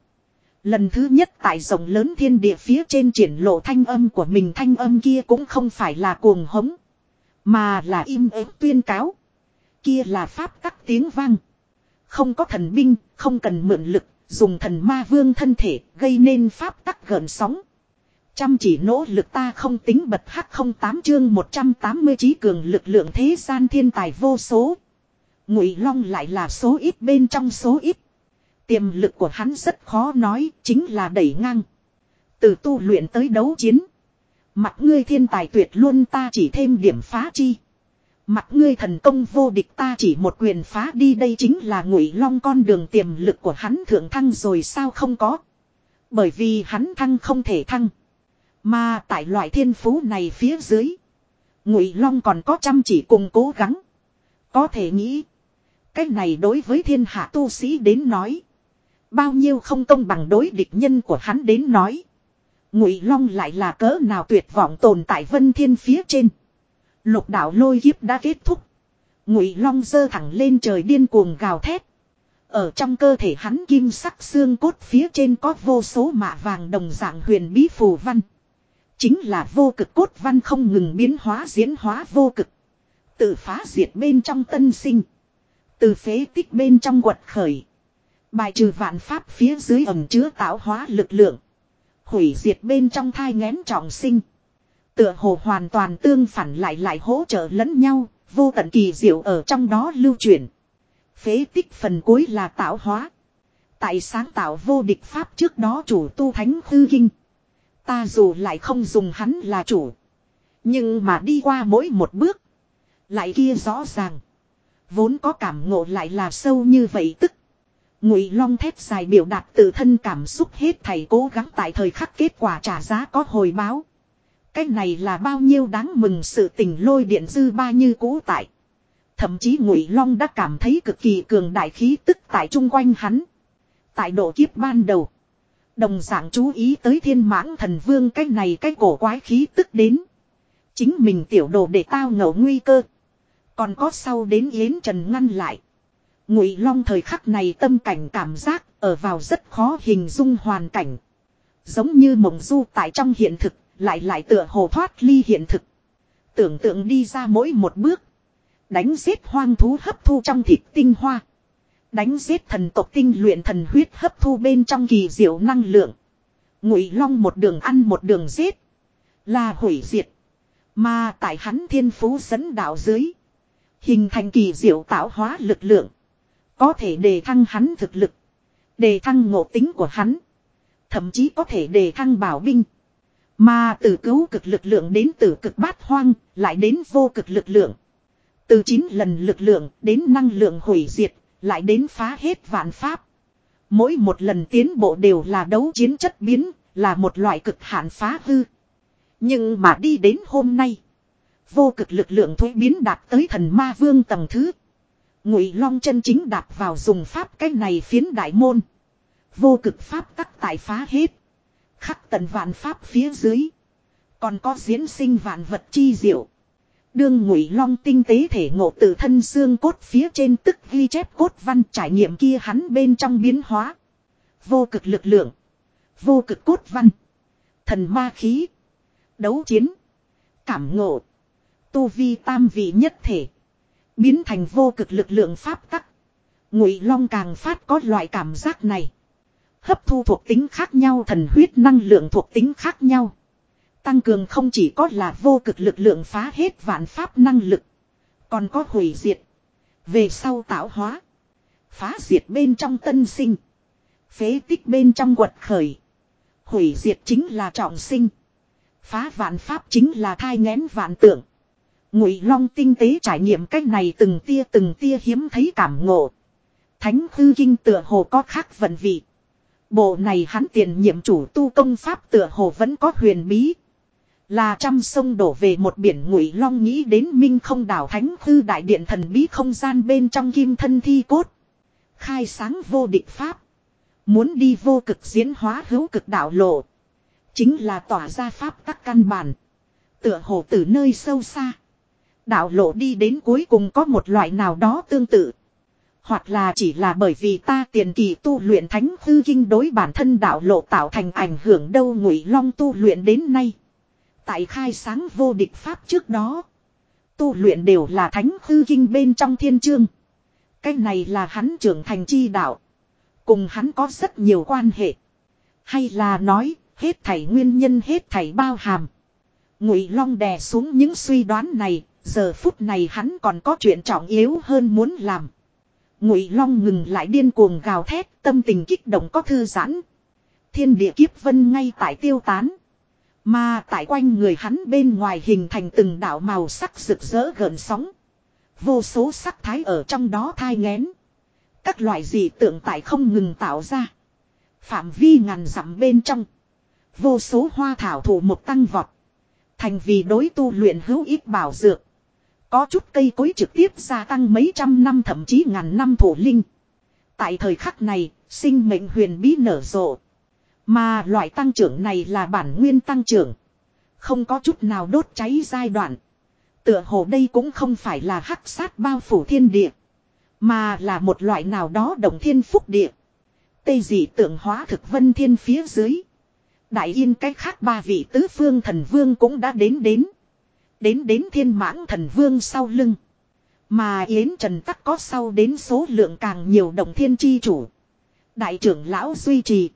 Lần thứ nhất tại rộng lớn thiên địa phía trên triển lộ thanh âm của mình thanh âm kia cũng không phải là cuồng hống. Mà là im ớt tuyên cáo. Kia là pháp tắc tiếng vang. Không có thần binh, không cần mượn lực, dùng thần ma vương thân thể gây nên pháp tắc gợn sóng. Chăm chỉ nỗ lực ta không tính bật hắc không tám chương 180 trí cường lực lượng thế gian thiên tài vô số. Ngụy Long lại là số ít bên trong số ít. Tiềm lực của hắn rất khó nói, chính là đẩy ngang. Từ tu luyện tới đấu chiến. Mặt ngươi thiên tài tuyệt luôn ta chỉ thêm điểm phá chi. Mặt ngươi thần công vô địch ta chỉ một quyền phá đi đây chính là ngụy long con đường tiềm lực của hắn thượng thăng rồi sao không có. Bởi vì hắn thăng không thể thăng. Mà tại loại thiên phú này phía dưới. Ngụy long còn có chăm chỉ cùng cố gắng. Có thể nghĩ. Cái này đối với thiên hạ tu sĩ đến nói. Bao nhiêu không công bằng đối địch nhân của hắn đến nói. Ngụy Long lại là cỡ nào tuyệt vọng tồn tại vân thiên phía trên. Lục đạo lôi kiếp đã kết thúc. Ngụy Long giơ thẳng lên trời điên cuồng gào thét. Ở trong cơ thể hắn kim sắc xương cốt phía trên có vô số mạ vàng đồng dạng huyền bí phù văn. Chính là vô cực cốt văn không ngừng biến hóa diễn hóa vô cực. Tự phá diệt bên trong tân sinh. Từ phế tích bên trong quật khởi. Bài trừ vạn pháp phía dưới ẩm chứa tạo hóa lực lượng. Hủy diệt bên trong thai ngén trọng sinh. Tựa hồ hoàn toàn tương phản lại lại hỗ trợ lẫn nhau, vô tận kỳ diệu ở trong đó lưu truyền. Phế tích phần cuối là tạo hóa. Tại sáng tạo vô địch pháp trước đó chủ tu thánh hư kinh. Ta dù lại không dùng hắn là chủ. Nhưng mà đi qua mỗi một bước. Lại kia rõ ràng. Vốn có cảm ngộ lại là sâu như vậy tức. Ngụy long thép dài biểu đạt tự thân cảm xúc hết thầy cố gắng tại thời khắc kết quả trả giá có hồi báo. Cái này là bao nhiêu đáng mừng sự tình lôi điện dư ba như cũ tại. Thậm chí Ngụy Long đã cảm thấy cực kỳ cường đại khí tức tại chung quanh hắn. Tại độ kiếp ban đầu, đồng dạng chú ý tới Thiên Mãng Thần Vương cái này cái cổ quái khí tức đến. Chính mình tiểu đồ để tao ngẫu nguy cơ. Còn có sau đến Yến Trần ngăn lại. Ngụy Long thời khắc này tâm cảnh cảm giác ở vào rất khó hình dung hoàn cảnh. Giống như mộng du tại trong hiện thực, lại lại tựa hồ thoát ly hiện thực. Tưởng tượng đi ra mỗi một bước. Đánh giết hoang thú hấp thu trong thịt tinh hoa. Đánh giết thần tộc tinh luyện thần huyết hấp thu bên trong kỳ diệu năng lượng. Ngụy Long một đường ăn một đường giết. Là hủy diệt. Mà tại hắn thiên phú dẫn đạo dưới. Hình thành kỳ diệu tạo hóa lực lượng. Có thể đề thăng hắn thực lực. Đề thăng ngộ tính của hắn. Thậm chí có thể đề thăng bảo binh. Mà từ cứu cực lực lượng đến từ cực bát hoang, lại đến vô cực lực lượng. Từ 9 lần lực lượng đến năng lượng hủy diệt, lại đến phá hết vạn pháp. Mỗi một lần tiến bộ đều là đấu chiến chất biến, là một loại cực hạn phá hư. Nhưng mà đi đến hôm nay, vô cực lực lượng thuế biến đạt tới thần ma vương tầng thứ. Ngụy Long chân chính đạp vào dùng pháp cái này phiến đại môn. Vô cực pháp tắc tại phá hết. Khắc tận vạn pháp phía dưới. Còn có diễn sinh vạn vật chi diệu. Đương ngụy long tinh tế thể ngộ từ thân xương cốt phía trên tức ghi chép cốt văn trải nghiệm kia hắn bên trong biến hóa. Vô cực lực lượng. Vô cực cốt văn. Thần ma khí. Đấu chiến. Cảm ngộ. Tu vi tam vị nhất thể. Biến thành vô cực lực lượng pháp tắc. Ngụy long càng phát có loại cảm giác này. Hấp thu thuộc tính khác nhau, thần huyết năng lượng thuộc tính khác nhau. Tăng cường không chỉ có là vô cực lực lượng phá hết vạn pháp năng lực. Còn có hủy diệt. Về sau tạo hóa. Phá diệt bên trong tân sinh. Phế tích bên trong quật khởi. Hủy diệt chính là trọng sinh. Phá vạn pháp chính là thai ngén vạn tượng. Ngụy Long tinh tế trải nghiệm cách này từng tia từng tia hiếm thấy cảm ngộ. Thánh hư kinh tựa hồ có khác vận vị. Bộ này hắn tiền nhiệm chủ tu công pháp tựa hồ vẫn có huyền bí. Là trăm sông đổ về một biển ngụy long nghĩ đến minh không đảo thánh hư đại điện thần bí không gian bên trong kim thân thi cốt. Khai sáng vô địch pháp. Muốn đi vô cực diễn hóa hữu cực đạo lộ. Chính là tỏa ra pháp các căn bản. Tựa hồ từ nơi sâu xa. Đạo lộ đi đến cuối cùng có một loại nào đó tương tự. Hoặc là chỉ là bởi vì ta tiền kỳ tu luyện thánh hư kinh đối bản thân đạo lộ tạo thành ảnh hưởng đâu ngụy long tu luyện đến nay. Tại khai sáng vô địch pháp trước đó. Tu luyện đều là thánh hư kinh bên trong thiên chương. Cái này là hắn trưởng thành chi đạo. Cùng hắn có rất nhiều quan hệ. Hay là nói, hết thảy nguyên nhân hết thảy bao hàm. Ngụy Long đè xuống những suy đoán này, giờ phút này hắn còn có chuyện trọng yếu hơn muốn làm. Ngụy Long ngừng lại điên cuồng gào thét, tâm tình kích động có thư giãn. Thiên địa kiếp vân ngay tại tiêu tán. Mà tại quanh người hắn bên ngoài hình thành từng đạo màu sắc rực rỡ gợn sóng. Vô số sắc thái ở trong đó thai ngén. Các loại dị tượng tại không ngừng tạo ra. Phạm vi ngàn dặm bên trong. Vô số hoa thảo thủ một tăng vọt. Thành vì đối tu luyện hữu ích bảo dược. Có chút cây cối trực tiếp gia tăng mấy trăm năm thậm chí ngàn năm thổ linh. Tại thời khắc này, sinh mệnh huyền bí nở rộ. Mà loại tăng trưởng này là bản nguyên tăng trưởng. Không có chút nào đốt cháy giai đoạn. Tựa hồ đây cũng không phải là hắc sát bao phủ thiên địa. Mà là một loại nào đó đồng thiên phúc địa. Tây dị tượng hóa thực vân thiên phía dưới. Đại yên cách khác ba vị tứ phương thần vương cũng đã đến đến. Đến đến thiên mãng thần vương sau lưng. Mà Yến Trần tắc có sau đến số lượng càng nhiều đồng thiên chi chủ. Đại trưởng lão duy trì.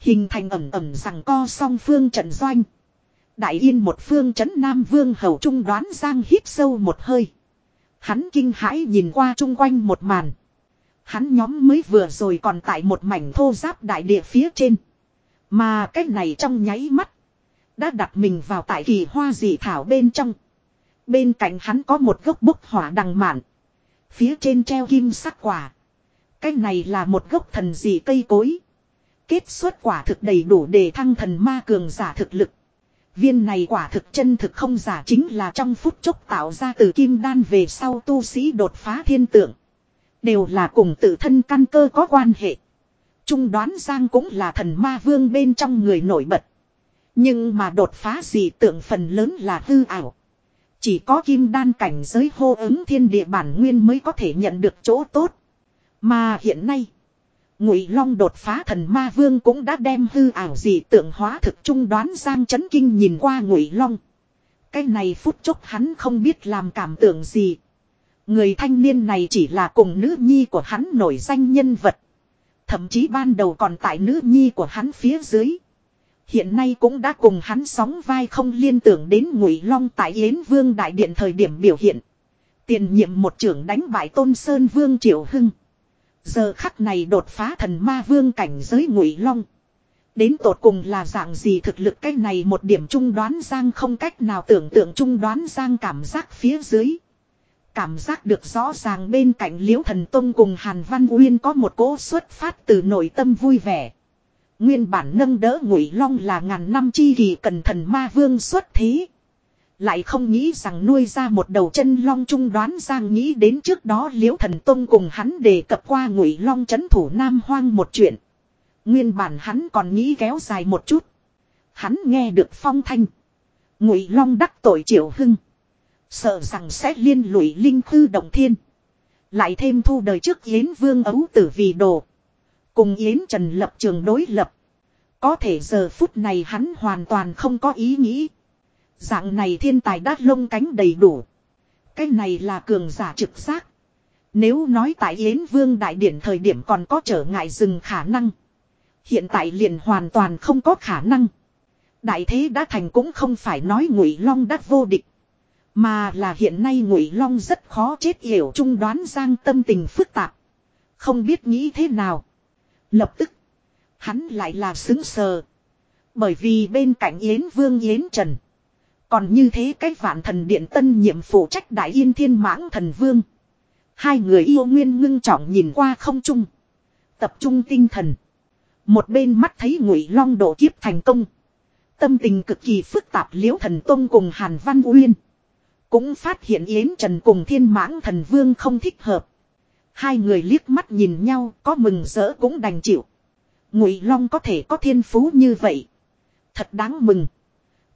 Hình thành ẩm ẩm rằng co song phương trận doanh. Đại yên một phương trấn Nam Vương hầu trung đoán giang hít sâu một hơi. Hắn kinh hãi nhìn qua chung quanh một màn. Hắn nhóm mới vừa rồi còn tại một mảnh thô giáp đại địa phía trên. Mà cái này trong nháy mắt. Đã đặt mình vào tại kỳ hoa dị thảo bên trong. Bên cạnh hắn có một gốc bốc hỏa đằng mạn. Phía trên treo kim sắc quả. Cái này là một gốc thần dị cây cối. Kết xuất quả thực đầy đủ để thăng thần ma cường giả thực lực. Viên này quả thực chân thực không giả chính là trong phút chốc tạo ra từ kim đan về sau tu sĩ đột phá thiên tượng. Đều là cùng tự thân căn cơ có quan hệ. Trung đoán Giang cũng là thần ma vương bên trong người nổi bật. Nhưng mà đột phá dị tượng phần lớn là hư ảo. Chỉ có kim đan cảnh giới hô ứng thiên địa bản nguyên mới có thể nhận được chỗ tốt. Mà hiện nay, Ngụy Long đột phá thần ma vương cũng đã đem hư ảo dị tượng hóa thực trung đoán giang chấn kinh nhìn qua Ngụy Long. Cái này phút chốc hắn không biết làm cảm tưởng gì. Người thanh niên này chỉ là cùng nữ nhi của hắn nổi danh nhân vật. Thậm chí ban đầu còn tại nữ nhi của hắn phía dưới. Hiện nay cũng đã cùng hắn sóng vai không liên tưởng đến Ngụy Long tại Yến Vương Đại Điện thời điểm biểu hiện. Tiền nhiệm một trưởng đánh bại Tôn Sơn Vương Triệu Hưng. Giờ khắc này đột phá thần ma vương cảnh giới Ngụy Long. Đến tột cùng là dạng gì thực lực cái này một điểm trung đoán giang không cách nào tưởng tượng trung đoán giang cảm giác phía dưới. Cảm giác được rõ ràng bên cạnh Liễu Thần Tông cùng Hàn Văn Uyên có một cỗ xuất phát từ nội tâm vui vẻ. Nguyên bản nâng đỡ ngụy long là ngàn năm chi kỳ cần thần ma vương xuất thế. Lại không nghĩ rằng nuôi ra một đầu chân long trung đoán giang nghĩ đến trước đó liễu thần tông cùng hắn đề cập qua ngụy long chấn thủ nam hoang một chuyện. Nguyên bản hắn còn nghĩ kéo dài một chút. Hắn nghe được phong thanh. Ngụy long đắc tội triệu hưng. Sợ rằng sẽ liên lụy linh khư động thiên. Lại thêm thu đời trước Yến Vương ấu tử vì đồ. Cùng Yến Trần lập trường đối lập. Có thể giờ phút này hắn hoàn toàn không có ý nghĩ. Dạng này thiên tài đát lông cánh đầy đủ. Cái này là cường giả trực giác. Nếu nói tại Yến Vương Đại Điển thời điểm còn có trở ngại dừng khả năng. Hiện tại liền hoàn toàn không có khả năng. Đại thế đã thành cũng không phải nói ngụy long đắt vô địch. Mà là hiện nay ngụy long rất khó chết hiểu trung đoán giang tâm tình phức tạp. Không biết nghĩ thế nào. Lập tức. Hắn lại là xứng sờ. Bởi vì bên cạnh Yến Vương Yến Trần. Còn như thế cái vạn thần điện tân nhiệm phụ trách đại yên thiên mãng thần vương. Hai người yêu nguyên ngưng trọng nhìn qua không trung. Tập trung tinh thần. Một bên mắt thấy ngụy long độ kiếp thành công. Tâm tình cực kỳ phức tạp liễu thần tông cùng Hàn Văn Uyên. Cũng phát hiện Yến Trần cùng thiên mãng thần vương không thích hợp. Hai người liếc mắt nhìn nhau, có mừng rỡ cũng đành chịu. Ngụy Long có thể có thiên phú như vậy. Thật đáng mừng.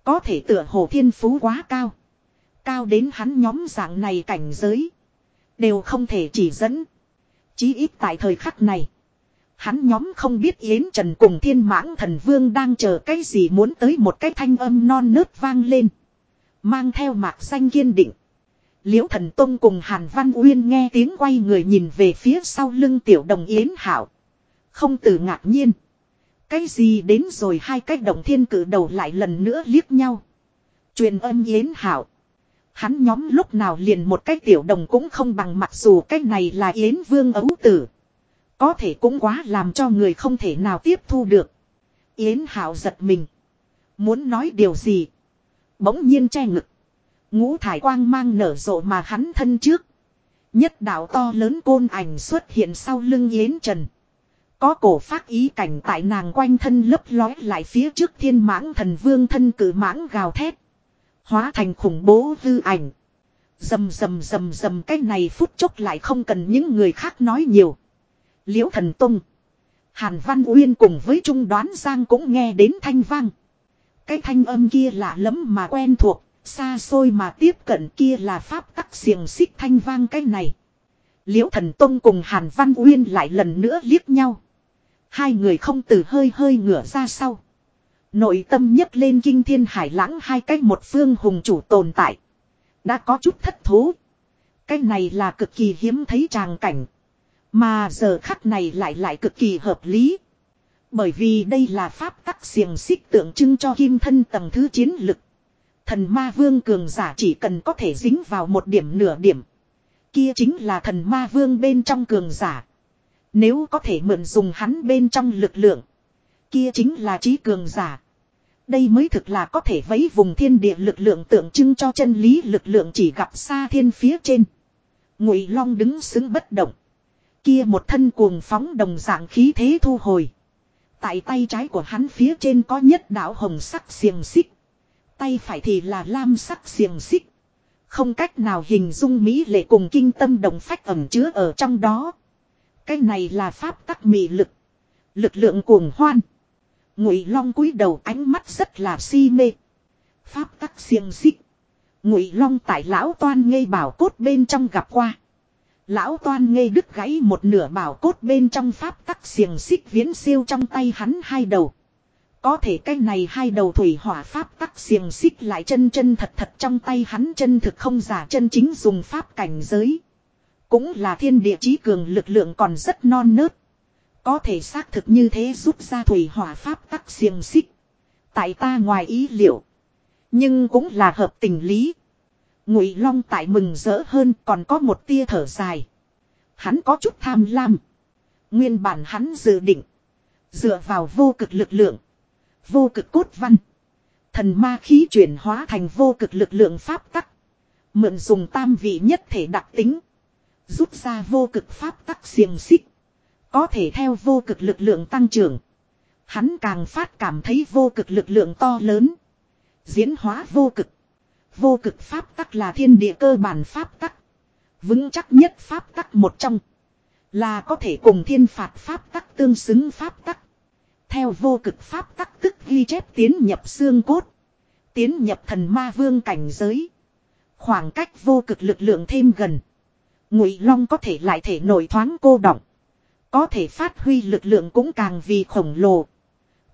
Có thể tựa hồ thiên phú quá cao. Cao đến hắn nhóm dạng này cảnh giới. Đều không thể chỉ dẫn. Chí ít tại thời khắc này. Hắn nhóm không biết Yến Trần cùng thiên mãng thần vương đang chờ cái gì muốn tới một cái thanh âm non nớt vang lên. Mang theo mạc xanh kiên định. Liễu thần tông cùng Hàn Văn Uyên nghe tiếng quay người nhìn về phía sau lưng tiểu đồng Yến Hảo. Không từ ngạc nhiên. Cái gì đến rồi hai cái đồng thiên cử đầu lại lần nữa liếc nhau. Truyền âm Yến Hảo. Hắn nhóm lúc nào liền một cái tiểu đồng cũng không bằng mặc dù cái này là Yến Vương ấu tử. Có thể cũng quá làm cho người không thể nào tiếp thu được. Yến Hảo giật mình. Muốn nói điều gì. Bỗng nhiên che ngực. Ngũ thải quang mang nở rộ mà hắn thân trước. Nhất đạo to lớn côn ảnh xuất hiện sau lưng Yến Trần. Có cổ phát ý cảnh tại nàng quanh thân lấp lói lại phía trước thiên mãng thần vương thân cử mãng gào thét. Hóa thành khủng bố hư ảnh. Dầm dầm dầm dầm cái này phút chốc lại không cần những người khác nói nhiều. Liễu thần tung. Hàn Văn Uyên cùng với trung đoán giang cũng nghe đến thanh vang. Cái thanh âm kia lạ lẫm mà quen thuộc, xa xôi mà tiếp cận kia là pháp tắc xiềng xích thanh vang cái này. Liễu thần tông cùng Hàn Văn Uyên lại lần nữa liếc nhau. Hai người không từ hơi hơi ngửa ra sau. Nội tâm nhấc lên kinh thiên hải lãng hai cách một phương hùng chủ tồn tại. Đã có chút thất thố. Cái này là cực kỳ hiếm thấy tràng cảnh. Mà giờ khắc này lại lại cực kỳ hợp lý. Bởi vì đây là pháp tắc xiềng xích tượng trưng cho kim thân tầng thứ chiến lực. Thần ma vương cường giả chỉ cần có thể dính vào một điểm nửa điểm. Kia chính là thần ma vương bên trong cường giả. Nếu có thể mượn dùng hắn bên trong lực lượng. Kia chính là trí cường giả. Đây mới thực là có thể vấy vùng thiên địa lực lượng tượng trưng cho chân lý lực lượng chỉ gặp xa thiên phía trên. Ngụy Long đứng xứng bất động. Kia một thân cuồng phóng đồng dạng khí thế thu hồi. Tại tay trái của hắn phía trên có nhất đạo hồng sắc xiềng xích. Tay phải thì là lam sắc xiềng xích. Không cách nào hình dung mỹ lệ cùng kinh tâm đồng phách ẩm chứa ở trong đó. Cái này là pháp tắc mị lực. Lực lượng cuồng hoan. Ngụy Long cúi đầu ánh mắt rất là si mê. Pháp tắc xiềng xích. Ngụy Long tại lão toan ngây bảo cốt bên trong gặp qua. Lão toan ngây đứt gãy một nửa bảo cốt bên trong pháp tắc xiềng xích viễn siêu trong tay hắn hai đầu. Có thể cái này hai đầu thủy hỏa pháp tắc xiềng xích lại chân chân thật thật trong tay hắn chân thực không giả chân chính dùng pháp cảnh giới. Cũng là thiên địa chí cường lực lượng còn rất non nớt. Có thể xác thực như thế rút ra thủy hỏa pháp tắc xiềng xích. Tại ta ngoài ý liệu. Nhưng cũng là hợp tình lý. Ngụy Long tại mừng rỡ hơn còn có một tia thở dài. Hắn có chút tham lam. Nguyên bản hắn dự định. Dựa vào vô cực lực lượng. Vô cực cốt văn. Thần ma khí chuyển hóa thành vô cực lực lượng pháp tắc. Mượn dùng tam vị nhất thể đặc tính. Rút ra vô cực pháp tắc xiềng xích. Có thể theo vô cực lực lượng tăng trưởng. Hắn càng phát cảm thấy vô cực lực lượng to lớn. Diễn hóa vô cực. Vô cực pháp tắc là thiên địa cơ bản pháp tắc. Vững chắc nhất pháp tắc một trong. Là có thể cùng thiên phạt pháp tắc tương xứng pháp tắc. Theo vô cực pháp tắc tức ghi chép tiến nhập xương cốt. Tiến nhập thần ma vương cảnh giới. Khoảng cách vô cực lực lượng thêm gần. Ngụy Long có thể lại thể nổi thoáng cô động. Có thể phát huy lực lượng cũng càng vì khổng lồ.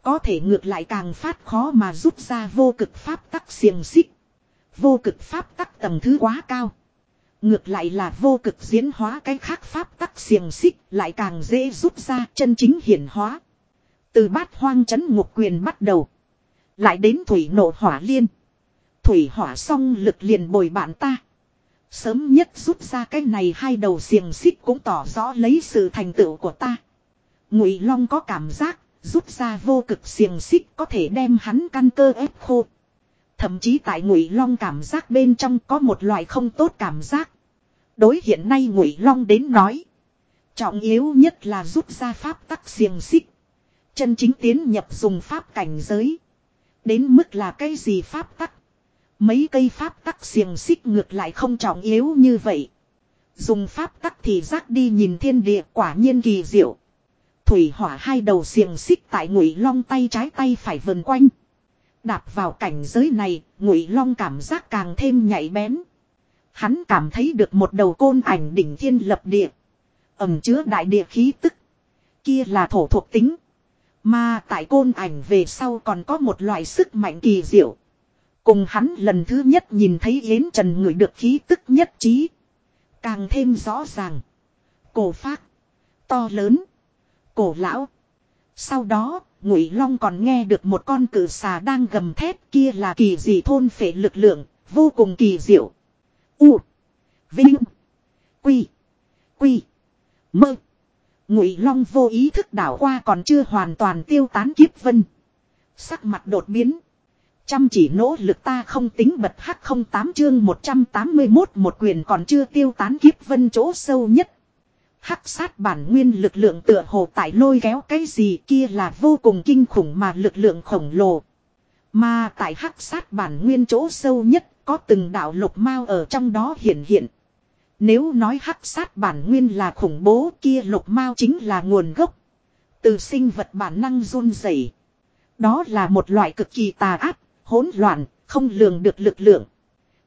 Có thể ngược lại càng phát khó mà rút ra vô cực pháp tắc xiềng xích. Vô cực pháp tắc tầng thứ quá cao. Ngược lại là vô cực diễn hóa cái khác pháp tắc xiềng xích lại càng dễ rút ra chân chính hiển hóa. Từ bát hoang chấn ngục quyền bắt đầu. Lại đến thủy nộ hỏa liên. Thủy hỏa xong lực liền bồi bạn ta. Sớm nhất rút ra cái này hai đầu xiềng xích cũng tỏ rõ lấy sự thành tựu của ta. Ngụy Long có cảm giác, rút ra vô cực xiềng xích có thể đem hắn căn cơ ép khô. Thậm chí tại Ngụy Long cảm giác bên trong có một loại không tốt cảm giác. Đối hiện nay Ngụy Long đến nói, trọng yếu nhất là rút ra pháp tắc xiềng xích. Chân chính tiến nhập dùng pháp cảnh giới. Đến mức là cái gì pháp tắc? Mấy cây pháp tắc xiềng xích ngược lại không trọng yếu như vậy. Dùng pháp tắc thì rác đi nhìn thiên địa quả nhiên kỳ diệu. Thủy hỏa hai đầu xiềng xích tại ngụy long tay trái tay phải vần quanh. Đạp vào cảnh giới này, ngụy long cảm giác càng thêm nhạy bén. Hắn cảm thấy được một đầu côn ảnh đỉnh thiên lập địa. ẩm chứa đại địa khí tức. Kia là thổ thuộc tính. Mà tại côn ảnh về sau còn có một loại sức mạnh kỳ diệu. Cùng hắn lần thứ nhất nhìn thấy Yến Trần người được khí tức nhất trí. Càng thêm rõ ràng. Cổ phát. To lớn. Cổ lão. Sau đó, Ngụy Long còn nghe được một con cử xà đang gầm thét kia là kỳ dị thôn phệ lực lượng, vô cùng kỳ diệu. U. Vinh. Quy. Quy. Mơ. Ngụy Long vô ý thức đảo qua còn chưa hoàn toàn tiêu tán kiếp vân. Sắc mặt đột biến. Chăm chỉ nỗ lực ta không tính bật hắc không tám chương 181 một quyền còn chưa tiêu tán kiếp vân chỗ sâu nhất. Hắc sát bản nguyên lực lượng tựa hồ tại lôi kéo cái gì kia là vô cùng kinh khủng mà lực lượng khổng lồ. Mà tại hắc sát bản nguyên chỗ sâu nhất có từng đạo lục mao ở trong đó hiện hiện. Nếu nói hắc sát bản nguyên là khủng bố kia lục mao chính là nguồn gốc. Từ sinh vật bản năng run rẩy. Đó là một loại cực kỳ tà ác, hỗn loạn, không lường được lực lượng.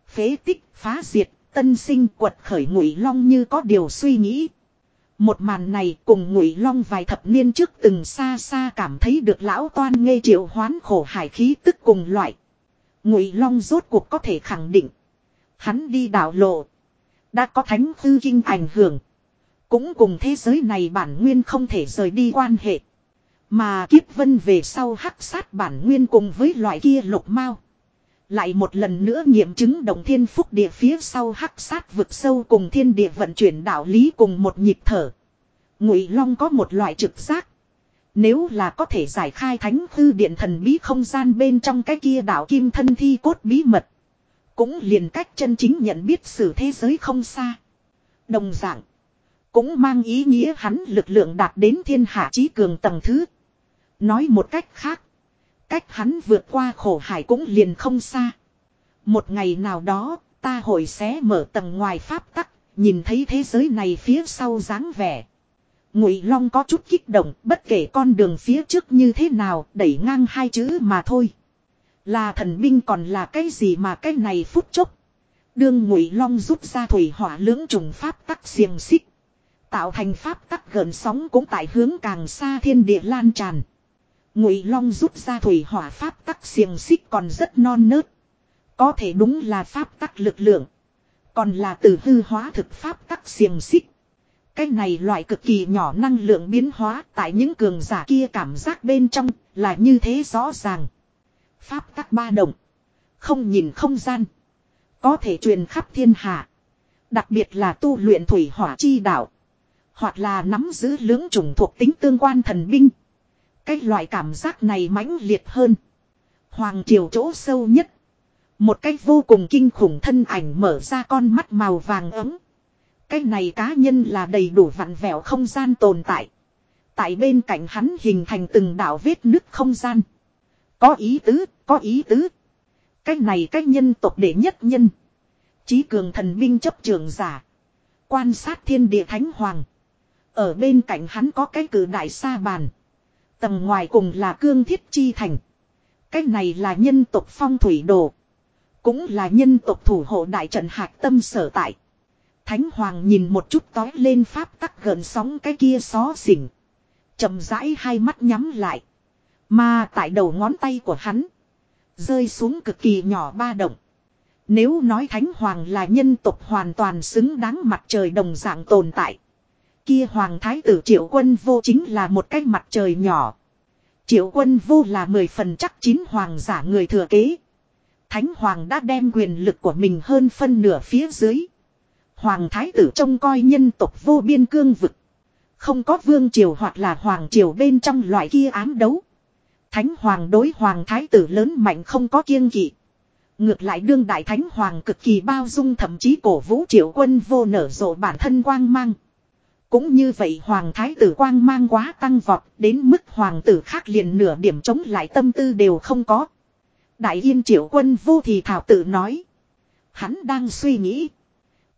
Phế tích, phá diệt, tân sinh quật khởi ngụy long như có điều suy nghĩ. Một màn này cùng ngụy long vài thập niên trước từng xa xa cảm thấy được lão toan ngây triệu hoán khổ hải khí tức cùng loại. Ngụy long rốt cuộc có thể khẳng định. Hắn đi đảo lộ. Đã có thánh tư kinh ảnh hưởng. Cũng cùng thế giới này bản nguyên không thể rời đi quan hệ. Mà kiếp vân về sau hắc sát bản nguyên cùng với loại kia lục mao. Lại một lần nữa nghiệm chứng đồng thiên phúc địa phía sau hắc sát vực sâu cùng thiên địa vận chuyển đạo lý cùng một nhịp thở. Ngụy Long có một loại trực giác. Nếu là có thể giải khai thánh hư điện thần bí không gian bên trong cái kia đạo kim thân thi cốt bí mật. Cũng liền cách chân chính nhận biết sự thế giới không xa. Đồng dạng. Cũng mang ý nghĩa hắn lực lượng đạt đến thiên hạ trí cường tầng thứ. Nói một cách khác. Cách hắn vượt qua khổ hải cũng liền không xa. Một ngày nào đó, ta hội xé mở tầng ngoài pháp tắc, nhìn thấy thế giới này phía sau dáng vẻ. Ngụy Long có chút kích động, bất kể con đường phía trước như thế nào, đẩy ngang hai chữ mà thôi. Là thần binh còn là cái gì mà cái này phút chốc. Đương Ngụy Long rút ra thủy hỏa lưỡng trùng pháp tắc xiềng xích, tạo thành pháp tắc gần sóng cũng tại hướng càng xa thiên địa lan tràn. Ngụy Long rút ra thủy hỏa pháp tắc xiềng xích còn rất non nớt. Có thể đúng là pháp tắc lực lượng, còn là từ hư hóa thực pháp tắc xiềng xích. Cái này loại cực kỳ nhỏ năng lượng biến hóa tại những cường giả kia cảm giác bên trong là như thế rõ ràng. Pháp tắc ba động. Không nhìn không gian. Có thể truyền khắp thiên hạ. Đặc biệt là tu luyện thủy hỏa chi đạo. Hoặc là nắm giữ lưỡng chủng thuộc tính tương quan thần binh. Cái loại cảm giác này mãnh liệt hơn. Hoàng triều chỗ sâu nhất. Một cách vô cùng kinh khủng thân ảnh mở ra con mắt màu vàng ấm. Cái này cá nhân là đầy đủ vặn vẹo không gian tồn tại. Tại bên cạnh hắn hình thành từng đảo vết nứt không gian. Có ý tứ, có ý tứ. Cái này cái nhân tộc đệ nhất nhân. Chí cường thần binh chấp trường giả. Quan sát thiên địa thánh hoàng. Ở bên cạnh hắn có cái cử đại sa bàn. Tầng ngoài cùng là cương thiết chi thành. Cái này là nhân tộc phong thủy đồ. Cũng là nhân tộc thủ hộ đại trận hạc tâm sở tại. Thánh Hoàng nhìn một chút tói lên pháp tắc gần sóng cái kia xó xỉnh. chậm rãi hai mắt nhắm lại. Mà tại đầu ngón tay của hắn. Rơi xuống cực kỳ nhỏ ba động. Nếu nói Thánh Hoàng là nhân tộc hoàn toàn xứng đáng mặt trời đồng dạng tồn tại. Kia Hoàng Thái tử Triệu Quân Vô chính là một cái mặt trời nhỏ. Triệu Quân Vô là mười phần chắc chín Hoàng giả người thừa kế. Thánh Hoàng đã đem quyền lực của mình hơn phân nửa phía dưới. Hoàng thái tử trông coi nhân tộc vô biên cương vực. Không có vương triều hoặc là hoàng triều bên trong loại kia ám đấu. Thánh hoàng đối hoàng thái tử lớn mạnh không có kiêng kỵ. Ngược lại đương đại thánh hoàng cực kỳ bao dung thậm chí cổ vũ triệu quân vô nở rộ bản thân quang mang. Cũng như vậy hoàng thái tử quang mang quá tăng vọt, đến mức hoàng tử khác liền nửa điểm chống lại tâm tư đều không có. Đại yên triệu quân vô thì thảo tự nói. Hắn đang suy nghĩ.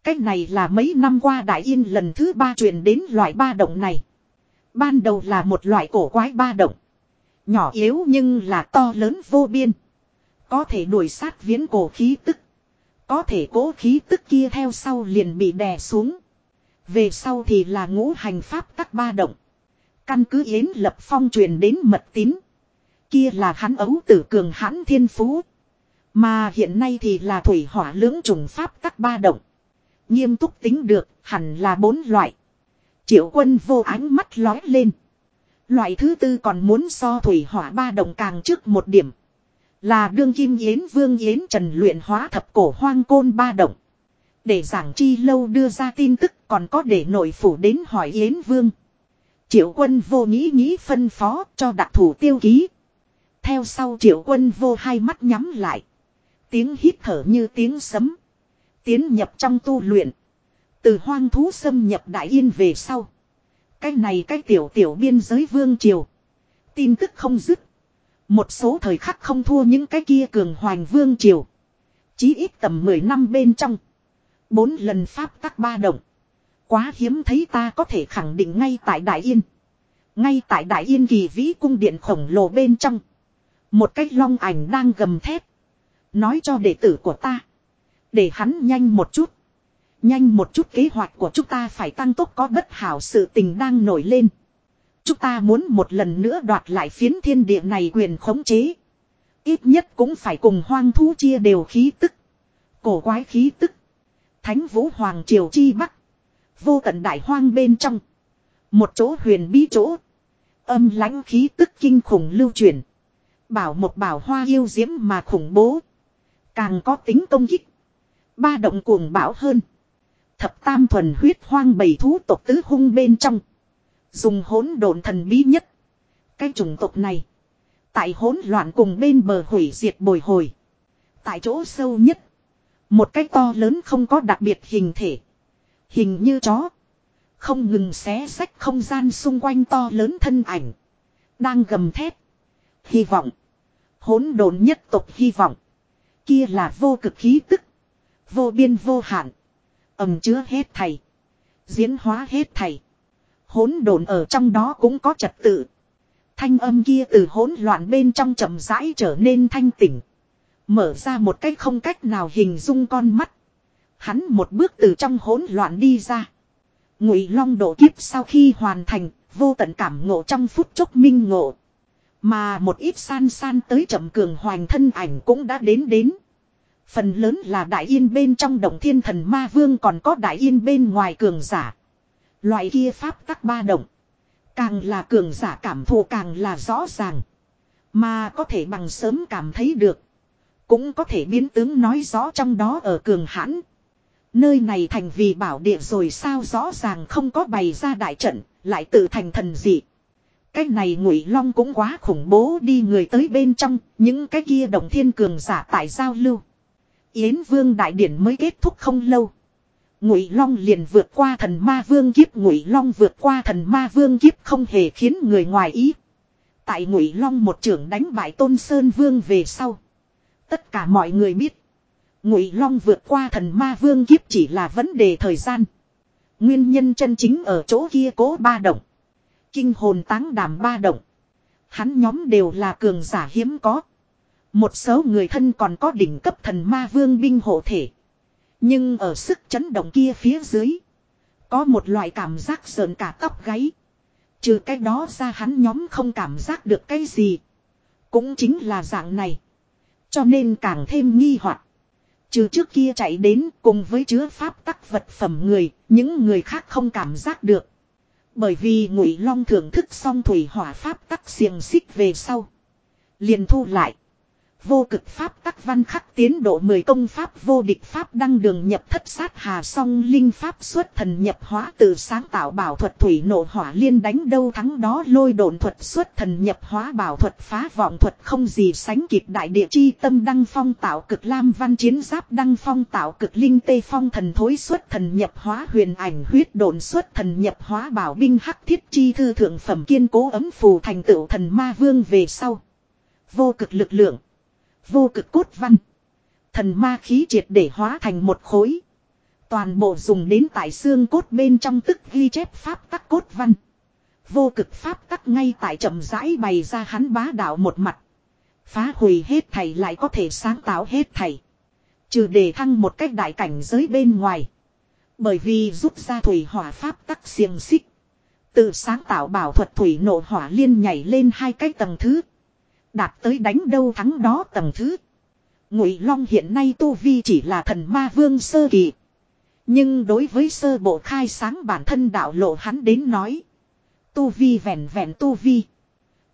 Cách này là mấy năm qua Đại Yên lần thứ ba truyền đến loại ba động này. Ban đầu là một loại cổ quái ba động. Nhỏ yếu nhưng là to lớn vô biên. Có thể đuổi sát viễn cổ khí tức. Có thể cố khí tức kia theo sau liền bị đè xuống. Về sau thì là ngũ hành pháp tắc ba động. Căn cứ Yến Lập Phong truyền đến mật tín. Kia là hắn ấu tử cường hãn thiên phú. Mà hiện nay thì là thủy hỏa lưỡng trùng pháp tắc ba động. Nghiêm túc tính được, hẳn là bốn loại. Triệu quân vô ánh mắt lói lên. Loại thứ tư còn muốn so thủy hỏa ba đồng càng trước một điểm. Là đương kim yến vương yến trần luyện hóa thập cổ hoang côn ba động. Để giảng chi lâu đưa ra tin tức còn có để nội phủ đến hỏi yến vương. Triệu quân vô nghĩ nghĩ phân phó cho đặc thủ tiêu ký. Theo sau triệu quân vô hai mắt nhắm lại. Tiếng hít thở như tiếng sấm. Tiến nhập trong tu luyện. Từ hoang thú xâm nhập đại yên về sau. Cái này cái tiểu tiểu biên giới vương triều. Tin tức không dứt. Một số thời khắc không thua những cái kia cường hoành vương triều. Chí ít tầm 10 năm bên trong. Bốn lần pháp tắc ba động. Quá hiếm thấy ta có thể khẳng định ngay tại Đại Yên. Ngay tại Đại Yên kỳ vĩ cung điện khổng lồ bên trong. Một cái long ảnh đang gầm thét. Nói cho đệ tử của ta. Để hắn nhanh một chút. Nhanh một chút kế hoạch của chúng ta phải tăng tốc có bất hảo sự tình đang nổi lên. Chúng ta muốn một lần nữa đoạt lại phiến thiên địa này quyền khống chế. Ít nhất cũng phải cùng hoang thú chia đều khí tức. Cổ quái khí tức. Thánh vũ hoàng triều chi bắc. Vô tận đại hoang bên trong. Một chỗ huyền bí chỗ. Âm lãnh khí tức kinh khủng lưu truyền. Bảo một bảo hoa yêu diễm mà khủng bố. Càng có tính công kích. Ba động cuồng bão hơn. Thập tam thuần huyết hoang bầy thú tộc tứ hung bên trong. Dùng hỗn độn thần bí nhất. Cái chủng tộc này. Tại hỗn loạn cùng bên bờ hủy diệt bồi hồi. Tại chỗ sâu nhất. Một cái to lớn không có đặc biệt hình thể. Hình như chó. Không ngừng xé sách không gian xung quanh to lớn thân ảnh. Đang gầm thét. Hy vọng. Hỗn độn nhất tộc hy vọng. Kia là vô cực khí tức. Vô biên vô hạn ầm chứa hết thầy. Diễn hóa hết thầy. Hỗn độn ở trong đó cũng có trật tự. Thanh âm kia từ hỗn loạn bên trong chậm rãi trở nên thanh tỉnh. Mở ra một cách không cách nào hình dung con mắt. Hắn một bước từ trong hỗn loạn đi ra. Ngụy Long độ kiếp sau khi hoàn thành, vô tận cảm ngộ trong phút chốc minh ngộ. Mà một ít san san tới chậm cường hoành thân ảnh cũng đã đến đến. Phần lớn là đại yên bên trong động thiên thần ma vương còn có đại yên bên ngoài cường giả. Loại kia pháp tắc ba động. Càng là cường giả cảm thụ càng là rõ ràng. Mà có thể bằng sớm cảm thấy được. Cũng có thể biến tướng nói rõ trong đó ở cường hãn. Nơi này thành vì bảo địa rồi sao rõ ràng không có bày ra đại trận, lại tự thành thần dị. Cái này ngụy long cũng quá khủng bố đi người tới bên trong, những cái kia đồng thiên cường giả tại giao lưu. Yến vương đại điển mới kết thúc không lâu. Ngụy long liền vượt qua thần ma vương kiếp, ngụy long vượt qua thần ma vương kiếp không hề khiến người ngoài ý. Tại ngụy long một trưởng đánh bại tôn sơn vương về sau. Tất cả mọi người biết. Ngụy Long vượt qua thần ma vương kiếp chỉ là vấn đề thời gian. Nguyên nhân chân chính ở chỗ kia cố ba động. Kinh hồn táng đảm ba động. Hắn nhóm đều là cường giả hiếm có. Một số người thân còn có đỉnh cấp thần ma vương binh hộ thể. Nhưng ở sức chấn động kia phía dưới. Có một loại cảm giác sờn cả tóc gáy. Trừ cái đó ra hắn nhóm không cảm giác được cái gì. Cũng chính là dạng này. Cho nên càng thêm nghi hoặc. Trừ trước kia chạy đến cùng với chứa pháp tắc vật phẩm người, những người khác không cảm giác được. Bởi vì ngụy long thưởng thức xong thủy hỏa pháp tắc xiềng xích về sau. Liền thu lại. Vô cực pháp tắc văn khắc tiến độ 10 công pháp vô địch pháp đăng đường nhập thất sát hà song linh pháp xuất thần nhập hóa từ sáng tạo bảo thuật thủy nộ hỏa liên đánh đâu thắng đó lôi đồn thuật xuất thần nhập hóa bảo thuật phá vọng thuật không gì sánh kịp đại địa chi tâm đăng phong tạo cực lam văn chiến giáp đăng phong tạo cực linh tê phong thần thối xuất thần nhập hóa huyền ảnh huyết đồn xuất thần nhập hóa bảo binh hắc thiết chi thư thượng phẩm kiên cố ấm phù thành tựu thần ma vương về sau. Vô cực lực lượng Vô cực cốt văn. Thần ma khí triệt để hóa thành một khối. Toàn bộ dùng đến tại xương cốt bên trong tức ghi chép pháp tắc cốt văn. Vô cực pháp tắc ngay tại chậm rãi bày ra hắn bá đạo một mặt. Phá hủy hết thầy lại có thể sáng tạo hết thầy. Trừ đề thăng một cách đại cảnh giới bên ngoài. Bởi vì rút ra thủy hỏa pháp tắc xiềng xích. Tự sáng tạo bảo thuật thủy nộ hỏa liên nhảy lên hai cái tầng thứ. Đạt tới đánh đâu thắng đó tầng thứ. Ngụy Long hiện nay tu vi chỉ là thần ma vương sơ kỳ. Nhưng đối với sơ bộ khai sáng bản thân đạo lộ hắn đến nói. Tu vi vẹn vẹn tu vi.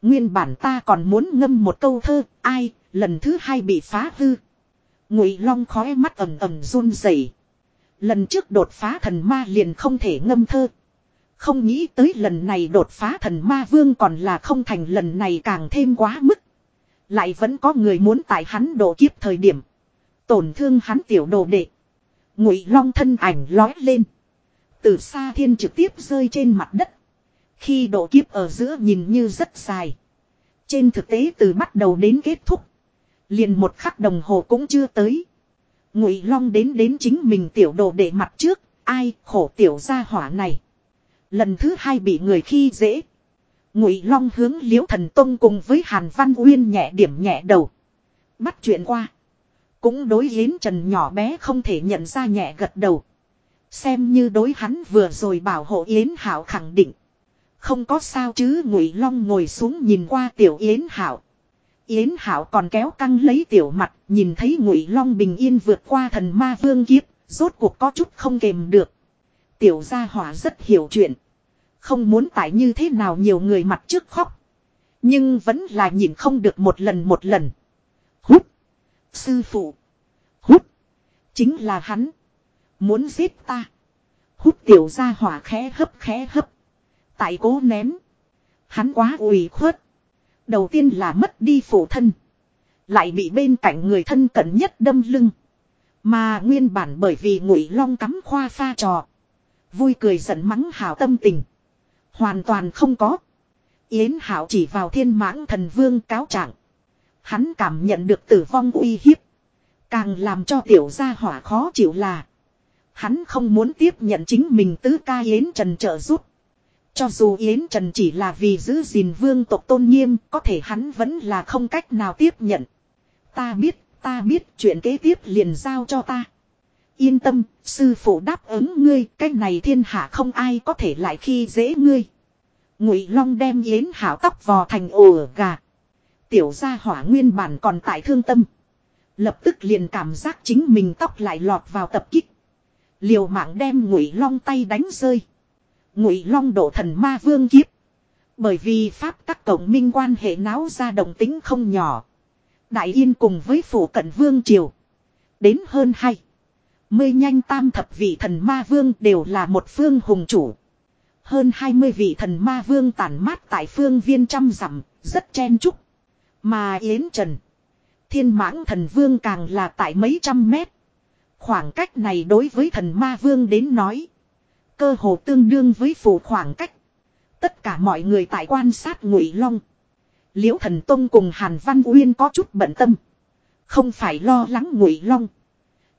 Nguyên bản ta còn muốn ngâm một câu thơ, ai, lần thứ hai bị phá hư. Ngụy Long khóe mắt ầm ầm run rẩy. Lần trước đột phá thần ma liền không thể ngâm thơ. Không nghĩ tới lần này đột phá thần ma vương còn là không thành lần này càng thêm quá mức. Lại vẫn có người muốn tại hắn độ kiếp thời điểm. Tổn thương hắn tiểu đồ đệ. Ngụy long thân ảnh lói lên. Từ xa thiên trực tiếp rơi trên mặt đất. Khi độ kiếp ở giữa nhìn như rất dài. Trên thực tế từ bắt đầu đến kết thúc. Liền một khắc đồng hồ cũng chưa tới. Ngụy long đến đến chính mình tiểu đồ đệ mặt trước. Ai, khổ tiểu gia hỏa này. Lần thứ hai bị người khi dễ Ngụy Long hướng Liễu Thần Tông cùng với Hàn Văn Uyên nhẹ điểm nhẹ đầu. Bắt chuyện qua. Cũng đối Yến Trần nhỏ bé không thể nhận ra nhẹ gật đầu. Xem như đối hắn vừa rồi bảo hộ Yến Hảo khẳng định. Không có sao chứ Ngụy Long ngồi xuống nhìn qua tiểu Yến Hảo. Yến Hảo còn kéo căng lấy tiểu mặt, nhìn thấy Ngụy Long bình yên vượt qua thần ma vương kiếp, Rốt cuộc có chút không kềm được. Tiểu gia hỏa rất hiểu chuyện. Không muốn tại như thế nào nhiều người mặt trước khóc. Nhưng vẫn là nhìn không được một lần một lần. Hút. Sư phụ. Hút. Chính là hắn. Muốn giết ta. Hút tiểu gia hỏa khẽ hấp khẽ hấp. Tại cố nén. Hắn quá ủy khuất. Đầu tiên là mất đi phụ thân. Lại bị bên cạnh người thân cận nhất đâm lưng. Mà nguyên bản bởi vì ngụy long cắm khoa pha trò. Vui cười giận mắng hào tâm tình. Hoàn toàn không có. Yến hảo chỉ vào thiên mãng thần vương cáo trạng. Hắn cảm nhận được tử vong uy hiếp. Càng làm cho tiểu gia hỏa khó chịu là. Hắn không muốn tiếp nhận chính mình tứ ca Yến Trần trợ giúp. Cho dù Yến Trần chỉ là vì giữ gìn vương tộc tôn nghiêm, có thể hắn vẫn là không cách nào tiếp nhận. Ta biết, ta biết chuyện kế tiếp liền giao cho ta. Yên tâm, sư phụ đáp ứng ngươi, cái này thiên hạ không ai có thể lại khi dễ ngươi. Ngụy Long đem Yến Hảo tóc vò thành ổ gà. Tiểu gia hỏa nguyên bản còn tại thương tâm. Lập tức liền cảm giác chính mình tóc lại lọt vào tập kích. Liều mạng đem Ngụy Long tay đánh rơi. Ngụy Long độ thần ma vương kiếp. Bởi vì pháp tắc cộng minh quan hệ náo ra đồng tính không nhỏ. Đại Yên cùng với phủ cận vương triều. Đến hơn hay. Mươi nhanh tam thập vị thần ma vương đều là một phương hùng chủ. Hơn 20 vị thần ma vương tản mát tại phương viên trăm dặm, rất chen chúc. Mà Yến Trần, thiên mãng thần vương càng là tại mấy trăm mét. Khoảng cách này đối với thần ma vương đến nói. Cơ hồ tương đương với phủ khoảng cách. Tất cả mọi người tại quan sát ngụy long. Liễu thần tông cùng Hàn Văn Uyên có chút bận tâm. Không phải lo lắng ngụy long.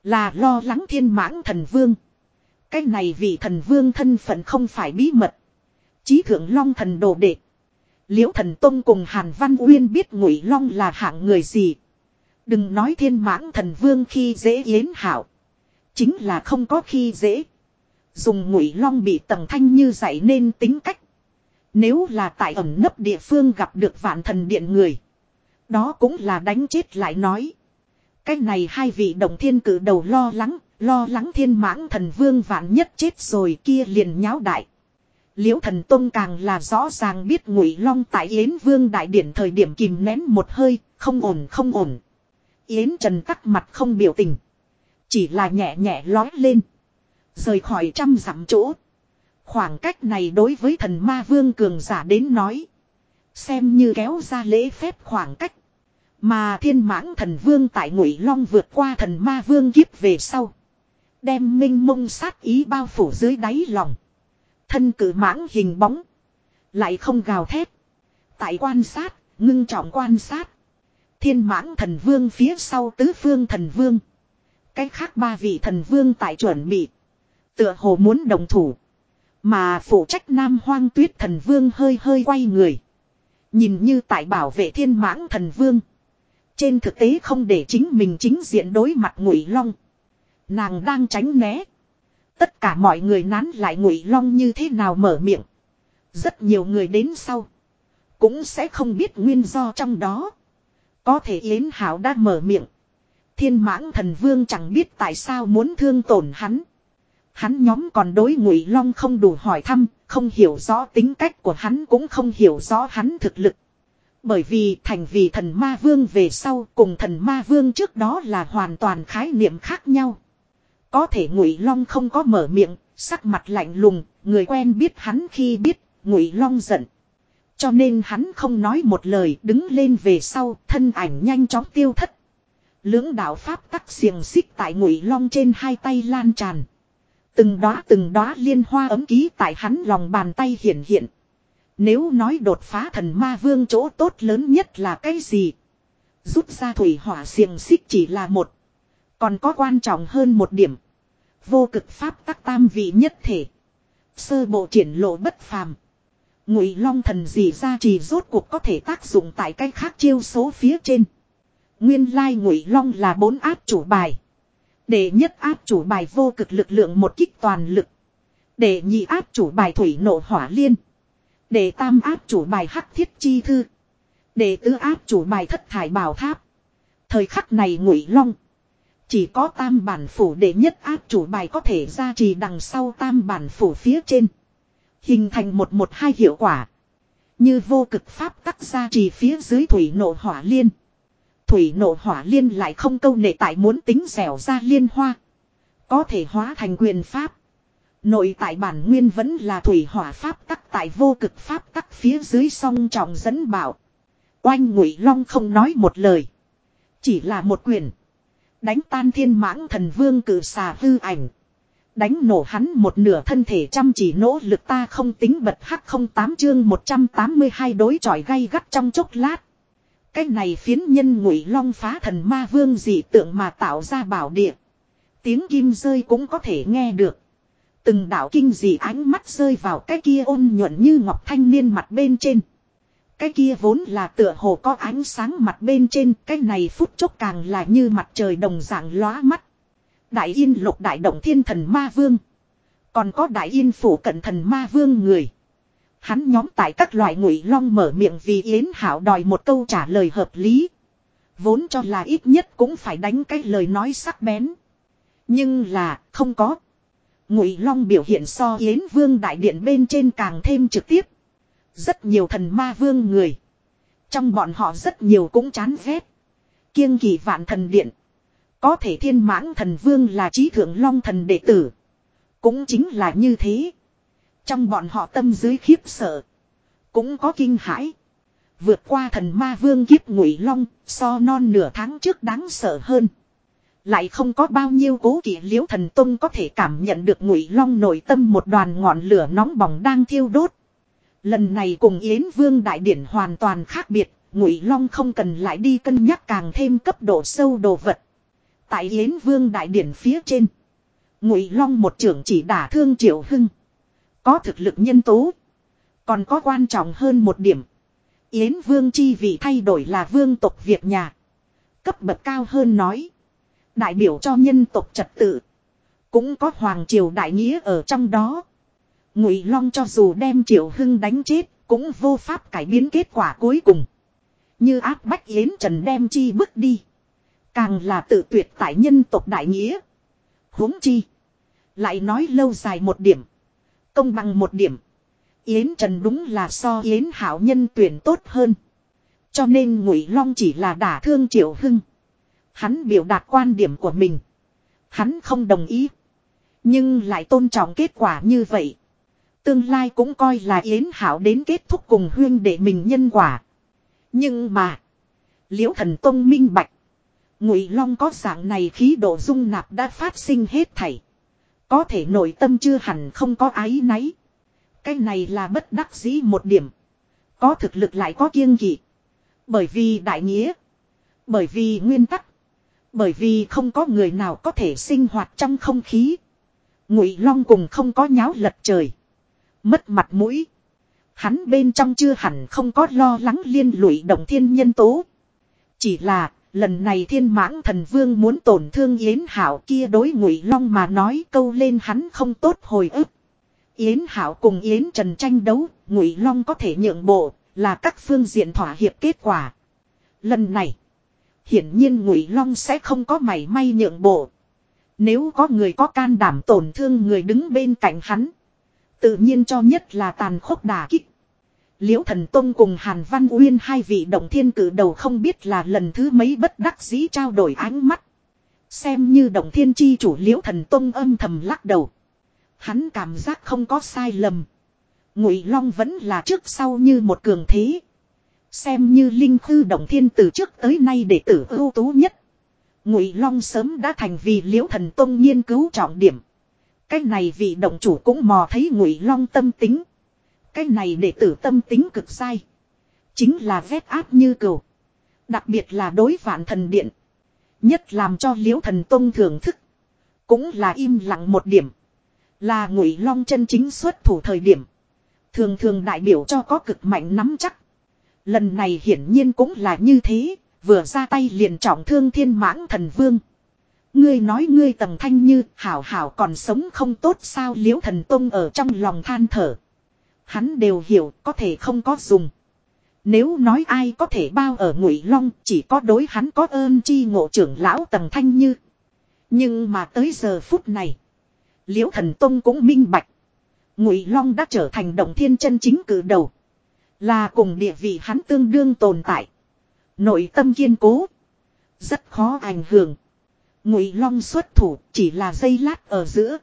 Là lo lắng thiên mãng thần vương. Cái này vì thần vương thân phận không phải bí mật. Chí thượng long thần đồ đệ. Liễu thần tông cùng Hàn Văn Uyên biết ngụy long là hạng người gì. Đừng nói thiên mãng thần vương khi dễ yến hảo. Chính là không có khi dễ. Dùng ngụy long bị tầng thanh như dạy nên tính cách. Nếu là tại ẩm nấp địa phương gặp được vạn thần điện người. Đó cũng là đánh chết lại nói. Cái này hai vị đồng thiên cử đầu lo lắng, lo lắng thiên mãng thần vương vạn nhất chết rồi kia liền nháo đại. Liễu thần tông càng là rõ ràng biết ngụy long tại Yến vương đại điển thời điểm kìm nén một hơi, không ổn không ổn. Yến trần tắc mặt không biểu tình. Chỉ là nhẹ nhẹ lói lên. Rời khỏi trăm dặm chỗ. Khoảng cách này đối với thần ma vương cường giả đến nói. Xem như kéo ra lễ phép khoảng cách. Mà thiên mãng thần vương tại ngụy long vượt qua thần ma vương kiếp về sau. Đem minh mông sát ý bao phủ dưới đáy lòng. Thân cử mãng hình bóng. Lại không gào thét. Tại quan sát, ngưng trọng quan sát. Thiên mãng thần vương phía sau tứ phương thần vương. Cách khác ba vị thần vương tại chuẩn bị. Tựa hồ muốn đồng thủ. Mà phụ trách nam hoang tuyết thần vương hơi hơi quay người. Nhìn như tại bảo vệ thiên mãng thần vương. Trên thực tế không để chính mình chính diện đối mặt ngụy long. Nàng đang tránh né. Tất cả mọi người nán lại ngụy long như thế nào mở miệng. Rất nhiều người đến sau. Cũng sẽ không biết nguyên do trong đó. Có thể Yến Hảo đã mở miệng. Thiên mãng thần vương chẳng biết tại sao muốn thương tổn hắn. Hắn nhóm còn đối ngụy long không đủ hỏi thăm, không hiểu rõ tính cách của hắn cũng không hiểu rõ hắn thực lực. Bởi vì thành vì thần ma vương về sau cùng thần ma vương trước đó là hoàn toàn khái niệm khác nhau. Có thể ngụy long không có mở miệng, sắc mặt lạnh lùng, người quen biết hắn khi biết, ngụy long giận. Cho nên hắn không nói một lời đứng lên về sau, thân ảnh nhanh chóng tiêu thất. Lưỡng đạo pháp tắc xiềng xích tại ngụy long trên hai tay lan tràn. Từng đóa từng đóa liên hoa ấm ký tại hắn lòng bàn tay hiện hiện. Nếu nói đột phá thần ma vương chỗ tốt lớn nhất là cái gì? Rút ra thủy hỏa xiềng xích chỉ là một. Còn có quan trọng hơn một điểm. Vô cực pháp tắc tam vị nhất thể. Sơ bộ triển lộ bất phàm. Ngụy long thần gì ra chỉ rốt cuộc có thể tác dụng tại cách khác chiêu số phía trên. Nguyên lai ngụy long là bốn áp chủ bài. Để nhất áp chủ bài vô cực lực lượng một kích toàn lực. Để nhị áp chủ bài thủy nộ hỏa liên. Để tam áp chủ bài hắc thiết chi thư. Để tứ áp chủ bài thất thải bảo tháp. Thời khắc này ngụy long. Chỉ có tam bản phủ để nhất áp chủ bài có thể ra trì đằng sau tam bản phủ phía trên. Hình thành một một hai hiệu quả. Như vô cực pháp tắc ra trì phía dưới thủy nộ hỏa liên. Thủy nộ hỏa liên lại không câu nệ tại muốn tính dẻo ra liên hoa. Có thể hóa thành quyền pháp. Nội tại bản nguyên vẫn là thủy hỏa pháp tắc tại vô cực pháp tắc phía dưới song trọng dẫn bảo. Oanh ngụy long không nói một lời. Chỉ là một quyền. Đánh tan thiên mãng thần vương cử xà hư ảnh. Đánh nổ hắn một nửa thân thể chăm chỉ nỗ lực ta không tính bật hắc không tám chương 182 đối chọi gay gắt trong chốc lát. Cái này phiến nhân ngụy long phá thần ma vương dị tượng mà tạo ra bảo địa. Tiếng kim rơi cũng có thể nghe được. Từng đạo kinh dị ánh mắt rơi vào cái kia ôn nhuận như ngọc thanh niên mặt bên trên. Cái kia vốn là tựa hồ có ánh sáng mặt bên trên, cái này phút chốc càng là như mặt trời đồng dạng lóa mắt. Đại yên lục đại động thiên thần ma vương. Còn có đại yên phủ cận thần ma vương người. Hắn nhóm tại các loại ngụy long mở miệng vì Yến Hảo đòi một câu trả lời hợp lý. Vốn cho là ít nhất cũng phải đánh cái lời nói sắc bén. Nhưng là không có. Ngụy Long biểu hiện so Yến Vương đại điện bên trên càng thêm trực tiếp. Rất nhiều thần ma vương người. Trong bọn họ rất nhiều cũng chán ghét. Kiêng kỳ vạn thần điện. Có thể thiên mãng thần vương là trí thượng long thần đệ tử. Cũng chính là như thế. Trong bọn họ tâm dưới khiếp sợ. Cũng có kinh hãi. Vượt qua thần ma vương kiếp ngụy long, so non nửa tháng trước đáng sợ hơn. Lại không có bao nhiêu cố kỵ liễu thần tông có thể cảm nhận được ngụy long nội tâm một đoàn ngọn lửa nóng bỏng đang thiêu đốt. Lần này cùng Yến Vương Đại Điển hoàn toàn khác biệt, Ngụy Long không cần lại đi cân nhắc càng thêm cấp độ sâu đồ vật. Tại Yến Vương Đại Điển phía trên, Ngụy Long một trưởng chỉ đả thương Triệu Hưng. Có thực lực nhân tố. Còn có quan trọng hơn một điểm. Yến Vương chi vị thay đổi là vương tộc Việt nhà. Cấp bậc cao hơn nói. Đại biểu cho nhân tộc trật tự. Cũng có Hoàng Triều Đại Nghĩa ở trong đó. Ngụy Long cho dù đem Triệu Hưng đánh chết, cũng vô pháp cải biến kết quả cuối cùng. Như áp bách Yến Trần đem chi bước đi. Càng là tự tuyệt tại nhân tộc đại nghĩa. huống chi. Lại nói lâu dài một điểm. Công bằng một điểm. Yến Trần đúng là so Yến Hảo nhân tuyển tốt hơn. Cho nên Ngụy Long chỉ là đả thương Triệu Hưng. Hắn biểu đạt quan điểm của mình. Hắn không đồng ý. Nhưng lại tôn trọng kết quả như vậy. Tương lai cũng coi là Yến Hảo đến kết thúc cùng huyên để mình nhân quả. Nhưng mà. Liễu thần tông minh bạch. Ngụy Long có dạng này khí độ dung nạp đã phát sinh hết thảy. Có thể nội tâm chưa hẳn không có ái náy. Cái này là bất đắc dĩ một điểm. Có thực lực lại có kiêng kỵ. Bởi vì đại nghĩa. Bởi vì nguyên tắc. Bởi vì không có người nào có thể sinh hoạt trong không khí. Ngụy Long cùng không có nháo lật trời. Mất mặt mũi. Hắn bên trong chưa hẳn không có lo lắng liên lụy động thiên nhân tố. Chỉ là, lần này thiên mãng thần vương muốn tổn thương Yến Hảo kia đối ngụy long mà nói câu lên hắn không tốt hồi ức. Yến Hảo cùng Yến Trần tranh đấu, ngụy long có thể nhượng bộ, là các phương diện thỏa hiệp kết quả. Lần này, hiển nhiên ngụy long sẽ không có mảy may nhượng bộ. Nếu có người có can đảm tổn thương người đứng bên cạnh hắn. Tự nhiên cho nhất là tàn khốc đà kích. Liễu thần tông cùng Hàn Văn Uyên hai vị động thiên cử đầu không biết là lần thứ mấy bất đắc dĩ trao đổi ánh mắt. Xem như động thiên chi chủ liễu thần tông âm thầm lắc đầu. Hắn cảm giác không có sai lầm. Ngụy Long vẫn là trước sau như một cường thế. Xem như linh khư động thiên từ trước tới nay đệ tử ưu tú nhất. Ngụy Long sớm đã thành vì liễu thần tông nghiên cứu trọng điểm. Cái này vị động chủ cũng mò thấy ngụy long tâm tính. Cái này đệ tử tâm tính cực sai. Chính là vét áp như cừu Đặc biệt là đối vạn thần điện. Nhất làm cho liễu thần tông thưởng thức. Cũng là im lặng một điểm. Là ngụy long chân chính xuất thủ thời điểm. Thường thường đại biểu cho có cực mạnh nắm chắc. Lần này hiển nhiên cũng là như thế. Vừa ra tay liền trọng thương thiên mãng thần vương. Ngươi nói ngươi tầng thanh như hảo hảo còn sống không tốt sao liễu thần tông ở trong lòng than thở. Hắn đều hiểu, có thể không có dùng. Nếu nói ai có thể bao ở ngụy long, chỉ có đối hắn có ơn chi ngộ trưởng lão tầng thanh như. Nhưng mà tới giờ phút này. Liễu thần tông cũng minh bạch. Ngụy Long đã trở thành động thiên chân chính cử đầu. Là cùng địa vị hắn tương đương tồn tại. Nội tâm kiên cố. Rất khó ảnh hưởng. Ngụy Long xuất thủ chỉ là dây lát ở giữa.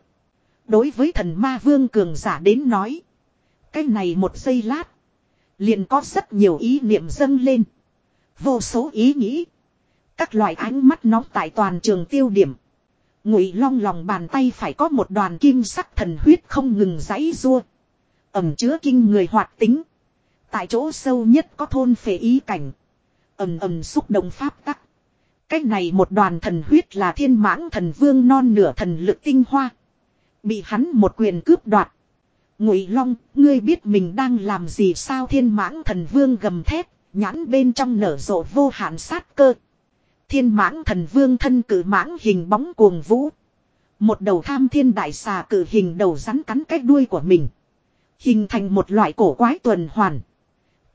Đối với thần ma vương cường giả đến nói. Cái này một giây lát. Liền có rất nhiều ý niệm dâng lên. Vô số ý nghĩ. Các loại ánh mắt nóng tại toàn trường tiêu điểm. Ngụy long lòng bàn tay phải có một đoàn kim sắc thần huyết không ngừng giãy rua. Ẩm chứa kinh người hoạt tính. Tại chỗ sâu nhất có thôn phệ ý cảnh. ầm ầm xúc động pháp tắc. Cách này một đoàn thần huyết là thiên mãng thần vương non nửa thần lực tinh hoa. Bị hắn một quyền cướp đoạt. Ngụy Long, ngươi biết mình đang làm gì sao thiên mãng thần vương gầm thét, nhãn bên trong nở rộ vô hạn sát cơ. Thiên mãng thần vương thân cử mãng hình bóng cuồng vũ. Một đầu tham thiên đại xà cử hình đầu rắn cắn cái đuôi của mình. Hình thành một loại cổ quái tuần hoàn.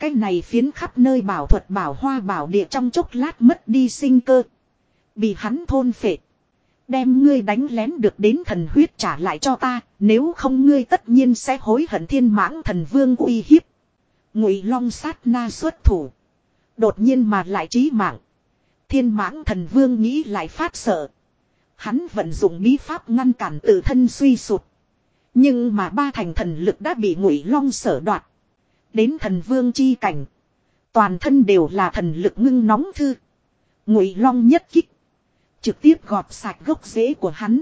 Cái này phiến khắp nơi bảo thuật bảo hoa bảo địa trong chốc lát mất đi sinh cơ. Bị hắn thôn phệ. Đem ngươi đánh lén được đến thần huyết trả lại cho ta, nếu không ngươi tất nhiên sẽ hối hận thiên mãng thần vương uy hiếp. Ngụy long sát na xuất thủ. Đột nhiên mà lại trí mạng. Thiên mãng thần vương nghĩ lại phát sợ. Hắn vận dụng bí pháp ngăn cản tự thân suy sụt. Nhưng mà ba thành thần lực đã bị ngụy long sở đoạt. Đến thần vương chi cảnh. Toàn thân đều là thần lực ngưng nóng thư. Ngụy long nhất kích. Trực tiếp gọt sạch gốc rễ của hắn.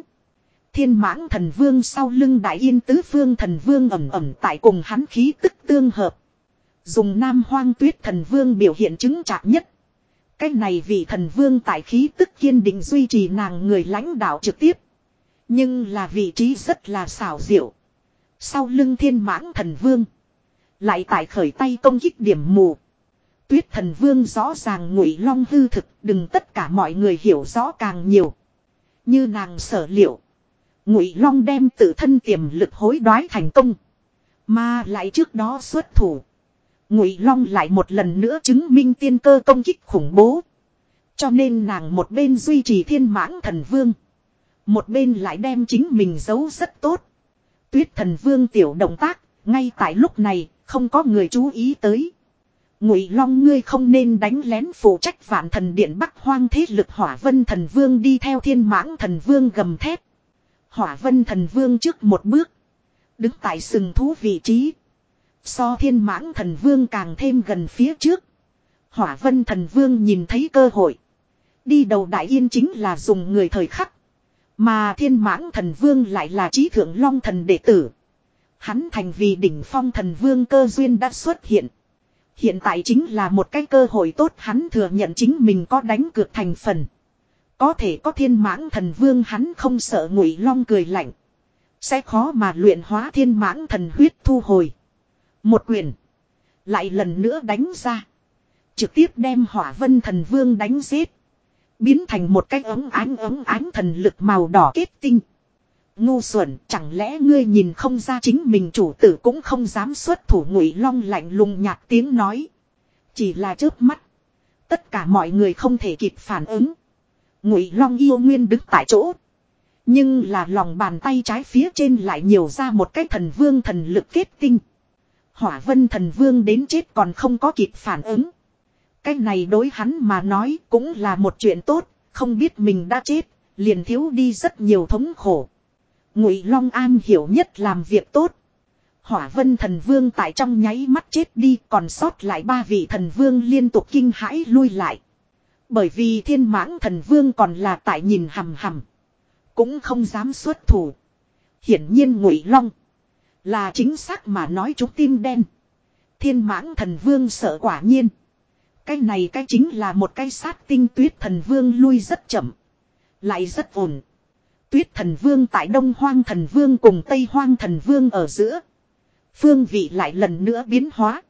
Thiên mãng thần vương sau lưng đại yên tứ phương thần vương ẩm ẩm tại cùng hắn khí tức tương hợp. Dùng nam hoang tuyết thần vương biểu hiện chứng chạc nhất. Cái này vì thần vương tại khí tức kiên định duy trì nàng người lãnh đạo trực tiếp. Nhưng là vị trí rất là xảo diệu. Sau lưng thiên mãng thần vương. Lại tại khởi tay công kích điểm mù. Tuyết thần vương rõ ràng ngụy long hư thực đừng tất cả mọi người hiểu rõ càng nhiều. Như nàng sở liệu. Ngụy long đem tự thân tiềm lực hối đoái thành công. Mà lại trước đó xuất thủ. Ngụy long lại một lần nữa chứng minh tiên cơ công kích khủng bố. Cho nên nàng một bên duy trì thiên mãng thần vương. Một bên lại đem chính mình giấu rất tốt. Tuyết thần vương tiểu động tác, ngay tại lúc này, không có người chú ý tới. Ngụy Long ngươi không nên đánh lén phụ trách vạn thần điện Bắc Hoang thế lực Hỏa Vân thần vương đi theo Thiên Mãng thần vương gầm thét. Hỏa Vân thần vương trước một bước, đứng tại sừng thú vị trí. So Thiên Mãng thần vương càng thêm gần phía trước. Hỏa Vân thần vương nhìn thấy cơ hội, đi đầu đại yên chính là dùng người thời khắc. Mà Thiên Mãng thần vương lại là trí thượng long thần đệ tử. Hắn thành vì đỉnh phong thần vương cơ duyên đã xuất hiện. Hiện tại chính là một cái cơ hội tốt, hắn thừa nhận chính mình có đánh cược thành phần. Có thể có thiên mãng thần vương, hắn không sợ ngụy long cười lạnh. Sẽ khó mà luyện hóa thiên mãng thần huyết thu hồi. Một quyền. Lại lần nữa đánh ra. Trực tiếp đem hỏa vân thần vương đánh giết. Biến thành một cái ấm ánh ấm ánh thần lực màu đỏ kết tinh. Ngu xuẩn chẳng lẽ ngươi nhìn không ra chính mình chủ tử cũng không dám xuất thủ ngụy long lạnh lùng nhạt tiếng nói. Chỉ là chớp mắt. Tất cả mọi người không thể kịp phản ứng. Ngụy long yêu nguyên đứng tại chỗ. Nhưng là lòng bàn tay trái phía trên lại nhiều ra một cái thần vương thần lực kết tinh. Hỏa vân thần vương đến chết còn không có kịp phản ứng. Cái này đối hắn mà nói cũng là một chuyện tốt, không biết mình đã chết, liền thiếu đi rất nhiều thống khổ. Ngụy Long An hiểu nhất làm việc tốt. Hỏa Vân Thần Vương tại trong nháy mắt chết đi, còn sót lại ba vị thần vương liên tục kinh hãi lui lại. Bởi vì Thiên Mãng Thần Vương còn là tại nhìn hầm hầm, cũng không dám xuất thủ. Hiển nhiên Ngụy Long là chính xác mà nói chúng tim đen. Thiên Mãng Thần Vương sợ quả nhiên. Cái này cái chính là một cái sát tinh tuyết thần vương lui rất chậm. Lại rất ổn. Tuyết thần vương tại Đông Hoang thần vương cùng Tây Hoang thần vương ở giữa. Phương vị lại lần nữa biến hóa.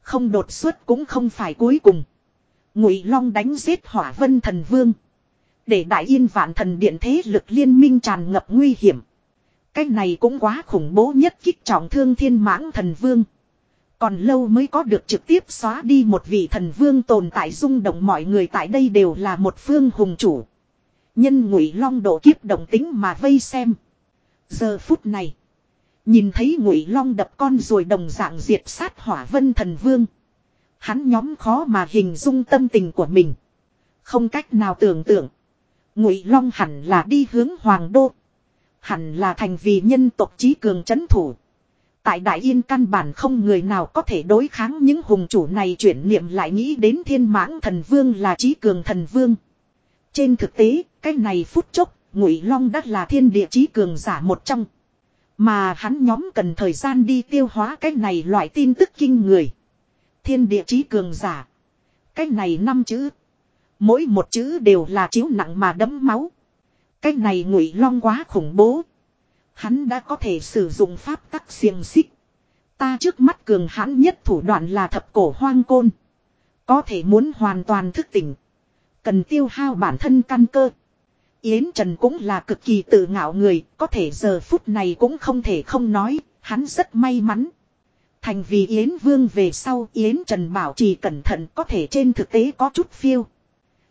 Không đột xuất cũng không phải cuối cùng. Ngụy Long đánh giết Hỏa Vân thần vương. Để đại yên vạn thần điện thế lực liên minh tràn ngập nguy hiểm. Cái này cũng quá khủng bố nhất kích trọng thương thiên mãng thần vương. Còn lâu mới có được trực tiếp xóa đi một vị thần vương tồn tại rung động mọi người tại đây đều là một phương hùng chủ. Nhân ngụy long độ kiếp đồng tính mà vây xem. Giờ phút này. Nhìn thấy ngụy long đập con rồi đồng dạng diệt sát hỏa vân thần vương. Hắn nhóm khó mà hình dung tâm tình của mình. Không cách nào tưởng tượng. Ngụy long hẳn là đi hướng hoàng đô. Hẳn là thành vì nhân tộc trí cường chấn thủ. Tại Đại Yên căn bản không người nào có thể đối kháng những hùng chủ này chuyển niệm lại nghĩ đến thiên mãng thần vương là trí cường thần vương. Trên thực tế, cái này phút chốc, Ngụy Long đắc là thiên địa chí cường giả một trong. Mà hắn nhóm cần thời gian đi tiêu hóa cái này loại tin tức kinh người. Thiên địa chí cường giả. Cái này năm chữ. Mỗi một chữ đều là chiếu nặng mà đấm máu. Cái này Ngụy Long quá khủng bố. Hắn đã có thể sử dụng pháp tắc xiềng xích. Ta trước mắt cường hãn nhất thủ đoạn là thập cổ hoang côn. Có thể muốn hoàn toàn thức tỉnh. Cần tiêu hao bản thân căn cơ. Yến Trần cũng là cực kỳ tự ngạo người, có thể giờ phút này cũng không thể không nói, hắn rất may mắn. Thành vì Yến Vương về sau Yến Trần bảo trì cẩn thận có thể trên thực tế có chút phiêu.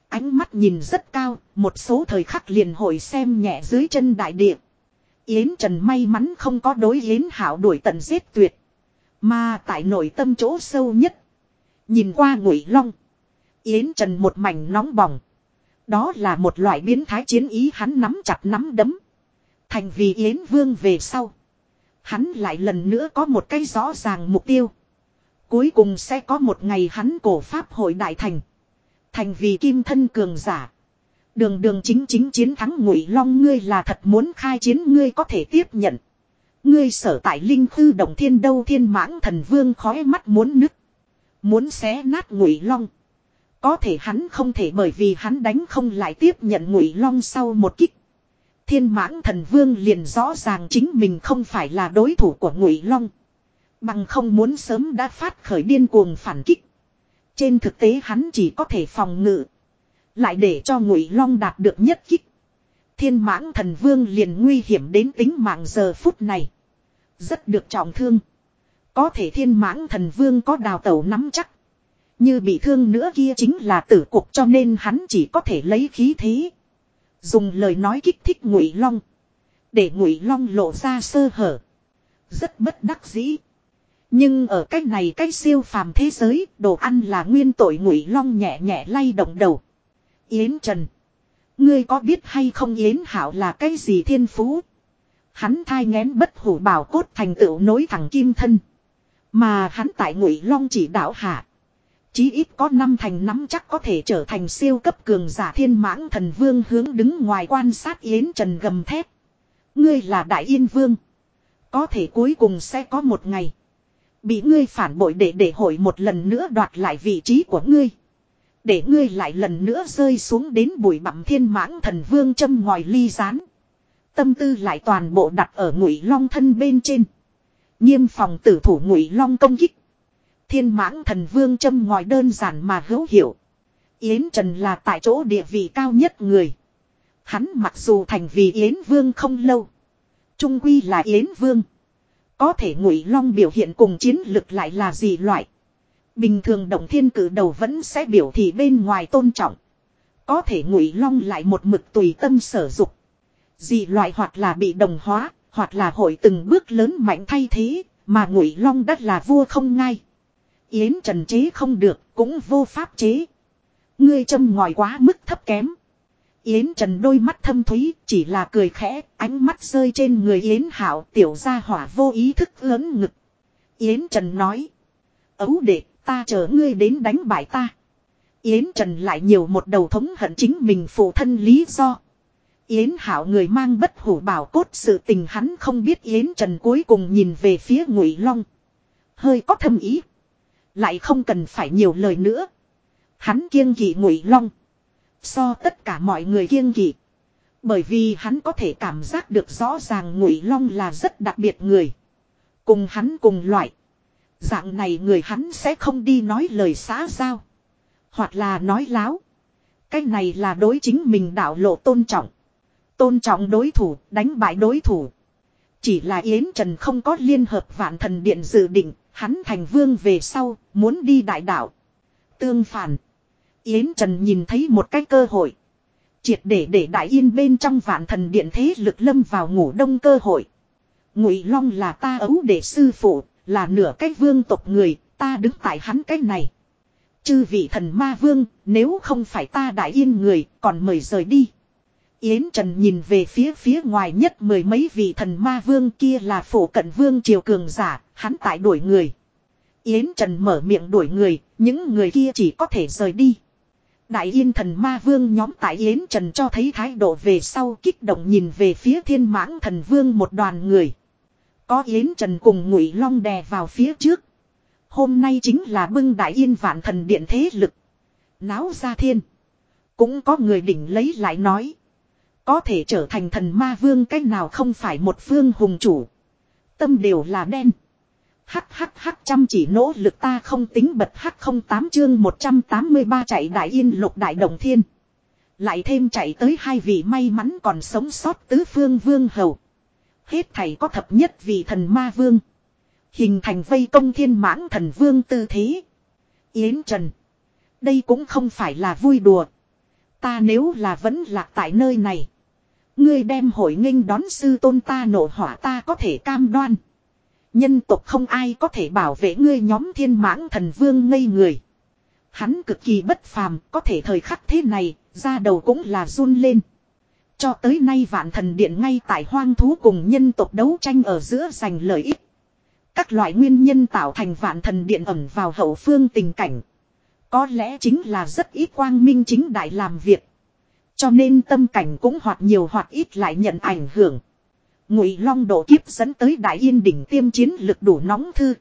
Ánh mắt nhìn rất cao, một số thời khắc liền hồi xem nhẹ dưới chân đại địa. Yến Trần may mắn không có đối Yến Hảo đuổi tận giết tuyệt. Mà tại nội tâm chỗ sâu nhất. Nhìn qua ngụy long. Yến Trần một mảnh nóng bỏng. Đó là một loại biến thái chiến ý hắn nắm chặt nắm đấm. Thành vì Yến Vương về sau. Hắn lại lần nữa có một cái rõ ràng mục tiêu. Cuối cùng sẽ có một ngày hắn cổ pháp hội đại thành. Thành vì kim thân cường giả. Đường đường chính chính chiến thắng ngụy long ngươi là thật muốn khai chiến ngươi có thể tiếp nhận. Ngươi sở tại linh khư Đồng thiên đâu thiên mãng thần vương khói mắt muốn nứt. Muốn xé nát ngụy long. Có thể hắn không thể bởi vì hắn đánh không lại tiếp nhận ngụy long sau một kích. Thiên mãng thần vương liền rõ ràng chính mình không phải là đối thủ của ngụy long. Bằng không muốn sớm đã phát khởi điên cuồng phản kích. Trên thực tế hắn chỉ có thể phòng ngự. Lại để cho ngụy long đạt được nhất kích. Thiên mãng thần vương liền nguy hiểm đến tính mạng giờ phút này. Rất được trọng thương. Có thể thiên mãng thần vương có đào tẩu nắm chắc. Như bị thương nữa kia chính là tử cục cho nên hắn chỉ có thể lấy khí thế. Dùng lời nói kích thích ngụy long. Để ngụy long lộ ra sơ hở. Rất bất đắc dĩ. Nhưng ở cách này cách siêu phàm thế giới, đồ ăn là nguyên tội ngụy long nhẹ nhẹ lay động đầu. Yến Trần. Ngươi có biết hay không Yến Hảo là cái gì thiên phú? Hắn thai ngén bất hủ bảo cốt thành tựu nối thẳng kim thân. Mà hắn tại ngụy long chỉ đạo hạ. Chí ít có năm thành nắm chắc có thể trở thành siêu cấp cường giả thiên mãng thần vương hướng đứng ngoài quan sát Yến Trần gầm thép. Ngươi là đại yên vương. Có thể cuối cùng sẽ có một ngày. Bị ngươi phản bội để để hội một lần nữa đoạt lại vị trí của ngươi. Để ngươi lại lần nữa rơi xuống đến bụi bặm thiên mãng thần vương châm ngòi ly rán. Tâm tư lại toàn bộ đặt ở ngụy long thân bên trên. Nghiêm phòng tử thủ ngụy long công kích. Thiên mãng thần vương châm ngòi đơn giản mà hữu hiệu. Yến Trần là tại chỗ địa vị cao nhất người. Hắn mặc dù thành vì Yến Vương không lâu. Trung quy là Yến Vương. Có thể ngụy long biểu hiện cùng chiến lực lại là gì loại. Bình thường động thiên cử đầu vẫn sẽ biểu thị bên ngoài tôn trọng. Có thể ngụy long lại một mực tùy tâm sở dục. Dị loại hoặc là bị đồng hóa, hoặc là hội từng bước lớn mạnh thay thế, mà ngụy long đất là vua không ngay. Yến trần chế không được, cũng vô pháp chế. Ngươi châm ngòi quá mức thấp kém. Yến Trần đôi mắt thâm thúy, chỉ là cười khẽ, ánh mắt rơi trên người Yến Hảo tiểu gia hỏa vô ý thức lớn ngực. Yến Trần nói. Ấu đệ, ta chờ ngươi đến đánh bại ta. Yến Trần lại nhiều một đầu thống hận chính mình phụ thân lý do. Yến Hảo người mang bất hủ bảo cốt sự tình hắn không biết Yến Trần cuối cùng nhìn về phía Ngụy Long. Hơi có thâm ý. Lại không cần phải nhiều lời nữa. Hắn kiêng kỵ Ngụy Long. So tất cả mọi người kiêng kỵ. Bởi vì hắn có thể cảm giác được rõ ràng Ngụy Long là rất đặc biệt người. Cùng hắn cùng loại. Dạng này người hắn sẽ không đi nói lời xã giao. Hoặc là nói láo. Cái này là đối chính mình đạo lộ tôn trọng. Tôn trọng đối thủ, đánh bại đối thủ. Chỉ là Yến Trần không có liên hợp vạn thần điện dự định, hắn thành vương về sau, muốn đi đại đạo. Tương phản. Yến Trần nhìn thấy một cái cơ hội. Triệt để để đại yên bên trong vạn thần điện thế lực lâm vào ngủ đông cơ hội. Ngụy Long là ta ấu đệ sư phụ, là nửa cái vương tộc người, ta đứng tại hắn cái này. Chư vị thần ma vương, nếu không phải ta đại yên người, còn mời rời đi. Yến Trần nhìn về phía phía ngoài nhất mười mấy vị thần ma vương kia là phổ cận vương triều cường giả, hắn tại đuổi người. Yến Trần mở miệng đuổi người, những người kia chỉ có thể rời đi. Đại yên thần ma vương nhóm tại Yến Trần cho thấy thái độ về sau kích động nhìn về phía thiên mãng thần vương một đoàn người. Có Yến Trần cùng ngụy long đè vào phía trước. Hôm nay chính là bưng đại yên vạn thần điện thế lực. Náo ra thiên. Cũng có người đỉnh lấy lại nói. Có thể trở thành thần ma vương cách nào không phải một phương hùng chủ. Tâm đều là đen. Hắc hắc hắc chăm chỉ nỗ lực ta không tính bật hắc không tám chương 183 chạy đại yên lục đại đồng thiên. Lại thêm chạy tới hai vị may mắn còn sống sót tứ phương vương hầu. Hết thầy có thập nhất vị thần ma vương. Hình thành vây công thiên mãng thần vương tư thế. Yến Trần. Đây cũng không phải là vui đùa. Ta nếu là vẫn lạc tại nơi này. Ngươi đem hội nghênh đón sư tôn ta nổ hỏa ta có thể cam đoan. Nhân tộc không ai có thể bảo vệ ngươi nhóm thiên mãng thần vương ngây người. Hắn cực kỳ bất phàm, có thể thời khắc thế này, ra đầu cũng là run lên. Cho tới nay vạn thần điện ngay tại hoang thú cùng nhân tộc đấu tranh ở giữa giành lợi ích. Các loại nguyên nhân tạo thành vạn thần điện ẩn vào hậu phương tình cảnh. Có lẽ chính là rất ít quang minh chính đại làm việc. Cho nên tâm cảnh cũng hoặc nhiều hoặc ít lại nhận ảnh hưởng. Ngụy Long độ kiếp dẫn tới Đại Yên đỉnh tiêm chiến lực đủ nóng thư.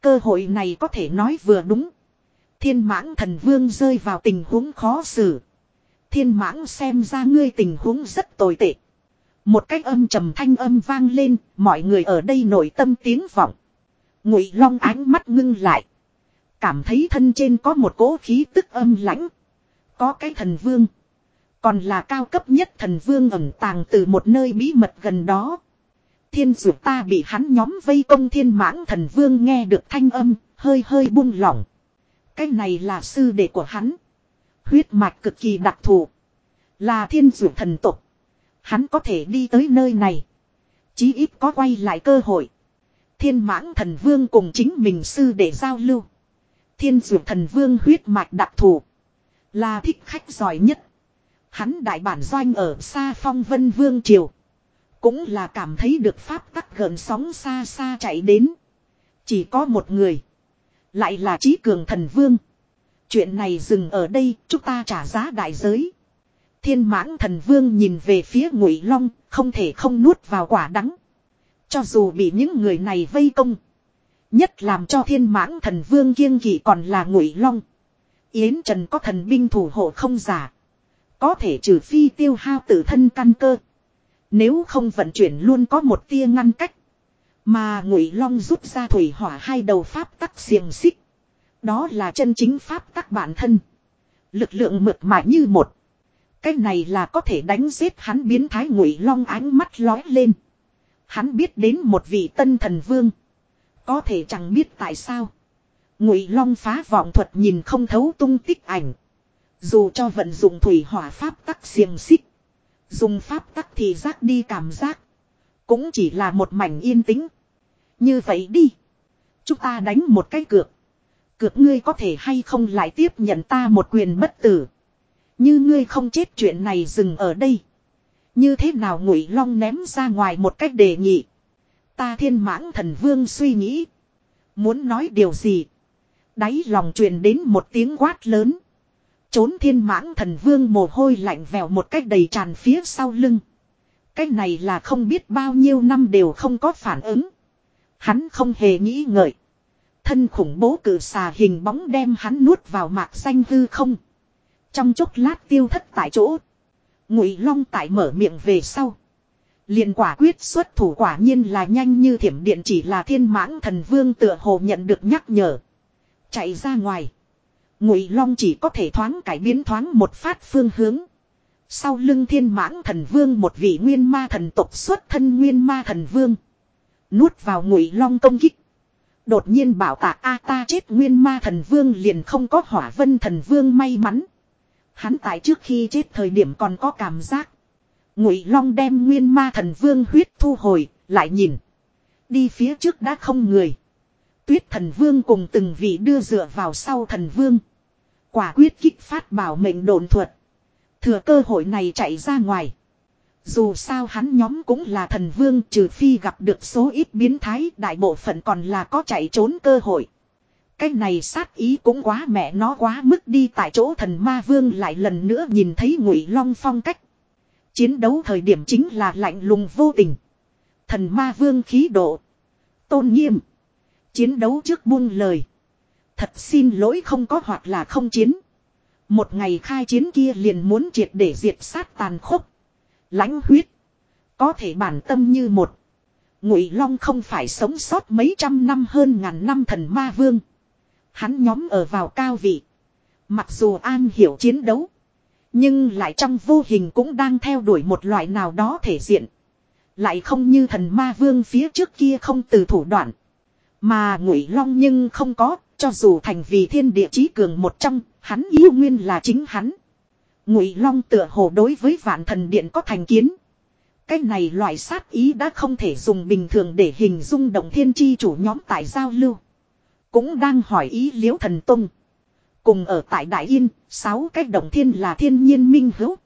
Cơ hội này có thể nói vừa đúng. Thiên mãng thần vương rơi vào tình huống khó xử. Thiên mãng xem ra ngươi tình huống rất tồi tệ. Một cách âm trầm thanh âm vang lên, mọi người ở đây nổi tâm tiếng vọng. Ngụy Long ánh mắt ngưng lại. Cảm thấy thân trên có một cỗ khí tức âm lãnh. Có cái thần vương. Còn là cao cấp nhất thần vương ẩn tàng từ một nơi bí mật gần đó. Thiên dụ ta bị hắn nhóm vây công thiên mãng thần vương nghe được thanh âm, hơi hơi buông lỏng. Cái này là sư đệ của hắn. Huyết mạch cực kỳ đặc thù. Là thiên dụ thần tục. Hắn có thể đi tới nơi này. Chí ít có quay lại cơ hội. Thiên mãng thần vương cùng chính mình sư để giao lưu. Thiên dụ thần vương huyết mạch đặc thù. Là thích khách giỏi nhất. Hắn đại bản doanh ở xa phong vân vương triều. Cũng là cảm thấy được pháp tắc gần sóng xa xa chạy đến. Chỉ có một người. Lại là trí cường thần vương. Chuyện này dừng ở đây, chúng ta trả giá đại giới. Thiên mãng thần vương nhìn về phía ngụy long, không thể không nuốt vào quả đắng. Cho dù bị những người này vây công. Nhất làm cho thiên mãng thần vương kiêng kỵ còn là ngụy long. Yến Trần có thần binh thủ hộ không giả. Có thể trừ phi tiêu hao tự thân căn cơ. Nếu không vận chuyển luôn có một tia ngăn cách. Mà ngụy long rút ra thủy hỏa hai đầu pháp tắc xiềng xích. Đó là chân chính pháp tắc bản thân. Lực lượng mượt mà như một. Cái này là có thể đánh giết hắn biến thái ngụy long ánh mắt lói lên. Hắn biết đến một vị tân thần vương. Có thể chẳng biết tại sao. Ngụy long phá vọng thuật nhìn không thấu tung tích ảnh. Dù cho vận dụng thủy hỏa pháp tắc xiềng xích. Dùng pháp tắc thì giác đi cảm giác. Cũng chỉ là một mảnh yên tĩnh. Như vậy đi. Chúng ta đánh một cái cược. Cược ngươi có thể hay không lại tiếp nhận ta một quyền bất tử. Như ngươi không chết chuyện này dừng ở đây. Như thế nào ngụy long ném ra ngoài một cách đề nghị. Ta thiên mãng thần vương suy nghĩ. Muốn nói điều gì. Đáy lòng truyền đến một tiếng quát lớn. Trốn thiên mãng thần vương mồ hôi lạnh vèo một cách đầy tràn phía sau lưng. Cái này là không biết bao nhiêu năm đều không có phản ứng. Hắn không hề nghĩ ngợi. Thân khủng bố cử xà hình bóng đem hắn nuốt vào mạc xanh hư không. Trong chốc lát tiêu thất tại chỗ. Ngụy long tại mở miệng về sau. liền quả quyết xuất thủ quả nhiên là nhanh như thiểm điện chỉ là thiên mãng thần vương tựa hồ nhận được nhắc nhở. Chạy ra ngoài. Ngụy Long chỉ có thể thoáng cải biến thoáng một phát phương hướng. Sau lưng thiên mãng thần vương một vị nguyên ma thần tộc xuất thân nguyên ma thần vương. Nuốt vào ngụy long công kích. Đột nhiên bảo tạ A ta chết nguyên ma thần vương liền không có hỏa vân thần vương may mắn. Hắn tại trước khi chết thời điểm còn có cảm giác. Ngụy Long đem nguyên ma thần vương huyết thu hồi, lại nhìn. Đi phía trước đã không người. Tuyết thần vương cùng từng vị đưa dựa vào sau thần vương. Quả quyết kích phát bảo mệnh đồn thuật. Thừa cơ hội này chạy ra ngoài. Dù sao hắn nhóm cũng là thần vương, trừ phi gặp được số ít biến thái, đại bộ phận còn là có chạy trốn cơ hội. Cái này sát ý cũng quá mẹ nó quá mức đi tại chỗ thần ma vương lại lần nữa nhìn thấy ngụy long phong cách. Chiến đấu thời điểm chính là lạnh lùng vô tình. Thần ma vương khí độ. Tôn nghiêm. Chiến đấu trước buông lời. Thật xin lỗi không có hoặc là không chiến. Một ngày khai chiến kia liền muốn triệt để diệt sát tàn khốc. lãnh huyết. Có thể bản tâm như một. Ngụy Long không phải sống sót mấy trăm năm hơn ngàn năm thần ma vương. Hắn nhóm ở vào cao vị. Mặc dù an hiểu chiến đấu. Nhưng lại trong vô hình cũng đang theo đuổi một loại nào đó thể diện. Lại không như thần ma vương phía trước kia không từ thủ đoạn. Mà ngụy long nhưng không có, cho dù thành vì thiên địa chí cường một trong, hắn yêu nguyên là chính hắn. Ngụy long tựa hồ đối với vạn thần điện có thành kiến. Cái này loại sát ý đã không thể dùng bình thường để hình dung động thiên chi chủ nhóm tại giao lưu. Cũng đang hỏi ý liễu thần tung. Cùng ở tại Đại Yên, sáu cái động thiên là thiên nhiên minh hữu.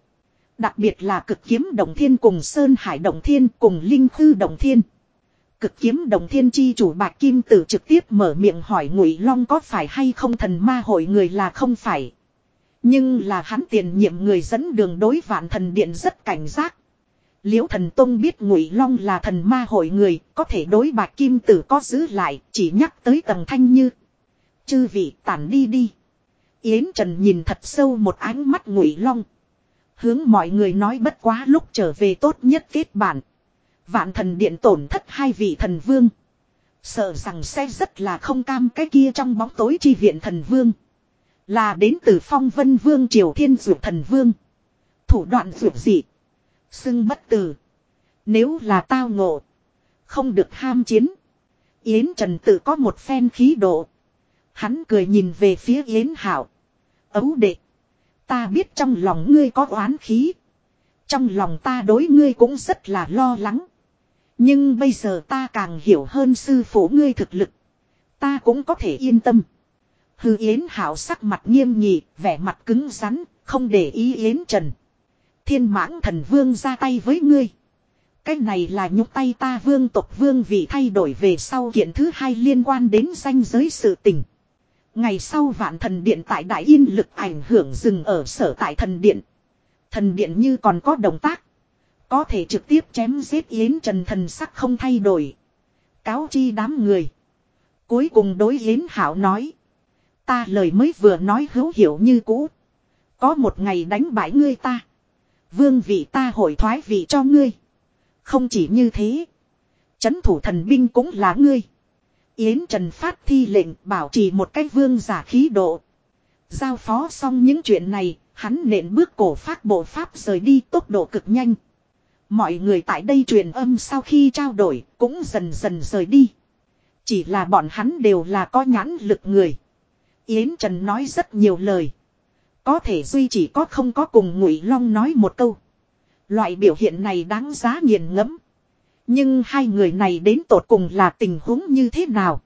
Đặc biệt là cực kiếm động thiên cùng Sơn Hải động thiên cùng Linh Khư động thiên. Cực kiếm đồng thiên chi chủ bạc Kim Tử trực tiếp mở miệng hỏi Ngụy Long có phải hay không thần ma hội người là không phải. Nhưng là hắn tiền nhiệm người dẫn đường đối vạn thần điện rất cảnh giác. Liễu thần tông biết Ngụy Long là thần ma hội người, có thể đối bạc Kim Tử có giữ lại, chỉ nhắc tới tầng thanh như. Chư vị tản đi đi. Yến Trần nhìn thật sâu một ánh mắt Ngụy Long. Hướng mọi người nói bất quá lúc trở về tốt nhất kết bản. Vạn thần điện tổn thất hai vị thần vương. Sợ rằng sẽ rất là không cam cái kia trong bóng tối chi viện thần vương. Là đến từ phong vân vương triều thiên dụ thần vương. Thủ đoạn dụ dị. Xưng bất tử. Nếu là tao ngộ. Không được ham chiến. Yến Trần tự có một phen khí độ. Hắn cười nhìn về phía Yến Hảo. Ấu đệ. Ta biết trong lòng ngươi có oán khí. Trong lòng ta đối ngươi cũng rất là lo lắng. Nhưng bây giờ ta càng hiểu hơn sư phụ ngươi thực lực. Ta cũng có thể yên tâm. Hư Yến Hảo sắc mặt nghiêm nghị, vẻ mặt cứng rắn, không để ý Yến Trần. Thiên mãng thần vương ra tay với ngươi. Cái này là nhục tay ta vương tộc vương vị thay đổi về sau kiện thứ hai liên quan đến danh giới sự tình. Ngày sau vạn thần điện tại Đại Yên lực ảnh hưởng dừng ở sở tại thần điện. Thần điện như còn có động tác. Có thể trực tiếp chém giết Yến Trần thần sắc không thay đổi. Cáo chi đám người. Cuối cùng đối Yến Hảo nói. Ta lời mới vừa nói hữu hiểu như cũ. Có một ngày đánh bại ngươi ta. Vương vị ta hội thoái vị cho ngươi. Không chỉ như thế. Chấn thủ thần binh cũng là ngươi. Yến Trần phát thi lệnh bảo trì một cái vương giả khí độ. Giao phó xong những chuyện này, hắn nện bước cổ phát bộ pháp rời đi tốc độ cực nhanh. Mọi người tại đây truyền âm sau khi trao đổi cũng dần dần rời đi. Chỉ là bọn hắn đều là có nhãn lực người. Yến Trần nói rất nhiều lời. Có thể duy chỉ có không có cùng Ngụy Long nói một câu. Loại biểu hiện này đáng giá nghiền ngẫm. Nhưng hai người này đến tột cùng là tình huống như thế nào.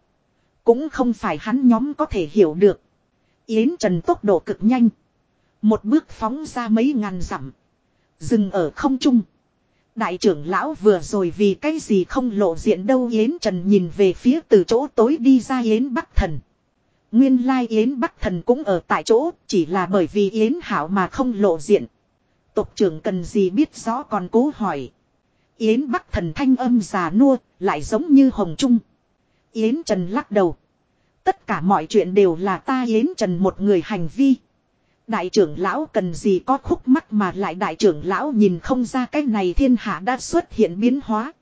Cũng không phải hắn nhóm có thể hiểu được. Yến Trần tốc độ cực nhanh. Một bước phóng ra mấy ngàn dặm. Dừng ở không trung. Đại trưởng lão vừa rồi vì cái gì không lộ diện đâu Yến Trần nhìn về phía từ chỗ tối đi ra Yến Bắc Thần. Nguyên lai Yến Bắc Thần cũng ở tại chỗ, chỉ là bởi vì Yến Hảo mà không lộ diện. Tộc trưởng cần gì biết rõ còn cố hỏi. Yến Bắc Thần thanh âm già nua, lại giống như hồng trung. Yến Trần lắc đầu. Tất cả mọi chuyện đều là ta Yến Trần một người hành vi. Đại trưởng lão cần gì có khúc mắt mà lại đại trưởng lão nhìn không ra cái này thiên hạ đã xuất hiện biến hóa.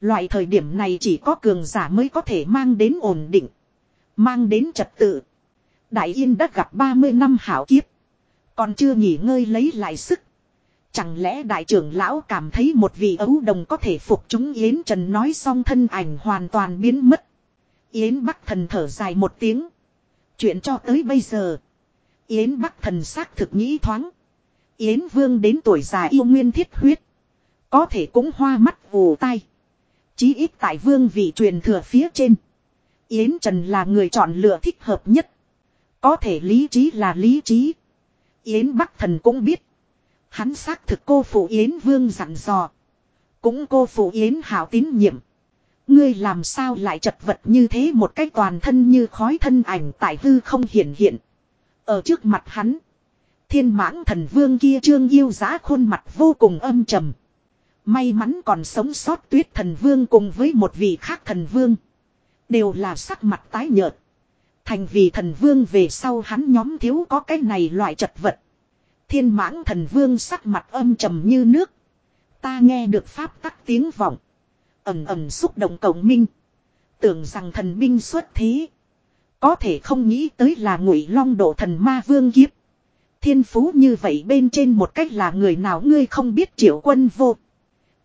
Loại thời điểm này chỉ có cường giả mới có thể mang đến ổn định. Mang đến trật tự. Đại Yên đã gặp 30 năm hảo kiếp. Còn chưa nghỉ ngơi lấy lại sức. Chẳng lẽ đại trưởng lão cảm thấy một vị ấu đồng có thể phục chúng Yến Trần nói xong thân ảnh hoàn toàn biến mất. Yến Bắc thần thở dài một tiếng. Chuyện cho tới bây giờ. Yến Bắc thần xác thực nghĩ thoáng. Yến Vương đến tuổi già yêu nguyên thiết huyết. Có thể cũng hoa mắt vù tay. Chí ít tại vương vị truyền thừa phía trên. Yến Trần là người chọn lựa thích hợp nhất. Có thể lý trí là lý trí. Yến Bắc thần cũng biết. Hắn xác thực cô phụ Yến Vương dặn dò. Cũng cô phụ Yến Hảo tín nhiệm. Ngươi làm sao lại chật vật như thế một cách toàn thân như khói thân ảnh tại hư không hiển hiện. Ở trước mặt hắn. Thiên mãng thần vương kia trương yêu giá khuôn mặt vô cùng âm trầm. May mắn còn sống sót tuyết thần vương cùng với một vị khác thần vương. Đều là sắc mặt tái nhợt. Thành vì thần vương về sau hắn nhóm thiếu có cái này loại chật vật. Thiên mãng thần vương sắc mặt âm trầm như nước. Ta nghe được pháp tắc tiếng vọng. Ẩm ẩm xúc động cổng minh. Tưởng rằng thần binh xuất thế. Có thể không nghĩ tới là ngụy long độ thần ma vương kiếp. Thiên phú như vậy bên trên một cách là người nào ngươi không biết triệu quân vô.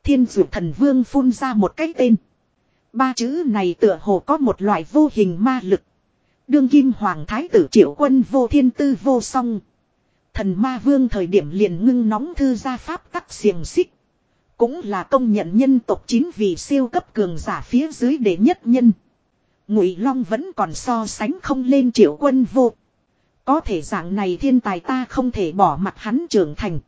Thiên dụ thần vương phun ra một cái tên. Ba chữ này tựa hồ có một loại vô hình ma lực. Đương kim hoàng thái tử triệu quân vô thiên tư vô song. Thần ma vương thời điểm liền ngưng nóng thư gia pháp tắc xiềng xích. Cũng là công nhận nhân tộc chín vì siêu cấp cường giả phía dưới đệ nhất nhân. Ngụy Long vẫn còn so sánh không lên triệu quân vô. Có thể dạng này thiên tài ta không thể bỏ mặt hắn trưởng thành.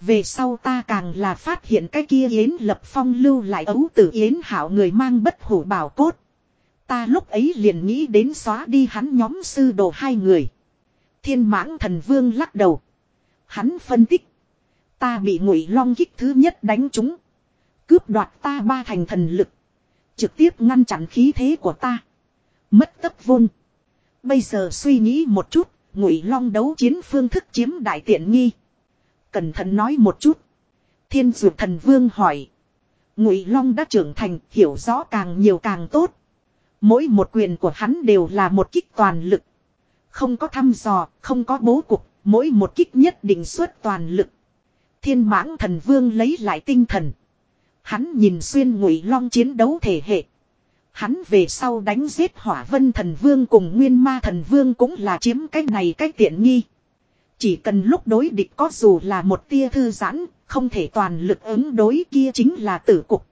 Về sau ta càng là phát hiện cái kia Yến Lập Phong lưu lại ấu tử Yến Hảo người mang bất hủ bảo cốt. Ta lúc ấy liền nghĩ đến xóa đi hắn nhóm sư đồ hai người. Thiên mãng thần vương lắc đầu. Hắn phân tích. Ta bị ngụy long kích thứ nhất đánh trúng. Cướp đoạt ta ba thành thần lực. Trực tiếp ngăn chặn khí thế của ta. Mất tấp vung. Bây giờ suy nghĩ một chút. Ngụy long đấu chiến phương thức chiếm đại tiện nghi. Cẩn thận nói một chút. Thiên dược thần vương hỏi. Ngụy long đã trưởng thành hiểu rõ càng nhiều càng tốt. Mỗi một quyền của hắn đều là một kích toàn lực. Không có thăm dò, không có bố cục, mỗi một kích nhất định xuất toàn lực. Thiên mãng thần vương lấy lại tinh thần. Hắn nhìn xuyên ngụy long chiến đấu thể hệ. Hắn về sau đánh giết hỏa vân thần vương cùng nguyên ma thần vương cũng là chiếm cái này cái tiện nghi. Chỉ cần lúc đối địch có dù là một tia thư giãn, không thể toàn lực ứng đối kia chính là tử cục.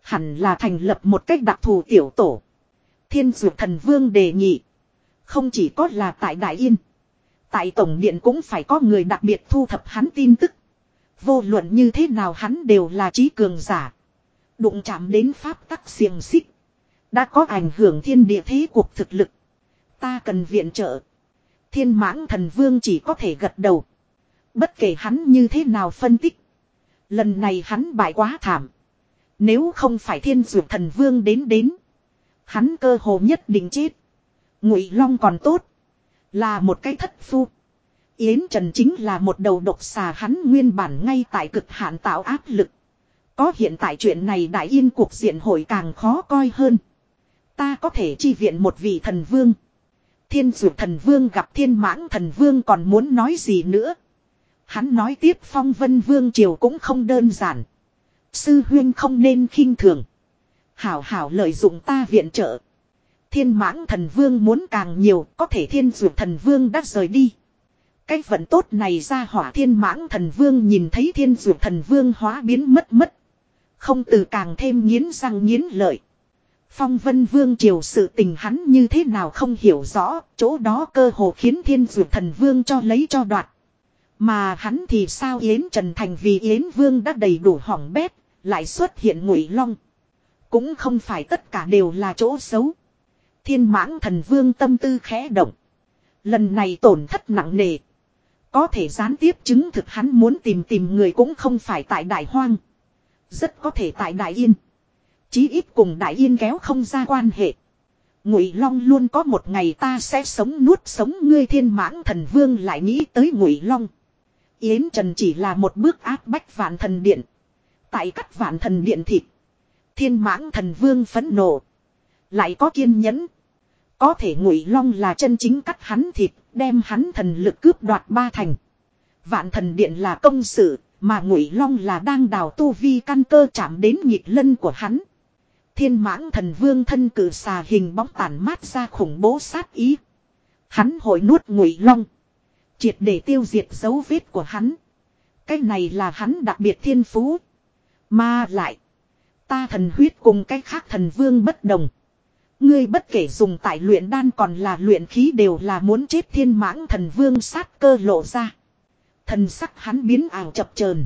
Hẳn là thành lập một cách đặc thù tiểu tổ. Thiên dược thần vương đề nghị. Không chỉ có là tại Đại Yên. Tại Tổng Điện cũng phải có người đặc biệt thu thập hắn tin tức. Vô luận như thế nào hắn đều là trí cường giả. Đụng chạm đến pháp tắc xiềng xích. Đã có ảnh hưởng thiên địa thế cuộc thực lực. Ta cần viện trợ. Thiên mãng thần vương chỉ có thể gật đầu. Bất kể hắn như thế nào phân tích. Lần này hắn bại quá thảm. Nếu không phải thiên dược thần vương đến đến. Hắn cơ hồ nhất định chết. Ngụy Long còn tốt. Là một cái thất phu. Yến Trần chính là một đầu độc xà hắn nguyên bản ngay tại cực hạn tạo áp lực. Có hiện tại chuyện này đại yên cuộc diện hội càng khó coi hơn. Ta có thể chi viện một vị thần vương. Thiên dụ thần vương gặp thiên mãng thần vương còn muốn nói gì nữa. Hắn nói tiếp phong vân vương triều cũng không đơn giản. Sư huyên không nên khinh thường. Hảo hảo lợi dụng ta viện trợ. Thiên mãng thần vương muốn càng nhiều, có thể thiên dụ thần vương đã rời đi. Cái vận tốt này ra hỏa thiên mãng thần vương nhìn thấy thiên dụ thần vương hóa biến mất mất. Không từ càng thêm nghiến răng nghiến lợi. Phong vân vương triều sự tình hắn như thế nào không hiểu rõ, chỗ đó cơ hồ khiến thiên Duyệt thần vương cho lấy cho đoạt. Mà hắn thì sao Yến Trần Thành vì Yến Vương đã đầy đủ hỏng bét, lại xuất hiện ngụy long. Cũng không phải tất cả đều là chỗ xấu. Thiên mãng thần vương tâm tư khẽ động. Lần này tổn thất nặng nề. Có thể gián tiếp chứng thực hắn muốn tìm tìm người cũng không phải tại Đại Hoang. Rất có thể tại Đại Yên. Chí ít cùng Đại Yên kéo không ra quan hệ. Ngụy Long luôn có một ngày ta sẽ sống nuốt sống ngươi thiên mãng thần vương lại nghĩ tới Ngụy Long. Yến Trần chỉ là một bước áp bách vạn thần điện. Tại cắt vạn thần điện thịt. Thiên mãng thần vương phẫn nộ. Lại có kiên nhẫn. Có thể ngụy long là chân chính cắt hắn thịt, đem hắn thần lực cướp đoạt ba thành. Vạn thần điện là công sự, mà ngụy long là đang đào tu vi căn cơ chạm đến nhịp lân của hắn. Thiên mãng thần vương thân cử xà hình bóng tàn mát ra khủng bố sát ý. Hắn hội nuốt ngụy long. Triệt để tiêu diệt dấu vết của hắn. Cái này là hắn đặc biệt thiên phú. Mà lại. Ta thần huyết cùng cái khác thần vương bất đồng. Ngươi bất kể dùng tại luyện đan còn là luyện khí đều là muốn chết thiên mãng thần vương sát cơ lộ ra. Thần sắc hắn biến ảo chập chờn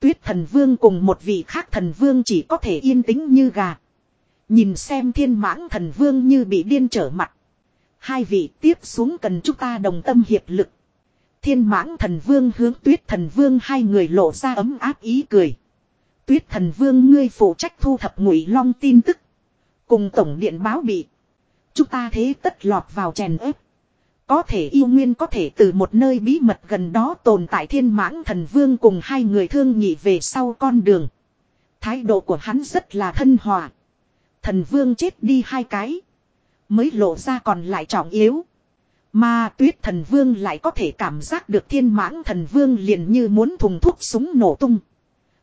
Tuyết thần vương cùng một vị khác thần vương chỉ có thể yên tĩnh như gà. Nhìn xem thiên mãng thần vương như bị điên trở mặt. Hai vị tiếp xuống cần chúng ta đồng tâm hiệp lực. Thiên mãng thần vương hướng tuyết thần vương hai người lộ ra ấm áp ý cười. Tuyết thần vương ngươi phụ trách thu thập ngụy long tin tức. Cùng tổng điện báo bị. Chúng ta thế tất lọt vào chèn ép. Có thể yêu nguyên có thể từ một nơi bí mật gần đó tồn tại thiên mãng thần vương cùng hai người thương nhị về sau con đường. Thái độ của hắn rất là thân hòa. Thần vương chết đi hai cái. Mới lộ ra còn lại trọng yếu. Mà tuyết thần vương lại có thể cảm giác được thiên mãng thần vương liền như muốn thùng thuốc súng nổ tung.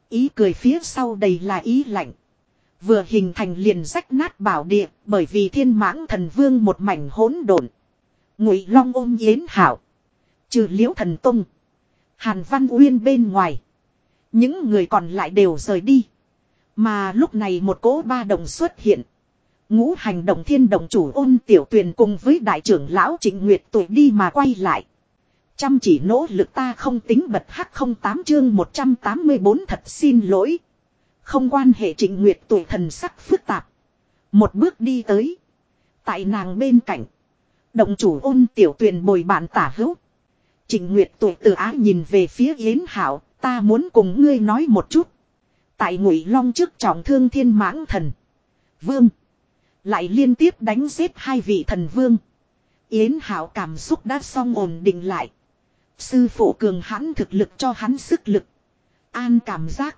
Ý cười phía sau đầy là ý lạnh. Vừa hình thành liền rách nát bảo địa, bởi vì thiên mãng thần vương một mảnh hỗn độn. Ngụy Long ôm Yến Hảo. Trừ liễu thần tung. Hàn Văn Uyên bên ngoài. Những người còn lại đều rời đi. Mà lúc này một cỗ ba đồng xuất hiện. Ngũ hành động thiên động chủ ôn tiểu tuyền cùng với đại trưởng lão trịnh Nguyệt tuổi đi mà quay lại. Chăm chỉ nỗ lực ta không tính bật hắc không tám chương 184 thật xin lỗi. Không quan hệ trịnh Nguyệt tuổi thần sắc phức tạp. Một bước đi tới. Tại nàng bên cạnh. Động chủ ôn tiểu tuyền bồi bạn tả hữu. Trịnh Nguyệt tuổi từ á nhìn về phía Yến Hảo, ta muốn cùng ngươi nói một chút. Tại ngụy long trước trọng thương thiên mãng thần. Vương. Lại liên tiếp đánh giết hai vị thần vương. Yến Hảo cảm xúc đã xong ổn định lại. Sư phụ cường hãn thực lực cho hắn sức lực. An cảm giác.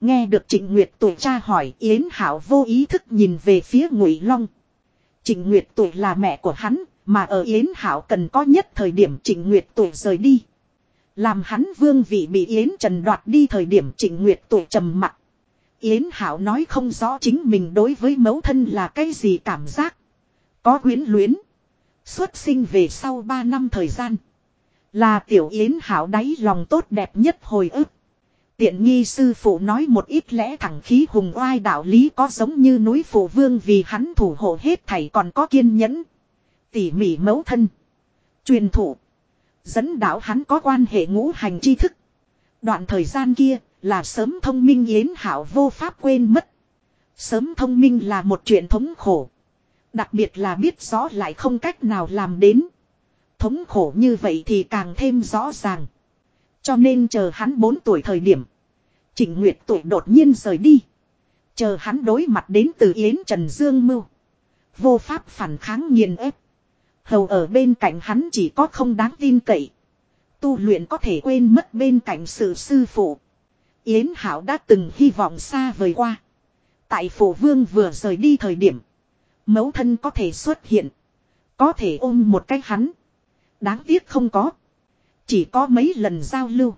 Nghe được Trịnh Nguyệt tuổi cha hỏi Yến Hảo vô ý thức nhìn về phía Ngụy Long. Trịnh Nguyệt tuổi là mẹ của hắn, mà ở Yến Hảo cần có nhất thời điểm Trịnh Nguyệt tuổi rời đi. Làm hắn vương vị bị Yến Trần đoạt đi thời điểm Trịnh Nguyệt tuổi trầm mặt. Yến Hảo nói không rõ chính mình đối với mẫu thân là cái gì cảm giác. Có quyến luyến. Xuất sinh về sau 3 năm thời gian. Là tiểu Yến Hảo đáy lòng tốt đẹp nhất hồi ức. Tiện nghi sư phụ nói một ít lẽ thẳng khí hùng oai đạo lý có giống như núi phụ vương vì hắn thủ hộ hết thảy còn có kiên nhẫn. Tỉ mỉ mẫu thân. Truyền thụ. Dẫn đạo hắn có quan hệ ngũ hành tri thức. Đoạn thời gian kia là sớm thông minh yến hảo vô pháp quên mất. Sớm thông minh là một chuyện thống khổ. Đặc biệt là biết rõ lại không cách nào làm đến. Thống khổ như vậy thì càng thêm rõ ràng. Cho nên chờ hắn 4 tuổi thời điểm. Trịnh Nguyệt tuổi đột nhiên rời đi. Chờ hắn đối mặt đến từ Yến Trần Dương Mưu. Vô pháp phản kháng nghiền ép. Hầu ở bên cạnh hắn chỉ có không đáng tin cậy. Tu luyện có thể quên mất bên cạnh sự sư phụ. Yến Hảo đã từng hy vọng xa vời qua. Tại phổ vương vừa rời đi thời điểm. Mẫu thân có thể xuất hiện. Có thể ôm một cái hắn. Đáng tiếc không có. Chỉ có mấy lần giao lưu.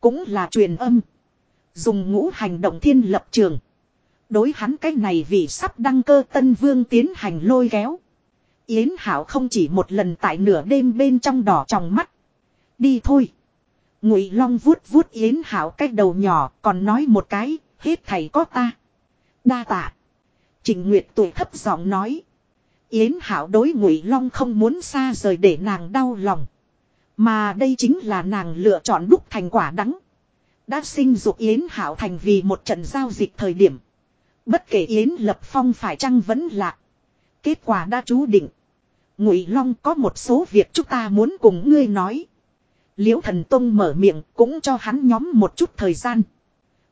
Cũng là truyền âm. Dùng ngũ hành động thiên lập trường. Đối hắn cái này vì sắp đăng cơ tân vương tiến hành lôi kéo. Yến Hảo không chỉ một lần tại nửa đêm bên trong đỏ trong mắt. Đi thôi. Ngụy Long vuốt vuốt Yến Hảo cái đầu nhỏ còn nói một cái, hết thầy có ta. Đa tạ. Trình Nguyệt tuổi thấp giọng nói. Yến Hảo đối Ngụy Long không muốn xa rời để nàng đau lòng. Mà đây chính là nàng lựa chọn đúc thành quả đắng. Đã sinh dục Yến Hảo thành vì một trận giao dịch thời điểm. Bất kể Yến Lập Phong phải chăng vẫn lạc. Kết quả đã chú định. Ngụy Long có một số việc chúng ta muốn cùng ngươi nói. Liễu Thần Tông mở miệng cũng cho hắn nhóm một chút thời gian.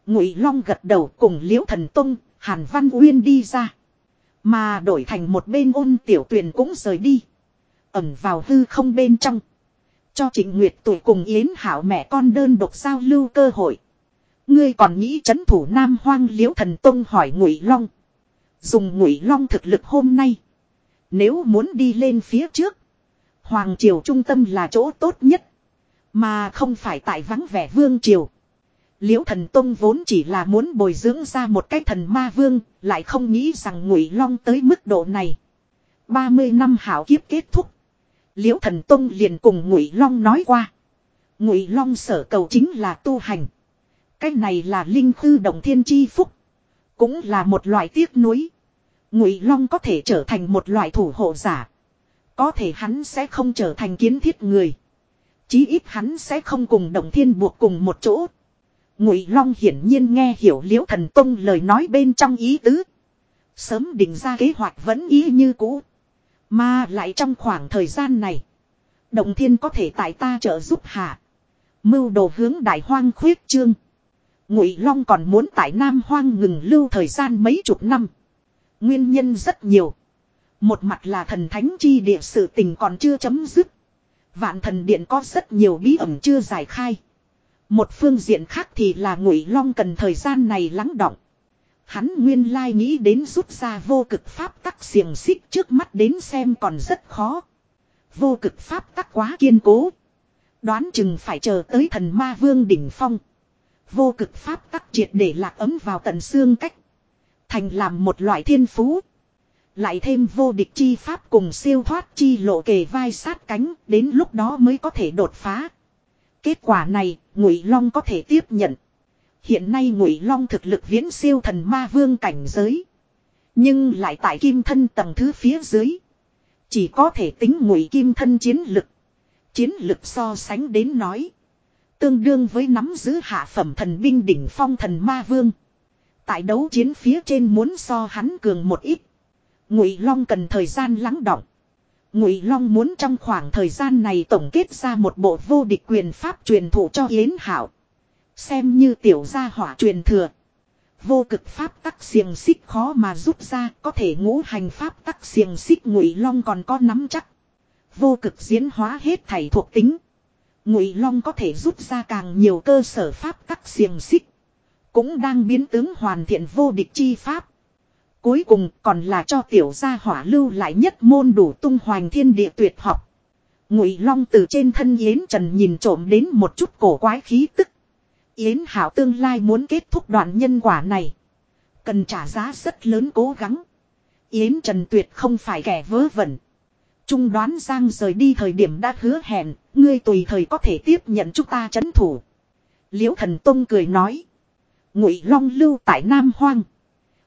Ngụy Long gật đầu cùng Liễu Thần Tông, Hàn Văn Uyên đi ra. Mà đổi thành một bên ôn tiểu tuyền cũng rời đi. Ẩm vào hư không bên trong. Cho Trịnh Nguyệt tuổi cùng Yến Hảo mẹ con đơn độc giao lưu cơ hội. Ngươi còn nghĩ chấn thủ Nam Hoang Liễu Thần Tông hỏi Ngụy Long. Dùng Ngụy Long thực lực hôm nay. Nếu muốn đi lên phía trước. Hoàng Triều trung tâm là chỗ tốt nhất. Mà không phải tại vắng vẻ Vương Triều. Liễu thần Tông vốn chỉ là muốn bồi dưỡng ra một cái thần ma vương, lại không nghĩ rằng ngụy long tới mức độ này. 30 năm hảo kiếp kết thúc. Liễu thần tông liền cùng Ngụy Long nói qua. Ngụy Long sở cầu chính là tu hành. Cái này là linh khư động thiên chi phúc. Cũng là một loại tiếc nuối. Ngụy Long có thể trở thành một loại thủ hộ giả. Có thể hắn sẽ không trở thành kiến thiết người. Chí ít hắn sẽ không cùng Đồng thiên buộc cùng một chỗ. Ngụy Long hiển nhiên nghe hiểu Liễu Thần Tông lời nói bên trong ý tứ. Sớm định ra kế hoạch vẫn ý như cũ. Mà lại trong khoảng thời gian này. Đồng thiên có thể tại ta trợ giúp hạ. Mưu đồ hướng đại hoang khuyết trương. Ngụy Long còn muốn tại Nam Hoang ngừng lưu thời gian mấy chục năm. Nguyên nhân rất nhiều. Một mặt là thần thánh chi địa sự tình còn chưa chấm dứt. Vạn thần điện có rất nhiều bí ẩn chưa giải khai. Một phương diện khác thì là Ngụy Long cần thời gian này lắng động. Hắn nguyên lai nghĩ đến rút ra vô cực pháp tắc xiềng xích trước mắt đến xem còn rất khó. Vô cực pháp tắc quá kiên cố. Đoán chừng phải chờ tới thần ma vương đỉnh phong. Vô cực pháp tắc triệt để lạc ấm vào tận xương cách. Thành làm một loại thiên phú. Lại thêm vô địch chi pháp cùng siêu thoát chi lộ kề vai sát cánh, đến lúc đó mới có thể đột phá. Kết quả này, Ngụy Long có thể tiếp nhận. Hiện nay Ngụy Long thực lực viễn siêu thần ma vương cảnh giới, nhưng lại tại kim thân tầng thứ phía dưới, chỉ có thể tính Ngụy kim thân chiến lực. Chiến lực so sánh đến nói, tương đương với nắm giữ hạ phẩm thần binh đỉnh phong thần ma vương. Tại đấu chiến phía trên muốn so hắn cường một ít. Ngụy Long cần thời gian lắng động. Ngụy Long muốn trong khoảng thời gian này tổng kết ra một bộ vô địch quyền pháp truyền thụ cho Yến Hạo. Xem như tiểu gia hỏa truyền thừa. Vô cực pháp tắc xiềng xích khó mà rút ra, có thể ngũ hành pháp tắc xiềng xích Ngụy Long còn có nắm chắc. Vô cực diễn hóa hết thảy thuộc tính. Ngụy Long có thể rút ra càng nhiều cơ sở pháp tắc xiềng xích. Cũng đang biến tướng hoàn thiện vô địch chi pháp. Cuối cùng còn là cho tiểu gia hỏa lưu lại nhất môn đủ tung hoành thiên địa tuyệt học. Ngụy Long từ trên thân Yến Trần nhìn trộm đến một chút cổ quái khí tức. Yến Hảo tương lai muốn kết thúc đoạn nhân quả này. Cần trả giá rất lớn cố gắng. Yến Trần tuyệt không phải kẻ vớ vẩn. Trung đoán Giang rời đi thời điểm đã hứa hẹn, ngươi tùy thời có thể tiếp nhận chúng ta chấn thủ. Liễu thần Tông cười nói. Ngụy Long lưu tại Nam Hoang.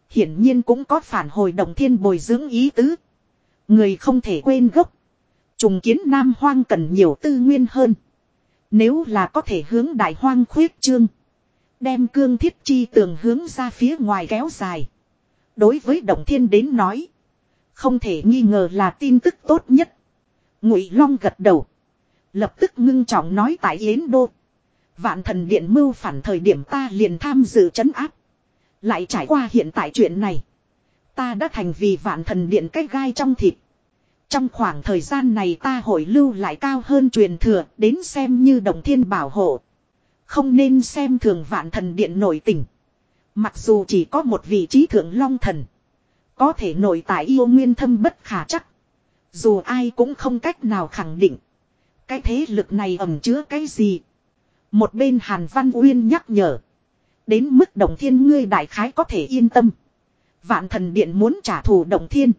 Hiển nhiên cũng có phản hồi động thiên bồi dưỡng ý tứ. Người không thể quên gốc. Trùng kiến Nam Hoang cần nhiều tư nguyên hơn. Nếu là có thể hướng đại hoang khuyết trương. Đem cương thiết chi tường hướng ra phía ngoài kéo dài. Đối với động thiên đến nói. Không thể nghi ngờ là tin tức tốt nhất. Ngụy Long gật đầu. Lập tức ngưng trọng nói tại Yến Đô. Vạn thần điện mưu phản thời điểm ta liền tham dự chấn áp. Lại trải qua hiện tại chuyện này. Ta đã thành vì vạn thần điện cách gai trong thịt. Trong khoảng thời gian này ta hội lưu lại cao hơn truyền thừa, đến xem như đồng thiên bảo hộ. Không nên xem thường vạn thần điện nổi tình. Mặc dù chỉ có một vị trí thượng long thần. Có thể nổi tại yêu nguyên thâm bất khả chắc. Dù ai cũng không cách nào khẳng định. Cái thế lực này ẩm chứa cái gì. Một bên Hàn Văn Uyên nhắc nhở. Đến mức đồng thiên ngươi đại khái có thể yên tâm. Vạn thần điện muốn trả thù đồng thiên.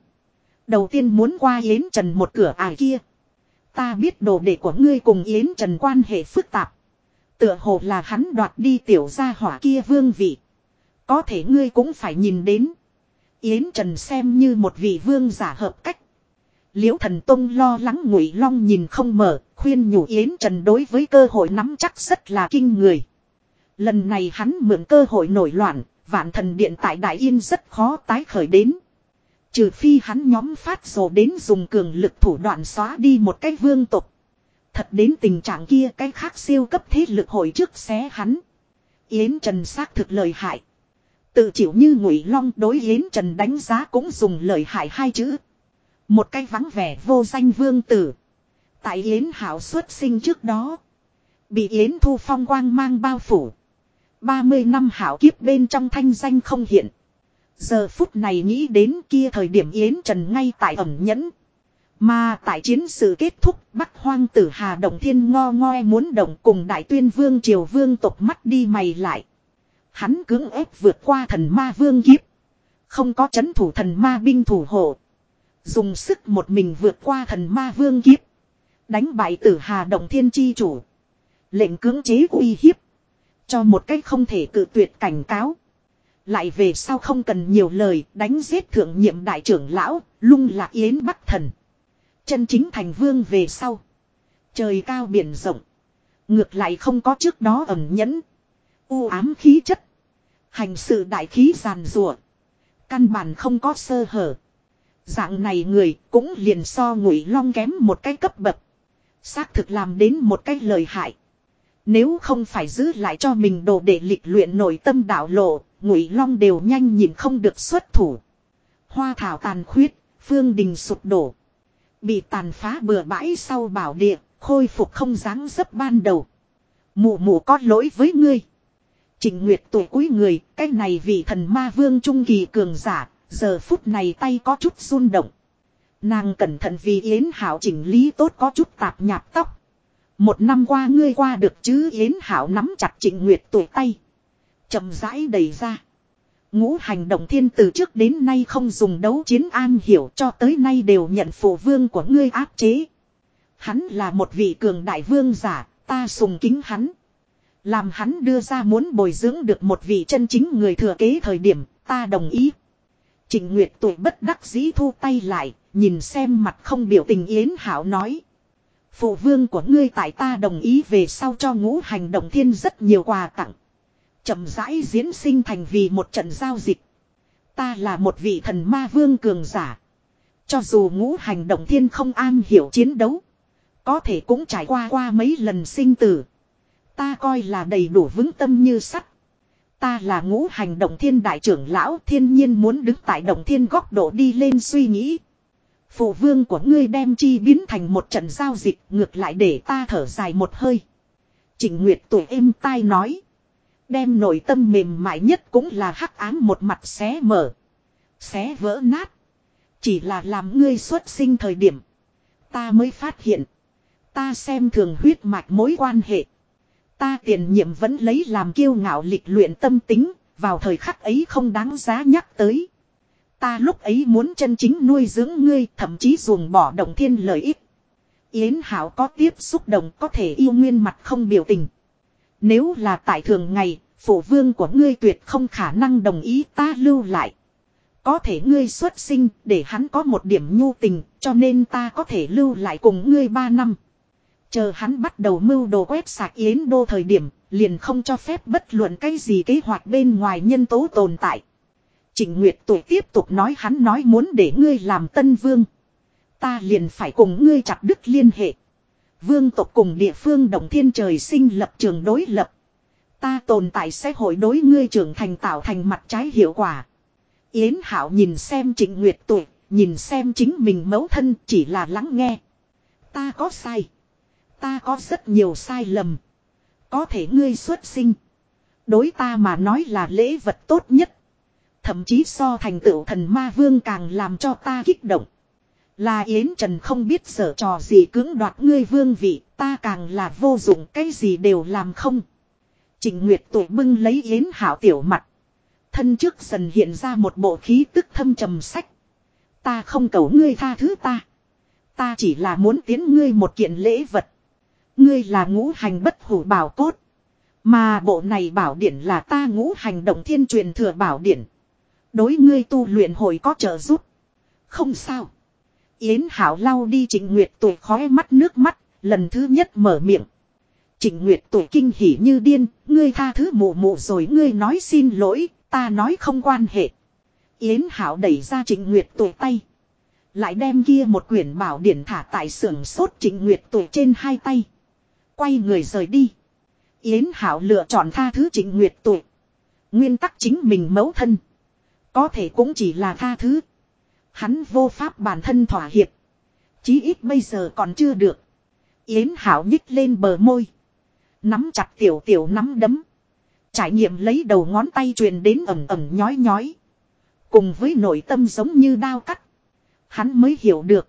Đầu tiên muốn qua Yến Trần một cửa ải kia. Ta biết đồ đệ của ngươi cùng Yến Trần quan hệ phức tạp. Tựa hồ là hắn đoạt đi tiểu gia hỏa kia vương vị. Có thể ngươi cũng phải nhìn đến. Yến Trần xem như một vị vương giả hợp cách. Liễu thần tông lo lắng ngụy long nhìn không mở, khuyên nhủ Yến Trần đối với cơ hội nắm chắc rất là kinh người. Lần này hắn mượn cơ hội nổi loạn, vạn thần điện tại Đại Yên rất khó tái khởi đến. Trừ phi hắn nhóm phát rồ đến dùng cường lực thủ đoạn xóa đi một cái vương tục. Thật đến tình trạng kia cái khác siêu cấp thế lực hội trước xé hắn. Yến Trần xác thực lời hại. Tự chịu như ngụy long đối Yến Trần đánh giá cũng dùng lời hại hai chữ. Một cái vắng vẻ vô danh vương tử. Tại Yến Hảo xuất sinh trước đó. Bị Yến Thu Phong quang mang bao phủ. 30 năm hảo kiếp bên trong thanh danh không hiện. Giờ phút này nghĩ đến kia thời điểm Yến Trần ngay tại ẩm nhẫn. Mà tại chiến sự kết thúc, Bắc Hoang tử Hà Động Thiên ngo ngoe muốn động cùng Đại Tuyên Vương Triều Vương tộc mắt đi mày lại. Hắn cưỡng ép vượt qua thần ma vương kiếp. Không có chấn thủ thần ma binh thủ hộ. Dùng sức một mình vượt qua thần ma vương kiếp. Đánh bại tử hà động thiên chi chủ. Lệnh cưỡng chế uy hiếp. Cho một cách không thể cự tuyệt cảnh cáo. Lại về sau không cần nhiều lời đánh giết thượng nhiệm đại trưởng lão, lung lạc yến bắc thần. Chân chính thành vương về sau. Trời cao biển rộng. Ngược lại không có trước đó ẩm nhẫn. U ám khí chất. Hành sự đại khí giàn rùa. Căn bản không có sơ hở. Dạng này người cũng liền so ngụy long kém một cái cấp bậc. Xác thực làm đến một cái lời hại. Nếu không phải giữ lại cho mình đồ để lịch luyện nội tâm đạo lộ, ngụy long đều nhanh nhìn không được xuất thủ. Hoa thảo tàn khuyết, phương đình sụp đổ. Bị tàn phá bừa bãi sau bảo địa, khôi phục không dáng dấp ban đầu. Mụ mụ có lỗi với ngươi. trình Nguyệt tuổi cuối người, cái này vì thần ma vương trung kỳ cường giả, giờ phút này tay có chút run động. Nàng cẩn thận vì Yến Hảo chỉnh lý tốt có chút tạp nhạp tóc. Một năm qua ngươi qua được chứ Yến Hảo nắm chặt Trịnh Nguyệt tuổi tay. chậm rãi đầy ra. Ngũ hành động thiên từ trước đến nay không dùng đấu chiến an hiểu cho tới nay đều nhận phụ vương của ngươi áp chế. Hắn là một vị cường đại vương giả, ta sùng kính hắn. Làm hắn đưa ra muốn bồi dưỡng được một vị chân chính người thừa kế thời điểm, ta đồng ý. Trịnh Nguyệt tuổi bất đắc dĩ thu tay lại, nhìn xem mặt không biểu tình Yến Hảo nói. Phụ vương của ngươi tại ta đồng ý về sau cho ngũ hành động thiên rất nhiều quà tặng. chậm rãi diễn sinh thành vì một trận giao dịch. Ta là một vị thần ma vương cường giả. Cho dù ngũ hành động thiên không an hiểu chiến đấu. Có thể cũng trải qua qua mấy lần sinh tử. Ta coi là đầy đủ vững tâm như sắt. Ta là ngũ hành động thiên đại trưởng lão, thiên nhiên muốn đứng tại động thiên góc độ đi lên suy nghĩ. Phụ vương của ngươi đem chi biến thành một trận giao dịch, ngược lại để ta thở dài một hơi. Trịnh Nguyệt tuổi êm tai nói. Đem nội tâm mềm mại nhất cũng là hắc ám một mặt xé mở. Xé vỡ nát. Chỉ là làm ngươi xuất sinh thời điểm. Ta mới phát hiện. Ta xem thường huyết mạch mối quan hệ. Ta tiền nhiệm vẫn lấy làm kiêu ngạo lịch luyện tâm tính, vào thời khắc ấy không đáng giá nhắc tới. Ta lúc ấy muốn chân chính nuôi dưỡng ngươi, thậm chí ruồng bỏ động thiên lợi ích. Yến Hảo có tiếp xúc đồng có thể yêu nguyên mặt không biểu tình. Nếu là tại thường ngày, phổ vương của ngươi tuyệt không khả năng đồng ý ta lưu lại. Có thể ngươi xuất sinh để hắn có một điểm nhu tình cho nên ta có thể lưu lại cùng ngươi ba năm. Chờ hắn bắt đầu mưu đồ quét sạc Yến Đô thời điểm, liền không cho phép bất luận cái gì kế hoạch bên ngoài nhân tố tồn tại. Trịnh Nguyệt tuổi tiếp tục nói hắn nói muốn để ngươi làm tân vương. Ta liền phải cùng ngươi chặt đứt liên hệ. Vương tộc cùng địa phương đồng thiên trời sinh lập trường đối lập. Ta tồn tại sẽ hội đối ngươi trưởng thành tạo thành mặt trái hiệu quả. Yến Hảo nhìn xem Trịnh Nguyệt tuổi, nhìn xem chính mình mẫu thân chỉ là lắng nghe. Ta có sai. Ta có rất nhiều sai lầm. Có thể ngươi xuất sinh. Đối ta mà nói là lễ vật tốt nhất. Thậm chí so thành tựu thần ma vương càng làm cho ta kích động. Là Yến Trần không biết sở trò gì cưỡng đoạt ngươi vương vị, ta càng là vô dụng cái gì đều làm không. trình Nguyệt tuổi bưng lấy Yến Hảo tiểu mặt. Thân trước dần hiện ra một bộ khí tức thâm trầm sách. Ta không cầu ngươi tha thứ ta. Ta chỉ là muốn tiến ngươi một kiện lễ vật. Ngươi là ngũ hành bất hủ bảo cốt. Mà bộ này bảo điển là ta ngũ hành động thiên truyền thừa bảo điển. Đối ngươi tu luyện hồi có trợ giúp. Không sao. Yến Hảo lau đi Trịnh Nguyệt tuổi khói mắt nước mắt, lần thứ nhất mở miệng. Trịnh Nguyệt tuổi kinh hỉ như điên, ngươi tha thứ mụ mụ rồi ngươi nói xin lỗi, ta nói không quan hệ. Yến Hảo đẩy ra Trịnh Nguyệt tuổi tay. Lại đem kia một quyển bảo điển thả tại sưởng sốt Trịnh Nguyệt tuổi trên hai tay. Quay người rời đi. Yến Hảo lựa chọn tha thứ Trịnh Nguyệt tội, Nguyên tắc chính mình mấu thân. Có thể cũng chỉ là tha thứ. Hắn vô pháp bản thân thỏa hiệp. Chí ít bây giờ còn chưa được. Yến Hảo nhích lên bờ môi. Nắm chặt tiểu tiểu nắm đấm. Trải nghiệm lấy đầu ngón tay truyền đến ẩm ẩm nhói nhói. Cùng với nội tâm giống như đao cắt. Hắn mới hiểu được.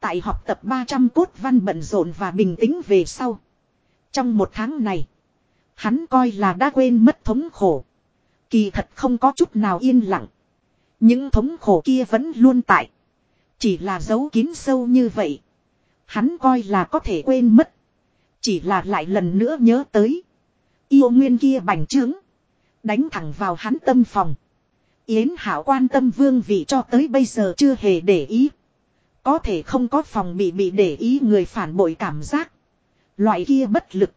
Tại học tập 300 cốt văn bận rộn và bình tĩnh về sau. Trong một tháng này. Hắn coi là đã quên mất thống khổ. Kỳ thật không có chút nào yên lặng. Những thống khổ kia vẫn luôn tại. Chỉ là dấu kín sâu như vậy. Hắn coi là có thể quên mất. Chỉ là lại lần nữa nhớ tới. Yêu nguyên kia bành trướng. Đánh thẳng vào hắn tâm phòng. Yến Hảo quan tâm vương vị cho tới bây giờ chưa hề để ý. Có thể không có phòng bị bị để ý người phản bội cảm giác. Loại kia bất lực.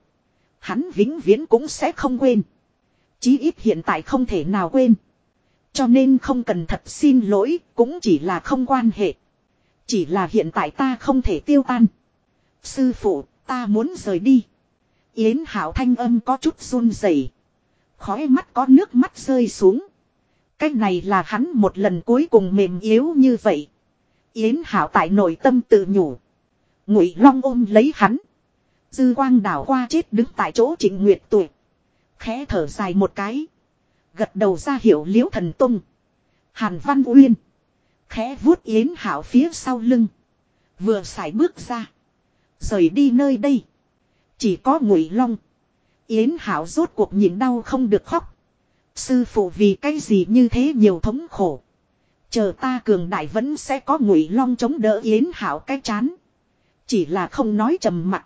Hắn vĩnh viễn cũng sẽ không quên. Chí ít hiện tại không thể nào quên. Cho nên không cần thật xin lỗi, cũng chỉ là không quan hệ. Chỉ là hiện tại ta không thể tiêu tan. Sư phụ, ta muốn rời đi. Yến Hảo thanh âm có chút run rẩy, Khói mắt có nước mắt rơi xuống. Cái này là hắn một lần cuối cùng mềm yếu như vậy. Yến Hảo tại nội tâm tự nhủ. Ngụy Long ôm lấy hắn. Dư quang đảo qua chết đứng tại chỗ trịnh nguyệt tuổi. Khẽ thở dài một cái. Gật đầu ra hiệu liễu thần tung. Hàn Văn Uyên. Khẽ vuốt Yến Hảo phía sau lưng. Vừa xài bước ra. Rời đi nơi đây. Chỉ có ngụy long. Yến Hảo rốt cuộc nhìn đau không được khóc. Sư phụ vì cái gì như thế nhiều thống khổ. Chờ ta cường đại vẫn sẽ có ngụy long chống đỡ Yến Hảo cái chán. Chỉ là không nói trầm mặt.